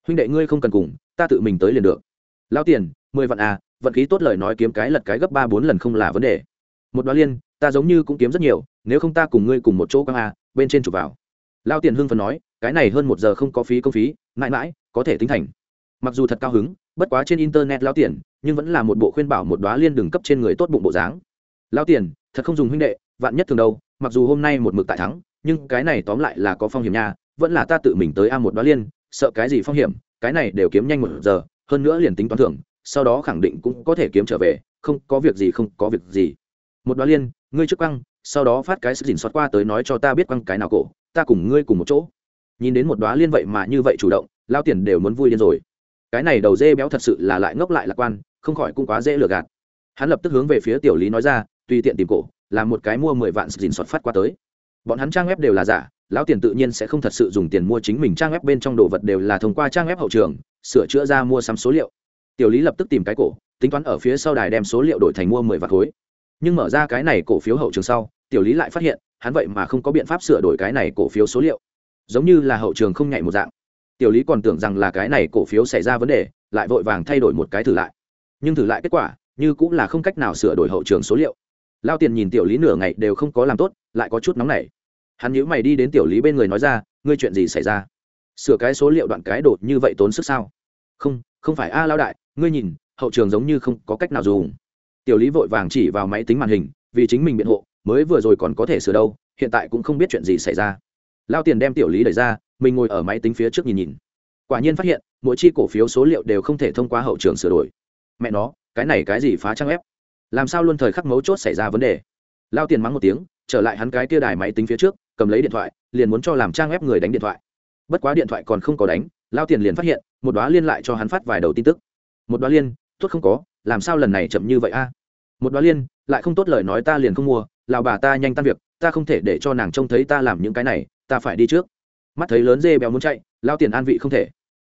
huynh đệ ngươi không cần cùng, ta tự mình tới liền được. Lao tiền, mười vạn à? vận khí tốt lời nói kiếm cái lật cái gấp ba bốn lần không là vấn đề. Một đoá liên, ta giống như cũng kiếm rất nhiều, nếu không ta cùng ngươi cùng một chỗ quang a à, bên trên chụp vào. Lao tiền hưng phần nói, cái này hơn một giờ không có phí công phí, mãi mãi, có thể tính thành. Mặc dù thật cao hứng, bất quá trên internet lao tiền, nhưng vẫn là một bộ khuyên bảo một đoá liên đường cấp trên người tốt bụng bộ dáng. Lao tiền, thật không dùng huynh đệ, vạn nhất thường đâu, mặc dù hôm nay một mực tại thắng, nhưng cái này tóm lại là có phong hiểm nha, vẫn là ta tự mình tới a một đoá liên sợ cái gì phong hiểm, cái này đều kiếm nhanh một giờ, hơn nữa liền tính toán thưởng, sau đó khẳng định cũng có thể kiếm trở về, không có việc gì, không có việc gì. Một đoá liên, ngươi trước quăng, sau đó phát cái sức dình xót qua tới nói cho ta biết quăng cái nào cổ, ta cùng ngươi cùng một chỗ. Nhìn đến một đoá liên vậy mà như vậy chủ động, lao tiền đều muốn vui điên rồi. Cái này đầu dê béo thật sự là lại ngốc lại lạc quan, không khỏi cũng quá dễ lừa gạt. Hắn lập tức hướng về phía tiểu lý nói ra, tùy tiện tìm cổ, làm một cái mua mười vạn dình xót phát qua tới. Bọn hắn trang web đều là giả lão tiền tự nhiên sẽ không thật sự dùng tiền mua chính mình trang web bên trong đồ vật đều là thông qua trang web hậu trường, sửa chữa ra mua sắm số liệu. Tiểu lý lập tức tìm cái cổ, tính toán ở phía sau đài đem số liệu đổi thành mua mười vạt khối. Nhưng mở ra cái này cổ phiếu hậu trường sau, tiểu lý lại phát hiện, hắn vậy mà không có biện pháp sửa đổi cái này cổ phiếu số liệu. Giống như là hậu trường không nhảy một dạng. Tiểu lý còn tưởng rằng là cái này cổ phiếu xảy ra vấn đề, lại vội vàng thay đổi một cái thử lại. Nhưng thử lại kết quả, như cũng là không cách nào sửa đổi hậu trường số liệu. Lao tiền nhìn tiểu lý nửa ngày đều không có làm tốt, lại có chút nóng nảy hắn nhữ mày đi đến tiểu lý bên người nói ra, ngươi chuyện gì xảy ra? Sửa cái số liệu đoạn cái đột như vậy tốn sức sao? Không không phải a lao đại, ngươi nhìn, hậu trường giống như không có cách nào dùng. Tiểu lý vội vàng chỉ vào máy tính màn hình, vì chính mình biện hộ, mới vừa rồi còn có thể sửa đâu, hiện tại cũng không biết chuyện gì xảy ra. Lao tiền đem tiểu lý đẩy ra, mình ngồi ở máy tính phía trước nhìn nhìn. Quả nhiên phát hiện, mỗi chi cổ phiếu số liệu đều không thể thông qua hậu trường sửa đổi. Mẹ nó, cái này cái gì phá trang ép làm sao luôn thời khắc mấu chốt xảy ra vấn đề? Lao tiền mắng một tiếng, trở lại hắn cái tia đài máy tính phía trước cầm lấy điện thoại, liền muốn cho làm trang ép người đánh điện thoại. Bất quá điện thoại còn không có đánh, lao tiền liền phát hiện, một đoá liên lại cho hắn phát vài đầu tin tức. Một đoá liên, tốt không có, làm sao lần này chậm như vậy a? Một đoá liên, lại không tốt lời nói ta liền không mua lào bà ta nhanh tan việc, ta không thể để cho nàng trông thấy ta làm những cái này, ta phải đi trước. Mắt thấy lớn dê béo muốn chạy, lao tiền an vị không thể.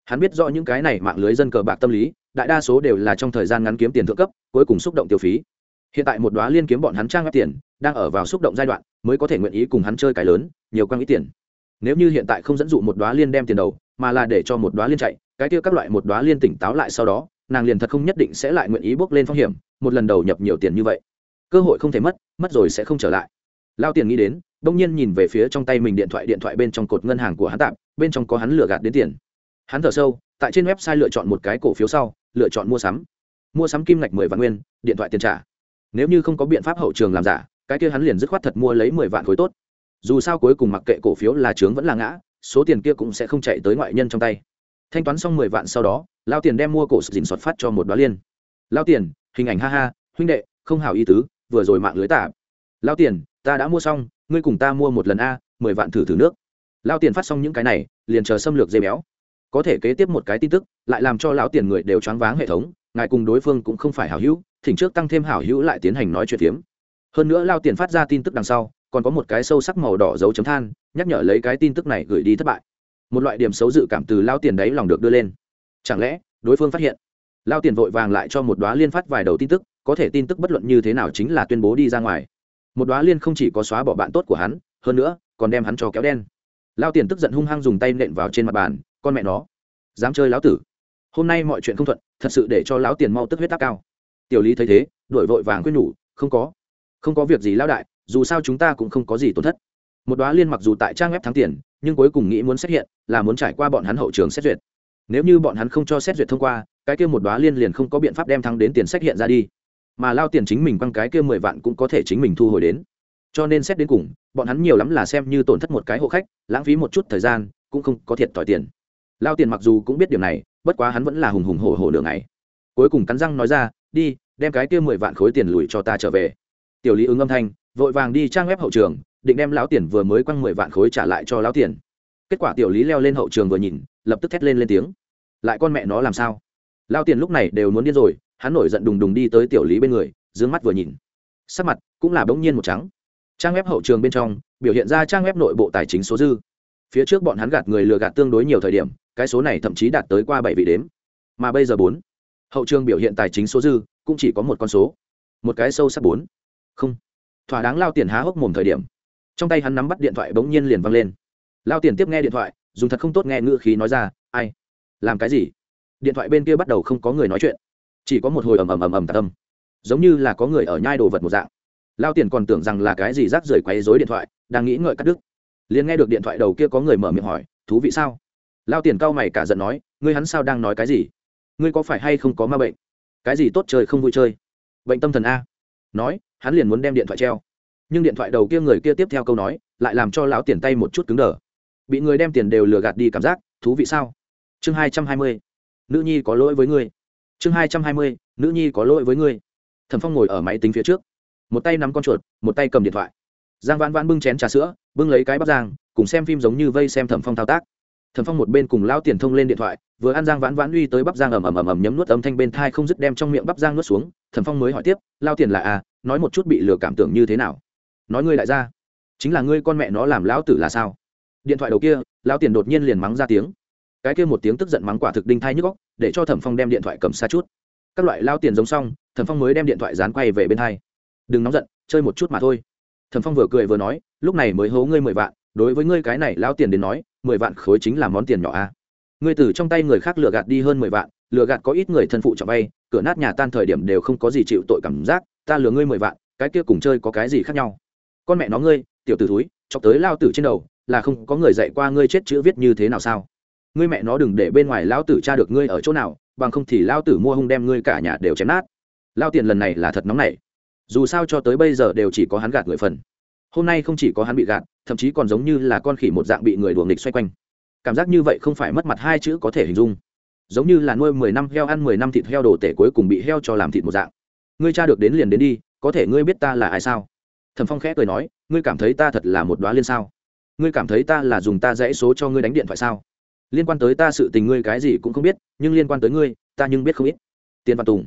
Hắn biết rõ những cái này mạng lưới dân cờ bạc tâm lý, đại đa số đều là trong thời gian ngắn kiếm tiền thượng cấp, cuối cùng xúc động tiêu phí hiện tại một đoá liên kiếm bọn hắn trang ép tiền, đang ở vào xúc động giai đoạn, mới có thể nguyện ý cùng hắn chơi cái lớn, nhiều quan ý tiền. Nếu như hiện tại không dẫn dụ một đoá liên đem tiền đầu, mà là để cho một đoá liên chạy, cái kia các loại một đoá liên tỉnh táo lại sau đó, nàng liền thật không nhất định sẽ lại nguyện ý bước lên phong hiểm, một lần đầu nhập nhiều tiền như vậy. Cơ hội không thể mất mất rồi sẽ không trở lại. Lao tiền nghĩ đến, đông nhiên nhìn về phía trong tay mình điện thoại điện thoại bên trong cột ngân hàng của hắn tạm, bên trong có hắn lừa gạt đến tiền. Hắn thở sâu, tại trên website lựa chọn một cái cổ phiếu sau, lựa chọn mua sắm. Mua sắm kim ngạch mười vạn nguyên, điện thoại tiền trả nếu như không có biện pháp hậu trường làm giả, cái kia hắn liền dứt khoát thật mua lấy mười vạn khối tốt. Dù sao cuối cùng mặc kệ cổ phiếu là trướng vẫn là ngã, số tiền kia cũng sẽ không chạy tới ngoại nhân trong tay. Thanh toán xong mười vạn sau đó, lao tiền đem mua cổ dình soạt phát cho một đoá liên. Lao tiền, hình ảnh ha ha, huynh đệ, không hào ý tứ, vừa rồi mạng lưới tả lao tiền, ta đã mua xong, ngươi cùng ta mua một lần a, mười vạn thử thử nước. Lao tiền phát xong những cái này, liền chờ xâm lược dây béo. Có thể kế tiếp một cái tin tức, lại làm cho lão tiền người đều choáng váng hệ thống ngài cùng đối phương cũng không phải hảo hữu, thỉnh trước tăng thêm hảo hữu lại tiến hành nói chuyện phiếm. Hơn nữa lao tiền phát ra tin tức đằng sau, còn có một cái sâu sắc màu đỏ dấu chấm than, nhắc nhở lấy cái tin tức này gửi đi thất bại. Một loại điểm xấu dự cảm từ lao tiền đấy lòng được đưa lên. Chẳng lẽ, đối phương phát hiện? Lao tiền vội vàng lại cho một đoá liên phát vài đầu tin tức, có thể tin tức bất luận như thế nào chính là tuyên bố đi ra ngoài. Một đoá liên không chỉ có xóa bỏ bạn tốt của hắn, hơn nữa, còn đem hắn cho kéo đen. Lao tiền tức giận hung hăng dùng tay nện vào trên mặt bàn, con mẹ nó, dám chơi lão tử. Hôm nay mọi chuyện không thuận thật sự để cho lão tiền mau tức huyết áp cao. Tiểu lý thấy thế, đổi vội vàng quyết nhủ, không có không có việc gì lão đại, dù sao chúng ta cũng không có gì tổn thất. Một đoá liên mặc dù tại trang web thắng tiền, nhưng cuối cùng nghĩ muốn xét hiện, là muốn trải qua bọn hắn hậu trường xét duyệt. Nếu như bọn hắn không cho xét duyệt thông qua, cái kia một đoá liên liền không có biện pháp đem thắng đến tiền xét hiện ra đi. Mà lao tiền chính mình quăng cái kia mười vạn cũng có thể chính mình thu hồi đến. Cho nên xét đến cùng, bọn hắn nhiều lắm là xem như tổn thất một cái hộ khách, lãng phí một chút thời gian, cũng không có thiệt thòi tiền. Lao tiền mặc dù cũng biết điều này bất quá hắn vẫn là hùng hùng hổ hổ đường này cuối cùng cắn răng nói ra, đi, đem cái kia mười vạn khối tiền lùi cho ta trở về. Tiểu lý ứng âm thanh, vội vàng đi trang web hậu trường, định đem lão tiền vừa mới quăng mười vạn khối trả lại cho lão tiền. Kết quả tiểu lý leo lên hậu trường vừa nhìn, lập tức thét lên lên tiếng. Lại con mẹ nó làm sao? Lao tiền lúc này đều muốn điên rồi, hắn nổi giận đùng đùng đi tới tiểu lý bên người d ư ơ n g mắt vừa nhìn. Sắc mặt cũng là bỗng nhiên một trắng. Trang web hậu trường bên trong, biểu hiện ra trang web nội bộ tài chính số dư. Phía trước bọn hắn gạt người lừa gạt tương đối nhiều thời điểm cái số này thậm chí đạt tới qua bảy vị đếm. Mà bây giờ bốn, hậu trường biểu hiện tài chính số dư cũng chỉ có một con số, một cái sâu sắc bốn. Không, thỏa đáng lao tiền há hốc mồm thời điểm. Trong tay hắn nắm bắt điện thoại bỗng nhiên liền văng lên. Lao tiền tiếp nghe điện thoại, dùng thật không tốt nghe ngữ khí nói ra, ai? Làm cái gì? Điện thoại bên kia bắt đầu không có người nói chuyện. Chỉ có một hồi ầm ầm ầm ầm tạc tâm giống như là có người ở nhai đồ vật một dạng. Lao tiền còn tưởng rằng là cái gì rác rưởi quấy dối điện thoại, đang nghĩ ngợi cắt đứt. Liền nghe được điện thoại đầu kia có người mở miệng hỏi, thú vị sao? Lao tiền cao mày cả giận nói, ngươi hắn sao đang nói cái gì? Ngươi có phải hay không có ma bệnh? Cái gì tốt chơi không vui chơi? Bệnh tâm thần a. Nói, hắn liền muốn đem điện thoại treo. Nhưng điện thoại đầu kia người kia tiếp theo câu nói, lại làm cho lão tiền tay một chút cứng đờ. Bị người đem tiền đều lừa gạt đi cảm giác, thú vị sao? Chương hai trăm hai mươi. Nữ nhi có lỗi với ngươi. Chương hai trăm hai mươi. Nữ nhi có lỗi với ngươi. Thẩm phong ngồi ở máy tính phía trước. Một tay nắm con chuột, một tay cầm điện thoại. Giang vãn vãn bưng chén trà sữa, bưng lấy cái bắp giang, cùng xem phim giống như vây xem thẩm phong thao tác thẩm phong một bên cùng lao tiền thông lên điện thoại, vừa ăn giang vãn vãn uy tới bắp giang ầm ầm ầm ầm nhấm nuốt âm thanh bên thai không dứt đem trong miệng bắp giang nuốt xuống, thẩm phong mới hỏi tiếp lao tiền là à nói một chút bị lừa cảm tưởng như thế nào? Nói ngươi đại gia, chính là ngươi con mẹ nó làm lão tử là sao? Điện thoại đầu kia lao tiền đột nhiên liền mắng ra tiếng. Cái kia một tiếng tức giận mắng quả thực đinh thai nhức góc để cho thẩm phong đem điện thoại cầm xa chút. Các loại lao tiền giống xong, thẩm phong mới đem điện thoại dán quay về bên thai đừng nóng giận, chơi một chút mà thôi. Thẩm phong vừa cười vừa nói, lúc này mới hố ngươi mười vạn đối với ngươi cái này lao tiền đến nói, mười vạn khối chính là món tiền nhỏ a. À. ngươi từ trong tay người khác lừa gạt đi hơn mười vạn, lừa gạt có ít người thân phụ cho vay, cửa nát nhà tan thời điểm đều không có gì chịu tội cảm giác, ta lừa ngươi mười vạn, cái kia cùng chơi có cái gì khác nhau? Con mẹ nó ngươi, tiểu t ử thúi, chọc tới lao tử trên đầu, là không có người dạy qua ngươi chết chữ viết như thế nào sao? Ngươi mẹ nó đừng để bên ngoài lao tử cha được ngươi ở chỗ nào, bằng không thì lao tử mua hung đem ngươi cả nhà đều chém nát. Lao tiền lần này là thật nóng nảy. Dù sao cho tới bây giờ đều chỉ có hắn gạt người phần hôm nay không chỉ có hắn bị gạt, thậm chí còn giống như là con khỉ một dạng bị người đuồng nghịch xoay quanh. Cảm giác như vậy không phải mất mặt hai chữ có thể hình dung. Giống như là nuôi mười năm heo ăn mười năm thịt heo đồ tể cuối cùng bị heo cho làm thịt một dạng. Ngươi cha được đến liền đến đi, có thể ngươi biết ta là ai sao? Thẩm phong khẽ cười nói, ngươi cảm thấy ta thật là một đoá liên sao? Ngươi cảm thấy ta là dùng ta dãy số cho ngươi đánh điện thoại sao? Liên quan tới ta sự tình ngươi cái gì cũng không biết, nhưng liên quan tới ngươi, ta nhưng biết không ít. Tiền văn tùng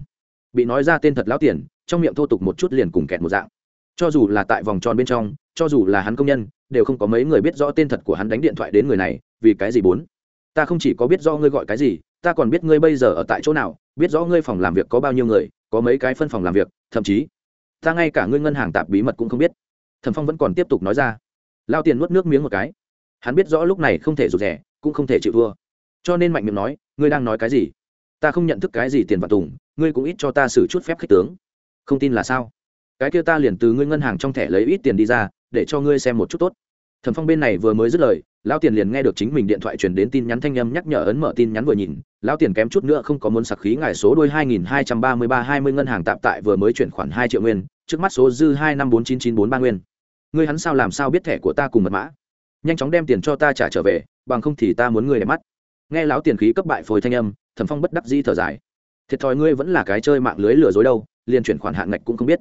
bị nói ra tên thật lão tiền, trong miệng thô tục một chút liền cùng kẹt một dạng cho dù là tại vòng tròn bên trong, cho dù là hắn công nhân, đều không có mấy người biết rõ tên thật của hắn đánh điện thoại đến người này, vì cái gì bốn? Ta không chỉ có biết do ngươi gọi cái gì, ta còn biết ngươi bây giờ ở tại chỗ nào, biết rõ ngươi phòng làm việc có bao nhiêu người, có mấy cái phân phòng làm việc, thậm chí, ta ngay cả ngươi ngân hàng tạp bí mật cũng không biết. Thẩm phong vẫn còn tiếp tục nói ra. Lao tiền nuốt nước miếng một cái. Hắn biết rõ lúc này không thể rụt rẻ cũng không thể chịu thua. Cho nên mạnh miệng nói, ngươi đang nói cái gì? Ta không nhận thức cái gì tiền và tùng, ngươi cũng ít cho ta xử chút phép khích tướng. Không tin là sao? Cái kia ta liền từ ngươi ngân hàng trong thẻ lấy ít tiền đi ra, để cho ngươi xem một chút tốt. Thẩm phong bên này vừa mới dứt lời lao tiền liền nghe được chính mình điện thoại truyền đến tin nhắn thanh âm nhắc nhở ấn mở tin nhắn vừa nhìn lao tiền kém chút nữa không có muốn sặc khí ngài số đôi hai nghìn hai trăm ba mươi ba hai mươi ngân hàng tạm tại vừa mới chuyển khoản hai triệu nguyên, trước mắt số dư hai năm bốn chín chín bốn ba nguyên. Ngươi hắn sao làm sao biết thẻ của ta cùng mật mã? Nhanh chóng đem tiền cho ta trả trở về, bằng không thì ta muốn ngươi để mắt. Nghe lão tiền khí cấp bại phôi thanh âm, thẩm phong bất đắc di thở dài. Thiệt thòi ngươi vẫn là cái chơi mạng lưới lừa dối đâu, liền chuyển khoản hạn ngạch cũng không biết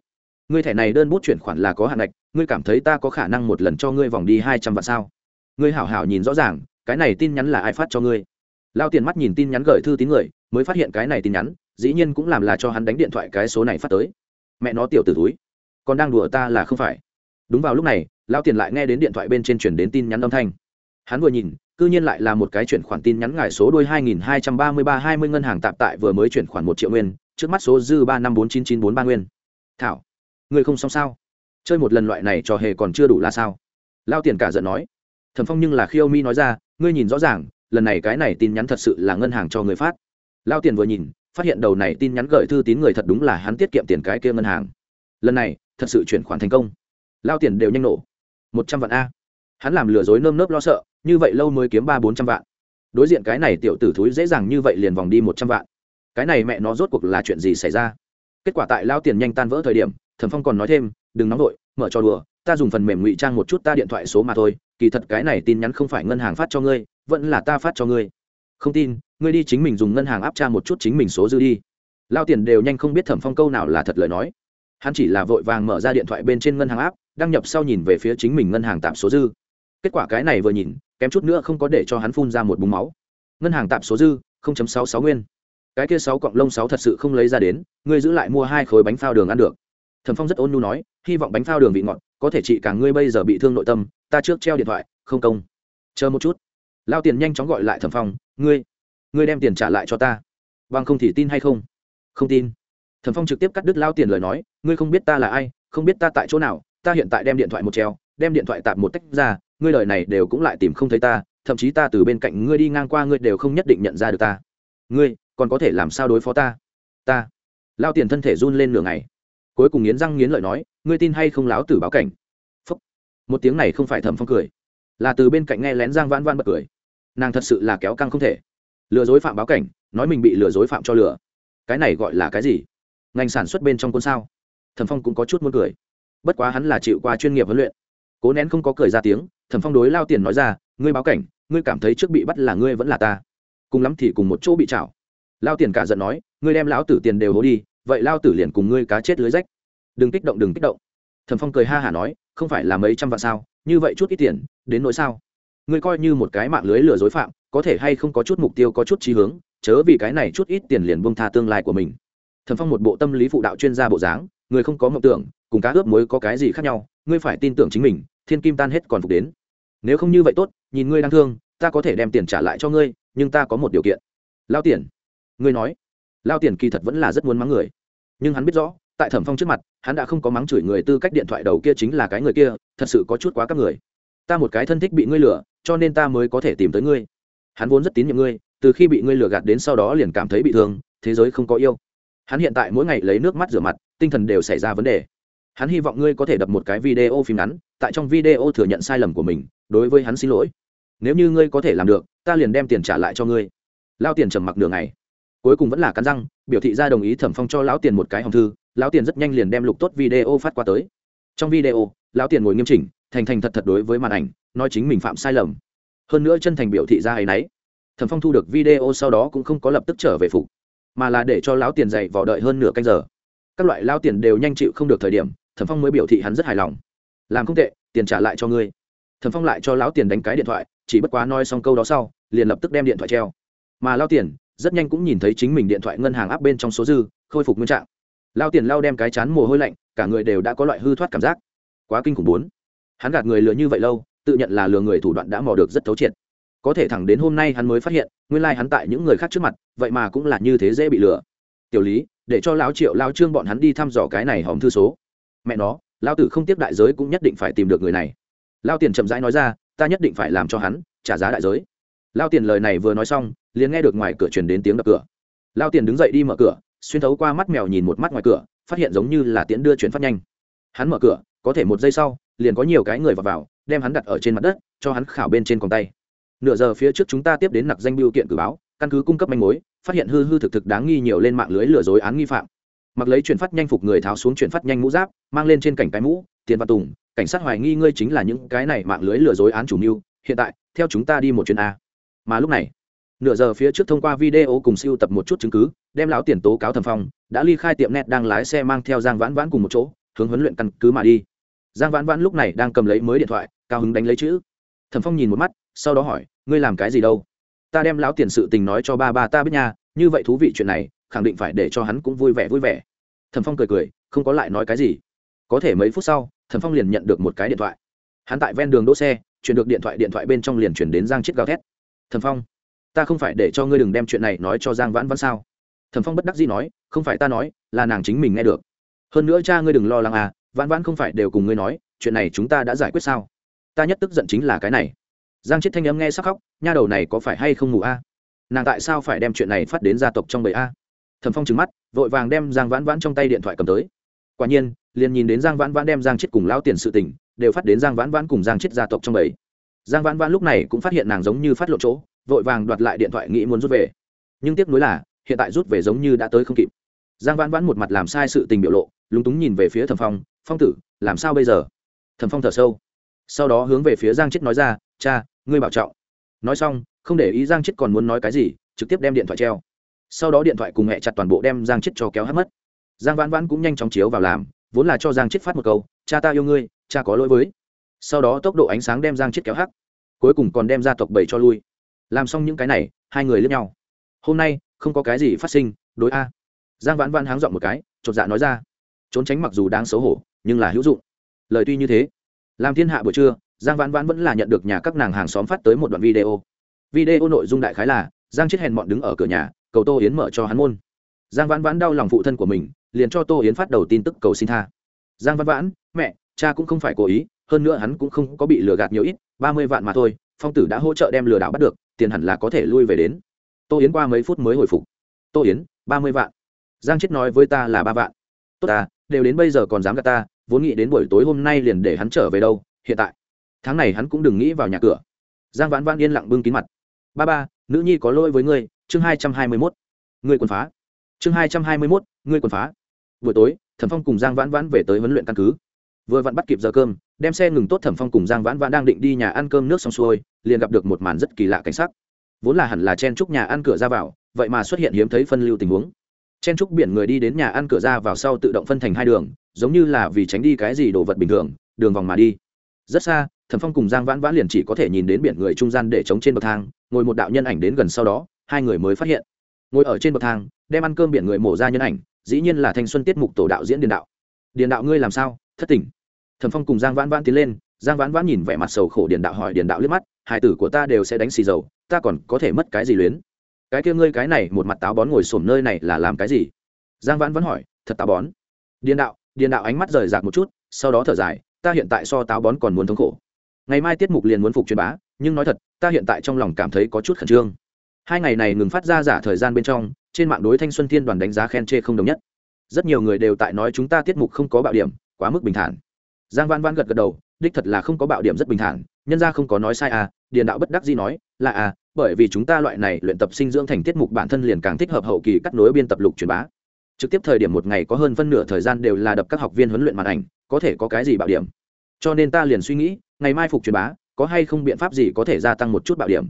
ngươi thẻ này đơn bút chuyển khoản là có hạn ngạch, ngươi cảm thấy ta có khả năng một lần cho ngươi vòng đi hai trăm vạn sao? Ngươi hảo hảo nhìn rõ ràng, cái này tin nhắn là ai phát cho ngươi? Lao tiền mắt nhìn tin nhắn gửi thư tín người, mới phát hiện cái này tin nhắn, dĩ nhiên cũng làm là cho hắn đánh điện thoại cái số này phát tới. Mẹ nó tiểu t ử túi, còn đang đùa ta là không phải. Đúng vào lúc này, lao tiền lại nghe đến điện thoại bên trên chuyển đến tin nhắn âm thanh. Hắn vừa nhìn, cư nhiên lại là một cái chuyển khoản tin nhắn ngài số đôi hai nghìn hai trăm ba mươi ba hai mươi ngân hàng tạm tại vừa mới chuyển khoản một triệu nguyên, trước mắt số dư ba năm bốn chín chín bốn ba nguyên. Thảo ngươi không xong sao? Chơi một lần loại này trò hề còn chưa đủ là sao? Lao tiền cả giận nói. Thẩm phong nhưng là khiêu mi nói ra, ngươi nhìn rõ ràng, lần này cái này tin nhắn thật sự là ngân hàng cho người phát. Lao tiền vừa nhìn, phát hiện đầu này tin nhắn gửi thư tín người thật đúng là hắn tiết kiệm tiền cái kia ngân hàng. Lần này, thật sự chuyển khoản thành công. Lao tiền đều nhanh nổ. Một trăm vạn a. Hắn làm lừa dối nơm nớp lo sợ, như vậy lâu mới kiếm ba bốn trăm vạn. Đối diện cái này tiểu tử thúi dễ dàng như vậy liền vòng đi một trăm vạn. Cái này mẹ nó rốt cuộc là chuyện gì xảy ra? Kết quả tại lao tiền nhanh tan vỡ thời điểm thẩm phong còn nói thêm, đừng nóng vội, mở cho đùa, ta dùng phần mềm ngụy trang một chút ta điện thoại số mà thôi, kỳ thật cái này tin nhắn không phải ngân hàng phát cho ngươi, vẫn là ta phát cho ngươi. Không tin, ngươi đi chính mình dùng ngân hàng áp tra một chút chính mình số dư đi. Lao tiền đều nhanh không biết thẩm phong câu nào là thật lời nói. Hắn chỉ là vội vàng mở ra điện thoại bên trên ngân hàng áp, đăng nhập sau nhìn về phía chính mình ngân hàng tạm số dư. Kết quả cái này vừa nhìn, kém chút nữa không có để cho hắn phun ra một búng máu. Ngân hàng tạm số dư sáu sáu nguyên. Cái kia sáu cọng lông sáu thật sự không lấy ra đến, ngươi giữ lại mua hai khối bánh phao đường ăn được thẩm phong rất ôn nhu nói, hy vọng bánh phao đường vị ngọt, có thể chị càng ngươi bây giờ bị thương nội tâm, ta trước treo điện thoại, không công. Chờ một chút. Lao tiền nhanh chóng gọi lại thẩm phong, ngươi ngươi đem tiền trả lại cho ta, bằng không thì tin hay không? Không tin. Thẩm phong trực tiếp cắt đứt lao tiền lời nói, ngươi không biết ta là ai, không biết ta tại chỗ nào, ta hiện tại đem điện thoại một treo, đem điện thoại tạp một tách ra, ngươi lời này đều cũng lại tìm không thấy ta, thậm chí ta từ bên cạnh ngươi đi ngang qua ngươi đều không nhất định nhận ra được ta. Ngươi, còn có thể làm sao đối phó ta? Ta. Lao tiền thân thể run lên nửa ngày cuối cùng nghiến răng nghiến lợi nói, ngươi tin hay không láo tử báo cảnh? Phúc. một tiếng này không phải thẩm phong cười. Là từ bên cạnh nghe lén giang vãn vãn bật cười. Nàng thật sự là kéo căng không thể. Lừa dối phạm báo cảnh, nói mình bị lừa dối phạm cho lừa. Cái này gọi là cái gì? Ngành sản xuất bên trong quân sao? Thẩm phong cũng có chút muốn cười. Bất quá hắn là chịu qua chuyên nghiệp huấn luyện. Cố nén không có cười ra tiếng, thẩm phong đối lao tiền nói ra, ngươi báo cảnh, ngươi cảm thấy trước bị bắt là ngươi vẫn là ta. Cùng lắm thì cùng một chỗ bị chảo lao tiền cả giận nói, ngươi đem lão tử tiền đều hố đi vậy lao tử liền cùng ngươi cá chết lưới rách. Đừng kích động, đừng kích động. Thẩm phong cười ha hả nói, không phải là mấy trăm vạn sao? Như vậy chút ít tiền, đến nỗi sao? Ngươi coi như một cái mạng lưới lừa dối phạm, có thể hay không có chút mục tiêu, có chút trí hướng, chớ vì cái này chút ít tiền liền bông tha tương lai của mình. Thẩm phong một bộ tâm lý phụ đạo chuyên gia bộ dáng, người không có mộng tưởng, cùng cá ướp muối có cái gì khác nhau, ngươi phải tin tưởng chính mình, thiên kim tan hết còn phục đến. Nếu không như vậy tốt, nhìn ngươi đang thương, ta có thể đem tiền trả lại cho ngươi, nhưng ta có một điều kiện. Lao tiền. Ngươi nói lao tiền kỳ thật vẫn là rất muốn mắng người. Nhưng hắn biết rõ, tại thẩm phong trước mặt, hắn đã không có mắng chửi người tư cách điện thoại đầu kia chính là cái người kia, thật sự có chút quá các người. Ta một cái thân thích bị ngươi lừa, cho nên ta mới có thể tìm tới ngươi. Hắn vốn rất tín nhiệm ngươi, từ khi bị ngươi lừa gạt đến sau đó liền cảm thấy bị thương, thế giới không có yêu. Hắn hiện tại mỗi ngày lấy nước mắt rửa mặt, tinh thần đều xảy ra vấn đề. Hắn hy vọng ngươi có thể đập một cái video phim ngắn, tại trong video thừa nhận sai lầm của mình, đối với hắn xin lỗi. Nếu như ngươi có thể làm được, ta liền đem tiền trả lại cho ngươi. Lao tiền trầm mặc đường này cuối cùng vẫn là cắn răng, biểu thị ra đồng ý thẩm phong cho lão tiền một cái hồng thư, lão tiền rất nhanh liền đem lục tốt video phát qua tới. Trong video, lão tiền ngồi nghiêm chỉnh, thành thành thật thật đối với màn ảnh, nói chính mình phạm sai lầm. Hơn nữa chân thành biểu thị ra ấ y n ấ y thẩm phong thu được video sau đó cũng không có lập tức trở về phục, mà là để cho lão tiền dạy vỏ đợi hơn nửa canh giờ. Các loại lao tiền đều nhanh chịu không được thời điểm, thẩm phong mới biểu thị hắn rất hài lòng. Làm không tệ, tiền trả lại cho ngươi. Thẩm phong lại cho lão tiền đánh cái điện thoại, chỉ bất quá nói xong câu đó sau, liền lập tức đem điện thoại treo. Mà lao tiền rất nhanh cũng nhìn thấy chính mình điện thoại ngân hàng áp bên trong số dư, khôi phục nguyên trạng. Lao tiền lao đem cái chán mồ hôi lạnh, cả người đều đã có loại hư thoát cảm giác. Quá kinh khủng bốn. Hắn gạt người lừa như vậy lâu, tự nhận là lừa người thủ đoạn đã mò được rất thấu triệt. Có thể thẳng đến hôm nay hắn mới phát hiện, nguyên lai hắn tại những người khác trước mặt, vậy mà cũng là như thế dễ bị lừa. Tiểu lý, để cho lão triệu lao trương bọn hắn đi thăm dò cái này hòm thư số. Mẹ nó lao tử không tiếp đại giới cũng nhất định phải tìm được người này. Lao tiền chậm rãi nói ra, ta nhất định phải làm cho hắn trả giá đại giới lao tiền lời này vừa nói xong liền nghe được ngoài cửa truyền đến tiếng đập cửa. Lao tiền đứng dậy đi mở cửa xuyên thấu qua mắt mèo nhìn một mắt ngoài cửa phát hiện giống như là tiễn đưa chuyển phát nhanh. Hắn mở cửa có thể một giây sau liền có nhiều cái người vào, vào đem hắn đặt ở trên mặt đất cho hắn khảo bên trên còng tay. Nửa giờ phía trước chúng ta tiếp đến nặc danh biêu kiện cử báo căn cứ cung cấp manh mối phát hiện hư hư thực thực đáng nghi nhiều lên mạng lưới lừa dối án nghi phạm. Mặc lấy chuyển phát nhanh phục người tháo xuống chuyển phát nhanh mũ giáp mang lên trên cảnh cái mũ tiền và tùng cảnh sát hoài nghi ngươi chính là những cái này mạng lưới lừa dối án chủ mưu hiện tại theo chúng ta đi một chuyến a mà lúc này, nửa giờ phía trước thông qua video cùng siêu tập một chút chứng cứ, đem lão tiền tố cáo thẩm phong, đã ly khai tiệm net đang lái xe mang theo giang vãn vãn cùng một chỗ, hướng huấn luyện căn cứ mà đi. Giang vãn vãn lúc này đang cầm lấy mới điện thoại, cao hứng đánh lấy chữ. Thẩm phong nhìn một mắt, sau đó hỏi, ngươi làm cái gì đâu? Ta đem lão tiền sự tình nói cho ba ba ta biết nha, như vậy thú vị chuyện này, khẳng định phải để cho hắn cũng vui vẻ vui vẻ. Thẩm phong cười cười, không có lại nói cái gì. Có thể mấy phút sau, thẩm phong liền nhận được một cái điện thoại. Hắn tại ven đường đỗ xe, chuyển được điện thoại điện thoại bên trong liền chuyển đến giang chết gào thét thẩm phong, ta không phải để cho ngươi đừng đem chuyện này nói cho giang vãn vãn sao? Thẩm phong bất đắc dĩ nói, không phải ta nói, là nàng chính mình nghe được. Hơn nữa cha ngươi đừng lo lắng à vãn vãn không phải đều cùng ngươi nói, chuyện này chúng ta đã giải quyết sao? Ta nhất tức giận chính là cái này. Giang chết thanh âm nghe sắc khóc, nha đầu này có phải hay không ngủ a? Nàng tại sao phải đem chuyện này phát đến gia tộc trong bầy a? Thẩm phong trứng mắt, vội vàng đem giang vãn vãn trong tay điện thoại cầm tới. Quả nhiên, liền nhìn đến giang vãn vãn đem giang chết cùng lao tiền sự tình, đều phát đến giang vãn vãn cùng giang chết gia tộc trong bầy giang vãn vãn lúc này cũng phát hiện nàng giống như phát lộ chỗ, vội vàng đoạt lại điện thoại nghĩ muốn rút về. Nhưng tiếc nuối là, hiện tại rút về giống như đã tới không kịp. Giang vãn vãn một mặt làm sai sự tình biểu lộ, lúng túng nhìn về phía thẩm phong phong tử, làm sao bây giờ? Thẩm phong thở sâu. Sau đó hướng về phía giang chết nói ra, cha, ngươi bảo trọng. Nói xong, không để ý giang chết còn muốn nói cái gì, trực tiếp đem điện thoại treo. Sau đó điện thoại cùng mẹ chặt toàn bộ đem giang chết cho kéo hát mất. Giang vãn vãn cũng nhanh chóng chiếu vào làm, vốn là cho giang chết phát một câu, cha ta yêu ngươi, cha có lỗi với sau đó tốc độ ánh sáng đem giang chết kéo hắc, cuối cùng còn đem ra tộc bảy cho lui. Làm xong những cái này, hai người lướt nhau. Hôm nay, không có cái gì phát sinh, đối a. Giang vãn vãn háng dọn một cái, chột dạ nói ra. Trốn tránh mặc dù đáng xấu hổ, nhưng là hữu dụng. Lời tuy như thế, làm thiên hạ buổi trưa, giang vãn vãn vẫn là nhận được nhà các nàng hàng xóm phát tới một đoạn video. Video nội dung đại khái là, giang chết hèn mọn đứng ở cửa nhà, cầu tô yến mở cho hắn môn. Giang vãn vãn đau lòng phụ thân của mình, liền cho tô yến phát đầu tin tức cầu xin tha. Giang vãn vãn, mẹ, cha cũng không phải cố ý hơn nữa hắn cũng không có bị lừa gạt nhiều ít, ba mươi vạn mà thôi, phong tử đã hỗ trợ đem lừa đảo bắt được, tiền hẳn là có thể lui về đến. Tô yến qua mấy phút mới hồi phục. Tô yến, ba mươi vạn. Giang chết nói với ta là ba vạn. Tốt ta, đều đến bây giờ còn dám gạt ta, vốn nghĩ đến buổi tối hôm nay liền để hắn trở về đâu, hiện tại. Tháng này hắn cũng đừng nghĩ vào nhà cửa. Giang vãn vãn yên lặng bưng kín mặt. Ba ba, nữ nhi có lỗi với ngươi, chương hai trăm hai mươi mốt. Ngươi quần phá. Chương hai trăm hai mươi mốt, ngươi quần phá. Buổi tối, thẩm phong cùng giang vãn vãn về tới huấn luyện căn cứ vừa vặn bắt kịp giờ cơm, đem xe ngừng tốt thẩm phong cùng giang vãn vãn đang định đi nhà ăn cơm nước xong xuôi, liền gặp được một màn rất kỳ lạ cảnh sắc. Vốn là hẳn là chen trúc nhà ăn cửa ra vào, vậy mà xuất hiện hiếm thấy phân lưu tình huống. Chen trúc biển người đi đến nhà ăn cửa ra vào sau tự động phân thành hai đường, giống như là vì tránh đi cái gì đồ vật bình thường, đường vòng mà đi. Rất xa, thẩm phong cùng giang vãn vãn liền chỉ có thể nhìn đến biển người trung gian để chống trên bậc thang, ngồi một đạo nhân ảnh đến gần sau đó, hai người mới phát hiện. Ngồi ở trên bậc thang, đem ăn cơm biển người mổ ra nhân ảnh, dĩ nhiên là thanh xuân tiết mục tổ đạo diễn điền đạo. Điền đạo ngươi làm sao? Thất tỉnh thẩm phong cùng giang vãn vãn tiến lên, giang vãn vãn nhìn vẻ mặt sầu khổ điền đạo hỏi điền đạo liếc mắt hải tử của ta đều sẽ đánh xì dầu, ta còn có thể mất cái gì luyến? Cái kia ngươi cái này một mặt táo bón ngồi xổm nơi này là làm cái gì? Giang vãn vẫn hỏi, thật táo bón. Điền đạo điền đạo ánh mắt rời rạc một chút, sau đó thở dài, ta hiện tại so táo bón còn muốn thống khổ. Ngày mai tiết mục liền muốn phục truyền bá, nhưng nói thật, ta hiện tại trong lòng cảm thấy có chút khẩn trương. Hai ngày này ngừng phát ra giả thời gian bên trong, trên mạng đối thanh xuân thiên đoàn đánh giá khen chê không đồng nhất. Rất nhiều người đều tại nói chúng ta tiết mục không có bạo điểm, quá mức bình thản giang văn văn gật gật đầu, đích thật là không có bạo điểm rất bình thản, nhân ra không có nói sai à điền đạo bất đắc gì nói, là à bởi vì chúng ta loại này luyện tập sinh dưỡng thành tiết mục bản thân liền càng thích hợp hậu kỳ cắt nối biên tập lục truyền bá. Trực tiếp thời điểm một ngày có hơn phân nửa thời gian đều là đập các học viên huấn luyện màn ảnh, có thể có cái gì bạo điểm? Cho nên ta liền suy nghĩ, ngày mai phục truyền bá, có hay không biện pháp gì có thể gia tăng một chút bạo điểm?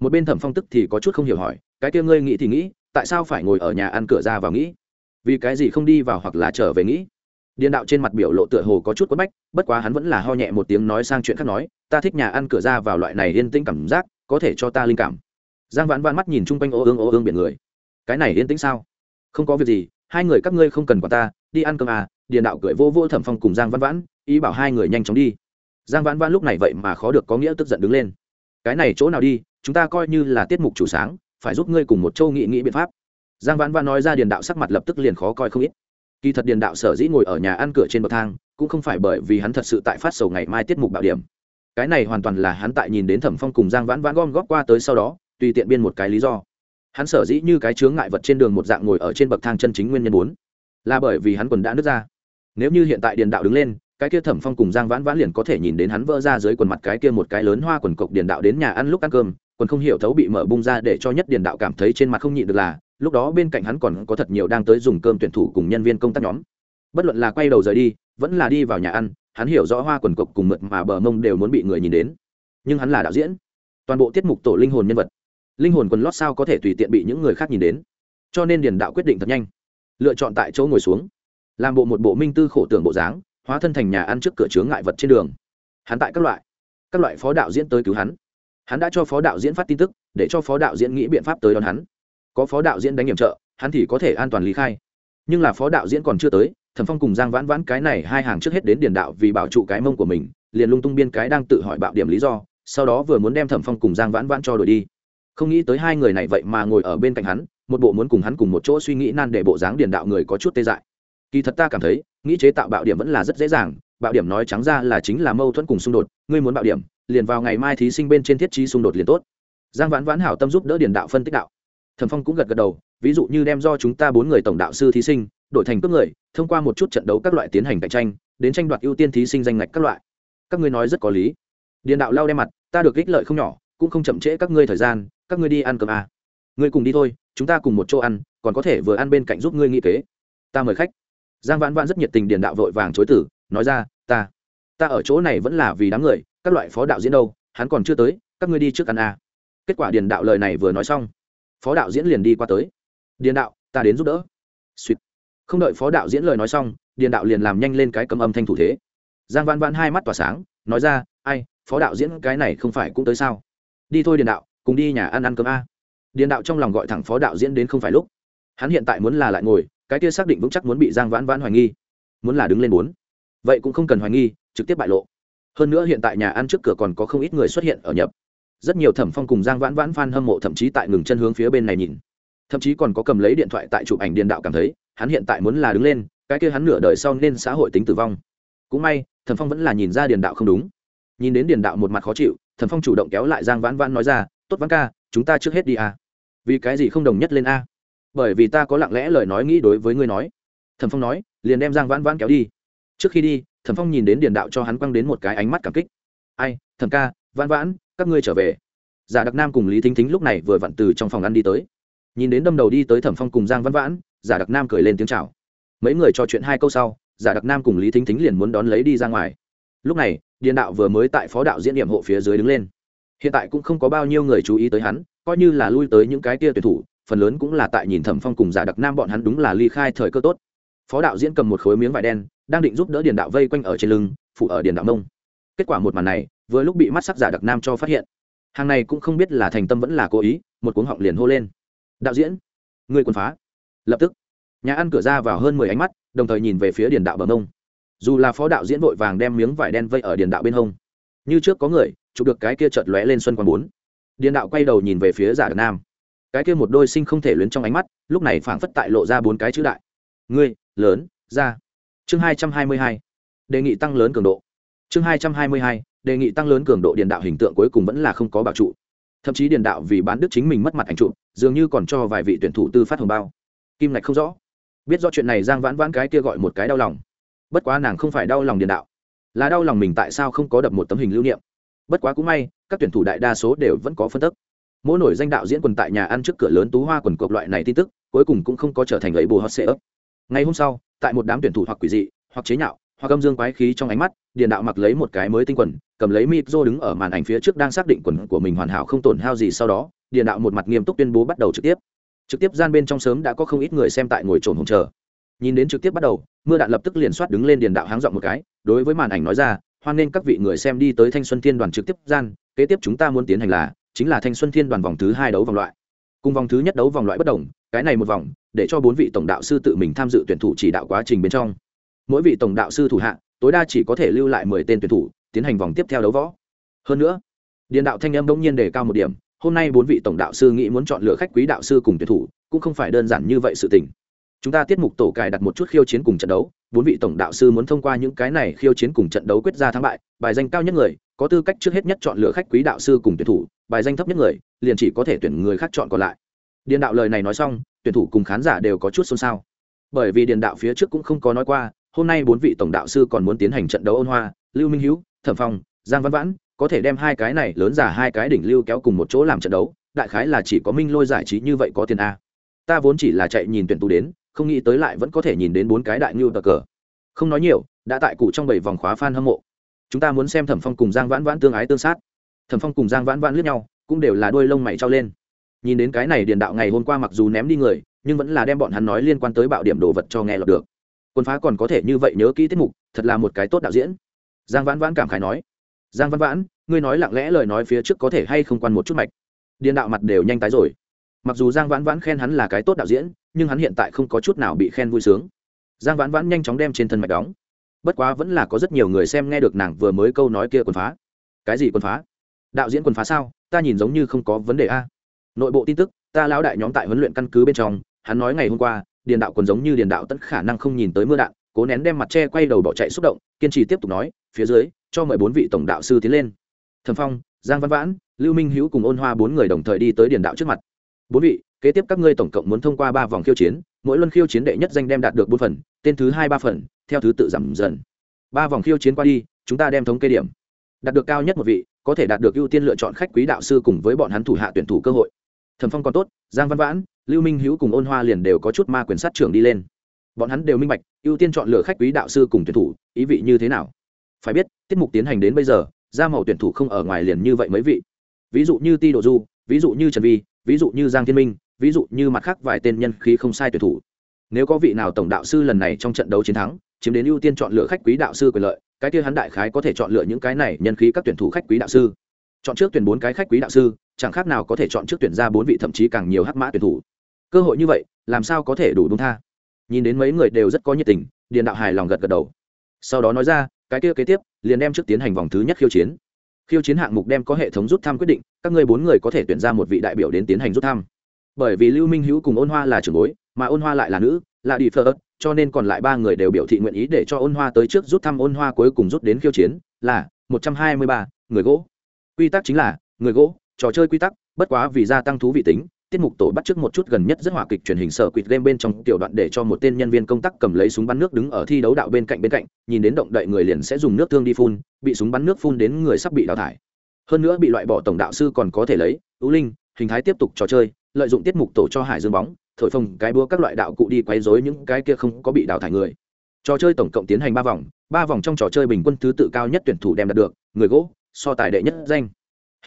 Một bên thẩm phong tức thì có chút không hiểu hỏi, cái kia ngươi nghĩ thì nghĩ, tại sao phải ngồi ở nhà ăn cửa ra vào nghĩ? Vì cái gì không đi vào hoặc là trở về nghĩ? Điền đạo trên mặt biểu lộ tựa hồ có chút quất bách, bất quá hắn vẫn là ho nhẹ một tiếng nói sang chuyện khác nói, ta thích nhà ăn cửa ra vào loại này yên tĩnh cảm giác, có thể cho ta linh cảm. Giang vãn vãn mắt nhìn chung quanh ô ương ô ương biển người. Cái này yên tĩnh sao? Không có việc gì, hai người các ngươi không cần quản ta, đi ăn cơm à. Điền đạo cười vô vô thẩm phong cùng giang vãn vãn, ý bảo hai người nhanh chóng đi. Giang vãn vãn lúc này vậy mà khó được có nghĩa tức giận đứng lên. Cái này chỗ nào đi, chúng ta coi như là tiết mục chủ sáng, phải giúp ngươi cùng một châu nghị nghĩ biện pháp. Giang vãn vãn nói ra điền đạo sắc mặt lập tức liền khó coi không ít kỳ thật điền đạo sở dĩ ngồi ở nhà ăn cửa trên bậc thang, cũng không phải bởi vì hắn thật sự tại phát sầu ngày mai tiết mục bảo điểm. Cái này hoàn toàn là hắn tại nhìn đến thẩm phong cùng giang vãn vãn gom góp qua tới sau đó, tùy tiện biên một cái lý do. Hắn sở dĩ như cái chướng ngại vật trên đường một dạng ngồi ở trên bậc thang chân chính nguyên nhân bốn, là bởi vì hắn quần đã nứt ra. Nếu như hiện tại điền đạo đứng lên, cái kia thẩm phong cùng giang vãn vãn liền có thể nhìn đến hắn vỡ ra dưới quần mặt cái kia một cái lớn hoa quần cộc điền đạo đến nhà ăn lúc ăn cơm còn không hiểu thấu bị mở bung ra để cho nhất điền đạo cảm thấy trên mặt không nhịn được là, lúc đó bên cạnh hắn còn có thật nhiều đang tới dùng cơm tuyển thủ cùng nhân viên công tác nhóm. Bất luận là quay đầu rời đi, vẫn là đi vào nhà ăn, hắn hiểu rõ hoa quần cộc cùng mượt mà bờ mông đều muốn bị người nhìn đến. Nhưng hắn là đạo diễn. Toàn bộ tiết mục tổ linh hồn nhân vật. Linh hồn quần lót sao có thể tùy tiện bị những người khác nhìn đến. Cho nên điền đạo quyết định thật nhanh. Lựa chọn tại chỗ ngồi xuống. Làm bộ một bộ minh tư khổ tưởng bộ dáng, hóa thân thành nhà ăn trước cửa chướng ngại vật trên đường. Hắn tại các loại các loại phó đạo diễn tới cứu hắn hắn đã cho phó đạo diễn phát tin tức, để cho phó đạo diễn nghĩ biện pháp tới đón hắn. Có phó đạo diễn đánh nhiệm trợ, hắn thì có thể an toàn lý khai. Nhưng là phó đạo diễn còn chưa tới, thẩm phong cùng giang vãn vãn cái này hai hàng trước hết đến điền đạo vì bảo trụ cái mông của mình, liền lung tung biên cái đang tự hỏi bạo điểm lý do, sau đó vừa muốn đem thẩm phong cùng giang vãn vãn cho đổi đi. Không nghĩ tới hai người này vậy mà ngồi ở bên cạnh hắn, một bộ muốn cùng hắn cùng một chỗ suy nghĩ nan để bộ dáng điền đạo người có chút tê dại. Kỳ thật ta cảm thấy, nghĩ chế tạo bạo điểm vẫn là rất dễ dàng, bạo điểm nói trắng ra là chính là mâu thuẫn cùng xung đột, ngươi muốn bạo điểm liền vào ngày mai thí sinh bên trên thiết trí xung đột liền tốt. Giang vãn vãn hảo tâm giúp đỡ điền đạo phân tích đạo. Thẩm phong cũng gật gật đầu, ví dụ như đem do chúng ta bốn người tổng đạo sư thí sinh, đổi thành cướp người, thông qua một chút trận đấu các loại tiến hành cạnh tranh, đến tranh đoạt ưu tiên thí sinh danh ngạch các loại. Các ngươi nói rất có lý. Điền đạo lau đe mặt, ta được ích lợi không nhỏ, cũng không chậm trễ các ngươi thời gian, các ngươi đi ăn cơm à. ngươi cùng đi thôi, chúng ta cùng một chỗ ăn, còn có thể vừa ăn bên cạnh giúp ngươi nghĩ kế. Ta mời khách. Giang vãn vãn rất nhiệt tình điền đạo vội vàng chối tử nói ra, ta ta ở chỗ này vẫn là vì đám người các loại phó đạo diễn đâu, hắn còn chưa tới, các ngươi đi trước ăn à. kết quả điền đạo lời này vừa nói xong, phó đạo diễn liền đi qua tới. Điền đạo, ta đến giúp đỡ. Suýt không đợi phó đạo diễn lời nói xong, điền đạo liền làm nhanh lên cái cầm âm thanh thủ thế. Giang văn văn hai mắt tỏa sáng, nói ra, ai, phó đạo diễn, cái này không phải cũng tới sao? Đi thôi điền đạo, cùng đi nhà ăn ăn cơm a. Điền đạo trong lòng gọi thẳng phó đạo diễn đến không phải lúc. Hắn hiện tại muốn là lại ngồi, cái kia xác định vững chắc muốn bị giang vãn vãn hoài nghi. Muốn là đứng lên muốn. Vậy cũng không cần hoài nghi, trực tiếp bại lộ hơn nữa hiện tại nhà ăn trước cửa còn có không ít người xuất hiện ở nhập. Rất nhiều thẩm phong cùng giang vãn vãn f hâm mộ thậm chí tại ngừng chân hướng phía bên này nhìn. Thậm chí còn có cầm lấy điện thoại tại chụp ảnh điền đạo cảm thấy, hắn hiện tại muốn là đứng lên, cái kia hắn nửa đời sau nên xã hội tính tử vong. Cũng may, thẩm phong vẫn là nhìn ra điền đạo không đúng. Nhìn đến điền đạo một mặt khó chịu, thẩm phong chủ động kéo lại giang vãn vãn nói ra, tốt vãn ca, chúng ta trước hết đi a. Vì cái gì không đồng nhất lên a? Bởi vì ta có lặng lẽ lời nói nghĩ đối với ngươi nói. Thẩm phong nói, liền đem giang vãn vãn kéo đi. Trước khi đi thẩm phong nhìn đến điền đạo cho hắn quăng đến một cái ánh mắt cảm kích. Ai, thẩm ca, vãn vãn, các ngươi trở về. Giả đặc nam cùng lý thính thính lúc này vừa vặn từ trong phòng ăn đi tới. Nhìn đến đâm đầu đi tới thẩm phong cùng giang văn vãn, giả đặc nam cười lên tiếng chào. Mấy người trò chuyện hai câu sau, giả đặc nam cùng lý thính thính liền muốn đón lấy đi ra ngoài. Lúc này, điền đạo vừa mới tại phó đạo diễn điểm hộ phía dưới đứng lên. Hiện tại cũng không có bao nhiêu người chú ý tới hắn, coi như là lui tới những cái tia tuyển thủ, phần lớn cũng là tại nhìn thẩm phong cùng giả đặc nam bọn hắn đúng là ly khai thời cơ tốt. Phó đạo diễn cầm một khối miếng vải đen đang định giúp đỡ điền đạo vây quanh ở trên lưng phụ ở điền đạo nông kết quả một màn này, vừa lúc bị mắt sắc giả đặc nam cho phát hiện. Hàng này cũng không biết là thành tâm vẫn là cố ý, một cuống họng liền hô lên. Đạo diễn người quân phá. Lập tức, nhà ăn cửa ra vào hơn mười ánh mắt, đồng thời nhìn về phía điền đạo bờ mông. Dù là phó đạo diễn vội vàng đem miếng vải đen vây ở điền đạo bên hông, như trước có người, chụp được cái kia chợt lóe lên xuân quang bốn. Điền đạo quay đầu nhìn về phía giả đặc nam. Cái kia một đôi sinh không thể luyến trong ánh mắt, lúc này phảng phất tại lộ ra bốn cái chữ đại. Ngươi, lớn, ra chương hai trăm hai mươi hai, đề nghị tăng lớn cường độ. Chương hai trăm hai mươi hai, đề nghị tăng lớn cường độ điện đạo hình tượng cuối cùng vẫn là không có bảo trụ. Thậm chí điện đạo vì bán đức chính mình mất mặt ảnh trụ, dường như còn cho vài vị tuyển thủ tư phát hồng bao. Kim ngạch không rõ. Biết do chuyện này giang vãn vãn cái kia gọi một cái đau lòng. Bất quá nàng không phải đau lòng điện đạo, là đau lòng mình tại sao không có đập một tấm hình lưu niệm. Bất quá cũng may, các tuyển thủ đại đa số đều vẫn có phân tức. Mỗi nổi danh đạo diễn quần tại nhà ăn trước cửa lớn tú hoa quần cộc loại này tin tức, cuối cùng cũng không có trở thành ấy bù hot sệ ấp ngày hôm sau tại một đám tuyển thủ hoặc quỷ dị, hoặc chế nhạo, hoặc âm dương quái khí trong ánh mắt, điền đạo mặc lấy một cái mới tinh quần, cầm lấy mịp rô đứng ở màn ảnh phía trước đang xác định quần của mình hoàn hảo không tổn hao gì sau đó, điền đạo một mặt nghiêm túc tuyên bố bắt đầu trực tiếp. Trực tiếp gian bên trong sớm đã có không ít người xem tại ngồi trồn hồng chờ. Nhìn đến trực tiếp bắt đầu, mưa đạn lập tức liền soát đứng lên điền đạo háng dọn một cái, đối với màn ảnh nói ra, hoan nghênh các vị người xem đi tới thanh xuân thiên đoàn trực tiếp gian, kế tiếp chúng ta muốn tiến hành là, chính là thanh xuân thiên đoàn vòng thứ hai đấu vòng loại. Cùng vòng thứ nhất đấu vòng loại bất đồng cái này một vòng, để cho bốn vị tổng đạo sư tự mình tham dự tuyển thủ chỉ đạo quá trình bên trong. Mỗi vị tổng đạo sư thủ hạ, tối đa chỉ có thể lưu lại mười tên tuyển thủ, tiến hành vòng tiếp theo đấu võ. Hơn nữa điện đạo thanh âm bỗng nhiên đề cao một điểm, hôm nay bốn vị tổng đạo sư nghĩ muốn chọn lựa khách quý đạo sư cùng tuyển thủ, cũng không phải đơn giản như vậy sự tình. Chúng ta tiết mục tổ cài đặt một chút khiêu chiến cùng trận đấu, bốn vị tổng đạo sư muốn thông qua những cái này khiêu chiến cùng trận đấu quyết ra thắng bại, bài danh cao nhất người, có tư cách trước hết nhất chọn lựa khách quý đạo sư cùng tuyển thủ, bài danh thấp nhất người, liền chỉ có thể tuyển người khác chọn còn lại điền đạo lời này nói xong, tuyển thủ cùng khán giả đều có chút xôn xao. Bởi vì điền đạo phía trước cũng không có nói qua, hôm nay bốn vị tổng đạo sư còn muốn tiến hành trận đấu ôn hoa, lưu minh hữu thẩm phong, giang văn vãn, có thể đem hai cái này lớn giả hai cái đỉnh lưu kéo cùng một chỗ làm trận đấu, đại khái là chỉ có minh lôi giải trí như vậy có tiền a. Ta vốn chỉ là chạy nhìn tuyển tú đến, không nghĩ tới lại vẫn có thể nhìn đến bốn cái đại ngưu cờ cờ. Không nói nhiều, đã tại cụ trong bảy vòng khóa f a n hâm mộ. Chúng ta muốn xem thẩm phong cùng giang vãn vãn tương ái tương sát. Thẩm phong cùng giang vãn vãn lướt nhau, cũng đều là đôi lông mày trao lên nhìn đến cái này điền đạo ngày hôm qua mặc dù ném đi người, nhưng vẫn là đem bọn hắn nói liên quan tới bạo điểm đồ vật cho nghe lọt được. Quân phá còn có thể như vậy nhớ kỹ tiết mục, thật là một cái tốt đạo diễn. Giang vãn vãn cảm khái nói, giang Vãn vãn, ngươi nói lặng lẽ lời nói phía trước có thể hay không quan một chút mạch? Điền đạo mặt đều nhanh tái rồi. Mặc dù giang vãn vãn khen hắn là cái tốt đạo diễn, nhưng hắn hiện tại không có chút nào bị khen vui sướng. Giang vãn vãn nhanh chóng đem trên thân mạch đóng. Bất quá vẫn là có rất nhiều người xem nghe được nàng vừa mới câu nói kia quần phá. Cái gì quần phá? Đạo diễn quần phá sao? Ta nhìn giống như không có vấn đề a nội bộ tin tức, ta lão đại nhóm tại huấn luyện căn cứ bên trong, hắn nói ngày hôm qua, điền đạo quần giống như điền đạo tất khả năng không nhìn tới mưa đạn, cố nén đem mặt che quay đầu bỏ chạy xúc động, kiên trì tiếp tục nói, phía dưới, cho mời bốn vị tổng đạo sư tiến lên. Thẩm phong, giang văn vãn, lưu minh hữu cùng ôn hoa bốn người đồng thời đi tới điền đạo trước mặt. Bốn vị, kế tiếp các ngươi tổng cộng muốn thông qua ba vòng khiêu chiến, mỗi luân khiêu chiến đệ nhất danh đem đạt được bốn phần, tên thứ hai ba phần, theo thứ tự giảm dần. Ba vòng khiêu chiến qua đi, chúng ta đem thống kê điểm. Đạt được cao nhất một vị, có thể đạt được ưu tiên lựa chọn khách quý đạo sư cùng với bọn hắn thủ hạ tuyển thủ cơ hội thẩm phong còn tốt, giang văn vãn, lưu minh hữu cùng ôn hoa liền đều có chút ma quyền sát trưởng đi lên. Bọn hắn đều minh bạch, ưu tiên chọn lựa khách quý đạo sư cùng tuyển thủ, ý vị như thế nào. Phải biết, tiết mục tiến hành đến bây giờ, ra màu tuyển thủ không ở ngoài liền như vậy mấy vị. Ví dụ như ti độ du, ví dụ như trần vi, ví dụ như giang thiên minh, ví dụ như mặt khác vài tên nhân khí không sai tuyển thủ. Nếu có vị nào tổng đạo sư lần này trong trận đấu chiến thắng, chiếm đến ưu tiên chọn lựa khách quý đạo sư quyền lợi, cái kia hắn đại khái có thể chọn lựa những cái này nhân khí các tuyển thủ khách quý đạo sư. Chọn trước tuyển bốn cái khách quý đạo sư chẳng khác nào có thể chọn trước tuyển ra bốn vị thậm chí càng nhiều hắc mã tuyển thủ. Cơ hội như vậy, làm sao có thể đủ đúng tha? Nhìn đến mấy người đều rất có nhiệt tình, điền đạo hài lòng gật gật đầu. Sau đó nói ra, cái kia kế tiếp, liền đem trước tiến hành vòng thứ nhất khiêu chiến. Khiêu chiến hạng mục đem có hệ thống rút thăm quyết định, các ngươi bốn người có thể tuyển ra một vị đại biểu đến tiến hành rút thăm. Bởi vì lưu minh hữu cùng ôn hoa là trưởng bối, mà ôn hoa lại là nữ, là đi phơ cho nên còn lại ba người đều biểu thị nguyện ý để cho ôn hoa tới trước rút thăm ôn hoa cuối cùng rút đến khiêu chiến, là một trăm hai mươi ba, người gỗ. Quy tắc chính là, người gỗ trò chơi quy tắc, bất quá vì gia tăng thú vị tính, tiết mục tổ bắt trước một chút gần nhất rất hòa kịch truyền hình sở quýt game bên trong tiểu đoạn để cho một tên nhân viên công tác cầm lấy súng bắn nước đứng ở thi đấu đạo bên cạnh bên cạnh, nhìn đến động đậy người liền sẽ dùng nước thương đi phun, bị súng bắn nước phun đến người sắp bị đào thải. Hơn nữa bị loại bỏ tổng đạo sư còn có thể lấy ưu linh, hình thái tiếp tục trò chơi, lợi dụng tiết mục tổ cho hải dương bóng, thổi phồng cái búa các loại đạo cụ đi quấy rối những cái kia không có bị đào thải người. Trò chơi tổng cộng tiến hành ba vòng ba vòng trong trò chơi bình quân thứ tự cao nhất tuyển thủ đem đạt được, người gỗ, so tài đệ nhất danh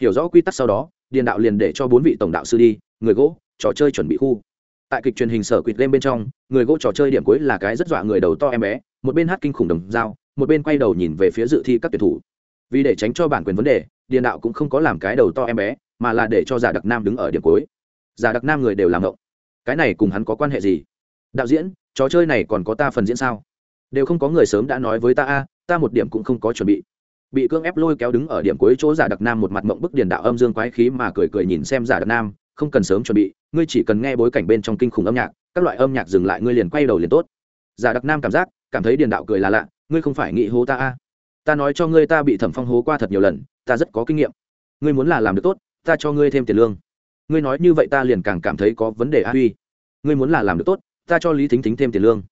hiểu rõ quy tắc sau đó, điền đạo liền để cho bốn vị tổng đạo sư đi, người gỗ, trò chơi chuẩn bị khu. Tại kịch truyền hình sở quýt game bên trong, người gỗ trò chơi điểm cuối là cái rất dọa người đầu to em bé, một bên hát kinh khủng đồng dao, một bên quay đầu nhìn về phía dự thi các tuyển thủ. Vì để tránh cho bản quyền vấn đề, điền đạo cũng không có làm cái đầu to em bé, mà là để cho giả đặc nam đứng ở điểm cuối. Giả đặc nam người đều làm ngộng. Cái này cùng hắn có quan hệ gì? Đạo diễn, trò chơi này còn có ta phần diễn sao? Đều không có người sớm đã nói với ta a, ta một điểm cũng không có chuẩn bị bị cương ép lôi kéo đứng ở điểm cuối chỗ giả đặc nam một mặt mộng bức điền đạo âm dương quái khí mà cười cười nhìn xem giả đặc nam, không cần sớm chuẩn bị, ngươi chỉ cần nghe bối cảnh bên trong kinh khủng âm nhạc, các loại âm nhạc dừng lại ngươi liền quay đầu liền tốt. Giả đặc nam cảm giác, cảm thấy điền đạo cười là lạ, ngươi không phải nghĩ hố ta a? Ta nói cho ngươi ta bị thẩm phong hố qua thật nhiều lần, ta rất có kinh nghiệm. Ngươi muốn là làm được tốt, ta cho ngươi thêm tiền lương. Ngươi nói như vậy ta liền càng cảm thấy có vấn đề a uy ngươi muốn là làm được tốt, ta cho lý thính thính thêm tiền lương.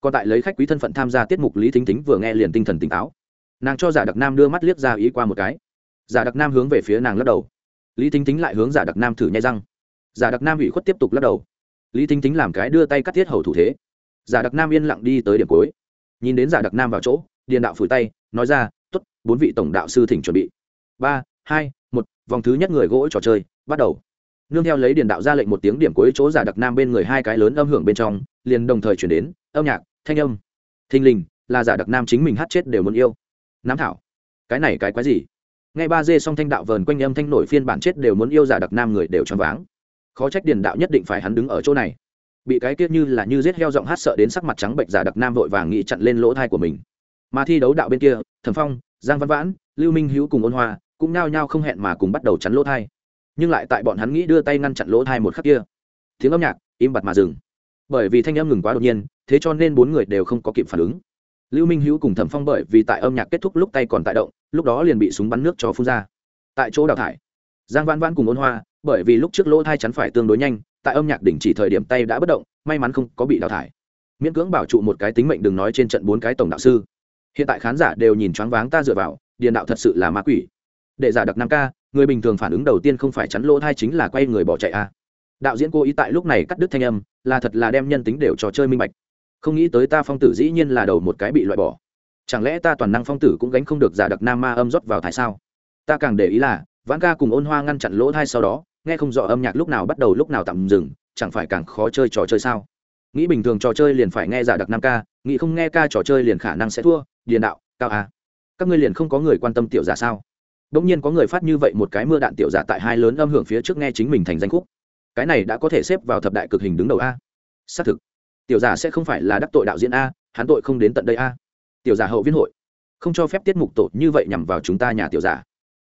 Còn tại lấy khách quý thân phận tham gia tiết mục lý thính thính vừa nghe liền tinh thần tỉnh táo nàng cho giả đặc nam đưa mắt liếc ra ý qua một cái giả đặc nam hướng về phía nàng lắc đầu lý thính tính lại hướng giả đặc nam thử nhai răng giả đặc nam ủy khuất tiếp tục lắc đầu lý thính tính làm cái đưa tay cắt thiết hầu thủ thế giả đặc nam yên lặng đi tới điểm cuối nhìn đến giả đặc nam vào chỗ điền đạo phủi tay nói ra t ố t bốn vị tổng đạo sư thỉnh chuẩn bị ba hai một vòng thứ nhất người gỗ trò chơi bắt đầu nương theo lấy điền đạo ra lệnh một tiếng điểm cuối chỗ giả đặc nam bên người hai cái lớn âm hưởng bên trong liền đồng thời chuyển đến âm nhạc thanh âm thình lình là giả đặc nam chính mình hát chết đều muốn yêu nám thảo. Cái này cái quái gì? Ngay ba dê song thanh đạo vờn quanh âm thanh nổi phiên bản chết đều muốn yêu giả đặc nam người đều choáng váng. Khó trách điền đạo nhất định phải hắn đứng ở chỗ này. Bị cái kia như là như giết heo giọng hát sợ đến sắc mặt trắng bệnh giả đặc nam vội vàng nghĩ chặn lên lỗ thai của mình. Mà thi đấu đạo bên kia, thẩm phong, giang văn vãn, lưu minh hữu cùng ôn hoa cũng nao nhao không hẹn mà cùng bắt đầu chắn lỗ thai. Nhưng lại tại bọn hắn nghĩ đưa tay ngăn chặn lỗ thai một khắc kia, tiếng âm nhạc im bặt mà dừng. Bởi vì thanh âm ngừng quá đột nhiên, thế cho nên bốn người đều không có kịp phản ứng lưu minh hữu cùng thẩm phong bởi vì tại âm nhạc kết thúc lúc tay còn tại động, lúc đó liền bị súng bắn nước cho phun ra. Tại chỗ đào thải, giang văn Văn cùng ôn hoa, bởi vì lúc trước lỗ thai chắn phải tương đối nhanh, tại âm nhạc đỉnh chỉ thời điểm tay đã bất động, may mắn không có bị đào thải. Miễn cưỡng bảo trụ một cái tính mệnh đừng nói trên trận bốn cái tổng đạo sư. Hiện tại khán giả đều nhìn choáng váng ta dựa vào, điền đạo thật sự là ma quỷ. Để giả đặc nam ca, người bình thường phản ứng đầu tiên không phải chắn lỗ thai chính là quay người bỏ chạy a. À. đạo diễn cố ý tại lúc này cắt đứt thanh âm, là thật là đem nhân tính đều trò chơi minh bạch không nghĩ tới ta phong tử dĩ nhiên là đầu một cái bị loại bỏ. Chẳng lẽ ta toàn năng phong tử cũng gánh không được giả đặc nam ma âm rót vào thái sao? Ta càng để ý là, vãn ca cùng ôn hoa ngăn chặn lỗ thai sau đó, nghe không rõ âm nhạc lúc nào bắt đầu lúc nào tạm dừng, chẳng phải càng khó chơi trò chơi sao? Nghĩ bình thường trò chơi liền phải nghe giả đặc nam ca, nghĩ không nghe ca trò chơi liền khả năng sẽ thua, điền đạo, cao a. Các ngươi liền không có người quan tâm tiểu giả sao? Đông nhiên có người phát như vậy một cái mưa đạn tiểu giả tại hai lớn âm hưởng phía trước nghe chính mình thành danh khúc. Cái này đã có thể xếp vào thập đại cực hình đứng đầu a. Xác thực tiểu giả sẽ không phải là đắc tội đạo diễn a, hắn tội không đến tận đây a. Tiểu giả hậu viên hội. Không cho phép tiết mục tổ như vậy nhằm vào chúng ta nhà tiểu giả.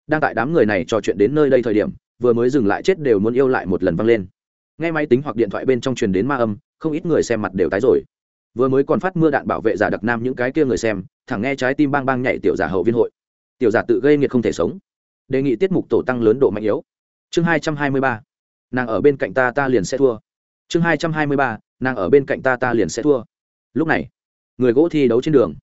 Đang tại đám người này trò chuyện đến nơi đây thời điểm, vừa mới dừng lại chết đều muốn yêu lại một lần vang lên. Nghe máy tính hoặc điện thoại bên trong truyền đến ma âm, không ít người xem mặt đều tái rồi. Vừa mới còn phát mưa đạn bảo vệ giả đặc nam những cái kia người xem, thẳng nghe trái tim bang bang nhảy tiểu giả hậu viên hội. Tiểu giả tự gây nghiệt không thể sống. Đề nghị tiết mục tổ tăng lớn độ mạnh yếu. Chương hai trăm hai mươi ba. Nàng ở bên cạnh ta ta liền sẽ thua chương hai trăm hai mươi ba, nàng ở bên cạnh ta ta liền sẽ thua. Lúc này, người gỗ thi đấu trên đường.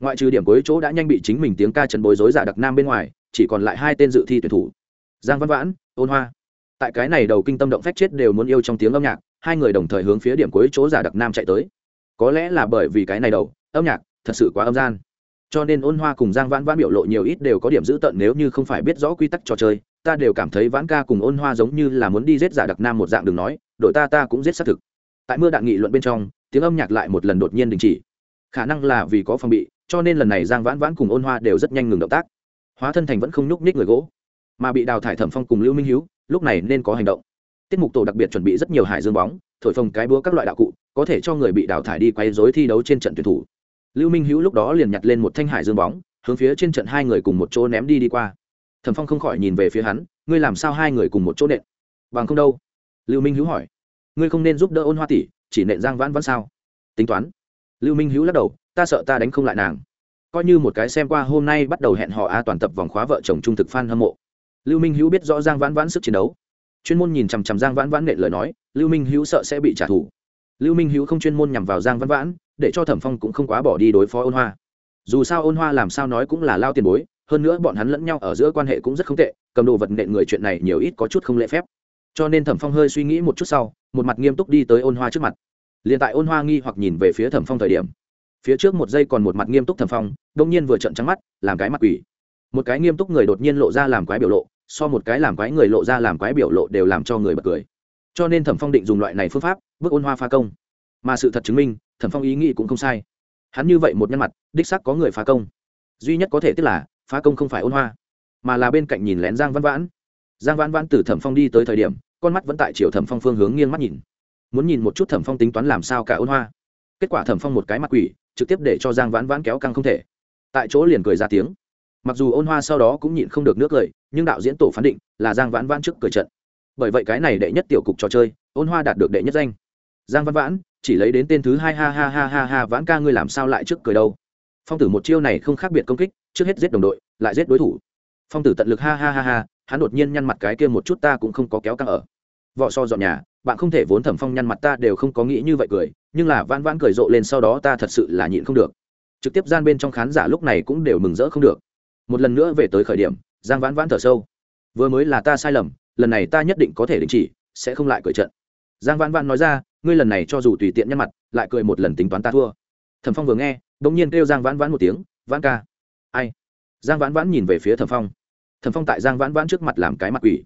Ngoại trừ điểm cuối chỗ đã nhanh bị chính mình tiếng ca trần bối rối giả đặc nam bên ngoài, chỉ còn lại hai tên dự thi tuyển thủ. Giang văn vãn, ôn hoa. Tại cái này đầu kinh tâm động phách chết đều muốn yêu trong tiếng âm nhạc, hai người đồng thời hướng phía điểm cuối chỗ giả đặc nam chạy tới. Có lẽ là bởi vì cái này đầu, âm nhạc thật sự quá âm gian. Cho nên ôn hoa cùng giang vãn vãn biểu lộ nhiều ít đều có điểm dữ tợn nếu như không phải biết rõ quy tắc trò chơi, ta đều cảm thấy vãn ca cùng ôn hoa giống như là muốn đi giết giả đặc nam một dạng đường nói đội ta ta cũng giết xác thực. Tại mưa đạn nghị luận bên trong, tiếng âm nhạc lại một lần đột nhiên đình chỉ. Khả năng là vì có phòng bị, cho nên lần này giang vãn vãn cùng ôn hoa đều rất nhanh ngừng động tác. Hóa thân thành vẫn không nhúc nhích người gỗ, mà bị đào thải thẩm phong cùng lưu minh hiếu, lúc này nên có hành động. Tiết mục tổ đặc biệt chuẩn bị rất nhiều hải dương bóng, thổi phồng cái búa các loại đạo cụ, có thể cho người bị đào thải đi quay dối thi đấu trên trận tuyển thủ. Lưu minh hữu lúc đó liền nhặt lên một thanh hải dương bóng, hướng phía trên trận hai người cùng một chỗ ném đi đi qua. Thẩm phong không khỏi nhìn về phía hắn, ngươi làm sao hai người cùng một chỗ nện? Bằng không đâu lưu minh hữu hỏi. Ngươi không nên giúp đỡ ôn hoa tỷ, chỉ nện giang vãn vãn sao? Tính toán. Lưu minh hữu lắc đầu, ta sợ ta đánh không lại nàng. Coi như một cái xem qua hôm nay bắt đầu hẹn họ a toàn tập vòng khóa vợ chồng trung thực fan hâm mộ. Lưu minh hữu biết rõ giang vãn vãn sức chiến đấu. Chuyên môn nhìn chằm chằm giang vãn vãn nện lời nói, lưu minh hữu sợ sẽ bị trả thù. Lưu minh hữu không chuyên môn nhằm vào giang vãn vãn, để cho thẩm phong cũng không quá bỏ đi đối phó ôn hoa. Dù sao ôn hoa làm sao nói cũng là lao tiền bối, hơn nữa bọn hắn lẫn nhau ở giữa quan hệ cũng rất không tệ, cầm đồ vật nện người chuyện này nhiều ít có chút không lễ phép cho nên thẩm phong hơi suy nghĩ một chút sau, một mặt nghiêm túc đi tới ôn hoa trước mặt. Liền tại ôn hoa nghi hoặc nhìn về phía thẩm phong thời điểm, phía trước một giây còn một mặt nghiêm túc thẩm phong, đông nhiên vừa trận trắng mắt, làm cái mặt quỷ. Một cái nghiêm túc người đột nhiên lộ ra làm quái biểu lộ, so một cái làm quái người lộ ra làm quái biểu lộ đều làm cho người bật cười. Cho nên thẩm phong định dùng loại này phương pháp, bước ôn hoa pha công. Mà sự thật chứng minh, thẩm phong ý nghĩ cũng không sai. Hắn như vậy một nhân mặt, đích sắc có người phá công. Duy nhất có thể tức là, phá công không phải ôn hoa, mà là bên cạnh nhìn lén giang văn vãn. Giang văn vãn từ thẩm phong đi tới thời điểm con mắt vẫn tại chiều thẩm phong phương hướng nghiêng mắt nhìn. Muốn nhìn một chút thẩm phong tính toán làm sao cả ôn hoa. Kết quả thẩm phong một cái mặt quỷ, trực tiếp để cho giang vãn vãn kéo căng không thể. Tại chỗ liền cười ra tiếng. Mặc dù ôn hoa sau đó cũng nhịn không được nước cười nhưng đạo diễn tổ phán định là giang vãn vãn trước cười trận. Bởi vậy cái này đệ nhất tiểu cục trò chơi, ôn hoa đạt được đệ nhất danh. Giang văn vãn, chỉ lấy đến tên thứ hai ha ha ha ha ha vãn ca ngươi làm sao lại trước cười đâu? Phong tử một chiêu này không khác biệt công kích, trước hết giết đồng đội, lại giết đối thủ. Phong tử tận lực ha ha ha ha hắn đột nhiên nhăn mặt cái kia một chút ta cũng không có kéo căng ở. Vỏ so dọn nhà, bạn không thể vốn thẩm phong nhăn mặt ta đều không có nghĩ như vậy cười, nhưng là vãn vãn cười rộ lên sau đó ta thật sự là nhịn không được. Trực tiếp gian bên trong khán giả lúc này cũng đều mừng rỡ không được. Một lần nữa về tới khởi điểm, giang vãn vãn thở sâu. Vừa mới là ta sai lầm, lần này ta nhất định có thể đình chỉ, sẽ không lại cười trận. Giang vãn vãn nói ra, ngươi lần này cho dù tùy tiện nhăn mặt, lại cười một lần tính toán ta thua. Thẩm phong vừa nghe đ ỗ n g nhiên kêu giang vãn vãn một tiếng, vãn ca. Ai? Giang vãn vãn nhìn về phía thẩm phong thẩm phong tại giang vãn vãn trước mặt làm cái mặt quỷ.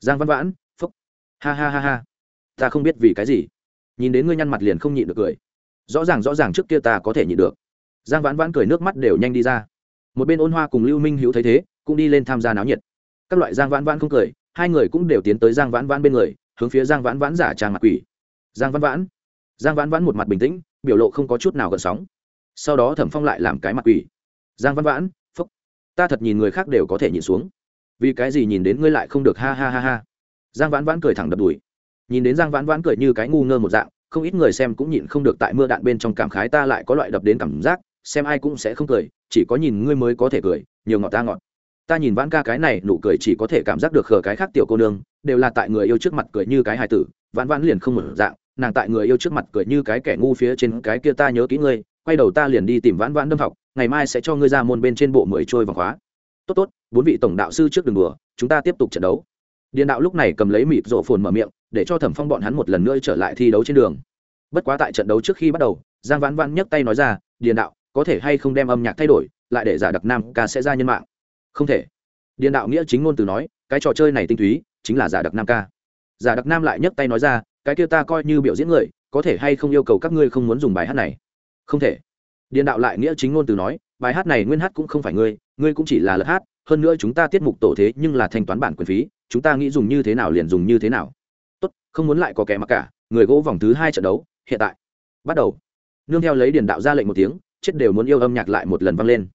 Giang vãn vãn, phúc. Ha ha ha ha. Ta không biết vì cái gì. Nhìn đến ngươi nhăn mặt liền không nhịn được cười. Rõ ràng rõ ràng trước kia ta có thể nhịn được. Giang vãn vãn cười nước mắt đều nhanh đi ra. Một bên ôn hoa cùng lưu minh hữu thấy thế, cũng đi lên tham gia náo nhiệt. Các loại giang vãn vãn không cười, hai người cũng đều tiến tới giang vãn vãn bên người, hướng phía giang vãn vãn giả trang mặt quỷ. Giang vãn vãn. Giang vãn vãn một mặt bình tĩnh, biểu lộ không có chút nào gần sóng. Sau đó thẩm phong lại làm cái mặt quỷ. Giang vãn vãn, phúc. Ta thật nhìn người khác đều có thể nhìn xuống vì cái gì nhìn đến ngươi lại không được ha ha ha ha. Giang vãn vãn cười thẳng đập đùi. Nhìn đến giang vãn vãn cười như cái ngu ngơ một dạng, không ít người xem cũng nhịn không được tại mưa đạn bên trong cảm khái ta lại có loại đập đến cảm giác, xem ai cũng sẽ không cười, chỉ có nhìn ngươi mới có thể cười, nhiều ngọt ta ngọt. Ta nhìn vãn ca cái này, nụ cười chỉ có thể cảm giác được khờ cái khác tiểu cô nương, đều là tại người yêu trước mặt cười như cái hài tử, vãn vãn liền không mở dạng, nàng tại người yêu trước mặt cười như cái kẻ ngu phía trên, cái kia ta nhớ kỹ ngươi, quay đầu ta liền đi tìm vãn vãn đâm học, ngày mai sẽ cho ngươi ra môn bên trên bộ mười trôi vòng khóa. Tốt tốt bốn vị tổng đạo sư trước đường đùa, chúng ta tiếp tục trận đấu. Điền đạo lúc này cầm lấy mịp rổ phồn mở miệng, để cho thẩm phong bọn hắn một lần nữa trở lại thi đấu trên đường. Bất quá tại trận đấu trước khi bắt đầu, giang vãn vãn nhấc tay nói ra, điền đạo, có thể hay không đem âm nhạc thay đổi, lại để giả đặc nam ca sẽ ra nhân mạng? Không thể. Điền đạo nghĩa chính ngôn từ nói, cái trò chơi này tinh túy, chính là giả đặc nam ca. Giả đặc nam lại nhấc tay nói ra, cái kia ta coi như biểu diễn người, có thể hay không yêu cầu các ngươi không muốn dùng bài hát này? Không thể. Điền đạo lại nghĩa chính ngôn từ nói, bài hát này nguyên hát cũng không phải ngươi ngươi cũng chỉ là lật hát hơn nữa chúng ta tiết mục tổ thế nhưng là thanh toán bản quyền phí, chúng ta nghĩ dùng như thế nào liền dùng như thế nào. Tốt, không muốn lại có kẻ mặc cả, người gỗ vòng thứ hai trận đấu, hiện tại. Bắt đầu. Nương theo lấy điền đạo ra lệnh một tiếng, chết đều muốn yêu âm nhạc lại một lần vang lên.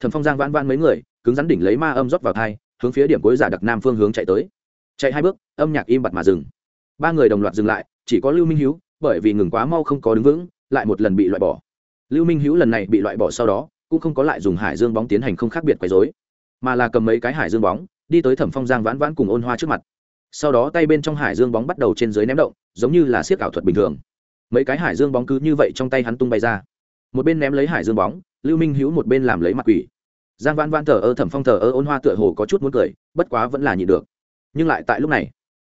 Thẩm phong giang vãn vãn mấy người, cứng rắn đỉnh lấy ma âm rót vào thai, hướng phía điểm cuối giả đặc nam phương hướng chạy tới. Chạy hai bước, âm nhạc im bặt mà dừng. Ba người đồng loạt dừng lại, chỉ có lưu minh hữu bởi vì ngừng quá mau không có đứng vững, lại một lần bị loại bỏ. Lưu minh hữu lần này bị loại bỏ sau đó, cũng không có lại dùng hải dương bóng tiến hành không khác biệt quấy dối mà là cầm mấy cái hải dương bóng, đi tới thẩm phong giang vãn vãn cùng ôn hoa trước mặt. Sau đó tay bên trong hải dương bóng bắt đầu trên dưới ném động, giống như là siết ảo thuật bình thường. Mấy cái hải dương bóng cứ như vậy trong tay hắn tung bay ra. Một bên ném lấy hải dương bóng, lưu minh hữu một bên làm lấy mặt quỷ. Giang vãn vãn thờ ơ, thẩm phong thờ ơ, ôn hoa tựa hồ có chút muốn cười, bất quá vẫn là nhịn được. Nhưng lại tại lúc này,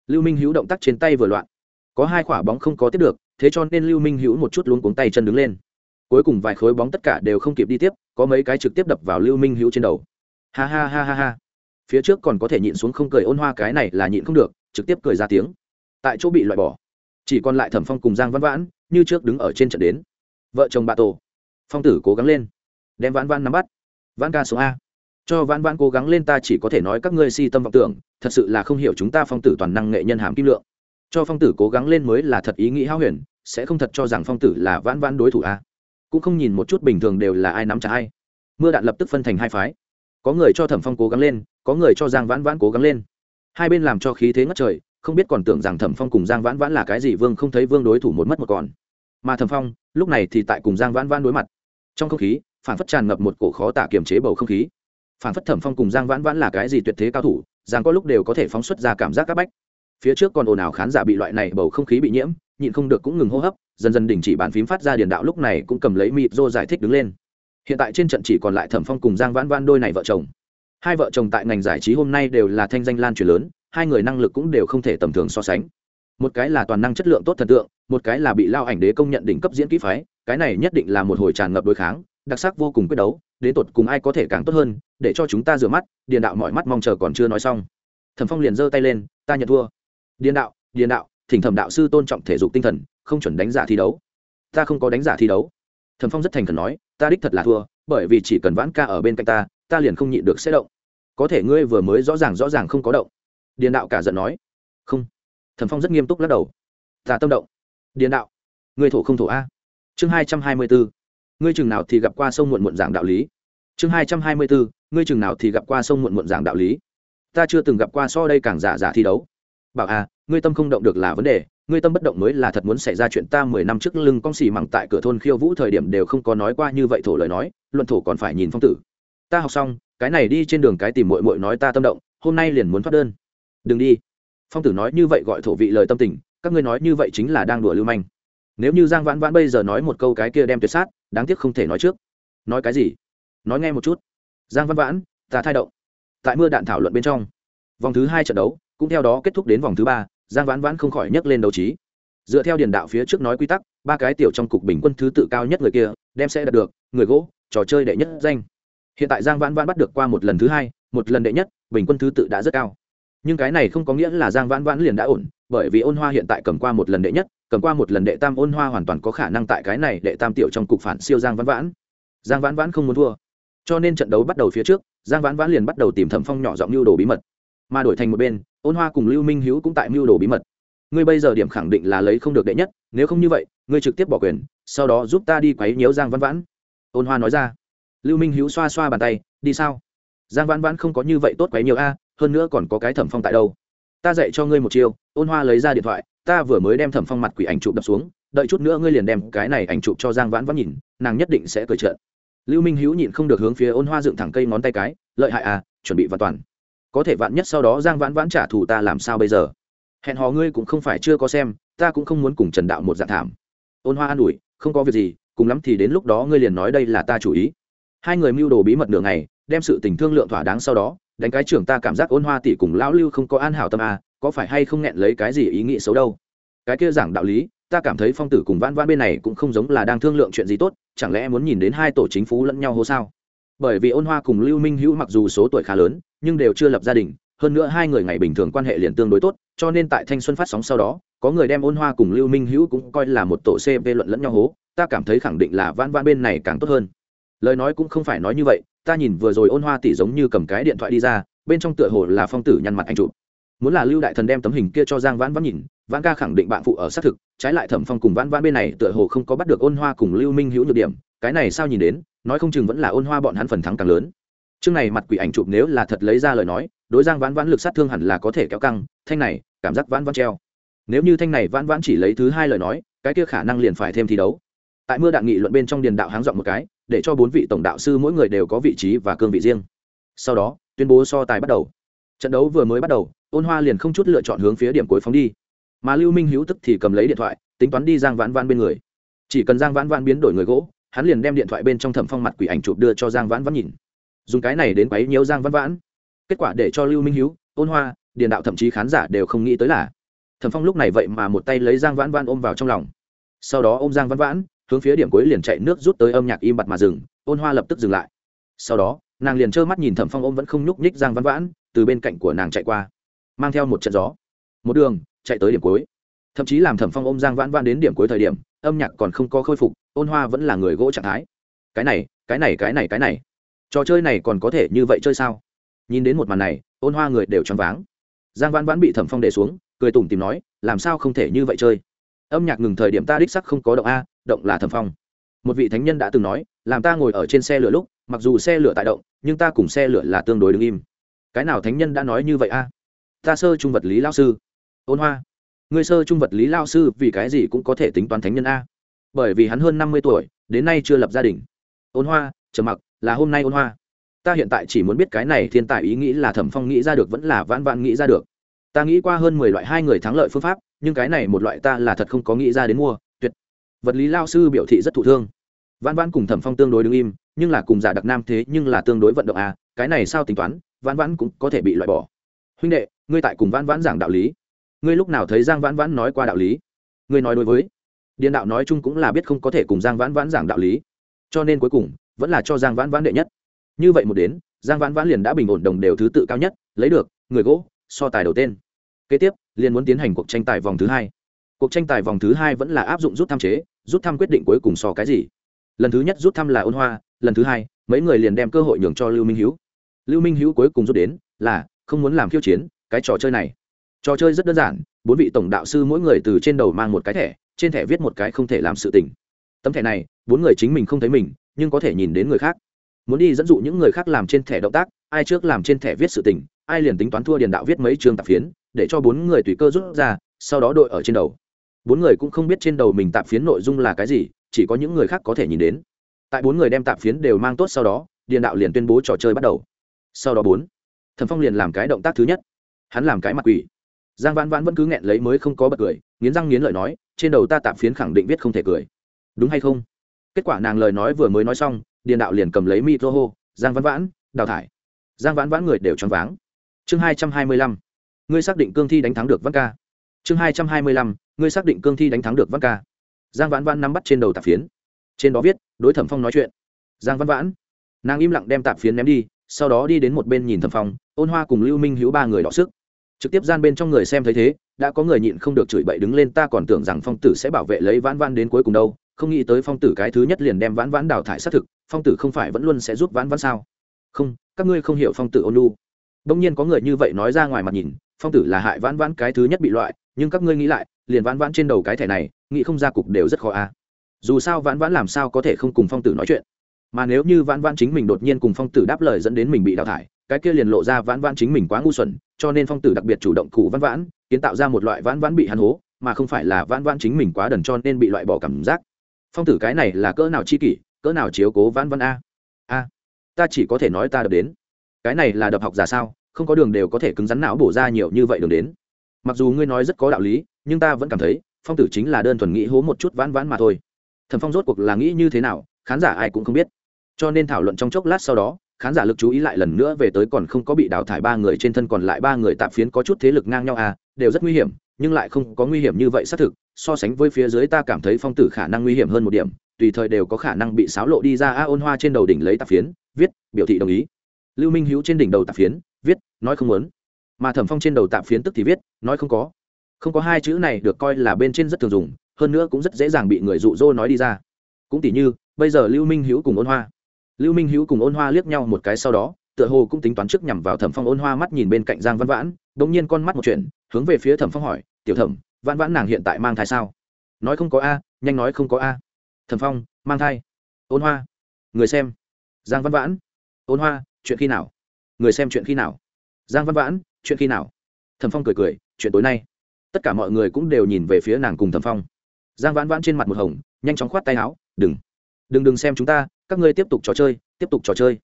lưu minh hữu động tác trên tay vừa loạn. Có hai quả bóng không có tiếp được, thế cho nên lưu minh hữu một chút luôn cuống tay chân đứng lên. Cuối cùng vài khối bóng tất cả đều không kịp đi tiếp, có mấy cái trực tiếp đập vào lưu minh hữu trên đầu ha ha ha ha ha. Phía trước còn có thể nhịn xuống không cười ôn hoa cái này là nhịn không được, trực tiếp cười ra tiếng. Tại chỗ bị loại bỏ. Chỉ còn lại thẩm phong cùng giang văn vãn, như trước đứng ở trên trận đến. Vợ chồng bà tổ. Phong tử cố gắng lên. Đem vãn vãn nắm bắt. Vãn ca số a. Cho vãn vãn cố gắng lên ta chỉ có thể nói các ngươi si tâm vọng tưởng, thật sự là không hiểu chúng ta phong tử toàn năng nghệ nhân hàm kim lượng. Cho phong tử cố gắng lên mới là thật ý nghĩ hao huyền, sẽ không thật cho rằng phong tử là vãn vãn đối thủ a. Cũng không nhìn một chút bình thường đều là ai nắm trả ai. Mưa đạn lập tức phân thành hai phái có người cho thẩm phong cố gắng lên, có người cho giang vãn vãn cố gắng lên. Hai bên làm cho khí thế ngất trời, không biết còn tưởng rằng thẩm phong cùng giang vãn vãn là cái gì, vương không thấy vương đối thủ một mất một còn. Mà thẩm phong, lúc này thì tại cùng giang vãn vãn đối mặt. Trong không khí, phản phất tràn ngập một cổ khó tả kiềm chế bầu không khí. Phản phất thẩm phong cùng giang vãn vãn là cái gì tuyệt thế cao thủ giang có lúc đều có thể phóng xuất ra cảm giác c áp bách. Phía trước còn ồn ào khán giả bị loại này bầu không khí bị nhiễm, nhịn không được cũng ngừng hô hấp, dần dần đình chỉ bàn phím phát ra điền đạo lúc này cũng cầm lấy mịt rô giải thích đứng lên hiện tại trên trận chỉ còn lại thẩm phong cùng giang vãn vãn đôi này vợ chồng. Hai vợ chồng tại ngành giải trí hôm nay đều là thanh danh lan truyền lớn, hai người năng lực cũng đều không thể tầm thường so sánh. Một cái là toàn năng chất lượng tốt thần tượng, một cái là bị lao ảnh đế công nhận đỉnh cấp diễn kỹ phái, cái này nhất định là một hồi tràn ngập đối kháng, đặc sắc vô cùng quyết đấu, đến tột cùng ai có thể càng tốt hơn, để cho chúng ta rửa mắt, điền đạo mọi mắt mong chờ còn chưa nói xong. Thẩm phong liền giơ tay lên, ta nhận thua. Điền đạo điền đạo, thỉnh thẩm đạo sư tôn trọng thể dục tinh thần, không chuẩn đánh giả thi đấu. Ta không có đánh giả thi đấu. Thẩm phong rất thành khẩn nói ta đích thật là thua, bởi vì chỉ cần vãn ca ở bên cạnh ta ta liền không nhịn được sẽ động. Có thể ngươi vừa mới rõ ràng rõ ràng không có động. Điền đạo cả giận nói. Không. Thẩm phong rất nghiêm túc lắc đầu. Ta tâm động. Điền đạo, ngươi thổ không thổ a. Chương hai trăm hai mươi bốn ngươi chừng nào thì gặp qua sông muộn muộn giảng đạo lý. Chương hai trăm hai mươi bốn ngươi chừng nào thì gặp qua sông muộn muộn giảng đạo lý. Ta chưa từng gặp qua so đây càng giả giả thi đấu. Bảo à ngươi tâm không động được là vấn đề ngươi tâm bất động mới là thật muốn xảy ra chuyện ta mười năm trước lưng con xì mẳng tại cửa thôn khiêu vũ thời điểm đều không có nói qua như vậy thổ lời nói, luận thổ còn phải nhìn phong tử. Ta học xong, cái này đi trên đường cái tìm mội mội nói ta tâm động, hôm nay liền muốn phát đơn. Đừng đi. Phong tử nói như vậy gọi thổ vị lời tâm tình, các ngươi nói như vậy chính là đang đùa lưu manh. Nếu như giang vãn vãn bây giờ nói một câu cái kia đem tuyệt sát, đáng tiếc không thể nói trước. Nói cái gì? Nói nghe một chút. Giang văn vãn, ta thai động. Tại mưa đạn thảo luận bên trong, vòng thứ hai trận đấu, cũng theo đó kết thúc đến vòng thứ ba giang vãn vãn không khỏi nhấc lên đấu trí. Dựa theo điền đạo phía trước nói quy tắc, ba cái tiểu trong cục bình quân thứ tự cao nhất người kia, đem sẽ đạt được, người gỗ, trò chơi đệ nhất danh. Hiện tại giang vãn vãn bắt được qua một lần thứ hai, một lần đệ nhất, bình quân thứ tự đã rất cao. Nhưng cái này không có nghĩa là giang vãn vãn liền đã ổn, bởi vì ôn hoa hiện tại cầm qua một lần đệ nhất, cầm qua một lần đệ tam, ôn hoa hoàn toàn có khả năng tại cái này đệ tam tiểu trong cục phản siêu giang vãn vãn. Giang vãn vãn không muốn thua. Cho nên trận đấu bắt đầu phía trước, giang vãn vãn liền bắt đầu tìm thẩm phong nhỏ giọng lưu đồ bí mật. Mà đổi thành một bên ôn hoa cùng lưu minh hữu cũng tại mưu đồ bí mật ngươi bây giờ điểm khẳng định là lấy không được đệ nhất nếu không như vậy ngươi trực tiếp bỏ quyền sau đó giúp ta đi quấy nhiễu giang Văn vãn ôn hoa nói ra lưu minh hữu xoa xoa bàn tay đi sao giang vãn vãn không có như vậy tốt quấy nhiều a hơn nữa còn có cái thẩm phong tại đâu ta dạy cho ngươi một chiêu ôn hoa lấy ra điện thoại ta vừa mới đem thẩm phong mặt quỷ ảnh chụp đập xuống đợi chút nữa ngươi liền đem cái này ảnh chụp cho giang vãn vãn nhìn nàng nhất định sẽ cười trợn lưu minh hữu nhịn không được hướng phía ôn hoa dựng thẳng cây ngón tay cái lợi hại à chuẩn bị và toàn có thể vạn nhất sau đó giang vãn vãn trả thù ta làm sao bây giờ? Hẹn hò ngươi cũng không phải chưa có xem ta cũng không muốn cùng trần đạo một dạng thảm. Ôn hoa an ủi không có việc gì cùng lắm thì đến lúc đó ngươi liền nói đây là ta chủ ý. Hai người mưu đồ bí mật nửa ngày đem sự tình thương lượng thỏa đáng sau đó đánh cái trưởng ta cảm giác ôn hoa tỷ cùng lão lưu không có an hảo tâm à, có phải hay không nghẹn lấy cái gì ý nghĩ xấu đâu? Cái kia giảng đạo lý ta cảm thấy phong tử cùng vãn vãn bên này cũng không giống là đang thương lượng chuyện gì tốt chẳng lẽ muốn nhìn đến hai tổ chính phủ lẫn nhau hô sao? Bởi vì ôn hoa cùng lưu minh hữu mặc dù số tuổi khá lớn, nhưng đều chưa lập gia đình, hơn nữa hai người ngày bình thường quan hệ liền tương đối tốt, cho nên tại thanh xuân phát sóng sau đó, có người đem ôn hoa cùng lưu minh hữu cũng coi là một tổ cv luận lẫn nhau hố, ta cảm thấy khẳng định là vãn vãn bên này càng tốt hơn. Lời nói cũng không phải nói như vậy, ta nhìn vừa rồi ôn hoa tỷ giống như cầm cái điện thoại đi ra, bên trong tựa hồ là phong tử nhăn mặt anh chụp. Muốn là lưu đại thần đem tấm hình kia cho giang vãn vãn nhìn, vãn ca khẳng định bạn phụ ở xác thực, trái lại thẩm phong cùng vãn vãn bên này tựa hồ không có bắt được ôn hoa cùng lưu minh hữu nhược điểm cái này sao nhìn đến, nói không chừng vẫn là ôn hoa bọn hắn phần thắng càng lớn. Chương này mặt quỷ ảnh chụp nếu là thật lấy ra lời nói, đối giang vãn vãn lực sát thương hẳn là có thể kéo căng, thanh này, cảm giác vãn vãn treo. Nếu như thanh này vãn vãn chỉ lấy thứ hai lời nói, cái kia khả năng liền phải thêm thi đấu. Tại mưa đạn nghị luận bên trong điền đạo háng dọn một cái, để cho bốn vị tổng đạo sư mỗi người đều có vị trí và cương vị riêng. Sau đó, tuyên bố so tài bắt đầu. Trận đấu vừa mới bắt đầu, ôn hoa liền không chút lựa chọn hướng phía điểm cuối phóng đi. Mà lưu minh hữu tức thì cầm lấy điện thoại, tính toán đi giang vãn vãn bên người. Chỉ cần giang vãn vãn biến đổi người gỗ hắn liền đem điện thoại bên trong thẩm phong mặt quỷ ảnh chụp đưa cho giang vãn vãn nhìn. Dùng cái này đến quấy nhiễu giang vãn vãn. Kết quả để cho lưu minh hiếu, ôn hoa điền đạo thậm chí khán giả đều không nghĩ tới là thẩm phong lúc này vậy mà một tay lấy giang vãn vãn ôm vào trong lòng. Sau đó ôm giang vãn vãn hướng phía điểm cuối liền chạy nước rút tới âm nhạc im bặt mà dừng ôn hoa lập tức dừng lại. Sau đó nàng liền trơ mắt nhìn thẩm phong ôm vẫn không nhúc nhích giang vãn vãn từ bên cạnh của nàng chạy qua mang theo một trận gió một đường chạy tới điểm cuối. Thậm chí làm thẩm phong ôm giang vãn vãn đến điểm cuối thời điểm âm nhạc còn không có khôi phục ôn hoa vẫn là người gỗ trạng thái. Cái này cái này cái này cái này. Trò chơi này còn có thể như vậy chơi sao? Nhìn đến một màn này, ôn hoa người đều choáng váng. Giang vãn vãn bị thẩm phong để xuống, cười tủm tìm nói, làm sao không thể như vậy chơi? Âm nhạc ngừng thời điểm ta đích sắc không có động a, động là thẩm phong. Một vị thánh nhân đã từng nói, làm ta ngồi ở trên xe lửa lúc, mặc dù xe lửa tại động, nhưng ta cùng xe lửa là tương đối đứng im. Cái nào thánh nhân đã nói như vậy a? Ta sơ trung vật lý lao sư. Ôn hoa người sơ trung vật lý lao sư vì cái gì cũng có thể tính toán thánh nhân a? Bởi vì hắn hơn năm mươi tuổi, đến nay chưa lập gia đình. Ôn hoa, trầm mặc, là hôm nay ôn hoa. Ta hiện tại chỉ muốn biết cái này thiên tài ý nghĩ là thẩm phong nghĩ ra được vẫn là vãn vãn nghĩ ra được. Ta nghĩ qua hơn mười loại hai người thắng lợi phương pháp, nhưng cái này một loại ta là thật không có nghĩ ra đến mua, tuyệt. Vật lý lao sư biểu thị rất thụ thương. Vãn vãn cùng thẩm phong tương đối đứng im, nhưng là cùng giả đặc nam thế nhưng là tương đối vận động à cái này sao tính toán, vãn vãn cũng có thể bị loại bỏ. Huynh đệ, ngươi tại cùng vãn vãn giảng đạo lý. Ngươi lúc nào thấy giang vãn vãn nói qua đạo lý? Ngươi nói đối với điền đạo nói chung cũng là biết không có thể cùng giang vãn vãn giảng đạo lý. Cho nên cuối cùng, vẫn là cho giang vãn vãn đệ nhất. Như vậy một đến, giang vãn vãn liền đã bình ổn đồng đều thứ tự cao nhất, lấy được, người gỗ, so tài đầu tên. Kế tiếp, liền muốn tiến hành cuộc tranh tài vòng thứ hai. Cuộc tranh tài vòng thứ hai vẫn là áp dụng rút tham chế, rút thăm quyết định cuối cùng so cái gì? Lần thứ nhất rút thăm là ôn hoa, lần thứ hai, mấy người liền đem cơ hội nhường cho lưu minh hữu lưu minh hữu cuối cùng rút đến là, không muốn làm khiêu chiến, cái trò chơi này. Trò chơi rất đơn giản, bốn vị tổng đạo sư mỗi người từ trên đầu mang một cái thẻ trên thẻ viết một cái không thể làm sự tình. Tấm thẻ này, bốn người chính mình không thấy mình, nhưng có thể nhìn đến người khác. Muốn đi dẫn dụ những người khác làm trên thẻ động tác, ai trước làm trên thẻ viết sự tình, ai liền tính toán thua điền đạo viết mấy trường tạp phiến, để cho bốn người tùy cơ rút ra, sau đó đội ở trên đầu. Bốn người cũng không biết trên đầu mình tạp phiến nội dung là cái gì, chỉ có những người khác có thể nhìn đến. Tại bốn người đem tạp phiến đều mang tốt sau đó, điền đạo liền tuyên bố trò chơi bắt đầu. Sau đó bốn thần phong liền làm cái động tác thứ nhất. Hắn làm cái mặt quỷ. Giang vãn vãn vẫn cứ nghẹn lấy mới không có bật cười nghiến răng nghiến lợi nói, trên đầu ta tạp phiến khẳng định viết không thể cười. Đúng hay không? Kết quả nàng lời nói vừa mới nói xong, điền đạo liền cầm lấy micro hô giang Văn vãn, đào thải. Giang vãn vãn người đều choáng váng. Chương hai trăm hai mươi lăm, ngươi xác định cương thi đánh thắng được văn ca. Chương hai trăm hai mươi lăm, ngươi xác định cương thi đánh thắng được văn ca. Giang vãn vãn nắm bắt trên đầu tạp phiến. Trên đó viết, đối thẩm phong nói chuyện. Giang văn vãn, nàng im lặng đem tạp phiến ném đi, sau đó đi đến một bên nhìn thẩm phong, ôn hoa cùng lưu minh hữu ba người đọ sức. Trực tiếp gian bên trong người xem thấy thế đã có người nhịn không được chửi bậy đứng lên, ta còn tưởng rằng phong tử sẽ bảo vệ lấy vãn vãn đến cuối cùng đâu. Không nghĩ tới phong tử cái thứ nhất liền đem vãn vãn đào thải xác thực, phong tử không phải vẫn luôn sẽ giúp vãn vãn sao? Không, các ngươi không hiểu phong tử ôn lu đông nhiên có người như vậy nói ra ngoài mặt nhìn, phong tử là hại vãn vãn cái thứ nhất bị loại, nhưng các ngươi nghĩ lại, liền vãn vãn trên đầu cái thẻ này, nghĩ không ra cục đều rất khó a à. dù sao vãn vãn làm sao có thể không cùng phong tử nói chuyện. Mà nếu như vãn vãn chính mình đột nhiên cùng phong tử đáp lời dẫn đến mình bị đào thải cái kia liền lộ ra vãn vãn chính mình quá ngu xuẩn, cho nên phong tử đặc biệt chủ động cụ vãn vãn, kiến tạo ra một loại vãn vãn bị hắn hố, mà không phải là vãn vãn chính mình quá đần cho nên bị loại bỏ cảm giác. Phong tử cái này là cỡ nào chi kỷ, cỡ nào chiếu cố vãn vãn a? A, ta chỉ có thể nói ta đập đến. Cái này là đập học giả sao, không có đường đều có thể cứng rắn não bổ ra nhiều như vậy đường đến. Mặc dù ngươi nói rất có đạo lý, nhưng ta vẫn cảm thấy, phong tử chính là đơn thuần nghĩ hố một chút vãn vãn mà thôi. Thẩm phong rốt cuộc là nghĩ như thế nào, khán giả ai cũng không biết. Cho nên thảo luận trong chốc lát sau đó khán giả lực chú ý lại lần nữa về tới còn không có bị đào thải ba người trên thân còn lại ba người tạm phiến có chút thế lực ngang nhau à đều rất nguy hiểm, nhưng lại không có nguy hiểm như vậy xác thực, so sánh với phía dưới ta cảm thấy phong tử khả năng nguy hiểm hơn một điểm, tùy thời đều có khả năng bị xáo lộ đi ra a ôn hoa trên đầu đỉnh lấy tạp phiến, viết, biểu thị đồng ý. Lưu minh hữu trên đỉnh đầu tạp phiến, viết, nói không muốn. Mà thẩm phong trên đầu tạp phiến tức thì viết, nói không có. Không có hai chữ này được coi là bên trên rất thường dùng, hơn nữa cũng rất dễ dàng bị người dụ dỗ nói đi ra. Cũng tỉ như, bây giờ lưu minh hữu cùng ôn hoa lưu minh hữu cùng ôn hoa liếc nhau một cái sau đó, tựa hồ cũng tính toán trước nhằm vào thẩm phong. Ôn hoa mắt nhìn bên cạnh giang văn vãn đ ỗ n g nhiên con mắt một chuyện hướng về phía thẩm phong hỏi, tiểu thẩm văn vãn nàng hiện tại mang thai sao? Nói không có a, nhanh nói không có a. Thẩm phong, mang thai. Ôn hoa, người xem. Giang văn vãn. Ôn hoa, chuyện khi nào? Người xem chuyện khi nào? Giang văn vãn, chuyện khi nào? Thẩm phong cười cười, chuyện tối nay. Tất cả mọi người cũng đều nhìn về phía nàng cùng thẩm phong. Giang vãn vãn trên mặt một hồng, nhanh chóng khoát tay áo, đừng đừng đừng xem chúng ta các ngươi tiếp tục trò chơi, tiếp tục trò chơi.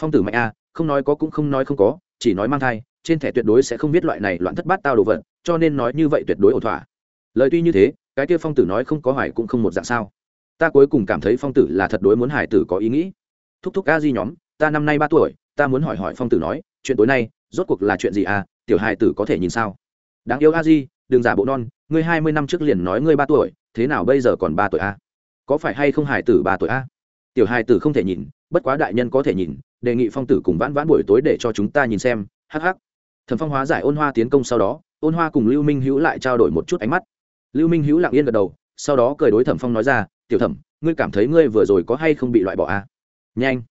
Phong tử mạnh a, không nói có cũng không nói không có, chỉ nói mang thai, trên thẻ tuyệt đối sẽ không biết loại này loạn thất bát tao đồ vật, cho nên nói như vậy tuyệt đối ổn thỏa. Lời tuy như thế, cái kia phong tử nói không có hoài cũng không một dạng sao. Ta cuối cùng cảm thấy phong tử là thật đối muốn hải tử có ý nghĩ. Thúc thúc a di nhóm, ta năm nay ba tuổi, ta muốn hỏi hỏi phong tử nói, chuyện tối nay, rốt cuộc là chuyện gì à tiểu hải tử có thể nhìn sao? Đáng yêu a di, đừng giả bộ non, ngươi hai mươi năm trước liền nói ngươi ba tuổi, thế nào bây giờ còn ba tuổi a? Có phải hay không hải tử ba tuổi a? Tiểu hai tử không thể nhìn, bất quá đại nhân có thể nhìn, đề nghị phong tử cùng vãn vãn buổi tối để cho chúng ta nhìn xem, hắc hắc. Thần phong hóa giải ôn hoa tiến công sau đó, ôn hoa cùng lưu minh hữu lại trao đổi một chút ánh mắt. Lưu minh hữu lặng yên gật đầu, sau đó cười đối thẩm phong nói ra, tiểu thẩm, ngươi cảm thấy ngươi vừa rồi có hay không bị loại bỏ à? nhanh.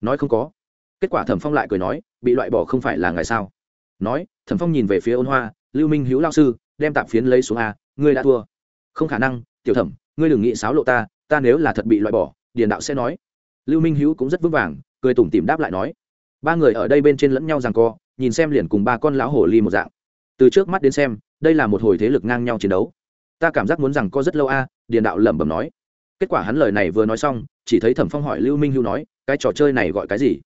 Nói không có. Kết quả thẩm phong lại cười nói, bị loại bỏ không phải là ngày sao? Nói, thẩm phong nhìn về phía ôn hoa, lưu minh hữu lao sư, đem tạp phiến lấy xuống a ngươi đã thua. Không khả năng, tiểu thẩm, ngươi đừng nghĩ xáo lộ ta ta nếu là thật bị loại bỏ điền đạo sẽ nói. Lưu minh hữu cũng rất vững vàng, cười tủm tìm đáp lại nói. Ba người ở đây bên trên lẫn nhau rằng co, nhìn xem liền cùng ba con lão hổ ly một dạng. Từ trước mắt đến xem, đây là một hồi thế lực ngang nhau chiến đấu. Ta cảm giác muốn rằng co rất lâu a, điền đạo lẩm bẩm nói. Kết quả hắn lời này vừa nói xong, chỉ thấy thẩm phong hỏi lưu minh hữu nói, cái trò chơi này gọi cái gì?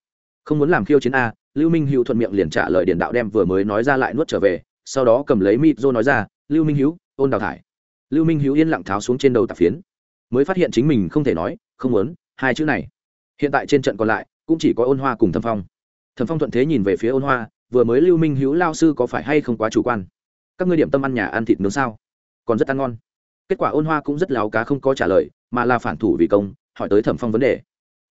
Không muốn làm khiêu chiến a, lưu minh hữu thuận miệng liền trả lời điền đạo đem vừa mới nói ra lại nuốt trở về, sau đó cầm lấy mịt rô nói ra, lưu minh hữu, ôn đào thải. Lưu minh hữu yên lặng tháo xuống trên đầu tạp phiến, mới phát hiện chính mình không thể nói không muốn, hai chữ này. Hiện tại trên trận còn lại, cũng chỉ có ôn hoa cùng thâm phong. Thâm phong thuận thế nhìn về phía ôn hoa, vừa mới lưu minh hữu lao sư có phải hay không quá chủ quan? Các ngươi điểm tâm ăn nhà ăn thịt nướng sao? Còn rất ăn ngon. Kết quả ôn hoa cũng rất láo cá không có trả lời, mà là phản thủ vì công, hỏi tới thẩm phong vấn đề.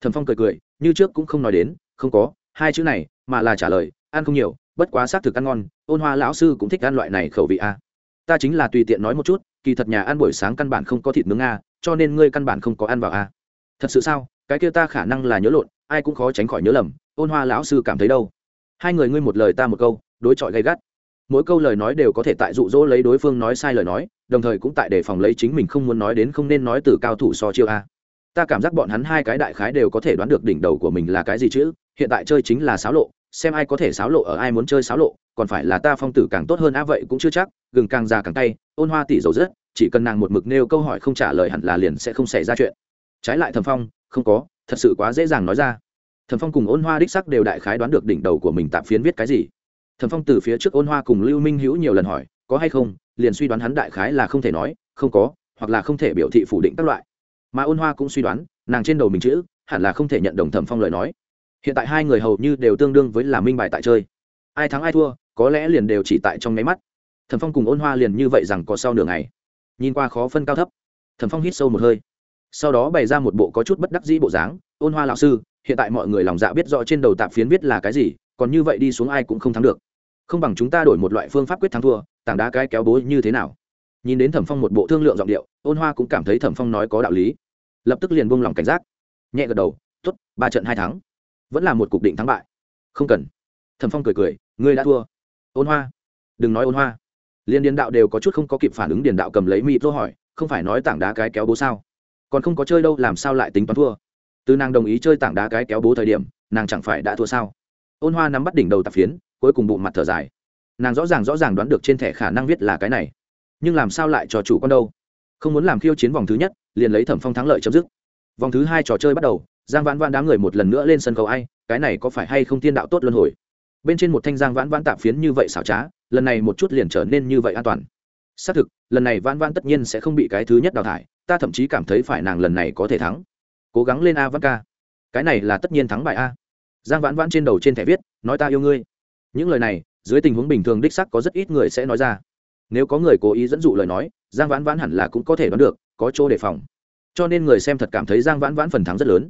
Thẩm phong cười cười, như trước cũng không nói đến, không có, hai chữ này, mà là trả lời, ăn không nhiều, bất quá xác thực ăn ngon, ôn hoa lão sư cũng thích ăn loại này khẩu vị a. Ta chính là tùy tiện nói một chút, kỳ thật nhà ăn buổi sáng căn bản không có thịt nướng a, cho nên ngươi căn bản không có ăn vào a thật sự sao? Cái kia ta khả năng là nhớ lộn, ai cũng khó tránh khỏi nhớ lầm, ôn hoa lão sư cảm thấy đâu? Hai người ngươi một lời ta một câu, đối chọi gay gắt. Mỗi câu lời nói đều có thể tại dụ dỗ lấy đối phương nói sai lời nói, đồng thời cũng tại đề phòng lấy chính mình không muốn nói đến không nên nói từ cao thủ so chiêu a. Ta cảm giác bọn hắn hai cái đại khái đều có thể đoán được đỉnh đầu của mình là cái gì chứ? Hiện tại chơi chính là xáo lộ, xem ai có thể xáo lộ ở ai muốn chơi xáo lộ, còn phải là ta phong tử càng tốt hơn á vậy cũng chưa chắc, gừng càng già càng tay ôn hoa tỷ dầu rất chỉ cần nàng một mực nêu câu hỏi không trả lời hẳn là liền sẽ không xảy ra chuyện trái lại thẩm phong, không có, thật sự quá dễ dàng nói ra. Thẩm phong cùng ôn hoa đích sắc đều đại khái đoán được đỉnh đầu của mình tạp phiến viết cái gì. Thẩm phong từ phía trước ôn hoa cùng lưu minh hữu nhiều lần hỏi, có hay không, liền suy đoán hắn đại khái là không thể nói, không có, hoặc là không thể biểu thị phủ định các loại. Mà ôn hoa cũng suy đoán, nàng trên đầu mình chữ, hẳn là không thể nhận đồng thẩm phong lời nói. Hiện tại hai người hầu như đều tương đương với là minh bài tại chơi. Ai thắng ai thua, có lẽ liền đều chỉ tại trong nháy mắt. Thẩm phong cùng ôn hoa liền như vậy rằng có sau nửa ngày. Nhìn qua khó phân cao thấp. Thẩm phong hít sâu một hơi sau đó bày ra một bộ có chút bất đắc dĩ bộ dáng, ôn hoa lão sư, hiện tại mọi người lòng dạ biết rõ trên đầu tạp phiến viết là cái gì, còn như vậy đi xuống ai cũng không thắng được. Không bằng chúng ta đổi một loại phương pháp quyết thắng thua, tảng đá cái kéo bố như thế nào? Nhìn đến thẩm phong một bộ thương lượng giọng điệu, ôn hoa cũng cảm thấy thẩm phong nói có đạo lý. Lập tức liền buông lòng cảnh giác. Nhẹ gật đầu t ố t ba trận hai thắng. Vẫn là một cục định thắng bại. Không cần. Thẩm phong cười cười, ngươi đã thua. Ôn hoa. Đừng nói ôn hoa. Liên điền đạo đều có chút không có kịp phản ứng điền đạo cầm lấy mỹ lô hỏi, không phải nói tảng đá cái kéo bố sao? Còn không có chơi đâu, làm sao lại tính toán thua? Từ nàng đồng ý chơi tảng đá cái kéo bố thời điểm, nàng chẳng phải đã thua sao? Ôn hoa nắm bắt đỉnh đầu tạp phiến, cuối cùng bụng mặt thở dài. Nàng rõ ràng rõ ràng đoán được trên thẻ khả năng viết là cái này. Nhưng làm sao lại cho chủ con đâu? Không muốn làm khiêu chiến vòng thứ nhất, liền lấy thẩm phong thắng lợi chấm dứt. Vòng thứ hai trò chơi bắt đầu, giang vãn vãn đám người một lần nữa lên sân khấu ai, cái này có phải hay không tiên đạo tốt luân hồi? Bên trên một thanh giang vãn vãn tạp phiến như vậy xảo trá, lần này một chút liền trở nên như vậy an toàn xác thực, lần này vãn vãn tất nhiên sẽ không bị cái thứ nhất đào thải, ta thậm chí cảm thấy phải nàng lần này có thể thắng. Cố gắng lên a vãn ca. Cái này là tất nhiên thắng bại a. Giang vãn vãn trên đầu trên thẻ viết, nói ta yêu ngươi. Những lời này, dưới tình huống bình thường đích sắc có rất ít người sẽ nói ra. Nếu có người cố ý dẫn dụ lời nói, giang vãn vãn hẳn là cũng có thể đoán được, có chỗ đề phòng. Cho nên người xem thật cảm thấy giang vãn vãn phần thắng rất lớn.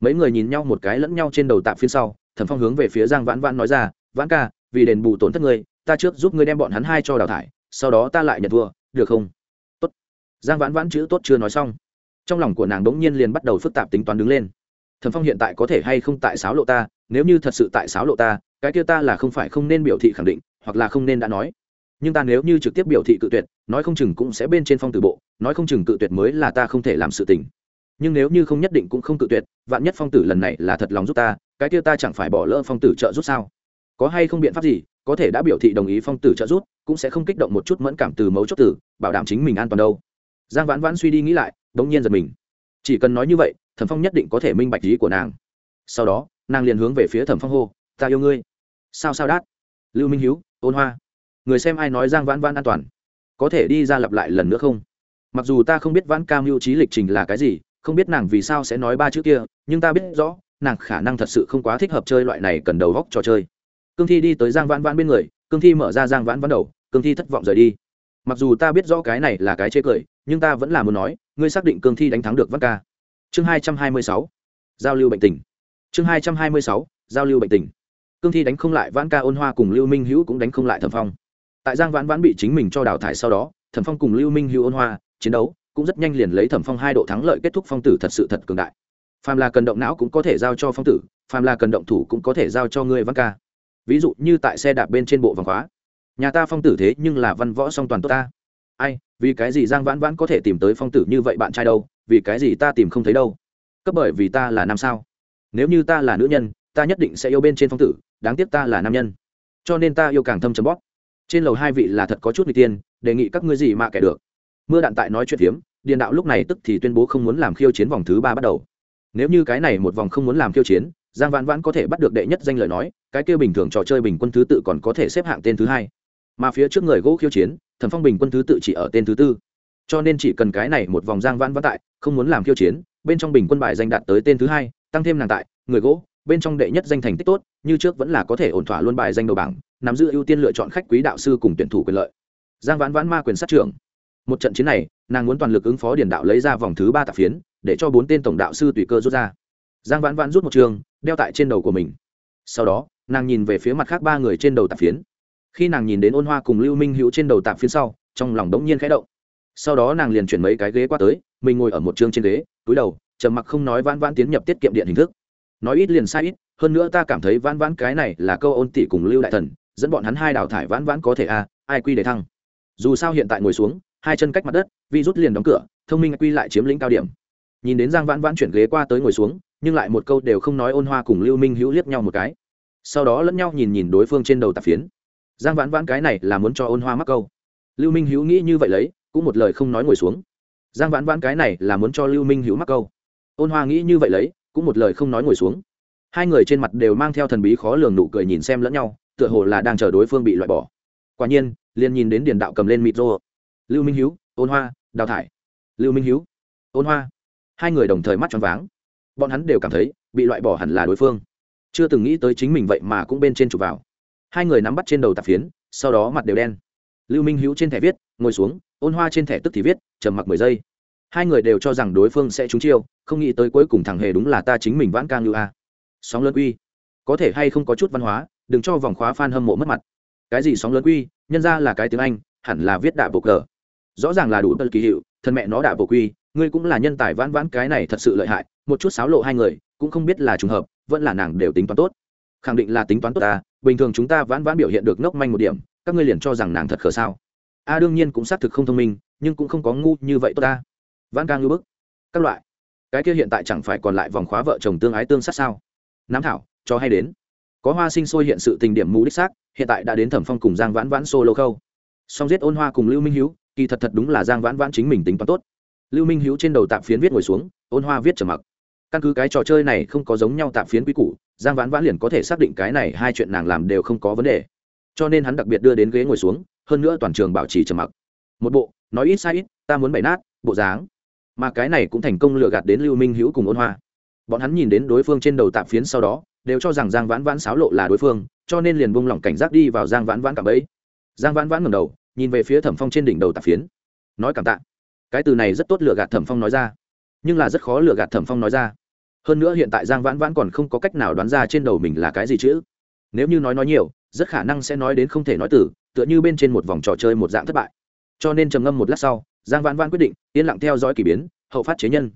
Mấy người nhìn nhau một cái lẫn nhau trên đầu tạm phiên sau, thẩm phong hướng về phía giang vãn vãn nói ra, vãn ca, vì đền bù tổn thất ngươi, ta trước giúp ngươi đem bọn hắn hai cho đào thải sau đó ta lại nhận thua, được không? Tốt. Giang vãn vãn chữ tốt chưa nói xong. Trong lòng của nàng đ ố n g nhiên liền bắt đầu phức tạp tính toán đứng lên. Thần phong hiện tại có thể hay không tại sáo lộ ta, nếu như thật sự tại sáo lộ ta, cái kia ta là không phải không nên biểu thị khẳng định, hoặc là không nên đã nói. Nhưng ta nếu như trực tiếp biểu thị cự tuyệt, nói không chừng cũng sẽ bên trên phong từ bộ, nói không chừng cự tuyệt mới là ta không thể làm sự tình. Nhưng nếu như không nhất định cũng không cự tuyệt, vạn nhất phong tử lần này là thật lòng giúp ta, cái kia ta chẳng phải bỏ lỡ phong tử trợ giúp sao? Có hay không biện pháp gì có thể đã biểu thị đồng ý phong tử trợ giúp, cũng sẽ không kích động một chút mẫn cảm từ mấu chốt tử, bảo đảm chính mình an toàn đâu. Giang vãn vãn suy đi nghĩ lại, đống nhiên giật mình. Chỉ cần nói như vậy, thẩm phong nhất định có thể minh bạch ý của nàng. Sau đó, nàng liền hướng về phía thẩm phong hô, ta yêu ngươi. Sao sao đát? Lưu minh hiếu, ôn hoa. Người xem ai nói giang vãn vãn an toàn? Có thể đi ra lặp lại lần nữa không? Mặc dù ta không biết vãn cam mưu trí lịch trình là cái gì, không biết nàng vì sao sẽ nói ba chữ kia, nhưng ta biết rõ, nàng khả năng thật sự không quá thích hợp chơi loại này cần đầu góc trò chơi cương thi đi tới giang vãn vãn bên người, cương thi mở ra giang vãn vãn đầu, cương thi thất vọng rời đi. Mặc dù ta biết rõ cái này là cái chê cười, nhưng ta vẫn là muốn nói, ngươi xác định cương thi đánh thắng được vãn ca. Chương hai trăm hai mươi sáu. Giao lưu bệnh tình. Chương hai trăm hai mươi sáu. Giao lưu bệnh tình. Cương thi đánh không lại vãn ca ôn hoa cùng lưu minh hữu cũng đánh không lại thẩm phong. Tại giang vãn vãn bị chính mình cho đào thải sau đó, thẩm phong cùng lưu minh hữu ôn hoa, chiến đấu cũng rất nhanh liền lấy thẩm phong hai độ thắng lợi kết thúc phong tử thật sự thật cường đại. Phàm là cần động não cũng có thể giao cho phong tử, phàm là cần động thủ cũng có thể giao cho ngươi văn ca ví dụ như tại xe đạp bên trên bộ vàng khóa. Nhà ta phong tử thế nhưng là văn võ song toàn tốt ta. Ai, vì cái gì giang vãn vãn có thể tìm tới phong tử như vậy bạn trai đâu? Vì cái gì ta tìm không thấy đâu? Cấp bởi vì ta là nam sao? Nếu như ta là nữ nhân, ta nhất định sẽ yêu bên trên phong tử, đáng tiếc ta là nam nhân. Cho nên ta yêu càng thâm chấm bóp. Trên lầu hai vị là thật có chút n g tiên, đề nghị các ngươi gì mà kẻ được. Mưa đạn tại nói chuyện phiếm, điền đạo lúc này tức thì tuyên bố không muốn làm khiêu chiến vòng thứ ba bắt đầu. Nếu như cái này một vòng không muốn làm khiêu chiến giang vãn vãn có thể bắt được đệ nhất danh lời nói, cái kia bình thường trò chơi bình quân thứ tự còn có thể xếp hạng tên thứ hai. Mà phía trước người gỗ khiêu chiến thần phong bình quân thứ tự chỉ ở tên thứ tư. Cho nên chỉ cần cái này một vòng giang vãn vãn tại, không muốn làm khiêu chiến, bên trong bình quân bài danh đạt tới tên thứ hai, tăng thêm nàng tại, người gỗ, bên trong đệ nhất danh thành tích tốt, như trước vẫn là có thể ổn thỏa luôn bài danh đầu bảng, nắm giữ ưu tiên lựa chọn khách quý đạo sư cùng tuyển thủ quyền lợi. Giang vãn vãn ma quyền sát trưởng. Một trận chiến này, nàng muốn toàn lực ứng phó điền đạo lấy ra vòng thứ ba tạp phiến, để cho bốn tên tổng đạo sư tùy cơ rút ra. Giang vãn vãn rút một trường đeo tại trên đầu của mình. Sau đó, nàng nhìn về phía mặt khác ba người trên đầu tạp phiến. Khi nàng nhìn đến ôn hoa cùng lưu minh hữu trên đầu tạp phiến sau, trong lòng đống nhiên khẽ động. Sau đó nàng liền chuyển mấy cái ghế qua tới, mình ngồi ở một chương trên ghế, túi đầu, trầm mặc không nói vãn vãn tiến nhập tiết kiệm điện hình thức. Nói ít liền sai ít, hơn nữa ta cảm thấy vãn vãn cái này là câu ôn tỷ cùng lưu đại thần, dẫn bọn hắn hai đào thải vãn vãn có thể a ai quy để thăng. Dù sao hiện tại ngồi xuống, hai chân cách mặt đất, vi rút liền đóng cửa, thông minh quy lại chiếm lĩnh cao điểm. Nhìn đến giang vãn vãn chuyển ghế qua tới ngồi xuống nhưng lại một câu đều không nói ôn hoa cùng lưu minh hữu liếc nhau một cái sau đó lẫn nhau nhìn nhìn đối phương trên đầu tạp phiến giang vãn vãn cái này là muốn cho ôn hoa mắc câu lưu minh hữu nghĩ như vậy lấy cũng một lời không nói ngồi xuống giang vãn vãn cái này là muốn cho lưu minh hữu mắc câu ôn hoa nghĩ như vậy lấy cũng một lời không nói ngồi xuống hai người trên mặt đều mang theo thần bí khó lường nụ cười nhìn xem lẫn nhau tựa hồ là đang chờ đối phương bị loại bỏ quả nhiên liền nhìn đến điền đạo cầm lên mịt rô lưu minh hiếu ôn hoa đào thải lưu minh hiếu ôn hoa hai người đồng thời mắt tròn váng bọn hắn đều cảm thấy bị loại bỏ hẳn là đối phương. Chưa từng nghĩ tới chính mình vậy mà cũng bên trên chụp vào. Hai người nắm bắt trên đầu tạp phiến, sau đó mặt đều đen. Lưu minh hữu trên thẻ viết, ngồi xuống. Ôn hoa trên thẻ tức thì viết, trầm mặc mười giây. Hai người đều cho rằng đối phương sẽ trúng chiêu, không nghĩ tới cuối cùng thằng hề đúng là ta chính mình vãn cang như a. Sóng lớn uy có thể hay không có chút văn hóa, đừng cho vòng khóa f a n hâm mộ mất mặt. Cái gì sóng lớn quy? Nhân ra là cái tiếng anh, hẳn là viết đạ bộ cờ. Rõ ràng là đủ tân kỳ hiệu, thân mẹ nó đạ bộ quy, ngươi cũng là nhân tài vãn vãn cái này thật sự lợi hại một chút xáo lộ hai người, cũng không biết là trùng hợp, vẫn là nàng đều tính toán tốt. Khẳng định là tính toán tốt ta, bình thường chúng ta vãn vãn biểu hiện được ngốc manh một điểm, các ngươi liền cho rằng nàng thật khờ sao? A, đương nhiên cũng xác thực không thông minh, nhưng cũng không có ngu như vậy tốt ta. Vãn ca ngư bức. Các loại. Cái kia hiện tại chẳng phải còn lại vòng khóa vợ chồng tương ái tương sát sao? Nám thảo, cho hay đến. Có hoa sinh sôi hiện sự tình điểm mù đích xác, hiện tại đã đến thẩm phong cùng giang vãn vãn solo khâu. Song giết ôn hoa cùng lưu minh hiếu, kỳ thật thật đúng là giang vãn vãn chính mình tính toán tốt. Lưu minh hiếu trên đầu tạp phiến viết ngồi xuống, ôn hoa viết trầm mặc căn cứ cái trò chơi này không có giống nhau tạm phiến quy củ, giang vãn vãn liền có thể xác định cái này hai chuyện nàng làm đều không có vấn đề. Cho nên hắn đặc biệt đưa đến ghế ngồi xuống, hơn nữa toàn trường bảo trì trầm mặc. Một bộ, nói ít sai ít, ta muốn bày nát, bộ dáng. Mà cái này cũng thành công lừa gạt đến lưu minh hữu cùng ôn hoa. Bọn hắn nhìn đến đối phương trên đầu tạp phiến sau đó, đều cho rằng giang vãn vãn xáo lộ là đối phương, cho nên liền bung lỏng cảnh giác đi vào giang vãn vãn cảm ấy giang vãn vãn ngầm đầu, nhìn về phía thẩm phong trên đỉnh đầu tạp phiến. Nói cảm tạ. Cái từ này rất tốt lừa gạt thẩm phong nói ra nhưng là rất khó lừa gạt thẩm phong nói ra. Hơn nữa hiện tại giang vãn vãn còn không có cách nào đoán ra trên đầu mình là cái gì chứ. nếu như nói nói nhiều, rất khả năng sẽ nói đến không thể nói từ, tựa như bên trên một vòng trò chơi một dạng thất bại. Cho nên trầm ngâm một lát sau, giang vãn vãn quyết định, yên lặng theo dõi k ỳ biến, hậu phát chế nhân.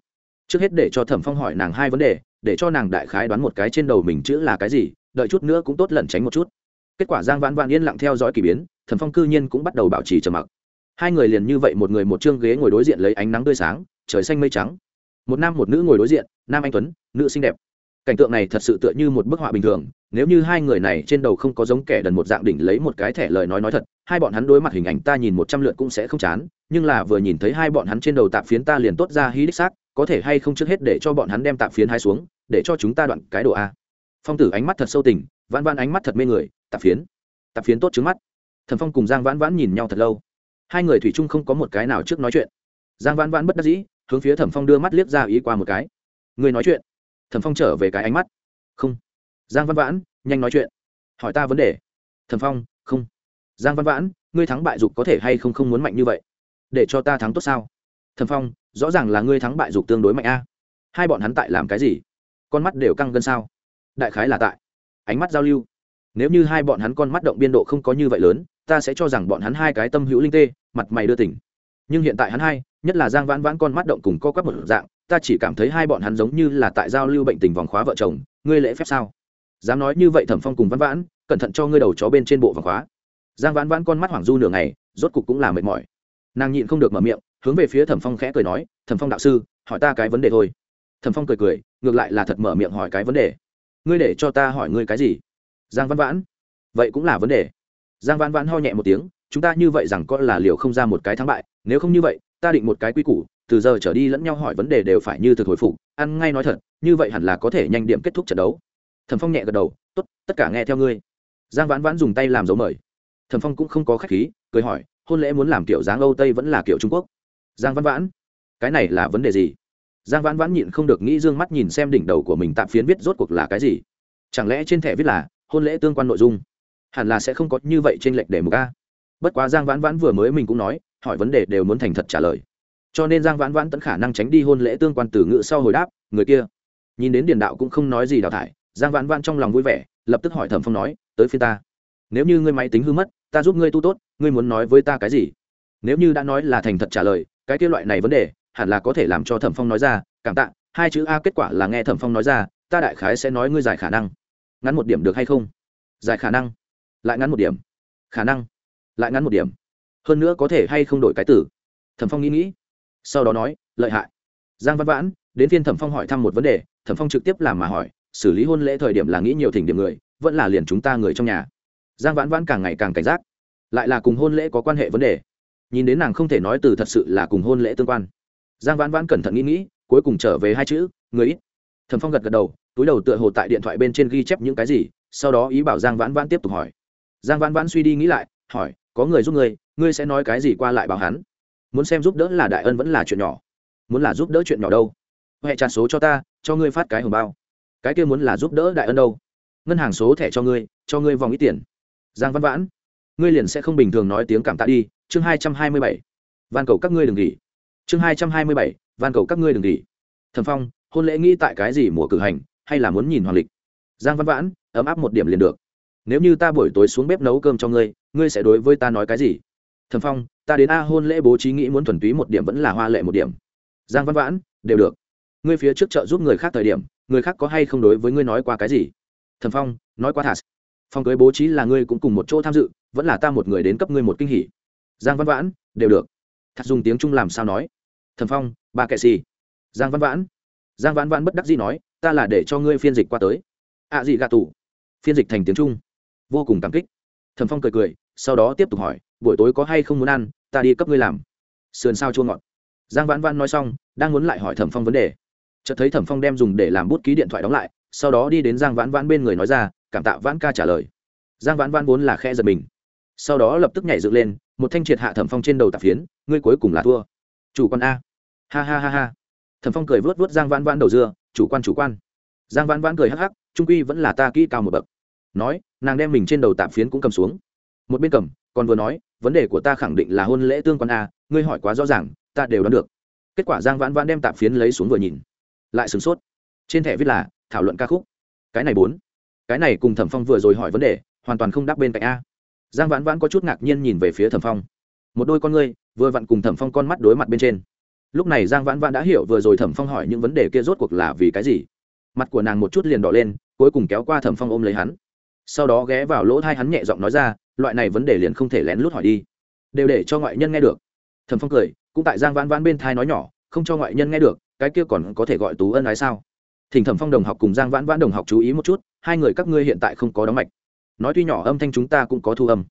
Trước hết để cho thẩm phong hỏi nàng hai vấn đề, để cho nàng đại khái đoán một cái trên đầu mình chữ là cái gì, đợi chút nữa cũng tốt lẩn tránh một chút. Kết quả giang vãn vãn yên lặng theo dõi k ỳ biến, thẩm phong cư nhiên cũng bắt đầu bảo trì trầm mặc. Hai người liền như vậy một người một chương ghế ngồi đối diện lấy ánh nắng tươi sáng, trời xanh mây trắng một nam một nữ ngồi đối diện, nam anh tuấn, nữ xinh đẹp. Cảnh tượng này thật sự tựa như một bức họa bình thường, nếu như hai người này trên đầu không có giống kẻ đần một dạng đỉnh lấy một cái thẻ lời nói nói thật, hai bọn hắn đối mặt hình ảnh ta nhìn một trăm lượt cũng sẽ không chán, nhưng là vừa nhìn thấy hai bọn hắn trên đầu tạp phiến ta liền tốt ra hí đích xác, có thể hay không trước hết để cho bọn hắn đem tạp phiến hai xuống, để cho chúng ta đoạn cái độ a. Phong tử ánh mắt thật sâu tình, vãn vãn ánh mắt thật mê người, tạp phiến tạp phiến tốt trước mắt. Thần phong cùng giang vãn vãn nhìn nhau thật lâu. Hai người thủy chung không có một cái nào trước nói chuyện. Giang vãn vãn bất đắc dĩ hướng phía thẩm phong đưa mắt liếc ra ý qua một cái người nói chuyện thẩm phong trở về cái ánh mắt không giang văn vãn nhanh nói chuyện hỏi ta vấn đề thẩm phong không giang văn vãn ngươi thắng bại dục có thể hay không không muốn mạnh như vậy để cho ta thắng tốt sao thẩm phong rõ ràng là ngươi thắng bại dục tương đối mạnh a hai bọn hắn tại làm cái gì con mắt đều căng gân sao đại khái là tại ánh mắt giao lưu nếu như hai bọn hắn con mắt động biên độ không có như vậy lớn ta sẽ cho rằng bọn hắn hai cái tâm hữu linh tê, mặt mày đưa tỉnh nhưng hiện tại hắn hai, nhất là giang vãn vãn con mắt động cùng co quắp một dạng, ta chỉ cảm thấy hai bọn hắn giống như là tại giao lưu bệnh tình vòng khóa vợ chồng, ngươi lễ phép sao? Dám nói như vậy thẩm phong cùng vãn vãn, cẩn thận cho ngươi đầu chó bên trên bộ vòng khóa. Giang vãn vãn con mắt hoảng du nửa ngày, rốt cục cũng là mệt mỏi. Nàng nhịn không được mở miệng, hướng về phía thẩm phong khẽ cười nói, thẩm phong đạo sư, hỏi ta cái vấn đề thôi. Thẩm phong cười cười, ngược lại là thật mở miệng hỏi cái vấn đề. Ngươi để cho ta hỏi ngươi cái gì? Giang Vãn vãn. Vậy cũng là vấn đề. Giang Vãn vãn ho nhẹ một tiếng, chúng ta như vậy rằng có là liều không ra một cái thắng bại nếu không như vậy, ta định một cái quy củ, từ giờ trở đi lẫn nhau hỏi vấn đề đều phải như thực hồi phục, ăn ngay nói thật, như vậy hẳn là có thể nhanh điểm kết thúc trận đấu. Thẩm phong nhẹ gật đầu, tốt, tất cả nghe theo ngươi. Giang vãn vãn dùng tay làm dấu mời. Thẩm phong cũng không có k h á c h khí, cười hỏi, hôn lễ muốn làm kiểu dáng âu tây vẫn là kiểu trung quốc? Giang vãn vãn, cái này là vấn đề gì? Giang vãn vãn nhịn không được nghĩ d ư ơ n g mắt nhìn xem đỉnh đầu của mình tạm phiến viết rốt cuộc là cái gì. Chẳng lẽ trên thẻ viết là, hôn lễ tương quan nội dung. Hẳn là sẽ không có như vậy trên lệnh để một ca bất quá giang vãn vãn vừa mới mình cũng nói hỏi vấn đề đều muốn thành thật trả lời. Cho nên giang vãn vãn tẫn khả năng tránh đi hôn lễ tương quan từ ngữ sau hồi đáp, người kia. Nhìn đến điền đạo cũng không nói gì đào thải, giang vãn vãn trong lòng vui vẻ, lập tức hỏi thẩm phong nói, tới phía ta. Nếu như ngươi máy tính hư mất, ta giúp ngươi tu tốt, ngươi muốn nói với ta cái gì? Nếu như đã nói là thành thật trả lời, cái kia loại này vấn đề, hẳn là có thể làm cho thẩm phong nói ra, cảm tạ, hai chữ a kết quả là nghe thẩm phong nói ra, ta đại khái sẽ nói ngươi giải khả năng. Ngắn một điểm được hay không? Giải khả năng. Lại ngắn một điểm. Khả năng. Lại ngắn một điểm hơn nữa có thể hay không đổi cái từ thẩm phong nghĩ nghĩ. Sau đó nói, lợi hại. Giang văn vãn đến phiên thẩm phong hỏi thăm một vấn đề, thẩm phong trực tiếp làm mà hỏi, xử lý hôn lễ thời điểm là nghĩ nhiều thỉnh điểm người, vẫn là liền chúng ta người trong nhà? Giang vãn vãn càng ngày càng cảnh giác. Lại là cùng hôn lễ có quan hệ vấn đề. Nhìn đến nàng không thể nói từ thật sự là cùng hôn lễ tương quan. Giang vãn vãn cẩn thận nghĩ nghĩ, cuối cùng trở về hai chữ, người ít. Thẩm phong gật gật đầu, túi đầu tựa hồ tại điện thoại bên trên ghi chép những cái gì, sau đó ý bảo giang vãn vãn tiếp tục hỏi. Giang vãn vãn suy đi nghĩ lại, hỏi, có người giúp ngươi ngươi sẽ nói cái gì qua lại bảo hắn? Muốn xem giúp đỡ là đại ân vẫn là chuyện nhỏ. Muốn là giúp đỡ chuyện nhỏ đâu? Huệ trả số cho ta, cho ngươi phát cái hồng bao. Cái kia muốn là giúp đỡ đại ân đâu? Ngân hàng số thẻ cho ngươi cho ngươi vòng ít tiền. Giang văn vãn, ngươi liền sẽ không bình thường nói tiếng cảm tạ đi. Chương hai trăm hai mươi bảy. Van cầu các ngươi đừng nghỉ. Chương hai trăm hai mươi bảy. Van cầu các ngươi đừng nghỉ. Thần phong, hôn lễ nghĩ tại cái gì mùa cử hành, hay là muốn nhìn hoàng lịch? Giang văn vãn, ấm áp một điểm liền được. Nếu như ta buổi tối xuống bếp nấu cơm cho ngươi ngươi sẽ đối với ta nói cái gì? Thầm phong, ta đến a hôn lễ bố trí nghĩ muốn thuần túy một điểm vẫn là hoa lệ một điểm. Giang văn vãn, đều được. Ngươi phía trước chợ giúp người khác thời điểm, người khác có hay không đối với ngươi nói qua cái gì? Thầm phong, nói qua thả phong cưới bố trí là ngươi cũng cùng một chỗ tham dự, vẫn là ta một người đến cấp ngươi một kinh hỉ. Giang văn vãn, đều được. Thật dùng tiếng trung làm sao nói? Thầm phong, ba kệ xì. Giang văn vãn. Giang vãn vãn bất đắc dĩ nói, ta là để cho ngươi phiên dịch qua tới. Ạ à gì gà tủ phiên dịch thành tiếng trung. Vô cùng cảm kích. Thầm phong cười cười, sau đó tiếp tục hỏi buổi tối có hay không muốn ăn, ta đi cấp ngươi làm. Sườn sao chua ngọt. Giang vãn vãn nói xong, đang muốn lại hỏi thẩm phong vấn đề. Chợt thấy thẩm phong đem dùng để làm bút ký điện thoại đóng lại, sau đó đi đến giang vãn vãn bên người nói ra, cảm tạ vãn ca trả lời. Giang vãn vãn vốn là khe giật mình. Sau đó lập tức nhảy dựng lên, một thanh triệt hạ thẩm phong trên đầu tạp phiến, ngươi cuối cùng là thua. Chủ quan a. Ha ha ha ha. Thẩm phong cười vớt vớt giang vãn vãn đầu dưa, chủ quan chủ quan. Giang vãn vãn cười hắc hắc, trung quy vẫn là ta kỹ cao một bậc. Nói, nàng đem mình trên đầu tạp phiến cũng cầm xuống. Một bên cầm còn vừa nói, vấn đề của ta khẳng định là hôn lễ tương quan a, ngươi hỏi quá rõ ràng, ta đều đoán được. Kết quả giang vãn vãn đem tạp phiến lấy xuống vừa nhìn. Lại sửng sốt. Trên thẻ viết là, thảo luận ca khúc. Cái này bốn. Cái này cùng thẩm phong vừa rồi hỏi vấn đề, hoàn toàn không đáp bên cạnh a. Giang vãn vãn có chút ngạc nhiên nhìn về phía thẩm phong. Một đôi con ngươi, vừa vặn cùng thẩm phong con mắt đối mặt bên trên. Lúc này giang vãn vãn đã hiểu vừa rồi thẩm phong hỏi những vấn đề kia rốt cuộc là vì cái gì. Mặt của nàng một chút liền đỏ lên, cuối cùng kéo qua thẩm phong ôm lấy hắn. Sau đó ghé vào lỗ thai hắn nhẹ giọng nói ra loại này vấn đề liền không thể lén lút hỏi đi. Đều để cho ngoại nhân nghe được. Thẩm phong cười, cũng tại giang vãn vãn bên thai nói nhỏ, không cho ngoại nhân nghe được, cái kia còn có thể gọi tú ân ái sao? Thỉnh thẩm phong đồng học cùng giang vãn vãn đồng học chú ý một chút, hai người các ngươi hiện tại không có đóng mạch. Nói tuy nhỏ âm thanh chúng ta cũng có thu âm.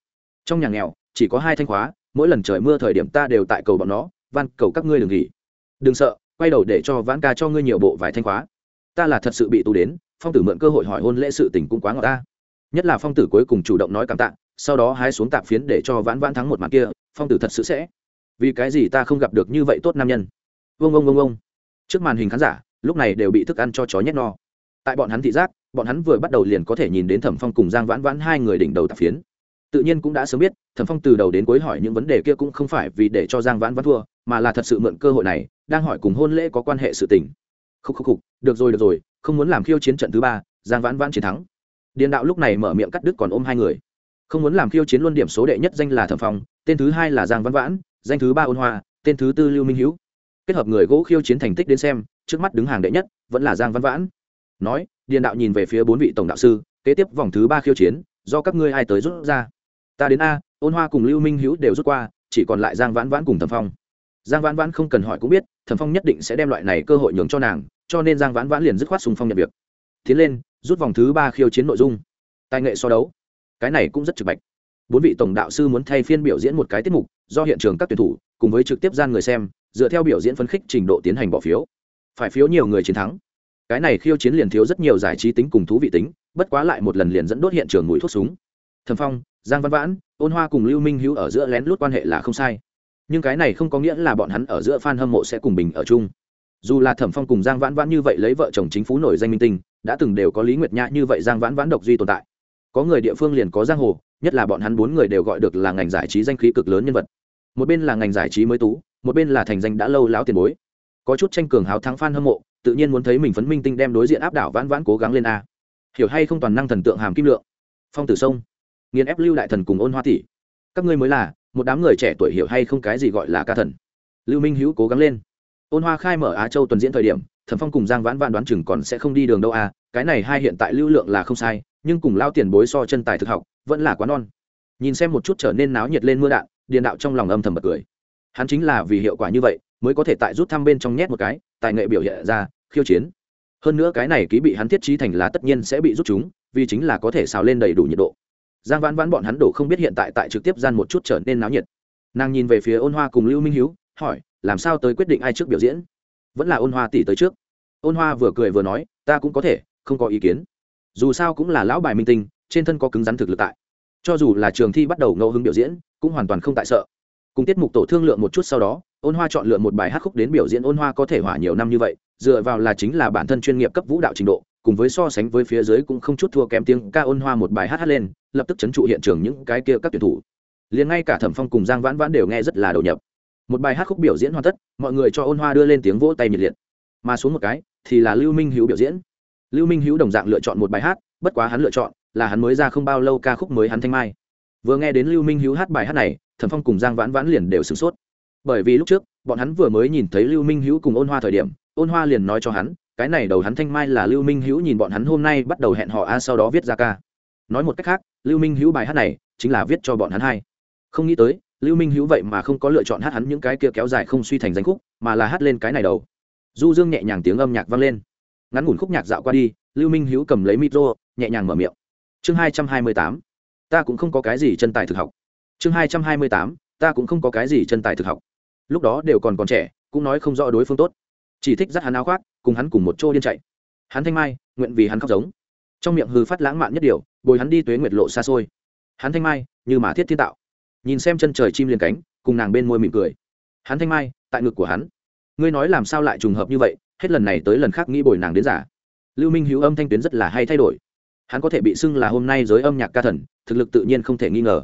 Trong nhà nghèo, chỉ có hai thanh khóa, mỗi lần trời mưa thời điểm ta đều tại cầu bọn nó van cầu các ngươi đừng nghỉ. Đừng sợ, quay đầu để cho vãn ca cho ngươi nhiều bộ vài thanh khóa. Ta là thật sự bị tù đến, phong tử mượn cơ hội hỏi hôn lễ sự tình cũng quá ngọt ta. Nhất là phong tử cuối cùng chủ động nói cảm tạ sau đó hái xuống tạp phiến để cho vãn vãn thắng một mặt kia, phong tử thật sự sẽ. Vì cái gì ta không gặp được như vậy tốt nam nhân? Vông vông vông vông trước màn hình khán giả, lúc này đều bị thức ăn cho chó nhét no. Tại bọn hắn thị giác, bọn hắn vừa bắt đầu liền có thể nhìn đến thẩm phong cùng giang vãn vãn hai người đỉnh đầu tạp phiến. Tự nhiên cũng đã sớm biết, thẩm phong từ đầu đến cuối hỏi những vấn đề kia cũng không phải vì để cho giang vãn vãn thua, mà là thật sự mượn cơ hội này, đang hỏi cùng hôn lễ có quan hệ sự tình. Khúc khúc khúc, được rồi được rồi, không muốn làm khiêu chiến trận thứ ba, giang vãn vãn chiến thắng. Điền đạo lúc này mở miệng cắt đứt còn ôm hai người không muốn làm khiêu chiến luôn điểm số đệ nhất danh là thẩm phong, tên thứ hai là giang Văn vãn, danh thứ ba ôn hoa, tên thứ tư lưu minh hữu kết hợp người gỗ khiêu chiến thành tích đến xem, trước mắt đứng hàng đệ nhất vẫn là giang văn vãn. Nói, điền đạo nhìn về phía bốn vị tổng đạo sư, kế tiếp vòng thứ ba khiêu chiến, do các ngươi ai tới rút ra? Ta đến a, ôn hoa cùng lưu minh hữu đều rút qua, chỉ còn lại giang vãn vãn cùng thẩm phong. Giang vãn vãn không cần hỏi cũng biết, thẩm phong nhất định sẽ đem loại này cơ hội nhường cho nàng, cho nên giang vãn vãn liền dứt khoát sùng phong nhận việc. Tiến lên, rút vòng thứ ba khiêu chiến nội dung. Tài nghệ so đấu cái này cũng rất trực bạch. Bốn vị tổng đạo sư muốn thay phiên biểu diễn một cái tiết mục, do hiện trường các tuyển thủ, cùng với trực tiếp gian người xem, dựa theo biểu diễn phấn khích trình độ tiến hành bỏ phiếu. Phải phiếu nhiều người chiến thắng. Cái này khiêu chiến liền thiếu rất nhiều giải trí tính cùng thú vị tính, bất quá lại một lần liền dẫn đốt hiện trường mũi thuốc súng. Thẩm phong, giang văn vãn, ôn hoa cùng lưu minh hữu ở giữa lén lút quan hệ là không sai. Nhưng cái này không có nghĩa là bọn hắn ở giữa f a n hâm mộ sẽ cùng bình ở chung. Dù là thẩm phong cùng giang vãn vãn như vậy lấy vợ chồng chính phú nổi danh minh tinh, đã từng đều có lý nguyệt nhã như vậy giang vãn vãn độc duy tồn tại có người địa phương liền có giang hồ, nhất là bọn hắn bốn người đều gọi được là ngành giải trí danh khí cực lớn nhân vật. Một bên là ngành giải trí mới tú, một bên là thành danh đã lâu lão tiền bối. Có chút tranh cường hào thắng f a n hâm mộ, tự nhiên muốn thấy mình phấn minh tinh đem đối diện áp đảo vãn vãn cố gắng lên a. Hiểu hay không toàn năng thần tượng hàm kim lượng. Phong tử sông. Nghiền ép lưu đại thần cùng ôn hoa tỷ. Các ngươi mới là, một đám người trẻ tuổi hiểu hay không cái gì gọi là ca thần. Lưu minh hữu cố gắng lên. Ôn hoa khai mở á châu tuần diễn thời điểm thần phong cùng giang vãn vãn đoán chừng còn sẽ không đi đường đâu a, cái này hai hiện tại lưu lượng là không sai nhưng cùng lao tiền bối so chân tài thực học, vẫn là quá non. Nhìn xem một chút trở nên náo nhiệt lên mưa đạn, điền đạo trong lòng âm thầm bật cười. Hắn chính là vì hiệu quả như vậy, mới có thể tại rút thăm bên trong nhét một cái, tài nghệ biểu hiện ra, khiêu chiến. Hơn nữa cái này ký bị hắn thiết trí thành lá tất nhiên sẽ bị rút chúng, vì chính là có thể xào lên đầy đủ nhiệt độ. Giang vãn vãn bọn hắn đổ không biết hiện tại tại trực tiếp gian một chút trở nên náo nhiệt. Nàng nhìn về phía ôn hoa cùng lưu minh hiếu, hỏi, làm sao tới quyết định ai trước biểu diễn? Vẫn là ôn hoa tỷ tới trước. Ôn hoa vừa cười vừa nói, ta cũng có thể, không có ý kiến dù sao cũng là lão bài minh tinh, trên thân có cứng rắn thực lực tại. Cho dù là trường thi bắt đầu ngẫu hứng biểu diễn, cũng hoàn toàn không tại sợ. Cùng tiết mục tổ thương lượng một chút sau đó, ôn hoa chọn lựa một bài hát khúc đến biểu diễn ôn hoa có thể hỏa nhiều năm như vậy, dựa vào là chính là bản thân chuyên nghiệp cấp vũ đạo trình độ, cùng với so sánh với phía dưới cũng không chút thua kém tiếng ca ôn hoa một bài hát hát lên, lập tức chấn trụ hiện trường những cái kia các tuyển thủ. Liền ngay cả thẩm phong cùng giang vãn vãn đều nghe rất là đầu nhập. Một bài hát khúc biểu diễn hoàn tất, mọi người cho ôn hoa đưa lên tiếng vỗ tay nhiệt liệt. Mà xuống một cái, thì là lưu minh hữu biểu diễn lưu minh hữu đồng dạng lựa chọn một bài hát, bất quá hắn lựa chọn là hắn mới ra không bao lâu ca khúc mới hắn thanh mai. Vừa nghe đến lưu minh hữu hát bài hát này, thẩm phong cùng giang vãn vãn liền đều sửng sốt. Bởi vì lúc trước, bọn hắn vừa mới nhìn thấy lưu minh hữu cùng ôn hoa thời điểm, ôn hoa liền nói cho hắn, cái này đầu hắn thanh mai là lưu minh hữu nhìn bọn hắn hôm nay bắt đầu hẹn họ a, sau đó viết ra ca. Nói một cách khác, lưu minh hữu bài hát này chính là viết cho bọn hắn hai không nghĩ tới, lưu minh hữu vậy mà không có lựa chọn hát hắn những cái kia kéo dài không suy thành danh khúc, mà là hát lên cái này đầu. Du dương nhẹ nhàng tiếng âm nhạc vang lên ngắn ngủn khúc nhạc dạo qua đi, lưu minh hữu cầm lấy micro, nhẹ nhàng mở miệng. Chương hai trăm hai mươi tám, ta cũng không có cái gì chân tài thực học. Chương hai trăm hai mươi tám, ta cũng không có cái gì chân tài thực học. Lúc đó đều còn còn trẻ, cũng nói không rõ đối phương tốt. Chỉ thích dắt hắn áo khoác, cùng hắn cùng một chỗ điên chạy. Hắn thanh mai, nguyện vì hắn khóc giống. Trong miệng hư phát lãng mạn nhất điều, bồi hắn đi tuế nguyệt lộ xa xôi. Hắn thanh mai, như mà thiết thiên tạo. Nhìn xem chân trời chim liền cánh, cùng nàng bên môi mỉm cười. Hắn thanh mai, tại ngực của hắn. Ngươi nói làm sao lại trùng hợp như vậy hết lần này tới lần khác nghĩ bồi nàng đến giả. Lưu minh hữu âm thanh tuyến rất là hay thay đổi. Hắn có thể bị xưng là hôm nay giới âm nhạc ca thần, thực lực tự nhiên không thể nghi ngờ.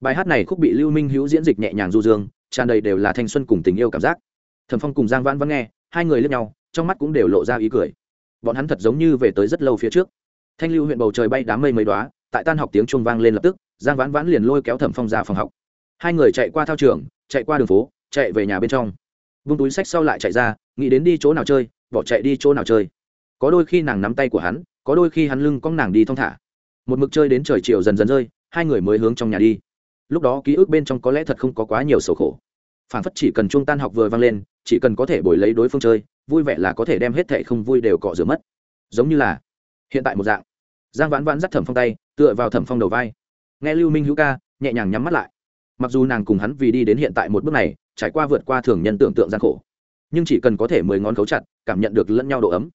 Bài hát này khúc bị lưu minh hữu diễn dịch nhẹ nhàng du dương, tràn đầy đều là thanh xuân cùng tình yêu cảm giác. Thẩm phong cùng giang vãn vãn nghe, hai người lướt nhau, trong mắt cũng đều lộ ra ý cười. Bọn hắn thật giống như về tới rất lâu phía trước. Thanh lưu huyện bầu trời bay đám mây mấy đoá tại tan học tiếng chuông vang lên lập tức, giang vãn vãn liền lôi kéo thẩm phong ra phòng học. Hai người chạy qua thao trường, chạy qua đường phố, chạy về nhà bên trong vung túi sách sau lại chạy ra, nghĩ đến đi chỗ nào chơi, bỏ chạy đi chỗ nào chơi. Có đôi khi nàng nắm tay của hắn, có đôi khi hắn lưng cong nàng đi thong thả. Một mực chơi đến trời chiều dần dần rơi, hai người mới hướng trong nhà đi. Lúc đó ký ức bên trong có lẽ thật không có quá nhiều sầu khổ. Phản phất chỉ cần chuông tan học vừa vang lên, chỉ cần có thể bồi lấy đối phương chơi, vui vẻ là có thể đem hết thệ không vui đều cọ rửa mất. Giống như là hiện tại một dạng. Giang vãn vãn dắt thẩm phong tay, tựa vào thẩm phong đầu vai. Nghe lưu minh hữu ca, nhẹ nhàng nhắm mắt lại mặc dù nàng cùng hắn vì đi đến hiện tại một bước này, trải qua vượt qua thường nhân tưởng tượng gian khổ, nhưng chỉ cần có thể mười ngón khấu chặt, cảm nhận được lẫn nhau độ ấm.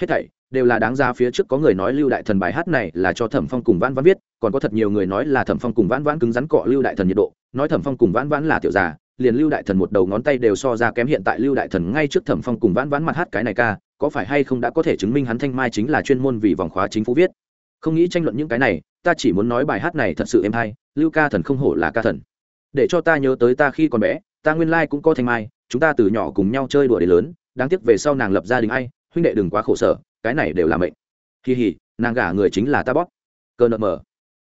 Hết thảy đều là đáng ra phía trước có người nói lưu đại thần bài hát này là cho thẩm phong cùng vãn vãn viết, còn có thật nhiều người nói là thẩm phong cùng vãn vãn cứng rắn cọ lưu đại thần nhiệt độ, nói thẩm phong cùng vãn vãn là tiểu già, liền lưu đại thần một đầu ngón tay đều so ra kém hiện tại lưu đại thần ngay trước thẩm phong cùng vãn vãn mặt hát cái này ca, có phải hay không đã có thể chứng minh hắn thanh mai chính là chuyên môn vì vòng khóa chính phủ viết? Không nghĩ tranh luận những cái này, ta chỉ muốn nói bài hát này thật sự êm hay, lưu ca thần không hổ là ca thần để cho ta nhớ tới ta khi còn bé, ta nguyên lai cũng có thành mai, chúng ta từ nhỏ cùng nhau chơi đùa đến lớn, đáng tiếc về sau nàng lập gia đình ai, huynh đệ đừng quá khổ sở, cái này đều là mệnh. Kỳ hỉ, nàng gả người chính là ta bóp. Cơ nợ mờ.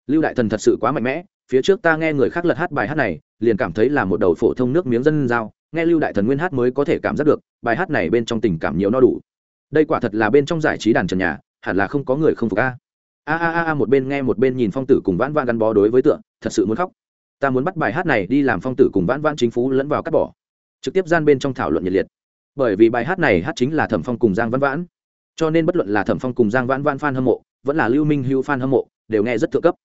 Lưu đại thần thật sự quá mạnh mẽ, phía trước ta nghe người khác lật hát bài hát này, liền cảm thấy là một đầu phổ thông nước miếng dân giao, nghe lưu đại thần nguyên hát mới có thể cảm giác được, bài hát này bên trong tình cảm nhiều no đủ. Đây quả thật là bên trong giải trí đàn trần nhà, hẳn là không có người không phục a. A a a một bên nghe một bên nhìn phong tử cùng vãn vãn gắn bó đối với tượng thật sự muốn khóc ta muốn bắt bài hát này đi làm phong tử cùng vãn vãn chính phú lẫn vào cắt bỏ. Trực tiếp gian bên trong thảo luận nhiệt liệt. Bởi vì bài hát này hát chính là thẩm phong cùng giang vãn vãn. Cho nên bất luận là thẩm phong cùng giang vãn vãn f a n hâm mộ, vẫn là lưu minh hữu f a n hâm mộ, đều nghe rất thượng cấp.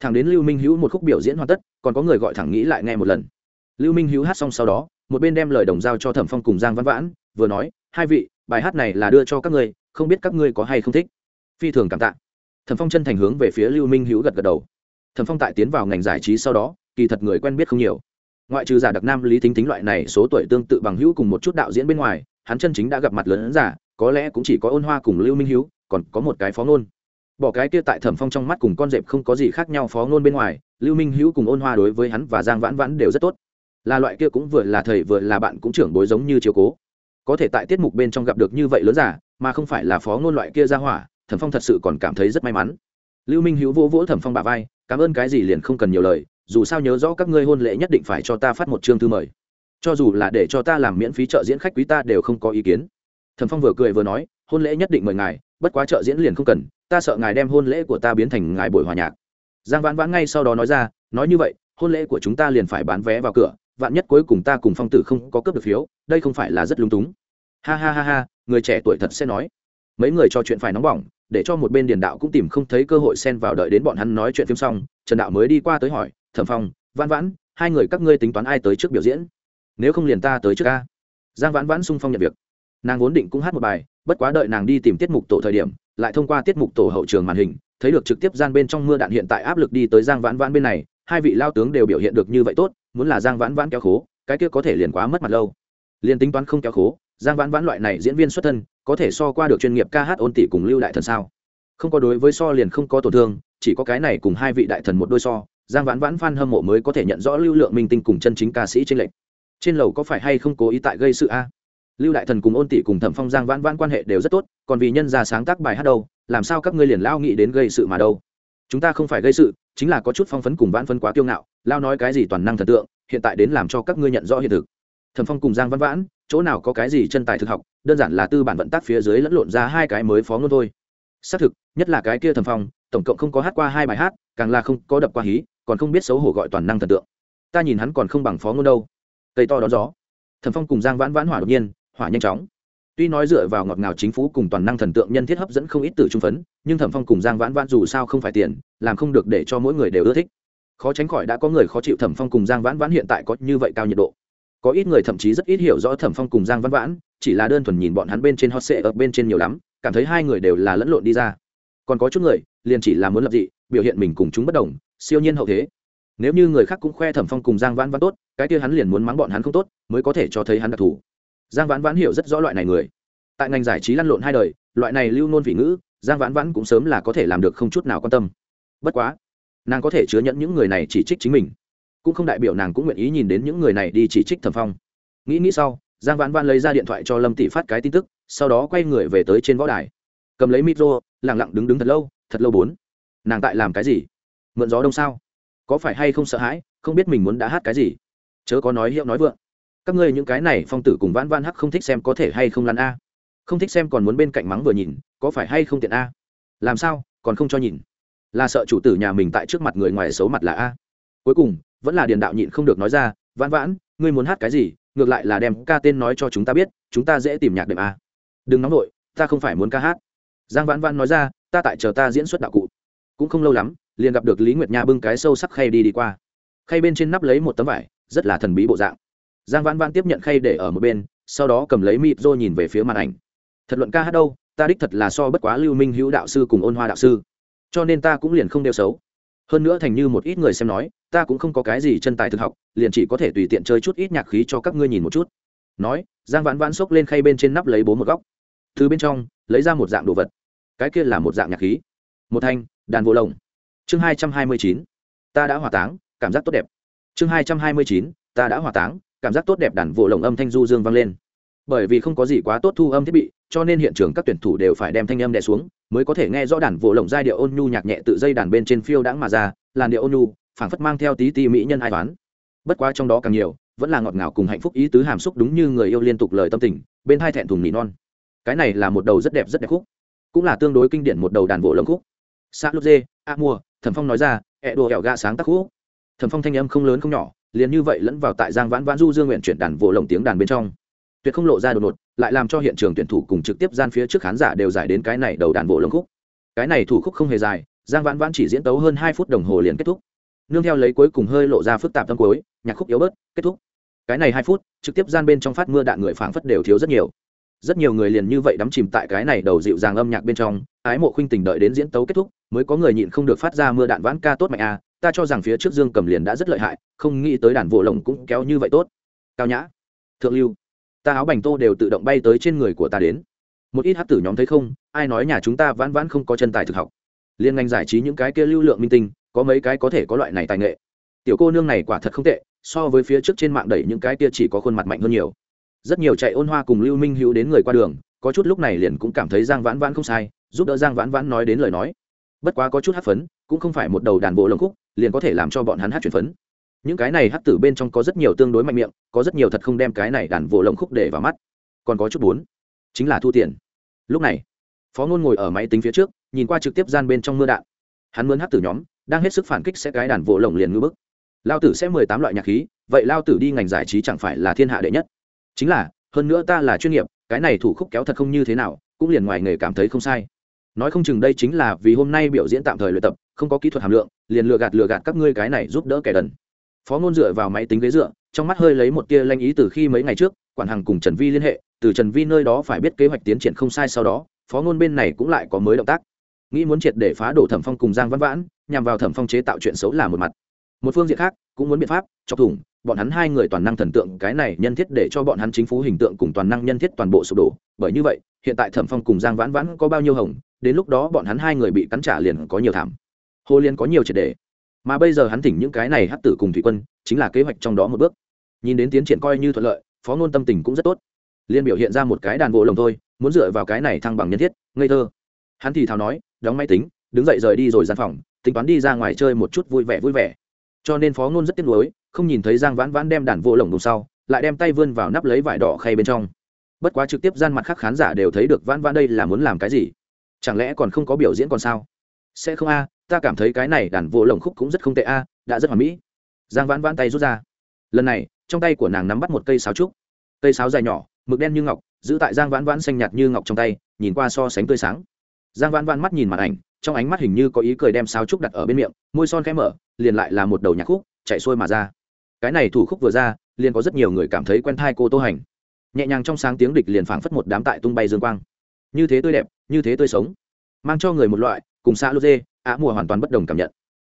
Thẳng đến lưu minh hữu một khúc biểu diễn hoàn tất, còn có người gọi thẳng nghĩ lại nghe một lần. Lưu minh hữu hát xong sau đó, một bên đem lời đồng giao cho thẩm phong cùng giang vãn vãn, vừa nói, hai vị, bài hát này là đưa cho các ngươi, không biết các ngươi có hay không thích? Phi thường cảm tạ. Thẩm phong chân thành hướng về phía lưu minh hữu gật gật đầu. Thẩm phong tại tiến vào ngành giải trí sau đó kỳ thật người quen biết không nhiều. Ngoại trừ giả đặc nam lý thính tính loại này số tuổi tương tự bằng hữu cùng một chút đạo diễn bên ngoài, hắn chân chính đã gặp mặt lớn giả, có lẽ cũng chỉ có ôn hoa cùng lưu minh hữu còn có một cái phó ngôn. Bỏ cái kia tại thẩm phong trong mắt cùng con rệp không có gì khác nhau phó ngôn bên ngoài, lưu minh hữu cùng ôn hoa đối với hắn và giang vãn vãn đều rất tốt. Là loại kia cũng vừa là thầy vừa là bạn cũng trưởng bối giống như chiều cố. Có thể tại tiết mục bên trong gặp được như vậy lớn giả, mà không phải là phó ngôn loại kia ra hỏa, thẩm phong thật sự còn cảm thấy rất may mắn. Lưu minh hữu vỗ vỗ thẩm phong bà vai, cảm ơn cái gì liền không cần nhiều lời dù sao nhớ rõ các ngươi hôn lễ nhất định phải cho ta phát một chương thư mời. Cho dù là để cho ta làm miễn phí trợ diễn khách quý ta đều không có ý kiến. Thẩm phong vừa cười vừa nói, hôn lễ nhất định mời ngài, bất quá trợ diễn liền không cần, ta sợ ngài đem hôn lễ của ta biến thành ngài buổi hòa nhạc. Giang vãn vãn ngay sau đó nói ra, nói như vậy, hôn lễ của chúng ta liền phải bán vé vào cửa, vạn nhất cuối cùng ta cùng phong tử không có cướp được phiếu, đây không phải là rất lung túng. Ha ha ha ha, người trẻ tuổi thật sẽ nói. Mấy người cho chuyện phải nóng bỏng, để cho một bên điền đạo cũng tìm không thấy cơ hội xen vào đợi đến bọn hắn nói chuyện phim xong, trần đạo mới đi qua tới hỏi thẩm phong, vãn vãn, hai người các ngươi tính toán ai tới trước biểu diễn? Nếu không liền ta tới trước ca. Giang vãn vãn sung phong nhận việc. Nàng vốn định cũng hát một bài, bất quá đợi nàng đi tìm tiết mục tổ thời điểm, lại thông qua tiết mục tổ hậu trường màn hình, thấy được trực tiếp gian bên trong mưa đạn hiện tại áp lực đi tới giang vãn vãn bên này, hai vị lao tướng đều biểu hiện được như vậy tốt, muốn là giang vãn vãn kéo khố, cái kia có thể liền quá mất mặt lâu. Liền tính toán không kéo khố, giang vãn vãn loại này diễn viên xuất thân, có thể so qua được chuyên nghiệp ca hát ôn tỷ cùng lưu đại thần sao? Không có đối với so liền không có tổn thương, chỉ có cái này cùng hai vị đại thần một đôi so giang vãn vãn f hâm mộ mới có thể nhận rõ lưu lượng minh tinh cùng chân chính ca sĩ trên lệnh trên lầu có phải hay không cố ý tại gây sự a? Lưu đại thần cùng ôn tỷ cùng thẩm phong, giang vãn vãn quan hệ đều rất tốt, còn vì nhân ra sáng tác bài hát đâu, làm sao các ngươi liền lao nghĩ đến gây sự mà đâu? Chúng ta không phải gây sự, chính là có chút phong phấn cùng vãn phân quá kiêu ngạo, lao nói cái gì toàn năng thần tượng, hiện tại đến làm cho các ngươi nhận rõ hiện thực. Thẩm phong cùng giang Vãn vãn, chỗ nào có cái gì chân tài thực học, đơn giản là tư bản vận tác phía dưới lẫn lộn ra hai cái mới phó ngôn thôi. Xác thực, nhất là cái kia thẩm phong, tổng cộng không có hát qua hai bài hát, càng là không có đập qua hí còn không biết xấu hổ gọi toàn năng thần tượng. Ta nhìn hắn còn không bằng phó ngôn đâu. Cây to đón gió. Thẩm phong cùng giang vãn vãn hỏa đột nhiên, hỏa nhanh chóng. Tuy nói dựa vào ngọt ngào chính phủ cùng toàn năng thần tượng nhân thiết hấp dẫn không ít từ trung phấn, nhưng thẩm phong cùng giang vãn vãn dù sao không phải tiền, làm không được để cho mỗi người đều ưa thích. Khó tránh khỏi đã có người khó chịu thẩm phong cùng giang vãn vãn hiện tại có như vậy cao nhiệt độ. Có ít người thậm chí rất ít hiểu rõ thẩm phong cùng giang vãn vãn, chỉ là đơn thuần nhìn bọn hắn bên trên hot sệ ở bên trên nhiều lắm, cảm thấy hai người đều là lẫn lộn đi ra. Còn có chút người, liền chỉ là muốn lập dị biểu hiện mình cùng chúng bất đồng, siêu nhiên hậu thế. Nếu như người khác cũng khoe thẩm phong cùng giang vãn vãn tốt, cái kia hắn liền muốn mắng bọn hắn không tốt, mới có thể cho thấy hắn đặc thù. Giang vãn vãn hiểu rất rõ loại này người. Tại ngành giải trí lăn lộn hai đời, loại này lưu nôn vị ngữ, giang vãn vãn cũng sớm là có thể làm được không chút nào quan tâm. Bất quá, nàng có thể chứa nhận những người này chỉ trích chính mình. Cũng không đại biểu nàng cũng nguyện ý nhìn đến những người này đi chỉ trích thẩm phong. Nghĩ nghĩ sau, giang vãn vãn lấy ra điện thoại cho lâm tỷ phát cái tin tức, sau đó quay người về tới trên võ đài. Cầm lấy micro lẳng lặng đứng đứng thật lâu thật lâu bốn nàng tại làm cái gì? Mượn gió đông sao? Có phải hay không sợ hãi, không biết mình muốn đã hát cái gì? Chớ có nói hiệu nói vượng. Các ngươi những cái này phong tử cùng vãn vãn hắc không thích xem có thể hay không lăn a. Không thích xem còn muốn bên cạnh mắng vừa nhìn, có phải hay không tiện a? Làm sao, còn không cho nhìn? Là sợ chủ tử nhà mình tại trước mặt người ngoài xấu mặt là a. Cuối cùng, vẫn là điền đạo nhịn không được nói ra, vãn vãn, ngươi muốn hát cái gì? Ngược lại là đem ca tên nói cho chúng ta biết, chúng ta dễ tìm nhạc đệm a. Đừng nóng nổi, ta không phải muốn ca hát. Giang vãn vãn nói ra, ta tại chờ ta diễn xuất đạo cụ cũng không lâu lắm, liền gặp được lý nguyệt nha bưng cái sâu sắc khay đi đi qua. Khay bên trên nắp lấy một tấm vải, rất là thần bí bộ dạng. Giang vãn vãn tiếp nhận khay để ở một bên, sau đó cầm lấy mịp rô nhìn về phía màn ảnh. Thật luận ca hát đâu, ta đích thật là so bất quá lưu minh hữu đạo sư cùng ôn hoa đạo sư. Cho nên ta cũng liền không đeo xấu. Hơn nữa thành như một ít người xem nói, ta cũng không có cái gì chân tài thực học, liền chỉ có thể tùy tiện chơi chút ít nhạc khí cho các ngươi nhìn một chút. Nói, giang vãn vãn xốc lên khay bên trên nắp lấy bố một góc. Từ bên trong, lấy ra một dạng đồ vật. Cái kia là một dạng nhạc khí. Một thanh đàn vô lồng chương hai trăm hai mươi chín. Ta đã hỏa táng, cảm giác tốt đẹp. Chương hai trăm hai mươi chín. Ta đã hỏa táng, cảm giác tốt đẹp, đàn vô lồng âm thanh du dương vang lên. Bởi vì không có gì quá tốt thu âm thiết bị, cho nên hiện trường các tuyển thủ đều phải đem thanh âm đè xuống, mới có thể nghe rõ đàn vô lồng giai điệu ôn nhu nhạc nhẹ tự dây đàn bên trên phiêu đãng mà ra, làn điệu ôn nhu, phảng phất mang theo tí ti mỹ nhân ai toán bất quá trong đó càng nhiều, vẫn là ngọt ngào cùng hạnh phúc ý tứ hàm xúc đúng như người yêu liên tục lời tâm tình, bên hai thẹn thùng nỉ non. Cái này là một đầu rất đẹp rất đẹp khúc, cũng là tương đối kinh điển một đầu đàn vỗ lồng khúc sa lút dê, a mua, thẩm phong nói ra, ẹ đồ hẹo gà sáng tác khúc. Thẩm phong thanh âm không lớn không nhỏ, liền như vậy lẫn vào tại giang vãn vãn du dương nguyện chuyển đàn vỗ lồng tiếng đàn bên trong. Tuyệt không lộ ra đột ngột, lại làm cho hiện trường tuyển thủ cùng trực tiếp gian phía trước khán giả đều giải đến cái này đầu đàn vỗ lồng khúc. Cái này thủ khúc không hề dài, giang vãn vãn chỉ diễn tấu hơn hai phút đồng hồ liền kết thúc. Nương theo lấy cuối cùng hơi lộ ra phức tạp tâm cuối, nhạc khúc yếu bớt, kết thúc. Cái này hai phút, trực tiếp gian bên trong phát mưa đạn người phảng phất đều thiếu rất nhiều. Rất nhiều người liền như vậy đắm chìm tại cái này đầu dịu dàng âm nhạc bên trong, ái mộ khuynh tình đợi đến diễn tấu kết thúc mới có người nhịn không được phát ra mưa đạn vãn ca tốt mạnh a, ta cho rằng phía trước dương cầm liền đã rất lợi hại, không nghĩ tới đàn vỗ lồng cũng kéo như vậy tốt. Cao nhã, thượng lưu, ta áo bành tô đều tự động bay tới trên người của ta đến. Một ít hát tử nhóm thấy không, ai nói nhà chúng ta vãn vãn không có chân tài thực học. Liên ngành giải trí những cái kia lưu lượng minh tinh, có mấy cái có thể có loại này tài nghệ. Tiểu cô nương này quả thật không tệ, so với phía trước trên mạng đẩy những cái kia chỉ có khuôn mặt mạnh hơn nhiều. Rất nhiều chạy ôn hoa cùng lưu minh hữu đến người qua đường, có chút lúc này liền cũng cảm thấy giang vãn vãn không sai, giúp đỡ giang vãn vãn nói đến lời nói bất quá có chút hát phấn, cũng không phải một đầu đàn bộ lồng khúc, liền có thể làm cho bọn hắn hát chuyển phấn. Những cái này hát tử bên trong có rất nhiều tương đối mạnh miệng, có rất nhiều thật không đem cái này đàn bộ lồng khúc để vào mắt. Còn có chút bốn, chính là thu tiền. Lúc này, phó ngôn ngồi ở máy tính phía trước, nhìn qua trực tiếp gian bên trong mưa đạn. Hắn mướn hát tử nhóm, đang hết sức phản kích sẽ cái đàn vỗ lồng liền ngư bức. Lao tử sẽ mười tám loại nhạc khí, vậy lao tử đi ngành giải trí chẳng phải là thiên hạ đệ nhất. Chính là, hơn nữa ta là chuyên nghiệp, cái này thủ khúc kéo thật không như thế nào, cũng liền ngoài nghề cảm thấy không sai nói không chừng đây chính là vì hôm nay biểu diễn tạm thời luyện tập, không có kỹ thuật hàm lượng, liền lừa gạt lừa gạt các ngươi cái này giúp đỡ kẻ đần. Phó ngôn dựa vào máy tính ghế dựa, trong mắt hơi lấy một tia lanh ý từ khi mấy ngày trước, quản hàng cùng trần vi liên hệ, từ trần vi nơi đó phải biết kế hoạch tiến triển không sai sau đó, phó ngôn bên này cũng lại có mới động tác. Nghĩ muốn triệt để phá đổ thẩm phong cùng giang văn vãn, nhằm vào thẩm phong chế tạo chuyện xấu là một mặt. Một phương diện khác, cũng muốn biện pháp chọc thủng, bọn hắn hai người toàn năng thần tượng, cái này nhân thiết để cho bọn hắn chính phủ hình tượng cùng toàn năng nhân thiết toàn bộ sụp đổ. Bởi như vậy, hiện tại thẩm phong cùng giang vãn vãn có bao nhiêu hồng đến lúc đó bọn hắn hai người bị cắn trả liền có nhiều thảm. Hồ liên có nhiều triệt đề. Mà bây giờ hắn thỉnh những cái này hắc tử cùng thủy quân, chính là kế hoạch trong đó một bước. Nhìn đến tiến triển coi như thuận lợi, phó ngôn tâm tình cũng rất tốt. Liên biểu hiện ra một cái đàn bộ lồng thôi, muốn dựa vào cái này thăng bằng nhân thiết, ngây thơ. Hắn thì thào nói, đóng máy tính, đứng dậy rời đi rồi gian phòng, tính toán đi ra ngoài chơi một chút vui vẻ vui vẻ. Cho nên phó ngôn rất tiếc nuối, không nhìn thấy giang vãn vãn đem đàn vô lồng đùng sau, lại đem tay vươn vào nắp lấy vải đỏ khay bên trong. Bất quá trực tiếp gian mặt khác khán giả đều thấy được vãn vãn đây là muốn làm cái gì chẳng lẽ còn không có biểu diễn còn sao? Sẽ không a, ta cảm thấy cái này đàn vô lồng khúc cũng rất không tệ a, đã rất hoàn mỹ. Giang vãn vãn tay rút ra. Lần này, trong tay của nàng nắm bắt một cây sáo trúc. Cây sáo dài nhỏ, mực đen như ngọc, giữ tại giang vãn vãn xanh nhạt như ngọc trong tay, nhìn qua so sánh tươi sáng. Giang vãn vãn mắt nhìn màn ảnh, trong ánh mắt hình như có ý cười đem sáo trúc đặt ở bên miệng, môi son khẽ mở, liền lại là một đầu nhạc khúc, chạy xuôi mà ra. Cái này thủ khúc vừa ra, liền có rất nhiều người cảm thấy quen thai cô tô hành. Nhẹ nhàng trong sáng tiếng địch liền phảng phất một đám tại tung bay dương quang như thế tươi đẹp, như thế tươi sống. Mang cho người một loại, cùng xã lô dê, á mùa hoàn toàn bất đồng cảm nhận.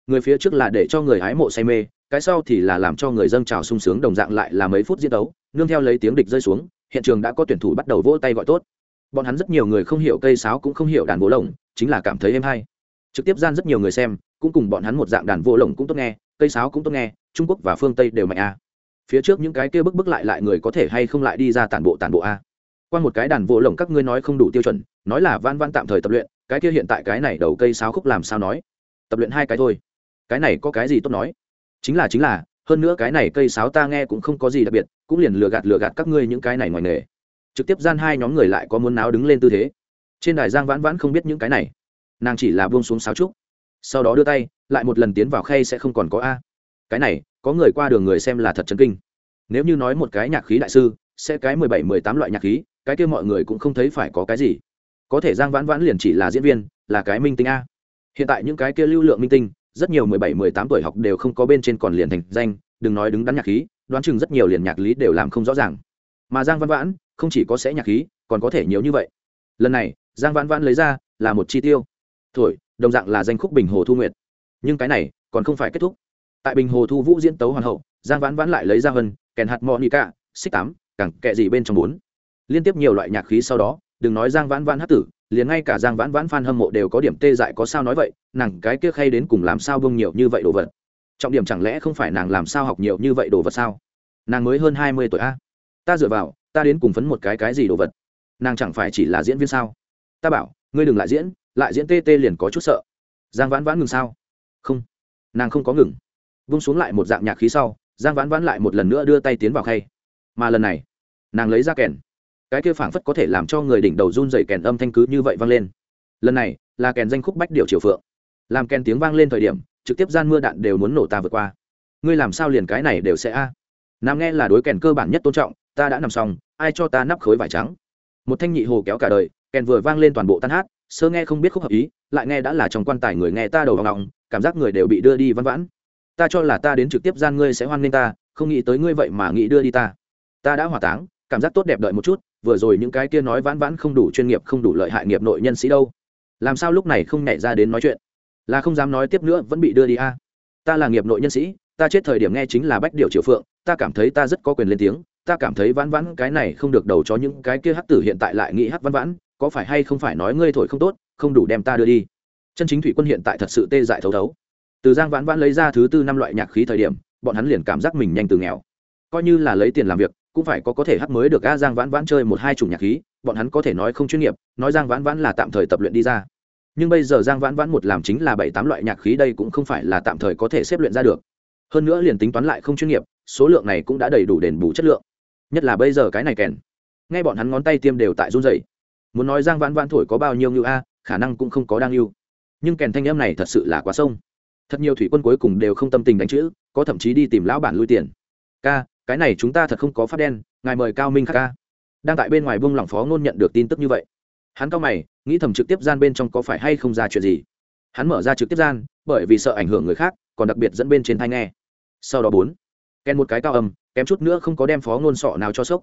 Người phía trước là để cho người hái mộ say mê, cái sau thì là làm cho người dân trào sung sướng đồng dạng lại là mấy phút diễn đấu nương theo lấy tiếng địch rơi xuống, hiện trường đã có tuyển thủ bắt đầu vỗ tay gọi tốt. Bọn hắn rất nhiều người không hiểu cây sáo cũng không hiểu đàn vỗ lồng, chính là cảm thấy êm hay. Trực tiếp gian rất nhiều người xem, cũng cùng bọn hắn một dạng đàn vỗ lồng cũng tốt nghe, cây sáo cũng tốt nghe, trung quốc và phương tây đều mạnh a. Phía trước những cái kia bức bức lại lại người có thể hay không lại đi ra tản bộ tản bộ a qua một cái đàn vỗ lồng các ngươi nói không đủ tiêu chuẩn, nói là van van tạm thời tập luyện, cái kia hiện tại cái này đầu cây sáo khúc làm sao nói? Tập luyện hai cái thôi. Cái này có cái gì tốt nói? Chính là chính là, hơn nữa cái này cây sáo ta nghe cũng không có gì đặc biệt, cũng liền lừa gạt lừa gạt các ngươi những cái này ngoài nghề. Trực tiếp gian hai nhóm người lại có muốn náo đứng lên tư thế. Trên đài giang vãn vãn không biết những cái này. Nàng chỉ là buông xuống sáo trúc, sau đó đưa tay, lại một lần tiến vào khay sẽ không còn có a. Cái này, có người qua đường người xem là thật chấn kinh. Nếu như nói một cái nhạc khí đại sư, sẽ cái mười bảy, mười tám loại nhạc khí cái kia mọi người cũng không thấy phải có cái gì. Có thể giang vãn vãn liền chỉ là diễn viên là cái minh tinh a. Hiện tại những cái kia lưu lượng minh tinh rất nhiều mười bảy mười tám tuổi học đều không có bên trên còn liền thành danh đừng nói đứng đắn nhạc khí đoán chừng rất nhiều liền nhạc lý đều làm không rõ ràng. Mà giang văn vãn không chỉ có sẽ nhạc khí còn có thể nhiều như vậy. Lần này giang văn vãn lấy ra là một chi tiêu. Thổi đồng dạng là danh khúc bình hồ thu nguyệt. Nhưng cái này còn không phải kết thúc. Tại bình hồ thu vũ diễn tấu hoàng hậu giang vãn vãn lại lấy ra hơn kèn hạt mò cả, xích tám cẳng kệ gì bên trong bốn liên tiếp nhiều loại nhạc khí sau đó, đừng nói giang vãn vãn hát tử, liền ngay cả giang vãn vãn f hâm mộ đều có điểm tê dại có sao nói vậy, nàng cái kia khay đến cùng làm sao bông nhiều như vậy đồ vật? Trọng điểm chẳng lẽ không phải nàng làm sao học nhiều như vậy đồ vật sao? Nàng mới hơn hai mươi tuổi a. Ta dựa vào, ta đến cùng phấn một cái cái gì đồ vật? Nàng chẳng phải chỉ là diễn viên sao? Ta bảo, ngươi đừng lại diễn lại diễn tê tê liền có chút sợ. Giang vãn vãn ngừng sao? Không. Nàng không có ngừng. Vung xuống lại một dạng nhạc khí sau, giang vãn vãn lại một lần nữa đưa tay tiến vào khay. Mà lần này, nàng lấy ra kèn cái kia phảng phất có thể làm cho người đỉnh đầu run rẩy kèn âm thanh cứ như vậy vang lên. Lần này, là kèn danh khúc bách điệu triều phượng. Làm kèn tiếng vang lên thời điểm, trực tiếp gian mưa đạn đều muốn nổ ta vượt qua. Ngươi làm sao liền cái này đều sẽ a? Nam nghe là đối kèn cơ bản nhất tôn trọng, ta đã nằm xong, ai cho ta nắp khối vải trắng? Một thanh nhị hồ kéo cả đời, kèn vừa vang lên toàn bộ tan hát, sơ nghe không biết khúc hợp ý, lại nghe đã là trong quan tài người nghe ta đầu vào ngọng, cảm giác người đều bị đưa đi văn vãn. Ta cho là ta đến trực tiếp gian ngươi sẽ hoan nghênh ta, không nghĩ tới ngươi vậy mà nghĩ đưa đi ta. Ta đã hỏa táng, cảm giác tốt đẹp đợi một chút vừa rồi những cái kia nói vãn vãn không đủ chuyên nghiệp, không đủ lợi hại nghiệp nội nhân sĩ đâu. Làm sao lúc này không nhảy ra đến nói chuyện? Là không dám nói tiếp nữa, vẫn bị đưa đi a. Ta là nghiệp nội nhân sĩ, ta chết thời điểm nghe chính là bách điệu triều phượng, ta cảm thấy ta rất có quyền lên tiếng, ta cảm thấy vãn vãn cái này không được đầu cho những cái kia hắc tử hiện tại lại nghĩ hắc vãn vãn, có phải hay không phải nói ngươi thổi không tốt, không đủ đem ta đưa đi. Chân chính thủy quân hiện tại thật sự tê dại thấu thấu. Từ giang vãn vãn lấy ra thứ tư năm loại nhạc khí thời điểm, bọn hắn liền cảm giác mình nhanh từ nghèo. Coi như là lấy tiền làm việc cũng phải có có thể hát mới được a giang vãn vãn chơi một hai chủng nhạc khí, bọn hắn có thể nói không chuyên nghiệp, nói giang vãn vãn là tạm thời tập luyện đi ra. Nhưng bây giờ giang vãn vãn một làm chính là bảy tám loại nhạc khí đây cũng không phải là tạm thời có thể xếp luyện ra được. Hơn nữa liền tính toán lại không chuyên nghiệp, số lượng này cũng đã đầy đủ đền bù chất lượng. Nhất là bây giờ cái này kèn. Ngay bọn hắn ngón tay tiêm đều tại run dày muốn nói giang vãn vãn thổi có bao nhiêu như a, khả năng cũng không có đang yêu. Nhưng kèn thanh âm này thật sự là quá sông. Thật nhiều thủy quân cuối cùng đều không tâm tình đánh chữ, có thậm chí đi tìm lão bản lui tiền. Ca cái này chúng ta thật không có phát đen, ngài mời cao minh khắc ca. Đang tại bên ngoài buông lỏng phó ngôn nhận được tin tức như vậy. Hắn cao mày, nghĩ thầm trực tiếp gian bên trong có phải hay không ra chuyện gì. Hắn mở ra trực tiếp gian, bởi vì sợ ảnh hưởng người khác, còn đặc biệt dẫn bên trên thai nghe. Sau đó bốn ken một cái cao âm, kém chút nữa không có đem phó ngôn sọ nào cho sốc.